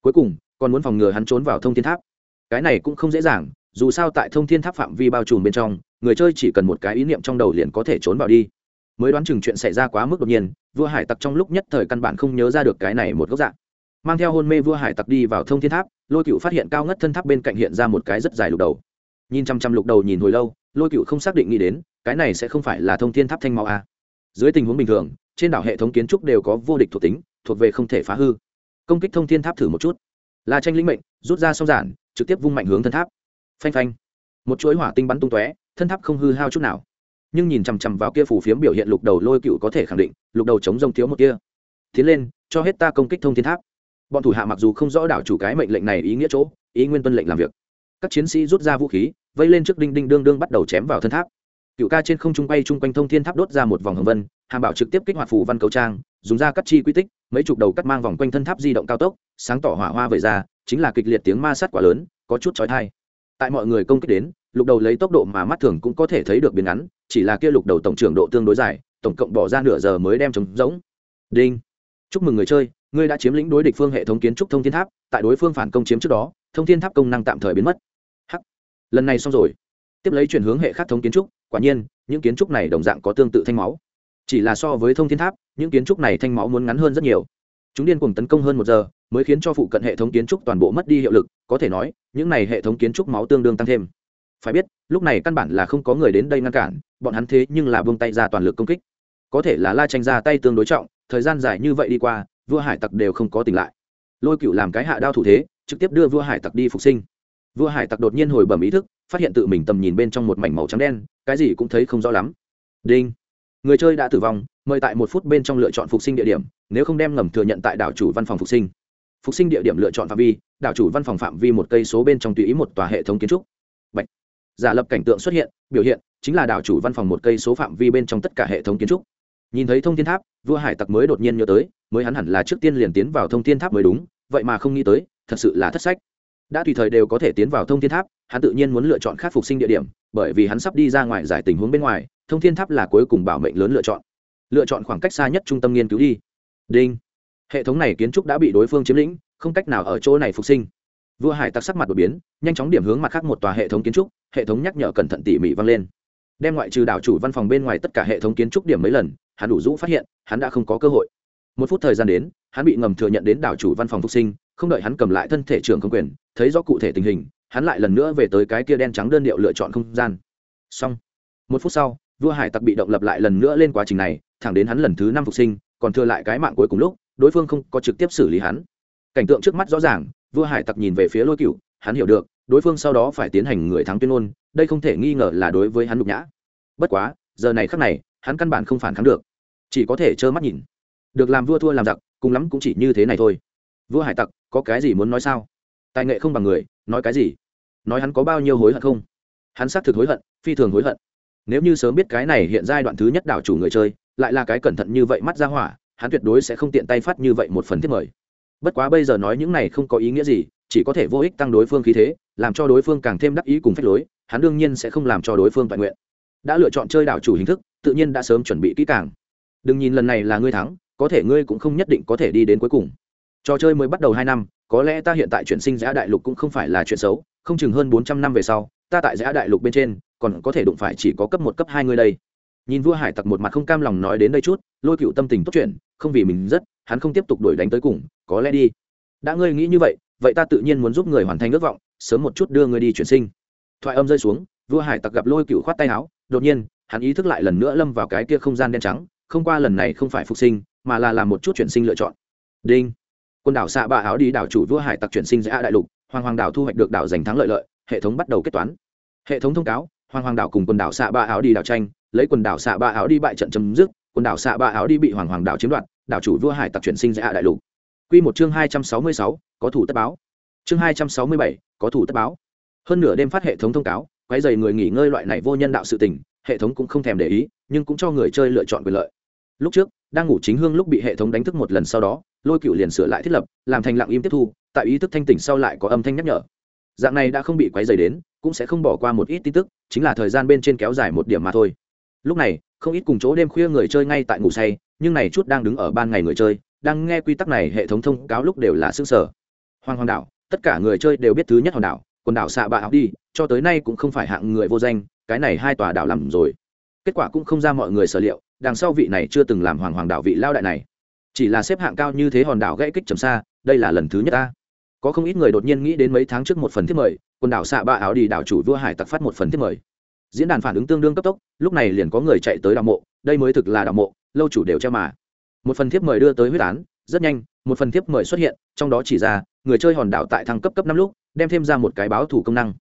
Speaker 1: Cuối cùng, còn muốn phòng ngừa hắn trốn vào thông thiên tháp. Cái này cũng không dễ dàng, dù sao tại thông thiên tháp phạm vi bao trùm bên trong, người chơi chỉ cần một cái ý niệm trong đầu liền có thể trốn vào đi. Mới đoán chừng chuyện xảy ra quá mức đột nhiên, vua hải tặc trong lúc nhất thời căn bản không nhớ ra được cái này một góc dạng mang theo hôn mê vua hải tặc đi vào thông thiên tháp, lôi cựu phát hiện cao ngất thân tháp bên cạnh hiện ra một cái rất dài lục đầu. Nhìn chăm chăm lục đầu nhìn hồi lâu, lôi cựu không xác định nghĩ đến, cái này sẽ không phải là thông thiên tháp thanh máu a à. dưới tình huống bình thường, trên đảo hệ thống kiến trúc đều có vô địch thuộc tính, thuộc về không thể phá hư. Công kích thông thiên tháp thử một chút. Là tranh lĩnh mệnh, rút ra song giản, trực tiếp vung mạnh hướng thân tháp. Phanh phanh. Một chuỗi hỏa tinh bắn tung tóe, thân tháp không hư hao chút nào. Nhưng nhìn chằm chằm vào kia phủ phiếm biểu hiện lục đầu lôi cựu có thể khẳng định, lục đầu chống rông thiếu một kia. Tiến lên, cho hết ta công kích thông thiên tháp bọn thủ hạ mặc dù không rõ đảo chủ cái mệnh lệnh này ý nghĩa chỗ, ý nguyên tuân lệnh làm việc. Các chiến sĩ rút ra vũ khí, vây lên trước đinh đinh đương đương bắt đầu chém vào thân tháp. Cựu ca trên không trung bay chung quanh thông thiên tháp đốt ra một vòng hồng vân, hàm bảo trực tiếp kích hoạt phù văn cầu trang, dùng ra cắt chi quy tích, mấy chục đầu cắt mang vòng quanh thân tháp di động cao tốc, sáng tỏ hỏa hoa vẩy ra, chính là kịch liệt tiếng ma sát quá lớn, có chút trói thai tại mọi người công kích đến, lục đầu lấy tốc độ mà mắt thường cũng có thể thấy được biến ngắn, chỉ là kia lục đầu tổng trưởng độ tương đối dài, tổng cộng bỏ ra nửa giờ mới đem trống rỗng. Đinh. Chúc mừng người chơi ngươi đã chiếm lĩnh đối địch phương hệ thống kiến trúc thông thiên tháp, tại đối phương phản công chiếm trước đó, thông thiên tháp công năng tạm thời biến mất. H lần này xong rồi. Tiếp lấy chuyển hướng hệ khác thống kiến trúc, quả nhiên, những kiến trúc này đồng dạng có tương tự thanh máu. Chỉ là so với thông thiên tháp, những kiến trúc này thanh máu muốn ngắn hơn rất nhiều. Chúng điên cùng tấn công hơn một giờ, mới khiến cho phụ cận hệ thống kiến trúc toàn bộ mất đi hiệu lực, có thể nói, những này hệ thống kiến trúc máu tương đương tăng thêm. Phải biết, lúc này căn bản là không có người đến đây ngăn cản, bọn hắn thế nhưng là buông tay ra toàn lực công kích. Có thể là la tranh ra tay tương đối trọng, thời gian dài như vậy đi qua vua hải tặc đều không có tỉnh lại. Lôi cựu làm cái hạ đao thủ thế, trực tiếp đưa vua hải tặc đi phục sinh. Vua hải tặc đột nhiên hồi bẩm ý thức, phát hiện tự mình tầm nhìn bên trong một mảnh màu trắng đen, cái gì cũng thấy không rõ lắm. Đinh. Người chơi đã tử vong, mời tại một phút bên trong lựa chọn phục sinh địa điểm, nếu không đem ngầm thừa nhận tại đảo chủ văn phòng phục sinh. Phục sinh địa điểm lựa chọn phạm vi, đảo chủ văn phòng phạm vi một cây số bên trong tùy ý một tòa hệ thống kiến trúc. Bạch. giả lập cảnh tượng xuất hiện, biểu hiện chính là đảo chủ văn phòng một cây số phạm vi bên trong tất cả hệ thống kiến trúc. Nhìn thấy thông thiên tháp, vua hải tặc mới đột nhiên nhớ tới mới hắn hẳn là trước tiên liền tiến vào thông thiên tháp mới đúng, vậy mà không nghĩ tới, thật sự là thất sách. Đã tùy thời đều có thể tiến vào thông thiên tháp, hắn tự nhiên muốn lựa chọn khắc phục sinh địa điểm, bởi vì hắn sắp đi ra ngoài giải tình huống bên ngoài, thông thiên tháp là cuối cùng bảo mệnh lớn lựa chọn. Lựa chọn khoảng cách xa nhất trung tâm nghiên cứu đi. Đinh. Hệ thống này kiến trúc đã bị đối phương chiếm lĩnh, không cách nào ở chỗ này phục sinh. Vua hải tặc sắc mặt đột biến, nhanh chóng điểm hướng mặt khác một tòa hệ thống kiến trúc, hệ thống nhắc nhở cẩn thận tỉ mỉ vang lên. Đem ngoại trừ đảo chủ văn phòng bên ngoài tất cả hệ thống kiến trúc điểm mấy lần, hắn đủ dũ phát hiện, hắn đã không có cơ hội một phút thời gian đến, hắn bị ngầm thừa nhận đến đảo chủ văn phòng phục sinh, không đợi hắn cầm lại thân thể trưởng công quyền, thấy rõ cụ thể tình hình, hắn lại lần nữa về tới cái kia đen trắng đơn điệu lựa chọn không gian. Xong. Một phút sau, vua hải tặc bị động lập lại lần nữa lên quá trình này, thẳng đến hắn lần thứ năm phục sinh, còn thừa lại cái mạng cuối cùng lúc, đối phương không có trực tiếp xử lý hắn. Cảnh tượng trước mắt rõ ràng, vua hải tặc nhìn về phía lôi cựu hắn hiểu được, đối phương sau đó phải tiến hành người thắng tuyên ngôn, đây không thể nghi ngờ là đối với hắn nhục nhã. Bất quá, giờ này khắc này, hắn căn bản không phản kháng được. Chỉ có thể trơ mắt nhìn được làm vua thua làm giặc, cùng lắm cũng chỉ như thế này thôi. Vua hải tặc, có cái gì muốn nói sao? Tài nghệ không bằng người, nói cái gì? Nói hắn có bao nhiêu hối hận không? Hắn xác thực hối hận, phi thường hối hận. Nếu như sớm biết cái này hiện giai đoạn thứ nhất đảo chủ người chơi, lại là cái cẩn thận như vậy mắt ra hỏa, hắn tuyệt đối sẽ không tiện tay phát như vậy một phần thiết mời. Bất quá bây giờ nói những này không có ý nghĩa gì, chỉ có thể vô ích tăng đối phương khí thế, làm cho đối phương càng thêm đắc ý cùng phép lối, hắn đương nhiên sẽ không làm cho đối phương toàn nguyện. Đã lựa chọn chơi đảo chủ hình thức, tự nhiên đã sớm chuẩn bị kỹ càng. Đừng nhìn lần này là ngươi thắng có thể ngươi cũng không nhất định có thể đi đến cuối cùng. Trò chơi mới bắt đầu hai năm, có lẽ ta hiện tại chuyển sinh giã đại lục cũng không phải là chuyện xấu, không chừng hơn bốn trăm năm về sau, ta tại giã đại lục bên trên, còn có thể đụng phải chỉ có cấp một, cấp hai ngươi đây. Nhìn vua hải tặc một mặt không cam lòng nói đến đây chút, lôi cựu tâm tình tốt chuyện, không vì mình rất, hắn không tiếp tục đuổi đánh tới cùng, có lẽ đi. Đã ngươi nghĩ như vậy vậy ta tự nhiên muốn giúp người hoàn thành ước vọng, sớm một chút đưa ngươi đi chuyển sinh. Thoại âm rơi xuống, vua hải tặc gặp lôi cựu khoát tay áo, đột nhiên, hắn ý thức lại lần nữa lâm vào cái kia không gian đen trắng, không qua lần này không phải phục sinh mà là làm một chút chuyển sinh lựa chọn. Đinh. Quần đảo xạ bạ áo đi đảo chủ vua hải tặc chuyển sinh giữa đại lục, hoàng hoàng đảo thu hoạch được đảo giành thắng lợi lợi, hệ thống bắt đầu kết toán. Hệ thống thông cáo, hoàng hoàng đảo cùng quần đảo xạ bạ áo đi đảo tranh, lấy quần đảo xạ bạ áo đi bại trận chấm dứt, quần đảo xạ bạ áo đi bị hoàng hoàng đảo chiếm đoạt, đảo chủ vua hải tặc chuyển sinh giữa đại lục. Quy một chương hai trăm sáu mươi sáu, có thủ tất báo. Chương hai trăm sáu mươi bảy, có thủ tất báo. Hơn nửa đêm phát hệ thống thông cáo, quấy dày người nghỉ ngơi loại này vô nhân đạo sự tình, hệ thống cũng không thèm để ý, nhưng cũng cho người chơi lựa chọn quyền lợi. Lúc trước đang ngủ chính hương lúc bị hệ thống đánh thức một lần sau đó, lôi cựu liền sửa lại thiết lập, làm thành lặng im tiếp thu, tại ý thức thanh tỉnh sau lại có âm thanh nhắc nhở. Dạng này đã không bị quấy dày đến, cũng sẽ không bỏ qua một ít tin tức, chính là thời gian bên trên kéo dài một điểm mà thôi. Lúc này, không ít cùng chỗ đêm khuya người chơi ngay tại ngủ say, nhưng này chút đang đứng ở ban ngày người chơi, đang nghe quy tắc này hệ thống thông cáo lúc đều là xương sở hoàng hoàng đảo, tất cả người chơi đều biết thứ nhất hòn đảo, quần đảo xạ bạ học đi, cho tới nay cũng không phải hạng người vô danh, cái này hai tòa đảo làm rồi kết quả cũng không ra mọi người sở liệu, đằng sau vị này chưa từng làm hoàng hoàng đảo vị lao đại này. Chỉ là xếp hạng cao như thế hòn đảo gãy kích trầm xa, đây là lần thứ nhất ta. Có không ít người đột nhiên nghĩ đến mấy tháng trước một phần thiết mời, quần đảo xạ ba áo đi đảo chủ vua hải tặc phát một phần thiết mời. Diễn đàn phản ứng tương đương cấp tốc, lúc này liền có người chạy tới đảo mộ, đây mới thực là đảo mộ, lâu chủ đều treo mà. Một phần thiếp mời đưa tới huyết án, rất nhanh, một phần thiếp mời xuất hiện, trong đó chỉ ra, người chơi hòn đảo tại thăng cấp cấp năm lúc, đem thêm ra một cái báo thủ công năng.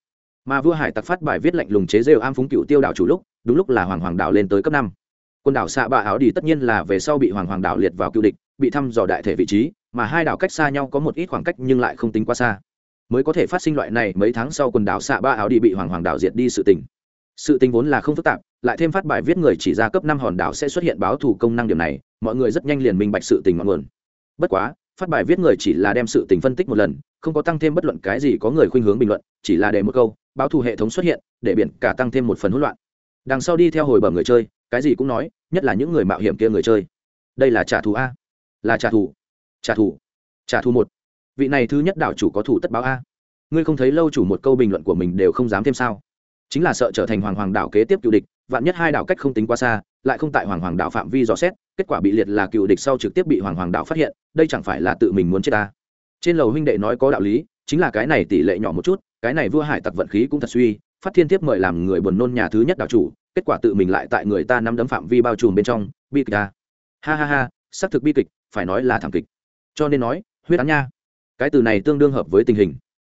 Speaker 1: Mà vua hải tặc phát bài viết lệnh lùng chế rêu am phúng cựu tiêu đảo chủ lúc đúng lúc là hoàng hoàng đảo lên tới cấp năm. Quần đảo xạ bạ áo đi tất nhiên là về sau bị hoàng hoàng đảo liệt vào cựu địch, bị thăm dò đại thể vị trí, mà hai đảo cách xa nhau có một ít khoảng cách nhưng lại không tính quá xa. Mới có thể phát sinh loại này mấy tháng sau quần đảo xạ ba áo đi bị hoàng hoàng đảo diệt đi sự tình. Sự tình vốn là không phức tạp, lại thêm phát bài viết người chỉ ra cấp năm hòn đảo sẽ xuất hiện báo thù công năng điểm này, mọi người rất nhanh liền minh bạch sự tình ngọn nguồn. Bất quá, phát bài viết người chỉ là đem sự tình phân tích một lần, không có tăng thêm bất luận cái gì có người khuynh hướng bình luận, chỉ là để một câu, báo thù hệ thống xuất hiện, để biển cả tăng thêm một phần hỗn loạn đằng sau đi theo hồi bẩm người chơi, cái gì cũng nói, nhất là những người mạo hiểm kia người chơi. Đây là trả thù a. Là trả thù. Trả thù. Trả thù một. Vị này thứ nhất đảo chủ có thủ tất báo a. Ngươi không thấy lâu chủ một câu bình luận của mình đều không dám thêm sao? Chính là sợ trở thành hoàng hoàng đảo kế tiếp cựu địch, vạn nhất hai đảo cách không tính quá xa, lại không tại hoàng hoàng đảo phạm vi dò xét, kết quả bị liệt là cựu địch sau trực tiếp bị hoàng hoàng đảo phát hiện, đây chẳng phải là tự mình muốn chết ta trên lầu huynh đệ nói có đạo lý, chính là cái này tỷ lệ nhỏ một chút, cái này vua hải tặc vận khí cũng thật suy phát thiên tiếp mời làm người buồn nôn nhà thứ nhất đảo chủ, kết quả tự mình lại tại người ta nắm đấm phạm vi bao trùm bên trong, bi kịch ta ha ha ha, xác thực bi kịch, phải nói là thảm kịch. Cho nên nói, huyết án nha. Cái từ này tương đương hợp với tình hình.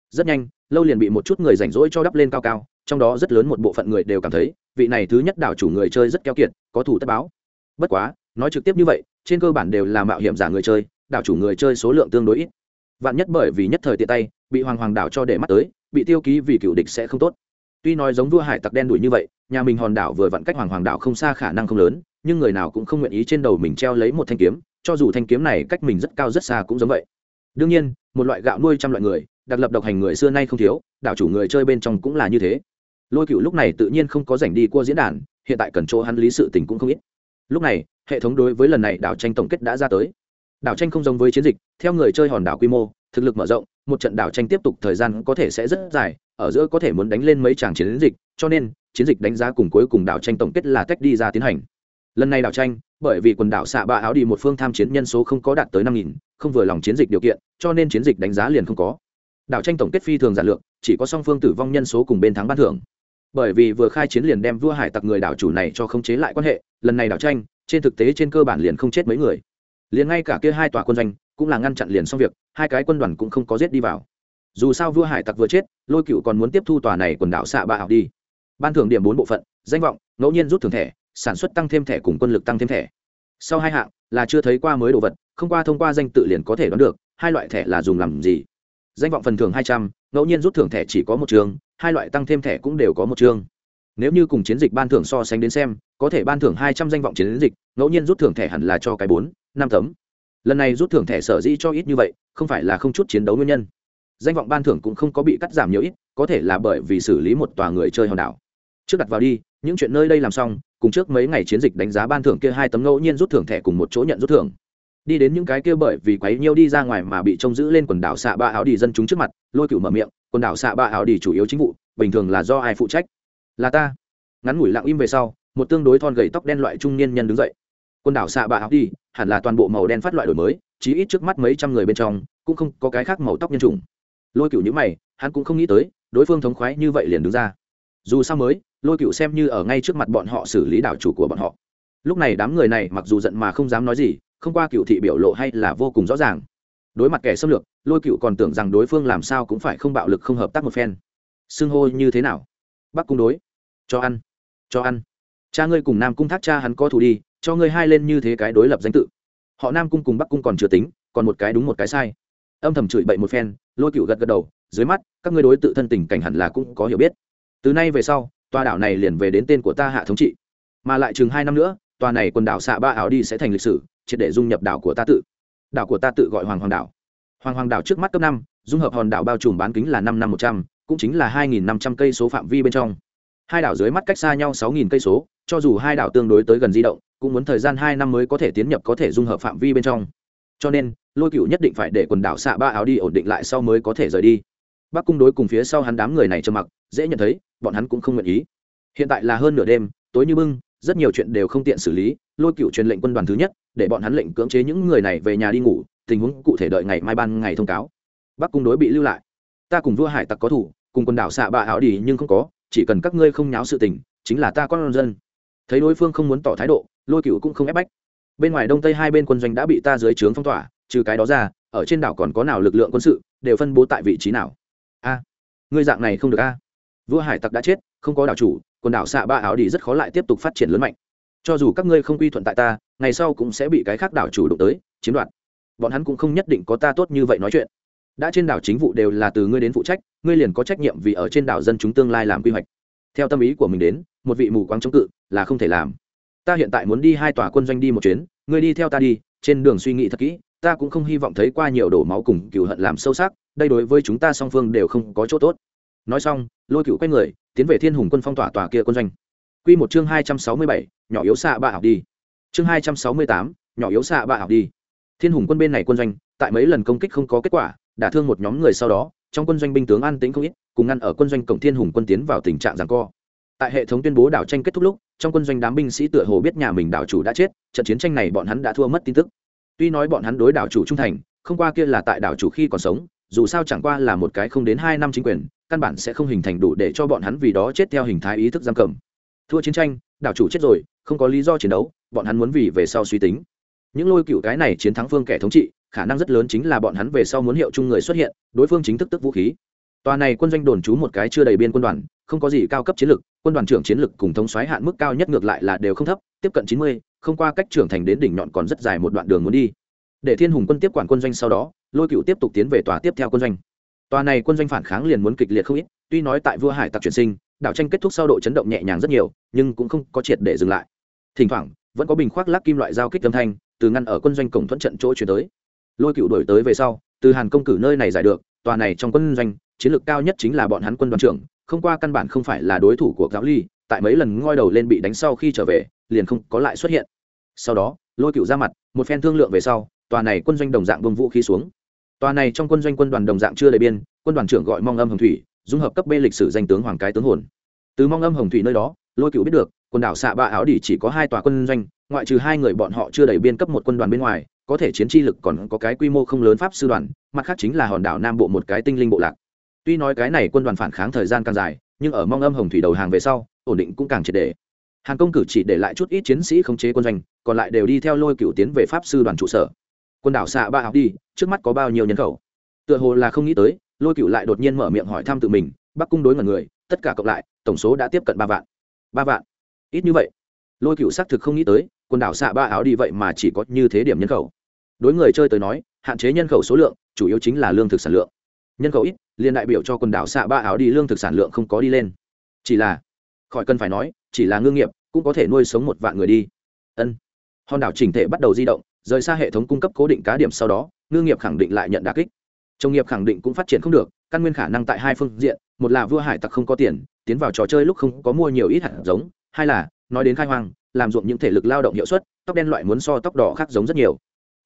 Speaker 1: Rất nhanh, lâu liền bị một chút người rảnh rỗi cho đắp lên cao cao, trong đó rất lớn một bộ phận người đều cảm thấy, vị này thứ nhất đảo chủ người chơi rất keo kiệt, có thủ tất báo. Bất quá, nói trực tiếp như vậy, trên cơ bản đều là mạo hiểm giả người chơi đảo chủ người chơi số lượng tương đối ít. Vạn nhất bởi vì nhất thời tiện tay, bị hoàng hoàng đảo cho để mắt tới, bị tiêu ký vì cựu địch sẽ không tốt tuy nói giống vua hải tặc đen đuổi như vậy, nhà mình hòn đảo vừa vặn cách hoàng hoàng đảo không xa khả năng không lớn, nhưng người nào cũng không nguyện ý trên đầu mình treo lấy một thanh kiếm, cho dù thanh kiếm này cách mình rất cao rất xa cũng giống vậy. Đương nhiên, một loại gạo nuôi trăm loại người, đặc lập độc hành người xưa nay không thiếu, đảo chủ người chơi bên trong cũng là như thế. Lôi cựu lúc này tự nhiên không có rảnh đi qua diễn đàn, hiện tại cần chỗ hắn lý sự tình cũng không ít. Lúc này, hệ thống đối với lần này đảo tranh tổng kết đã ra tới đảo tranh không giống với chiến dịch, theo người chơi hòn đảo quy mô, thực lực mở rộng, một trận đảo tranh tiếp tục thời gian có thể sẽ rất dài, ở giữa có thể muốn đánh lên mấy tràng chiến dịch, cho nên, chiến dịch đánh giá cùng cuối cùng đảo tranh tổng kết là cách đi ra tiến hành. Lần này đảo tranh, bởi vì quần đảo xạ ba áo đi một phương tham chiến nhân số không có đạt tới năm nghìn, không vừa lòng chiến dịch điều kiện, cho nên chiến dịch đánh giá liền không có. Đảo tranh tổng kết phi thường giản lược, chỉ có song phương tử vong nhân số cùng bên thắng ban thưởng. Bởi vì vừa khai chiến liền đem vua hải tặc người đảo chủ này cho khống chế lại quan hệ, lần này đảo tranh, trên thực tế trên cơ bản liền không chết mấy người liền ngay cả kia hai tòa quân doanh cũng là ngăn chặn liền xong việc hai cái quân đoàn cũng không có giết đi vào. Dù sao vua hải tặc vừa chết lôi cựu còn muốn tiếp thu tòa này quần đảo xạ bạ học đi. Ban thưởng điểm bốn bộ phận danh vọng ngẫu nhiên rút thưởng thẻ sản xuất tăng thêm thẻ cùng quân lực tăng thêm thẻ. Sau hai hạng là chưa thấy qua mới đồ vật không qua thông qua danh tự liền có thể đoán được hai loại thẻ là dùng làm gì. Danh vọng phần thưởng hai trăm ngẫu nhiên rút thưởng thẻ chỉ có một trường, hai loại tăng thêm thẻ cũng đều có một trường. nếu như cùng chiến dịch ban thưởng so sánh đến xem có thể ban thưởng hai trăm danh vọng chiến dịch, ngẫu nhiên rút thưởng thẻ hẳn là cho cái bốn, năm tấm. Lần này rút thưởng thẻ sở dĩ cho ít như vậy, không phải là không chút chiến đấu nguyên nhân. Danh vọng ban thưởng cũng không có bị cắt giảm nhiều ít, có thể là bởi vì xử lý một tòa người chơi hòn đảo. Trước đặt vào đi, những chuyện nơi đây làm xong, cùng trước mấy ngày chiến dịch đánh giá ban thưởng kia hai tấm ngẫu nhiên rút thưởng thẻ cùng một chỗ nhận rút thưởng. Đi đến những cái kia bởi vì quấy nhiêu đi ra ngoài mà bị trông giữ lên quần đảo xạ ba áo đi dân chúng trước mặt, lôi cựu mở miệng, quần đảo xạ ba áo đi chủ yếu chính vụ, bình thường là do ai phụ trách? Là ta. Ngắn ngủi lặng im về sau một tương đối thon gầy tóc đen loại trung niên nhân đứng dậy. Quần đảo xạ bà học đi, hẳn là toàn bộ màu đen phát loại đổi mới, chí ít trước mắt mấy trăm người bên trong, cũng không có cái khác màu tóc nhân chủng. lôi cựu nhữ mày, hắn cũng không nghĩ tới, đối phương thống khoái như vậy liền đứng ra. Dù sao mới, lôi cựu xem như ở ngay trước mặt bọn họ xử lý đảo chủ của bọn họ. Lúc này đám người này mặc dù giận mà không dám nói gì, không qua cựu thị biểu lộ hay là vô cùng rõ ràng. Đối mặt kẻ xâm lược, lôi cựu còn tưởng rằng đối phương làm sao cũng phải không bạo lực không hợp tác một phen. Xưng hô như thế nào? Bắc cung đối. Cho ăn. Cho ăn cha ngươi cùng nam cung thác cha hắn có thù đi, cho ngươi hai lên như thế cái đối lập danh tự. Họ nam cung cùng bắc cung còn chưa tính, còn một cái đúng một cái sai. Âm thầm chửi bậy một phen, lôi cựu gật gật đầu, dưới mắt, các ngươi đối tự thân tình cảnh hẳn là cũng có hiểu biết. Từ nay về sau, tòa đảo này liền về đến tên của ta hạ thống trị. Mà lại chừng hai năm nữa, tòa này quần đảo xạ ba áo đi sẽ thành lịch sử, triệt để dung nhập đảo của ta tự. Đảo của ta tự gọi hoàng hoàng đảo. Hoàng hoàng đảo trước mắt cấp năm, dung hợp hòn đảo bao trùm bán kính là năm năm một trăm, cũng chính là hai nghìn năm trăm cây số phạm vi bên trong. Hai đảo dưới mắt cách xa nhau sáu nghìn cây số cho dù hai đảo tương đối tới gần di động, cũng muốn thời gian hai năm mới có thể tiến nhập có thể dung hợp phạm vi bên trong. Cho nên, lôi cựu nhất định phải để quần đảo xạ ba áo đi ổn định lại sau mới có thể rời đi. Bắc cung đối cùng phía sau hắn đám người này trầm mặc, dễ nhận thấy, bọn hắn cũng không nguyện ý. Hiện tại là hơn nửa đêm, tối như bưng, rất nhiều chuyện đều không tiện xử lý, lôi cựu truyền lệnh quân đoàn thứ nhất, để bọn hắn lệnh cưỡng chế những người này về nhà đi ngủ, tình huống cụ thể đợi ngày mai ban ngày thông cáo. Bắc cung đối bị lưu lại. Ta cùng vua hải tặc có thủ, cùng quần đảo xạ bạ áo đi nhưng không có, chỉ cần các ngươi không nháo sự tình, chính là ta con dân thấy đối phương không muốn tỏ thái độ, lôi cựu cũng không ép bách. Bên ngoài đông tây hai bên quân doanh đã bị ta dưới trướng phong tỏa, trừ cái đó ra, ở trên đảo còn có nào lực lượng quân sự, đều phân bố tại vị trí nào? A, ngươi dạng này không được a. Vua hải tặc đã chết, không có đảo chủ, quần đảo xạ ba áo đi rất khó lại tiếp tục phát triển lớn mạnh. Cho dù các ngươi không quy thuận tại ta, ngày sau cũng sẽ bị cái khác đảo chủ đụng tới, chiếm đoạt. Bọn hắn cũng không nhất định có ta tốt như vậy nói chuyện. Đã trên đảo chính vụ đều là từ ngươi đến phụ trách, ngươi liền có trách nhiệm vì ở trên đảo dân chúng tương lai làm quy hoạch. Theo tâm ý của mình đến, một vị mù quáng chống cự là không thể làm. Ta hiện tại muốn đi hai tòa quân doanh đi một chuyến, ngươi đi theo ta đi, trên đường suy nghĩ thật kỹ, ta cũng không hy vọng thấy qua nhiều đổ máu cùng cựu hận làm sâu sắc, đây đối với chúng ta song phương đều không có chỗ tốt. Nói xong, lôi cựu quay người, tiến về thiên hùng quân phong tỏa tòa kia quân doanh. Q một chương hai trăm sáu mươi bảy, nhỏ yếu xạ bạ học đi. Chương hai trăm sáu mươi tám, nhỏ yếu xạ bạ học đi. Thiên hùng quân bên này quân doanh, tại mấy lần công kích không có kết quả, đả thương một nhóm người sau đó, trong quân doanh binh tướng an tĩnh không ít, cùng ngăn ở quân doanh cổng thiên hùng quân tiến vào tình trạng giằng co tại hệ thống tuyên bố đảo tranh kết thúc lúc, trong quân doanh đám binh sĩ tựa hồ biết nhà mình đảo chủ đã chết, trận chiến tranh này bọn hắn đã thua mất tin tức. Tuy nói bọn hắn đối đảo chủ trung thành, không qua kia là tại đảo chủ khi còn sống, dù sao chẳng qua là một cái không đến hai năm chính quyền, căn bản sẽ không hình thành đủ để cho bọn hắn vì đó chết theo hình thái ý thức giam cầm. Thua chiến tranh, đảo chủ chết rồi, không có lý do chiến đấu, bọn hắn muốn vì về sau suy tính. Những lôi cựu cái này chiến thắng phương kẻ thống trị, khả năng rất lớn chính là bọn hắn về sau muốn hiệu chung người xuất hiện, đối phương chính thức tức vũ khí tòa này quân doanh đồn trú một cái chưa đầy biên quân đoàn, không có gì cao cấp chiến lược quân đoàn trưởng chiến lược cùng thống xoáy hạn mức cao nhất ngược lại là đều không thấp, tiếp cận chín mươi, không qua cách trưởng thành đến đỉnh nhọn còn rất dài một đoạn đường muốn đi. Để thiên hùng quân tiếp quản quân doanh sau đó, lôi cựu tiếp tục tiến về tòa tiếp theo quân doanh. Tòa này quân doanh phản kháng liền muốn kịch liệt không ít, tuy nói tại vua hải tặc chuyển sinh đảo tranh kết thúc sau độ chấn động nhẹ nhàng rất nhiều, nhưng cũng không có triệt để dừng lại. Thỉnh thoảng, vẫn có bình khoác lắc kim loại giao kích âm thanh, từ ngăn ở quân doanh cổng thuận trận chỗ chuyển tới. Lôi cựu đổi tới về sau, từ hàn công cử nơi này giải được, tòa này trong quân doanh chiến lược cao nhất chính là bọn hắn quân đoàn trưởng, không qua căn bản không phải là đối thủ của giáo ly, tại mấy lần ngoi đầu lên bị đánh sau khi trở về, liền không có lại xuất hiện. Sau đó, lôi cựu ra mặt, một phen thương lượng về sau, tòa này quân doanh đồng dạng bông vũ khí xuống. Tòa này trong quân doanh quân đoàn đồng dạng chưa đầy biên, quân đoàn trưởng gọi mong âm hồng thủy, dung hợp cấp b lịch sử danh tướng hoàng cái tướng hồn. Từ mong âm hồng thủy nơi đó, lôi cựu biết được, quần đảo xạ ba áo đỉ chỉ có hai tòa quân doanh, ngoại trừ hai người bọn họ chưa đầy biên cấp một quân đoàn bên ngoài, có thể chiến chi lực còn có cái quy mô không lớn pháp sư đoàn, mặt khác chính là hòn đảo nam bộ một cái tinh linh bộ lạc tuy nói cái này quân đoàn phản kháng thời gian càng dài, nhưng ở mong âm hồng thủy đầu hàng về sau, ổn định cũng càng triệt đề hàng công cử chỉ để lại chút ít chiến sĩ khống chế quân doanh, còn lại đều đi theo lôi cựu tiến về pháp sư đoàn trụ sở. Quân đảo xạ ba học đi, trước mắt có bao nhiêu nhân khẩu? Tựa hồ là không nghĩ tới, lôi cựu lại đột nhiên mở miệng hỏi thăm tự mình, bắc cung đối ngần người, tất cả cộng lại, tổng số đã tiếp cận ba vạn. Ba vạn? Ít như vậy. Lôi cựu xác thực không nghĩ tới, quần đảo xạ ba áo đi vậy mà chỉ có như thế điểm nhân khẩu. Đối người chơi tới nói, hạn chế nhân khẩu số lượng, chủ yếu chính là lương thực sản lượng. Nhân khẩu ít liền đại biểu cho quần đảo xạ ba áo đi lương thực sản lượng không có đi lên. Chỉ là, khỏi cần phải nói, chỉ là ngư nghiệp cũng có thể nuôi sống một vạn người đi. Ân. Hòn đảo chỉnh thể bắt đầu di động, rời xa hệ thống cung cấp cố định cá điểm sau đó, ngư nghiệp khẳng định lại nhận đà kích. Trồng nghiệp khẳng định cũng phát triển không được, căn nguyên khả năng tại hai phương diện, một là vua hải tặc không có tiền, tiến vào trò chơi lúc không có mua nhiều ít hạt giống, hai là, nói đến khai hoang, làm ruộng những thể lực lao động hiệu suất, tóc đen loại muốn so tóc đỏ khác giống rất nhiều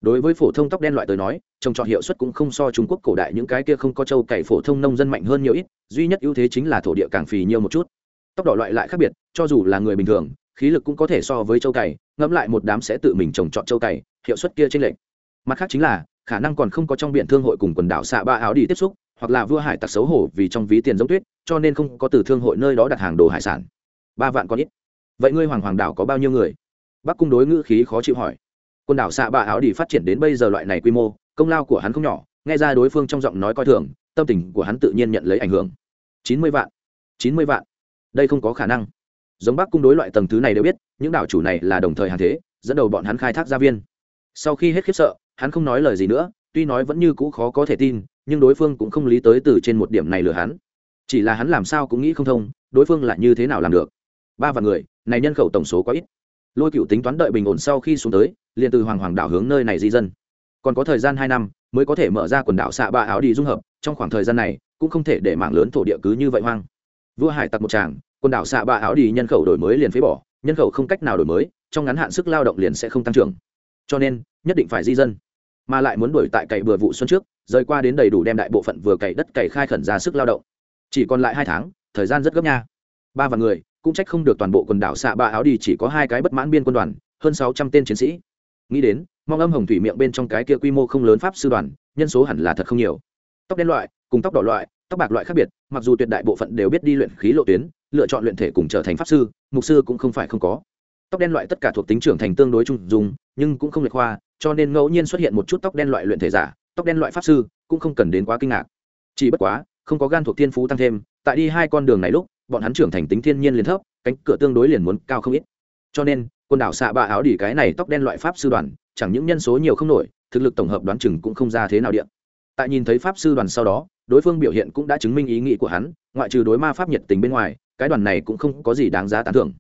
Speaker 1: đối với phổ thông tóc đen loại tới nói, trồng trọt hiệu suất cũng không so trung quốc cổ đại, những cái kia không có trâu cày phổ thông nông dân mạnh hơn nhiều ít, duy nhất ưu thế chính là thổ địa càng phì nhiều một chút. Tóc đỏ loại lại khác biệt, cho dù là người bình thường, khí lực cũng có thể so với trâu cày, ngẫm lại một đám sẽ tự mình trồng trọt trâu cày, hiệu suất kia trên lệnh mặt khác chính là, khả năng còn không có trong biển thương hội cùng quần đảo xạ ba áo đi tiếp xúc, hoặc là vua hải tặc xấu hổ vì trong ví tiền giống tuyết, cho nên không có từ thương hội nơi đó đặt hàng đồ hải sản. Ba vạn con ít. Vậy ngươi hoàng hoàng đảo có bao nhiêu người? Bắc cung đối ngữ khí khó chịu hỏi quần đảo xạ bạ áo đi phát triển đến bây giờ loại này quy mô, công lao của hắn không nhỏ, nghe ra đối phương trong giọng nói coi thường, tâm tình của hắn tự nhiên nhận lấy ảnh hưởng. Chín mươi vạn. Chín mươi vạn. Đây không có khả năng. Giống bắc cung đối loại tầng thứ này đều biết, những đảo chủ này là đồng thời hàng thế, dẫn đầu bọn hắn khai thác gia viên. Sau khi hết khiếp sợ, hắn không nói lời gì nữa, tuy nói vẫn như cũ khó có thể tin, nhưng đối phương cũng không lý tới từ trên một điểm này lừa hắn. Chỉ là hắn làm sao cũng nghĩ không thông, đối phương là như thế nào làm được. Ba vạn người, này nhân khẩu tổng số có ít lôi cựu tính toán đợi bình ổn sau khi xuống tới, liền từ hoàng hoàng đảo hướng nơi này di dân. Còn có thời gian hai năm mới có thể mở ra quần đảo xạ ba áo đi dung hợp, trong khoảng thời gian này cũng không thể để mạng lớn thổ địa cứ như vậy hoang. Vua hải tặc một tràng, quần đảo xạ ba áo đi nhân khẩu đổi mới liền phế bỏ, nhân khẩu không cách nào đổi mới, trong ngắn hạn sức lao động liền sẽ không tăng trưởng. Cho nên, nhất định phải di dân. Mà lại muốn đuổi tại cày bừa vụ xuân trước, rời qua đến đầy đủ đem đại bộ phận vừa cày đất cày khai khẩn ra sức lao động. Chỉ còn lại hai tháng, thời gian rất gấp nha. Ba vạn người cũng trách không được toàn bộ quần đảo xạ ba áo đi chỉ có hai cái bất mãn biên quân đoàn, hơn sáu trăm tên chiến sĩ. Nghĩ đến, mong âm hồng thủy miệng bên trong cái kia quy mô không lớn pháp sư đoàn, nhân số hẳn là thật không nhiều. Tóc đen loại, cùng tóc đỏ loại, tóc bạc loại khác biệt, mặc dù tuyệt đại bộ phận đều biết đi luyện khí lộ tuyến, lựa chọn luyện thể cùng trở thành pháp sư, mục sư cũng không phải không có. Tóc đen loại tất cả thuộc tính trưởng thành tương đối trung dùng nhưng cũng không lệch khoa, cho nên ngẫu nhiên xuất hiện một chút tóc đen loại luyện thể giả, tóc đen loại pháp sư, cũng không cần đến quá kinh ngạc. Chỉ bất quá, không có gan thuộc thiên phú tăng thêm, tại đi hai con đường này lúc bọn hắn trưởng thành tính thiên nhiên liền thấp, cánh cửa tương đối liền muốn cao không ít. Cho nên, quần đảo xạ ba áo đỉ cái này tóc đen loại pháp sư đoàn, chẳng những nhân số nhiều không nổi, thực lực tổng hợp đoán chừng cũng không ra thế nào điện. Tại nhìn thấy pháp sư đoàn sau đó, đối phương biểu hiện cũng đã chứng minh ý nghĩ của hắn, ngoại trừ đối ma pháp nhiệt tình bên ngoài, cái đoàn này cũng không có gì đáng giá tán thưởng.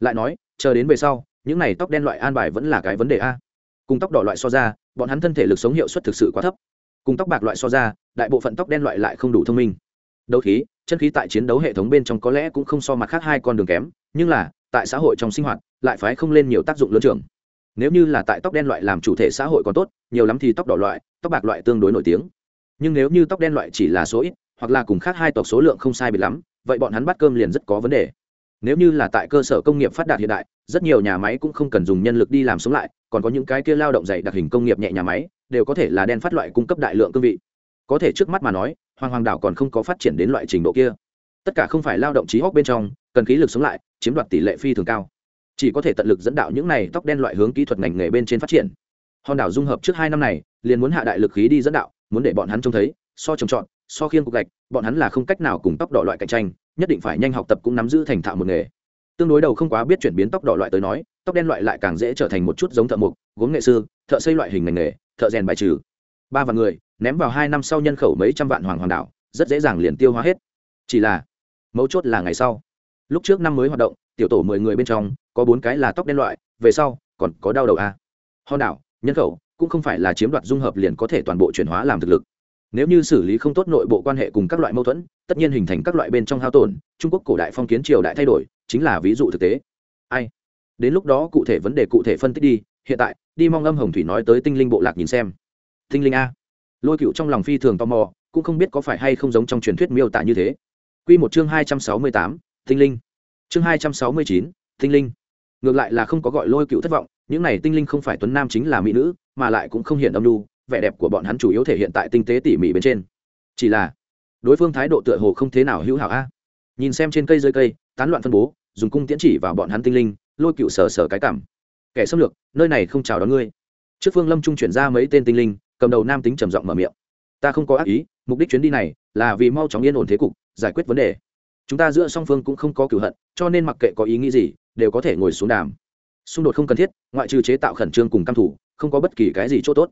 Speaker 1: Lại nói, chờ đến về sau, những này tóc đen loại an bài vẫn là cái vấn đề a. Cùng tóc đỏ loại so ra, bọn hắn thân thể lực sống hiệu suất thực sự quá thấp. Cùng tóc bạc loại so ra, đại bộ phận tóc đen loại lại không đủ thông minh đấu khí, chân khí tại chiến đấu hệ thống bên trong có lẽ cũng không so mặt khác hai con đường kém, nhưng là, tại xã hội trong sinh hoạt, lại phái không lên nhiều tác dụng lớn trường nếu như là tại tóc đen loại làm chủ thể xã hội còn tốt, nhiều lắm thì tóc đỏ loại, tóc bạc loại tương đối nổi tiếng. Nhưng nếu như tóc đen loại chỉ là số ít, hoặc là cùng khác hai tộc số lượng không sai biệt lắm, vậy bọn hắn bắt cơm liền rất có vấn đề. Nếu như là tại cơ sở công nghiệp phát đạt hiện đại, rất nhiều nhà máy cũng không cần dùng nhân lực đi làm sống lại, còn có những cái kia lao động dày đặc hình công nghiệp nhẹ nhà máy, đều có thể là đen phát loại cung cấp đại lượng cương vị. Có thể trước mắt mà nói hoàng hoàng đảo còn không có phát triển đến loại trình độ kia. Tất cả không phải lao động trí hóc bên trong, cần khí lực sống lại, chiếm đoạt tỷ lệ phi thường cao. Chỉ có thể tận lực dẫn đạo những này tóc đen loại hướng kỹ thuật ngành nghề bên trên phát triển. Hòn đảo dung hợp trước hai năm này, liền muốn hạ đại lực khí đi dẫn đạo, muốn để bọn hắn trông thấy, so trồng trọt, so khiên cục gạch, bọn hắn là không cách nào cùng tóc đỏ loại cạnh tranh, nhất định phải nhanh học tập cũng nắm giữ thành thạo một nghề. Tương đối đầu không quá biết chuyển biến tóc đỏ loại tới nói, tóc đen loại lại càng dễ trở thành một chút giống thợ mộc, gốm nghệ sư, thợ xây loại hình ngành nghề, thợ rèn bài trừ. Ba vạn người ném vào hai năm sau nhân khẩu mấy trăm vạn hoàng hoàng đảo rất dễ dàng liền tiêu hóa hết. Chỉ là, mấu chốt là ngày sau. Lúc trước năm mới hoạt động, tiểu tổ mười người bên trong, có bốn cái là tóc đen loại, về sau, còn có đau đầu a. Hòn đảo, nhân khẩu, cũng không phải là chiếm đoạt dung hợp liền có thể toàn bộ chuyển hóa làm thực lực. Nếu như xử lý không tốt nội bộ quan hệ cùng các loại mâu thuẫn, tất nhiên hình thành các loại bên trong hao tổn, trung quốc cổ đại phong kiến triều đại thay đổi, chính là ví dụ thực tế. Ai? Đến lúc đó cụ thể vấn đề cụ thể phân tích đi, hiện tại, đi mong âm hồng thủy nói tới tinh linh bộ lạc nhìn xem. Tinh linh a lôi cựu trong lòng phi thường tò mò, cũng không biết có phải hay không giống trong truyền thuyết miêu tả như thế. Q một chương hai trăm sáu mươi tám, tinh linh. Chương hai trăm sáu mươi chín, tinh linh. Ngược lại là không có gọi lôi cựu thất vọng, những này tinh linh không phải tuấn nam chính là mỹ nữ, mà lại cũng không hiện âm lưu vẻ đẹp của bọn hắn chủ yếu thể hiện tại tinh tế tỉ mỉ bên trên. Chỉ là, đối phương thái độ tựa hồ không thế nào hữu hảo a. Nhìn xem trên cây rơi cây, tán loạn phân bố, dùng cung tiễn chỉ vào bọn hắn tinh linh, lôi cựu sờ sờ cái cảm. Kẻ xâm lược, nơi này không chào đón ngươi. Trước phương lâm trung chuyển ra mấy tên tinh linh cầm đầu nam tính trầm giọng mở miệng. Ta không có ác ý, mục đích chuyến đi này là vì mau chóng yên ổn thế cục, giải quyết vấn đề. Chúng ta giữa song phương cũng không có cửu hận, cho nên mặc kệ có ý nghĩ gì, đều có thể ngồi xuống đàm. Xung đột không cần thiết, ngoại trừ chế tạo khẩn trương cùng căm thủ, không có bất kỳ cái gì chỗ tốt.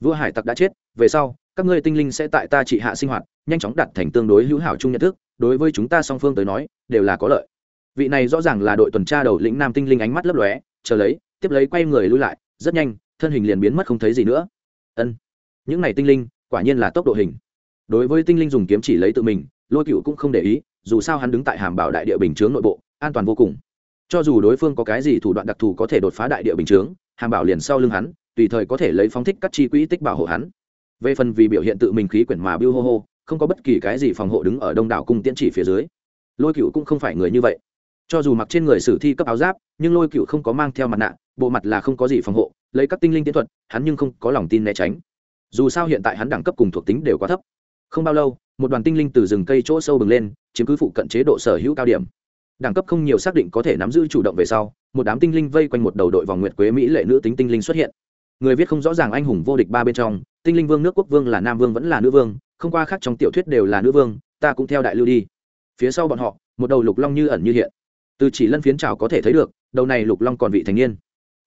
Speaker 1: Vua hải tặc đã chết, về sau, các ngươi tinh linh sẽ tại ta trị hạ sinh hoạt, nhanh chóng đạt thành tương đối hữu hảo chung nhận thức, đối với chúng ta song phương tới nói, đều là có lợi. Vị này rõ ràng là đội tuần tra đầu lĩnh nam tinh linh ánh mắt lấp lóe, chờ lấy, tiếp lấy quay người lui lại, rất nhanh, thân hình liền biến mất không thấy gì nữa. Ân những này tinh linh, quả nhiên là tốc độ hình. Đối với tinh linh dùng kiếm chỉ lấy tự mình, lôi cựu cũng không để ý, dù sao hắn đứng tại hàm bảo đại địa bình chướng nội bộ, an toàn vô cùng. Cho dù đối phương có cái gì thủ đoạn đặc thù có thể đột phá đại địa bình chướng, hàm bảo liền sau lưng hắn, tùy thời có thể lấy phóng thích các chi quỹ tích bảo hộ hắn. Về phần vì biểu hiện tự mình khí quyển mà biêu hô hô, không có bất kỳ cái gì phòng hộ đứng ở đông đảo cung tiễn chỉ phía dưới. Lôi cựu cũng không phải người như vậy. Cho dù mặc trên người sử thi cấp áo giáp, nhưng lôi cựu không có mang theo mặt nạ, bộ mặt là không có gì phòng hộ, lấy các tinh linh tiến thuật, hắn nhưng không có lòng tin né tránh dù sao hiện tại hắn đẳng cấp cùng thuộc tính đều quá thấp. Không bao lâu, một đoàn tinh linh từ rừng cây chỗ sâu bừng lên, chiếm cứ phụ cận chế độ sở hữu cao điểm. Đẳng cấp không nhiều xác định có thể nắm giữ chủ động về sau, một đám tinh linh vây quanh một đầu đội vòng nguyệt quế mỹ lệ nữ tính tinh linh xuất hiện. Người viết không rõ ràng anh hùng vô địch ba bên trong, tinh linh vương nước quốc vương là nam vương vẫn là nữ vương, không qua khác trong tiểu thuyết đều là nữ vương, ta cũng theo đại lưu đi. Phía sau bọn họ, một đầu lục long như ẩn như hiện. Từ chỉ lân phiến trào có thể thấy được, đầu này lục long còn vị thành niên.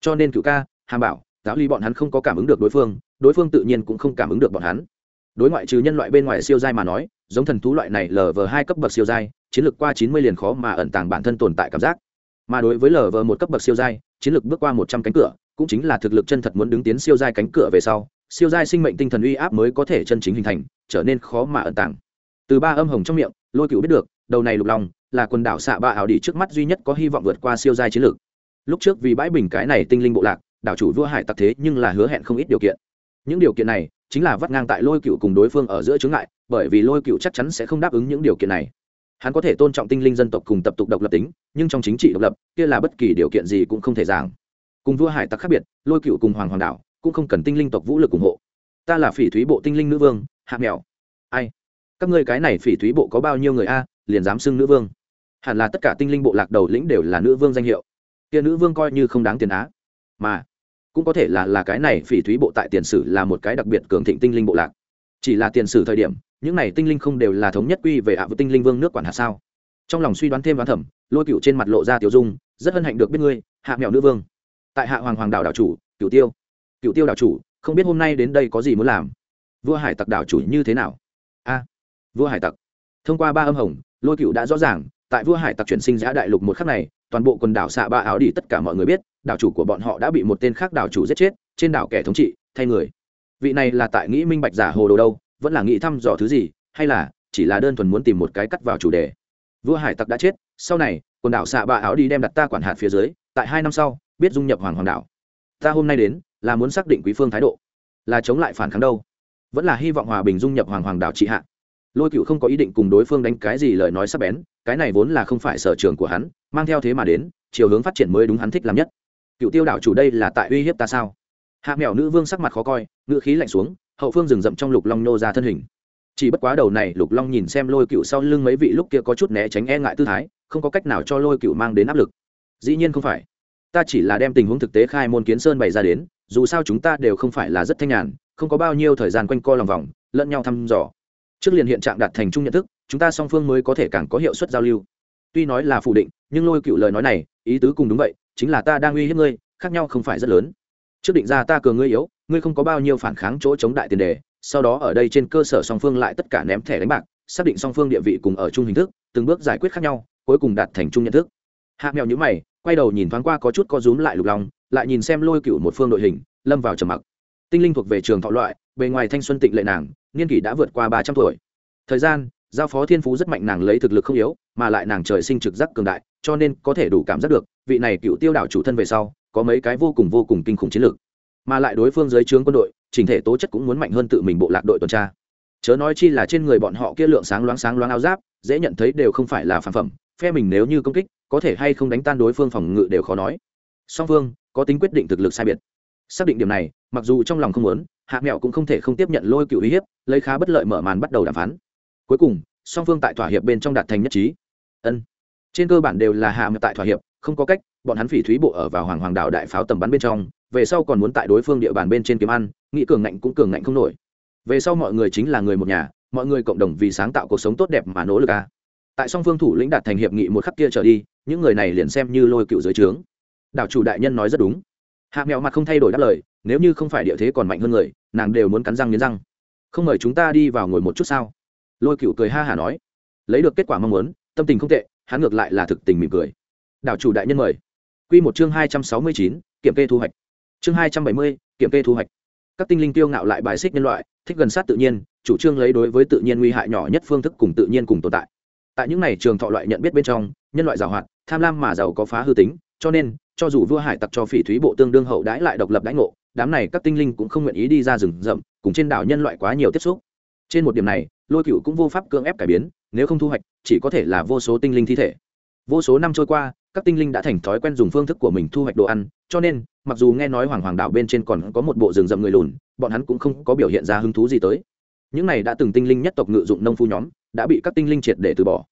Speaker 1: Cho nên cựu ca, hàm bảo, giáo ly bọn hắn không có cảm ứng được đối phương đối phương tự nhiên cũng không cảm ứng được bọn hắn. Đối ngoại trừ nhân loại bên ngoài siêu giai mà nói, giống thần thú loại này lờ vờ hai cấp bậc siêu giai, chiến lược qua chín mươi liền khó mà ẩn tàng bản thân tồn tại cảm giác. Mà đối với lờ vờ một cấp bậc siêu giai, chiến lược bước qua một trăm cánh cửa, cũng chính là thực lực chân thật muốn đứng tiến siêu giai cánh cửa về sau, siêu giai sinh mệnh tinh thần uy áp mới có thể chân chính hình thành, trở nên khó mà ẩn tàng. Từ ba âm hồng trong miệng, lôi cựu biết được, đầu này lục lòng là quần đảo xạ ba ảo đi trước mắt duy nhất có hy vọng vượt qua siêu giai chiến lược. Lúc trước vì bãi bình cái này tinh linh bộ lạc, đảo chủ vua hải tặc thế nhưng là hứa hẹn không ít điều kiện những điều kiện này chính là vắt ngang tại lôi cựu cùng đối phương ở giữa chướng ngại, bởi vì lôi cựu chắc chắn sẽ không đáp ứng những điều kiện này. Hắn có thể tôn trọng tinh linh dân tộc cùng tập tục độc lập tính, nhưng trong chính trị độc lập, kia là bất kỳ điều kiện gì cũng không thể giảng. Cùng vua hải tặc khác biệt, lôi cựu cùng hoàng hoàng đảo cũng không cần tinh linh tộc vũ lực ủng hộ. Ta là phỉ thúy bộ tinh linh nữ vương, hạ mèo ai? Các ngươi cái này phỉ thúy bộ có bao nhiêu người a? Liền dám xưng nữ vương. Hẳn là tất cả tinh linh bộ lạc đầu lĩnh đều là nữ vương danh hiệu. Kia nữ vương coi như không đáng tiền á. Mà cũng có thể là là cái này phỉ thúy bộ tại tiền sử là một cái đặc biệt cường thịnh tinh linh bộ lạc. Chỉ là tiền sử thời điểm, những này tinh linh không đều là thống nhất quy về ạ với tinh linh vương nước quản hạt sao? Trong lòng suy đoán thêm đoán thẩm lôi cựu trên mặt lộ ra tiểu dung, rất hân hạnh được biết ngươi, hạ mèo nữ vương. Tại hạ hoàng hoàng đảo đảo chủ cựu tiêu. Cựu tiêu đảo chủ, không biết hôm nay đến đây có gì muốn làm. Vua hải tặc đảo chủ như thế nào? A, vua hải tặc. Thông qua ba âm hồng, lôi cựu đã rõ ràng, tại vua hải tặc chuyển sinh giã đại lục một khắc này toàn bộ quần đảo xạ ba áo đi tất cả mọi người biết, đảo chủ của bọn họ đã bị một tên khác đảo chủ giết chết, trên đảo kẻ thống trị, thay người. Vị này là tại nghĩ minh bạch giả hồ đồ đâu, vẫn là nghĩ thăm dò thứ gì, hay là chỉ là đơn thuần muốn tìm một cái cắt vào chủ đề? Vua hải tặc đã chết, sau này, quần đảo xạ bạ áo đi đem đặt ta quản hạt phía dưới, tại hai năm sau, biết dung nhập hoàng hoàng đảo. Ta hôm nay đến, là muốn xác định quý phương thái độ. Là chống lại phản kháng đâu. Vẫn là hy vọng hòa bình dung nhập hoàng hoàng đảo trị hạ lôi cựu không có ý định cùng đối phương đánh cái gì lời nói sắp bén, cái này vốn là không phải sở trường của hắn, mang theo thế mà đến, chiều hướng phát triển mới đúng hắn thích làm nhất. Cựu tiêu đảo chủ đây là tại uy hiếp ta sao? Hạ mèo nữ vương sắc mặt khó coi, ngữ khí lạnh xuống, hậu phương rừng rậm trong lục long nô ra thân hình. Chỉ bất quá đầu này, lục long nhìn xem lôi cựu sau lưng mấy vị lúc kia có chút né tránh e ngại tư thái, không có cách nào cho lôi cựu mang đến áp lực. Dĩ nhiên không phải. Ta chỉ là đem tình huống thực tế khai môn kiến sơn bày ra đến, dù sao chúng ta đều không phải là rất thanh nhàn, không có bao nhiêu thời gian quanh co lòng vòng, lẫn nhau thăm dò trước liền hiện trạng đạt thành chung nhận thức, chúng ta song phương mới có thể càng có hiệu suất giao lưu. Tuy nói là phủ định, nhưng lôi cựu lời nói này, ý tứ cùng đúng vậy, chính là ta đang uy hiếp ngươi, khác nhau không phải rất lớn. Trước định ra ta cường ngươi yếu, ngươi không có bao nhiêu phản kháng chỗ chống đại tiền đề, sau đó ở đây trên cơ sở song phương lại tất cả ném thẻ đánh bạc, xác định song phương địa vị cùng ở chung hình thức, từng bước giải quyết khác nhau, cuối cùng đạt thành chung nhận thức. Hạ mèo nhữ mày, quay đầu nhìn thoáng qua có chút co rúm lại lục lòng lại nhìn xem lôi cựu một phương đội hình, lâm vào trầm mặc tinh linh thuộc về trường thọ loại, bề ngoài thanh xuân tịnh lệ nàng, niên kỷ đã vượt qua ba trăm tuổi. Thời gian, giao phó thiên phú rất mạnh nàng lấy thực lực không yếu, mà lại nàng trời sinh trực giác cường đại, cho nên có thể đủ cảm giác được, vị này cựu tiêu đảo chủ thân về sau, có mấy cái vô cùng vô cùng kinh khủng chiến lược. Mà lại đối phương dưới trướng quân đội, trình thể tố chất cũng muốn mạnh hơn tự mình bộ lạc đội tuần tra. Chớ nói chi là trên người bọn họ kia lượng sáng loáng sáng loáng áo giáp, dễ nhận thấy đều không phải là phản phẩm, phe mình nếu như công kích, có thể hay không đánh tan đối phương phòng ngự đều khó nói. Song phương, có tính quyết định thực lực sai biệt xác định điểm này, mặc dù trong lòng không muốn, hạ mẹo cũng không thể không tiếp nhận lôi cựu uy hiếp, lấy khá bất lợi mở màn bắt đầu đàm phán. Cuối cùng, song phương tại thỏa hiệp bên trong đạt thành nhất trí. Ân. Trên cơ bản đều là hạ mẹo tại thỏa hiệp, không có cách, bọn hắn phỉ thúy bộ ở vào hoàng hoàng đảo đại pháo tầm bắn bên trong, về sau còn muốn tại đối phương địa bàn bên trên kiếm ăn, nghĩ cường ngạnh cũng cường ngạnh không nổi. Về sau mọi người chính là người một nhà, mọi người cộng đồng vì sáng tạo cuộc sống tốt đẹp mà nỗ lực à? tại song phương thủ lĩnh đạt thành hiệp nghị một khắc kia trở đi, những người này liền xem như lôi cựu dưới trướng. Đảo chủ đại nhân nói rất đúng hạ mèo mặt không thay đổi đáp lời, nếu như không phải địa thế còn mạnh hơn người, nàng đều muốn cắn răng nghiến răng. Không mời chúng ta đi vào ngồi một chút sao? Lôi cựu cười ha hả nói. Lấy được kết quả mong muốn, tâm tình không tệ, hắn ngược lại là thực tình mỉm cười. Đảo chủ đại nhân mời. Q một chương hai trăm sáu mươi chín, kiểm kê thu hoạch. Chương hai trăm bảy mươi, kiểm kê thu hoạch. Các tinh linh tiêu ngạo lại bài xích nhân loại, thích gần sát tự nhiên, chủ trương lấy đối với tự nhiên nguy hại nhỏ nhất phương thức cùng tự nhiên cùng tồn tại. Tại những này trường thọ loại nhận biết bên trong, nhân loại giàu hoạt, tham lam mà giàu có phá hư tính, cho nên cho dù vua hải tặc cho phỉ thúy bộ tương đương hậu đãi lại độc lập đãi ngộ, đám này các tinh linh cũng không nguyện ý đi ra rừng rậm, cùng trên đảo nhân loại quá nhiều tiếp xúc. Trên một điểm này, lôi cựu cũng vô pháp cưỡng ép cải biến, nếu không thu hoạch, chỉ có thể là vô số tinh linh thi thể. Vô số năm trôi qua, các tinh linh đã thành thói quen dùng phương thức của mình thu hoạch đồ ăn, cho nên, mặc dù nghe nói hoàng hoàng đảo bên trên còn có một bộ rừng rậm người lùn, bọn hắn cũng không có biểu hiện ra hứng thú gì tới. Những này đã từng tinh linh nhất tộc ngự dụng nông phu nhóm, đã bị các tinh linh triệt để từ bỏ.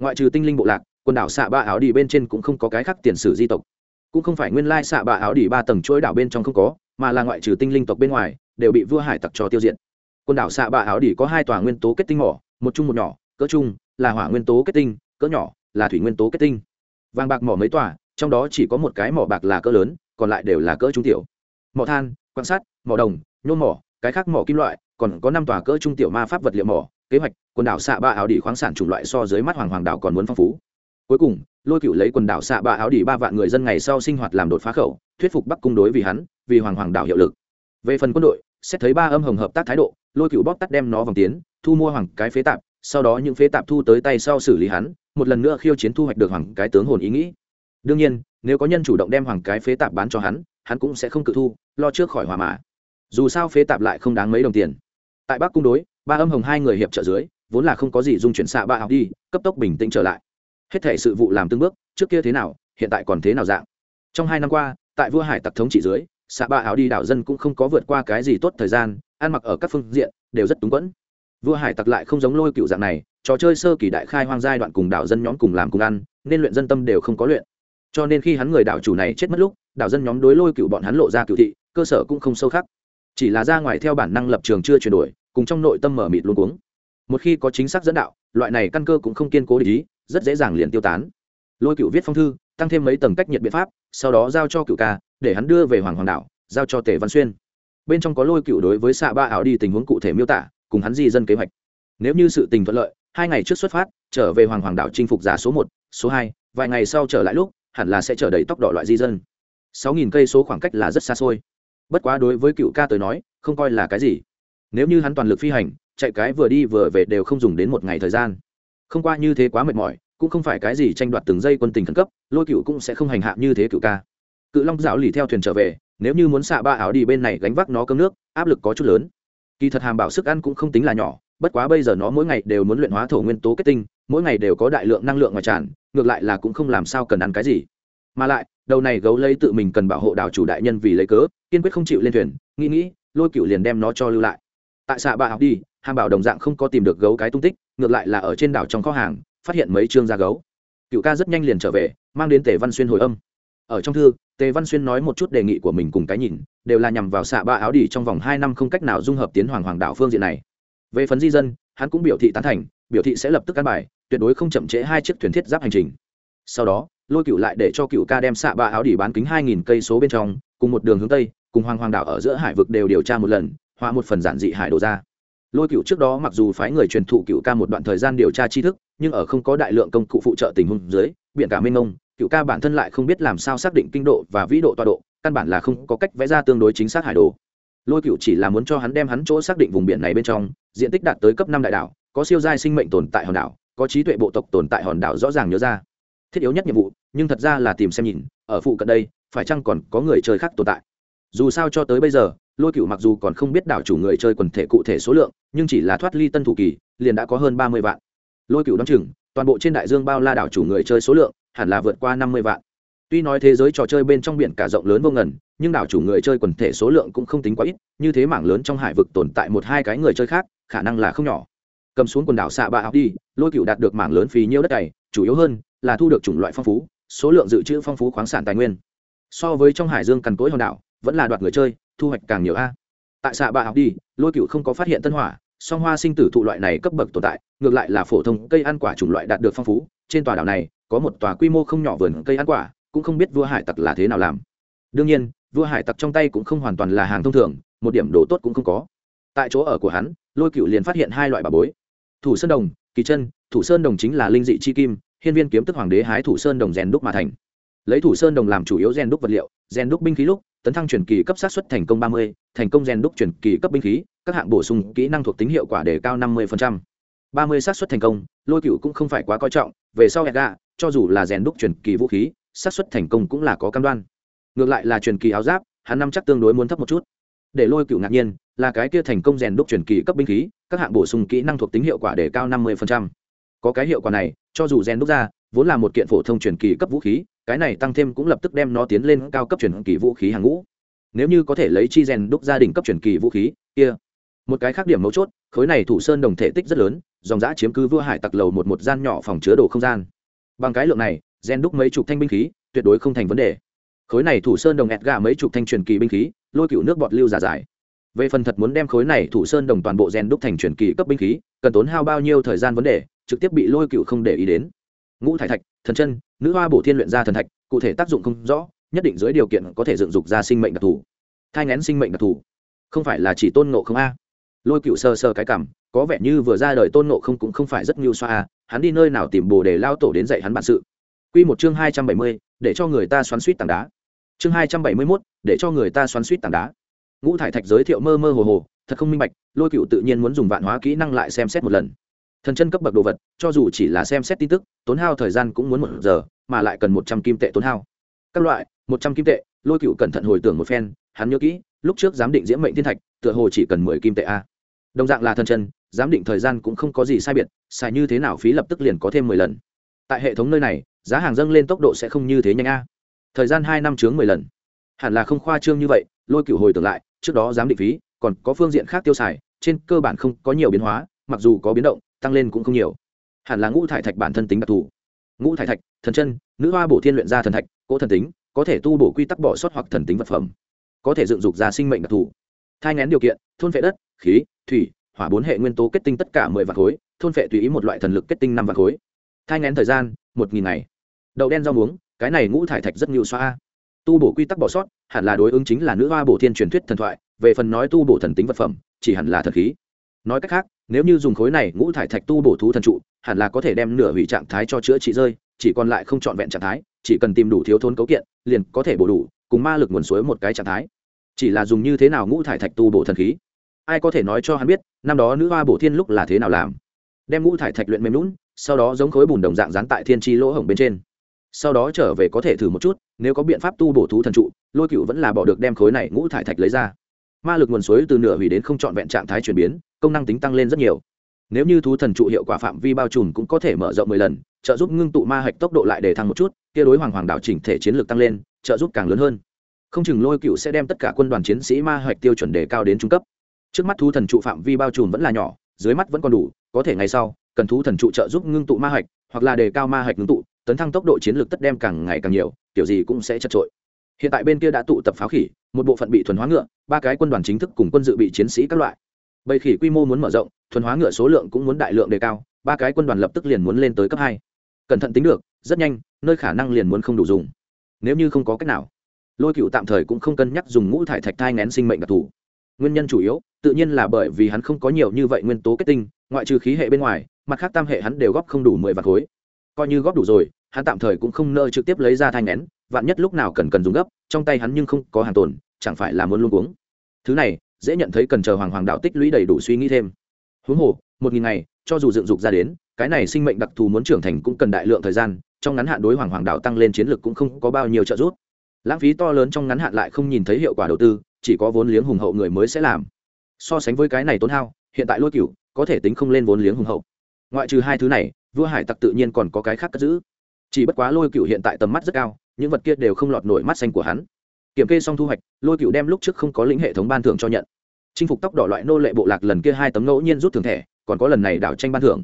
Speaker 1: Ngoại trừ tinh linh bộ lạc, quần đảo xạ ba áo đi bên trên cũng không có cái khác tiền sử di tộc cũng không phải nguyên lai xạ bạ áo đỉ ba tầng chuỗi đảo bên trong không có, mà là ngoại trừ tinh linh tộc bên ngoài, đều bị vua hải tặc cho tiêu diệt. Quần đảo xạ bạ áo đỉ có hai tòa nguyên tố kết tinh mỏ, một chung một nhỏ, cỡ chung là hỏa nguyên tố kết tinh, cỡ nhỏ, là thủy nguyên tố kết tinh. Vàng bạc mỏ mấy tòa, trong đó chỉ có một cái mỏ bạc là cỡ lớn, còn lại đều là cỡ trung tiểu. Mỏ than quan sát mỏ đồng, nhôm mỏ, cái khác mỏ kim loại, còn có năm tòa cỡ trung tiểu ma pháp vật liệu mỏ. Kế hoạch, quần đảo xạ ba áo đỉ khoáng sản chủng loại so dưới mắt hoàng hoàng đảo còn muốn phong phú cuối cùng, lôi cựu lấy quần đảo xạ ba áo đỉ ba vạn người dân ngày sau sinh hoạt làm đột phá khẩu, thuyết phục bắc cung đối vì hắn, vì hoàng hoàng đảo hiệu lực. Về phần quân đội, xét thấy ba âm hồng hợp tác thái độ, lôi cựu bóc tắt đem nó vòng tiến, thu mua hoàng cái phế tạp, sau đó những phế tạp thu tới tay sau xử lý hắn, một lần nữa khiêu chiến thu hoạch được hoàng cái tướng hồn ý nghĩ. Đương nhiên, nếu có nhân chủ động đem hoàng cái phế tạp bán cho hắn hắn cũng sẽ không cự thu, lo trước khỏi hòa mã dù sao phế tạp lại không đáng mấy đồng tiền. Tại bắc cung đối, ba âm hồng hai người hiệp trợ dưới, vốn là không có gì dung chuyển xạ ba học đi, cấp tốc bình tĩnh trở lại hết thể sự vụ làm tương bước, trước kia thế nào, hiện tại còn thế nào dạng? Trong hai năm qua, tại vua hải tặc thống trị dưới xạ ba áo đi đảo dân cũng không có vượt qua cái gì tốt thời gian, ăn mặc ở các phương diện đều rất túng quẫn. Vua hải tặc lại không giống lôi cựu dạng này, trò chơi sơ kỳ đại khai hoang giai đoạn cùng đảo dân nhóm cùng làm cùng ăn, nên luyện dân tâm đều không có luyện. Cho nên khi hắn người đảo chủ này chết mất lúc, đảo dân nhóm đối lôi cựu bọn hắn lộ ra cựu thị, cơ sở cũng không sâu khắc. Chỉ là ra ngoài theo bản năng lập trường chưa chuyển đổi, cùng trong nội tâm mở mịt luôn cuống. Một khi có chính xác dẫn đạo, loại này căn cơ cũng không kiên cố để ý rất dễ dàng liền tiêu tán. Lôi cựu viết phong thư tăng thêm mấy tầng cách nhiệt biện pháp sau đó giao cho cựu ca để hắn đưa về hoàng hoàng đảo, giao cho tề văn xuyên. Bên trong có lôi cựu đối với xạ ba ảo đi tình huống cụ thể miêu tả cùng hắn di dân kế hoạch. Nếu như sự tình thuận lợi hai ngày trước xuất phát trở về hoàng hoàng đảo chinh phục giả số một số hai vài ngày sau trở lại lúc hẳn là sẽ trở đầy tốc độ loại di dân. Sáu nghìn cây số khoảng cách là rất xa xôi. Bất quá đối với cựu ca tới nói không coi là cái gì. Nếu như hắn toàn lực phi hành chạy cái vừa đi vừa về đều không dùng đến một ngày thời gian không qua như thế quá mệt mỏi, cũng không phải cái gì tranh đoạt từng giây quân tình khẩn cấp, lôi cựu cũng sẽ không hành hạ như thế cựu ca. Cự long dạo lì theo thuyền trở về, nếu như muốn xạ ba áo đi bên này gánh vác nó cơm nước, áp lực có chút lớn. Kỳ thật hàm bảo sức ăn cũng không tính là nhỏ, bất quá bây giờ nó mỗi ngày đều muốn luyện hóa thổ nguyên tố kết tinh, mỗi ngày đều có đại lượng năng lượng ngoài tràn, ngược lại là cũng không làm sao cần ăn cái gì. Mà lại, đầu này gấu lấy tự mình cần bảo hộ đảo chủ đại nhân vì lấy cớ, kiên quyết không chịu lên thuyền, nghĩ nghĩ, lôi cựu liền đem nó cho lưu lại. Tại xạ ba học đi, hàm bảo đồng dạng không có tìm được gấu cái tung tích ngược lại là ở trên đảo trong kho hàng, phát hiện mấy chương da gấu. Cựu ca rất nhanh liền trở về, mang đến tề văn xuyên hồi âm. Ở trong thư, tề văn xuyên nói một chút đề nghị của mình cùng cái nhìn, đều là nhằm vào xạ ba áo đỉ trong vòng hai năm không cách nào dung hợp tiến hoàng hoàng đạo phương diện này. Về phần di dân, hắn cũng biểu thị tán thành, biểu thị sẽ lập tức cán bài, tuyệt đối không chậm trễ hai chiếc thuyền thiết giáp hành trình. Sau đó, lôi cựu lại để cho cựu ca đem xạ ba áo đỉ bán kính hai nghìn cây số bên trong, cùng một đường hướng tây, cùng hoàng hoàng đảo ở giữa hải vực đều điều tra một lần hòa một phần giản dị hải đồ ra lôi cựu trước đó mặc dù phái người truyền thụ cựu ca một đoạn thời gian điều tra tri thức nhưng ở không có đại lượng công cụ phụ trợ tình huống dưới biện cả mênh mông, cựu ca bản thân lại không biết làm sao xác định kinh độ và vĩ độ tọa độ căn bản là không có cách vẽ ra tương đối chính xác hải đồ. Lôi cựu chỉ là muốn cho hắn đem hắn chỗ xác định vùng biển này bên trong diện tích đạt tới cấp năm đại đảo có siêu giai sinh mệnh tồn tại hòn đảo có trí tuệ bộ tộc tồn tại hòn đảo rõ ràng nhớ ra. Thiết yếu nhất nhiệm vụ nhưng thật ra là tìm xem nhìn ở phụ cận đây phải chăng còn có người chơi khác tồn tại? Dù sao cho tới bây giờ, lôi cựu mặc dù còn không biết đảo chủ người chơi quần thể cụ thể số lượng, nhưng chỉ là thoát ly tân thủ kỳ, liền đã có hơn ba mươi vạn. Lôi cựu đ o chừng, toàn bộ trên đại dương bao la đảo chủ người chơi số lượng, hẳn là vượt qua năm mươi vạn. Tuy nói thế giới trò chơi bên trong biển cả rộng lớn vô ngần, nhưng đảo chủ người chơi quần thể số lượng cũng không tính quá ít, như thế mảng lớn trong hải vực tồn tại một hai cái người chơi khác, khả năng là không nhỏ. Cầm xuống quần đảo xạ bạ học đi, lôi cựu đạt được mảng lớn phí nhiêu đất này, chủ yếu hơn là thu được chủng loại phong phú, số lượng dự trữ phong phú khoáng sản tài nguyên. So với trong hải dương cằn cỗi hòn đảo vẫn là đoạt người chơi, thu hoạch càng nhiều a. Tại xạ bạ học đi, lôi cựu không có phát hiện tân hỏa, song hoa sinh tử thụ loại này cấp bậc tồn tại, ngược lại là phổ thông cây ăn quả chủng loại đạt được phong phú. Trên tòa đảo này, có một tòa quy mô không nhỏ vườn cây ăn quả, cũng không biết vua hải tặc là thế nào làm. Đương nhiên, vua hải tặc trong tay cũng không hoàn toàn là hàng thông thường, một điểm đồ tốt cũng không có. Tại chỗ ở của hắn, lôi cựu liền phát hiện hai loại bà bối. Thủ sơn đồng, kỳ chân, thủ sơn đồng chính là linh dị chi kim, hiên viên kiếm tức hoàng đế hái thủ sơn đồng rèn đúc mà thành. Lấy thủ sơn đồng làm chủ yếu rèn đúc vật liệu, rèn đúc binh khí lúc tấn thăng truyền kỳ cấp sát xuất thành công ba mươi, thành công rèn đúc truyền kỳ cấp binh khí, các hạng bổ sung kỹ năng thuộc tính hiệu quả đề cao năm mươi ba mươi sát xuất thành công, lôi cựu cũng không phải quá coi trọng, về sau hẹn gà cho dù là rèn đúc truyền kỳ vũ khí sát xuất thành công cũng là có cam đoan. Ngược lại là truyền kỳ áo giáp, hắn năm chắc tương đối muốn thấp một chút. Để lôi cựu ngạc nhiên, là cái kia thành công rèn đúc truyền kỳ cấp binh khí, các hạng bổ sung kỹ năng thuộc tính hiệu quả để cao năm mươi có cái hiệu quả này, cho dù rèn đúc ra vốn là một kiện phổ thông truyền kỳ cấp vũ khí, cái này tăng thêm cũng lập tức đem nó tiến lên cao cấp truyền kỳ vũ khí hàng ngũ. Nếu như có thể lấy chi rèn đúc gia đình cấp truyền kỳ vũ khí, kia. Một cái khác điểm mấu chốt, khối này thủ sơn đồng thể tích rất lớn, dòng giã chiếm cứ vua hải tặc lầu một một gian nhỏ phòng chứa đồ không gian. Bằng cái lượng này, rèn đúc mấy chục thanh binh khí, tuyệt đối không thành vấn đề. Khối này thủ sơn đồng ẹt gà mấy chục thanh truyền kỳ binh khí, lôi cựu nước bọt lưu giả giải. Về phần thật muốn đem khối này thủ sơn đồng toàn bộ rèn đúc thành truyền kỳ cấp binh khí, cần tốn hao bao nhiêu thời gian vấn đề, trực tiếp bị lôi cựu không để ý đến ngũ thải thạch, thần chân, nữ hoa bổ thiên luyện ra thần thạch, cụ thể tác dụng không rõ, nhất định dưới điều kiện có thể dựng dục ra sinh mệnh đặc thù. Thai ngén sinh mệnh đặc thù. Không phải là chỉ tôn nộ không a? Lôi cựu sơ sơ cái cảm, có vẻ như vừa ra đời tôn nộ không cũng không phải rất ngưu xoa a, hắn đi nơi nào tìm bồ để lao tổ đến dạy hắn bản sự. Quy một chương hai trăm bảy mươi, để cho người ta xoắn suýt tảng đá. Chương hai trăm bảy mươi mốt, để cho người ta xoắn suýt tảng đá. Ngũ thải thạch giới thiệu mơ mơ hồ hồ, thật không minh bạch, lôi cựu tự nhiên muốn dùng vạn hóa kỹ năng lại xem xét một lần thần chân cấp bậc đồ vật, cho dù chỉ là xem xét tin tức, tốn hao thời gian cũng muốn một giờ, mà lại cần một trăm kim tệ tốn hao. Các loại, một trăm kim tệ, lôi cựu cẩn thận hồi tưởng một phen, hắn nhớ kỹ, lúc trước giám định diễm mệnh thiên thạch, tựa hồ chỉ cần mười kim tệ a. Đồng dạng là thần chân, giám định thời gian cũng không có gì sai biệt, xài như thế nào phí lập tức liền có thêm mười lần. Tại hệ thống nơi này, giá hàng dâng lên tốc độ sẽ không như thế nhanh a. Thời gian hai năm chướng mười lần. Hẳn là không khoa trương như vậy, lôi cựu hồi tưởng lại, trước đó giám định phí, còn có phương diện khác tiêu xài, trên cơ bản không có nhiều biến hóa, mặc dù có biến động tăng lên cũng không nhiều. Hẳn là ngũ thải thạch bản thân tính đặc thù. Ngũ thải thạch, thần chân, nữ hoa bổ thiên luyện ra thần thạch, cỗ thần tính, có thể tu bổ quy tắc bỏ sót hoặc thần tính vật phẩm. Có thể dựng dục ra sinh mệnh đặc thù. Thai ngén điều kiện, thôn vệ đất, khí, thủy, hỏa bốn hệ nguyên tố kết tinh tất cả mười vạn khối, thôn vệ tùy ý một loại thần lực kết tinh năm vạn khối. Thai ngén thời gian, một nghìn ngày. Đậu đen rau muống, cái này ngũ thải thạch rất nhiều xoa. Tu bổ quy tắc bỏ sót, hẳn là đối ứng chính là nữ hoa bổ thiên truyền thuyết thần thoại, về phần nói tu bổ thần tính vật phẩm, chỉ hẳn là thần khí. Nói cách khác nếu như dùng khối này ngũ thải thạch tu bổ thú thần trụ, hẳn là có thể đem nửa hủy trạng thái cho chữa trị rơi, chỉ còn lại không trọn vẹn trạng thái, chỉ cần tìm đủ thiếu thốn cấu kiện, liền có thể bổ đủ, cùng ma lực nguồn suối một cái trạng thái. Chỉ là dùng như thế nào ngũ thải thạch tu bổ thần khí? Ai có thể nói cho hắn biết, năm đó nữ hoa bổ thiên lúc là thế nào làm? Đem ngũ thải thạch luyện mềm lún sau đó giống khối bùn đồng dạng dán tại thiên tri lỗ hổng bên trên. Sau đó trở về có thể thử một chút, nếu có biện pháp tu bổ thú thần trụ, lôi cựu vẫn là bỏ được đem khối này ngũ thải thạch lấy ra. Ma lực nguồn suối từ nửa hủy đến không trọn vẹn trạng thái chuyển biến công năng tính tăng lên rất nhiều. Nếu như thú thần trụ hiệu quả phạm vi bao trùm cũng có thể mở rộng mười lần, trợ giúp ngưng tụ ma hạch tốc độ lại để thăng một chút, kia đối hoàng hoàng đảo chỉnh thể chiến lược tăng lên, trợ giúp càng lớn hơn. Không chừng lôi cựu sẽ đem tất cả quân đoàn chiến sĩ ma hạch tiêu chuẩn đề cao đến trung cấp. Trước mắt thú thần trụ phạm vi bao trùm vẫn là nhỏ, dưới mắt vẫn còn đủ, có thể ngày sau, cần thú thần trụ trợ giúp ngưng tụ ma hạch, hoặc là đề cao ma hạch ngưng tụ, tấn thăng tốc độ chiến lược tất đem càng ngày càng nhiều, kiểu gì cũng sẽ chật trội. Hiện tại bên kia đã tụ tập pháo khỉ, một bộ phận bị thuần hóa ngựa, ba cái quân đoàn chính thức cùng quân dự bị chiến sĩ các loại bầy khỉ quy mô muốn mở rộng, thuần hóa ngựa số lượng cũng muốn đại lượng đề cao, ba cái quân đoàn lập tức liền muốn lên tới cấp hai. Cẩn thận tính được, rất nhanh, nơi khả năng liền muốn không đủ dùng. Nếu như không có cách nào, lôi cựu tạm thời cũng không cân nhắc dùng ngũ thải thạch thai ngén sinh mệnh đặc thù. Nguyên nhân chủ yếu, tự nhiên là bởi vì hắn không có nhiều như vậy nguyên tố kết tinh, ngoại trừ khí hệ bên ngoài, mặt khác tam hệ hắn đều góp không đủ mười vạt khối. Coi như góp đủ rồi, hắn tạm thời cũng không nơ trực tiếp lấy ra thai ngén vạn nhất lúc nào cần cần dùng gấp, trong tay hắn nhưng không có hàng tồn, chẳng phải là muốn luôn uống thứ này dễ nhận thấy cần chờ hoàng hoàng đạo tích lũy đầy đủ suy nghĩ thêm. Huống hồ, một nghìn ngày, cho dù dựng dục ra đến, cái này sinh mệnh đặc thù muốn trưởng thành cũng cần đại lượng thời gian, trong ngắn hạn đối hoàng hoàng đạo tăng lên chiến lược cũng không có bao nhiêu trợ giúp. Lãng phí to lớn trong ngắn hạn lại không nhìn thấy hiệu quả đầu tư, chỉ có vốn liếng hùng hậu người mới sẽ làm. So sánh với cái này tốn hao, hiện tại lôi cửu, có thể tính không lên vốn liếng hùng hậu. Ngoại trừ hai thứ này, vua hải tặc tự nhiên còn có cái khác cất giữ. Chỉ bất quá lôi cửu hiện tại tầm mắt rất cao, những vật kia đều không lọt nổi mắt xanh của hắn kiểm kê xong thu hoạch, lôi cựu đem lúc trước không có lĩnh hệ thống ban thưởng cho nhận. Chinh phục tóc đỏ loại nô lệ bộ lạc lần kia hai tấm ngẫu nhiên rút thưởng thẻ, còn có lần này đảo tranh ban thưởng.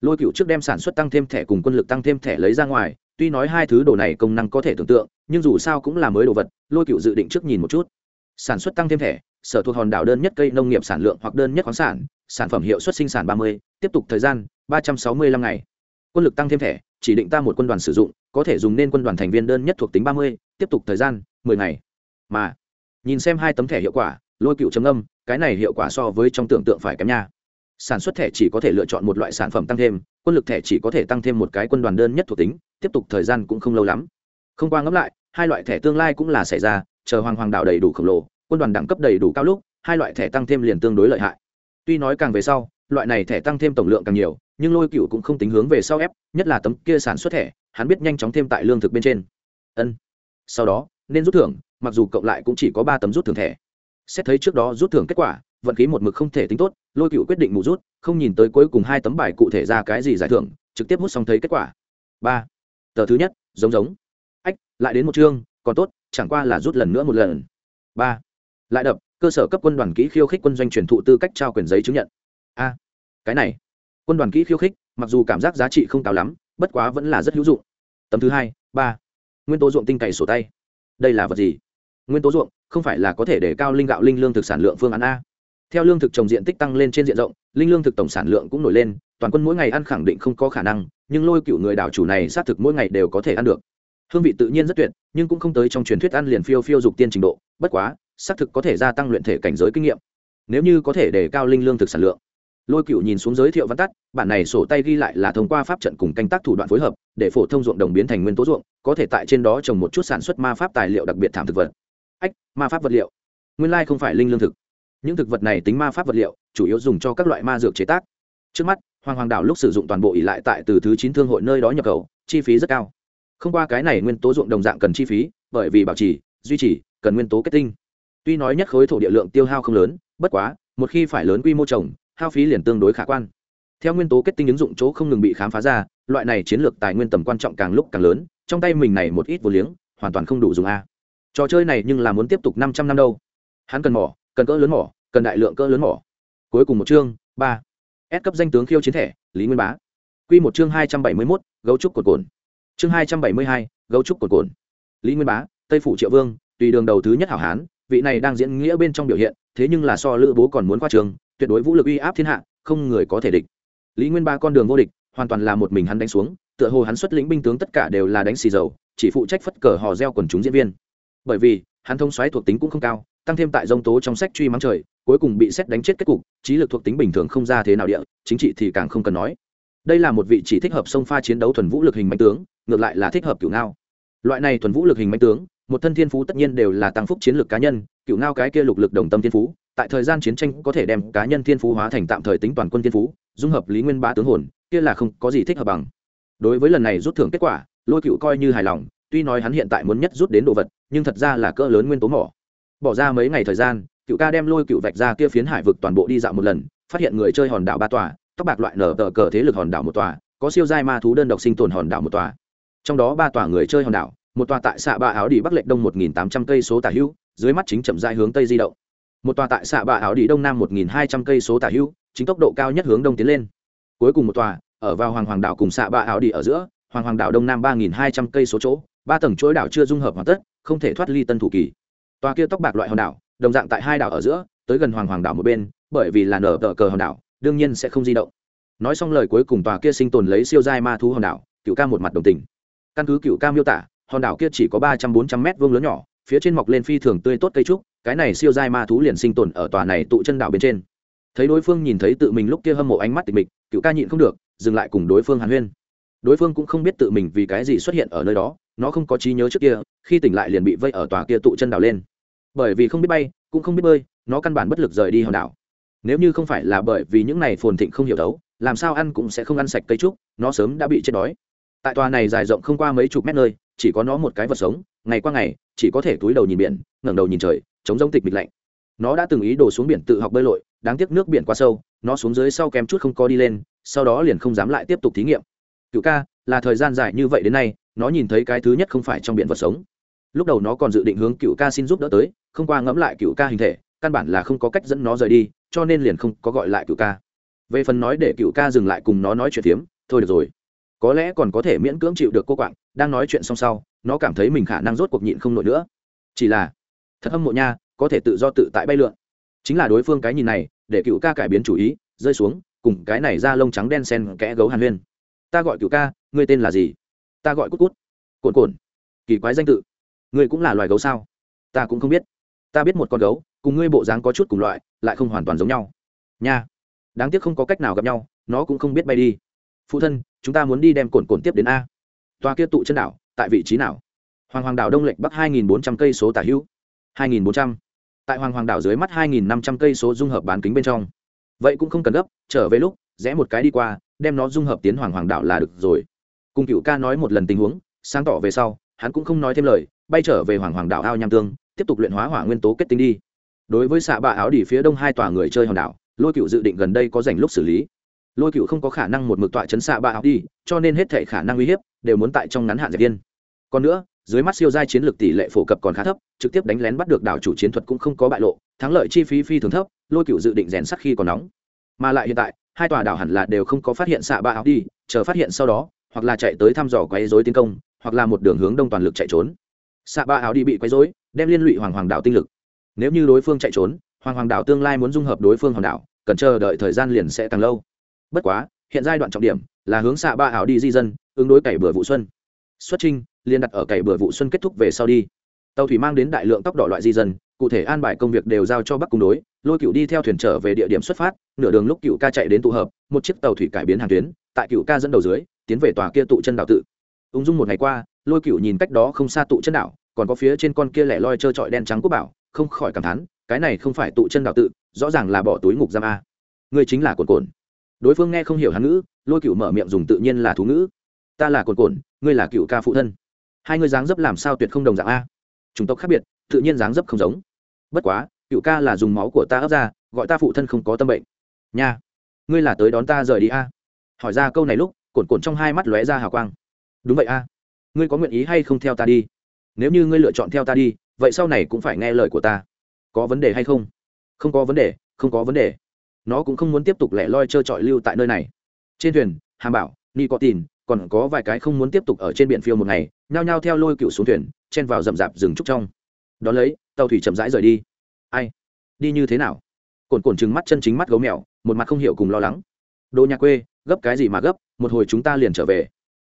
Speaker 1: Lôi cựu trước đem sản xuất tăng thêm thẻ cùng quân lực tăng thêm thẻ lấy ra ngoài, tuy nói hai thứ đồ này công năng có thể tưởng tượng, nhưng dù sao cũng là mới đồ vật, lôi cựu dự định trước nhìn một chút. Sản xuất tăng thêm thẻ, sở thuộc hòn đảo đơn nhất cây nông nghiệp sản lượng hoặc đơn nhất khoáng sản sản phẩm hiệu suất sinh sản ba mươi, tiếp tục thời gian ba trăm sáu mươi lăm ngày. Quân lực tăng thêm thẻ, chỉ định ta một quân đoàn sử dụng, có thể dùng nên quân đoàn thành viên đơn nhất thuộc tính ba mươi, tiếp tục thời gian mười ngày mà nhìn xem hai tấm thẻ hiệu quả, lôi cựu chấm âm cái này hiệu quả so với trong tưởng tượng phải kém nha. Sản xuất thẻ chỉ có thể lựa chọn một loại sản phẩm tăng thêm, quân lực thẻ chỉ có thể tăng thêm một cái quân đoàn đơn nhất thuộc tính, tiếp tục thời gian cũng không lâu lắm. Không qua ngẫm lại, hai loại thẻ tương lai cũng là xảy ra, chờ hoàng hoàng đạo đầy đủ khổng lồ, quân đoàn đẳng cấp đầy đủ cao lúc, hai loại thẻ tăng thêm liền tương đối lợi hại. Tuy nói càng về sau, loại này thẻ tăng thêm tổng lượng càng nhiều, nhưng lôi cựu cũng không tính hướng về sau ép, nhất là tấm kia sản xuất thẻ, hắn biết nhanh chóng thêm tại lương thực bên trên. Ân. Sau đó nên rút thưởng, mặc dù cộng lại cũng chỉ có ba tấm rút thưởng thẻ. Xét thấy trước đó rút thưởng kết quả, vận khí một mực không thể tính tốt, lôi cựu quyết định mù rút, không nhìn tới cuối cùng hai tấm bài cụ thể ra cái gì giải thưởng, trực tiếp hút xong thấy kết quả. Ba. Tờ thứ nhất, giống giống. Ách, lại đến một chương, còn tốt, chẳng qua là rút lần nữa một lần. Ba. Lại đập, cơ sở cấp quân đoàn kỹ khiêu khích quân doanh truyền thụ tư cách trao quyền giấy chứng nhận. A. Cái này. Quân đoàn kỹ khiêu khích, mặc dù cảm giác giá trị không cao lắm, bất quá vẫn là rất hữu dụng. Tấm thứ hai, ba. Nguyên tố ruộng tinh cày sổ tay đây là vật gì? Nguyên tố ruộng, không phải là có thể để cao linh gạo, linh lương thực sản lượng phương án a. Theo lương thực trồng diện tích tăng lên trên diện rộng, linh lương thực tổng sản lượng cũng nổi lên, toàn quân mỗi ngày ăn khẳng định không có khả năng, nhưng lôi cựu người đảo chủ này xác thực mỗi ngày đều có thể ăn được. Hương vị tự nhiên rất tuyệt, nhưng cũng không tới trong truyền thuyết ăn liền phiêu phiêu dục tiên trình độ, bất quá, xác thực có thể gia tăng luyện thể cảnh giới kinh nghiệm. Nếu như có thể để cao linh lương thực sản lượng lôi cựu nhìn xuống giới thiệu văn tắt, bản này sổ tay ghi lại là thông qua pháp trận cùng canh tác thủ đoạn phối hợp, để phổ thông ruộng đồng biến thành nguyên tố ruộng, có thể tại trên đó trồng một chút sản xuất ma pháp tài liệu đặc biệt thảm thực vật. Ách, ma pháp vật liệu. Nguyên lai không phải linh lương thực. Những thực vật này tính ma pháp vật liệu, chủ yếu dùng cho các loại ma dược chế tác. Trước mắt, hoàng hoàng đảo lúc sử dụng toàn bộ ỉ lại tại từ thứ chín thương hội nơi đó nhập khẩu, chi phí rất cao. Không qua cái này nguyên tố ruộng đồng dạng cần chi phí, bởi vì bảo trì, duy trì, cần nguyên tố kết tinh. Tuy nói nhất khối thổ địa lượng tiêu hao không lớn, bất quá, một khi phải lớn quy mô trồng hao phí liền tương đối khả quan. Theo nguyên tố kết tinh ứng dụng chỗ không ngừng bị khám phá ra loại này chiến lược tài nguyên tầm quan trọng càng lúc càng lớn trong tay mình này một ít vô liếng hoàn toàn không đủ dùng a. Trò chơi này nhưng là muốn tiếp tục 500 năm đâu. Hắn cần mỏ cần cỡ lớn mỏ cần đại lượng cỡ lớn mỏ. Cuối cùng một chương ba. S cấp danh tướng khiêu chiến thẻ lý nguyên bá. Quy một chương hai trăm bảy mươi 271, gấu trúc cột cồn. Chương hai trăm bảy mươi hai gấu trúc cột cồn. Lý nguyên bá tây phủ triệu vương tùy đường đầu thứ nhất hảo hán vị này đang diễn nghĩa bên trong biểu hiện thế nhưng là so lữ bố còn muốn qua trường tuyệt đối vũ lực uy áp thiên hạ, không người có thể địch. Lý nguyên ba con đường vô địch, hoàn toàn là một mình hắn đánh xuống, tựa hồ hắn xuất lĩnh binh tướng tất cả đều là đánh xì dầu, chỉ phụ trách phất cờ hò reo quần chúng diễn viên. Bởi vì, hắn thông xoáy thuộc tính cũng không cao, tăng thêm tại dông tố trong sách truy mắng trời, cuối cùng bị xét đánh chết kết cục, trí lực thuộc tính bình thường không ra thế nào địa, chính trị thì càng không cần nói. Đây là một vị chỉ thích hợp sông pha chiến đấu thuần vũ lực hình mạnh tướng, ngược lại là thích hợp kiểu ngao. Loại này thuần vũ lực hình mạnh tướng một thân thiên phú tất nhiên đều là tăng phúc chiến lược cá nhân, cựu ngao cái kia lục lực đồng tâm thiên phú, tại thời gian chiến tranh có thể đem cá nhân thiên phú hóa thành tạm thời tính toàn quân thiên phú, dung hợp lý nguyên ba tướng hồn, kia là không có gì thích hợp bằng. Đối với lần này rút thưởng kết quả, lôi cựu coi như hài lòng, tuy nói hắn hiện tại muốn nhất rút đến đồ vật, nhưng thật ra là cỡ lớn nguyên tố mỏ. Bỏ ra mấy ngày thời gian, cựu ca đem lôi cựu vạch ra kia phiến hải vực toàn bộ đi dạo một lần, phát hiện người chơi hòn đảo ba tòa, tóc bạc loại nở tờ cờ thế lực hòn đảo một tòa, có siêu giai ma thú đơn độc sinh tồn hòn đảo một tòa. Trong đó ba tòa người chơi hòn đảo một tòa tại xạ bạ áo đi bắc lệch đông một nghìn tám trăm cây số tả hữu, dưới mắt chính chậm dài hướng tây di động. Một tòa tại xạ bạ áo đi đông nam một nghìn hai trăm cây số tả hữu, chính tốc độ cao nhất hướng đông tiến lên. Cuối cùng một tòa, ở vào hoàng hoàng đảo cùng xạ bạ áo đi ở giữa, hoàng hoàng đảo đông nam ba nghìn hai trăm cây số chỗ, ba tầng chuỗi đảo chưa dung hợp hoàn tất, không thể thoát ly tân thủ kỳ. Tòa kia tóc bạc loại hòn đảo, đồng dạng tại hai đảo ở giữa, tới gần hoàng hoàng đảo một bên, bởi vì là nở tờ cờ hòn đảo, đương nhiên sẽ không di động. Nói xong lời cuối cùng tòa kia sinh tồn lấy siêu giai ma thú hòn đảo, cựu ca một mặt đồng tình. Căn cứ cựu ca miêu tả hòn đảo kia chỉ có ba trăm bốn trăm mét vuông lớn nhỏ, phía trên mọc lên phi thường tươi tốt cây trúc, cái này siêu giai ma thú liền sinh tồn ở tòa này tụ chân đảo bên trên. Thấy đối phương nhìn thấy tự mình lúc kia hâm mộ ánh mắt tịch mịch, cựu ca nhịn không được, dừng lại cùng đối phương hàn huyên. Đối phương cũng không biết tự mình vì cái gì xuất hiện ở nơi đó, nó không có trí nhớ trước kia, khi tỉnh lại liền bị vây ở tòa kia tụ chân đảo lên. Bởi vì không biết bay, cũng không biết bơi, nó căn bản bất lực rời đi hòn đảo. Nếu như không phải là bởi vì những này phồn thịnh không hiểu đấu làm sao ăn cũng sẽ không ăn sạch cây trúc, nó sớm đã bị chết đói. Tại tòa này dài rộng không qua mấy chục mét nơi chỉ có nó một cái vật sống, ngày qua ngày, chỉ có thể túi đầu nhìn biển, ngẩng đầu nhìn trời chống giống tịch mịch lạnh. Nó đã từng ý đồ xuống biển tự học bơi lội, đáng tiếc nước biển quá sâu, nó xuống dưới sau kém chút không có đi lên, sau đó liền không dám lại tiếp tục thí nghiệm. Cựu ca, là thời gian dài như vậy đến nay, nó nhìn thấy cái thứ nhất không phải trong biển vật sống. Lúc đầu nó còn dự định hướng cựu ca xin giúp đỡ tới, không qua ngẫm lại cựu ca hình thể, căn bản là không có cách dẫn nó rời đi, cho nên liền không có gọi lại cựu ca. Về phần nói để cựu ca dừng lại cùng nó nói chuyện phiếm, thôi được rồi có lẽ còn có thể miễn cưỡng chịu được cô quạng, đang nói chuyện xong sau, nó cảm thấy mình khả năng rốt cuộc nhịn không nổi nữa. Chỉ là, thật hâm mộ nha, có thể tự do tự tại bay lượn. Chính là đối phương cái nhìn này, để cựu ca cải biến chủ ý, rơi xuống, cùng cái này ra lông trắng đen sen kẽ gấu hàn huyên. Ta gọi cựu ca, ngươi tên là gì? Ta gọi cút cút. Cồn cồn kỳ quái danh tự. Ngươi cũng là loài gấu sao? Ta cũng không biết. Ta biết một con gấu, cùng ngươi bộ dáng có chút cùng loại, lại không hoàn toàn giống nhau. Nha. Đáng tiếc không có cách nào gặp nhau, nó cũng không biết bay đi phụ thân, chúng ta muốn đi đem cồn cồn tiếp đến a. Toa kia tụ chân đảo, tại vị trí nào? Hoàng hoàng đảo đông lệnh bắc hai nghìn bốn trăm cây số tả hữu. hai nghìn bốn trăm. Tại hoàng hoàng đảo dưới mắt hai nghìn năm trăm cây số dung hợp bán kính bên trong. Vậy cũng không cần gấp, trở về lúc, rẽ một cái đi qua, đem nó dung hợp tiến hoàng hoàng đảo là được rồi. Cùng cựu ca nói một lần tình huống, sáng tỏ về sau, hắn cũng không nói thêm lời, bay trở về hoàng hoàng đảo ao nham tương, tiếp tục luyện hóa hỏa nguyên tố kết tinh đi. Đối với xạ bạ áo đỉ phía đông hai tòa người chơi hòn đảo, lôi cựu dự định gần đây có dành lúc xử lý lôi cựu không có khả năng một mực tọa chấn xạ bạ học đi, cho nên hết thể khả năng uy hiếp đều muốn tại trong ngắn hạn giải viên. Còn nữa, dưới mắt siêu giai chiến lược tỷ lệ phổ cập còn khá thấp, trực tiếp đánh lén bắt được đảo chủ chiến thuật cũng không có bại lộ, thắng lợi chi phí phi thường thấp, lôi cựu dự định rèn sắc khi còn nóng. Mà lại hiện tại, hai tòa đảo hẳn là đều không có phát hiện xạ bạ học đi, chờ phát hiện sau đó, hoặc là chạy tới thăm dò quấy dối tiến công, hoặc là một đường hướng đông toàn lực chạy trốn. Xạ bạ áo đi bị quấy dối đem liên lụy hoàng hoàng đảo tinh lực. Nếu như đối phương chạy trốn, hoàng hoàng đảo tương lai muốn dung hợp đối phương hòn đảo, cần chờ đợi thời gian liền sẽ càng lâu bất quá, hiện giai đoạn trọng điểm là hướng xạ ba ảo đi di dân, ứng đối cày bừa vụ xuân. Xuất trinh liên đặt ở cày bừa vụ xuân kết thúc về sau đi. Tàu thủy mang đến đại lượng tóc đỏ loại di dân, cụ thể an bài công việc đều giao cho bắc cung đối. Lôi cựu đi theo thuyền trở về địa điểm xuất phát, nửa đường lúc cựu ca chạy đến tụ hợp, một chiếc tàu thủy cải biến hàng tuyến, tại cựu ca dẫn đầu dưới, tiến về tòa kia tụ chân đảo tự. Ung dung một ngày qua, lôi cựu nhìn cách đó không xa tụ chân đảo, còn có phía trên con kia lẻ loi trơ trọi đen trắng quốc bảo, không khỏi cảm thán, cái này không phải tụ chân đảo tự, rõ ràng là bỏ túi ngục giam a. Ngươi chính là cồn cồn đối phương nghe không hiểu hán ngữ, lôi cựu mở miệng dùng tự nhiên là thú ngữ. Ta là cồn cồn, ngươi là cựu ca phụ thân. Hai ngươi dáng dấp làm sao tuyệt không đồng dạng a? Chủng tộc khác biệt, tự nhiên dáng dấp không giống. Bất quá cựu ca là dùng máu của ta ấp ra, gọi ta phụ thân không có tâm bệnh. Nha, ngươi là tới đón ta rời đi a? Hỏi ra câu này lúc, cồn cồn trong hai mắt lóe ra hào quang. Đúng vậy a. Ngươi có nguyện ý hay không theo ta đi? Nếu như ngươi lựa chọn theo ta đi, vậy sau này cũng phải nghe lời của ta. Có vấn đề hay không? Không có vấn đề, không có vấn đề nó cũng không muốn tiếp tục lẻ loi trơ trọi lưu tại nơi này. Trên thuyền, hàm bảo, ni có tin còn có vài cái không muốn tiếp tục ở trên biển phiêu một ngày, nhao nhao theo lôi cựu xuống thuyền, chen vào rậm rạp rừng trúc trong. Đón lấy, tàu thủy chậm rãi rời đi. Ai? Đi như thế nào? Cồn cồn trừng mắt chân chính mắt gấu mèo, một mặt không hiểu cùng lo lắng. Đồ nhà quê, gấp cái gì mà gấp, một hồi chúng ta liền trở về.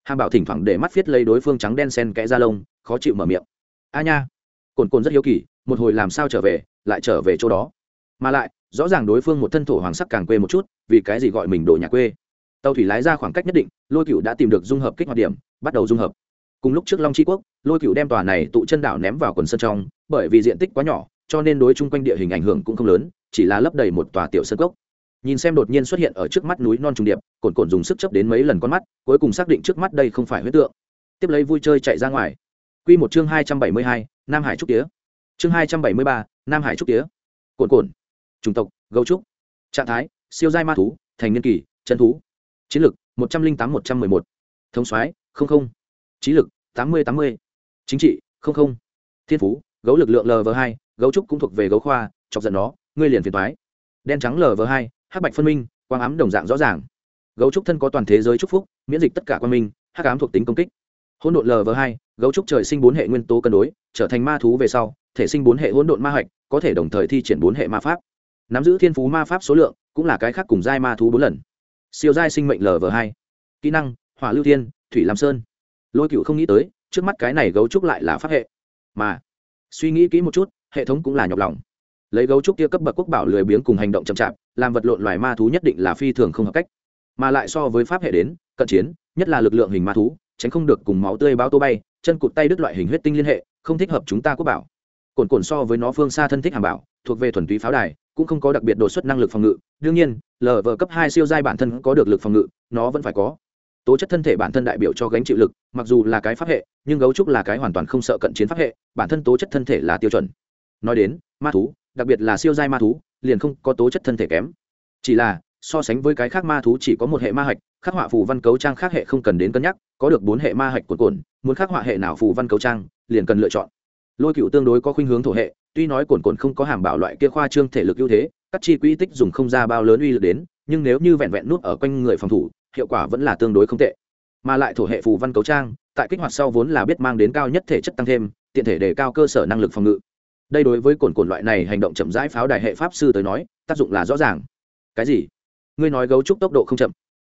Speaker 1: Hàm bảo thỉnh thoảng để mắt viết lấy đối phương trắng đen sen kẽ ra lông, khó chịu mở miệng. A nha. Cồn cồn rất hiếu kỳ, một hồi làm sao trở về, lại trở về chỗ đó. Mà lại rõ ràng đối phương một thân thổ hoàng sắc càng quê một chút, vì cái gì gọi mình đồ nhà quê? Tàu thủy lái ra khoảng cách nhất định, lôi cựu đã tìm được dung hợp kích hoạt điểm, bắt đầu dung hợp. Cùng lúc trước long tri quốc, lôi cựu đem tòa này tụ chân đảo ném vào quần sân trong, bởi vì diện tích quá nhỏ, cho nên đối chung quanh địa hình ảnh hưởng cũng không lớn, chỉ là lấp đầy một tòa tiểu sân gốc nhìn xem đột nhiên xuất hiện ở trước mắt núi non trùng điệp, cồn cồn dùng sức chấp đến mấy lần con mắt, cuối cùng xác định trước mắt đây không phải huyết tượng. Tiếp lấy vui chơi chạy ra ngoài. Quy một chương hai trăm bảy mươi hai, nam hải trúc tía. Chương hai trăm bảy mươi ba, nam hải trúc tía. Cồn cồn chủng tộc, gấu trúc, trạng thái, siêu giai ma thú, thành niên kỳ, chân thú. Chiến lực một trăm linh tám một trăm mười một. Thống soái, không không. Trí lực, tám mươi tám mươi. Chính trị, không không. Thiên phú, gấu lực lượng lv hai, gấu trúc cũng thuộc về gấu khoa, chọc giận nó, ngươi liền phiền toái. Đen trắng lv hai, hắc bạch phân minh, quang ám đồng dạng rõ ràng. Gấu trúc thân có toàn thế giới chúc phúc, miễn dịch tất cả quang minh, hắc ám thuộc tính công kích. Hỗn độn lv hai, gấu trúc trời sinh bốn hệ nguyên tố cân đối, trở thành ma thú về sau, thể sinh bốn hệ hỗn độn ma hạch, có thể đồng thời thi triển bốn hệ ma pháp nắm giữ thiên phú ma pháp số lượng, cũng là cái khác cùng giai ma thú bốn lần. Siêu giai sinh mệnh lv hai. Kỹ năng, hỏa lưu thiên, thủy lam sơn. Lôi cựu không nghĩ tới, trước mắt cái này gấu trúc lại là pháp hệ. Mà, suy nghĩ kỹ một chút, hệ thống cũng là nhọc lòng. Lấy gấu trúc kia cấp bậc quốc bảo lười biếng cùng hành động chậm chạp, làm vật lộn loài ma thú nhất định là phi thường không hợp cách. Mà lại so với pháp hệ đến, cận chiến, nhất là lực lượng hình ma thú, tránh không được cùng máu tươi bao tô bay, chân cụt tay đứt loại hình huyết tinh liên hệ, không thích hợp chúng ta quốc bảo. Cồn cồn so với nó phương xa thân thích hàm bảo, thuộc về thuần túy pháo đài cũng không có đặc biệt đột xuất năng lực phòng ngự. Đương nhiên lờ vờ cấp hai siêu giai bản thân có được lực phòng ngự nó vẫn phải có. Tố chất thân thể bản thân đại biểu cho gánh chịu lực mặc dù là cái pháp hệ nhưng gấu trúc là cái hoàn toàn không sợ cận chiến pháp hệ bản thân tố chất thân thể là tiêu chuẩn. Nói đến ma thú đặc biệt là siêu giai ma thú liền không có tố chất thân thể kém. Chỉ là so sánh với cái khác ma thú chỉ có một hệ ma hạch khắc họa phù văn cấu trang khác hệ không cần đến cân nhắc có được bốn hệ ma hạch cuồn cuộn, muốn khắc họa hệ nào phù văn cấu trang liền cần lựa chọn. Lôi cựu tương đối có khuynh hướng thổ hệ tuy nói cồn cồn không có hàm bảo loại kia khoa trương thể lực ưu thế, các chi quỹ tích dùng không ra bao lớn uy lực đến, nhưng nếu như vẹn vẹn nút ở quanh người phòng thủ, hiệu quả vẫn là tương đối không tệ. Mà lại thổ hệ phù văn cấu trang, tại kích hoạt sau vốn là biết mang đến cao nhất thể chất tăng thêm, tiện thể đề cao cơ sở năng lực phòng ngự. Đây đối với cồn cồn loại này hành động chậm rãi pháo đài hệ pháp sư tới nói, tác dụng là rõ ràng. Cái gì? Ngươi nói gấu trúc tốc độ không chậm.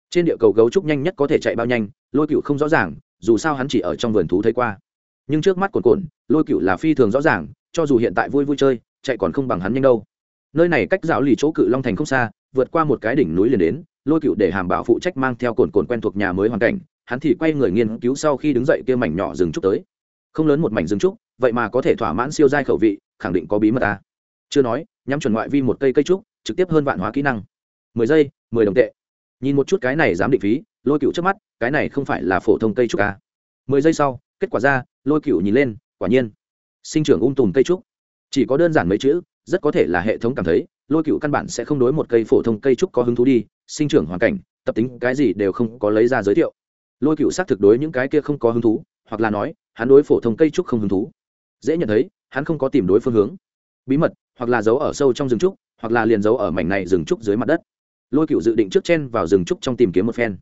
Speaker 1: Trên địa cầu gấu trúc nhanh nhất có thể chạy bao nhanh, lôi cựu không rõ ràng, dù sao hắn chỉ ở trong vườn thú thấy qua. Nhưng trước mắt cồn cồn, lôi cựu là phi thường rõ ràng cho dù hiện tại vui vui chơi, chạy còn không bằng hắn nhanh đâu. Nơi này cách dạo lì chỗ cự long thành không xa, vượt qua một cái đỉnh núi liền đến, lôi cựu để hàm bảo phụ trách mang theo cồn cồn quen thuộc nhà mới hoàn cảnh, hắn thì quay người nghiên cứu sau khi đứng dậy kia mảnh nhỏ rừng trúc tới. Không lớn một mảnh rừng trúc, vậy mà có thể thỏa mãn siêu giai khẩu vị, khẳng định có bí mật ta. Chưa nói, nhắm chuẩn ngoại vi một cây cây trúc, trực tiếp hơn vạn hóa kỹ năng. Mười giây, mười đồng tệ. Nhìn một chút cái này dám định phí, lôi cựu trước mắt, cái này không phải là phổ thông cây trúc à. mười giây sau, kết quả ra, lôi cựu nhìn lên, quả nhiên sinh trưởng ung tùm cây trúc. Chỉ có đơn giản mấy chữ, rất có thể là hệ thống cảm thấy, lôi cựu căn bản sẽ không đối một cây phổ thông cây trúc có hứng thú đi, sinh trưởng hoàn cảnh, tập tính cái gì đều không có lấy ra giới thiệu. Lôi cựu xác thực đối những cái kia không có hứng thú, hoặc là nói, hắn đối phổ thông cây trúc không hứng thú. Dễ nhận thấy, hắn không có tìm đối phương hướng. Bí mật, hoặc là giấu ở sâu trong rừng trúc, hoặc là liền giấu ở mảnh này rừng trúc dưới mặt đất. Lôi cựu dự định trước chen vào rừng trúc trong tìm kiếm một phen.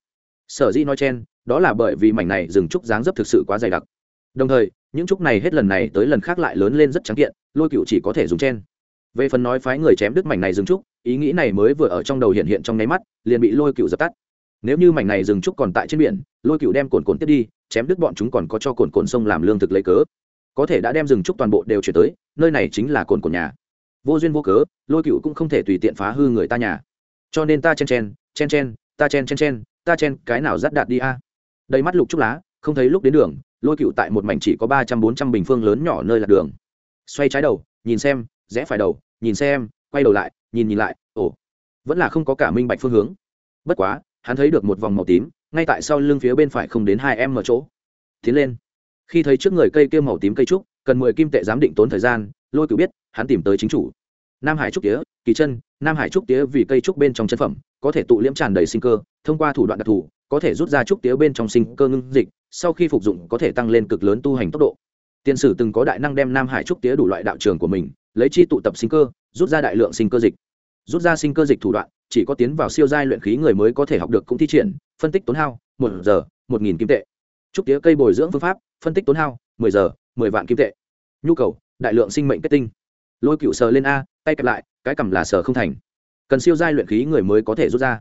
Speaker 1: Sở dĩ nói chen, đó là bởi vì mảnh này rừng trúc dáng dấp thực sự quá dày đặc. Đồng thời những trúc này hết lần này tới lần khác lại lớn lên rất trắng kiện, lôi cựu chỉ có thể dùng chen về phần nói phái người chém đứt mảnh này rừng trúc, ý nghĩ này mới vừa ở trong đầu hiện hiện trong nháy mắt, liền bị lôi cựu dập tắt. Nếu như mảnh này rừng trúc còn tại trên biển, lôi cựu đem cồn cồn tiếp đi, chém đứt bọn chúng còn có cho cồn cồn sông làm lương thực lấy cớ. Có thể đã đem rừng trúc toàn bộ đều chuyển tới, nơi này chính là cồn cồn nhà. Vô duyên vô cớ, lôi cựu cũng không thể tùy tiện phá hư người ta nhà. Cho nên ta chen chen chen chen, ta chen chen chen, ta chen, cái nào dắt đạt đi a? Đầy mắt lục trúc lá, không thấy lúc đến đường lôi cựu tại một mảnh chỉ có ba trăm bốn trăm bình phương lớn nhỏ nơi lạc đường. Xoay trái đầu, nhìn xem, rẽ phải đầu, nhìn xem, quay đầu lại, nhìn nhìn lại, ồ, vẫn là không có cả minh bạch phương hướng. Bất quá, hắn thấy được một vòng màu tím, ngay tại sau lưng phía bên phải không đến hai em mở chỗ. Tiến lên. Khi thấy trước người cây kia màu tím cây trúc, cần mười kim tệ giám định tốn thời gian, lôi cựu biết, hắn tìm tới chính chủ. Nam hải trúc tía, kỳ chân, nam hải trúc tía vì cây trúc bên trong chân phẩm, có thể tụ liễm tràn đầy sinh cơ, thông qua thủ đoạn đặc thù, có thể rút ra trúc tía bên trong sinh cơ ngưng dịch sau khi phục dụng có thể tăng lên cực lớn tu hành tốc độ. Tiên sử từng có đại năng đem nam hải trúc tía đủ loại đạo trường của mình, lấy chi tụ tập sinh cơ, rút ra đại lượng sinh cơ dịch. Rút ra sinh cơ dịch thủ đoạn, chỉ có tiến vào siêu giai luyện khí người mới có thể học được cũng thi triển, phân tích tốn hao, một giờ, một nghìn kim tệ. Trúc tía cây bồi dưỡng phương pháp, phân tích tốn hao, mười giờ, mười vạn kim tệ. Nhu cầu, đại lượng sinh mệnh kết tinh. Lôi cựu sờ lên a, tay kẹp lại, cái cầm là sờ không thành. Cần siêu giai luyện khí người mới có thể rút ra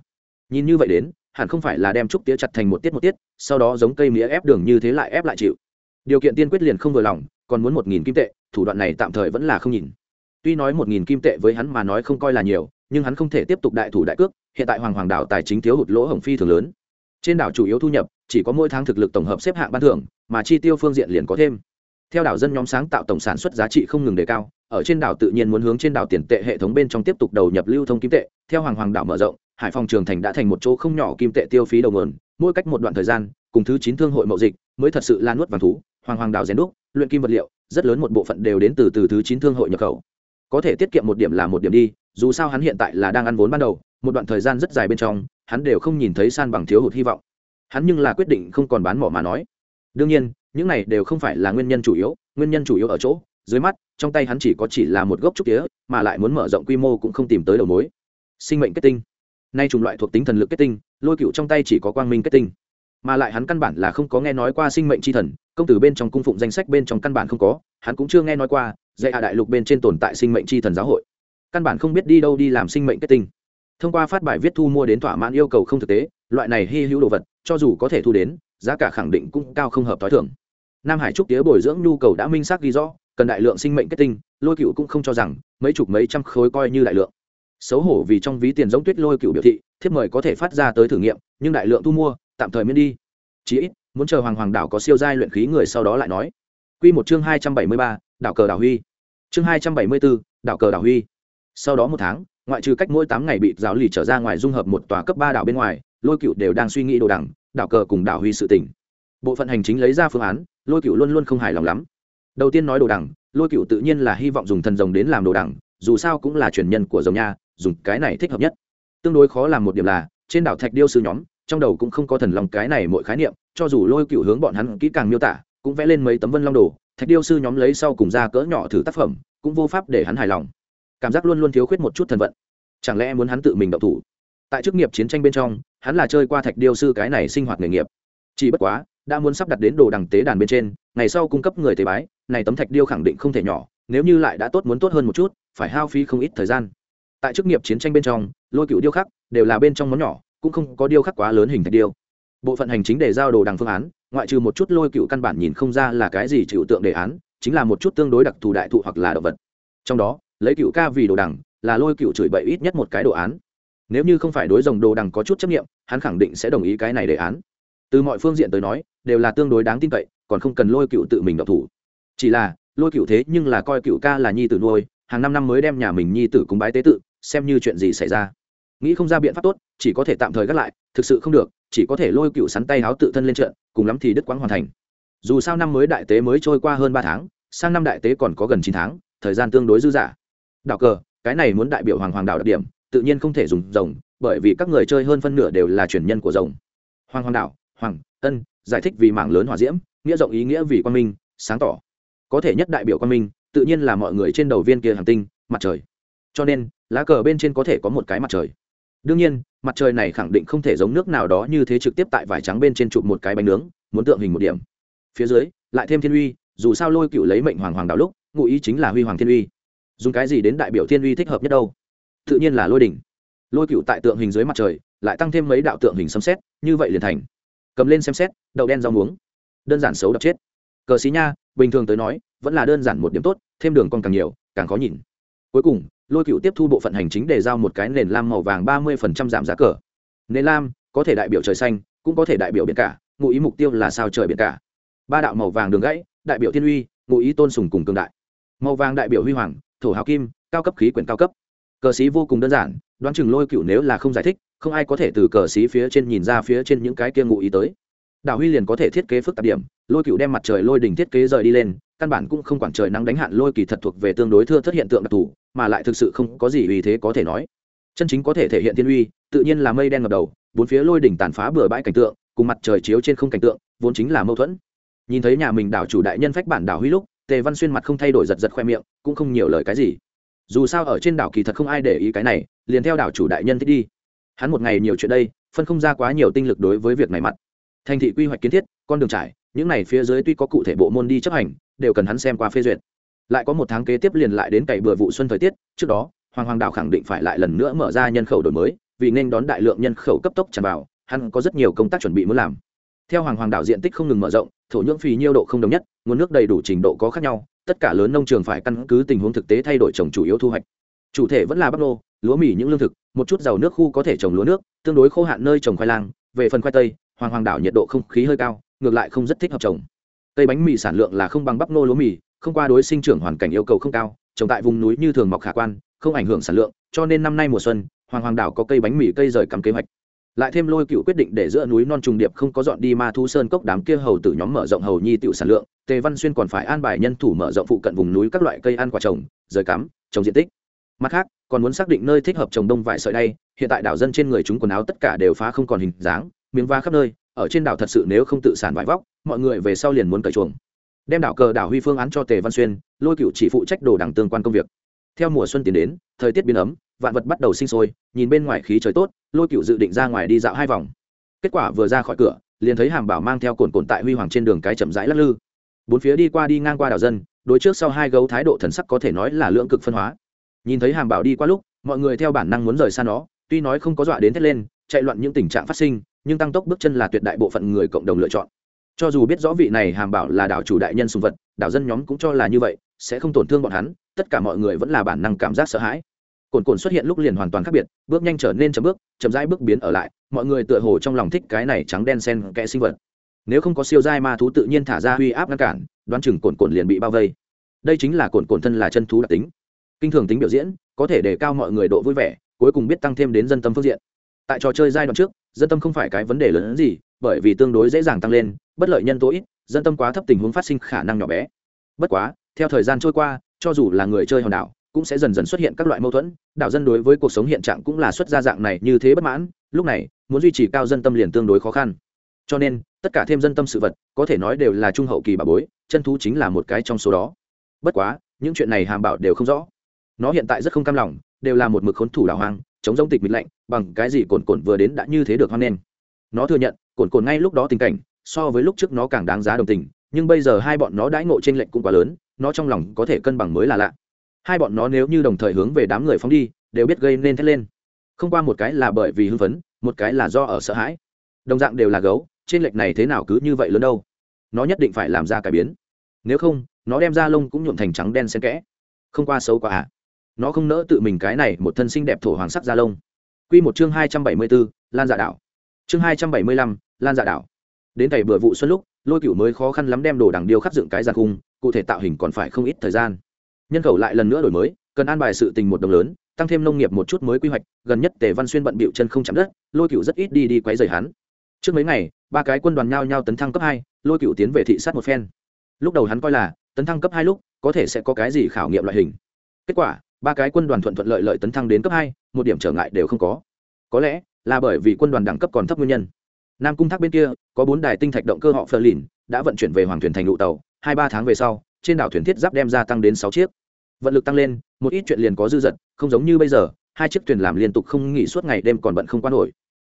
Speaker 1: nhìn như vậy đến, hẳn không phải là đem trúc tía chặt thành một tiết một tiết, sau đó giống cây mía ép đường như thế lại ép lại chịu. Điều kiện tiên quyết liền không vừa lòng, còn muốn một nghìn kim tệ, thủ đoạn này tạm thời vẫn là không nhìn. Tuy nói một nghìn kim tệ với hắn mà nói không coi là nhiều, nhưng hắn không thể tiếp tục đại thủ đại cước, hiện tại hoàng hoàng đảo tài chính thiếu hụt lỗ hồng phi thường lớn. Trên đảo chủ yếu thu nhập, chỉ có mỗi tháng thực lực tổng hợp xếp hạng ban thưởng, mà chi tiêu phương diện liền có thêm. Theo đảo dân nhóm sáng tạo tổng sản xuất giá trị không ngừng đề cao, ở trên đảo tự nhiên muốn hướng trên đảo tiền tệ hệ thống bên trong tiếp tục đầu nhập lưu thông kim tệ, theo hoàng hoàng đảo mở rộng hải phòng trường thành đã thành một chỗ không nhỏ kim tệ tiêu phí đầu nguồn, mỗi cách một đoạn thời gian, cùng thứ chín thương hội mậu dịch, mới thật sự lan nuốt vàng thú hoàng hoàng đảo rèn đúc, luyện kim vật liệu, rất lớn một bộ phận đều đến từ từ thứ chín thương hội nhập khẩu. Có thể tiết kiệm một điểm là một điểm đi, dù sao hắn hiện tại là đang ăn vốn ban đầu, một đoạn thời gian rất dài bên trong, hắn đều không nhìn thấy san bằng thiếu hụt hy vọng. Hắn nhưng là quyết định không còn bán mỏ mà nói. Đương nhiên, những này đều không phải là nguyên nhân chủ yếu, nguyên nhân chủ yếu ở chỗ, dưới mắt, trong tay hắn chỉ có chỉ là một gốc trúc tía, mà lại muốn mở rộng quy mô cũng không tìm tới đầu mối. Sinh mệnh kết tinh nay chủng loại thuộc tính thần lực kết tinh, lôi cựu trong tay chỉ có quang minh kết tinh. Mà lại hắn căn bản là không có nghe nói qua sinh mệnh c h i thần, công tử bên trong cung phụng danh sách bên trong căn bản không có, hắn cũng chưa nghe nói qua, dạy hạ đại lục bên trên tồn tại sinh mệnh c h i thần giáo hội. Căn bản không biết đi đâu đi làm sinh mệnh kết tinh. Thông qua phát bài viết thu mua đến thỏa mãn yêu cầu không thực tế, loại này hy hữu đồ vật, cho dù có thể thu đến, giá cả khẳng định cũng cao không hợp t h i thưởng nam hải trúc tía bồi dưỡng nhu cầu đã minh xác ghi rõ, cần đại lượng sinh mệnh kết tinh, lôi cựu cũng không cho rằng, mấy chục mấy trăm khối coi như đại lượng xấu hổ vì trong ví tiền giống tuyết lôi cựu biểu thị, thiếp mời có thể phát ra tới thử nghiệm, nhưng đại lượng thu mua, tạm thời miễn đi. Chí ít, muốn chờ hoàng hoàng đảo có siêu giai luyện khí người sau đó lại nói. Quy một chương hai trăm bảy mươi ba, đảo cờ đảo huy. Chương hai trăm bảy mươi bốn, đảo cờ đảo huy. Sau đó một tháng, ngoại trừ cách mỗi tám ngày bị giáo lì trở ra ngoài dung hợp một tòa cấp ba đảo bên ngoài, lôi cựu đều đang suy nghĩ đồ đẳng đảo cờ cùng đảo huy sự tỉnh bộ phận hành chính lấy ra phương án, lôi cựu luôn luôn không hài lòng lắm. Đầu tiên nói đồ đẳng lôi cựu tự nhiên là hy vọng dùng thần rồng đến làm đồ đẳng dù sao cũng là truyền nhân của rồng nha dùng cái này thích hợp nhất. Tương đối khó làm một điểm là, trên đảo thạch điêu sư nhóm, trong đầu cũng không có thần lòng cái này mỗi khái niệm, cho dù lôi cựu hướng bọn hắn kỹ càng miêu tả, cũng vẽ lên mấy tấm vân long đồ. Thạch điêu sư nhóm lấy sau cùng ra cỡ nhỏ thử tác phẩm, cũng vô pháp để hắn hài lòng. Cảm giác luôn luôn thiếu khuyết một chút thần vận. Chẳng lẽ muốn hắn tự mình động thủ? Tại chức nghiệp chiến tranh bên trong, hắn là chơi qua thạch điêu sư cái này sinh hoạt nghề nghiệp. Chỉ bất quá, đã muốn sắp đặt đến đồ đằng tế đàn bên trên, ngày sau cung cấp người tế bái, này tấm thạch điêu khẳng định không thể nhỏ, nếu như lại đã tốt muốn tốt hơn một chút, phải hao phí không ít thời gian tại chức nghiệp chiến tranh bên trong, lôi cựu điêu khắc đều là bên trong món nhỏ, cũng không có điêu khắc quá lớn hình thạch điêu. Bộ phận hành chính để giao đồ đằng phương án, ngoại trừ một chút lôi cựu căn bản nhìn không ra là cái gì chịu tượng đề án, chính là một chút tương đối đặc thù đại thụ hoặc là động vật. Trong đó, lấy cựu ca vì đồ đằng, là lôi cựu chửi bậy ít nhất một cái đồ án. Nếu như không phải đối dòng đồ đằng có chút chấp nghiệm hắn khẳng định sẽ đồng ý cái này đề án. Từ mọi phương diện tới nói, đều là tương đối đáng tin cậy, còn không cần lôi cựu tự mình độc thủ. Chỉ là, lôi cựu thế nhưng là coi cựu ca là nhi tử nuôi, hàng năm năm mới đem nhà mình nhi tử cúng bái tế tự xem như chuyện gì xảy ra. Nghĩ không ra biện pháp tốt, chỉ có thể tạm thời gác lại, thực sự không được, chỉ có thể lôi cựu sắn tay háo tự thân lên trận, cùng lắm thì đức quang hoàn thành. Dù sao năm mới đại tế mới trôi qua hơn ba tháng, sang năm đại tế còn có gần chín tháng, thời gian tương đối dư dả. Đạo cờ, cái này muốn đại biểu hoàng hoàng đạo đặc điểm, tự nhiên không thể dùng rồng, bởi vì các người chơi hơn phân nửa đều là truyền nhân của rồng. Hoàng hoàng đạo, hoàng, ân, giải thích vì mảng lớn hỏa diễm, nghĩa rộng ý nghĩa vì quan minh, sáng tỏ. Có thể nhất đại biểu quan minh, tự nhiên là mọi người trên đầu viên kia hàng tinh, mặt trời. Cho nên lá cờ bên trên có thể có một cái mặt trời. Đương nhiên, mặt trời này khẳng định không thể giống nước nào đó như thế trực tiếp tại vải trắng bên trên chụp một cái bánh nướng, muốn tượng hình một điểm. Phía dưới, lại thêm thiên uy, dù sao lôi cựu lấy mệnh hoàng hoàng đạo lúc, ngụ ý chính là huy hoàng thiên uy. Dùng cái gì đến đại biểu thiên uy thích hợp nhất đâu? Tự nhiên là lôi đỉnh. Lôi cựu tại tượng hình dưới mặt trời, lại tăng thêm mấy đạo tượng hình xâm xét như vậy liền thành. Cầm lên xem xét, đậu đen rau muống. Đơn giản xấu đập chết. Cờ xí nha, bình thường tới nói, vẫn là đơn giản một điểm tốt, thêm đường còn càng nhiều, càng khó nhìn. Cuối cùng lôi cựu tiếp thu bộ phận hành chính để giao một cái nền lam màu vàng ba mươi giảm giá cờ. Nền lam, có thể đại biểu trời xanh, cũng có thể đại biểu biển cả, ngụ ý mục tiêu là sao trời biển cả. Ba đạo màu vàng đường gãy, đại biểu thiên uy, ngụ ý tôn sùng cùng cường đại. Màu vàng đại biểu huy hoàng, thổ hào kim, cao cấp khí quyển cao cấp. Cờ sĩ vô cùng đơn giản, đoán chừng lôi cựu nếu là không giải thích, không ai có thể từ cờ sĩ phía trên nhìn ra phía trên những cái kia ngụ ý tới. Đảo huy liền có thể thiết kế phức tạp điểm, lôi cựu đem mặt trời lôi đỉnh thiết kế rời đi lên căn bản cũng không quản trời nắng đánh hạn lôi kỳ thật thuộc về tương đối thưa thất hiện tượng đặc thù, mà lại thực sự không có gì uy thế có thể nói. Chân chính có thể thể hiện thiên uy, tự nhiên là mây đen ngập đầu, bốn phía lôi đỉnh tàn phá bừa bãi cảnh tượng, cùng mặt trời chiếu trên không cảnh tượng, vốn chính là mâu thuẫn. Nhìn thấy nhà mình đảo chủ đại nhân phách bản đảo huy lúc, tề văn xuyên mặt không thay đổi giật giật khoe miệng, cũng không nhiều lời cái gì. Dù sao ở trên đảo kỳ thật không ai để ý cái này, liền theo đảo chủ đại nhân thích đi. Hắn một ngày nhiều chuyện đây, phân không ra quá nhiều tinh lực đối với việc này mặt. Thành thị quy hoạch kiến thiết, con đường trải, những này phía dưới tuy có cụ thể bộ môn đi chấp hành đều cần hắn xem qua phê duyệt. Lại có một tháng kế tiếp liền lại đến cày bừa vụ xuân thời tiết trước đó hoàng hoàng đảo khẳng định phải lại lần nữa mở ra nhân khẩu đổi mới vì nên đón đại lượng nhân khẩu cấp tốc tràn vào hắn có rất nhiều công tác chuẩn bị muốn làm. Theo hoàng hoàng đảo diện tích không ngừng mở rộng thổ nhưỡng phì nhiêu độ không đồng nhất nguồn nước đầy đủ trình độ có khác nhau tất cả lớn nông trường phải căn cứ tình huống thực tế thay đổi trồng chủ yếu thu hoạch. Chủ thể vẫn là bắp nô, lúa mì những lương thực một chút giàu nước khu có thể trồng lúa nước tương đối khô hạn nơi trồng khoai lang về phần khoai tây hoàng hoàng đảo nhiệt độ không khí hơi cao ngược lại không rất thích hợp trồng cây bánh mì sản lượng là không bằng bắp nô lúa mì, không qua đối sinh trưởng hoàn cảnh yêu cầu không cao, trồng tại vùng núi như thường mọc khả quan, không ảnh hưởng sản lượng, cho nên năm nay mùa xuân, hoàng hoàng đảo có cây bánh mì cây rời cắm kế hoạch. Lại thêm lôi cựu quyết định để giữa núi non trùng điệp không có dọn đi ma thu sơn cốc đám kia hầu từ nhóm mở rộng hầu nhi tiểu sản lượng, tề văn xuyên còn phải an bài nhân thủ mở rộng phụ cận vùng núi các loại cây ăn quả trồng, rời cắm, trồng diện tích. Mặt khác, còn muốn xác định nơi thích hợp trồng đông vải sợi đay, hiện tại đảo dân trên người chúng quần áo tất cả đều phá không còn hình dáng, miếng va khắp nơi ở trên đảo thật sự nếu không tự sản vải vóc, mọi người về sau liền muốn cởi chuồng. Đem đảo cờ đảo huy phương án cho tề văn xuyên, lôi cựu chỉ phụ trách đồ đảng tương quan công việc. Theo mùa xuân tiến đến, thời tiết biến ấm, vạn vật bắt đầu sinh sôi, nhìn bên ngoài khí trời tốt, lôi cựu dự định ra ngoài đi dạo hai vòng. Kết quả vừa ra khỏi cửa, liền thấy hàm bảo mang theo cồn cồn tại huy hoàng trên đường cái chậm rãi lắc lư. Bốn phía đi qua đi ngang qua đảo dân, đối trước sau hai gấu thái độ thần sắc có thể nói là lưỡng cực phân hóa. Nhìn thấy hàm bảo đi qua lúc, mọi người theo bản năng muốn rời xa nó, tuy nói không có dọa đến thét lên, chạy loạn những tình trạng phát sinh nhưng tăng tốc bước chân là tuyệt đại bộ phận người cộng đồng lựa chọn. Cho dù biết rõ vị này hàm bảo là đảo chủ đại nhân sùng vật, đảo dân nhóm cũng cho là như vậy, sẽ không tổn thương bọn hắn, tất cả mọi người vẫn là bản năng cảm giác sợ hãi. Cồn cồn xuất hiện lúc liền hoàn toàn khác biệt, bước nhanh trở nên chậm bước, chậm rãi bước biến ở lại, mọi người tựa hồ trong lòng thích cái này trắng đen sen kẽ sinh vật. Nếu không có siêu giai ma thú tự nhiên thả ra uy áp ngăn cản, đoán chừng cồn cồn liền bị bao vây. Đây chính là cồn cồn thân là chân thú đặc tính. Kinh thường tính biểu diễn, có thể đề cao mọi người độ vui vẻ, cuối cùng biết tăng thêm đến dân tâm phương diện. Tại trò chơi giai đoạn trước dân tâm không phải cái vấn đề lớn hơn gì, bởi vì tương đối dễ dàng tăng lên, bất lợi nhân tố ít, dân tâm quá thấp tình huống phát sinh khả năng nhỏ bé. Bất quá, theo thời gian trôi qua, cho dù là người chơi hòn đảo, cũng sẽ dần dần xuất hiện các loại mâu thuẫn, đảo dân đối với cuộc sống hiện trạng cũng là xuất gia dạng này như thế bất mãn, lúc này, muốn duy trì cao dân tâm liền tương đối khó khăn. Cho nên, tất cả thêm dân tâm sự vật, có thể nói đều là trung hậu kỳ bà bối, chân thú chính là một cái trong số đó. Bất quá, những chuyện này hàm bảo đều không rõ. Nó hiện tại rất không cam lòng, đều là một mực khốn thủ đảo hoang, chống giống tịch mịt lạnh bằng cái gì cồn cồn vừa đến đã như thế được hoan nghênh? Nó thừa nhận, cồn cồn ngay lúc đó tình cảnh, so với lúc trước nó càng đáng giá đồng tình, nhưng bây giờ hai bọn nó đãi ngộ trên lệnh cũng quá lớn, nó trong lòng có thể cân bằng mới là lạ. Hai bọn nó nếu như đồng thời hướng về đám người phóng đi, đều biết gây nên thét lên. Không qua một cái là bởi vì hưng phấn, một cái là do ở sợ hãi. Đồng dạng đều là gấu trên lệch này thế nào cứ như vậy lớn đâu? Nó nhất định phải làm ra cải biến. Nếu không, nó đem ra lông cũng nhuộm thành trắng đen xen kẽ. Không qua xấu quá à. Nó không nỡ tự mình cái này một thân sinh đẹp thổ hoàng sắc da lông. Quy một chương hai trăm bảy mươi bốn, lan dạ đảo. Chương hai trăm bảy mươi lăm, lan dạ đảo. Đến cày bữa vụ xuân lúc, lôi cửu mới khó khăn lắm đem đồ đằng điêu khắc dựng cái giàn khung, cụ thể tạo hình còn phải không ít thời gian. Nhân khẩu lại lần nữa đổi mới, cần an bài sự tình một đồng lớn, tăng thêm nông nghiệp một chút mới quy hoạch, gần nhất tề văn xuyên bận bịu chân không chạm đất, lôi cửu rất ít đi đi quấy rầy hắn. Trước mấy ngày, ba cái quân đoàn nhau nhau tấn thăng cấp hai, lôi cửu tiến về thị sát một phen. Lúc đầu hắn coi là, tấn thăng cấp hai lúc, có thể sẽ có cái gì khảo nghiệm loại hình. Kết quả, ba cái quân đoàn thuận thuận lợi lợi tấn thăng đến cấp hai một điểm trở ngại đều không có. Có lẽ là bởi vì quân đoàn đẳng cấp còn thấp nguyên nhân. Nam cung thác bên kia, có bốn đài tinh thạch động cơ họ phờ lìn đã vận chuyển về hoàng thuyền thành lụ tàu. Hai ba tháng về sau, trên đảo thuyền thiết giáp đem ra tăng đến sáu chiếc. Vận lực tăng lên, một ít chuyện liền có dư dật, không giống như bây giờ, hai chiếc thuyền làm liên tục không nghỉ suốt ngày đêm còn bận không qua nổi.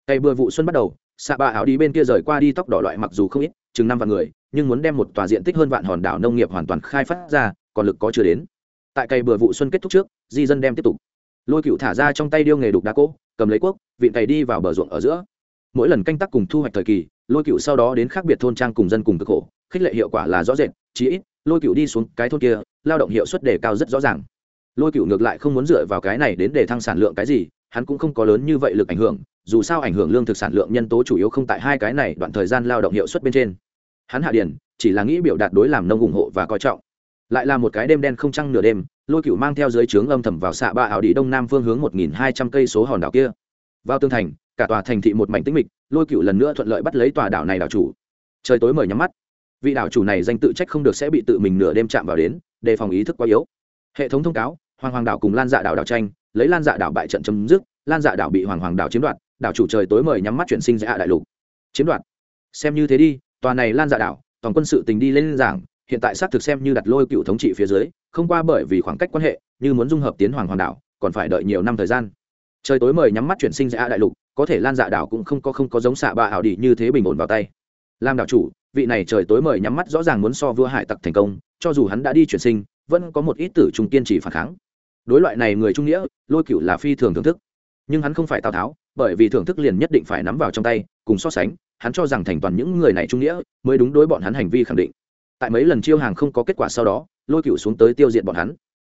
Speaker 1: Cây bừa vụ xuân bắt đầu, xạ Ba áo đi bên kia rời qua đi tóc đỏ loại mặc dù không ít, chừng năm vạn người, nhưng muốn đem một tòa diện tích hơn vạn hòn đảo nông nghiệp hoàn toàn khai phát ra, còn lực có chưa đến. Tại cây bừa vụ xuân kết thúc trước, di dân đem tiếp tục lôi cựu thả ra trong tay điêu nghề đục đá cỗ cầm lấy cuốc, vịn cày đi vào bờ ruộng ở giữa. Mỗi lần canh tác cùng thu hoạch thời kỳ lôi cựu sau đó đến khác biệt thôn trang cùng dân cùng cực khổ khích lệ hiệu quả là rõ rệt chí ít lôi cựu đi xuống cái thôn kia lao động hiệu suất đề cao rất rõ ràng. Lôi cựu ngược lại không muốn dựa vào cái này đến để thăng sản lượng cái gì hắn cũng không có lớn như vậy lực ảnh hưởng dù sao ảnh hưởng lương thực sản lượng nhân tố chủ yếu không tại hai cái này đoạn thời gian lao động hiệu suất bên trên. Hắn hạ điển chỉ là nghĩ biểu đạt đối làm nông ủng hộ và coi trọng lại là một cái đêm đen không trăng nửa đêm, lôi cựu mang theo dưới trướng âm thầm vào xạ ba ảo đi đông nam phương hướng một nghìn hai trăm cây số hòn đảo kia. Vào tương thành, cả tòa thành thị một mảnh tĩnh mịch, lôi cựu lần nữa thuận lợi bắt lấy tòa đảo này đảo chủ. Trời tối mời nhắm mắt. Vị đảo chủ này danh tự trách không được sẽ bị tự mình nửa đêm chạm vào đến, đề phòng ý thức quá yếu. Hệ thống thông cáo, hoàng hoàng đảo cùng lan dạ đảo đảo tranh, lấy lan dạ đảo bại trận chấm dứt, lan dạ đảo bị hoàng hoàng đảo chiếm đoạt, đảo chủ trời tối mời nhắm mắt chuyển sinh dạ đại lục. Chiếm đoạt. Xem như thế đi, tòa này lan dạ đảo, toàn quân sự tình đi lên giảng hiện tại xác thực xem như đặt lôi cựu thống trị phía dưới, không qua bởi vì khoảng cách quan hệ, như muốn dung hợp tiến hoàng hoàng đảo, còn phải đợi nhiều năm thời gian. Trời tối mời nhắm mắt chuyển sinh dạ đại lục, có thể lan dạ đảo cũng không có không có giống xạ bạ ảo đi như thế bình ổn vào tay. Làm đảo chủ, vị này trời tối mời nhắm mắt rõ ràng muốn so vua hải tặc thành công, cho dù hắn đã đi chuyển sinh, vẫn có một ít tử trung kiên trì phản kháng. Đối loại này người trung nghĩa, lôi cựu là phi thường thưởng thức. Nhưng hắn không phải tào tháo, bởi vì thưởng thức liền nhất định phải nắm vào trong tay, cùng so sánh, hắn cho rằng thành toàn những người này trung nghĩa, mới đúng đối bọn hắn hành vi khẳng định tại mấy lần chiêu hàng không có kết quả sau đó, lôi cựu xuống tới tiêu diệt bọn hắn.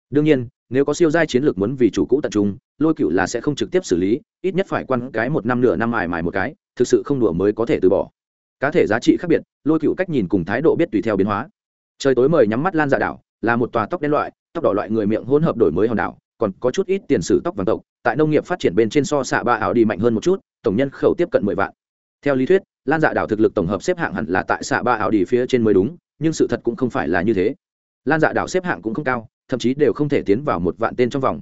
Speaker 1: Đương nhiên, nếu có siêu giai chiến lược muốn vì chủ cũ tập trung, lôi cựu là sẽ không trực tiếp xử lý, ít nhất phải quan cái một năm nửa năm mài mài một cái, thực sự không đùa mới có thể từ bỏ. Cá thể giá trị khác biệt, lôi cựu cách nhìn cùng thái độ biết tùy theo biến hóa. Trời tối mời nhắm mắt lan dạ đảo, là một tòa tóc đen loại, tóc đỏ loại người miệng hỗn hợp đổi mới hòn đảo, còn có chút ít tiền sử tóc vàng tộc, tại nông nghiệp phát triển bên trên so xạ ba ảo đi mạnh hơn một chút, tổng nhân khẩu tiếp cận mười vạn. Theo lý thuyết, lan dạ đảo thực lực tổng hợp xếp hạng hẳn là tại xạ ba ảo đi phía trên mới đúng nhưng sự thật cũng không phải là như thế. Lan dạ đảo xếp hạng cũng không cao, thậm chí đều không thể tiến vào một vạn tên trong vòng.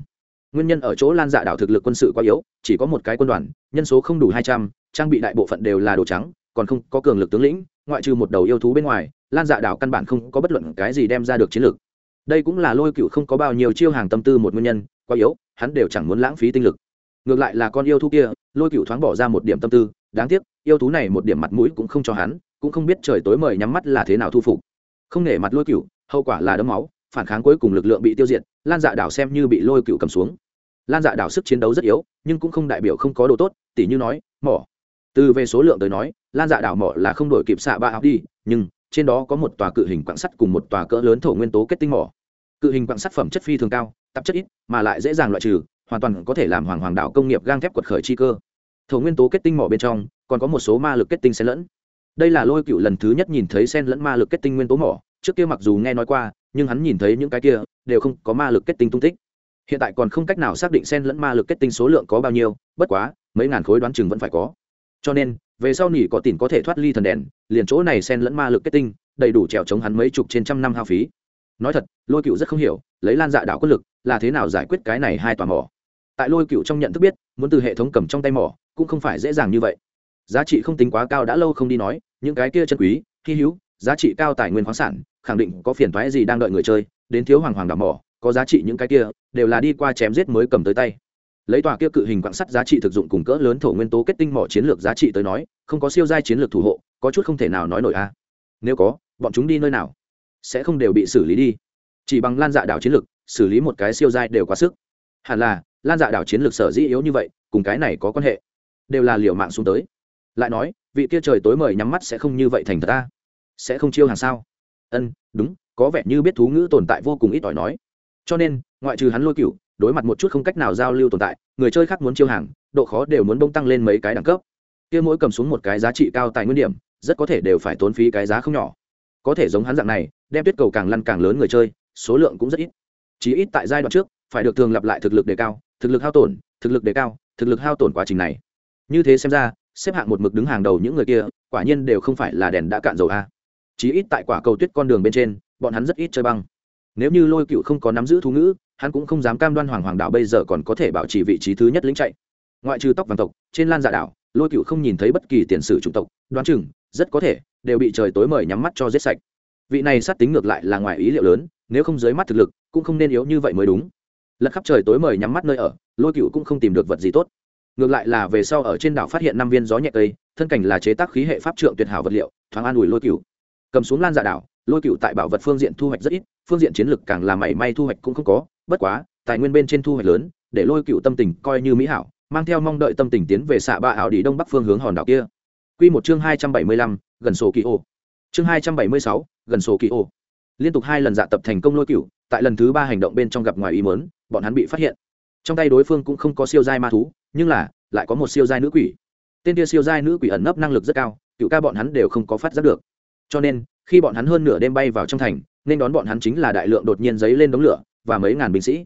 Speaker 1: Nguyên nhân ở chỗ lan dạ đảo thực lực quân sự quá yếu, chỉ có một cái quân đoàn, nhân số không đủ hai trăm, trang bị đại bộ phận đều là đồ trắng, còn không có cường lực tướng lĩnh, ngoại trừ một đầu yêu thú bên ngoài, lan dạ đảo căn bản không có bất luận cái gì đem ra được chiến lược. Đây cũng là lôi cựu không có bao nhiêu chiêu hàng tâm tư một nguyên nhân, quá yếu, hắn đều chẳng muốn lãng phí tinh lực. Ngược lại là con yêu thú kia, lôi cựu thoáng bỏ ra một điểm tâm tư, đáng tiếc, yêu thú này một điểm mặt mũi cũng không cho hắn cũng không biết trời tối mời nhắm mắt là thế nào thu phục. Không nể mặt lôi cựu hậu quả là đấm máu, phản kháng cuối cùng lực lượng bị tiêu diệt, lan dạ đảo xem như bị lôi cựu cầm xuống. Lan dạ đảo sức chiến đấu rất yếu, nhưng cũng không đại biểu không có đồ tốt, tỉ như nói, mỏ. Từ về số lượng tới nói, lan dạ đảo mỏ là không đổi kịp xạ ba áo đi, nhưng trên đó có một tòa cự hình quạng sắt cùng một tòa cỡ lớn thổ nguyên tố kết tinh mỏ. Cự hình quạng sắt phẩm chất phi thường cao, tạp chất ít, mà lại dễ dàng loại trừ, hoàn toàn có thể làm hoàng hoàng đảo công nghiệp gang thép quật khởi chi cơ. Thổ nguyên tố kết tinh mỏ bên trong, còn có một số ma lực kết tinh xen lẫn đây là lôi cựu lần thứ nhất nhìn thấy xen lẫn ma lực kết tinh nguyên tố mỏ. Trước kia mặc dù nghe nói qua, nhưng hắn nhìn thấy những cái kia đều không có ma lực kết tinh tung tích. Hiện tại còn không cách nào xác định xen lẫn ma lực kết tinh số lượng có bao nhiêu, bất quá, mấy ngàn khối đoán chừng vẫn phải có. Cho nên, về sau nỉ có tiền có thể thoát ly thần đèn, liền chỗ này xen lẫn ma lực kết tinh, đầy đủ trèo chống hắn mấy chục trên trăm năm hao phí. Nói thật, lôi cựu rất không hiểu, lấy lan dạ Đạo quân lực, là thế nào giải quyết cái này hai tòa mỏ? Tại lôi cựu trong nhận thức biết, muốn từ hệ thống cầm trong tay mỏ, cũng không phải dễ dàng như vậy giá trị không tính quá cao đã lâu không đi nói, những cái kia chân quý, hy hữu, giá trị cao tài nguyên khoáng sản, khẳng định có phiền thoái gì đang đợi người chơi, đến thiếu hoàng hoàng đảm mỏ, có giá trị những cái kia, đều là đi qua chém giết mới cầm tới tay. Lấy tòa kia cự hình quạng sắt giá trị thực dụng cùng cỡ lớn thổ nguyên tố kết tinh mỏ chiến lược giá trị tới nói, không có siêu giai chiến lược thủ hộ, có chút không thể nào nói nổi a. Nếu có, bọn chúng đi nơi nào? Sẽ không đều bị xử lý đi. Chỉ bằng lan dạ đảo chiến lược, xử lý một cái siêu giai đều quá sức. Hẳn là, lan dạ đảo chiến lược sở dĩ yếu như vậy, cùng cái này có quan hệ. Đều là liều mạng xuống tới lại nói, vị kia trời tối mời nhắm mắt sẽ không như vậy thành thật ta. Sẽ không chiêu hàng sao? Ân, đúng, có vẻ như biết thú ngữ tồn tại vô cùng ít ỏi nói. Cho nên, ngoại trừ hắn lôi cựu đối mặt một chút không cách nào giao lưu tồn tại, người chơi khác muốn chiêu hàng, độ khó đều muốn bông tăng lên mấy cái đẳng cấp. Kia mỗi cầm xuống một cái giá trị cao tài nguyên điểm, rất có thể đều phải tốn phí cái giá không nhỏ. Có thể giống hắn dạng này, đem tuyết cầu càng lăn càng lớn người chơi, số lượng cũng rất ít. Chí ít tại giai đoạn trước, phải được thường lặp lại thực lực đề cao, thực lực hao tổn, thực lực đề cao, thực lực hao tổn quá trình này. Như thế xem ra xếp hạng một mực đứng hàng đầu những người kia, quả nhiên đều không phải là đèn đã cạn dầu a. Chí ít tại quả cầu tuyết con đường bên trên, bọn hắn rất ít chơi băng. Nếu như lôi cựu không có nắm giữ thú ngữ, hắn cũng không dám cam đoan hoàng hoàng đảo bây giờ còn có thể bảo trì vị trí thứ nhất lính chạy. Ngoại trừ tóc vàng tộc, trên lan dạ đảo, lôi cựu không nhìn thấy bất kỳ tiền sử chủng tộc, đoán chừng, rất có thể, đều bị trời tối mời nhắm mắt cho giết sạch. Vị này sát tính ngược lại là ngoài ý liệu lớn, nếu không dưới mắt thực lực, cũng không nên yếu như vậy mới đúng. Lật khắp trời tối mời nhắm mắt nơi ở, lôi cựu cũng không tìm được vật gì tốt ngược lại là về sau ở trên đảo phát hiện năm viên gió nhẹ cây thân cảnh là chế tác khí hệ pháp trượng tuyệt hảo vật liệu thoáng an ủi lôi cựu cầm xuống lan dạ đảo lôi cựu tại bảo vật phương diện thu hoạch rất ít phương diện chiến lược càng là mảy may thu hoạch cũng không có bất quá tài nguyên bên trên thu hoạch lớn để lôi cựu tâm tình coi như mỹ hảo mang theo mong đợi tâm tình tiến về xạ ba ảo đi đông bắc phương hướng hòn đảo kia. Quy một chương hai trăm bảy mươi lăm gần sổ kỳ ô. Chương hai trăm bảy mươi sáu gần sổ kỳ ô. Liên tục hai lần dạ tập thành công lôi cựu tại lần thứ ba hành động bên trong gặp ngoài ý muốn, bọn hắn bị phát hiện trong tay đối phương cũng không có siêu giai ma thú, nhưng là, lại có một siêu giai nữ quỷ. Tên kia siêu giai nữ quỷ ẩn nấp năng lực rất cao cựu ca bọn hắn đều không có phát giác được. Cho nên, khi bọn hắn hơn nửa đêm bay vào trong thành, nên đón bọn hắn chính là đại lượng đột nhiên giấy lên đống lửa và mấy ngàn binh sĩ.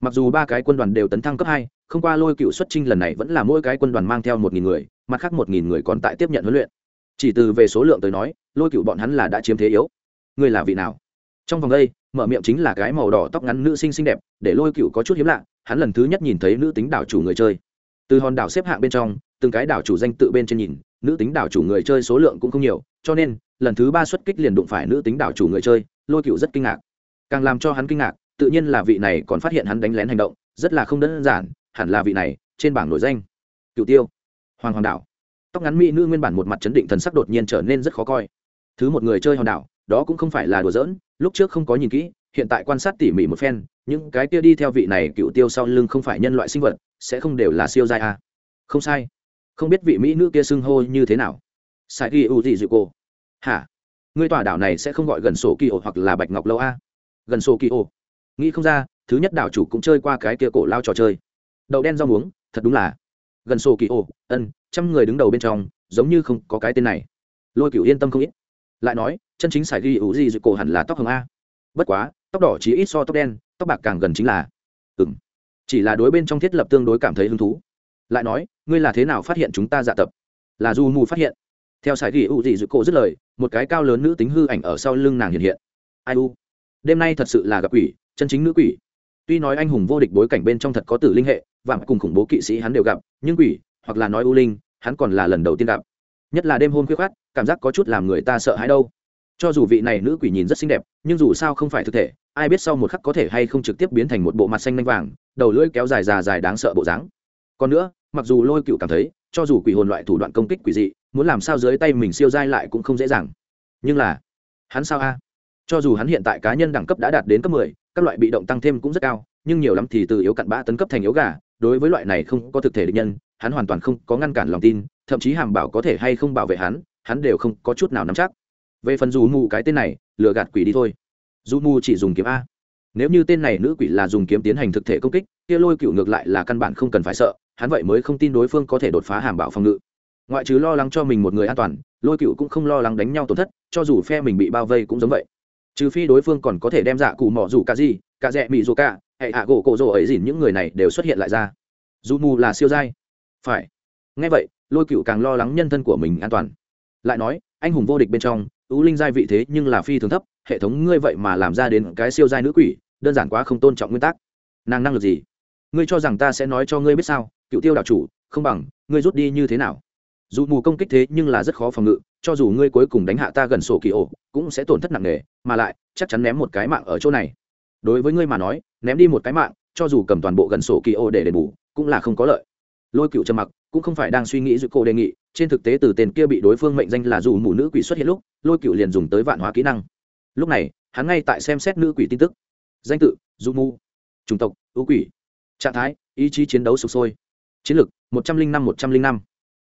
Speaker 1: Mặc dù ba cái quân đoàn đều tấn thăng cấp hai, không qua lôi cựu xuất trinh lần này vẫn là mỗi cái quân đoàn mang theo một nghìn người, mặt khác một nghìn người còn tại tiếp nhận huấn luyện. Chỉ từ về số lượng tới nói, lôi cựu bọn hắn là đã chiếm thế yếu. Người là vị nào? Trong vòng đây, mở miệng chính là cái màu đỏ tóc ngắn nữ sinh xinh đẹp, để lôi cựu có chút hiếm lạ hắn lần thứ nhất nhìn thấy nữ tính đảo chủ người chơi. Từ hòn đảo xếp hạng bên trong, từng cái đảo chủ danh tự bên trên nhìn, nữ tính đảo chủ người chơi số lượng cũng không nhiều, cho nên, lần thứ ba xuất kích liền đụng phải nữ tính đảo chủ người chơi, lôi cựu rất kinh ngạc. Càng làm cho hắn kinh ngạc, tự nhiên là vị này còn phát hiện hắn đánh lén hành động, rất là không đơn giản, hẳn là vị này, trên bảng nổi danh. Cựu tiêu, hoàng hoàng đảo. Tóc ngắn mỹ nữ nguyên bản một mặt chấn định thần sắc đột nhiên trở nên rất khó coi. Thứ một người chơi hòn đảo, đó cũng không phải là đùa giỡn, lúc trước không có nhìn kỹ hiện tại quan sát tỉ mỉ một phen, những cái kia đi theo vị này cựu tiêu sau lưng không phải nhân loại sinh vật, sẽ không đều là siêu giai a không sai. Không biết vị mỹ nữ kia xưng hô như thế nào. Sai ghi ưu gì dịu cô hả? Ngươi tòa đảo này sẽ không gọi gần sổ kỳ ổ hoặc là bạch ngọc lâu a gần sổ kỳ ổ. Nghĩ không ra, thứ nhất đảo chủ cũng chơi qua cái kia cổ lao trò chơi. Đậu đen rau muống, thật đúng là. Gần sổ kỳ ổ, ân, trăm người đứng đầu bên trong, giống như không có cái tên này. Lôi cựu yên tâm không ít. Lại nói, chân chính sai ghi ủ gì dự cổ hẳn là tóc hồng a. Bất quá tóc đỏ chỉ ít so tóc đen, tóc bạc càng gần chính là ừng chỉ là đối bên trong thiết lập tương đối cảm thấy hứng thú. Lại nói, ngươi là thế nào phát hiện chúng ta dạ tập? Là du mù phát hiện. Theo sài ghi u dị dự cổ dứt lời, một cái cao lớn nữ tính hư ảnh ở sau lưng nàng hiện hiện. Ai u? Đêm nay thật sự là gặp quỷ, chân chính nữ quỷ. Tuy nói anh hùng vô địch bối cảnh bên trong thật có tử linh hệ và cùng khủng bố kỵ sĩ hắn đều gặp, nhưng quỷ, hoặc là nói u linh, hắn còn là lần đầu tiên gặp. Nhất là đêm hôm khuya khát cảm giác có chút làm người ta sợ hãi đâu cho dù vị này nữ quỷ nhìn rất xinh đẹp, nhưng dù sao không phải thực thể, ai biết sau một khắc có thể hay không trực tiếp biến thành một bộ mặt xanh lanh vàng, đầu lưỡi kéo dài già dài đáng sợ bộ dáng. Còn nữa, mặc dù lôi cựu cảm thấy, cho dù quỷ hồn loại thủ đoạn công kích quỷ dị, muốn làm sao dưới tay mình siêu dai lại cũng không dễ dàng. Nhưng là, hắn sao a? Cho dù hắn hiện tại cá nhân đẳng cấp đã đạt đến cấp mười, các loại bị động tăng thêm cũng rất cao, nhưng nhiều lắm thì từ yếu cặn bã tấn cấp thành yếu gà, đối với loại này không có thực thể định nhân, hắn hoàn toàn không có ngăn cản lòng tin, thậm chí hàm bảo có thể hay không bảo vệ hắn hắn đều không có chút nào nắm chắc về phần dù mù cái tên này, lừa gạt quỷ đi thôi. Dù mù chỉ dùng kiếm a. Nếu như tên này nữ quỷ là dùng kiếm tiến hành thực thể công kích, kia lôi cựu ngược lại là căn bản không cần phải sợ, hắn vậy mới không tin đối phương có thể đột phá hàm bảo phòng ngự. Ngoại trừ lo lắng cho mình một người an toàn, lôi cựu cũng không lo lắng đánh nhau tổn thất, cho dù phe mình bị bao vây cũng giống vậy. Trừ phi đối phương còn có thể đem dạ cụ mỏ dù cả gì, cả rẽ mị dù cả, hệ hạ gỗ cổ rỗ ấy dìn những người này đều xuất hiện lại ra. Dù mù là siêu dai phải. Ngay vậy, lôi cựu càng lo lắng nhân thân của mình an toàn. Lại nói, anh hùng vô địch bên trong ưu linh giai vị thế nhưng là phi thường thấp, hệ thống ngươi vậy mà làm ra đến cái siêu giai nữ quỷ, đơn giản quá không tôn trọng nguyên tắc. Nàng năng lực gì? Ngươi cho rằng ta sẽ nói cho ngươi biết sao? Cựu tiêu đạo chủ, không bằng, ngươi rút đi như thế nào? Dù mù công kích thế nhưng là rất khó phòng ngự, cho dù ngươi cuối cùng đánh hạ ta gần sổ kỳ ổ, cũng sẽ tổn thất nặng nề, mà lại, chắc chắn ném một cái mạng ở chỗ này. Đối với ngươi mà nói, ném đi một cái mạng, cho dù cầm toàn bộ gần sổ kỳ ổ để đền bù, cũng là không có lợi. Lôi cựu trầm mặc, cũng không phải đang suy nghĩ dự cô đề nghị trên thực tế từ tên kia bị đối phương mệnh danh là dù mù nữ quỷ xuất hiện lúc, lôi cựu liền dùng tới vạn hóa kỹ năng. Lúc này, hắn ngay tại xem xét nữ quỷ tin tức. Danh tự, dù mù. Chủng tộc, ưu quỷ. Trạng thái, ý chí chiến đấu sụp sôi. Chiến lược một trăm linh năm, một trăm linh năm.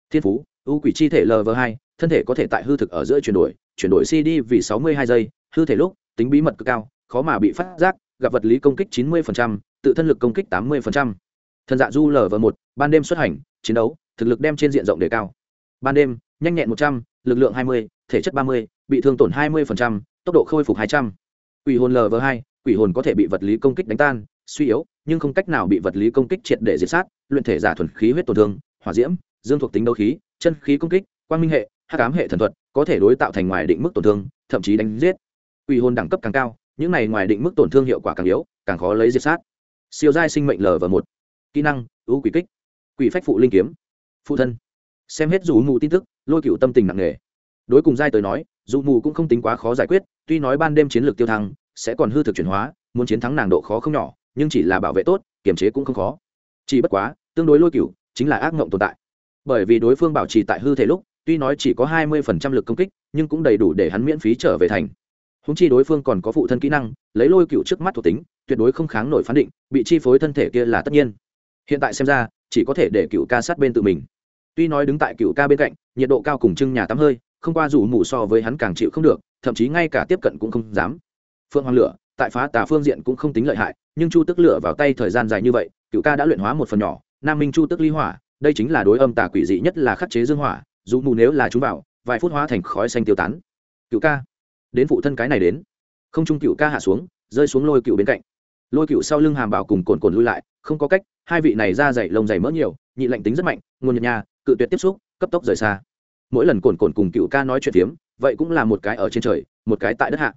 Speaker 1: Thiên phú, ưu quỷ chi thể lv hai, thân thể có thể tại hư thực ở giữa chuyển đổi chuyển đổi cd vì sáu mươi hai giây, hư thể lúc, tính bí mật cực cao, khó mà bị phát giác, gặp vật lý công kích chín mươi tự thân lực công kích tám mươi thần dạ du lv một, ban đêm xuất hành, chiến đấu, thực lực đem trên diện rộng đề cao ban đêm, nhanh nhẹn một trăm l ự c lượng hai mươi, thể chất ba mươi, bị thương tổn hai mươi tốc độ khôi phục hai trăm. Quỷ hồn lv hai, quỷ hồn có thể bị vật lý công kích đánh tan, suy yếu, nhưng không cách nào bị vật lý công kích triệt để diệt sát, luyện thể giả thuần khí huyết tổn thương, hỏa diễm, dương thuộc tính đấu khí, chân khí công kích, quang minh hệ, hắc ám hệ thần thuật, có thể đối tạo thành ngoài định mức tổn thương, thậm chí đánh giết. Quỷ hồn đẳng cấp càng cao, những này ngoài định mức tổn thương hiệu quả càng yếu, càng khó lấy diệt sát. Siêu giai sinh mệnh lv một. Kỹ năng, ưu quỷ kích. Quỷ phách phụ linh kiếm. Phụ thân xem hết dù mù tin tức, lôi cựu tâm tình nặng nề. Đối cùng giai tới nói dù mù cũng không tính quá khó giải quyết, tuy nói ban đêm chiến lược tiêu thăng, sẽ còn hư thực chuyển hóa, muốn chiến thắng nàng độ khó không nhỏ, nhưng chỉ là bảo vệ tốt, kiềm chế cũng không khó. Chỉ bất quá, tương đối lôi cựu chính là ác mộng tồn tại. Bởi vì đối phương bảo trì tại hư thể lúc, tuy nói chỉ có hai mươi phần trăm lực công kích, nhưng cũng đầy đủ để hắn miễn phí trở về thành. Húng chi đối phương còn có phụ thân kỹ năng, lấy lôi cựu trước mắt thuộc tính, tuyệt đối không kháng nổi phán định, bị chi phối thân thể kia là tất nhiên. Hiện tại xem ra, chỉ có thể để cựu ca sát bên tự mình tuy nói đứng tại cựu ca bên cạnh, nhiệt độ cao cùng trưng nhà tắm hơi, không qua rủ mù so với hắn càng chịu không được, thậm chí ngay cả tiếp cận cũng không dám. Phương hoàng lửa, tại phá tà phương diện cũng không tính lợi hại, nhưng chu tức lửa vào tay thời gian dài như vậy, cựu ca đã luyện hóa một phần nhỏ, nam minh chu tức ly hỏa, đây chính là đối âm tà quỷ dị nhất là khắc chế dương hỏa, dù mù nếu là chúng vào, vài phút hóa thành khói xanh tiêu tán. Cựu ca, đến phụ thân cái này đến. Không trung cựu ca hạ xuống, rơi xuống lôi cựu bên cạnh. Lôi cựu sau lưng hàm bảo cùng cồn cồn lui lại, không có cách, hai vị này ra dày lông dày mỡ nhiều, nhị lạnh tính rất mạnh, nguồn nhật nhà cự tuyệt tiếp xúc, cấp tốc rời xa. Mỗi lần cồn cồn cùng cựu ca nói chuyện phiếm, vậy cũng là một cái ở trên trời, một cái tại đất hạ.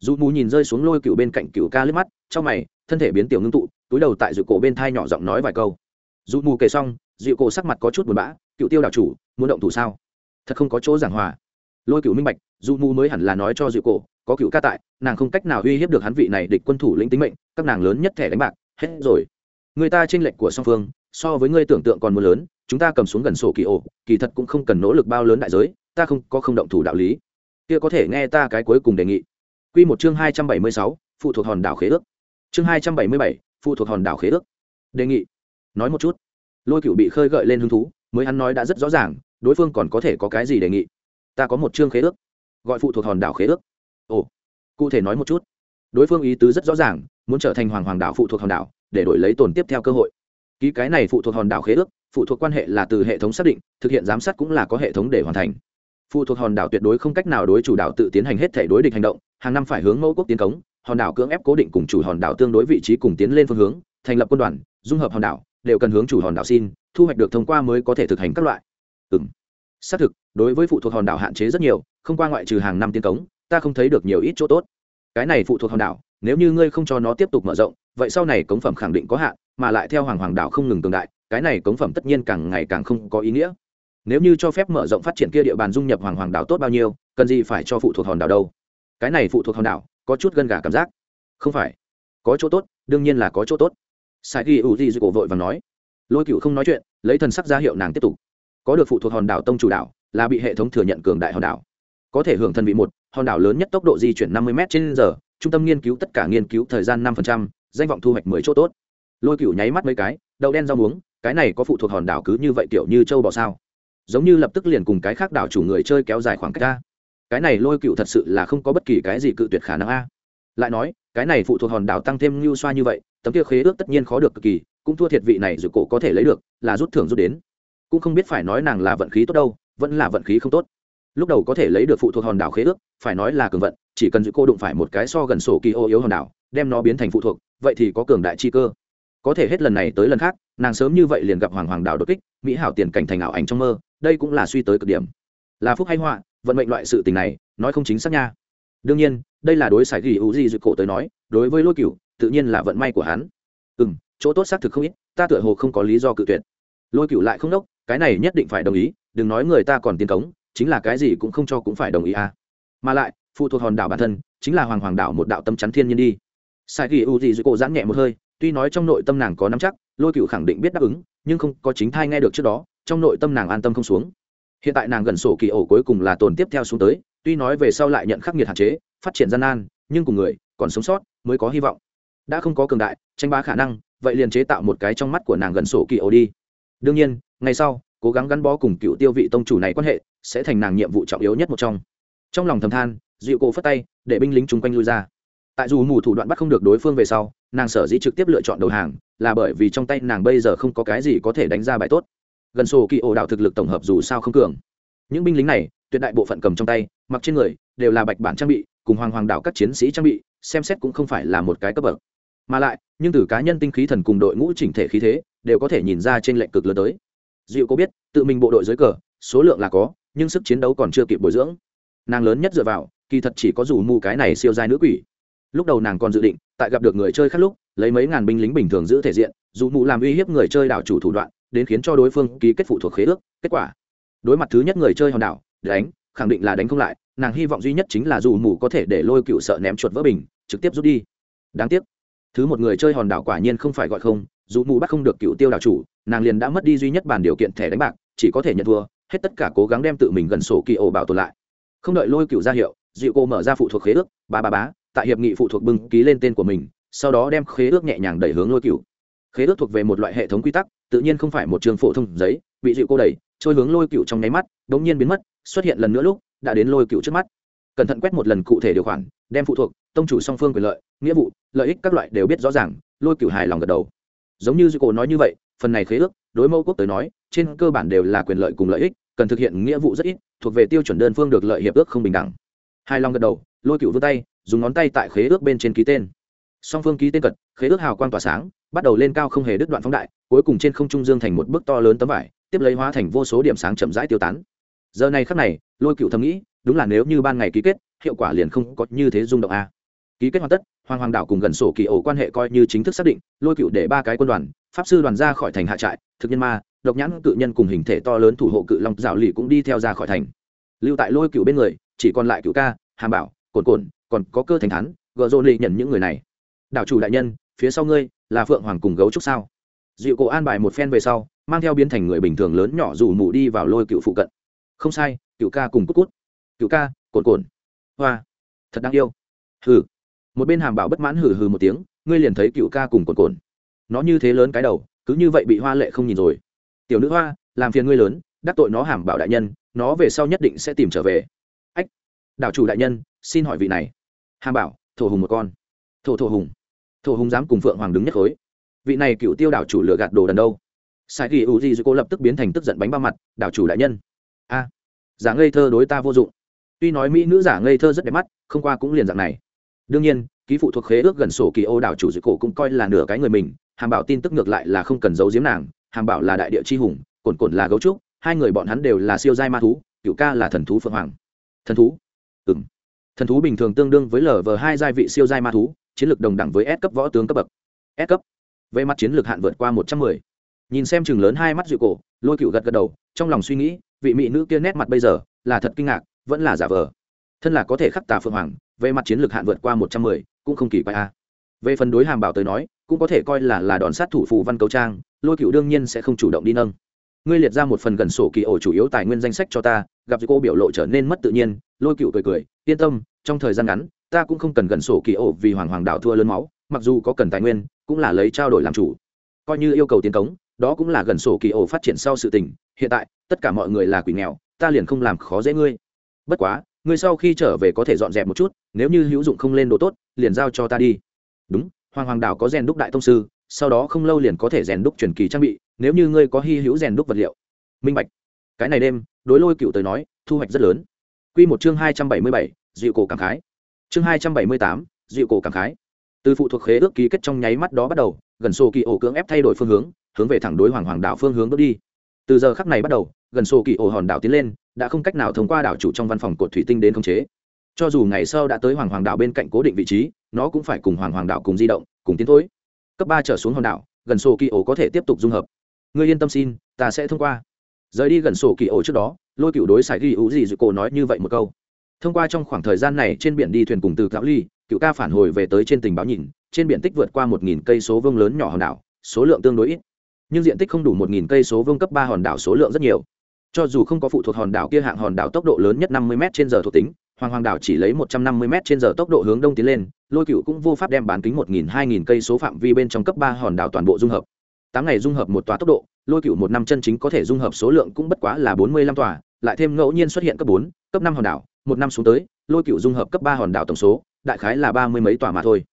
Speaker 1: Dù mù nhìn rơi xuống lôi cựu bên cạnh cựu ca lướt mắt, trong mày, thân thể biến tiểu ngưng tụ, túi đầu tại dịu cổ bên thai nhỏ giọng nói vài câu. Dù mù kể xong dịu cổ sắc mặt có chút buồn bã, cựu tiêu đạo chủ, muốn động thủ sao? Thật không có chỗ giảng hòa. Lôi cựu minh bạch dù mù mới hẳn là nói cho dịu cổ, có cựu ca tại, nàng không cách nào uy hiếp được hắn vị này địch quân thủ lĩnh tính mệnh, các nàng lớn nhất thẻ đánh bạc, hết rồi. Người ta tranh lệch của song phương, so với ngươi tưởng tượng còn muốn lớn chúng ta cầm xuống gần sổ kỳ ổ, kỳ thật cũng không cần nỗ lực bao lớn đại giới, ta không có không động thủ đạo lý. Kia có thể nghe ta cái cuối cùng đề nghị. Quy một chương hai trăm bảy mươi sáu, phụ thuộc hòn đảo khế ước. Chương hai trăm bảy mươi bảy, phụ thuộc hòn đảo khế ước. Đề nghị. Nói một chút. Lôi cựu bị khơi gợi lên hứng thú, mới hắn nói đã rất rõ ràng, đối phương còn có thể có cái gì đề nghị. Ta có một chương khế ước. Gọi phụ thuộc hòn đảo khế ước. Ồ. Cụ thể nói một chút. Đối phương ý tứ rất rõ ràng, muốn trở thành hoàng hoàng đảo phụ thuộc hòn đảo, để đổi lấy tồn tiếp theo cơ hội. Ký cái này phụ thuộc hòn đảo khế ước phụ thuộc quan hệ là từ hệ thống xác định, thực hiện giám sát cũng là có hệ thống để hoàn thành. Phụ thuộc hòn đảo tuyệt đối không cách nào đối chủ đảo tự tiến hành hết thể đối địch hành động, hàng năm phải hướng mẫu quốc tiến cống, hòn đảo cưỡng ép cố định cùng chủ hòn đảo tương đối vị trí cùng tiến lên phương hướng, thành lập quân đoàn, dung hợp hòn đảo, đều cần hướng chủ hòn đảo xin, thu hoạch được thông qua mới có thể thực hành các loại. Ừ xác thực, đối với phụ thuộc hòn đảo hạn chế rất nhiều, không qua ngoại trừ hàng năm tiến cống, ta không thấy được nhiều ít chỗ tốt. Cái này phụ thuộc hòn đảo, nếu như ngươi không cho nó tiếp tục mở rộng, vậy sau này cống phẩm khẳng định có hạn, mà lại theo hoàng hoàng đảo không ngừng cường đại cái này cống phẩm tất nhiên càng ngày càng không có ý nghĩa. Nếu như cho phép mở rộng phát triển kia địa bàn dung nhập hoàng hoàng đảo tốt bao nhiêu, cần gì phải cho phụ thuộc hòn đảo đâu? Cái này phụ thuộc hòn đảo, có chút gân gà cảm giác. Không phải. Có chỗ tốt, đương nhiên là có chỗ tốt. Sai ghi ưu di cổ vội và nói. Lôi cựu không nói chuyện, lấy thần sắc ra hiệu nàng tiếp tục. Có được phụ thuộc hòn đảo tông chủ đảo, là bị hệ thống thừa nhận cường đại hòn đảo. Có thể hưởng thần vị một, hòn đảo lớn nhất tốc độ di chuyển năm mươi m trên giờ, trung tâm nghiên cứu tất cả nghiên cứu thời gian năm danh vọng thu hoạch mười chỗ tốt. Lôi cựu nháy mắt mấy cái, đậu đen rau muống cái này có phụ thuộc hòn đảo cứ như vậy kiểu như châu bò sao? Giống như lập tức liền cùng cái khác đảo chủ người chơi kéo dài khoảng cách a cái này lôi cựu thật sự là không có bất kỳ cái gì cự tuyệt khả năng a. Lại nói, cái này phụ thuộc hòn đảo tăng thêm lưu xoa như vậy, tấm kia khế ước tất nhiên khó được cực kỳ, cũng thua thiệt vị này rồi cổ có thể lấy được, là rút thưởng rút đến. Cũng không biết phải nói nàng là vận khí tốt đâu, vẫn là vận khí không tốt. Lúc đầu có thể lấy được phụ thuộc hòn đảo khế ước, phải nói là cường vận, chỉ cần giữ cô đụng phải một cái so gần sổ kỳ ô yếu hòn đảo, đem nó biến thành phụ thuộc, vậy thì có cường đại chi cơ có thể hết lần này tới lần khác, nàng sớm như vậy liền gặp hoàng hoàng đảo đột kích, mỹ hảo tiền cảnh thành ảo ảnh trong mơ, đây cũng là suy tới cực điểm. Là phúc hay họa, vận mệnh loại sự tình này, nói không chính xác nha. Đương nhiên, đây là đối sải ghi u di duyệt cổ tới nói, đối với lôi cựu tự nhiên là vận may của hắn. Ừ m chỗ tốt xác thực không ít, ta tựa hồ không có lý do cự tuyệt. Lôi cựu lại không đốc, cái này nhất định phải đồng ý, đừng nói người ta còn tiền cống, chính là cái gì cũng không cho cũng phải đồng ý à. Mà lại, phụ thuộc hòn đảo bản thân, chính là hoàng hoàng đảo một đạo tâm chắn thiên nhiên đi. Sai ghi u di duyệt cổ giãn nhẹ một hơi tuy nói trong nội tâm nàng có nắm chắc, lôi cựu khẳng định biết đáp ứng, nhưng không có chính thai nghe được trước đó, trong nội tâm nàng an tâm không xuống. Hiện tại nàng gần sổ kỳ ổ cuối cùng là tồn tiếp theo xuống tới, tuy nói về sau lại nhận khắc nghiệt hạn chế, phát triển gian nan, nhưng cùng người, còn sống sót, mới có hy vọng. Đã không có cường đại, tranh bá khả năng, vậy liền chế tạo một cái trong mắt của nàng gần sổ kỳ ổ đi. Đương nhiên, ngày sau, cố gắng gắn bó cùng cựu tiêu vị tông chủ này quan hệ, sẽ thành nàng nhiệm vụ trọng yếu nhất một trong. Trong lòng thầm than dịu cổ phất tay, để binh lính chung quanh lui ra. Tại dù mù thủ đoạn bắt không được đối phương về sau nàng sở dĩ trực tiếp lựa chọn đầu hàng là bởi vì trong tay nàng bây giờ không có cái gì có thể đánh ra bài tốt. Gần sổ kỳ ổ đạo thực lực tổng hợp dù sao không cường. Những binh lính này, tuyệt đại bộ phận cầm trong tay, mặc trên người, đều là bạch bản trang bị, cùng hoàng hoàng đạo các chiến sĩ trang bị, xem xét cũng không phải là một cái cấp bậc. Mà lại, nhưng từ cá nhân tinh khí thần cùng đội ngũ chỉnh thể khí thế, đều có thể nhìn ra trên lệnh cực lớn tới. Dịu có biết, tự mình bộ đội dưới cờ, số lượng là có, nhưng sức chiến đấu còn chưa kịp bồi dưỡng. Nàng lớn nhất dựa vào, kỳ thật chỉ có dù mù cái này siêu dài nữ quỷ lúc đầu nàng còn dự định, tại gặp được người chơi khác lúc, lấy mấy ngàn binh lính bình thường giữ thể diện, dù mụ làm uy hiếp người chơi đảo chủ thủ đoạn, đến khiến cho đối phương ký kết phụ thuộc khế ước, kết quả. Đối mặt thứ nhất người chơi hòn đảo, đánh, khẳng định là đánh không lại, nàng hy vọng duy nhất chính là dù mù có thể để lôi cựu sợ ném chuột vỡ bình, trực tiếp rút đi. Đáng tiếc, thứ một người chơi hòn đảo quả nhiên không phải gọi không, dù mù bắt không được cựu tiêu đảo chủ, nàng liền đã mất đi duy nhất bản điều kiện thẻ đánh bạc, chỉ có thể nhận thua, hết tất cả cố gắng đem tự mình gần sổ kỳ ổ bảo tồn lại. Không đợi lôi cựu ra hiệu, dịu cô mở ra phụ thuộc khế ước, ba ba bá tại hiệp nghị phụ thuộc bưng ký lên tên của mình, sau đó đem khế ước nhẹ nhàng đẩy hướng lôi cựu khế ước thuộc về một loại hệ thống quy tắc, tự nhiên không phải một trường phổ thông giấy, bị dịu cô đẩy, trôi hướng lôi cựu trong nháy mắt đ ỗ n g nhiên biến mất, xuất hiện lần nữa lúc, đã đến lôi cựu trước mắt. Cẩn thận quét một lần cụ thể điều khoản, đem phụ thuộc, tông chủ song phương quyền lợi, nghĩa vụ, lợi ích các loại đều biết rõ ràng, lôi cựu hài lòng gật đầu. Giống như dịu cô nói như vậy, phần này khế ước, đối mẫu quốc tới nói, trên cơ bản đều là quyền lợi cùng lợi ích, cần thực hiện nghĩa vụ rất ít, thuộc về tiêu chuẩn đơn phương được lợi hiệp ước không bình đẳng. Hai lòng gật đầu, lôi cựu vươn tay dùng ngón tay tại khế ước bên trên ký tên. Song phương ký tên cật, khế ước hào quang tỏa sáng, bắt đầu lên cao không hề đứt đoạn phóng đại, cuối cùng trên không trung dương thành một bức to lớn tấm vải, tiếp lấy hóa thành vô số điểm sáng chậm rãi tiêu tán. Giờ này khắc này, lôi cựu thầm nghĩ, đúng là nếu như ban ngày ký kết, hiệu quả liền không có như thế rung động a. Ký kết hoàn tất, hoàng hoàng đảo cùng gần sổ kỳ ổ quan hệ coi như chính thức xác định, lôi cựu để ba cái quân đoàn, pháp sư đoàn ra khỏi thành hạ trại, thực nhân ma, độc nhãn cự nhân cùng hình thể to lớn thủ hộ cự long dạo lì cũng đi theo ra khỏi thành. Lưu tại lôi cựu bên người, chỉ còn lại cựu ca, hàm bảo cồn cồn còn có cơ thành thắn gợ dồn lì nhận những người này. Đảo chủ đại nhân, phía sau ngươi là phượng hoàng cùng gấu trúc sao? Dịu cổ an bài một phen về sau, mang theo biến thành người bình thường lớn nhỏ dù mù đi vào lôi cựu phụ cận. Không sai, cựu ca cùng cút cút. Cựu ca, cồn cồn. Hoa, thật đáng yêu. Hừ. Một bên hàm bảo bất mãn hừ hừ một tiếng, ngươi liền thấy cựu ca cùng cồn cồn. Nó như thế lớn cái đầu, cứ như vậy bị hoa lệ không nhìn rồi. Tiểu nữ hoa, làm phiền ngươi lớn, đắc tội nó hàm bảo đại nhân, nó về sau nhất định sẽ tìm trở về. Ách. Đảo chủ đại nhân, xin hỏi vị này hàm bảo, thổ hùng một con. Thổ thổ hùng. Thổ hùng dám cùng phượng hoàng đứng nhất khối. Vị này cựu tiêu đảo chủ lừa gạt đồ đần đâu? Sai kỳ u di cô lập tức biến thành tức giận bánh ba mặt, đảo chủ đại nhân. A, giả ngây thơ đối ta vô dụng. Tuy nói mỹ nữ giả ngây thơ rất đẹp mắt, không qua cũng liền dạng này. Đương nhiên, ký phụ thuộc khế ước gần sổ kỳ ô đảo chủ dịch cổ cũng coi là nửa cái người mình, hàm bảo tin tức ngược lại là không cần giấu giếm nàng, hàm bảo là đại địa chi hùng cồn cồn là gấu trúc, hai người bọn hắn đều là siêu giai ma thú, cựu ca là thần thú phượng hoàng. Thần thú? Ừng thần thú bình thường tương đương với lv hai giai vị siêu giai ma thú, chiến lược đồng đẳng với S cấp võ tướng cấp bậc. S cấp. Về mặt chiến lược hạn vượt qua một trăm mười. Nhìn xem chừng lớn hai mắt dịu cổ, lôi cựu gật gật đầu, trong lòng suy nghĩ, vị mỹ nữ kia nét mặt bây giờ là thật kinh ngạc, vẫn là giả vờ. Thân là có thể khắc tà phượng hoàng, về mặt chiến lược hạn vượt qua một trăm mười cũng không kỳ quái a về phần đối hàm bảo tới nói, cũng có thể coi là là đòn sát thủ phù văn cầu trang, lôi cựu đương nhiên sẽ không chủ động đi nâng ngươi liệt ra một phần gần sổ kỳ ổ chủ yếu tài nguyên danh sách cho ta, gặp cô biểu lộ trở nên mất tự nhiên, lôi cựu cười cười, yên tâm, trong thời gian ngắn, ta cũng không cần gần sổ kỳ ổ vì hoàng hoàng đạo thua lớn máu, mặc dù có cần tài nguyên, cũng là lấy trao đổi làm chủ. Coi như yêu cầu tiền cống, đó cũng là gần sổ kỳ ổ phát triển sau sự tình, hiện tại, tất cả mọi người là quỷ nghèo, ta liền không làm khó dễ ngươi. Bất quá, ngươi sau khi trở về có thể dọn dẹp một chút, nếu như hữu dụng không lên đồ tốt, liền giao cho ta đi. Đúng, hoàng hoàng đảo có rèn đúc đại thông sư, sau đó không lâu liền có thể rèn đúc truyền kỳ trang bị nếu như ngươi có hy hữu rèn đúc vật liệu. Minh bạch. Cái này đêm, đối lôi cựu tới nói, thu hoạch rất lớn. Q một chương hai trăm bảy mươi bảy dịu cổ cảm khái. Chương hai trăm bảy mươi tám dịu cổ cảm khái. Từ phụ thuộc khế ước ký kết trong nháy mắt đó bắt đầu, gần sổ kỳ ổ cưỡng ép thay đổi phương hướng hướng về thẳng đối hoàng hoàng đảo phương hướng bước đi. Từ giờ khắc này bắt đầu, gần sổ kỳ ổ hòn đảo tiến lên, đã không cách nào thông qua đảo chủ trong văn phòng cột thủy tinh đến khống chế. Cho dù ngày sau đã tới hoàng hoàng đảo bên cạnh cố định vị trí, nó cũng phải cùng hoàng hoàng đảo cùng di động, cùng tiến thối. Cấp ba trở xuống hòn đảo, gần sổ kỳ ổ có thể tiếp tục dung hợp ngươi yên tâm xin, ta sẽ thông qua. Rời đi gần sổ kỳ ổ trước đó, lôi cựu đối sải ghi ủ gì dự cổ nói như vậy một câu. Thông qua trong khoảng thời gian này trên biển đi thuyền cùng từ cạo ly, cựu ca phản hồi về tới trên tình báo nhìn, trên biển tích vượt qua một nghìn cây số vương lớn nhỏ hòn đảo, số lượng tương đối ít. Nhưng diện tích không đủ một nghìn cây số vương cấp ba hòn đảo số lượng rất nhiều. Cho dù không có phụ thuộc hòn đảo kia hạng hòn đảo tốc độ lớn nhất năm mươi m trên giờ thuộc tính, hoàng hoàng đảo chỉ lấy một trăm năm mươi m trên giờ tốc độ hướng đông tiến lên, lôi cựu cũng vô pháp đem bán kính một nghìn, hai nghìn cây số phạm vi bên trong cấp ba hòn đảo toàn bộ dung hợp tám ngày dung hợp một tòa tốc độ, lôi cựu một năm chân chính có thể dung hợp số lượng cũng bất quá là bốn mươi lăm tòa, lại thêm ngẫu nhiên xuất hiện cấp bốn, cấp năm hòn đảo, một năm xuống tới, lôi cựu dung hợp cấp ba hòn đảo tổng số, đại khái là ba mươi mấy tòa mà thôi.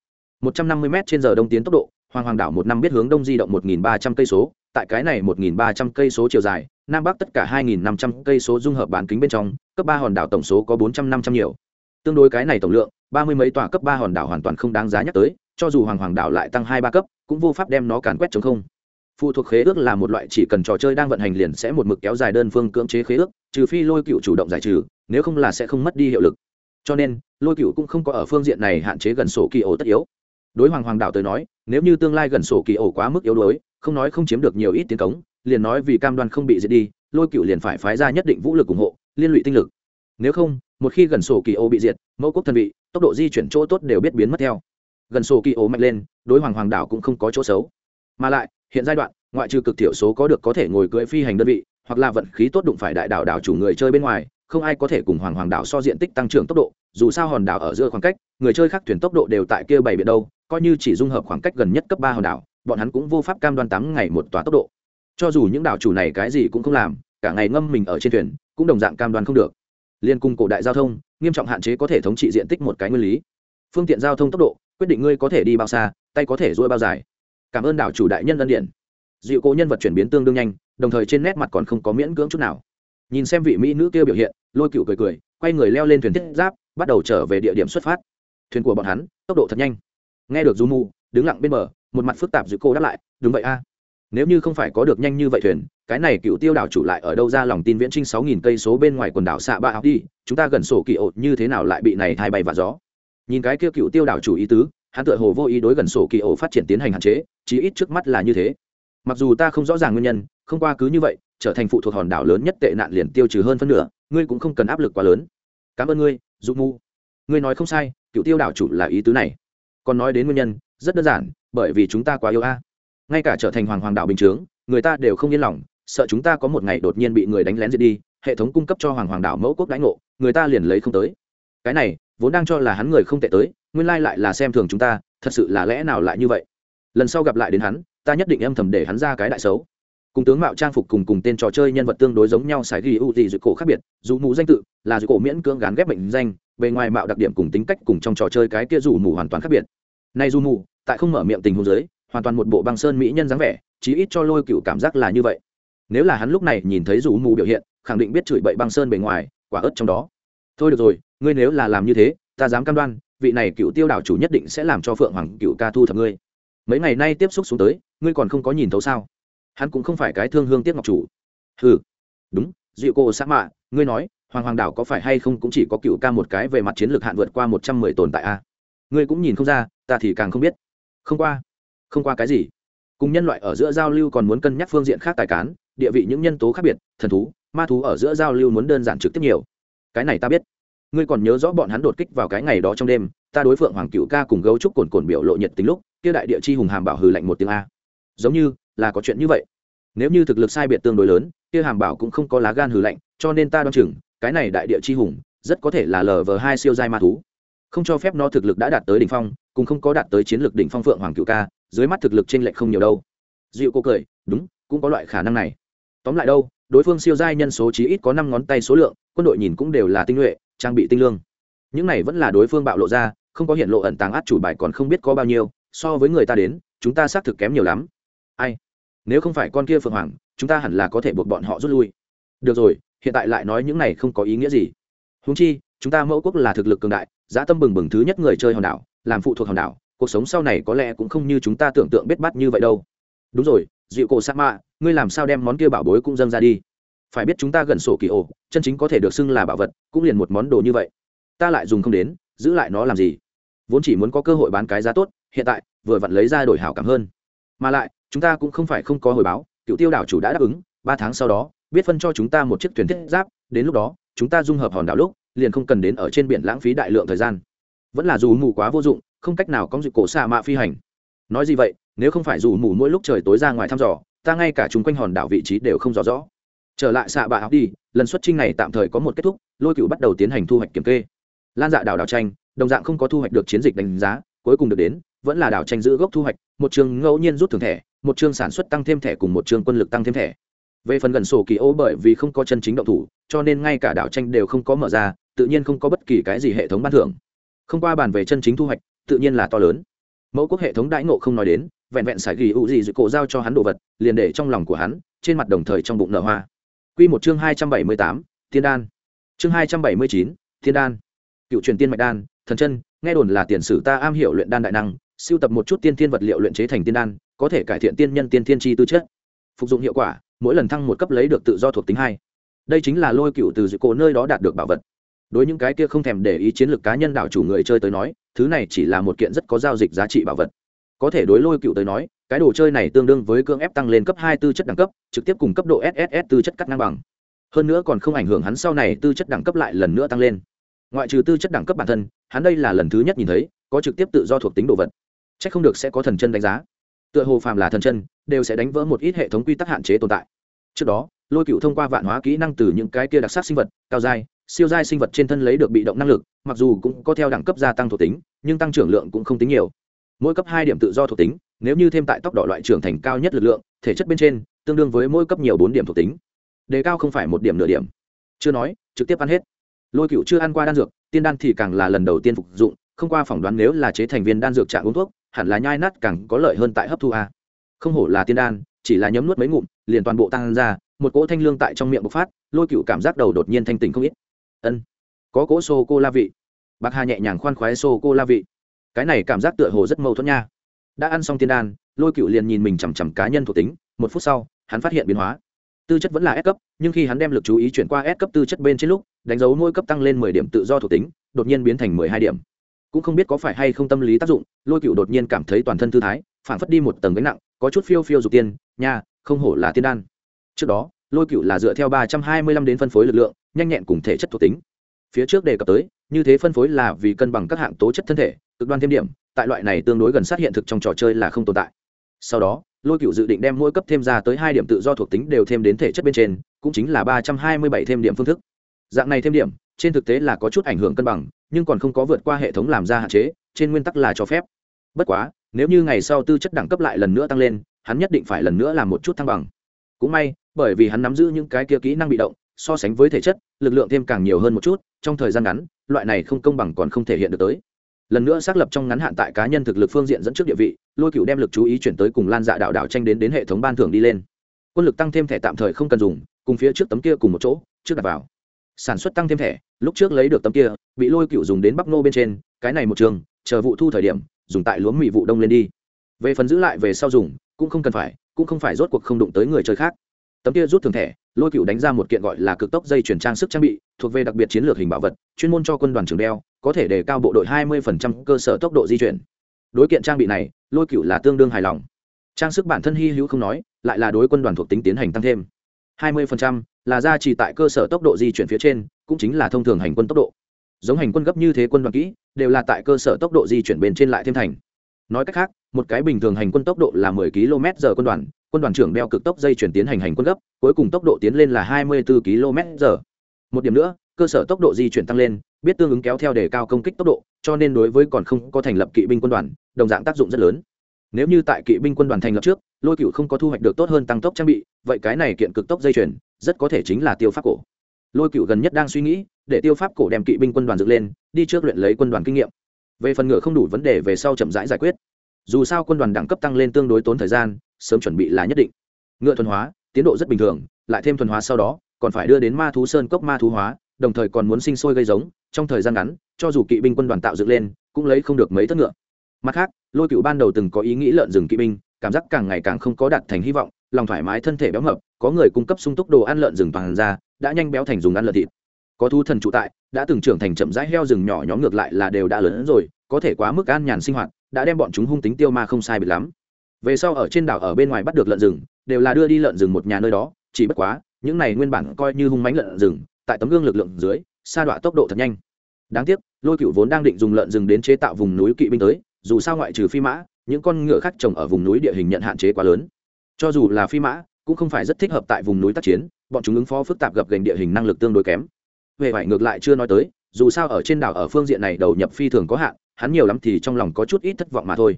Speaker 1: Một trăm năm mươi m trên giờ đông tiến tốc độ, hoàng hoàng đảo một năm biết hướng đông di động một nghìn ba trăm cây số, tại cái này một nghìn ba trăm cây số chiều dài, nam bắc tất cả hai nghìn năm trăm cây số dung hợp bán kính bên trong, cấp ba hòn đảo tổng số có bốn trăm năm trăm nhiều. Tương đối cái này tổng lượng, ba mươi mấy tòa cấp ba hòn đảo hoàn toàn không đáng giá nhắc tới, cho dù hoàng hoàng đảo lại tăng hai ba cấp, cũng vô pháp đem nó càn quét chống không phụ thuộc khế ước là một loại chỉ cần trò chơi đang vận hành liền sẽ một mực kéo dài đơn phương cưỡng chế khế ước, trừ phi lôi cựu chủ động giải trừ, nếu không là sẽ không mất đi hiệu lực. Cho nên, lôi cựu cũng không có ở phương diện này hạn chế gần sổ kỳ ổ tất yếu. Đối hoàng hoàng đảo tới nói, nếu như tương lai gần sổ kỳ ổ quá mức yếu đuối, không nói không chiếm được nhiều ít tiến cống, liền nói vì cam đoan không bị diệt đi, lôi cựu liền phải phái ra nhất định vũ lực ủng hộ, liên lụy tinh lực. Nếu không, một khi gần sổ kỳ ổ bị diệt, mẫu quốc thân vị, tốc độ di chuyển chỗ tốt đều biết biến mất theo. Gần sổ kỳ ổ mạnh lên, đối hoàng hoàng đảo cũng không có chỗ xấu. Mà lại hiện giai đoạn, ngoại trừ cực thiểu số có được có thể ngồi cưỡi phi hành đơn vị, hoặc là vận khí tốt đụng phải đại đảo đảo chủ người chơi bên ngoài, không ai có thể cùng hoàng hoàng đảo so diện tích tăng trưởng tốc độ, dù sao hòn đảo ở giữa khoảng cách, người chơi khác thuyền tốc độ đều tại kia bảy biển đâu, coi như chỉ dung hợp khoảng cách gần nhất cấp ba hòn đảo, bọn hắn cũng vô pháp cam đoan tám ngày một tòa tốc độ. Cho dù những đảo chủ này cái gì cũng không làm, cả ngày ngâm mình ở trên thuyền, cũng đồng dạng cam đoan không được. Liên cung cổ đại giao thông, nghiêm trọng hạn chế có thể thống trị diện tích một cái nguyên lý. Phương tiện giao thông tốc độ, quyết định ngươi có thể đi bao xa, tay có thể dôi bao dài cảm ơn đảo chủ đại nhân ân điện dịu cố nhân vật chuyển biến tương đương nhanh, đồng thời trên nét mặt còn không có miễn cưỡng chút nào. Nhìn xem vị mỹ nữ kia biểu hiện, lôi cựu cười cười, quay người leo lên thuyền thiết giáp, bắt đầu trở về địa điểm xuất phát. Thuyền của bọn hắn, tốc độ thật nhanh. Nghe được du mù đứng lặng bên bờ, một mặt phức tạp dịu cô đáp lại, đúng vậy a. Nếu như không phải có được nhanh như vậy thuyền, cái này cựu tiêu đảo chủ lại ở đâu ra lòng tin viễn trinh sáu nghìn cây số bên ngoài quần đảo xạ ba học đi, chúng ta gần sổ kỳ ột như thế nào lại bị này thay bay và gió? Nhìn cái kia cựu tiêu đảo chủ ý tứ hắn tựa hồ vô ý đối gần sổ kỳ ổ phát triển tiến hành hạn chế, chí ít trước mắt là như thế. Mặc dù ta không rõ ràng nguyên nhân, không qua cứ như vậy, trở thành phụ thuộc hòn đảo lớn nhất tệ nạn liền tiêu trừ hơn phân nửa, ngươi cũng không cần áp lực quá lớn. Cảm ơn ngươi, dụ mu ngươi nói không sai, cựu tiêu đảo chủ là ý tứ này. Còn nói đến nguyên nhân, rất đơn giản, bởi vì chúng ta quá yêu a. Ngay cả trở thành hoàng hoàng Đảo bình chướng, người ta đều không yên lòng, sợ chúng ta có một ngày đột nhiên bị người đánh lén diệt đi, hệ thống cung cấp cho hoàng hoàng Đảo mẫu quốc đánh ngộ, người ta liền lấy không tới. Cái này, vốn đang cho là hắn người không tệ tới nguyên lai lại là xem thường chúng ta, thật sự là lẽ nào lại như vậy? Lần sau gặp lại đến hắn, ta nhất định âm thầm để hắn ra cái đại xấu. Cùng tướng mạo trang phục cùng cùng tên trò chơi nhân vật tương đối giống nhau sải ghi ưu gì dự cổ khác biệt, dù mù danh tự là dự cổ miễn cưỡng gán ghép mệnh danh, bề ngoài mạo đặc điểm cùng tính cách cùng trong trò chơi cái kia dù mù hoàn toàn khác biệt. Nay dù mù, tại không mở miệng tình huống giới hoàn toàn một bộ băng sơn mỹ nhân dáng vẻ, chí ít cho lôi cựu cảm giác là như vậy. Nếu là hắn lúc này nhìn thấy dù mù biểu hiện, khẳng định biết chửi bậy băng sơn bề ngoài, quả ớt trong đó. Thôi được rồi, ngươi nếu là làm như thế, ta dám cam đoan vị này cựu tiêu đảo chủ nhất định sẽ làm cho phượng hoàng cựu ca thu thập ngươi. Mấy ngày nay tiếp xúc xuống tới, ngươi còn không có nhìn thấu sao? Hắn cũng không phải cái thương hương tiếp ngọc chủ. Ừ đúng dịu cô sa mạ, ngươi nói, hoàng hoàng đảo có phải hay không cũng chỉ có cựu ca một cái về mặt chiến lược hạn vượt qua một trăm mười tồn tại a? Ngươi cũng nhìn không ra, ta thì càng không biết. Không qua. Không qua cái gì. Cùng nhân loại ở giữa giao lưu còn muốn cân nhắc phương diện khác tài cán, địa vị những nhân tố khác biệt, thần thú, ma thú ở giữa giao lưu muốn đơn giản trực tiếp nhiều. Cái này ta biết ngươi còn nhớ rõ bọn hắn đột kích vào cái ngày đó trong đêm, ta đối phượng hoàng cựu ca cùng gấu trúc cồn cồn biểu lộ nhiệt tính lúc, kia đại địa chi hùng hàm bảo hừ lạnh một tiếng a. Giống như là có chuyện như vậy. Nếu như thực lực sai biệt tương đối lớn, kia hàm bảo cũng không có lá gan hừ lạnh, cho nên ta đoán chừng, cái này đại địa chi hùng, rất có thể là lờ vờ hai siêu giai ma thú. Không cho phép nó thực lực đã đạt tới đỉnh phong, cũng không có đạt tới chiến lược đỉnh phong phượng hoàng cựu ca, dưới mắt thực lực trên lệch không nhiều đâu. Dịu cô cười, đúng, cũng có loại khả năng này. Tóm lại đâu, đối phương siêu giai nhân số chí ít có năm ngón tay số lượng, quân đội nhìn cũng đều là tinh nhuệ trang bị tinh lương. Những này vẫn là đối phương bạo lộ ra, không có hiện lộ ẩn tàng át chủ bài còn không biết có bao nhiêu, so với người ta đến, chúng ta xác thực kém nhiều lắm. Ai? Nếu không phải con kia phượng hoàng, chúng ta hẳn là có thể buộc bọn họ rút lui. Được rồi, hiện tại lại nói những này không có ý nghĩa gì. Húng chi, chúng ta mẫu quốc là thực lực cường đại, giá tâm bừng bừng thứ nhất người chơi hòn đảo, làm phụ thuộc hòn đảo, cuộc sống sau này có lẽ cũng không như chúng ta tưởng tượng biết bắt như vậy đâu. Đúng rồi dịu cổ sa mạ ngươi làm sao đem món kia bảo bối cũng dâng ra đi? Phải biết chúng ta gần sổ kỳ ổ, chân chính có thể được xưng là bảo vật, cũng liền một món đồ như vậy. Ta lại dùng không đến, giữ lại nó làm gì? Vốn chỉ muốn có cơ hội bán cái giá tốt, hiện tại, vừa vặn lấy ra đổi hảo cảm hơn. Mà lại, chúng ta cũng không phải không có hồi báo, cựu tiêu đảo chủ đã đáp ứng, ba tháng sau đó, biết phân cho chúng ta một chiếc thuyền thiết giáp, đến lúc đó, chúng ta dung hợp hòn đảo lúc, liền không cần đến ở trên biển lãng phí đại lượng thời gian. Vẫn là dù mù quá vô dụng, không cách nào có dịch cổ xạ mạ phi hành. Nói gì vậy, nếu không phải dù mù mỗi lúc trời tối ra ngoài thăm dò, ta ngay cả chung quanh hòn đảo vị trí đều không rõ rõ trở lại xạ bạ học đi, lần xuất trinh này tạm thời có một kết thúc, lôi cựu bắt đầu tiến hành thu hoạch kiểm kê. Lan dạ đảo đảo tranh, đồng dạng không có thu hoạch được chiến dịch đánh giá, cuối cùng được đến, vẫn là đảo tranh giữ gốc thu hoạch, một trường ngẫu nhiên rút thường thẻ, một trường sản xuất tăng thêm thẻ cùng một trường quân lực tăng thêm thẻ. Về phần gần sổ kỳ ô bởi vì không có chân chính động thủ, cho nên ngay cả đảo tranh đều không có mở ra, tự nhiên không có bất kỳ cái gì hệ thống ban thưởng. Không qua bàn về chân chính thu hoạch, tự nhiên là to lớn. Mẫu quốc hệ thống đãi ngộ không nói đến, vẹn vẹn sải ghi ụ gì dự cổ giao cho hắn đồ vật, liền để trong lòng của hắn, trên mặt đồng thời trong bụng nở hoa. Quy một chương hai trăm bảy mươi tám, thiên đan. Chương hai trăm bảy mươi chín, thiên đan. Cựu truyền tiên mạch đan, thần chân, nghe đồn là tiền sử ta am hiểu luyện đan đại năng, siêu tập một chút tiên tiên vật liệu luyện chế thành tiên đan, có thể cải thiện tiên nhân tiên thiên chi tư chất. Phục dụng hiệu quả, mỗi lần thăng một cấp lấy được tự do thuộc tính hai. Đây chính là lôi cựu từ dự cổ nơi đó đạt được bảo vật. Đối những cái kia không thèm để ý chiến lược cá nhân đảo chủ người chơi tới nói, thứ này chỉ là một kiện rất có giao dịch giá trị bảo vật. Có thể đối lôi cựu tới nói cái đồ chơi này tương đương với cưỡng ép tăng lên cấp hai tư chất đẳng cấp, trực tiếp cùng cấp độ sss tư chất cắt ngang bằng. Hơn nữa còn không ảnh hưởng hắn sau này tư chất đẳng cấp lại lần nữa tăng lên. Ngoại trừ tư chất đẳng cấp bản thân, hắn đây là lần thứ nhất nhìn thấy, có trực tiếp tự do thuộc tính đồ vật. C h ắ c không được sẽ có thần chân đánh giá. Tựa hồ phàm là thần chân, đều sẽ đánh vỡ một ít hệ thống quy tắc hạn chế tồn tại. Trước đó, lôi cựu thông qua vạn hóa kỹ năng từ những cái kia đặc sắc sinh vật, cao dai siêu giai sinh vật trên thân lấy được bị động năng lực, mặc dù cũng có theo đẳng cấp gia tăng thuộc tính, nhưng tăng trưởng lượng cũng không tính nhiều. Mỗi cấp hai điểm tự do thuộc tính nếu như thêm tại tốc độ loại trưởng thành cao nhất lực lượng, thể chất bên trên, tương đương với mỗi cấp nhiều bốn điểm thuộc tính. Đề cao không phải một điểm nửa điểm. Chưa nói, trực tiếp ăn hết. Lôi cựu chưa ăn qua đan dược, tiên đan thì càng là lần đầu tiên phục dụng, không qua phỏng đoán nếu là chế thành viên đan dược trạng uống thuốc, hẳn là nhai nát càng có lợi hơn tại hấp thu a. Không hổ là tiên đan, chỉ là nhấm nuốt mấy ngụm, liền toàn bộ tăng ra, một cỗ thanh lương tại trong miệng bộc phát, lôi cựu cảm giác đầu đột nhiên thanh tỉnh không ít. Ân, có cỗ sô cô la vị. Bạc hà nhẹ nhàng khoan khoái sô cô la vị. Cái này cảm giác tựa hồ rất mâu thuẫn nha đã ăn xong tiên đan lôi cựu liền nhìn mình chằm chằm cá nhân thuộc tính một phút sau hắn phát hiện biến hóa tư chất vẫn là S cấp, nhưng khi hắn đem lực chú ý chuyển qua S cấp tư chất bên trên lúc, đánh dấu mỗi cấp tăng lên mười điểm tự do thuộc tính, đột nhiên biến thành mười hai điểm. Cũng không biết có phải hay không tâm lý tác dụng, Lôi Cựu đột nhiên cảm thấy toàn thân thư thái, phản phất đi một tầng gánh nặng, có chút phiêu phiêu dục tiên, nha, không hổ là tiên đan. Trước đó, Lôi Cựu là dựa theo ba trăm hai mươi lăm đến phân phối lực lượng, nhanh nhẹn cùng thể chất thuộc tính. Phía trước đề cập tới, như thế phân phối là vì cân bằng các hạng tố chất thân thể, cực đoan thêm điểm, tại loại này tương đối gần sát hiện thực trong trò chơi là không tồn tại. Sau đó, lôi cựu dự định đem mỗi cấp thêm ra tới hai điểm tự do thuộc tính đều thêm đến thể chất bên trên cũng chính là ba trăm hai mươi bảy thêm điểm phương thức. Dạng này thêm điểm trên thực tế là có chút ảnh hưởng cân bằng nhưng còn không có vượt qua hệ thống làm ra hạn chế trên nguyên tắc là cho phép. Bất quá nếu như ngày sau tư chất đẳng cấp lại lần nữa tăng lên hắn nhất định phải lần nữa làm một chút thăng bằng. Cũng may bởi vì hắn nắm giữ những cái kia kỹ năng bị động so sánh với thể chất lực lượng thêm càng nhiều hơn một chút trong thời gian ngắn loại này không công bằng còn không thể hiện được tới lần nữa xác lập trong ngắn hạn tại cá nhân thực lực phương diện dẫn trước địa vị, lôi cựu đem lực chú ý chuyển tới cùng lan dạ đạo đạo tranh đến đến hệ thống ban thưởng đi lên. Quân lực tăng thêm thẻ tạm thời không cần dùng, cùng phía trước tấm kia cùng một chỗ, trước đặt vào. Sản xuất tăng thêm thẻ, lúc trước lấy được tấm kia, bị lôi cựu dùng đến bắp nô bên trên, cái này một trường, chờ vụ thu thời điểm, dùng tại lúa mì vụ đông lên đi. Về phần giữ lại về sau dùng, cũng không cần phải, cũng không phải rốt cuộc không đụng tới người chơi khác. Tấm kia rút thường thẻ lôi cựu đánh ra một kiện gọi là cực tốc dây chuyển trang sức trang bị, thuộc về đặc biệt chiến lược hình bảo vật, chuyên môn cho quân đoàn trường đeo, có thể đề cao bộ đội 20% cơ sở tốc độ di chuyển. Đối kiện trang bị này, lôi cựu là tương đương hài lòng. Trang sức bản thân hy hữu không nói, lại là đối quân đoàn thuộc tính tiến hành tăng thêm. 20% là gia trì tại cơ sở tốc độ di chuyển phía trên, cũng chính là thông thường hành quân tốc độ. Giống hành quân gấp như thế quân đoàn kỹ, đều là tại cơ sở tốc độ di chuyển bên trên lại thêm thành. Nói cách khác, một cái bình thường hành quân tốc độ là 10 km giờ quân đoàn quân đoàn trưởng đeo cực tốc dây chuyển tiến hành hành quân gấp, cuối cùng tốc độ tiến lên là 24 km giờ. Một điểm nữa, cơ sở tốc độ di chuyển tăng lên, biết tương ứng kéo theo đề cao công kích tốc độ, cho nên đối với còn không có thành lập kỵ binh quân đoàn, đồng dạng tác dụng rất lớn. Nếu như tại kỵ binh quân đoàn thành lập trước, lôi cựu không có thu hoạch được tốt hơn tăng tốc trang bị, vậy cái này kiện cực tốc dây chuyển, rất có thể chính là tiêu pháp cổ. Lôi cựu gần nhất đang suy nghĩ, để tiêu pháp cổ đem kỵ binh quân đoàn dựng lên, đi trước luyện lấy quân đoàn kinh nghiệm. Về phần ngựa không đủ vấn đề về sau chậm rãi giải quyết. Dù sao quân đoàn đẳng cấp tăng lên tương đối tốn thời gian sớm chuẩn bị là nhất định. Ngựa thuần hóa, tiến độ rất bình thường, lại thêm thuần hóa sau đó, còn phải đưa đến ma thú sơn cốc ma thú hóa, đồng thời còn muốn sinh sôi gây giống, trong thời gian ngắn, cho dù kỵ binh quân đoàn tạo dựng lên, cũng lấy không được mấy thất ngựa. Mặt khác, lôi cựu ban đầu từng có ý nghĩ lợn rừng kỵ binh, cảm giác càng ngày càng không có đạt thành hy vọng, lòng thoải mái thân thể béo mập, có người cung cấp sung túc đồ ăn lợn rừng toàn ra, đã nhanh béo thành dùng ăn lợn thịt. Có thú thần trụ tại, đã từng trưởng thành chậm rãi heo rừng nhỏ nhóm ngược lại là đều đã lớn hơn rồi, có thể quá mức an nhàn sinh hoạt, đã đem bọn chúng hung tính tiêu ma không sai biệt lắm về sau ở trên đảo ở bên ngoài bắt được lợn rừng, đều là đưa đi lợn rừng một nhà nơi đó, chỉ bất quá, những này nguyên bản coi như hung mánh lợn rừng, tại tấm gương lực lượng dưới, sa đọa tốc độ thật nhanh. Đáng tiếc, lôi cựu vốn đang định dùng lợn rừng đến chế tạo vùng núi kỵ binh tới, dù sao ngoại trừ phi mã, những con ngựa khác trồng ở vùng núi địa hình nhận hạn chế quá lớn. Cho dù là phi mã, cũng không phải rất thích hợp tại vùng núi tác chiến, bọn chúng ứng phó phức tạp gặp gành địa hình năng lực tương đối kém. Về phải ngược lại chưa nói tới, dù sao ở trên đảo ở phương diện này đầu nhập phi thường có hạn, hắn nhiều lắm thì trong lòng có chút ít thất vọng mà thôi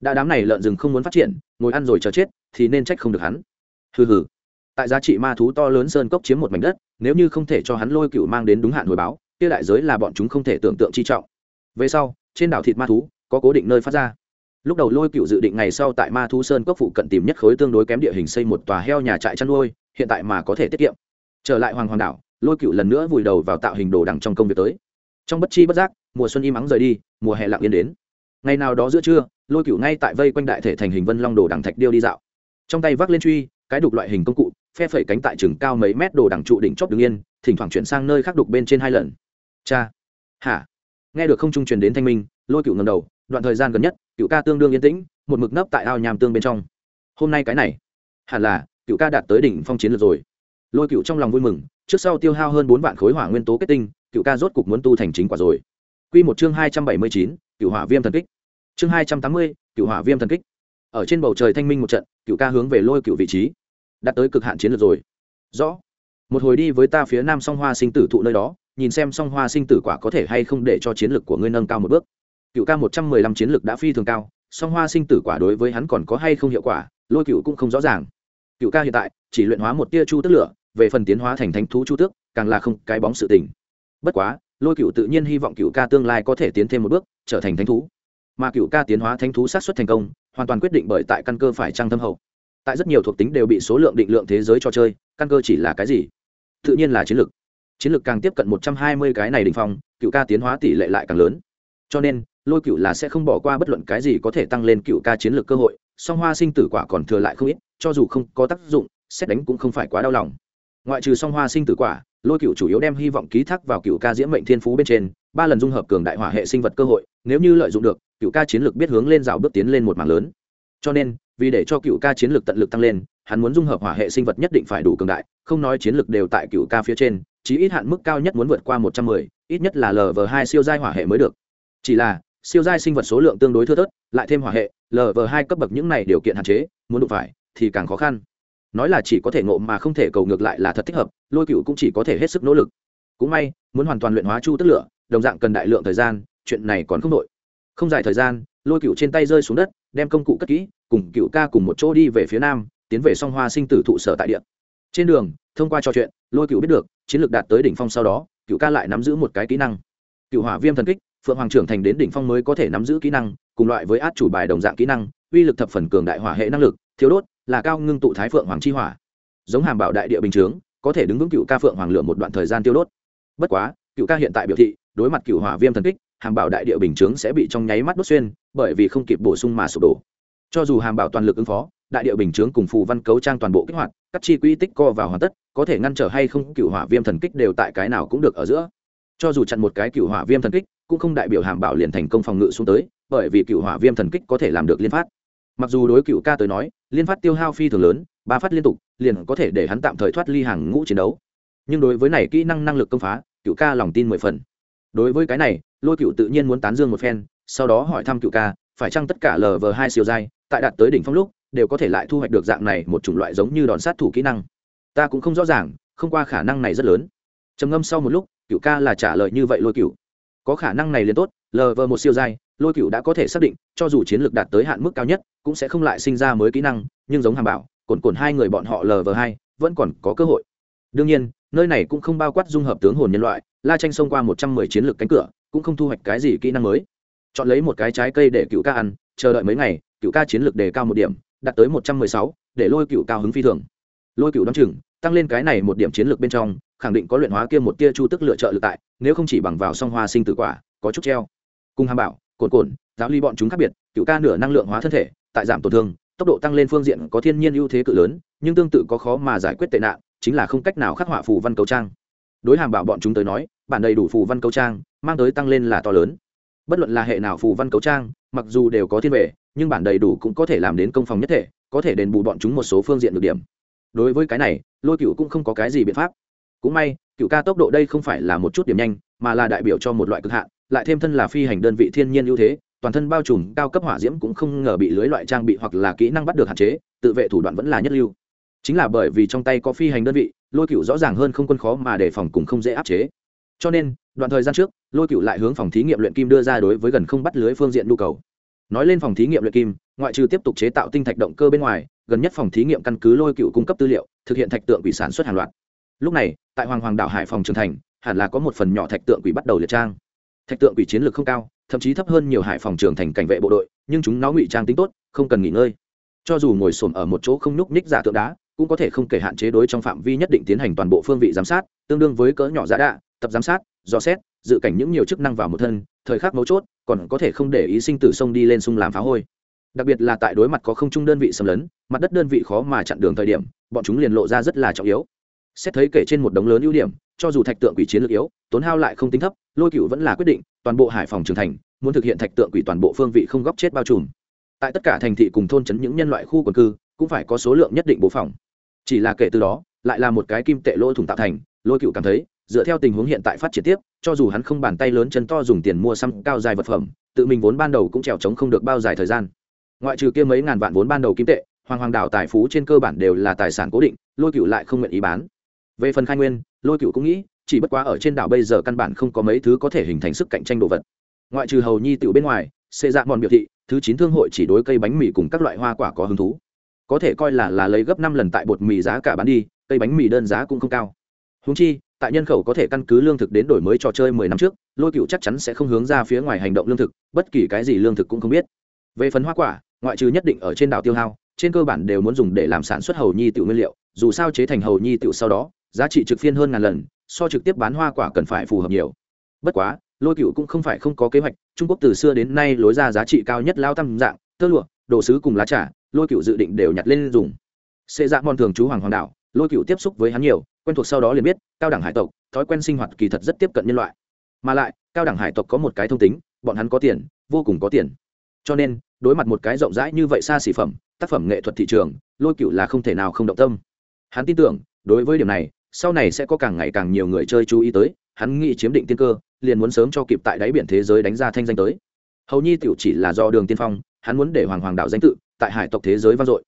Speaker 1: đã đám này lợn rừng không muốn phát triển, ngồi ăn rồi chờ chết, thì nên trách không được hắn. Hừ hừ. Tại giá trị ma thú to lớn sơn cốc chiếm một mảnh đất, nếu như không thể cho hắn lôi cựu mang đến đúng hạn hồi báo, kia đại giới là bọn chúng không thể tưởng tượng chi trọng. Về sau, trên đảo thịt ma thú, có cố định nơi phát ra. Lúc đầu lôi cựu dự định ngày sau tại ma thú sơn cốc phụ cận tìm nhất khối tương đối kém địa hình xây một tòa heo nhà trại chăn nuôi, hiện tại mà có thể tiết kiệm. Trở lại hoàng hoàng đảo, lôi cựu lần nữa vùi đầu vào tạo hình đồ đằng trong công việc tới. Trong bất chi bất giác, mùa xuân im ắng rời đi, mùa hè lặng yên đến. Ngày nào đó giữa trưa lôi cựu ngay tại vây quanh đại thể thành hình vân long đồ đằng thạch điêu đi dạo. Trong tay vác lên truy, cái đục loại hình công cụ, phe phẩy cánh tại chừng cao mấy mét đồ đằng trụ đỉnh chóp đứng yên, thỉnh thoảng chuyển sang nơi khác đục bên trên hai lần. Cha. Hả? Nghe được không trung truyền đến thanh minh, lôi cựu ngầm đầu, đoạn thời gian gần nhất cựu ca tương đương yên tĩnh, một mực nấp tại ao nhàm tương bên trong. Hôm nay cái này. Hẳn là cựu ca đạt tới đỉnh phong chiến lược rồi. Lôi cựu trong lòng vui mừng, trước sau tiêu hao hơn bốn vạn khối hỏa nguyên tố kết tinh cựu ca rốt cục muốn tu thành chính quả rồi. Q một chương hai trăm bảy mươi chín cựu hỏa viêm thần kích chương hai trăm tám mươi, cựu hỏa viêm thần kích. Ở trên bầu trời thanh minh một trận, cựu ca hướng về lôi cựu vị trí. Đã tới cực hạn chiến lược rồi. Rõ. Một hồi đi với ta phía nam song hoa sinh tử thụ nơi đó, nhìn xem song hoa sinh tử quả có thể hay không để cho chiến lược của ngươi nâng cao một bước. Cựu ca một trăm mười lăm chiến lược đã phi thường cao, song hoa sinh tử quả đối với hắn còn có hay không hiệu quả, lôi cựu cũng không rõ ràng. Cựu ca hiện tại, chỉ luyện hóa một tia chu tức lửa, về phần tiến hóa thành thánh thú chu tước, càng là không cái bóng sự tình. Bất quá, lôi cựu tự nhiên hy vọng cựu ca tương lai có thể tiến thêm một bước, trở thành thánh thú mà cựu ca tiến hóa thánh thú sát xuất thành công, hoàn toàn quyết định bởi tại căn cơ phải trăng thâm hậu. Tại rất nhiều thuộc tính đều bị số lượng định lượng thế giới cho chơi, căn cơ chỉ là cái gì? Tự nhiên là chiến lược chiến lược càng tiếp cận một trăm hai mươi cái này đ ỉ n h phong, cựu ca tiến hóa tỷ lệ lại càng lớn. Cho nên, lôi cựu là sẽ không bỏ qua bất luận cái gì có thể tăng lên cựu ca chiến lược cơ hội, song hoa sinh tử quả còn thừa lại không ít, cho dù không có tác dụng, xét đánh cũng không phải quá đau lòng. Ngoại trừ song hoa sinh tử quả, lôi cựu chủ yếu đem hy vọng ký thác vào cựu ca diễm mệnh thiên phú bên trên, ba lần dung hợp cường đại hỏa hệ sinh vật cơ hội nếu như lợi dụng được, cựu ca chiến lược biết hướng lên rào bước tiến lên một mảng lớn. Cho nên, vì để cho cựu ca chiến lược tận lực tăng lên, hắn muốn dung hợp hỏa hệ sinh vật nhất định phải đủ cường đại, không nói chiến lược đều tại cựu ca phía trên, chí ít hạn mức cao nhất muốn vượt qua một trăm mười, ít nhất là lv hai siêu giai hỏa hệ mới được. Chỉ là, siêu giai sinh vật số lượng tương đối thưa thớt, lại thêm hỏa hệ lv hai cấp bậc những này điều kiện hạn chế, muốn đụng phải, thì càng khó khăn. Nói là chỉ có thể ngộ mà không thể cầu ngược lại là thật thích hợp, lôi cựu cũng chỉ có thể hết sức nỗ lực. Cũng may, muốn hoàn toàn luyện hóa chu tức lửa, đồng dạng cần đại lượng thời gian chuyện này còn không đội. Không dài thời gian, lôi cựu trên tay rơi xuống đất, đem công cụ cất kỹ, cùng cựu ca cùng một chỗ đi về phía nam, tiến về song hoa sinh tử thụ sở tại địa. Trên đường, thông qua trò chuyện, lôi cựu biết được, chiến lược đạt tới đỉnh phong sau đó, cựu ca lại nắm giữ một cái kỹ năng. Cựu hỏa viêm thần kích, phượng hoàng trưởng thành đến đỉnh phong mới có thể nắm giữ kỹ năng, cùng loại với át chủ bài đồng dạng kỹ năng, uy lực thập phần cường đại hỏa hệ năng lực, thiếu đốt, là cao ngưng tụ thái phượng hoàng chi hỏa. Giống hàm bảo đại địa bình chướng, có thể đứng vững cựu ca phượng hoàng lửa một đoạn thời gian tiêu đốt. Bất quá, cựu ca hiện tại biểu thị, đối mặt cựu hỏa viêm thần kích hàm bảo đại địa bình chướng sẽ bị trong nháy mắt đốt xuyên, bởi vì không kịp bổ sung mà sụp đổ. Cho dù hàm bảo toàn lực ứng phó, đại địa bình chướng cùng phù văn cấu trang toàn bộ kích hoạt, các chi quỹ tích co vào hoàn tất, có thể ngăn trở hay không, cựu hỏa viêm thần kích đều tại cái nào cũng được ở giữa. Cho dù chặn một cái cựu hỏa viêm thần kích, cũng không đại biểu hàm bảo liền thành công phòng ngự xuống tới, bởi vì cựu hỏa viêm thần kích có thể làm được liên phát. Mặc dù đối cựu ca tới nói, liên phát tiêu hao phi thường lớn, ba phát liên tục, liền có thể để hắn tạm thời thoát ly hàng ngũ chiến đấu. Nhưng đối với này kỹ năng năng lực công phá, cựu ca lòng tin mười phần đối với cái này, lôi cựu tự nhiên muốn tán dương một phen, sau đó hỏi thăm cựu ca, phải chăng tất cả lờ vờ hai siêu dai tại đạt tới đỉnh phong lúc, đều có thể lại thu hoạch được dạng này một chủng loại giống như đòn sát thủ kỹ năng? Ta cũng không rõ ràng, không qua khả năng này rất lớn. Trầm ngâm sau một lúc, cựu ca là trả lời như vậy lôi cựu. Có khả năng này liền tốt lờ vờ một siêu dai lôi cựu đã có thể xác định, cho dù chiến lược đạt tới hạn mức cao nhất, cũng sẽ không lại sinh ra mới kỹ năng, nhưng giống hàm bảo, cồn cồn hai người bọn họ lờ vờ hai vẫn còn có cơ hội. Đương nhiên, nơi này cũng không bao quát dung hợp tướng hồn nhân loại la tranh xông qua một trăm mười chiến lược cánh cửa, cũng không thu hoạch cái gì kỹ năng mới. Chọn lấy một cái trái cây để cựu ca ăn, chờ đợi mấy ngày, cựu ca chiến lược đề cao một điểm, đạt tới một trăm mười sáu, để lôi cựu cao hứng phi thường. Lôi cựu đ o á n chừng, tăng lên cái này một điểm chiến lược bên trong, khẳng định có luyện hóa kia một tia chu tức lựa trợ lực tại, nếu không chỉ bằng vào song hoa sinh tử quả, có chút treo. Cùng hàm bảo, cồn cồn, giáo ly bọn chúng khác biệt, cựu ca nửa năng lượng hóa thân thể, tại giảm tổn thương, tốc độ tăng lên phương diện có thiên nhiên ưu thế cự lớn, nhưng tương tự có khó mà giải quyết tệ nạn, chính là không cách nào khắc họa phù văn cầu trang đối hàm bảo bọn chúng tới nói, bản đầy đủ phù văn cấu trang, mang tới tăng lên là to lớn. Bất luận là hệ nào phù văn cấu trang, mặc dù đều có thiên vệ, nhưng bản đầy đủ cũng có thể làm đến công phòng nhất thể, có thể đền bù bọn chúng một số phương diện được điểm. Đối với cái này, lôi cựu cũng không có cái gì biện pháp. Cũng may cựu ca tốc độ đây không phải là một chút điểm nhanh, mà là đại biểu cho một loại cực hạn, lại thêm thân là phi hành đơn vị thiên nhiên ưu thế, toàn thân bao trùm, cao cấp hỏa diễm cũng không ngờ bị lưới loại trang bị hoặc là kỹ năng bắt được hạn chế, tự vệ thủ đoạn vẫn là nhất lưu chính là bởi vì trong tay có phi hành đơn vị, lôi cựu rõ ràng hơn không quân khó mà đề phòng cùng không dễ áp chế. Cho nên, đoạn thời gian trước, lôi cựu lại hướng phòng thí nghiệm luyện kim đưa ra đối với gần không bắt lưới phương diện nhu cầu. Nói lên phòng thí nghiệm luyện kim, ngoại trừ tiếp tục chế tạo tinh thạch động cơ bên ngoài, gần nhất phòng thí nghiệm căn cứ lôi cựu cung cấp tư liệu, thực hiện thạch tượng quỷ sản xuất hàng loạt. Lúc này, tại hoàng hoàng đảo hải phòng trường thành, hẳn là có một phần nhỏ thạch tượng quỷ bắt đầu liệt trang. Thạch tượng quỷ chiến lược không cao, thậm chí thấp hơn nhiều hải phòng trường thành cảnh vệ bộ đội, nhưng chúng nó ngụy trang tính tốt, không cần nghỉ ngơi. Cho dù ngồi xổm ở một chỗ không nhúc ních giả tượng đá cũng có thể không kể hạn chế đối trong phạm vi nhất định tiến hành toàn bộ phương vị giám sát, tương đương với cỡ nhỏ giả đạ, tập giám sát, dò xét, dự cảnh những nhiều chức năng vào một thân, thời khắc mấu chốt, còn có thể không để ý sinh tử sông đi lên sung làm phá hôi. Đặc biệt là tại đối mặt có không trung đơn vị xâm lấn, mặt đất đơn vị khó mà chặn đường thời điểm, bọn chúng liền lộ ra rất là trọng yếu. Xét thấy kể trên một đống lớn ưu điểm, cho dù thạch tượng quỷ chiến lược yếu, tốn hao lại không tính thấp, lôi cựu vẫn là quyết định, toàn bộ hải phòng trưởng thành, muốn thực hiện thạch tượng quỷ toàn bộ phương vị không góc chết bao trùm. Tại tất cả thành thị cùng thôn trấn những nhân loại khu quần cư, cũng phải có số lượng nhất định bố phòng chỉ là kể từ đó, lại là một cái kim tệ lỗ thủng tạo thành, lôi cựu cảm thấy, dựa theo tình huống hiện tại phát triển tiếp, cho dù hắn không bàn tay lớn chân to dùng tiền mua xăm cao dài vật phẩm, tự mình vốn ban đầu cũng trèo trống không được bao dài thời gian. Ngoại trừ kia mấy ngàn vạn vốn ban đầu kim tệ, hoàng hoàng đảo tài phú trên cơ bản đều là tài sản cố định, lôi cựu lại không nguyện ý bán. Về phần khai nguyên, lôi cựu cũng nghĩ, chỉ bất quá ở trên đảo bây giờ căn bản không có mấy thứ có thể hình thành sức cạnh tranh đồ vật. Ngoại trừ hầu nhi tiểu bên ngoài xê dạ mòn biểu thị, thứ chín thương hội chỉ đối cây bánh mì cùng các loại hoa quả có hứng thú có thể coi là là lấy gấp năm lần tại bột mì giá cả bán đi, cây bánh mì đơn giá cũng không cao. Húng chi, tại nhân khẩu có thể căn cứ lương thực đến đổi mới trò chơi mười năm trước, lôi cựu chắc chắn sẽ không hướng ra phía ngoài hành động lương thực, bất kỳ cái gì lương thực cũng không biết. Về phần hoa quả, ngoại trừ nhất định ở trên đảo tiêu hao, trên cơ bản đều muốn dùng để làm sản xuất hầu nhi tiểu nguyên liệu, dù sao chế thành hầu nhi tiểu sau đó, giá trị trực phiên hơn ngàn lần, so trực tiếp bán hoa quả cần phải phù hợp nhiều. Bất quá, lôi cựu cũng không phải không có kế hoạch, trung quốc từ xưa đến nay lối ra giá trị cao nhất lao tăng dạng, tơ lụa, đồ sứ cùng lá trà lôi cựu dự định đều nhặt lên dùng. Xê dạ mòn thường chú hoàng hoàng đảo, lôi cựu tiếp xúc với hắn nhiều, quen thuộc sau đó liền biết, cao đẳng hải tộc, thói quen sinh hoạt kỳ thật rất tiếp cận nhân loại. Mà lại, cao đẳng hải tộc có một cái thông tính, bọn hắn có tiền, vô cùng có tiền. Cho nên, đối mặt một cái rộng rãi như vậy xa xỉ phẩm, tác phẩm nghệ thuật thị trường, lôi cựu là không thể nào không động tâm. Hắn tin tưởng, đối với điểm này, sau này sẽ có càng ngày càng nhiều người chơi chú ý tới, hắn nghĩ chiếm định tiên cơ, liền muốn sớm cho kịp tại đáy biển thế giới đánh ra thanh danh tới. Hầu nhi tiểu chỉ là do đường tiên phong, hắn muốn để hoàng hoàng đạo danh tự tại hải tộc thế giới vang dội.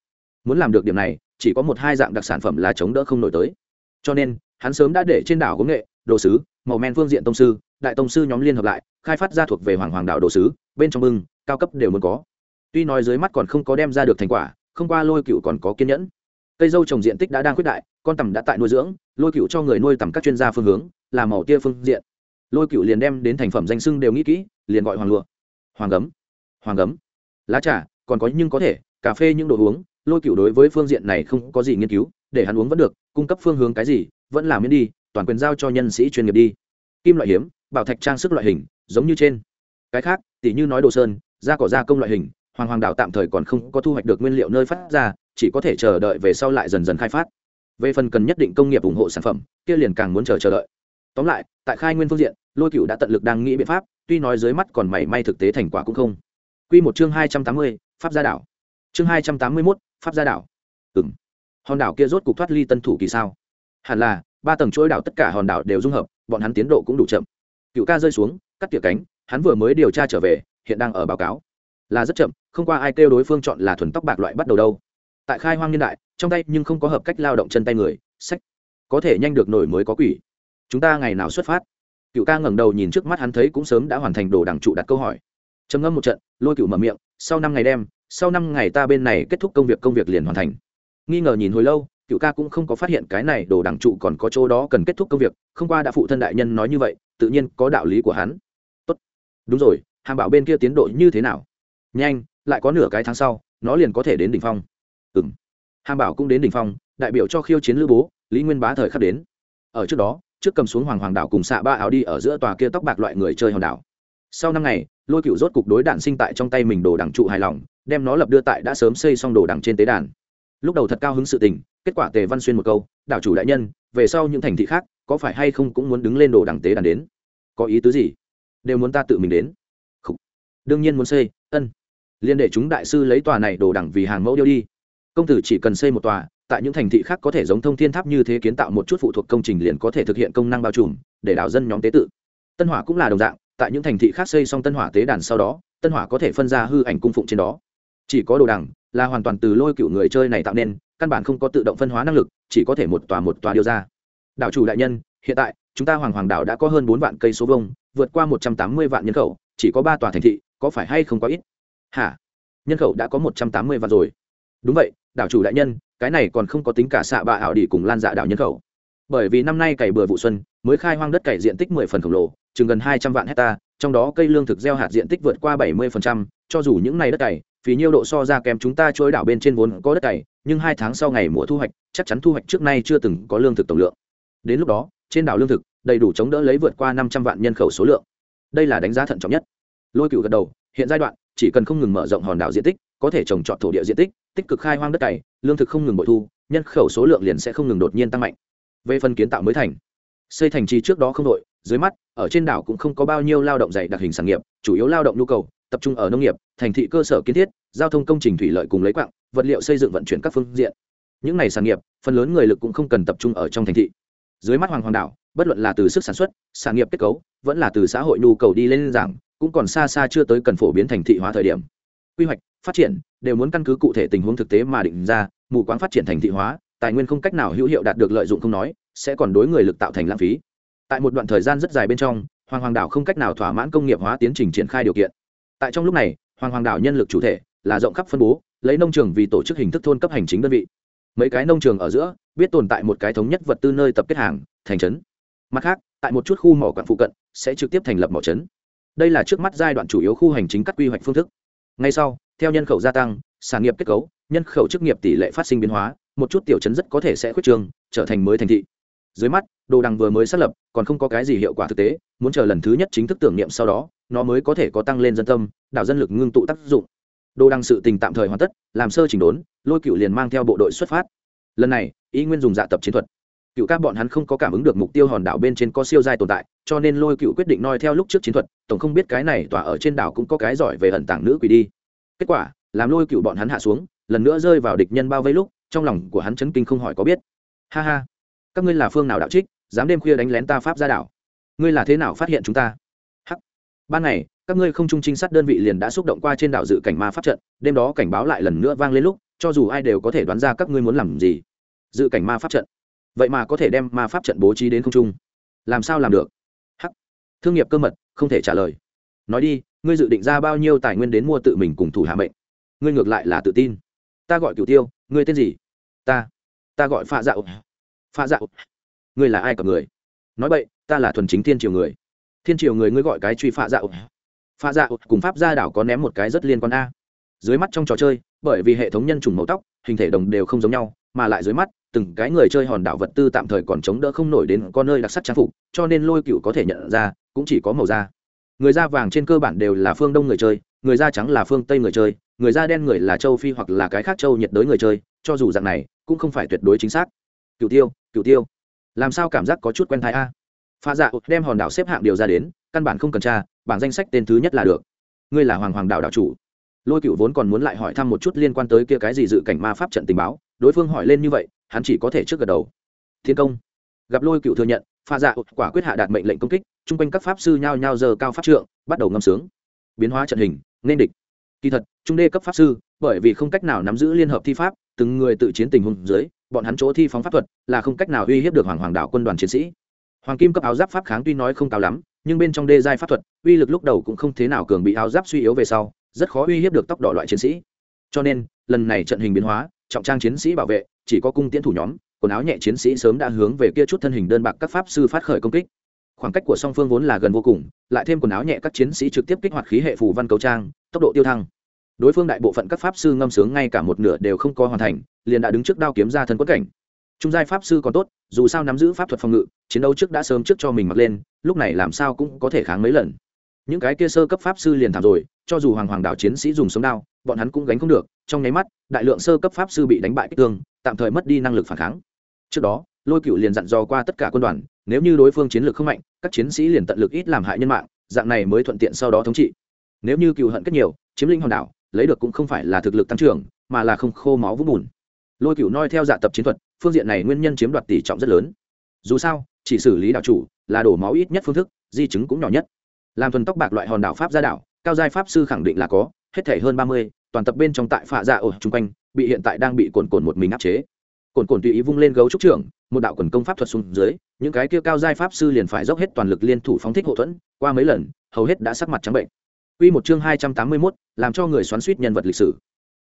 Speaker 1: Muốn làm được điểm này, chỉ có một hai dạng đặc sản phẩm là chống đỡ không nổi tới. Cho nên, hắn sớm đã để trên đảo công nghệ, đồ sứ, màu men phương diện tông sư, đại tông sư nhóm liên hợp lại, khai phát ra thuộc về hoàng hoàng đạo đồ sứ, bên trong bưng, cao cấp đều muốn có. Tuy nói dưới mắt còn không có đem ra được thành quả, không qua lôi cựu còn có kiên nhẫn. Cây dâu trồng diện tích đã đang quyết đại, con tầm đã tại nuôi dưỡng, lôi cựu cho người nuôi tầm các chuyên gia phương hướng, là màu tia phương diện. Lôi cựu liền đem đến thành phẩm danh sưng đều nghĩ kỹ, liền gọi hoàng lụa. Hoàng gấm. Hoàng gấm. Lá trà còn có nhưng có thể, cà phê những đồ uống, lôi cựu đối với phương diện này không có gì nghiên cứu, để hắn uống vẫn được, cung cấp phương hướng cái gì, vẫn làm miễn đi, toàn quyền giao cho nhân sĩ chuyên nghiệp đi. Kim loại hiếm, bảo thạch trang sức loại hình, giống như trên. Cái khác tỷ như nói đồ sơn da cỏ gia công loại hình, hoàng hoàng đạo tạm thời còn không có thu hoạch được nguyên liệu nơi phát ra, chỉ có thể chờ đợi về sau lại dần dần khai phát. Về phần cần nhất định công nghiệp ủng hộ sản phẩm, kia liền càng muốn chờ chờ đợi. Tóm lại, tại khai nguyên phương diện, lôi cựu đã tận lực đang nghĩ biện pháp, tuy nói dưới mắt còn mảy may thực tế thành quả cũng không. Q một chương hai trăm tám mươi pháp gia đảo. Chương hai trăm tám mươi mốt, pháp gia đảo. Ừ m hòn đảo kia rốt cục thoát ly tân thủ kỳ sao? Hẳn là, ba tầng chuỗi đảo tất cả hòn đảo đều dung hợp, bọn hắn tiến độ cũng đủ chậm. Cựu ca rơi xuống, cắt tỉa cánh, hắn vừa mới điều tra trở về, hiện đang ở báo cáo. Là rất chậm, không qua ai kêu đối phương chọn là thuần tóc bạc loại bắt đầu đâu. Tại khai hoang niên đại, trong tay nhưng không có hợp cách lao động chân tay người, sách. Có thể nhanh được nổi mới có quỷ. Chúng ta ngày nào xuất phát? Cựu ca ngẩng đầu nhìn trước mắt hắn thấy cũng sớm đã hoàn thành đồ đảng trụ đặt câu hỏi. Trầm ngâm một trận, lôi cựu mở miệng sau năm ngày đêm sau năm ngày ta bên này kết thúc công việc công việc liền hoàn thành. Nghi ngờ nhìn hồi lâu, cựu ca cũng không có phát hiện cái này đồ đảng trụ còn có chỗ đó cần kết thúc công việc, không qua đã phụ thân đại nhân nói như vậy, tự nhiên có đạo lý của hắn. Tốt. Đúng rồi, hàm bảo bên kia tiến độ như thế nào? Nhanh, lại có nửa cái tháng sau, nó liền có thể đến đỉnh phong. Ừ m hàm bảo cũng đến đỉnh phong, đại biểu cho khiêu chiến lữ bố, lý nguyên bá thời khắc đến. Ở trước đó, trước cầm xuống hoàng hoàng đảo cùng xạ ba áo đi ở giữa tòa kia tóc bạc loại người chơi hòn đảo. Sau năm ngày lôi cựu rốt cục đối đạn sinh tại trong tay mình đồ đằng trụ hài lòng, đem nó lập đưa tại đã sớm xây xong đồ đằng trên tế đàn. Lúc đầu thật cao hứng sự tình, kết quả tề văn xuyên một câu, đảo chủ đại nhân, về sau những thành thị khác, có phải hay không cũng muốn đứng lên đồ đằng tế đàn đến? Có ý tứ gì? Đều muốn ta tự mình đến. Khủ. đương nhiên muốn xây, ân. Liên để chúng đại sư lấy tòa này đồ đằng vì hàng mẫu điêu đi. Công tử chỉ cần xây một tòa, tại những thành thị khác có thể giống thông thiên tháp như thế kiến tạo một chút phụ thuộc công trình liền có thể thực hiện công năng bao trùm, để đảo dân nhóm tế tự. Tân hỏa cũng là đồng dạng tại những thành thị khác xây xong tân hỏa tế đàn sau đó, tân hỏa có thể phân ra hư ảnh cung phụng trên đó. Chỉ có đồ đằng là hoàn toàn từ lôi cựu người chơi này tạo nên, căn bản không có tự động phân hóa năng lực, chỉ có thể một tòa một tòa điêu ra. Đảo chủ đại nhân, hiện tại, chúng ta hoàng hoàng đảo đã có hơn bốn vạn cây số vông vượt qua một trăm tám mươi vạn nhân khẩu, chỉ có ba tòa thành thị, có phải hay không có ít? Hả? Nhân khẩu đã có một trăm tám mươi vạn rồi. Đúng vậy, đảo chủ đại nhân, cái này còn không có tính cả xạ bạ ảo đi cùng lan dạ đảo nhân khẩu. Bởi vì năm nay cày bừa vụ xuân, mới khai hoang đất cày diện tích mười phần khổng lồ chừng gần hai trăm vạn hecta, trong đó cây lương thực gieo hạt diện tích vượt qua bảy mươi phần trăm. Cho dù những ngày đất cày phí nhiêu độ so ra kém chúng ta chối đảo bên trên vốn có đất cày, nhưng hai tháng sau ngày mùa thu hoạch, chắc chắn thu hoạch trước nay chưa từng có lương thực tổng lượng. Đến lúc đó, trên đảo lương thực, đầy đủ chống đỡ lấy vượt qua năm trăm vạn nhân khẩu số lượng. Đây là đánh giá thận trọng nhất. Lôi cựu gật đầu, hiện giai đoạn, chỉ cần không ngừng mở rộng hòn đảo diện tích, có thể trồng trọt thổ địa diện tích tích cực khai hoang đất cày, lương thực không ngừng bội thu, nhân khẩu số lượng liền sẽ không ngừng đột nhiên tăng mạnh. Về phần kiến tạo mới thành, xây thành trì trước đó không đội dưới mắt ở trên đảo cũng không có bao nhiêu lao động dày đặc hình sản nghiệp chủ yếu lao động nhu cầu tập trung ở nông nghiệp thành thị cơ sở kiến thiết giao thông công trình thủy lợi cùng lấy quạng, vật liệu xây dựng vận chuyển các phương diện. Những này sản nghiệp phần lớn người lực cũng không cần tập trung ở trong thành thị. Dưới mắt hoàng hoàng đảo bất luận là từ sức sản xuất sản nghiệp kết cấu vẫn là từ xã hội nhu cầu đi lên giảng cũng còn xa xa chưa tới cần phổ biến thành thị hóa thời điểm. Quy hoạch phát triển đều muốn căn cứ cụ thể tình huống thực tế mà định ra mù quáng phát triển thành thị hóa tài nguyên không cách nào hữu hiệu đạt được lợi dụng không nói sẽ còn đối người lực tạo thành lãng phí tại một đoạn thời gian rất dài bên trong, hoàng hoàng đảo không cách nào thỏa mãn công nghiệp hóa tiến trình triển khai điều kiện. Tại trong lúc này, hoàng hoàng đảo nhân lực chủ thể là rộng khắp phân bố, lấy nông trường vì tổ chức hình thức thôn cấp hành chính đơn vị. Mấy cái nông trường ở giữa, biết tồn tại một cái thống nhất vật tư nơi tập kết hàng, thành trấn. Mặt khác, tại một chút khu mỏ quặng phụ cận, sẽ trực tiếp thành lập mỏ trấn. Đây là trước mắt giai đoạn chủ yếu khu hành chính cắt quy hoạch phương thức. Ngay sau, theo nhân khẩu gia tăng, sản nghiệp kết cấu, nhân khẩu chức nghiệp tỷ lệ phát sinh biến hóa, một chút tiểu chấn rất có thể sẽ khuyết trường, trở thành mới thành thị. Dưới mắt, đồ đằng vừa mới xác lập còn không có cái gì hiệu quả thực tế, muốn chờ lần thứ nhất chính thức tưởng niệm sau đó, nó mới có thể có tăng lên dân tâm, đảo dân lực ngưng tụ tác dụng. Đô đăng sự tình tạm thời hoàn tất, làm sơ chỉnh đốn, lôi cựu liền mang theo bộ đội xuất phát. Lần này ý nguyên dùng dạ tập chiến thuật. Cựu các bọn hắn không có cảm ứng được mục tiêu hòn đảo bên trên có siêu giai tồn tại, cho nên lôi cựu quyết định noi theo lúc trước chiến thuật, tổng không biết cái này tỏa ở trên đảo cũng có cái giỏi về ẩn tảng nữ quỷ đi. Kết quả, làm lôi cựu bọn hắn hạ xuống, lần nữa rơi vào địch nhân bao vây lúc, trong lòng của hắn chấn kinh không hỏi có biết. Ha ha. Các ngươi là phương nào đạo trích? Dám đêm khuya đánh lén ta pháp ra đảo ngươi là thế nào phát hiện chúng ta? Hắc. Ban ngày, các ngươi không trung trinh sát đơn vị liền đã xúc động qua trên đảo dự cảnh ma pháp trận, đêm đó cảnh báo lại lần nữa vang lên lúc, cho dù ai đều có thể đoán ra các ngươi muốn làm gì. Dự cảnh ma pháp trận. Vậy mà có thể đem ma pháp trận bố trí đến không trung. Làm sao làm được? Hắc. Thương nghiệp cơ mật, không thể trả lời. Nói đi, ngươi dự định ra bao nhiêu tài nguyên đến mua tự mình cùng thủ hạ mệnh? Ngươi ngược lại là tự tin. Ta gọi cửu tiêu, ngươi tên gì? Ta. Ta gọi pha dạo pha dạo ngươi là ai cả người? Nói vậy ta là thuần chính thiên triều người. Thiên triều người ngươi gọi cái truy phạ dạo phạ dạo cùng pháp gia đảo có ném một cái rất liên quan a. Dưới mắt trong trò chơi, bởi vì hệ thống nhân trùng màu tóc, hình thể đồng đều không giống nhau, mà lại dưới mắt, từng cái người chơi hòn đảo vật tư tạm thời còn chống đỡ không nổi đến con nơi đặc sắc trang phục, cho nên lôi cựu có thể nhận ra, cũng chỉ có màu da. Người da vàng trên cơ bản đều là phương đông người chơi, người da trắng là phương tây người chơi, người da đen người là châu phi hoặc là cái khác châu nhiệt đới người chơi, cho dù dạng này, cũng không phải tuyệt đối chính xác. Cựu tiêu cựu tiêu làm sao cảm giác có chút quen thái a? Pha dạ đem hòn đảo xếp hạng điều ra đến, căn bản không cần tra, bảng danh sách tên thứ nhất là được. Ngươi là hoàng hoàng đảo đảo chủ. Lôi cựu vốn còn muốn lại hỏi thăm một chút liên quan tới kia cái gì dự cảnh ma pháp trận tình báo, đối phương hỏi lên như vậy, hắn chỉ có thể trước gật đầu. Thiên công. Gặp lôi cựu thừa nhận, pha dạ quả quyết hạ đạt mệnh lệnh công kích, chung quanh các pháp sư nhao nhao giờ cao pháp trượng, bắt đầu ngâm sướng. Biến hóa trận hình, nên địch. Kỳ thật, trung đê cấp pháp sư, bởi vì không cách nào nắm giữ liên hợp thi pháp, từng người tự chiến tình huống dưới bọn hắn chỗ thi phóng pháp thuật là không cách nào uy hiếp được hoàng hoàng đạo quân đoàn chiến sĩ. Hoàng kim cấp áo giáp pháp kháng tuy nói không cao lắm, nhưng bên trong đê giai pháp thuật, uy lực lúc đầu cũng không thế nào cường bị áo giáp suy yếu về sau, rất khó uy hiếp được tóc đỏ loại chiến sĩ. Cho nên, lần này trận hình biến hóa, trọng trang chiến sĩ bảo vệ, chỉ có cung tiễn thủ nhóm, quần áo nhẹ chiến sĩ sớm đã hướng về kia chút thân hình đơn bạc các pháp sư phát khởi công kích. Khoảng cách của song phương vốn là gần vô cùng, lại thêm quần áo nhẹ các chiến sĩ trực tiếp kích hoạt khí hệ phù văn cầu trang, tốc độ tiêu thăng đối phương đại bộ phận các pháp sư ngâm sướng ngay cả một nửa đều không có hoàn thành, liền đã đứng trước đao kiếm ra thân quất cảnh. Trung giai pháp sư còn tốt, dù sao nắm giữ pháp thuật phòng ngự, chiến đấu trước đã sớm trước cho mình mặc lên, lúc này làm sao cũng có thể kháng mấy lần. Những cái kia sơ cấp pháp sư liền thảm rồi, cho dù hoàng hoàng đảo chiến sĩ dùng sống đao, bọn hắn cũng gánh không được, trong nháy mắt, đại lượng sơ cấp pháp sư bị đánh bại kích thương, tạm thời mất đi năng lực phản kháng. Trước đó, lôi cựu liền dặn dò qua tất cả quân đoàn, nếu như đối phương chiến lược không mạnh, các chiến sĩ liền tận lực ít làm hại nhân mạng, dạng này mới thuận tiện sau đó thống trị. Nếu như cựu hận kết nhiều, chiếm lĩnh hòn đảo lấy được cũng không phải là thực lực tăng trưởng, mà là không khô máu vũng bùn. Lôi cựu noi theo dạ tập chiến thuật, phương diện này nguyên nhân chiếm đoạt tỷ trọng rất lớn. Dù sao, chỉ xử lý đạo chủ là đổ máu ít nhất phương thức, di chứng cũng nhỏ nhất. Làm thuần tóc bạc loại hòn đảo pháp gia đảo, cao giai pháp sư khẳng định là có, hết thể hơn ba mươi, toàn tập bên trong tại phạ dạ ở chung quanh, bị hiện tại đang bị cồn cồn một mình áp chế. Cồn cồn tùy ý vung lên gấu trúc trưởng, một đạo quần công pháp thuật xuống dưới, những cái kia cao giai pháp sư liền phải dốc hết toàn lực liên thủ phóng thích hậu thuẫn, qua mấy lần, hầu hết đã sắc mặt trắng bệnh. Quy một chương 281, làm cho người xoắn xuýt nhân vật lịch sử.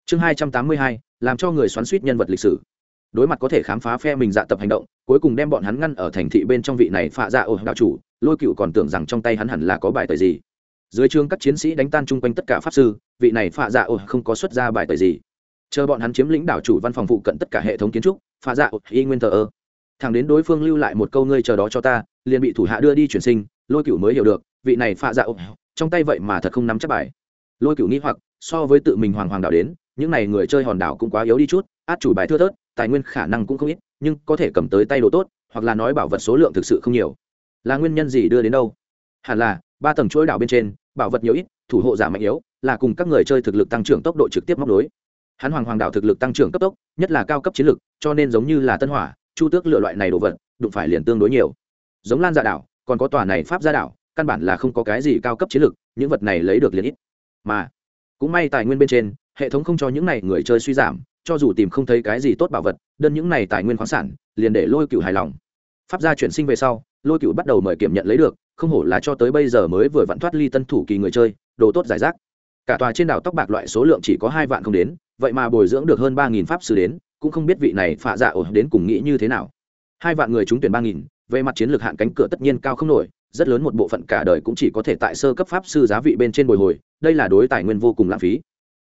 Speaker 1: Chương 282, làm cho người xoắn xuýt nhân vật lịch sử. Đối mặt có thể khám phá phe mình dạ tập hành động, cuối cùng đem bọn hắn ngăn ở thành thị bên trong vị này phạ dạ ổ đạo chủ, Lôi Cựu còn tưởng rằng trong tay hắn hẳn là có bài tẩy gì. Dưới trướng các chiến sĩ đánh tan chung quanh tất cả pháp sư, vị này phạ dạ ổ không có xuất ra bài tẩy gì. Chờ bọn hắn chiếm lĩnh đảo chủ văn phòng phụ cận tất cả hệ thống kiến trúc, phạ dạ ổ y nguyên tờ thằng đến đối phương lưu lại một câu ngươi chờ đó cho ta liền bị thủ hạ đưa đi chuyển sinh lôi cựu mới hiểu được vị này phạ dạ trong tay vậy mà thật không nắm chắc bài. Lôi cựu nghĩ hoặc, so với tự mình hoàng hoàng đảo đến, những n à y người chơi hòn đảo cũng quá yếu đi chút, át chủ bài thưa thớt, tài nguyên khả năng cũng không ít, nhưng có thể cầm tới tay đồ tốt, hoặc là nói bảo vật số lượng thực sự không nhiều. Là nguyên nhân gì đưa đến đâu? Hẳn là, ba tầng chuỗi đảo bên trên, bảo vật nhiều ít, thủ hộ giả mạnh yếu, là cùng các người chơi thực lực tăng trưởng tốc độ trực tiếp móc đối hắn hoàng hoàng đảo thực lực tăng trưởng cấp tốc, nhất là cao cấp chiến lực, cho nên giống như là tân hỏa, chu tước lựa loại này đồ vật, đụng phải liền tương đối nhiều. Giống lan dạ đảo, còn có tòa này pháp gia đảo căn bản là không có cái gì cao cấp chiến lược, những vật này lấy được liền ít. Mà, cũng may tài nguyên bên trên, hệ thống không cho những này người chơi suy giảm, cho dù tìm không thấy cái gì tốt bảo vật, đơn những này tài nguyên khoáng sản, liền để lôi cựu hài lòng. Pháp gia chuyển sinh về sau, lôi cựu bắt đầu mời kiểm nhận lấy được, không hổ là cho tới bây giờ mới vừa vặn thoát ly tân thủ kỳ người chơi, đồ tốt giải rác. Cả tòa trên đảo tóc bạc loại số lượng chỉ có hai vạn không đến, vậy mà bồi dưỡng được hơn ba nghìn pháp sư đến, cũng không biết vị này phạ dạ ổn đến cùng nghĩ như thế nào. Hai vạn người trúng tuyển ba nghìn, về mặt chiến lược hạn cánh cửa tất nhiên cao không nổi rất lớn một bộ phận cả đời cũng chỉ có thể tại sơ cấp pháp sư giá vị bên trên bồi hồi, đây là đối tài nguyên vô cùng lãng phí.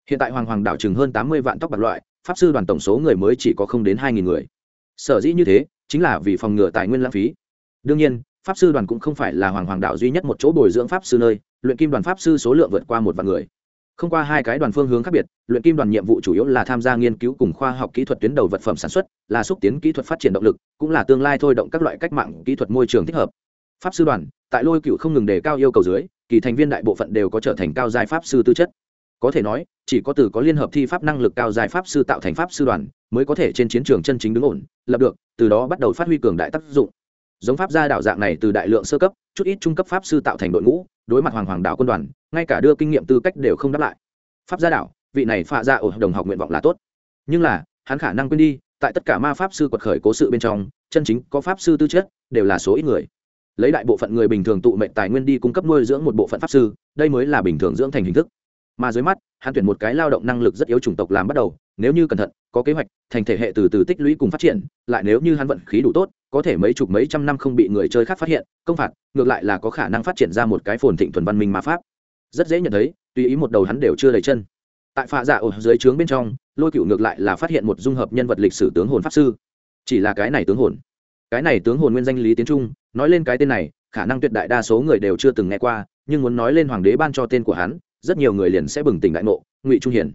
Speaker 1: Hiện tại hoàng hoàng đảo chừng hơn tám mươi vạn tóc bạc loại, pháp sư đoàn tổng số người mới chỉ có không đến hai nghìn người. Sở dĩ như thế, chính là vì phòng ngừa tài nguyên lãng phí. Đương nhiên, pháp sư đoàn cũng không phải là hoàng hoàng đạo duy nhất một chỗ bồi dưỡng pháp sư nơi, luyện kim đoàn pháp sư số lượng vượt qua một vạn người. Không qua hai cái đoàn phương hướng khác biệt, luyện kim đoàn nhiệm vụ chủ yếu là tham gia nghiên cứu cùng khoa học kỹ thuật tuyến đầu vật phẩm sản xuất, là xúc tiến kỹ thuật phát triển động lực, cũng là tương lai thôi động các loại cách mạng kỹ thuật môi trường thích hợp pháp sư đoàn, tại lôi cựu không ngừng đề cao yêu cầu dưới, kỳ thành viên đại bộ phận đều có trở thành cao giai pháp sư tư chất. Có thể nói, chỉ có từ có liên hợp thi pháp năng lực cao giai pháp sư tạo thành pháp sư đoàn, mới có thể trên chiến trường chân chính đứng ổn, lập được, từ đó bắt đầu phát huy cường đại tác dụng. Giống pháp gia đạo dạng này từ đại lượng sơ cấp, chút ít trung cấp pháp sư tạo thành đội ngũ, đối mặt hoàng hoàng đạo quân đoàn, ngay cả đưa kinh nghiệm tư cách đều không đáp lại. Pháp gia đạo, vị này phạ ra ở đồng học nguyện vọng là tốt. Nhưng là, hắn khả năng quên đi, tại tất cả ma pháp sư quật khởi cố sự bên trong, chân chính có pháp sư tư chất, đều là số ít người lấy đại bộ phận người bình thường tụ mệnh tài nguyên đi cung cấp nuôi dưỡng một bộ phận pháp sư, đây mới là bình thường dưỡng thành hình thức. Mà dưới mắt, hắn tuyển một cái lao động năng lực rất yếu chủng tộc làm bắt đầu, nếu như cẩn thận, có kế hoạch, thành thể hệ từ từ tích lũy cùng phát triển, lại nếu như hắn vận khí đủ tốt, có thể mấy chục mấy trăm năm không bị người chơi khác phát hiện, công phạt, ngược lại là có khả năng phát triển ra một cái phồn thịnh thuần văn minh ma pháp. Rất dễ nhận thấy, tùy ý một đầu hắn đều chưa đầy chân. Tại phạ dạ giả ở dưới trướng bên trong, lôi cựu ngược lại là phát hiện một dung hợp nhân vật lịch sử tướng hồn pháp sư. Chỉ là cái này tướng hồn cái này tướng hồn nguyên danh lý tiến trung, nói lên cái tên này, khả năng tuyệt đại đa số người đều chưa từng nghe qua, nhưng muốn nói lên hoàng đế ban cho tên của hắn, rất nhiều người liền sẽ bừng tỉnh đại ngộ, ngụy trung hiển.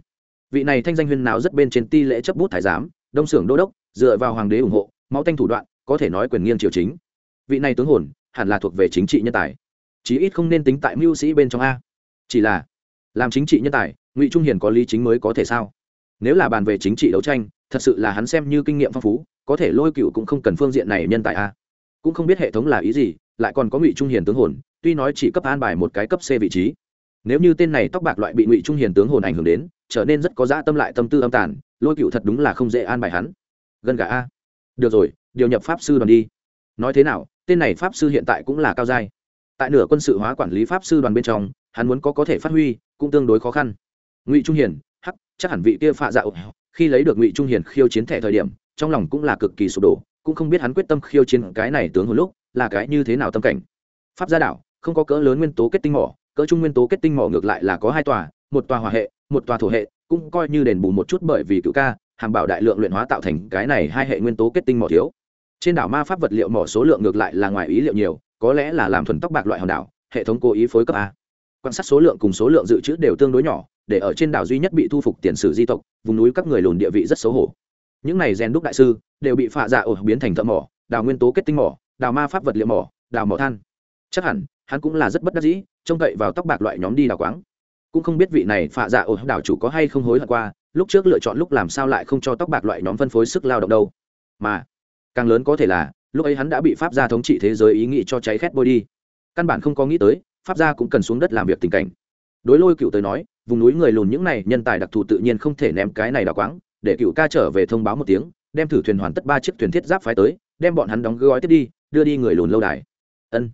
Speaker 1: Vị này thanh danh huyên nào rất bên trên ti lễ chấp bút thái giám, đông xưởng đô đốc, dựa vào hoàng đế ủng hộ, máu tanh thủ đoạn, có thể nói quyền nghiêng triều chính. Vị này tướng hồn, hẳn là thuộc về chính trị nhân tài. Chí ít không nên tính tại mưu sĩ bên trong a. Chỉ là, làm chính trị nhân tài, ngụy trung hiền có lý chính mới có thể sao? Nếu là bàn về chính trị đấu tranh, thật sự là hắn xem như kinh nghiệm phong phú có thể lôi cựu cũng không cần phương diện này nhân tài a. Cũng không biết hệ thống là ý gì, lại còn có ngụy trung hiền tướng hồn, tuy nói chỉ cấp an bài một cái cấp c vị trí. Nếu như tên này tóc bạc loại bị ngụy trung hiền tướng hồn ảnh hưởng đến, trở nên rất có dã tâm lại tâm tư âm tàn, lôi cựu thật đúng là không dễ an bài hắn. Gần cả a. Được rồi, điều nhập pháp sư đoàn đi. Nói thế nào, tên này pháp sư hiện tại cũng là cao giai. Tại nửa quân sự hóa quản lý pháp sư đoàn bên trong, hắn muốn có có thể phát huy, cũng tương đối khó khăn. Ngụy trung hiền, hắc, chắc hẳn vị kia phạ dạo khi lấy được ngụy trung hiền khiêu chiến thẻ thời điểm trong lòng cũng là cực kỳ sụp đổ, cũng không biết hắn quyết tâm khiêu chiến cái này tướng hồi lúc là cái như thế nào tâm cảnh. Pháp gia đảo không có cỡ lớn nguyên tố kết tinh mỏ, cỡ trung nguyên tố kết tinh mỏ ngược lại là có hai tòa, một tòa hỏa hệ, một tòa thổ hệ, cũng coi như đền bù một chút bởi vì cựu ca, hàm bảo đại lượng luyện hóa tạo thành cái này hai hệ nguyên tố kết tinh mỏ thiếu. Trên đảo ma pháp vật liệu mỏ số lượng ngược lại là ngoài ý liệu nhiều, có lẽ là làm thuần tóc bạc loại hòn đảo, hệ thống cố ý phối cấp a. Quan sát số lượng cùng số lượng dự trữ đều tương đối nhỏ, để ở trên đảo duy nhất bị thu phục tiền sử di tộc, vùng núi các người lùn địa vị rất xấu hổ những này rèn đúc đại sư đều bị phạ dạ ổ biến thành thợ mỏ, đào nguyên tố kết tinh mỏ, đào ma pháp vật liệu mỏ, đào mỏ than. Chắc hẳn, hắn cũng là rất bất đắc dĩ, trông cậy vào tóc bạc loại nhóm đi đào quáng. Cũng không biết vị này phạ dạ ổ đảo chủ có hay không hối hận qua, lúc trước lựa chọn lúc làm sao lại không cho tóc bạc loại nhóm phân phối sức lao động đâu. Mà, càng lớn có thể là, lúc ấy hắn đã bị pháp gia thống trị thế giới ý nghĩ cho cháy khét bôi đi. Căn bản không có nghĩ tới, pháp gia cũng cần xuống đất làm việc tình cảnh. Đối lôi cựu tới nói, vùng núi người lùn những này nhân tài đặc thù tự nhiên không thể ném cái này đào quáng để cựu ca trở về thông báo một tiếng, đem thử thuyền hoàn tất ba chiếc thuyền thiết giáp phái tới, đem bọn hắn đóng gói tiếp đi, đưa đi người lùn lâu đài. Ân.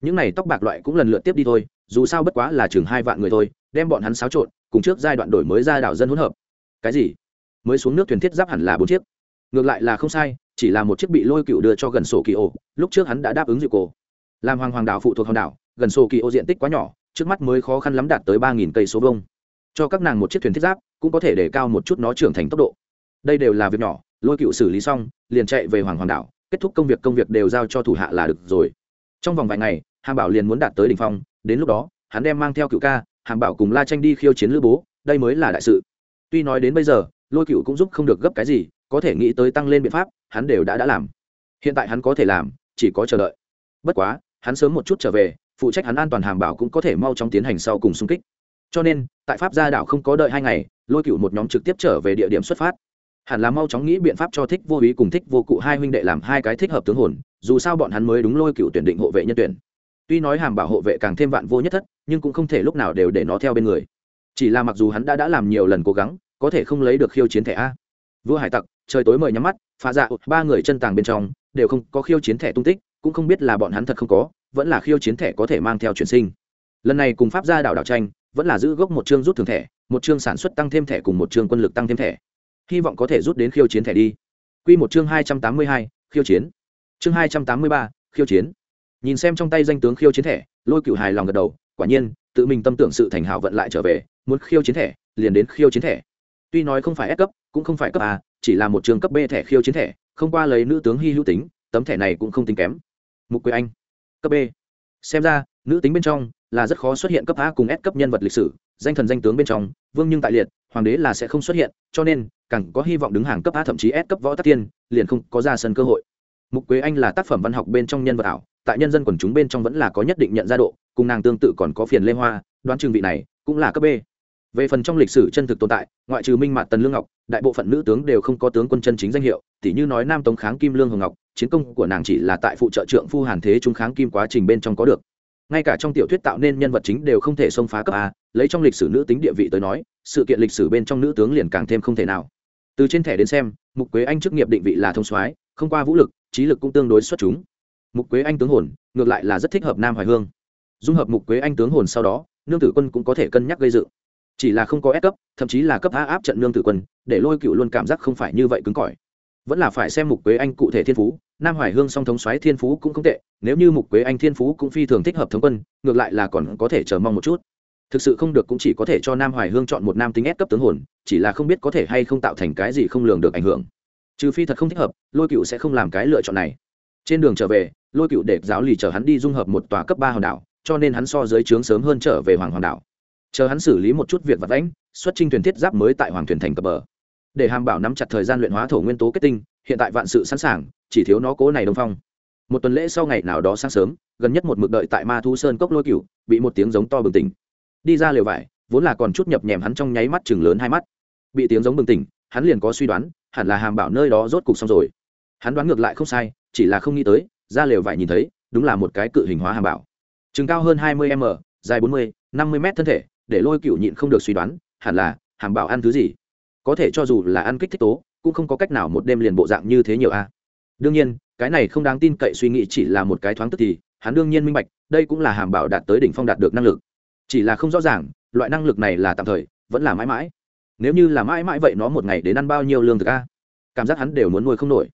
Speaker 1: Những này tóc bạc loại cũng lần lượt tiếp đi thôi, dù sao bất quá là chừng hai vạn người thôi, đem bọn hắn xáo trộn, cùng trước giai đoạn đổi mới ra đảo dân hỗn hợp. Cái gì? Mới xuống nước thuyền thiết giáp hẳn là bốn chiếc. Ngược lại là không sai, chỉ là một chiếc bị lôi cựu đưa cho gần sổ kỳ ô, lúc trước hắn đã đáp ứng dịu cổ làm hoàng hoàng đảo phụ thuộc hòn đảo, gần sổ kỳ ô diện tích quá nhỏ, trước mắt mới khó khăn lắm đạt tới ba nghìn cây số vông cho các nàng một chiếc thuyền thiết giáp, cũng có thể để cao một chút nó trưởng thành tốc độ. Đây đều là việc nhỏ, lôi cựu xử lý xong, liền chạy về hoàng hoàng đảo, kết thúc công việc công việc đều giao cho thủ hạ là được rồi. Trong vòng vài ngày, hàm bảo liền muốn đạt tới đ ỉ n h phong, đến lúc đó, hắn đem mang theo cựu ca, hàm bảo cùng la tranh đi khiêu chiến lữ bố, đây mới là đại sự. Tuy nói đến bây giờ, lôi cựu cũng giúp không được gấp cái gì, có thể nghĩ tới tăng lên biện pháp, hắn đều đã đã làm. Hiện tại hắn có thể làm, chỉ có chờ đợi. Bất quá, hắn sớm một chút trở về, phụ trách hắn an toàn hàm bảo cũng có thể mau chóng tiến hành sau cùng xung kích cho nên, tại pháp gia đảo không có đợi hai ngày, lôi cựu một nhóm trực tiếp trở về địa điểm xuất phát. Hẳn là mau chóng nghĩ biện pháp cho thích vô ý cùng thích vô cụ hai huynh đệ làm hai cái thích hợp tướng hồn, dù sao bọn hắn mới đúng lôi cựu tuyển định hộ vệ nhân tuyển. Tuy nói hàm bảo hộ vệ càng thêm vạn vô nhất thất, nhưng cũng không thể lúc nào đều để nó theo bên người. Chỉ là mặc dù hắn đã đã làm nhiều lần cố gắng, có thể không lấy được khiêu chiến thẻ a. Vua hải tặc, trời tối mời nhắm mắt, phá dạ ba người chân tàng bên trong, đều không có khiêu chiến thẻ tung tích, cũng không biết là bọn hắn thật không có, vẫn là khiêu chiến thẻ có thể mang theo chuyển sinh. Lần này cùng pháp gia đảo đảo tranh vẫn là giữ gốc một chương rút thường thẻ, một chương sản xuất tăng thêm thẻ cùng một chương quân lực tăng thêm thẻ. Hy vọng có thể rút đến khiêu chiến thẻ đi. Quy một chương hai trăm tám mươi hai, khiêu chiến. Chương hai trăm tám mươi ba, khiêu chiến. Nhìn xem trong tay danh tướng khiêu chiến thẻ, lôi cựu hài lòng gật đầu, quả nhiên, tự mình tâm tưởng sự thành hảo vận lại trở về, muốn khiêu chiến thẻ, liền đến khiêu chiến thẻ. Tuy nói không phải S cấp, cũng không phải cấp A, chỉ là một trường cấp B thẻ khiêu chiến thẻ, không qua lấy nữ tướng hy hữu tính, tấm thẻ này cũng không tính kém. Mục quế anh, cấp b. Xem ra, nữ tính bên trong là rất khó xuất hiện cấp a cùng s cấp nhân vật lịch sử, danh thần danh tướng bên trong, vương nhưng tại liệt, hoàng đế là sẽ không xuất hiện, cho nên, càng có hy vọng đứng hàng cấp a thậm chí s cấp võ tắc tiên, liền không có ra sân cơ hội. Mục quế anh là tác phẩm văn học bên trong nhân vật ảo, tại nhân dân quần chúng bên trong vẫn là có nhất định nhận ra độ, cùng nàng tương tự còn có phiền lê hoa, đoán chừng vị này cũng là cấp b. Về phần trong lịch sử chân thực tồn tại, ngoại trừ minh mạt tần lương ngọc, đại bộ phận nữ tướng đều không có tướng quân chân chính danh hiệu, tỉ như nói nam tống kháng kim lương hồng ngọc, chiến công của nàng chỉ là tại phụ trợ trượng phu hàn thế trung kháng kim quá trình bên trong có được ngay cả trong tiểu thuyết tạo nên nhân vật chính đều không thể xông phá cấp a, lấy trong lịch sử nữ tính địa vị tới nói, sự kiện lịch sử bên trong nữ tướng liền càng thêm không thể nào. Từ trên thẻ đến xem, mục quế anh chức nghiệp định vị là thông soái, không qua vũ lực, trí lực cũng tương đối xuất chúng. Mục quế anh tướng hồn, ngược lại là rất thích hợp nam hoài hương. Dung hợp mục quế anh tướng hồn sau đó, nương tử quân cũng có thể cân nhắc gây dựng chỉ là không có ép cấp, thậm chí là cấp A áp trận nương tử quân, để lôi cựu luôn cảm giác không phải như vậy cứng cỏi. Vẫn là phải xem mục quế anh cụ thể thiên phú nam hoài hương song thống xoáy thiên phú cũng không tệ, nếu như mục quế anh thiên phú cũng phi thường thích hợp thống quân, ngược lại là còn có thể chờ mong một chút. Thực sự không được cũng chỉ có thể cho nam hoài hương chọn một nam tính ép cấp tướng hồn, chỉ là không biết có thể hay không tạo thành cái gì không lường được ảnh hưởng. Trừ phi thật không thích hợp, lôi cựu sẽ không làm cái lựa chọn này. Trên đường trở về, lôi cựu để giáo lì chở hắn đi dung hợp một tòa cấp ba hòn đảo, cho nên hắn so dưới trướng sớm hơn trở về hoàng hoàng đảo. Chờ hắn xử lý một chút việc vật vãnh, xuất trình thuyền thiết giáp mới tại hoàng thuyền thành cập bờ. Để hàm bảo nắm chặt thời gian luyện hóa thổ nguyên tố kết tinh hiện tại vạn sự sẵn sàng, chỉ thiếu nó cố này đông phong. Một tuần lễ sau ngày nào đó sáng sớm, gần nhất một mực đợi tại ma thu sơn cốc lôi cựu bị một tiếng giống to bừng tỉnh. Đi ra lều vải, vốn là còn chút nhập nhèm hắn trong nháy mắt chừng lớn hai mắt. Bị tiếng giống bừng tỉnh, hắn liền có suy đoán, hẳn là hàm bảo nơi đó rốt cục xong rồi. Hắn đoán ngược lại không sai, chỉ là không nghĩ tới, ra lều vải nhìn thấy, đúng là một cái cự hình hóa hàm bảo. Chừng cao hơn hai mươi m, dài bốn mươi, năm mươi m thân thể, để lôi cựu nhịn không được suy đoán, hẳn là hàm bảo ăn thứ gì. Có thể cho dù là ăn kích thích tố cũng không có cách nào một đêm liền bộ dạng như thế nhiều a. Đương nhiên, cái này không đáng tin cậy suy nghĩ chỉ là một cái thoáng tức thì, hắn đương nhiên minh bạch, đây cũng là hàm bảo đạt tới đỉnh phong đạt được năng lực. Chỉ là không rõ ràng, loại năng lực này là tạm thời, vẫn là mãi mãi. Nếu như là mãi mãi vậy nó một ngày đến ăn bao nhiêu lương thực a? Cảm giác hắn đều muốn nuôi không nổi.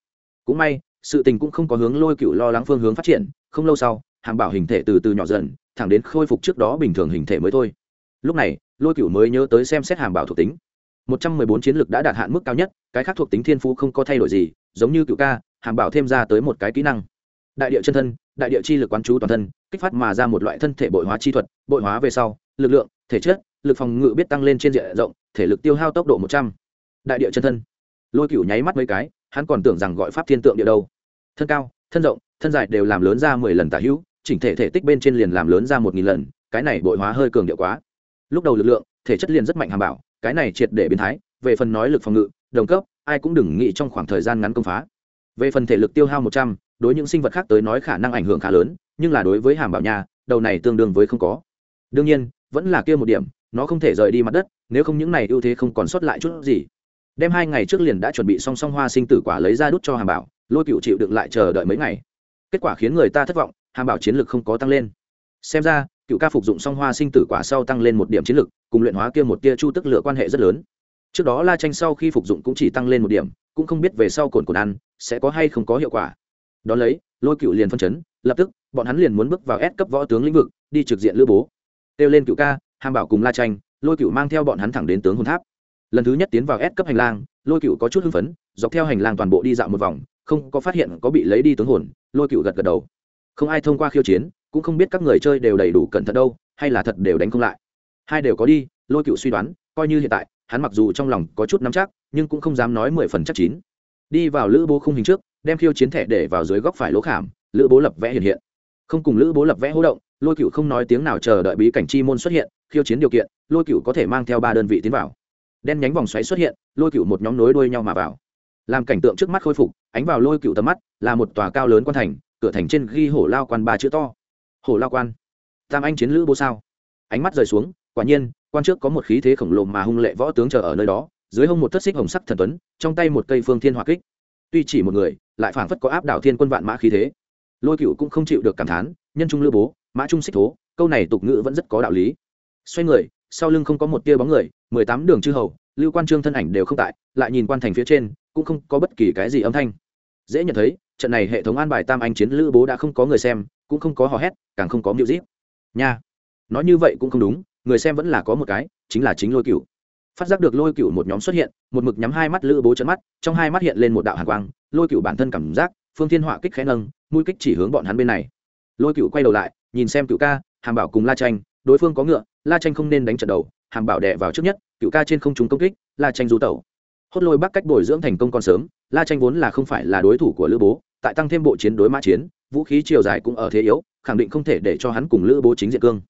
Speaker 1: Cũng may, sự tình cũng không có hướng lôi cựu lo lắng phương hướng phát triển, không lâu sau, hàm bảo hình thể từ từ nhỏ dần, thẳng đến khôi phục trước đó bình thường hình thể mới thôi. Lúc này, lôi cựu mới nhớ tới xem xét hàm bảo thuộc tính một trăm mười bốn chiến lược đã đạt hạn mức cao nhất, cái khác thuộc tính thiên phú không có thay đổi gì, giống như cựu ca, hàm bảo thêm ra tới một cái kỹ năng. Đại địa chân thân, đại địa chi lực quán chú toàn thân, kích phát mà ra một loại thân thể bội hóa chi thuật, bội hóa về sau, lực lượng, thể chất, lực phòng ngự biết tăng lên trên diện rộng, thể lực tiêu hao tốc độ một trăm. Đại địa chân thân. Lôi cựu nháy mắt mấy cái, hắn còn tưởng rằng gọi pháp thiên tượng địa đâu. Thân cao, thân rộng, thân dài đều làm lớn ra mười lần tả hữu, chỉnh thể thể tích bên trên liền làm lớn ra một nghìn lần, cái này bội hóa hơi cường điệu quá. Lúc đầu lực lượng, thể chất liền rất mạnh hàm bảo cái này triệt để biến thái, về phần nói lực phòng ngự, đồng cấp, ai cũng đừng nghĩ trong khoảng thời gian ngắn công phá. Về phần thể lực tiêu hao một trăm, đối những sinh vật khác tới nói khả năng ảnh hưởng khá lớn, nhưng là đối với hàm bảo nhà đầu này tương đương với không có. Đương nhiên, vẫn là kia một điểm, nó không thể rời đi mặt đất, nếu không những này ưu thế không còn sót lại chút gì. Đem hai ngày trước liền đã chuẩn bị song song hoa sinh tử quả lấy ra đút cho hàm bảo, lôi cựu chịu đựng lại chờ đợi mấy ngày. Kết quả khiến người ta thất vọng, hàm bảo chiến lược không có tăng lên. Xem ra cựu ca phục dụng song hoa sinh tử quả sau tăng lên một điểm chiến lược, cùng luyện hóa kia một tia chu tức lựa quan hệ rất lớn. Trước đó la tranh sau khi phục dụng cũng chỉ tăng lên một điểm, cũng không biết về sau cồn cồn ăn sẽ có hay không có hiệu quả. Đón lấy, lôi cựu liền phân chấn, lập tức, bọn hắn liền muốn bước vào ép cấp võ tướng lĩnh vực, đi trực diện lữ bố. Kêu lên cựu ca, hàm bảo cùng la tranh lôi cựu mang theo bọn hắn thẳng đến tướng hồn tháp. Lần thứ nhất tiến vào ép cấp hành lang, lôi cựu có chút hưng phấn, dọc theo hành lang toàn bộ đi dạo một vòng, không có phát hiện có bị lấy đi tướng hồn, lôi cựu gật gật đầu. Không ai thông qua khiêu chiến cũng không biết các người chơi đều đầy đủ cẩn thận đâu, hay là thật đều đánh không lại. Hai đều có đi, lôi cựu suy đoán, coi như hiện tại, hắn mặc dù trong lòng có chút nắm chắc, nhưng cũng không dám nói mười phần chắc chín. Đi vào lữ bố khung hình trước, đem khiêu chiến thẻ để vào dưới góc phải lỗ khảm, lữ bố lập vẽ hiện hiện. Không cùng lữ bố lập vẽ hỗ động, lôi cựu không nói tiếng nào chờ đợi bí cảnh chi môn xuất hiện, khiêu chiến điều kiện, lôi cựu có thể mang theo ba đơn vị tiến vào. Đen nhánh vòng xoáy xuất hiện, lôi cựu một nhóm nối đuôi nhau mà vào. Làm cảnh tượng trước mắt khôi phục, ánh vào lôi cựu tầm mắt, là một tòa cao lớn quan thành, cửa thành trên ghi hổ lao quan ba chữ to hổ lao quan. Tam anh chiến lữ bố sao? Ánh mắt rời xuống, quả nhiên, quan trước có một khí thế khổng lồ mà hung lệ võ tướng chờ ở nơi đó, dưới hông một thất xích hồng sắc thần tuấn, trong tay một cây phương thiên hỏa kích. Tuy chỉ một người, lại phảng phất có áp đảo thiên quân vạn mã khí thế. Lôi cựu cũng không chịu được cảm thán, nhân trung lữ bố, mã trung xích thố, câu này tục ngữ vẫn rất có đạo lý. Xoay người, sau lưng không có một tia bóng người, mười tám đường chư hầu, lưu quan trương thân ảnh đều không tại, lại nhìn quan thành phía trên, cũng không có bất kỳ cái gì âm thanh. Dễ nhận thấy trận này hệ thống an bài tam anh chiến lữ bố đã không có người xem, cũng không có hò hét, càng không có miêu díp nha. Nói như vậy cũng không đúng, người xem vẫn là có một cái, chính là chính lôi cựu phát giác được lôi cựu một nhóm xuất hiện, một mực nhắm hai mắt lữ bố trận mắt, trong hai mắt hiện lên một đạo hàn quang, lôi cựu bản thân cảm giác, phương thiên họa kích khẽ nâng, mũi kích chỉ hướng bọn hắn bên này. Lôi cựu quay đầu lại, nhìn xem cựu ca, hàm bảo cùng la tranh đối phương có ngựa, la tranh không nên đánh trận đầu, hàm bảo đè vào trước nhất cựu ca trên không trúng công kích, la tranh du tẩu hốt lôi bắc cách bồi dưỡng thành công còn sớm, la tranh vốn là không phải là đối thủ của lữ bố, tại tăng thêm bộ chiến đối mã chiến, vũ khí chiều dài cũng ở thế yếu, khẳng định không thể để cho hắn cùng lữ bố chính diện cương.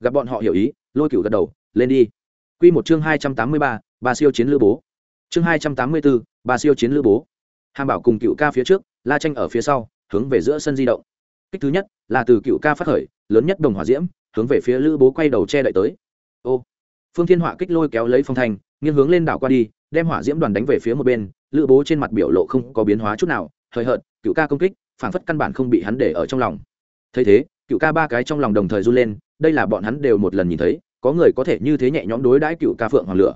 Speaker 1: Gặp bọn họ hiểu ý, lôi cựu gật đầu, lên đi. Q một chương hai trăm tám mươi ba ba siêu chiến lữ bố. Chương hai trăm tám mươi bốn, ba siêu chiến lữ bố. Hàm bảo cùng cựu ca phía trước, la tranh ở phía sau, hướng về giữa sân di động. Kích thứ nhất là từ cựu ca phát khởi, lớn nhất đồng hỏa diễm, hướng về phía lữ bố quay đầu che đậy tới. Ô. Phương thiên họa kích lôi kéo lấy phong thành, nghiêng hướng lên đảo qua đi đem hỏa diễm đoàn đánh về phía một bên, lữ bố trên mặt biểu lộ không có biến hóa chút nào, hời hợt, cựu ca công kích phản phất căn bản không bị hắn để ở trong lòng. Thấy thế, cựu ca ba cái trong lòng đồng thời run lên, đây là bọn hắn đều một lần nhìn thấy, có người có thể như thế nhẹ nhõm đối đãi cựu ca phượng hoàng lửa.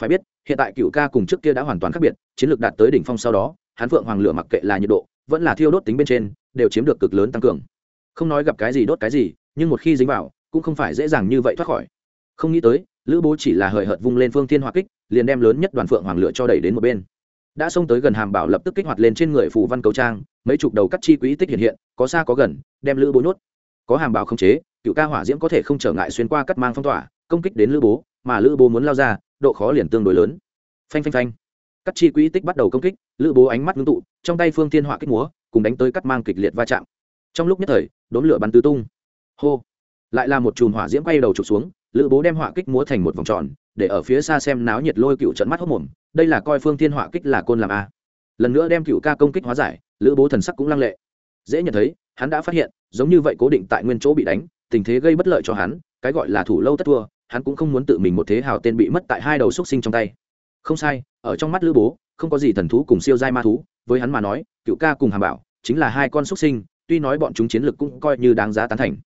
Speaker 1: Phải biết, hiện tại cựu ca cùng trước kia đã hoàn toàn khác biệt, chiến lược đạt tới đỉnh phong sau đó, hắn phượng hoàng lửa mặc kệ là nhiệt độ, vẫn là thiêu đốt tính bên trên, đều chiếm được cực lớn tăng cường. Không nói gặp cái gì đốt cái gì, nhưng một khi dính vào, cũng không phải dễ dàng như vậy thoát khỏi. Không nghĩ tới lữ bố chỉ là hời hợt vung lên phương thiên hỏa kích, liền đem lớn nhất đoàn phượng hoàng lửa cho đẩy đến một bên. Đã xông tới gần hàm bảo lập tức kích hoạt lên trên người phù văn cầu trang, mấy chục đầu cắt chi quỹ tích hiện hiện, có xa có gần, đem lữ bố nhốt. Có hàm bảo không chế, cựu ca hỏa diễm có thể không trở ngại xuyên qua cắt mang phong tỏa, công kích đến lữ bố, mà lữ bố muốn lao ra, độ khó liền tương đối lớn. Phanh phanh phanh. Cắt chi quỹ tích bắt đầu công kích, lữ bố ánh mắt ngưng tụ, trong tay phương thiên hỏa kích múa, cùng đánh tới cắt mang kịch liệt va chạm. Trong lúc nhất thời, đốn lửa bắn tứ tung. Hô. Lại là một chùm hỏa diễm quay đầu trục xuống lữ bố đem họa kích múa thành một vòng tròn, để ở phía xa xem náo nhiệt lôi cựu trận mắt hốc mồm, đây là coi phương thiên họa kích là côn làm a. Lần nữa đem cựu ca công kích hóa giải, lữ bố thần sắc cũng lăng lệ. Dễ nhận thấy, hắn đã phát hiện, giống như vậy cố định tại nguyên chỗ bị đánh, tình thế gây bất lợi cho hắn, cái gọi là thủ lâu tất thua, hắn cũng không muốn tự mình một thế hào tên bị mất tại hai đầu xúc sinh trong tay. Không sai, ở trong mắt lữ bố, không có gì thần thú cùng siêu giai ma thú, với hắn mà nói, cựu ca cùng hàm bảo, chính là hai con xúc sinh, tuy nói bọn chúng chiến lực cũng coi như đáng giá tán thành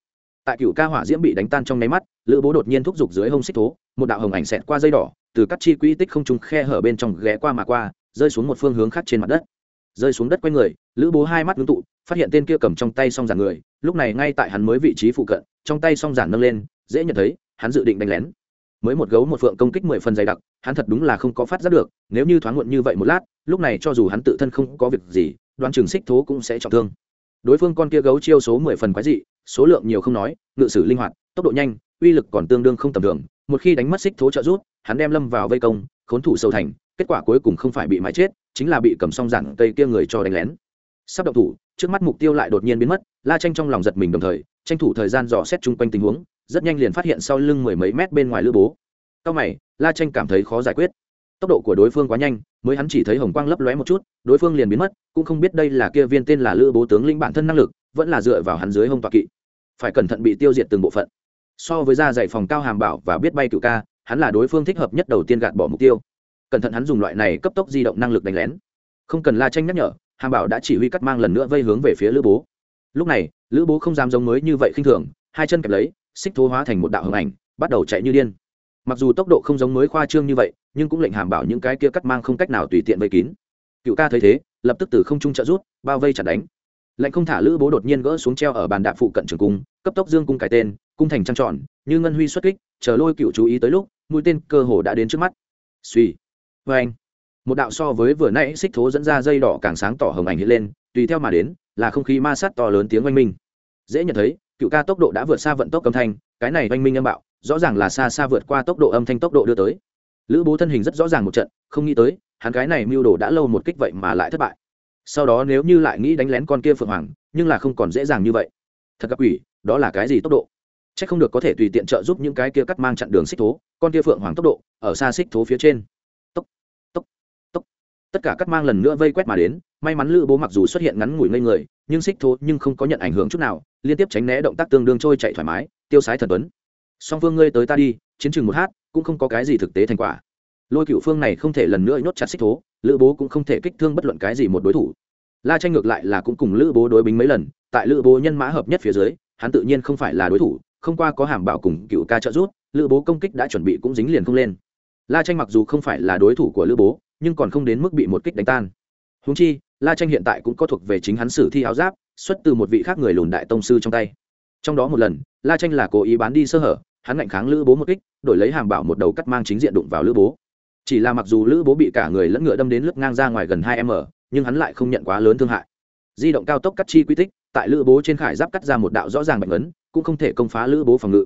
Speaker 1: tại cựu ca hỏa diễm bị đánh tan trong nháy mắt, lữ bố đột nhiên thúc giục dưới hông xích thố, một đạo hồng ảnh xẹt qua dây đỏ, từ các chi quỹ tích không trung khe hở bên trong ghé qua mà qua, rơi xuống một phương hướng khác trên mặt đất. Rơi xuống đất quanh người, lữ bố hai mắt ngưng tụ, phát hiện tên kia cầm trong tay song giản người, lúc này ngay tại hắn mới vị trí phụ cận, trong tay song giản nâng lên, dễ nhận thấy, hắn dự định đánh lén. Mới một gấu một phượng công kích mười phần dày đặc, hắn thật đúng là không có phát giác được, nếu như thoáng muộn như vậy một lát, lúc này cho dù hắn tự thân không có việc gì đoan trường xích thố cũng sẽ trọng thương. Đối phương con kia gấu chiêu số mười phần quái dị số lượng nhiều không nói, ngự sử linh hoạt, tốc độ nhanh, uy lực còn tương đương không tầm thường, một khi đánh mất xích thố trợ rút hắn đem lâm vào vây công, khốn thủ sâu thành, kết quả cuối cùng không phải bị mái chết, chính là bị cầm song giản cây kia người cho đánh lén. Sắp động thủ, trước mắt mục tiêu lại đột nhiên biến mất, la tranh trong lòng giật mình đồng thời, tranh thủ thời gian dò xét chung quanh tình huống, rất nhanh liền phát hiện sau lưng mười mấy mét bên ngoài lữ bố. Cao mày, la tranh cảm thấy khó giải quyết. Tốc độ của đối phương quá nhanh, mới hắn chỉ thấy hồng quang lấp lóe một chút, đối phương liền biến mất, cũng không biết đây là kia viên tên là lữ bố tướng lĩnh bản thân năng lực vẫn là dựa vào hắn dưới hông tọa kỵ. Phải cẩn thận bị tiêu diệt từng bộ phận. So với da dày phòng cao hàm bảo và biết bay cựu ca, hắn là đối phương thích hợp nhất đầu tiên gạt bỏ mục tiêu. Cẩn thận hắn dùng loại này cấp tốc di động năng lực đánh lén. Không cần la tranh nhắc nhở, hàm bảo đã chỉ huy cắt mang lần nữa vây hướng về phía lữ bố. Lúc này, lữ bố không dám giống mới như vậy khinh thường, hai chân kẹp lấy, xích thố hóa thành một đạo hồng ảnh, bắt đầu chạy như điên. Mặc dù tốc độ không giống mới khoa trương như vậy, nhưng cũng lệnh hàm bảo những cái kia cắt mang không cách nào tùy tiện vây kín. Cựu ca thấy thế, lập tức từ không trung trợ rút, bao vây chặt đánh lệnh không thả lữ bố đột nhiên gỡ xuống treo ở bàn đạp phụ cận trường cung, cấp tốc dương cung cải tên, cung thành trăng tròn, như ngân huy xuất kích, chờ lôi cựu chú ý tới lúc, mũi tên cơ hồ đã đến trước mắt. Suy vê anh. Một đạo so với vừa nãy xích thố dẫn ra dây đỏ càng sáng tỏ hồng ảnh hiện lên, tùy theo mà đến, là không khí ma sát to lớn tiếng oanh minh. Dễ nhận thấy, cựu ca tốc độ đã vượt xa vận tốc âm thanh, cái này oanh minh âm bạo, rõ ràng là xa xa vượt qua tốc độ âm thanh tốc độ đưa tới. Lữ bố thân hình rất rõ ràng một trận, không nghĩ tới, hắn cái này mưu đồ đã lâu một kích vậy mà lại thất bại sau đó nếu như lại nghĩ đánh lén con kia phượng hoàng, nhưng là không còn dễ dàng như vậy. Thật gặp ủy đó là cái gì tốc độ? C h ắ c không được có thể tùy tiện trợ giúp những cái kia cắt mang chặn đường xích thố, con kia phượng hoàng tốc độ, ở xa xích thố phía trên. Tốc tốc tốc. Tất cả cắt mang lần nữa vây quét mà đến, may mắn lữ bố mặc dù xuất hiện ngắn ngủi ngây người, nhưng xích thố nhưng không có nhận ảnh hưởng chút nào, liên tiếp tránh né động tác tương đương trôi chạy thoải mái, tiêu sái thần tuấn. Song phương ngươi tới ta đi, chiến trường một hát, cũng không có cái gì thực tế thành quả. Lôi cựu phương này không thể lần nữa nhốt chặt xích thố lữ bố cũng không thể kích thương bất luận cái gì một đối thủ. La tranh ngược lại là cũng cùng lữ bố đối bính mấy lần tại lữ bố nhân mã hợp nhất phía dưới hắn tự nhiên không phải là đối thủ không qua có hàm bảo cùng cựu ca trợ giúp, lữ bố công kích đã chuẩn bị cũng dính liền không lên. La tranh mặc dù không phải là đối thủ của lữ bố nhưng còn không đến mức bị một kích đánh tan. Húng chi la tranh hiện tại cũng có thuộc về chính hắn sử thi áo giáp xuất từ một vị khác người lùn đại tông sư trong tay. Trong đó một lần la tranh là cố ý bán đi sơ hở hắn ngạnh kháng lữ bố một kích đổi lấy hàm bảo một đầu cắt mang chính diện đụng vào lữ bố chỉ là mặc dù lữ bố bị cả người lẫn ngựa đâm đến lướt ngang ra ngoài gần hai m nhưng hắn lại không nhận quá lớn thương hại. Di động cao tốc cắt chi quy tích, tại lữ bố trên khải giáp cắt ra một đạo rõ ràng bệnh ấn, cũng không thể công phá lữ bố phòng ngự.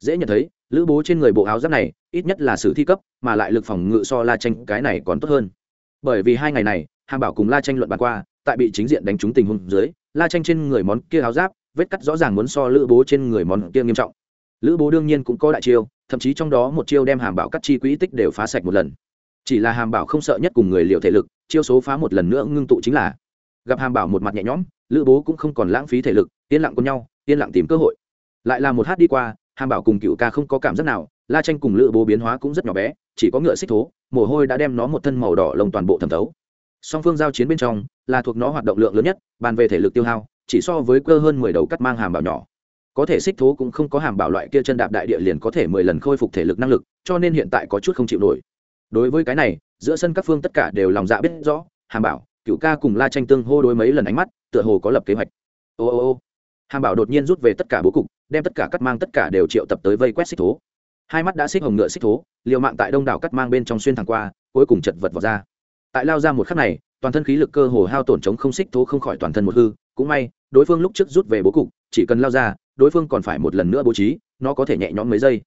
Speaker 1: Dễ nhận thấy, lữ bố trên người bộ áo giáp này, ít nhất là sử thi cấp, mà lại lực phòng ngự so la tranh cái này còn tốt hơn. Bởi vì hai ngày này, hàm bảo cùng la tranh luận bàn qua, tại bị chính diện đánh trúng tình huống dưới, la tranh trên người món kia áo giáp, vết cắt rõ ràng muốn so lữ bố trên người món kia nghiêm trọng. Lữ bố đương nhiên cũng có đại chiêu thậm chí trong đó một chiêu đem hàm bảo cắt chi quỹ tích đều phá sạch một lần. Chỉ là hàm bảo không sợ nhất cùng người liệu thể lực, chiêu số phá một lần nữa ngưng tụ chính là gặp hàm bảo một mặt nhẹ nhõm, lữ bố cũng không còn lãng phí thể lực, yên lặng cùng nhau, yên lặng tìm cơ hội. Lại là một hát đi qua, hàm bảo cùng cựu ca không có cảm giác nào, la tranh cùng lữ bố biến hóa cũng rất nhỏ bé, chỉ có ngựa xích thố, mồ hôi đã đem nó một thân màu đỏ lồng toàn bộ thẩm thấu. Song phương giao chiến bên trong, là thuộc nó hoạt động lượng lớn nhất, bàn về thể lực tiêu hao, chỉ so với cơ hơn mười đầu cắt mang hàm bảo nhỏ có thể xích thố cũng không có hàm bảo loại kia chân đạp đại địa liền có thể mười lần khôi phục thể lực năng lực, cho nên hiện tại có chút không chịu nổi. Đối với cái này, giữa sân các phương tất cả đều lòng dạ biết rõ, hàm bảo cựu ca cùng la tranh tương hô đối mấy lần ánh mắt, tựa hồ có lập kế hoạch. Ô ô ô. Hàm bảo đột nhiên rút về tất cả bố cục, đem tất cả cắt mang tất cả đều triệu tập tới vây quét xích thố. Hai mắt đã xích hồng ngựa xích thố, liều mạng tại đông đảo cắt mang bên trong xuyên thẳng qua, cuối cùng chật vật vào ra. Tại lao ra một khắc này, toàn thân khí lực cơ hồ hao tổn chống không xích thố không khỏi toàn thân một hư. Cũng may, đối phương lúc trước rút về bố cục, chỉ cần lao ra đối phương còn phải một lần nữa bố trí, nó có thể nhẹ nhõm mấy giây.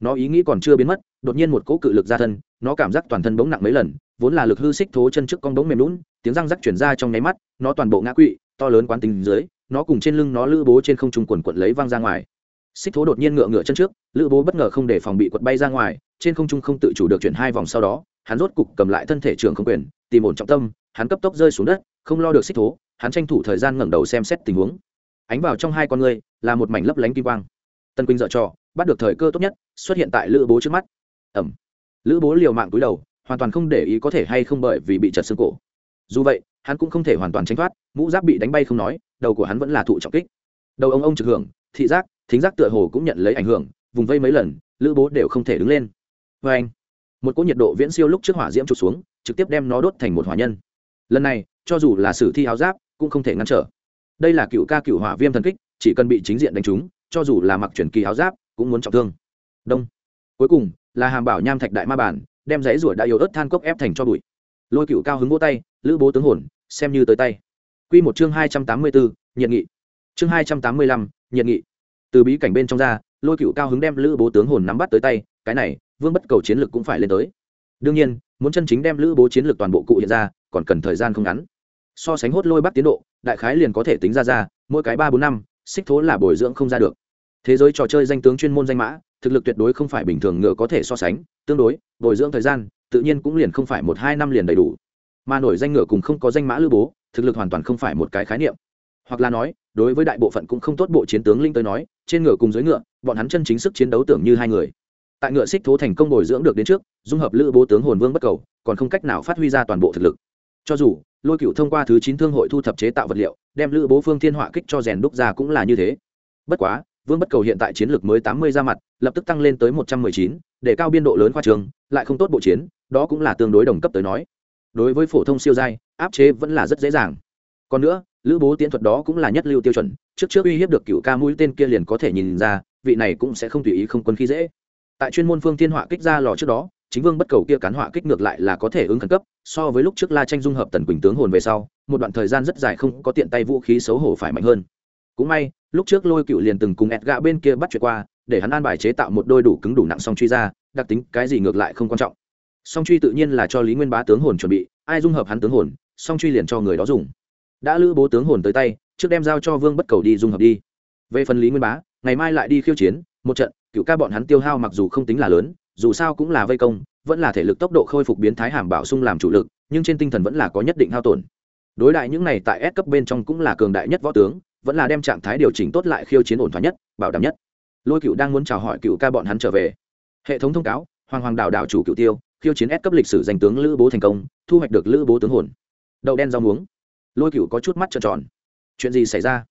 Speaker 1: Nó ý nghĩ còn chưa biến mất, đột nhiên một cỗ cự lực ra thân, nó cảm giác toàn thân bỗng nặng mấy lần, vốn là lực hư xích thố chân trước con bỗng mềm lún, tiếng răng rắc chuyển ra trong nháy mắt, nó toàn bộ ngã quỵ, to lớn quán tính dưới, nó cùng trên lưng nó lữ bố trên không trung quần quận lấy văng ra ngoài. Xích thố đột nhiên ngựa ngựa chân trước, lữ bố bất ngờ không để phòng bị quật bay ra ngoài, trên không trung không tự chủ được chuyển hai vòng sau đó, hắn rốt cục cầm lại thân thể trường không quyền, tìm ổn trọng tâm, hắn cấp tốc rơi xuống đất, không lo được xích thố, hắn tranh thủ thời gian ngẩng đầu xem xét tình huống. Ánh vào trong hai con người là một mảnh lấp lánh kim quang. Tân quỳnh dợ trò, bắt được thời cơ tốt nhất, xuất hiện tại lữ bố trước mắt. Ẩm. Lữ bố liều mạng túi đầu, hoàn toàn không để ý có thể hay không bởi vì bị chật xương cổ. Dù vậy, hắn cũng không thể hoàn toàn tránh thoát, mũ giáp bị đánh bay không nói, đầu của hắn vẫn là thụ trọng kích. Đầu ông ông trực hưởng, thị giác, thính giác tựa hồ cũng nhận lấy ảnh hưởng, vùng vây mấy lần, lữ bố đều không thể đứng lên. Vê anh. Một cỗ nhiệt độ viễn siêu lúc trước hỏa diễm trục xuống, trực tiếp đem nó đốt thành một hỏa nhân. Lần này, cho dù là sử thi áo giáp, cũng không thể ngăn trở. Đây là cựu ca cựu hỏa viêm thần kích chỉ cần bị chính diện đánh trúng, cho dù là mặc chuyển kỳ áo giáp, cũng muốn trọng thương. Đông. Cuối cùng, là hàm bảo nham thạch đại ma bản, đem giấy rủa đã yếu ớt than cốc ép thành cho bụi. Lôi cựu cao hứng vỗ tay, lữ bố tướng hồn, xem như tới tay. Q một chương hai trăm tám mươi bốn, nhiệt nghị. Chương hai trăm tám mươi lăm, nhiệt nghị. Từ bí cảnh bên trong ra, lôi cựu cao hứng đem lữ bố tướng hồn nắm bắt tới tay, cái này, vương bất cầu chiến lược cũng phải lên tới. Đương nhiên, muốn chân chính đem lữ bố chiến lược toàn bộ cụ hiện ra, còn cần thời gian không ngắn. So sánh hốt lôi bắt tiến độ, đại khái liền có thể tính ra ra, mỗi cái ba bốn năm xích thố là bồi dưỡng không ra được. Thế giới trò chơi danh tướng chuyên môn danh mã, thực lực tuyệt đối không phải bình thường ngựa có thể so sánh, tương đối, bồi dưỡng thời gian, tự nhiên cũng liền không phải một hai năm liền đầy đủ. Mà nổi danh ngựa cùng không có danh mã lưu bố, thực lực hoàn toàn không phải một cái khái niệm. Hoặc là nói, đối với đại bộ phận cũng không tốt bộ chiến tướng linh tới nói, trên ngựa cùng dưới ngựa, bọn hắn chân chính sức chiến đấu tưởng như hai người. Tại ngựa xích thố thành công bồi dưỡng được đến trước, dung hợp lữ bố tướng hồn vương bất cầu, còn không cách nào phát huy ra toàn bộ thực lực. Cho dù, lôi cựu thông qua thứ chín thương hội thu thập chế tạo vật liệu đem lữ bố phương thiên họa kích cho rèn đúc ra cũng là như thế. Bất quá, vương bất cầu hiện tại chiến lược mới tám mươi ra mặt, lập tức tăng lên tới một trăm mười chín, để cao biên độ lớn khoa trường, lại không tốt bộ chiến, đó cũng là tương đối đồng cấp tới nói. Đối với phổ thông siêu giai, áp chế vẫn là rất dễ dàng. Còn nữa, lữ bố tiến thuật đó cũng là nhất lưu tiêu chuẩn, trước trước uy hiếp được cựu ca mũi tên kia liền có thể nhìn ra, vị này cũng sẽ không tùy ý không quân khí dễ. Tại chuyên môn phương thiên họa kích ra lò trước đó, chính vương bất cầu kia cán họa kích ngược lại là có thể ứng khẩn cấp, so với lúc trước la tranh dung hợp tần quỳnh tướng hồn về sau một đoạn thời gian rất dài không có tiện tay vũ khí xấu hổ phải mạnh hơn. Cũng may, lúc trước lôi cựu liền từng cùng ẹt gạ bên kia bắt chuyện qua, để hắn an bài chế tạo một đôi đủ cứng đủ nặng song truy ra, đặc tính cái gì ngược lại không quan trọng. Song truy tự nhiên là cho lý nguyên bá tướng hồn chuẩn bị, ai dung hợp hắn tướng hồn, song truy liền cho người đó dùng. Đã lữ bố tướng hồn tới tay, trước đem giao cho vương bất cầu đi dung hợp đi. Về phần lý nguyên bá, ngày mai lại đi khiêu chiến, một trận, cựu ca bọn hắn tiêu hao mặc dù không tính là lớn, dù sao cũng là vây công, vẫn là thể lực tốc độ khôi phục biến thái hàm bảo sung làm chủ lực, nhưng trên tinh thần vẫn là có nhất định hao tổn đối đại những này tại S cấp bên trong cũng là cường đại nhất võ tướng, vẫn là đem trạng thái điều chỉnh tốt lại khiêu chiến ổn thỏa nhất, bảo đảm nhất. Lôi cựu đang muốn chào hỏi cựu ca bọn hắn trở về. Hệ thống thông cáo, hoàng hoàng đảo đảo chủ cựu tiêu, khiêu chiến S cấp lịch sử giành tướng lữ bố thành công, thu hoạch được lữ bố tướng hồn. Đậu đen rau muống. Lôi cựu có chút mắt trợn tròn. Chuyện gì xảy ra?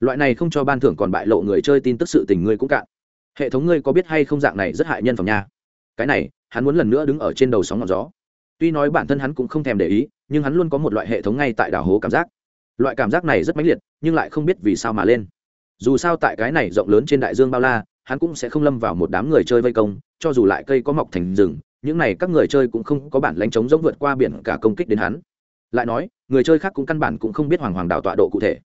Speaker 1: Loại này không cho ban thưởng còn bại lộ người chơi tin tức sự tình ngươi cũng cạn. Hệ thống ngươi có biết hay không dạng này rất hại nhân phẩm nha. Cái này, hắn muốn lần nữa đứng ở trên đầu sóng ngọn gió tuy nói bản thân hắn cũng không thèm để ý, nhưng hắn luôn có một loại hệ thống ngay tại đảo hố cảm giác. Loại cảm giác này rất mãnh liệt, nhưng lại không biết vì sao mà lên. Dù sao tại cái này rộng lớn trên đại dương bao la, hắn cũng sẽ không lâm vào một đám người chơi vây công, cho dù lại cây có mọc thành rừng, những này các người chơi cũng không có bản lánh chống giống vượt qua biển cả công kích đến hắn. Lại nói, người chơi khác cũng căn bản cũng không biết hoàng hoàng đảo tọa độ cụ thể.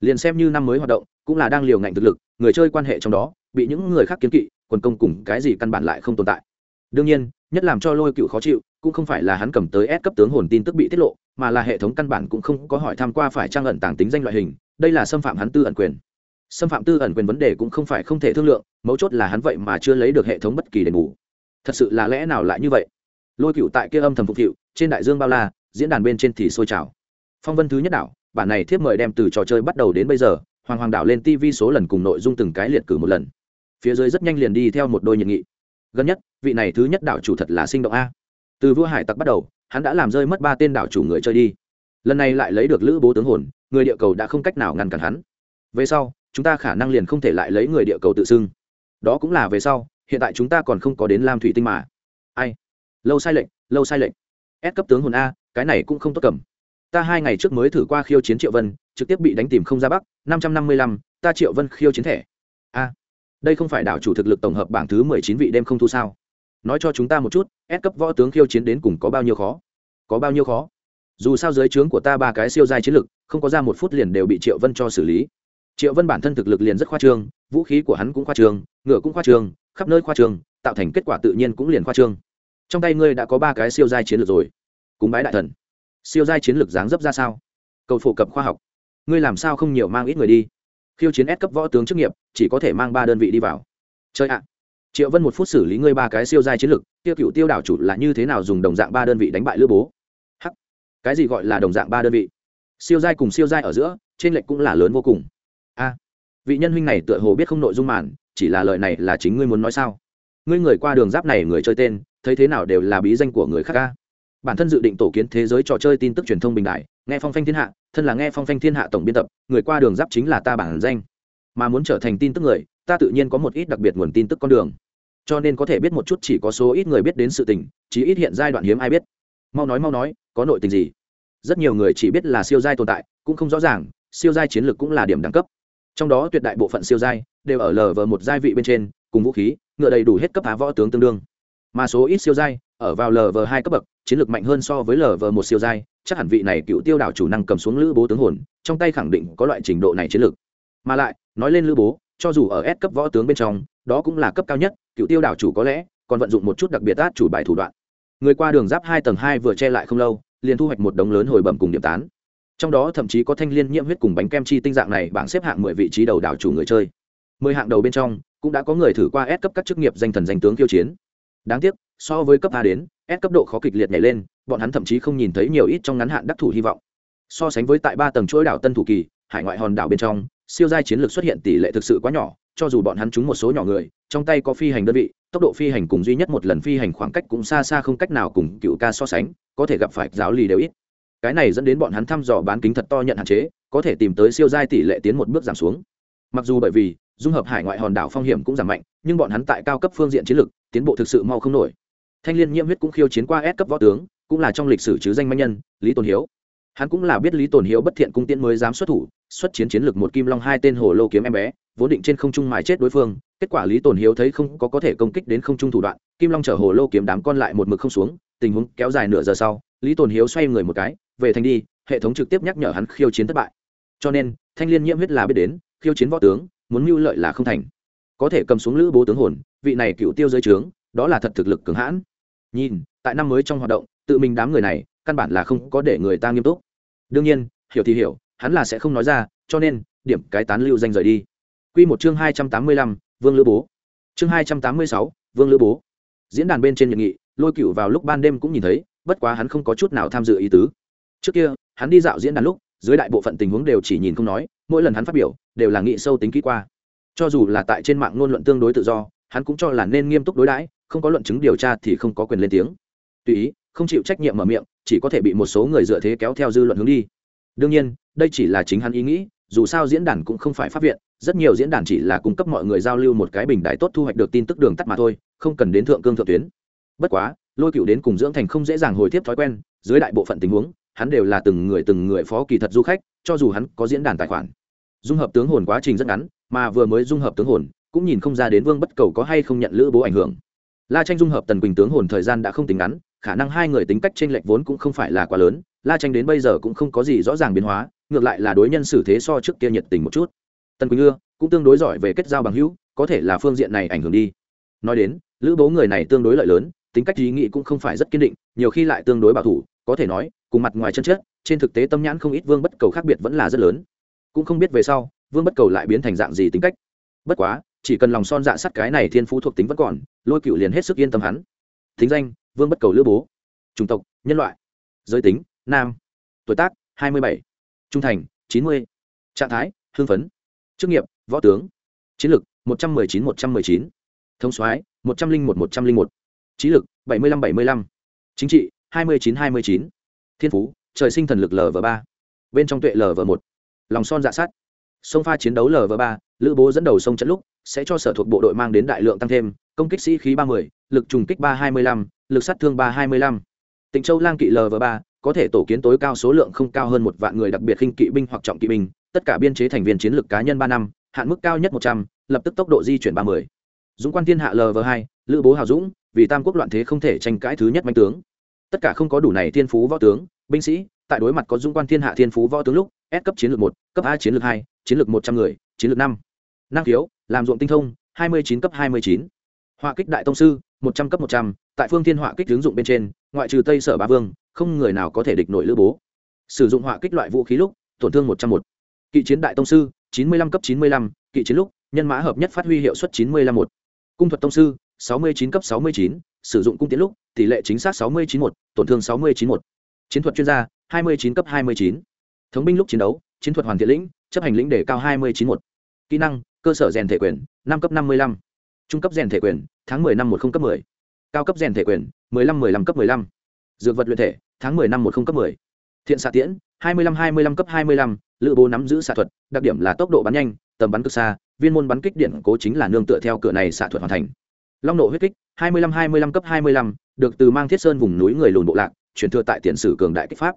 Speaker 1: Liền xem như năm mới hoạt động, cũng là đang liều ngạnh thực lực, người chơi quan hệ trong đó, bị những người khác kiến kỵ, quần công cùng cái gì căn bản lại không tồn tại. Đương nhiên nhất làm cho lôi cựu khó chịu, cũng không phải là hắn cầm tới S cấp tướng hồn tin tức bị tiết lộ, mà là hệ thống căn bản cũng không có hỏi tham q u a phải trang ẩn tàng tính danh loại hình, đây là xâm phạm hắn tư ẩn quyền. Xâm phạm tư ẩn quyền vấn đề cũng không phải không thể thương lượng, mấu chốt là hắn vậy mà chưa lấy được hệ thống bất kỳ đền bù. Thật sự là lẽ nào lại như vậy? Lôi cựu tại kia âm thầm phục hiệu trên đại dương bao la, diễn đàn bên trên thì sôi trào. Phong vân thứ nhất đảo, bản này thiếp mời đem từ trò chơi bắt đầu đến bây giờ, hoàng hoàng đảo lên tv số lần cùng nội dung từng cái liệt cử một lần. Phía dưới rất nhanh liền đi theo một đôi nhiệt nghị gần nhất, vị này thứ nhất đảo chủ thật là sinh động a. Từ vua hải tặc bắt đầu, hắn đã làm rơi mất ba tên đảo chủ người chơi đi. Lần này lại lấy được lữ bố tướng hồn, người địa cầu đã không cách nào ngăn cản hắn. Về sau, chúng ta khả năng liền không thể lại lấy người địa cầu tự xưng. Đó cũng là về sau, hiện tại chúng ta còn không có đến lam thủy tinh mà. Ai? Lâu sai lệnh, lâu sai lệnh. Ép cấp tướng hồn a, cái này cũng không tốt cầm. Ta hai ngày trước mới thử qua khiêu chiến triệu vân, trực tiếp bị đánh tìm không ra bắc, năm trăm năm mươi lăm, ta triệu vân khiêu chiến thẻ. A đây không phải đảo chủ thực lực tổng hợp bảng thứ mười chín vị đêm không thu sao? Nói cho chúng ta một chút ép cấp võ tướng khiêu chiến đến cùng có bao nhiêu khó? Có bao nhiêu khó? Dù sao dưới trướng của ta ba cái siêu giai chiến lực, không có ra một phút liền đều bị triệu vân cho xử lý. Triệu vân bản thân thực lực liền rất khoa trương, vũ khí của hắn cũng khoa trương, ngựa cũng khoa trương, khắp nơi khoa trương, tạo thành kết quả tự nhiên cũng liền khoa trương. Trong tay ngươi đã có ba cái siêu giai chiến lược rồi. Cúng bái đại thần. Siêu giai chiến lược dáng dấp ra sao? Cầu phổ cập khoa học. Ngươi làm sao không nhiều mang ít người đi? Khiêu chiến S cấp võ tướng chức nghiệp chỉ có thể mang ba đơn vị đi vào. Chơi ạ. Triệu vân một phút xử lý ngươi ba cái siêu giai chiến lực, tiêu cựu tiêu đảo chủ là như thế nào dùng đồng dạng ba đơn vị đánh bại lữ bố? Hắc. Cái gì gọi là đồng dạng ba đơn vị? Siêu giai cùng siêu giai ở giữa trên lệnh cũng là lớn vô cùng. A. Vị nhân huynh này tựa hồ biết không nội dung màn chỉ là lời này là chính ngươi muốn nói sao? Ngươi người qua đường giáp này người chơi tên thấy thế nào đều là bí danh của người khác ca bản thân dự định tổ kiến thế giới trò chơi tin tức truyền thông bình đại nghe phong phanh thiên hạ, thân là nghe phong phanh thiên hạ tổng biên tập, người qua đường giáp chính là ta bản danh. Mà muốn trở thành tin tức người, ta tự nhiên có một ít đặc biệt nguồn tin tức con đường. Cho nên có thể biết một chút chỉ có số ít người biết đến sự tình chỉ ít hiện giai đoạn hiếm ai biết. Mau nói mau nói, có nội tình gì? Rất nhiều người chỉ biết là siêu giai tồn tại, cũng không rõ ràng, siêu giai chiến lược cũng là điểm đẳng cấp. Trong đó tuyệt đại bộ phận siêu giai đều ở lờ vờ một giai vị bên trên, cùng vũ khí, ngựa đầy đủ hết cấp á võ tướng tương đương. Mà số ít siêu giai ở vào lờ vờ hai cấp bậc chiến lược mạnh hơn so với lờ vờ một siêu giai, chắc hẳn vị này cựu tiêu đảo chủ năng cầm xuống lữ bố tướng hồn, trong tay khẳng định có loại trình độ này chiến lược. Mà lại, nói lên lữ bố, cho dù ở S cấp võ tướng bên trong, đó cũng là cấp cao nhất, cựu tiêu đảo chủ có lẽ còn vận dụng một chút đặc biệt át chủ bài thủ đoạn. Người qua đường giáp hai tầng hai vừa che lại không lâu, liền thu hoạch một đống lớn hồi bẩm cùng điểm tán. Trong đó thậm chí có thanh liên nhiễm huyết cùng bánh kem chi tinh dạng này bảng xếp hạng mười vị trí đầu đảo chủ người chơi. Mười hạng đầu bên trong, cũng đã có người thử qua S cấp các chức nghiệp danh thần danh tướng kiêu chiến. Đáng tiếc so với cấp a đến, S cấp độ khó kịch liệt nhảy lên, bọn hắn thậm chí không nhìn thấy nhiều ít trong ngắn hạn đắc thủ hy vọng. So sánh với tại ba tầng chuỗi đảo tân thủ kỳ, hải ngoại hòn đảo bên trong, siêu giai chiến lược xuất hiện tỷ lệ thực sự quá nhỏ, cho dù bọn hắn trúng một số nhỏ người, trong tay có phi hành đơn vị, tốc độ phi hành cùng duy nhất một lần phi hành khoảng cách cũng xa xa không cách nào cùng cựu ca so sánh, có thể gặp phải giáo lì đều ít. Cái này dẫn đến bọn hắn thăm dò bán kính thật to nhận hạn chế, có thể tìm tới siêu giai tỷ lệ tiến một bước giảm xuống. Mặc dù bởi vì, dung hợp hải ngoại hòn đảo phong hiểm cũng giảm mạnh, nhưng bọn hắn tại cao cấp phương diện chiến lược, tiến bộ thực sự mau không nổi thanh liên nhiễm huyết cũng khiêu chiến qua S cấp võ tướng, cũng là trong lịch sử chứ danh manh nhân, lý tồn hiếu. Hắn cũng là biết lý tồn hiếu bất thiện cung tiễn mới dám xuất thủ, xuất chiến chiến lược một kim long hai tên hồ lô kiếm em bé, vốn định trên không trung mài chết đối phương, kết quả lý tồn hiếu thấy không có có thể công kích đến không trung thủ đoạn, kim long chở hồ lô kiếm đám con lại một mực không xuống, tình huống kéo dài nửa giờ sau, lý tồn hiếu xoay người một cái, về thành đi, hệ thống trực tiếp nhắc nhở hắn khiêu chiến thất bại. Cho nên, thanh liên nhiễm huyết là biết đến, khiêu chiến võ tướng, muốn mưu lợi là không thành. Có thể cầm xuống lữ bố tướng hồn, vị này cựu tiêu giới trướng, đó là thật thực lực cường hãn nhìn, tại năm mới trong hoạt động, tự mình đám người này, căn bản là không có để người ta nghiêm túc. Đương nhiên, hiểu thì hiểu, hắn là sẽ không nói ra, cho nên, điểm cái tán lưu danh rời đi. Q một chương hai trăm tám mươi lăm, vương lữ bố. Chương hai trăm tám mươi sáu, vương lữ bố. Diễn đàn bên trên nhiệt nghị, lôi cựu vào lúc ban đêm cũng nhìn thấy, bất quá hắn không có chút nào tham dự ý tứ. Trước kia, hắn đi dạo diễn đàn lúc, dưới đại bộ phận tình huống đều chỉ nhìn không nói, mỗi lần hắn phát biểu, đều là nghị sâu tính kỹ qua. Cho dù là tại trên mạng ngôn luận tương đối tự do, hắn cũng cho là nên nghiêm túc đối đãi không có luận chứng điều tra thì không có quyền lên tiếng. Tùy ý, không chịu trách nhiệm mở miệng, chỉ có thể bị một số người dựa thế kéo theo dư luận hướng đi. Đương nhiên, đây chỉ là chính hắn ý nghĩ, dù sao diễn đàn cũng không phải pháp viện, rất nhiều diễn đàn chỉ là cung cấp mọi người giao lưu một cái bình đại tốt thu hoạch được tin tức đường tắt mà thôi, không cần đến thượng cương thượng tuyến. Bất quá, lôi cựu đến cùng dưỡng thành không dễ dàng hồi tiếp thói quen, dưới đại bộ phận tình huống, hắn đều là từng người từng người phó kỳ thật du khách, cho dù hắn có diễn đàn tài khoản. Dung hợp tướng hồn quá trình rất ngắn, mà vừa mới dung hợp tướng hồn, cũng nhìn không ra đến vương bất cầu có hay không nhận lữ bố ảnh hưởng la tranh dung hợp tần quỳnh tướng hồn thời gian đã không tính ngắn, khả năng hai người tính cách t r ê n lệch vốn cũng không phải là quá lớn. La tranh đến bây giờ cũng không có gì rõ ràng biến hóa, ngược lại là đối nhân xử thế so trước kia nhiệt tình một chút. Tần quỳnh ưa, cũng tương đối giỏi về kết giao bằng hữu, có thể là phương diện này ảnh hưởng đi. Nói đến, lữ bố người này tương đối lợi lớn, tính cách ý nghĩ cũng không phải rất kiên định, nhiều khi lại tương đối bảo thủ, có thể nói, cùng mặt ngoài chân chất, trên thực tế tâm nhãn không ít vương bất cầu khác biệt vẫn là rất lớn. Cũng không biết về sau, vương bất cầu lại biến thành dạng gì tính cách. Bất quá chỉ cần lòng son dạ sắt cái này thiên phú thuộc tính vẫn còn, lôi cựu liền hết sức yên tâm hắn. Thính danh, vương bất cầu lữ bố. Chủng tộc, nhân loại. Giới tính, nam. Tuổi tác, hai mươi bảy. Trung thành, chín mươi. Trạng thái, hưng phấn. Chức nghiệp, võ tướng. Chiến lược một trăm m ư ơ i chín, một trăm m ư ơ i chín. Thông soái, một trăm linh một một trăm linh một. Trí lực, bảy mươi lăm, bảy mươi lăm. Chính trị, hai mươi chín, hai mươi chín. Thiên phú, trời sinh thần lực lv ba. Bên trong tuệ lv một. Lòng son dạ sát sông pha chiến đấu lv ba lữ bố dẫn đầu sông trận lúc, sẽ cho sở thuộc bộ đội mang đến đại lượng tăng thêm, công kích sĩ khí ba mươi, lực trùng kích ba hai mươi lăm, lực sát thương ba hai mươi lăm. Tịnh châu lang kỵ lv ba có thể tổ kiến tối cao số lượng không cao hơn một vạn người, đặc biệt khinh kỵ binh hoặc trọng kỵ binh, tất cả biên chế thành viên chiến lược cá nhân ba năm, hạn mức cao nhất một trăm, lập tức tốc độ di chuyển ba mươi. Dũng quan thiên hạ lv hai, lữ bố hào dũng, vì tam quốc loạn thế không thể tranh cãi thứ nhất manh tướng. Tất cả không có đủ này thiên phú võ tướng, binh sĩ, tại đối mặt có dung quan thiên hạ thiên phú võ tướng lúc, s cấp chiến lược một, cấp a chiến lược hai, chiến lược một trăm người, chiến lược năm năng khiếu, làm ruộng tinh thông, hai mươi chín cấp hai mươi chín. Họa kích đại tông sư, một trăm cấp một trăm. Tại phương thiên họa kích ứng dụng bên trên, ngoại trừ tây sở ba vương, không người nào có thể địch nội lữ bố. Sử dụng họa kích loại vũ khí lúc, tổn thương một trăm một. Kỵ chiến đại tông sư, chín mươi lăm cấp chín mươi lăm. Kỵ chiến lúc, nhân mã hợp nhất phát huy hiệu suất chín mươi lăm một. Cung thuật tông sư, sáu mươi chín cấp sáu mươi chín. Sử dụng cung tiến lúc, tỷ lệ chính xác sáu mươi chín một, tổn thương sáu mươi chín một. Chiến thuật chuyên gia, hai mươi chín cấp hai mươi chín. Thống binh lúc chiến đấu, chiến thuật hoàn thiện lĩnh, chấp hành lĩnh để cao hai mươi chín một. Kỹ năng cơ sở rèn thể quyền, năm cấp năm mươi lăm. Trung cấp rèn thể quyền, tháng mười năm một không cấp mười. Cao cấp rèn thể quyền, mười lăm mười lăm cấp mười lăm. Dược vật luyện thể, tháng mười năm một không cấp mười. Thiện xạ tiễn, hai mươi lăm, hai mươi lăm cấp hai mươi lăm. Lữ bố nắm giữ xạ thuật, đặc điểm là tốc độ bắn nhanh, tầm bắn cực xa, viên môn bắn kích điện cố chính là nương tựa theo cửa này xạ thuật hoàn thành. Long nộ huyết kích, hai mươi lăm, hai mươi lăm cấp hai mươi lăm, được từ mang thiết sơn vùng núi người lùn bộ lạc truyền thừa tại tiền sử cường đại kích pháp.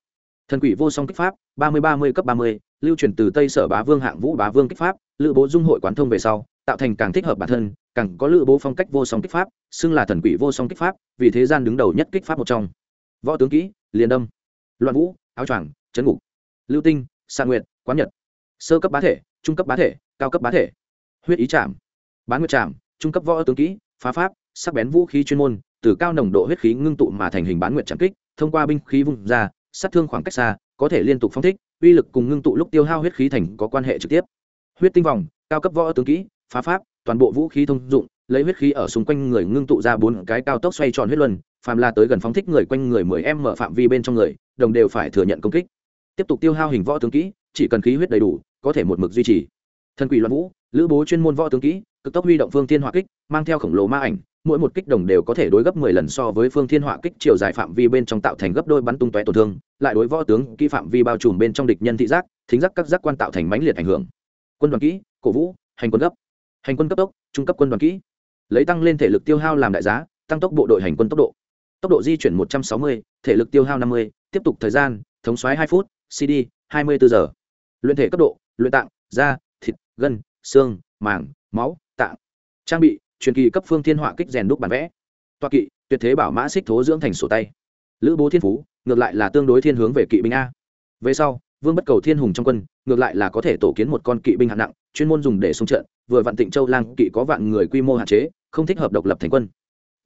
Speaker 1: Thần quỷ vô song kích pháp, ba mươi ba mươi cấp ba mươi, lưu truyền từ tây sở bá vương hạng vũ bá vương kích pháp lữ bố dung hội quán thông về sau, tạo thành càng thích hợp bản thân, càng có lữ bố phong cách vô song kích pháp, xưng là thần quỷ vô song kích pháp, vì thế gian đứng đầu nhất kích pháp một trong. Võ tướng kỹ liền đâm, loạn vũ, áo choàng chấn ngục, lưu tinh sa nguyện quán nhật. Sơ cấp bá thể, trung cấp bá thể, cao cấp bá thể. Huyết ý chạm bán nguyệt chạm trung cấp võ tướng kỹ, phá pháp, sắc bén vũ khí chuyên môn, từ cao nồng độ huyết khí ngưng tụ mà thành hình bán nguyệt chạm kích, thông qua binh khí vung ra, sát thương khoảng cách xa, có thể liên tục phong thích, uy lực cùng ngưng tụ lúc tiêu hao huyết khí thành có quan hệ trực tiếp huyết tinh vòng, cao cấp võ tướng kỹ, phá pháp, toàn bộ vũ khí thông dụng, lấy huyết khí ở xung quanh người ngưng tụ ra bốn cái cao tốc xoay tròn huyết luân, phàm là tới gần phóng thích người quanh người mười em mở phạm vi bên trong người, đồng đều phải thừa nhận công kích. Tiếp tục tiêu hao hình võ tướng kỹ, chỉ cần khí huyết đầy đủ, có thể một mực duy trì. Thần quỷ loạn vũ, lữ bố chuyên môn võ tướng kỹ, cực tốc huy động phương thiên hỏa kích, mang theo khổng lồ ma ảnh, mỗi một kích đồng đều có thể đối gấp mười lần so với phương thiên hỏa kích chiều dài phạm vi bên trong tạo thành gấp đôi bắn tung tóe tổn thương, lại đối võ tướng kỹ phạm vi bao trùm bên trong địch nhân thị giác, thính giác các giác quan tạo thành mãnh liệt ảnh hưởng quân đoàn kỹ, cổ vũ, hành quân gấp hành quân cấp tốc, trung cấp quân đoàn kỹ. Lấy tăng lên thể lực tiêu hao làm đại giá, tăng tốc bộ đội hành quân tốc độ. Tốc độ di chuyển một trăm sáu mươi, thể lực tiêu hao năm mươi, tiếp tục thời gian, thống xoáy 2 phút cd hai mươi bốn giờ. Luyện thể cấp độ, luyện tạng, da, thịt, gân, xương, màng, máu, tạng. Trang bị, truyền kỳ cấp phương thiên họa kích rèn đúc bản vẽ. Toa kỵ, tuyệt thế bảo mã xích thố dưỡng thành sổ tay. Lữ bố thiên phú, ngược lại là tương đối thiên hướng về kỵ binh a. Về sau vương bất cầu thiên hùng trong quân, ngược lại là có thể tổ kiến một con kỵ binh hạng nặng, chuyên môn dùng để xung trận, vừa vạn tịnh châu lang kỵ có vạn người quy mô hạn chế, không thích hợp độc lập thành quân.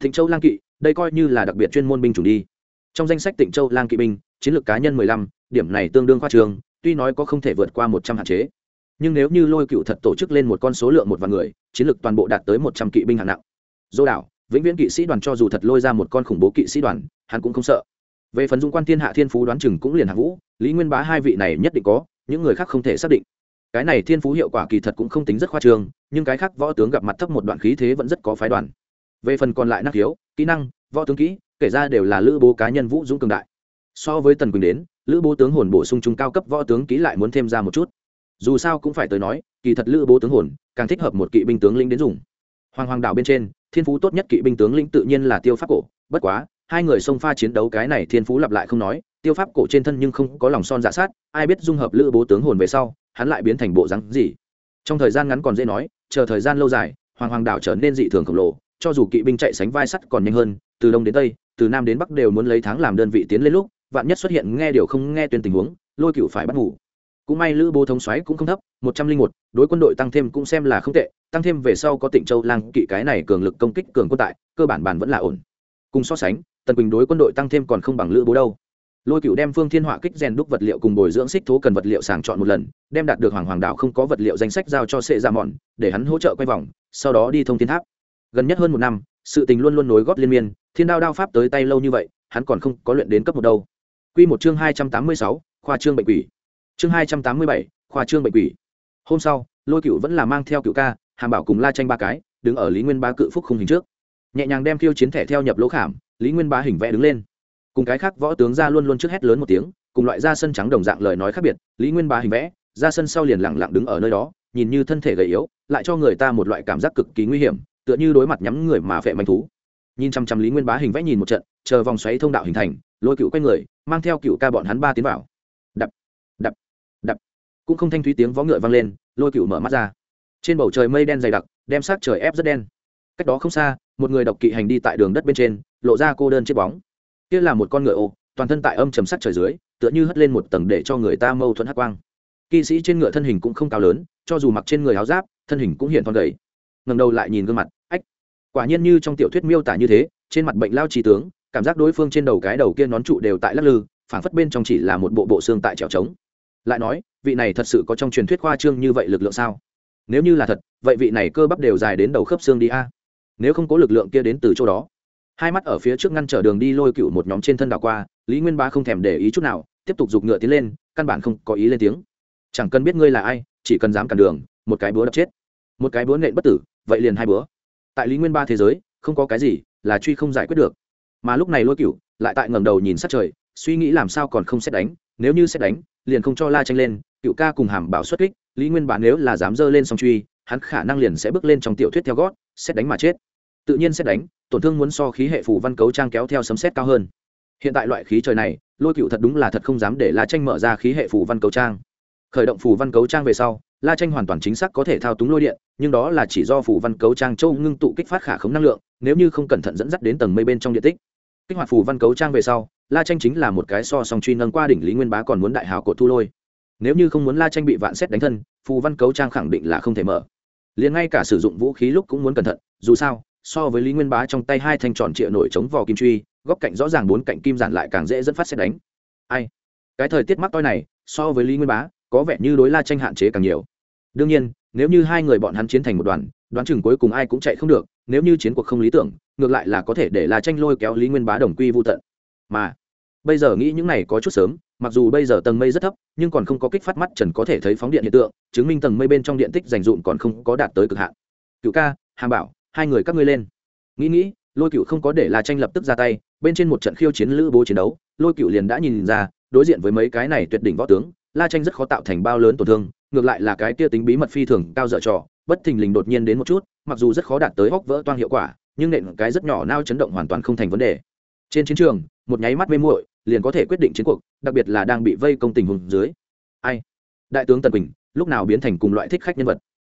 Speaker 1: Tịnh châu lang kỵ, đây coi như là đặc biệt chuyên môn binh chủng đi. Trong danh sách tịnh châu lang kỵ binh, chiến lược cá nhân mười lăm, điểm này tương đương khoa trường, tuy nói có không thể vượt qua một trăm hạn chế. Nhưng nếu như lôi cựu thật tổ chức lên một con số lượng một vạn người, chiến lược toàn bộ đạt tới một trăm kỵ binh hạng nặng. Dô đảo, vĩnh viễn kỵ sĩ đoàn cho dù thật lôi ra một con khủng bố kỵ sĩ đoàn, hắn cũng không sợ về phần dung quan thiên hạ thiên phú đoán chừng cũng liền hạ vũ, lý nguyên bá hai vị này nhất định có, những người khác không thể xác định. Cái này thiên phú hiệu quả kỳ thật cũng không tính rất khoa trương, nhưng cái khác võ tướng gặp mặt thấp một đoạn khí thế vẫn rất có phái đoàn. Về phần còn lại năng khiếu kỹ năng, võ tướng kỹ, kể ra đều là lữ bố cá nhân vũ dũng cường đại. So với tần quỳnh đến, lữ bố tướng hồn bổ sung trung cao cấp võ tướng kỹ lại muốn thêm ra một chút. Dù sao cũng phải tới nói, kỳ thật lữ bố tướng hồn, càng thích hợp một kỵ binh tướng lĩnh đến dùng. Hoàng hoàng đảo bên trên, thiên phú tốt nhất kỵ binh tướng lĩnh tự nhiên là tiêu pháp cổ, bất quá hai người xông pha chiến đấu cái này thiên phú lặp lại không nói, tiêu pháp cổ trên thân nhưng không có lòng son dạ sát, ai biết dung hợp lữ bố tướng hồn về sau, hắn lại biến thành bộ rắn gì. Trong thời gian ngắn còn dễ nói, chờ thời gian lâu dài, hoàng hoàng đảo trở nên dị thường khổng lồ, cho dù kỵ binh chạy sánh vai sắt còn nhanh hơn, từ đông đến tây, từ nam đến bắc đều muốn lấy tháng làm đơn vị tiến lên lúc, vạn nhất xuất hiện nghe điều không nghe tuyên tình huống, lôi cựu phải bắt ngủ. Cũng may lữ bố thống xoáy cũng không thấp, một trăm linh một, đối quân đội tăng thêm cũng xem là không tệ, tăng thêm về sau có tỉnh châu lang kỵ cái này cường lực công kích cường quân tại, cơ bản bàn vẫn là ổn. Cùng so sánh tần quỳnh đối quân đội tăng thêm còn không bằng lữ bố đâu. Lôi cựu đem phương thiên họa kích rèn đúc vật liệu cùng bồi dưỡng xích thố cần vật liệu sàng chọn một lần, đem đạt được hoàng hoàng đạo không có vật liệu danh sách giao cho sệ dạ ra mòn để hắn hỗ trợ quay vòng, sau đó đi thông thiên tháp. Gần nhất hơn một năm, sự tình luôn luôn nối gót liên miên, thiên đao đao pháp tới tay lâu như vậy, hắn còn không có luyện đến cấp một đâu. Quy một chương hai trăm tám mươi sáu, khoa trương bệnh quỷ. Chương hai trăm tám mươi bảy, khoa trương bệnh quỷ. Hôm sau, lôi cựu vẫn là mang theo cựu ca, hàm bảo cùng la tranh ba cái, đứng ở lý nguyên ba cự phúc khung hình trước. Nhẹ nhàng đem khiêu chiến thẻ theo nhập lỗ khảm lý nguyên bá hình vẽ đứng lên. Cùng cái khác võ tướng ra luôn luôn trước hét lớn một tiếng, cùng loại ra sân trắng đồng dạng lời nói khác biệt, lý nguyên bá hình vẽ ra sân sau liền lẳng lặng đứng ở nơi đó, nhìn như thân thể gầy yếu, lại cho người ta một loại cảm giác cực kỳ nguy hiểm, tựa như đối mặt nhắm người mà phệ manh thú. Nhìn chăm chăm lý nguyên bá hình vẽ nhìn một trận, chờ vòng xoáy thông đạo hình thành, lôi cựu quay người, mang theo cựu ca bọn hắn ba tiến vào. Đập đập đập. Cũng không thanh thúy tiếng võ ngựa vang lên, lôi cựu mở mắt ra. Trên bầu trời mây đen dày đặc, đem sát trời ép rất đen. Cách đó không xa, một người độc kỵ hành đi tại đường đất bên trên lộ ra cô đơn chiếc bóng. Kia là một con ngựa ô, toàn thân tại âm trầm sắt trời dưới, tựa như hất lên một tầng để cho người ta mâu thuẫn hắc quang. Kỵ sĩ trên ngựa thân hình cũng không cao lớn, cho dù mặc trên người áo giáp, thân hình cũng hiện thon gầy. Ngầm đầu lại nhìn gương mặt, ách, quả nhiên như trong tiểu thuyết miêu tả như thế, trên mặt bệnh lao trí tướng, cảm giác đối phương trên đầu cái đầu kia nón trụ đều tại lắc lư, phảng phất bên trong chỉ là một bộ bộ xương tại trèo trống. Lại nói, vị này thật sự có trong truyền thuyết khoa trương như vậy lực lượng sao? Nếu như là thật, vậy vị này cơ bắp đều dài đến đầu khớp xương đi a. Nếu không có lực lượng kia đến từ chỗ đó hai mắt ở phía trước ngăn trở đường đi lôi cựu một nhóm trên thân đảo qua, lý nguyên bá không thèm để ý chút nào, tiếp tục giục ngựa tiến lên, căn bản không có ý lên tiếng. Chẳng cần biết ngươi là ai, chỉ cần dám cản đường, một cái búa đập chết. Một cái búa nện bất tử, vậy liền hai búa. Tại lý nguyên ba thế giới, không có cái gì là truy không giải quyết được. Mà lúc này lôi cựu lại tại ngầm đầu nhìn sát trời, suy nghĩ làm sao còn không xét đánh, nếu như xét đánh, liền không cho la tranh lên, cựu ca cùng hàm bảo xuất kích, lý nguyên bản nếu là dám dơ lên song truy, hắn khả năng liền sẽ bước lên trong tiểu thuyết theo gót, xét đánh mà chết. Tự nhiên xét đánh tổn thương muốn so khí hệ phù văn cấu trang kéo theo sấm xét cao hơn. Hiện tại loại khí trời này, lôi cựu thật đúng là thật không dám để la tranh mở ra khí hệ phù văn cấu trang. Khởi động phù văn cấu trang về sau, la tranh hoàn toàn chính xác có thể thao túng lôi điện, nhưng đó là chỉ do phù văn cấu trang châu ngưng tụ kích phát khả khống năng lượng, nếu như không cẩn thận dẫn dắt đến tầng mây bên trong điện tích. Kích hoạt phù văn cấu trang về sau, la tranh chính là một cái so song truy nâng qua đỉnh lý nguyên bá còn muốn đại hào cột thu lôi. Nếu như không muốn la tranh bị vạn xét đánh thân, phù văn cấu trang khẳng định là không thể mở. Liền ngay cả sử dụng vũ khí lúc cũng muốn cẩn thận, dù sao so với lý nguyên bá trong tay hai thanh tròn trịa nổi chống vò kim truy, góc cạnh rõ ràng bốn cạnh kim giản lại càng dễ dẫn phát xét đánh. Ai? Cái thời tiết mắc toi này, so với lý nguyên bá, có vẻ như đối la tranh hạn chế càng nhiều. Đương nhiên, nếu như hai người bọn hắn chiến thành một đoàn, đoán chừng cuối cùng ai cũng chạy không được, nếu như chiến cuộc không lý tưởng, ngược lại là có thể để la tranh lôi kéo lý nguyên bá đồng quy vô tận. Mà, bây giờ nghĩ những này có chút sớm, mặc dù bây giờ tầng mây rất thấp, nhưng còn không có kích phát mắt trần có thể thấy phóng điện hiện tượng, chứng minh tầng mây bên trong điện tích dành dụm còn không có đạt tới cực hạn. Cựu ca hàm bảo hai người các ngươi lên. Nghĩ nghĩ lôi cựu không có để la tranh lập tức ra tay bên trên một trận khiêu chiến lữ bố chiến đấu lôi cựu liền đã nhìn ra đối diện với mấy cái này tuyệt đỉnh võ tướng la tranh rất khó tạo thành bao lớn tổn thương ngược lại là cái kia tính bí mật phi thường cao dở trò bất thình lình đột nhiên đến một chút mặc dù rất khó đạt tới hóc vỡ toan hiệu quả nhưng nện cái rất nhỏ nao chấn động hoàn toàn không thành vấn đề. Trên chiến trường một nháy mắt mê muội liền có thể quyết định chiến cuộc đặc biệt là đang bị vây công tình huống dưới. Ai? Đại tướng tần Bình, lúc nào biến thành cùng loại thích khách nhân vật?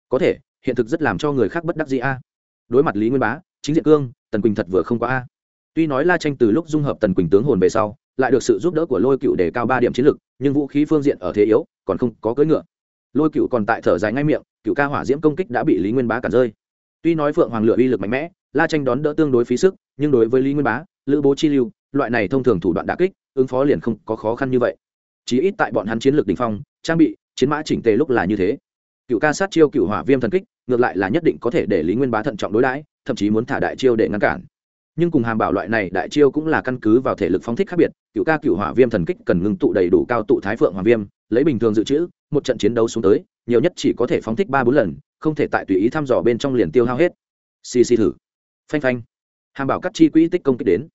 Speaker 1: Có thể hiện thực rất làm cho người khác bất đắc dĩ a đối mặt lý nguyên bá, chính diện cương, tần quỳnh thật vừa không có a. tuy nói la tranh từ lúc dung hợp tần quỳnh tướng hồn về sau, lại được sự giúp đỡ của lôi cựu để cao ba điểm chiến lực, nhưng vũ khí phương diện ở thế yếu, còn không có cưỡi ngựa. lôi cựu còn tại thở dài ngay miệng, cựu ca hỏa diễm công kích đã bị lý nguyên bá cản rơi. tuy nói phượng hoàng lựa uy lực mạnh mẽ, la tranh đón đỡ tương đối phí sức, nhưng đối với lý nguyên bá, lữ bố chi lưu, loại này thông thường thủ đoạn đà kích, ứng phó liền không có khó khăn như vậy. chỉ ít tại bọn hắn chiến lược đình phong, trang bị, chiến mã chỉnh tề lúc là như thế. cựu ca sát chiêu cựu hỏa viêm thần kích ngược lại là nhất định có thể để lý nguyên bá thận trọng đối đãi, thậm chí muốn thả đại chiêu để ngăn cản. Nhưng cùng hàm bảo loại này, đại chiêu cũng là căn cứ vào thể lực phóng thích khác biệt, cựu ca cựu hỏa viêm thần kích cần ngưng tụ đầy đủ cao tụ thái phượng hoàng viêm, lấy bình thường dự trữ, một trận chiến đấu xuống tới, nhiều nhất chỉ có thể phóng thích ba bốn lần, không thể tại tùy ý thăm dò bên trong liền tiêu hao hết. Xì xì thử. Phanh phanh. Hàm bảo cắt chi quỹ tích công kích đến.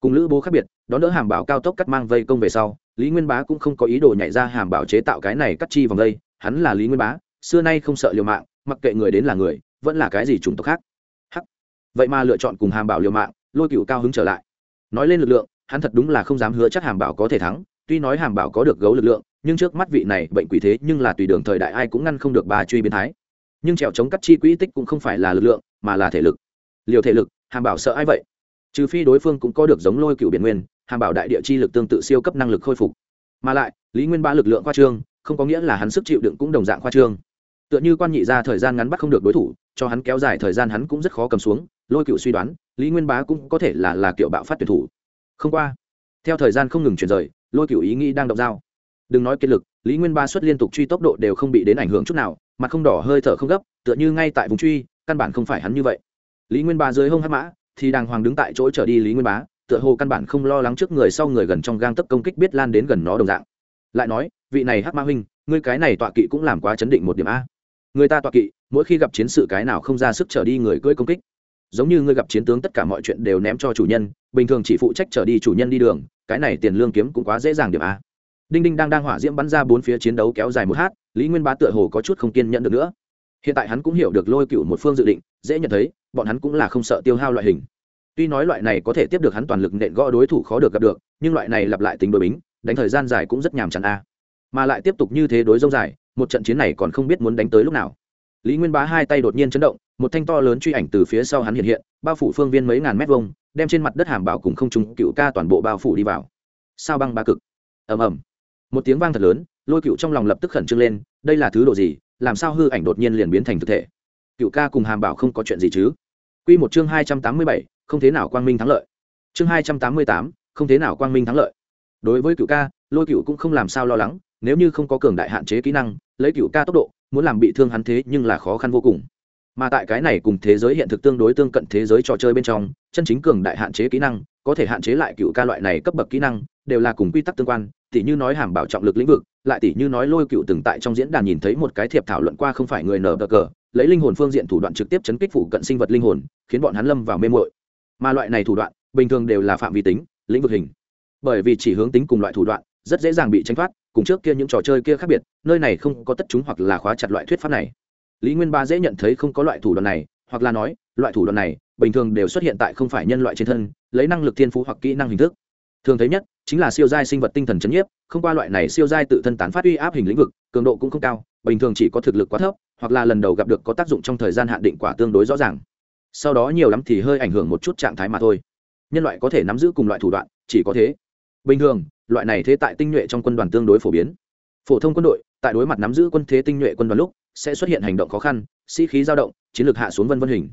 Speaker 1: Cùng lữ bố khác biệt, đón đỡ hàm bảo cao tốc cắt mang vây công về sau, lý nguyên bá cũng không có ý đồ nhảy ra hàm bảo chế tạo cái này cắt chi vòng vây hắn là lý nguyên bá, xưa nay không sợ liều mạng mặc kệ người đến là người, vẫn là cái gì chủng tộc khác. Hắc. Vậy mà lựa chọn cùng hàm bảo liều mạng, lôi cựu cao hứng trở lại. Nói lên lực lượng, hắn thật đúng là không dám hứa chắc hàm bảo có thể thắng. Tuy nói hàm bảo có được gấu lực lượng, nhưng trước mắt vị này bệnh quỷ thế nhưng là tùy đường thời đại ai cũng ngăn không được bà truy biến thái. Nhưng trèo chống cắt chi quỹ tích cũng không phải là lực lượng, mà là thể lực. Liều thể lực, hàm bảo sợ ai vậy? Trừ phi đối phương cũng có được giống lôi cựu biển nguyên, hàm bảo đại địa chi lực tương tự siêu cấp năng lực khôi phục. Mà lại, lý nguyên ba lực lượng khoa trương, không có nghĩa là hắn sức chịu đựng cũng đồng dạng khoa trương tựa như quan nhị ra thời gian ngắn bắt không được đối thủ, cho hắn kéo dài thời gian hắn cũng rất khó cầm xuống, lôi cựu suy đoán, lý nguyên bá cũng có thể là là kiểu bạo phát tuyển thủ. Không qua, theo thời gian không ngừng chuyển rời, lôi cựu ý nghĩ đang động dao. Đừng nói kiệt lực, lý nguyên ba xuất liên tục truy tốc độ đều không bị đến ảnh hưởng chút nào, mặt không đỏ hơi thở không gấp, tựa như ngay tại vùng truy, căn bản không phải hắn như vậy. Lý nguyên ba dưới hông hát mã, thì đàng hoàng đứng tại chỗ trở đi lý nguyên bá, tựa hồ căn bản không lo lắng trước người sau người gần trong gang tấp công kích biết lan đến gần nó đồng dạng. Lại nói, vị này hát mã huynh, ngươi cái này tọa kỵ cũng làm quá chấn định một điểm a người ta tọa kỵ, mỗi khi gặp chiến sự cái nào không ra sức trở đi người cưỡi công kích. Giống như ngươi gặp chiến tướng tất cả mọi chuyện đều ném cho chủ nhân, bình thường chỉ phụ trách trở đi chủ nhân đi đường, cái này tiền lương kiếm cũng quá dễ dàng điểm a. Đinh đinh đang đang hỏa diễm bắn ra bốn phía chiến đấu kéo dài một hát, lý nguyên bá tựa hồ có chút không kiên nhẫn được nữa. Hiện tại hắn cũng hiểu được lôi cựu một phương dự định, dễ nhận thấy, bọn hắn cũng là không sợ tiêu hao loại hình. Tuy nói loại này có thể tiếp được hắn toàn lực nện gõ đối thủ khó được gặp được, nhưng loại này lặp lại tính đối bính, đánh thời gian dài cũng rất nhàm chán a. Mà lại tiếp tục như thế đối dông dài một trận chiến này còn không biết muốn đánh tới lúc nào. Lý nguyên bá hai tay đột nhiên chấn động, một thanh to lớn truy ảnh từ phía sau hắn hiện hiện, bao phủ phương viên mấy ngàn mét vuông, đem trên mặt đất hàm bảo cùng không trung cựu ca toàn bộ bao phủ đi vào. Sao băng ba cực? Ầm ầm. Một tiếng vang thật lớn, lôi cựu trong lòng lập tức khẩn trương lên, đây là thứ độ gì? Làm sao hư ảnh đột nhiên liền biến thành thực thể? Cựu ca cùng hàm bảo không có chuyện gì chứ? Q một chương hai trăm tám mươi bảy, không thế nào quang minh thắng lợi. Chương hai trăm tám mươi tám, không thế nào quang minh thắng lợi. Đối với cựu ca, lôi cựu cũng không làm sao lo lắng nếu như không có cường đại hạn chế kỹ năng, lấy cựu ca tốc độ, muốn làm bị thương hắn thế nhưng là khó khăn vô cùng. Mà tại cái này cùng thế giới hiện thực tương đối tương cận thế giới trò chơi bên trong, chân chính cường đại hạn chế kỹ năng, có thể hạn chế lại cựu ca loại này cấp bậc kỹ năng, đều là cùng quy tắc tương quan, tỉ như nói hàm bảo trọng lực lĩnh vực, lại tỉ như nói lôi cựu từng tại trong diễn đàn nhìn thấy một cái thiệp thảo luận qua không phải người nở bờ cờ, lấy linh hồn phương diện thủ đoạn trực tiếp chấn kích phủ cận sinh vật linh hồn, khiến bọn hắn lâm vào mê mội mà loại này thủ đoạn, bình thường đều là phạm vi tính, lĩnh vực hình. Bởi vì chỉ hướng tính cùng loại thủ đoạn, rất dễ dàng bị tranh thoát cùng trước kia những trò chơi kia khác biệt, nơi này không có tất chúng hoặc là khóa chặt loại thuyết pháp này. Lý nguyên ba dễ nhận thấy không có loại thủ đoạn này, hoặc là nói, loại thủ đoạn này bình thường đều xuất hiện tại không phải nhân loại trên thân, lấy năng lực thiên phú hoặc kỹ năng hình thức. Thường thấy nhất chính là siêu giai sinh vật tinh thần chấn nhiếp, không qua loại này siêu giai tự thân tán phát uy áp hình lĩnh vực, cường độ cũng không cao, bình thường chỉ có thực lực quá thấp, hoặc là lần đầu gặp được có tác dụng trong thời gian hạn định quả tương đối rõ ràng. Sau đó nhiều lắm thì hơi ảnh hưởng một chút trạng thái mà thôi. Nhân loại có thể nắm giữ cùng loại thủ đoạn, chỉ có thế. Bình thường loại này thế tại tinh nhuệ trong quân đoàn tương đối phổ biến. Phổ thông quân đội, tại đối mặt nắm giữ quân thế tinh nhuệ quân đoàn lúc, sẽ xuất hiện hành động khó khăn, sĩ khí dao động, chiến lược hạ xuống vân vân hình.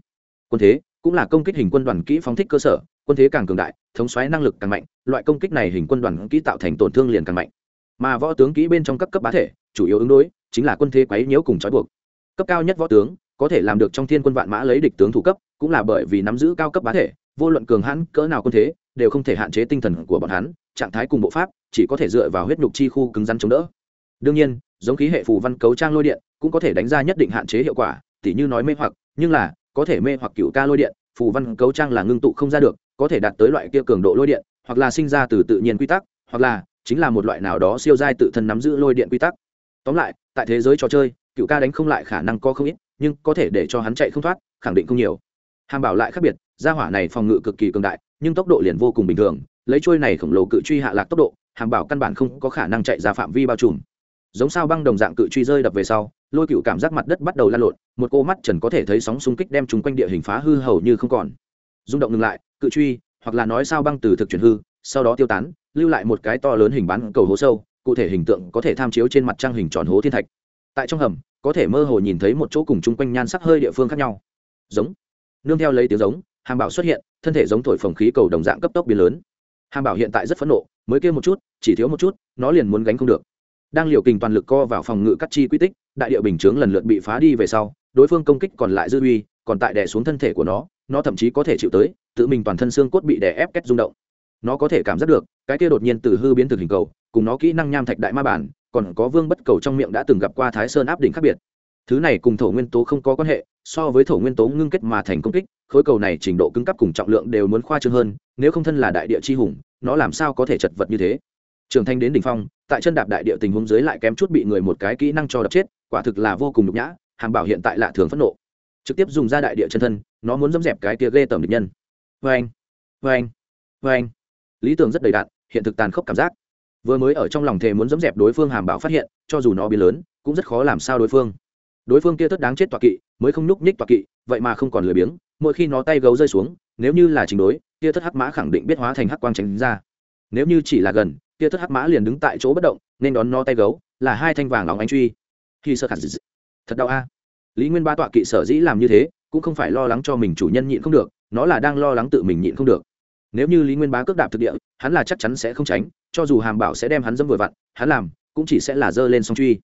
Speaker 1: Quân thế cũng là công kích hình quân đoàn kỹ phóng thích cơ sở, quân thế càng cường đại, thống xoáy năng lực càng mạnh, loại công kích này hình quân đoàn kỹ tạo thành tổn thương liền càng mạnh. Mà võ tướng kỹ bên trong các cấp bá thể, chủ yếu ứng đối, chính là quân thế quấy nhiễu cùng trói buộc. Cấp cao nhất võ tướng, có thể làm được trong thiên quân vạn mã lấy địch tướng thủ cấp, cũng là bởi vì nắm giữ cao cấp bá thể, vô luận cường hãn, cỡ nào quân thế, đều không thể hạn chế tinh thần của bọn hắn trạng thái cùng bộ pháp, chỉ có thể dựa vào huyết nhục chi khu cứng rắn chống đỡ. Đương nhiên, giống khí hệ phù văn cấu trang lôi điện cũng có thể đánh ra nhất định hạn chế hiệu quả, tỉ như nói mê hoặc, nhưng là, có thể mê hoặc cựu ca lôi điện, phù văn cấu trang là ngưng tụ không ra được, có thể đạt tới loại kia cường độ lôi điện, hoặc là sinh ra từ tự nhiên quy tắc, hoặc là chính là một loại nào đó siêu giai tự thân nắm giữ lôi điện quy tắc. Tóm lại, tại thế giới trò chơi, cựu ca đánh không lại khả năng có không ít, nhưng có thể để cho hắn chạy không thoát, khẳng định không nhiều. Hàm bảo lại khác biệt, gia hỏa này phòng ngự cực kỳ cường đại, nhưng tốc độ liền vô cùng bình thường lấy trôi này khổng lồ cự truy hạ lạc tốc độ, hàm bảo căn bản không có khả năng chạy ra phạm vi bao trùm. Giống sao băng đồng dạng cự truy rơi đập về sau, lôi cựu cảm giác mặt đất bắt đầu lan lộn, một cô mắt trần có thể thấy sóng xung kích đem chúng quanh địa hình phá hư hầu như không còn. Rung động ngừng lại, cự truy, hoặc là nói sao băng từ thực chuyển hư, sau đó tiêu tán, lưu lại một cái to lớn hình bán cầu hố sâu, cụ thể hình tượng có thể tham chiếu trên mặt trăng hình tròn hố thiên thạch. Tại trong hầm, có thể mơ hồ nhìn thấy một chỗ cùng chung quanh nhan sắc hơi địa phương khác nhau. Giống. Nương theo lấy tiếng giống, hàm bảo xuất hiện, thân thể giống thổi phồng khí cầu đồng dạng cấp tốc biến lớn hàm bảo hiện tại rất phẫn nộ, mới kêu một chút, chỉ thiếu một chút, nó liền muốn gánh không được. Đang liều kình toàn lực co vào phòng ngự cắt chi quy tích, đại địa bình chướng lần lượt bị phá đi về sau, đối phương công kích còn lại dư uy, còn tại đè xuống thân thể của nó nó thậm chí có thể chịu tới, tự mình toàn thân xương cốt bị đè ép kết rung động. Nó có thể cảm giác được, cái kia đột nhiên từ hư biến từ hình cầu, cùng nó kỹ năng nham thạch đại ma bản, còn có vương bất cầu trong miệng đã từng gặp qua thái sơn áp đỉnh khác biệt thứ này cùng thổ nguyên tố không có quan hệ, so với thổ nguyên tố ngưng kết mà thành công kích, khối cầu này trình độ cứng cấp cùng trọng lượng đều muốn khoa trương hơn, nếu không thân là đại địa chi hùng, nó làm sao có thể chật vật như thế? Trưởng thanh đến đỉnh phong, tại chân đạp đại địa tình huống dưới lại kém chút bị người một cái kỹ năng cho đập chết, quả thực là vô cùng nhục nhã, hàm bảo hiện tại lạ thường phẫn nộ. Trực tiếp dùng ra đại địa chân thân, nó muốn dẫm dẹp cái tia ghê tởm địch nhân. Vê anh vê anh vê anh lý tưởng rất đầy đạn hiện thực tàn khốc cảm giác. Vừa mới ở trong lòng thề muốn dẫm dẹp đối phương hàm bảo phát hiện, cho dù nó biến lớn, cũng rất khó làm sao đối phương đối phương kia thất đáng chết tọa kỵ, mới không nhúc nhích tọa kỵ, vậy mà không còn lười biếng, mỗi khi nó tay gấu rơi xuống, nếu như là trình đối, kia thất hắc mã khẳng định biết hóa thành hắc quang tránh ra. Nếu như chỉ là gần, kia thất hắc mã liền đứng tại chỗ bất động, nên đón nó tay gấu, là hai thanh vàng lòng anh truy. Khi sơ khẳng thật đau a. Lý nguyên ba tọa kỵ sở dĩ làm như thế, cũng không phải lo lắng cho mình chủ nhân nhịn không được, nó là đang lo lắng tự mình nhịn không được. Nếu như lý nguyên bá cước đạp thực địa, hắn là chắc chắn sẽ không tránh, cho dù hàm bảo sẽ đem hắn dâm vừa vặn, hắn làm, cũng chỉ sẽ là dơ lên song truy.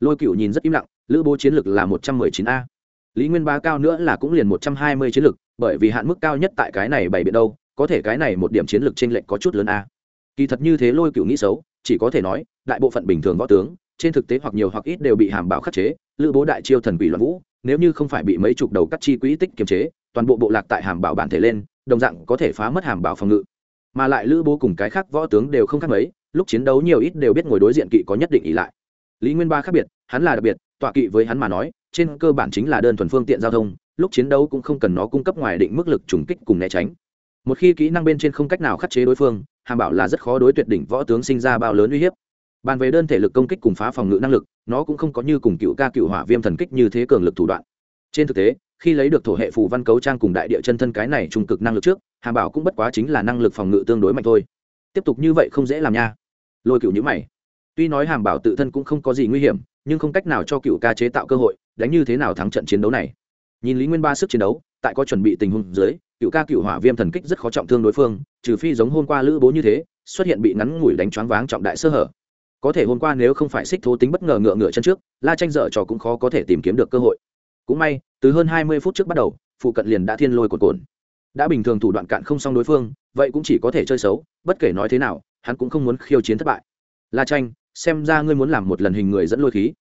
Speaker 1: Lôi cựu nhìn rất im lặng lữ bố chiến lược là một trăm mười chín a. Lý nguyên bá cao nữa là cũng liền một trăm hai mươi chiến lược bởi vì hạn mức cao nhất tại cái này bảy biện đâu, có thể cái này một điểm chiến lược t r ê n lệch có chút lớn a. Kỳ thật như thế lôi cựu nghĩ xấu, chỉ có thể nói, đại bộ phận bình thường võ tướng, trên thực tế hoặc nhiều hoặc ít đều bị hàm bảo khắc chế, lữ bố đại chiêu thần quỷ loạn vũ, nếu như không phải bị mấy chục đầu cắt chi quỹ tích kiềm chế, toàn bộ bộ lạc tại hàm bảo bản thể lên, đồng dạng có thể phá mất hàm bảo phòng ngự. Mà lại lữ bố cùng cái khác võ tướng đều không khác mấy, lúc chiến đấu nhiều ít đều biết ngồi đối diện kỵ có nhất định ỉ lại. Lý nguyên ba khác biệt, hắn là đặc biệt tọa kỵ với hắn mà nói, trên cơ bản chính là đơn thuần phương tiện giao thông, lúc chiến đấu cũng không cần nó cung cấp ngoài định mức lực trùng kích cùng né tránh. Một khi kỹ năng bên trên không cách nào khắc chế đối phương, hàm bảo là rất khó đối tuyệt đỉnh võ tướng sinh ra bao lớn uy hiếp. Bàn về đơn thể lực công kích cùng phá phòng ngự năng lực, nó cũng không có như cùng cựu ca cựu hỏa viêm thần kích như thế cường lực thủ đoạn. Trên thực tế, khi lấy được thổ hệ phù văn cấu trang cùng đại địa chân thân cái này trung cực năng lực trước, hàm bảo cũng bất quá chính là năng lực phòng ngự tương đối mạnh thôi. Tiếp tục như vậy không dễ làm nha. Lôi cựu nhữ mày tuy nói hàm bảo tự thân cũng không có gì nguy hiểm, nhưng không cách nào cho cựu ca chế tạo cơ hội, đánh như thế nào thắng trận chiến đấu này. Nhìn lý nguyên ba sức chiến đấu, tại có chuẩn bị tình huống dưới, cựu ca cựu hỏa viêm thần kích rất khó trọng thương đối phương, trừ phi giống hôm qua lữ bố như thế, xuất hiện bị ngắn ngủi đánh choáng váng trọng đại sơ hở. Có thể hôm qua nếu không phải xích thố tính bất ngờ ngựa ngựa chân trước, la tranh dở trò cũng khó có thể tìm kiếm được cơ hội. Cũng may, từ hơn hai mươi phút trước bắt đầu, phụ cận liền đã thiên lôi cột cồn đã bình thường thủ đoạn cạn không xong đối phương, vậy cũng chỉ có thể chơi xấu, bất kể nói thế nào, hắn cũng không muốn khiêu chiến thất bại. La tranh xem ra ngươi muốn làm một lần hình người dẫn lôi khí.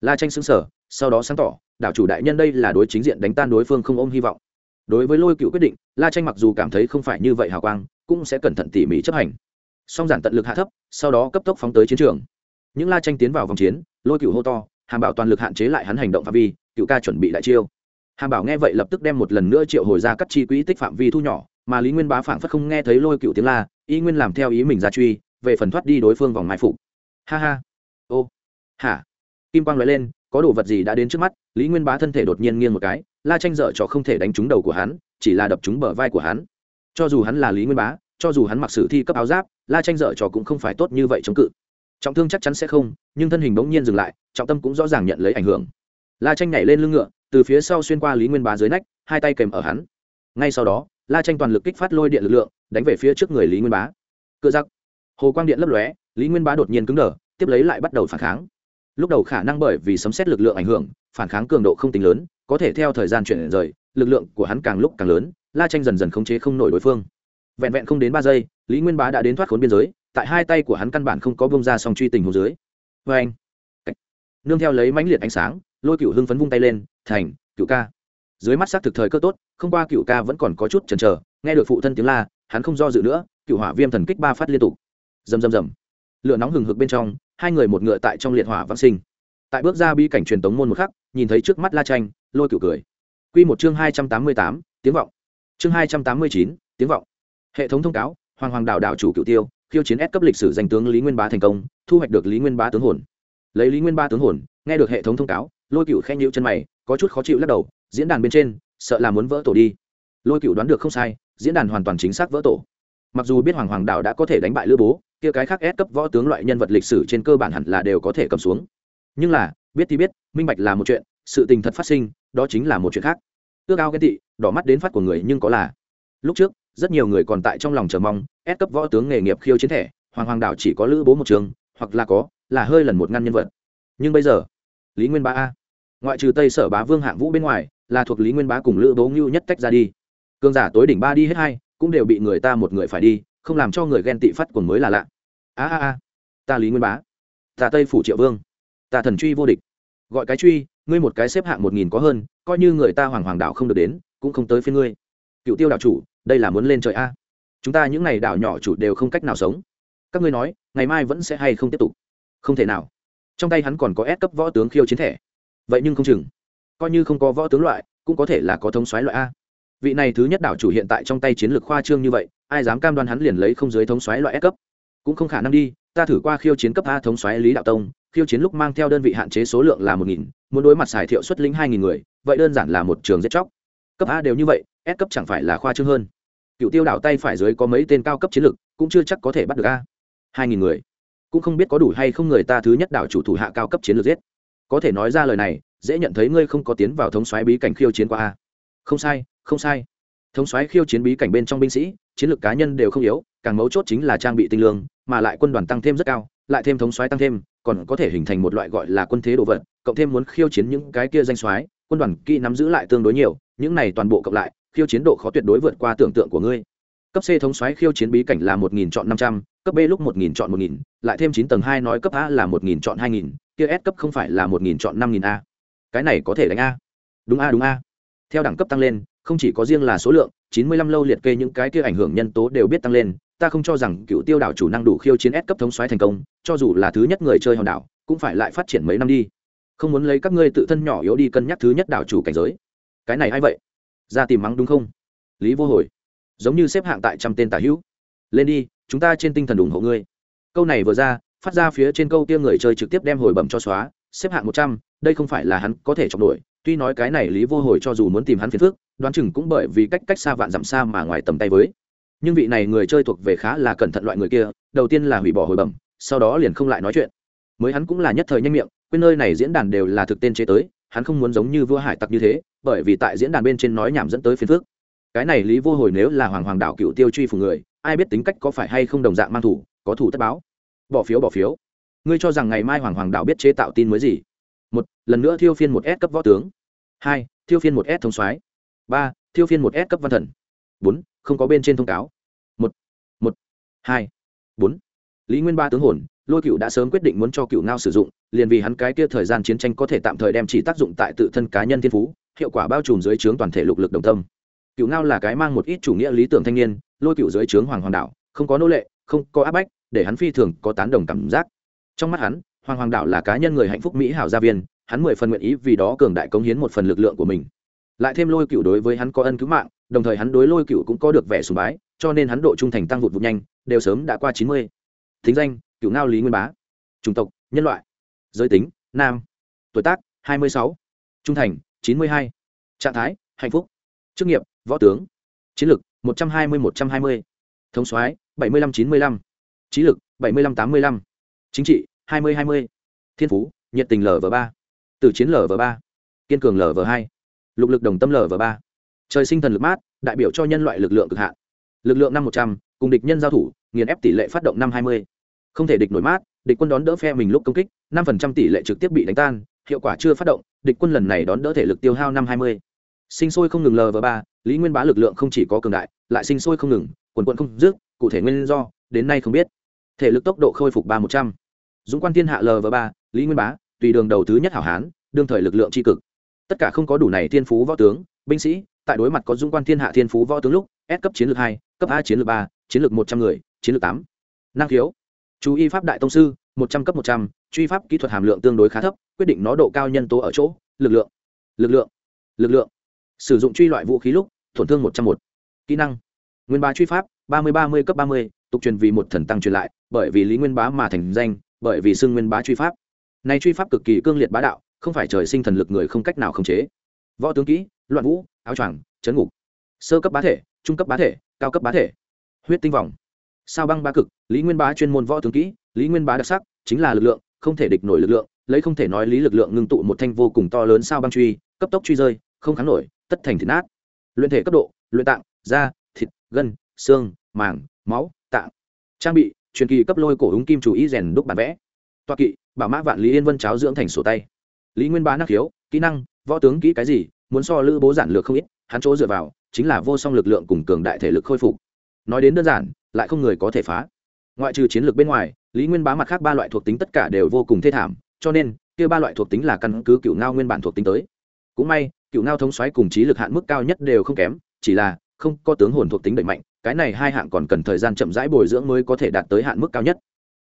Speaker 1: La tranh xứng sở sau đó sáng tỏ, đảo chủ đại nhân đây là đối chính diện đánh tan đối phương không ôm hy vọng. Đối với lôi cựu quyết định, la tranh mặc dù cảm thấy không phải như vậy hào quang, cũng sẽ cẩn thận tỉ mỉ chấp hành. Song giản tận lực hạ thấp, sau đó cấp tốc phóng tới chiến trường. Những la tranh tiến vào vòng chiến, lôi cựu hô to, hàm bảo toàn lực hạn chế lại hắn hành động phạm vi, cựu ca chuẩn bị đại chiêu. Hàm bảo nghe vậy lập tức đem một lần nữa triệu hồi ra các chi quỹ tích phạm vi thu nhỏ, mà lý nguyên bá phảng phất không nghe thấy lôi cựu tiếng la, y nguyên làm theo ý mình ra truy, về phần thoát đi đối phương vòng mai phục ha ha. Ô. Hả? Kim quang nói lên, có đồ vật gì đã đến trước mắt? Lý nguyên bá thân thể đột nhiên nghiêng một cái, la tranh dở cho không thể đánh trúng đầu của hắn, chỉ là đập trúng bờ vai của hắn. Cho dù hắn là lý nguyên bá, cho dù hắn mặc sử thi cấp áo giáp, la tranh dở trò cũng không phải tốt như vậy chống cự. Trọng thương chắc chắn sẽ không, nhưng thân hình bỗng nhiên dừng lại, trọng tâm cũng rõ ràng nhận lấy ảnh hưởng. La tranh nhảy lên lưng ngựa, từ phía sau xuyên qua lý nguyên bá dưới nách, hai tay kèm ở hắn. Ngay sau đó, la tranh toàn lực kích phát lôi điện lực lượng, đánh về phía trước người lý nguyên bá. Cựa giặc. Hồ quang điện lấp lóe lý nguyên bá đột nhiên cứng đờ, tiếp lấy lại bắt đầu phản kháng. Lúc đầu khả năng bởi vì sấm xét lực lượng ảnh hưởng, phản kháng cường độ không tính lớn, có thể theo thời gian chuyển rời, lực lượng của hắn càng lúc càng lớn, la tranh dần dần khống chế không nổi đối phương. Vẹn vẹn không đến ba giây, lý nguyên bá đã đến thoát khốn biên giới, tại hai tay của hắn căn bản không có bông ra song truy tình hồ dưới. Vê anh nương theo lấy mãnh liệt ánh sáng, lôi cựu hưng phấn vung tay lên, thành, cựu ca. Dưới mắt xác thực thời cơ tốt, không qua cựu ca vẫn còn có chút chần chờ, nghe được phụ thân tiếng la, hắn không do dự nữa, cựu hỏa viêm thần kích ba phát liên tục. Rầm rầm rầm lửa nóng hừng hực bên trong, hai người một ngựa tại trong liệt hỏa vãng sinh. Tại bước ra bi cảnh truyền tống môn một khắc, nhìn thấy trước mắt la tranh lôi cửu cười. Q một chương hai trăm tám mươi tám, tiếng vọng. Chương hai trăm tám mươi chín, tiếng vọng. Hệ thống thông cáo, hoàng hoàng đạo đạo chủ cựu tiêu, khiêu chiến ép cấp lịch sử danh tướng lý nguyên bá thành công, thu hoạch được lý nguyên bá tướng hồn. Lấy lý nguyên Bá tướng hồn, nghe được hệ thống thông cáo, lôi cựu khen nhịu chân mày, có chút khó chịu lắc đầu, diễn đàn bên trên, sợ là muốn vỡ tổ đi. Lôi cựu đoán được không sai, diễn đàn hoàn toàn chính xác vỡ tổ. Mặc dù biết hoàng hoàng đạo đã có thể đánh bại lữ bố kia cái khác ép cấp võ tướng loại nhân vật lịch sử trên cơ bản hẳn là đều có thể cầm xuống. Nhưng là, biết thì biết, minh bạch là một chuyện, sự tình thật phát sinh, đó chính là một chuyện khác. Ước ao ghen tị, đỏ mắt đến phát của người nhưng có là. Lúc trước, rất nhiều người còn tại trong lòng chờ mong ép cấp võ tướng nghề nghiệp khiêu chiến thẻ, hoàng hoàng đảo chỉ có lữ bố một trường, hoặc là có, là hơi lần một ngăn nhân vật. Nhưng bây giờ, lý nguyên bá a. Ngoại trừ tây sở bá vương hạng vũ bên ngoài, là thuộc lý nguyên bá cùng lữ bố ngưu nhất tách ra đi. Cương giả tối đỉnh ba đi hết hai, cũng đều bị người ta một người phải đi không làm cho người ghen tị phát cuồng mới là lạ. A a a, ta lý nguyên bá, ta tây phủ triệu vương, ta thần truy vô địch. Gọi cái truy, ngươi một cái xếp hạng một nghìn có hơn, coi như người ta hoàng hoàng đạo không được đến, cũng không tới phía ngươi. Cựu tiêu đạo chủ, đây là muốn lên trời a. Chúng ta những n à y đảo nhỏ chủ đều không cách nào sống. Các ngươi nói, ngày mai vẫn sẽ hay không tiếp tục? Không thể nào. Trong tay hắn còn có ép cấp võ tướng khiêu chiến thẻ. Vậy nhưng không chừng. Coi như không có võ tướng loại, cũng có thể là có thống xoáy loại a. Vị này thứ nhất đảo chủ hiện tại trong tay chiến lược khoa trương như vậy ai dám cam đoan hắn liền lấy không dưới thống xoáy loại S cấp. Cũng không khả năng đi, ta thử qua khiêu chiến cấp a thống xoáy lý đạo tông, khiêu chiến lúc mang theo đơn vị hạn chế số lượng là một nghìn, muốn đối mặt xài thiệu xuất linh hai nghìn người, vậy đơn giản là một trường giết chóc. Cấp a đều như vậy, s cấp chẳng phải là khoa trương hơn. Cựu tiêu đảo tay phải dưới có mấy tên cao cấp chiến lược cũng chưa chắc có thể bắt được a. hai nghìn người. Cũng không biết có đủ hay không người ta thứ nhất đảo chủ thủ hạ cao cấp chiến lược giết. Có thể nói ra lời này, dễ nhận thấy ngươi không có tiến vào thống xoáy bí cảnh khiêu chiến qua a. Không sai không sai. Thống xoáy khiêu chiến bí cảnh bên trong binh sĩ chiến lược cá nhân đều không yếu, càng mấu chốt chính là trang bị tinh lương, mà lại quân đoàn tăng thêm rất cao, lại thêm thống xoáy tăng thêm, còn có thể hình thành một loại gọi là quân thế đồ vật, cộng thêm muốn khiêu chiến những cái kia danh xoáy quân đoàn kỹ nắm giữ lại tương đối nhiều, những này toàn bộ cộng lại, khiêu chiến độ khó tuyệt đối vượt qua tưởng tượng của ngươi. Cấp c thống xoáy khiêu chiến bí cảnh là một nghìn chọn năm trăm, cấp b lúc một nghìn chọn một nghìn, lại thêm chín tầng hai nói cấp a là một nghìn chọn hai nghìn, kia s cấp không phải là một nghìn chọn năm nghìn a. Cái này có thể đánh a. Đúng a đúng a. Theo đẳng cấp tăng lên không chỉ có riêng là số lượng chín mươi lăm lâu liệt kê những cái kia ảnh hưởng nhân tố đều biết tăng lên ta không cho rằng cựu tiêu đảo chủ năng đủ khiêu chiến S cấp thống xoáy thành công, cho dù là thứ nhất người chơi hòn đảo, cũng phải lại phát triển mấy năm đi. Không muốn lấy các ngươi tự thân nhỏ yếu đi cân nhắc thứ nhất đảo chủ cảnh giới. Cái này ai vậy? Ra tìm mắng đúng không? Lý Vô Hồi, giống như xếp hạng tại trăm tên tả hữu. Lên đi, chúng ta trên tinh thần ủng hộ ngươi. Câu này vừa ra, phát ra phía trên câu kia người chơi trực tiếp đem hồi bẩm cho xóa, xếp hạng một trăm, đây không phải là hắn có thể chọc nổi, tuy nói cái này Lý Vô Hồi cho dù muốn tìm hắn phiền phức, đoán chừng cũng bởi vì cách cách xa vạn dặm xa mà ngoài tầm tay với. Nhưng vị này người chơi thuộc về khá là cẩn thận loại người kia, đầu tiên là hủy bỏ hồi bẩm, sau đó liền không lại nói chuyện. Mới hắn cũng là nhất thời nhanh miệng, quên nơi này diễn đàn đều là thực tên chế tới, hắn không muốn giống như vua hải tặc như thế, bởi vì tại diễn đàn bên trên nói nhảm dẫn tới phiền phước cái này lý vô hồi nếu là hoàng hoàng đạo cựu tiêu truy phủ người, ai biết tính cách có phải hay không đồng dạng mang thủ, có thủ tất báo. Bỏ phiếu bỏ phiếu. Ngươi cho rằng ngày mai hoàng hoàng đạo biết chế tạo tin mới gì? Một, lần nữa thiêu phiên một s cấp võ tướng. Hai, thiêu phiên một s thông soái ba, thiêu phiên một s cấp văn thần. Bốn, không có bên trên thông cáo. Một một, hai, bốn. Lý nguyên ba tướng hồn, lôi cựu đã sớm quyết định muốn cho cựu ngao sử dụng, liền vì hắn cái kia thời gian chiến tranh có thể tạm thời đem chỉ tác dụng tại tự thân cá nhân thiên phú, hiệu quả bao trùm dưới trướng toàn thể lục lực đồng tâm. Cựu ngao là cái mang một ít chủ nghĩa lý tưởng thanh niên, lôi cựu dưới trướng hoàng hoàng đạo, không có nô lệ, không có áp bách, để hắn phi thường có tán đồng cảm giác. Trong mắt hắn, hoàng hoàng đạo là cá nhân người hạnh phúc mỹ hảo gia viên, hắn mười phần nguyện ý vì đó cường đại cống hiến một phần lực lượng của mình lại thêm lôi cựu đối với hắn có ân cứu mạng, đồng thời hắn đối lôi cựu cũng có được vẻ sùng bái, cho nên hắn độ trung thành tăng vụt vụt nhanh, đều sớm đã qua chín mươi. Thính danh, cựu ngao lý nguyên bá. Chủng tộc, nhân loại. Giới tính, nam. Tuổi tác, hai mươi sáu. Trung thành, chín mươi hai. Trạng thái, hạnh phúc. Chức nghiệp, võ tướng. Chiến lược một trăm hai mươi, một trăm hai mươi. Thống soái, bảy mươi năm chín mươi lăm. Trí lực, bảy mươi năm tám mươi lăm. Chính trị, hai mươi hai mươi. Thiên phú, nhiệt tình lv ba. Từ chiến lv ba. Kiên cường lv hai lục lực đồng tâm lv ba. Trời sinh thần lực mát, đại biểu cho nhân loại lực lượng cực hạn. Lực lượng năm một trăm, cùng địch nhân giao thủ, nghiền ép tỷ lệ phát động năm hai mươi. Không thể địch nổi mát, địch quân đón đỡ phe mình lúc công kích, năm phần trăm tỷ lệ trực tiếp bị đánh tan, hiệu quả chưa phát động, địch quân lần này đón đỡ thể lực tiêu hao năm hai mươi. Sinh sôi không ngừng lờ lv ba, lý nguyên bá lực lượng không chỉ có cường đại, lại sinh sôi không ngừng, quần quận không dứt, cụ thể nguyên do, đến nay không biết. Thể lực tốc độ khôi phục ba một trăm. Dũng quan thiên hạ lờ lv ba, lý nguyên bá, tùy đường đầu thứ nhất hảo hán, đương thời lực lượng tri cực tất cả không có đủ này thiên phú võ tướng, binh sĩ, tại đối mặt có dung quan thiên hạ thiên phú võ tướng lúc, S cấp chiến lược hai, cấp a chiến lược ba, chiến lược một trăm người, chiến lược tám. Năng khiếu. Chú y pháp đại tông sư, một trăm cấp một trăm, truy pháp kỹ thuật hàm lượng tương đối khá thấp, quyết định nó độ cao nhân tố ở chỗ, lực lượng. Lực lượng. Lực lượng. Sử dụng truy loại vũ khí lúc, tổn thương một trăm một. Kỹ năng. Nguyên bá truy pháp, ba mươi ba mươi cấp ba mươi, tục truyền vì một thần tăng truyền lại, bởi vì lý nguyên bá mà thành danh, bởi vì xưng nguyên bá truy pháp. Này truy pháp cực kỳ cương liệt bá đạo không phải trời sinh thần lực người không cách nào khống chế. Võ tướng kỹ, loạn vũ, áo choàng, chấn ngục. Sơ cấp bá thể, trung cấp bá thể, cao cấp bá thể. Huyết tinh vòng. Sao băng ba cực, lý nguyên bá chuyên môn võ tướng kỹ, lý nguyên bá đặc sắc, chính là lực lượng, không thể địch nổi lực lượng, lấy không thể nói lý lực lượng ngưng tụ một thanh vô cùng to lớn sao băng truy, cấp tốc truy rơi, không kháng nổi, tất thành thịt nát. Luyện thể cấp độ, luyện tạng, da, thịt, gân, xương, màng, máu, tạng. Trang bị, truyền kỳ cấp lôi cổ ứng kim chủ ý rèn đúc bản vẽ. Toa kỵ, bảo mã vạn lý yên vân cháo dưỡng thành sổ tay lý nguyên bá năng khiếu kỹ năng, võ tướng kỹ cái gì, muốn so lữ bố giản lược không ít, hắn chỗ dựa vào, chính là vô song lực lượng cùng cường đại thể lực khôi phục. Nói đến đơn giản, lại không người có thể phá. Ngoại trừ chiến lược bên ngoài, lý nguyên bá mặt khác ba loại thuộc tính tất cả đều vô cùng thê thảm, cho nên, kia ba loại thuộc tính là căn cứ cựu ngao nguyên bản thuộc tính tới. Cũng may cựu ngao thống xoáy cùng trí lực hạn mức cao nhất đều không kém, chỉ là, không có tướng hồn thuộc tính đẩy mạnh, cái này hai hạng còn cần thời gian chậm rãi bồi dưỡng mới có thể đạt tới hạn mức cao nhất.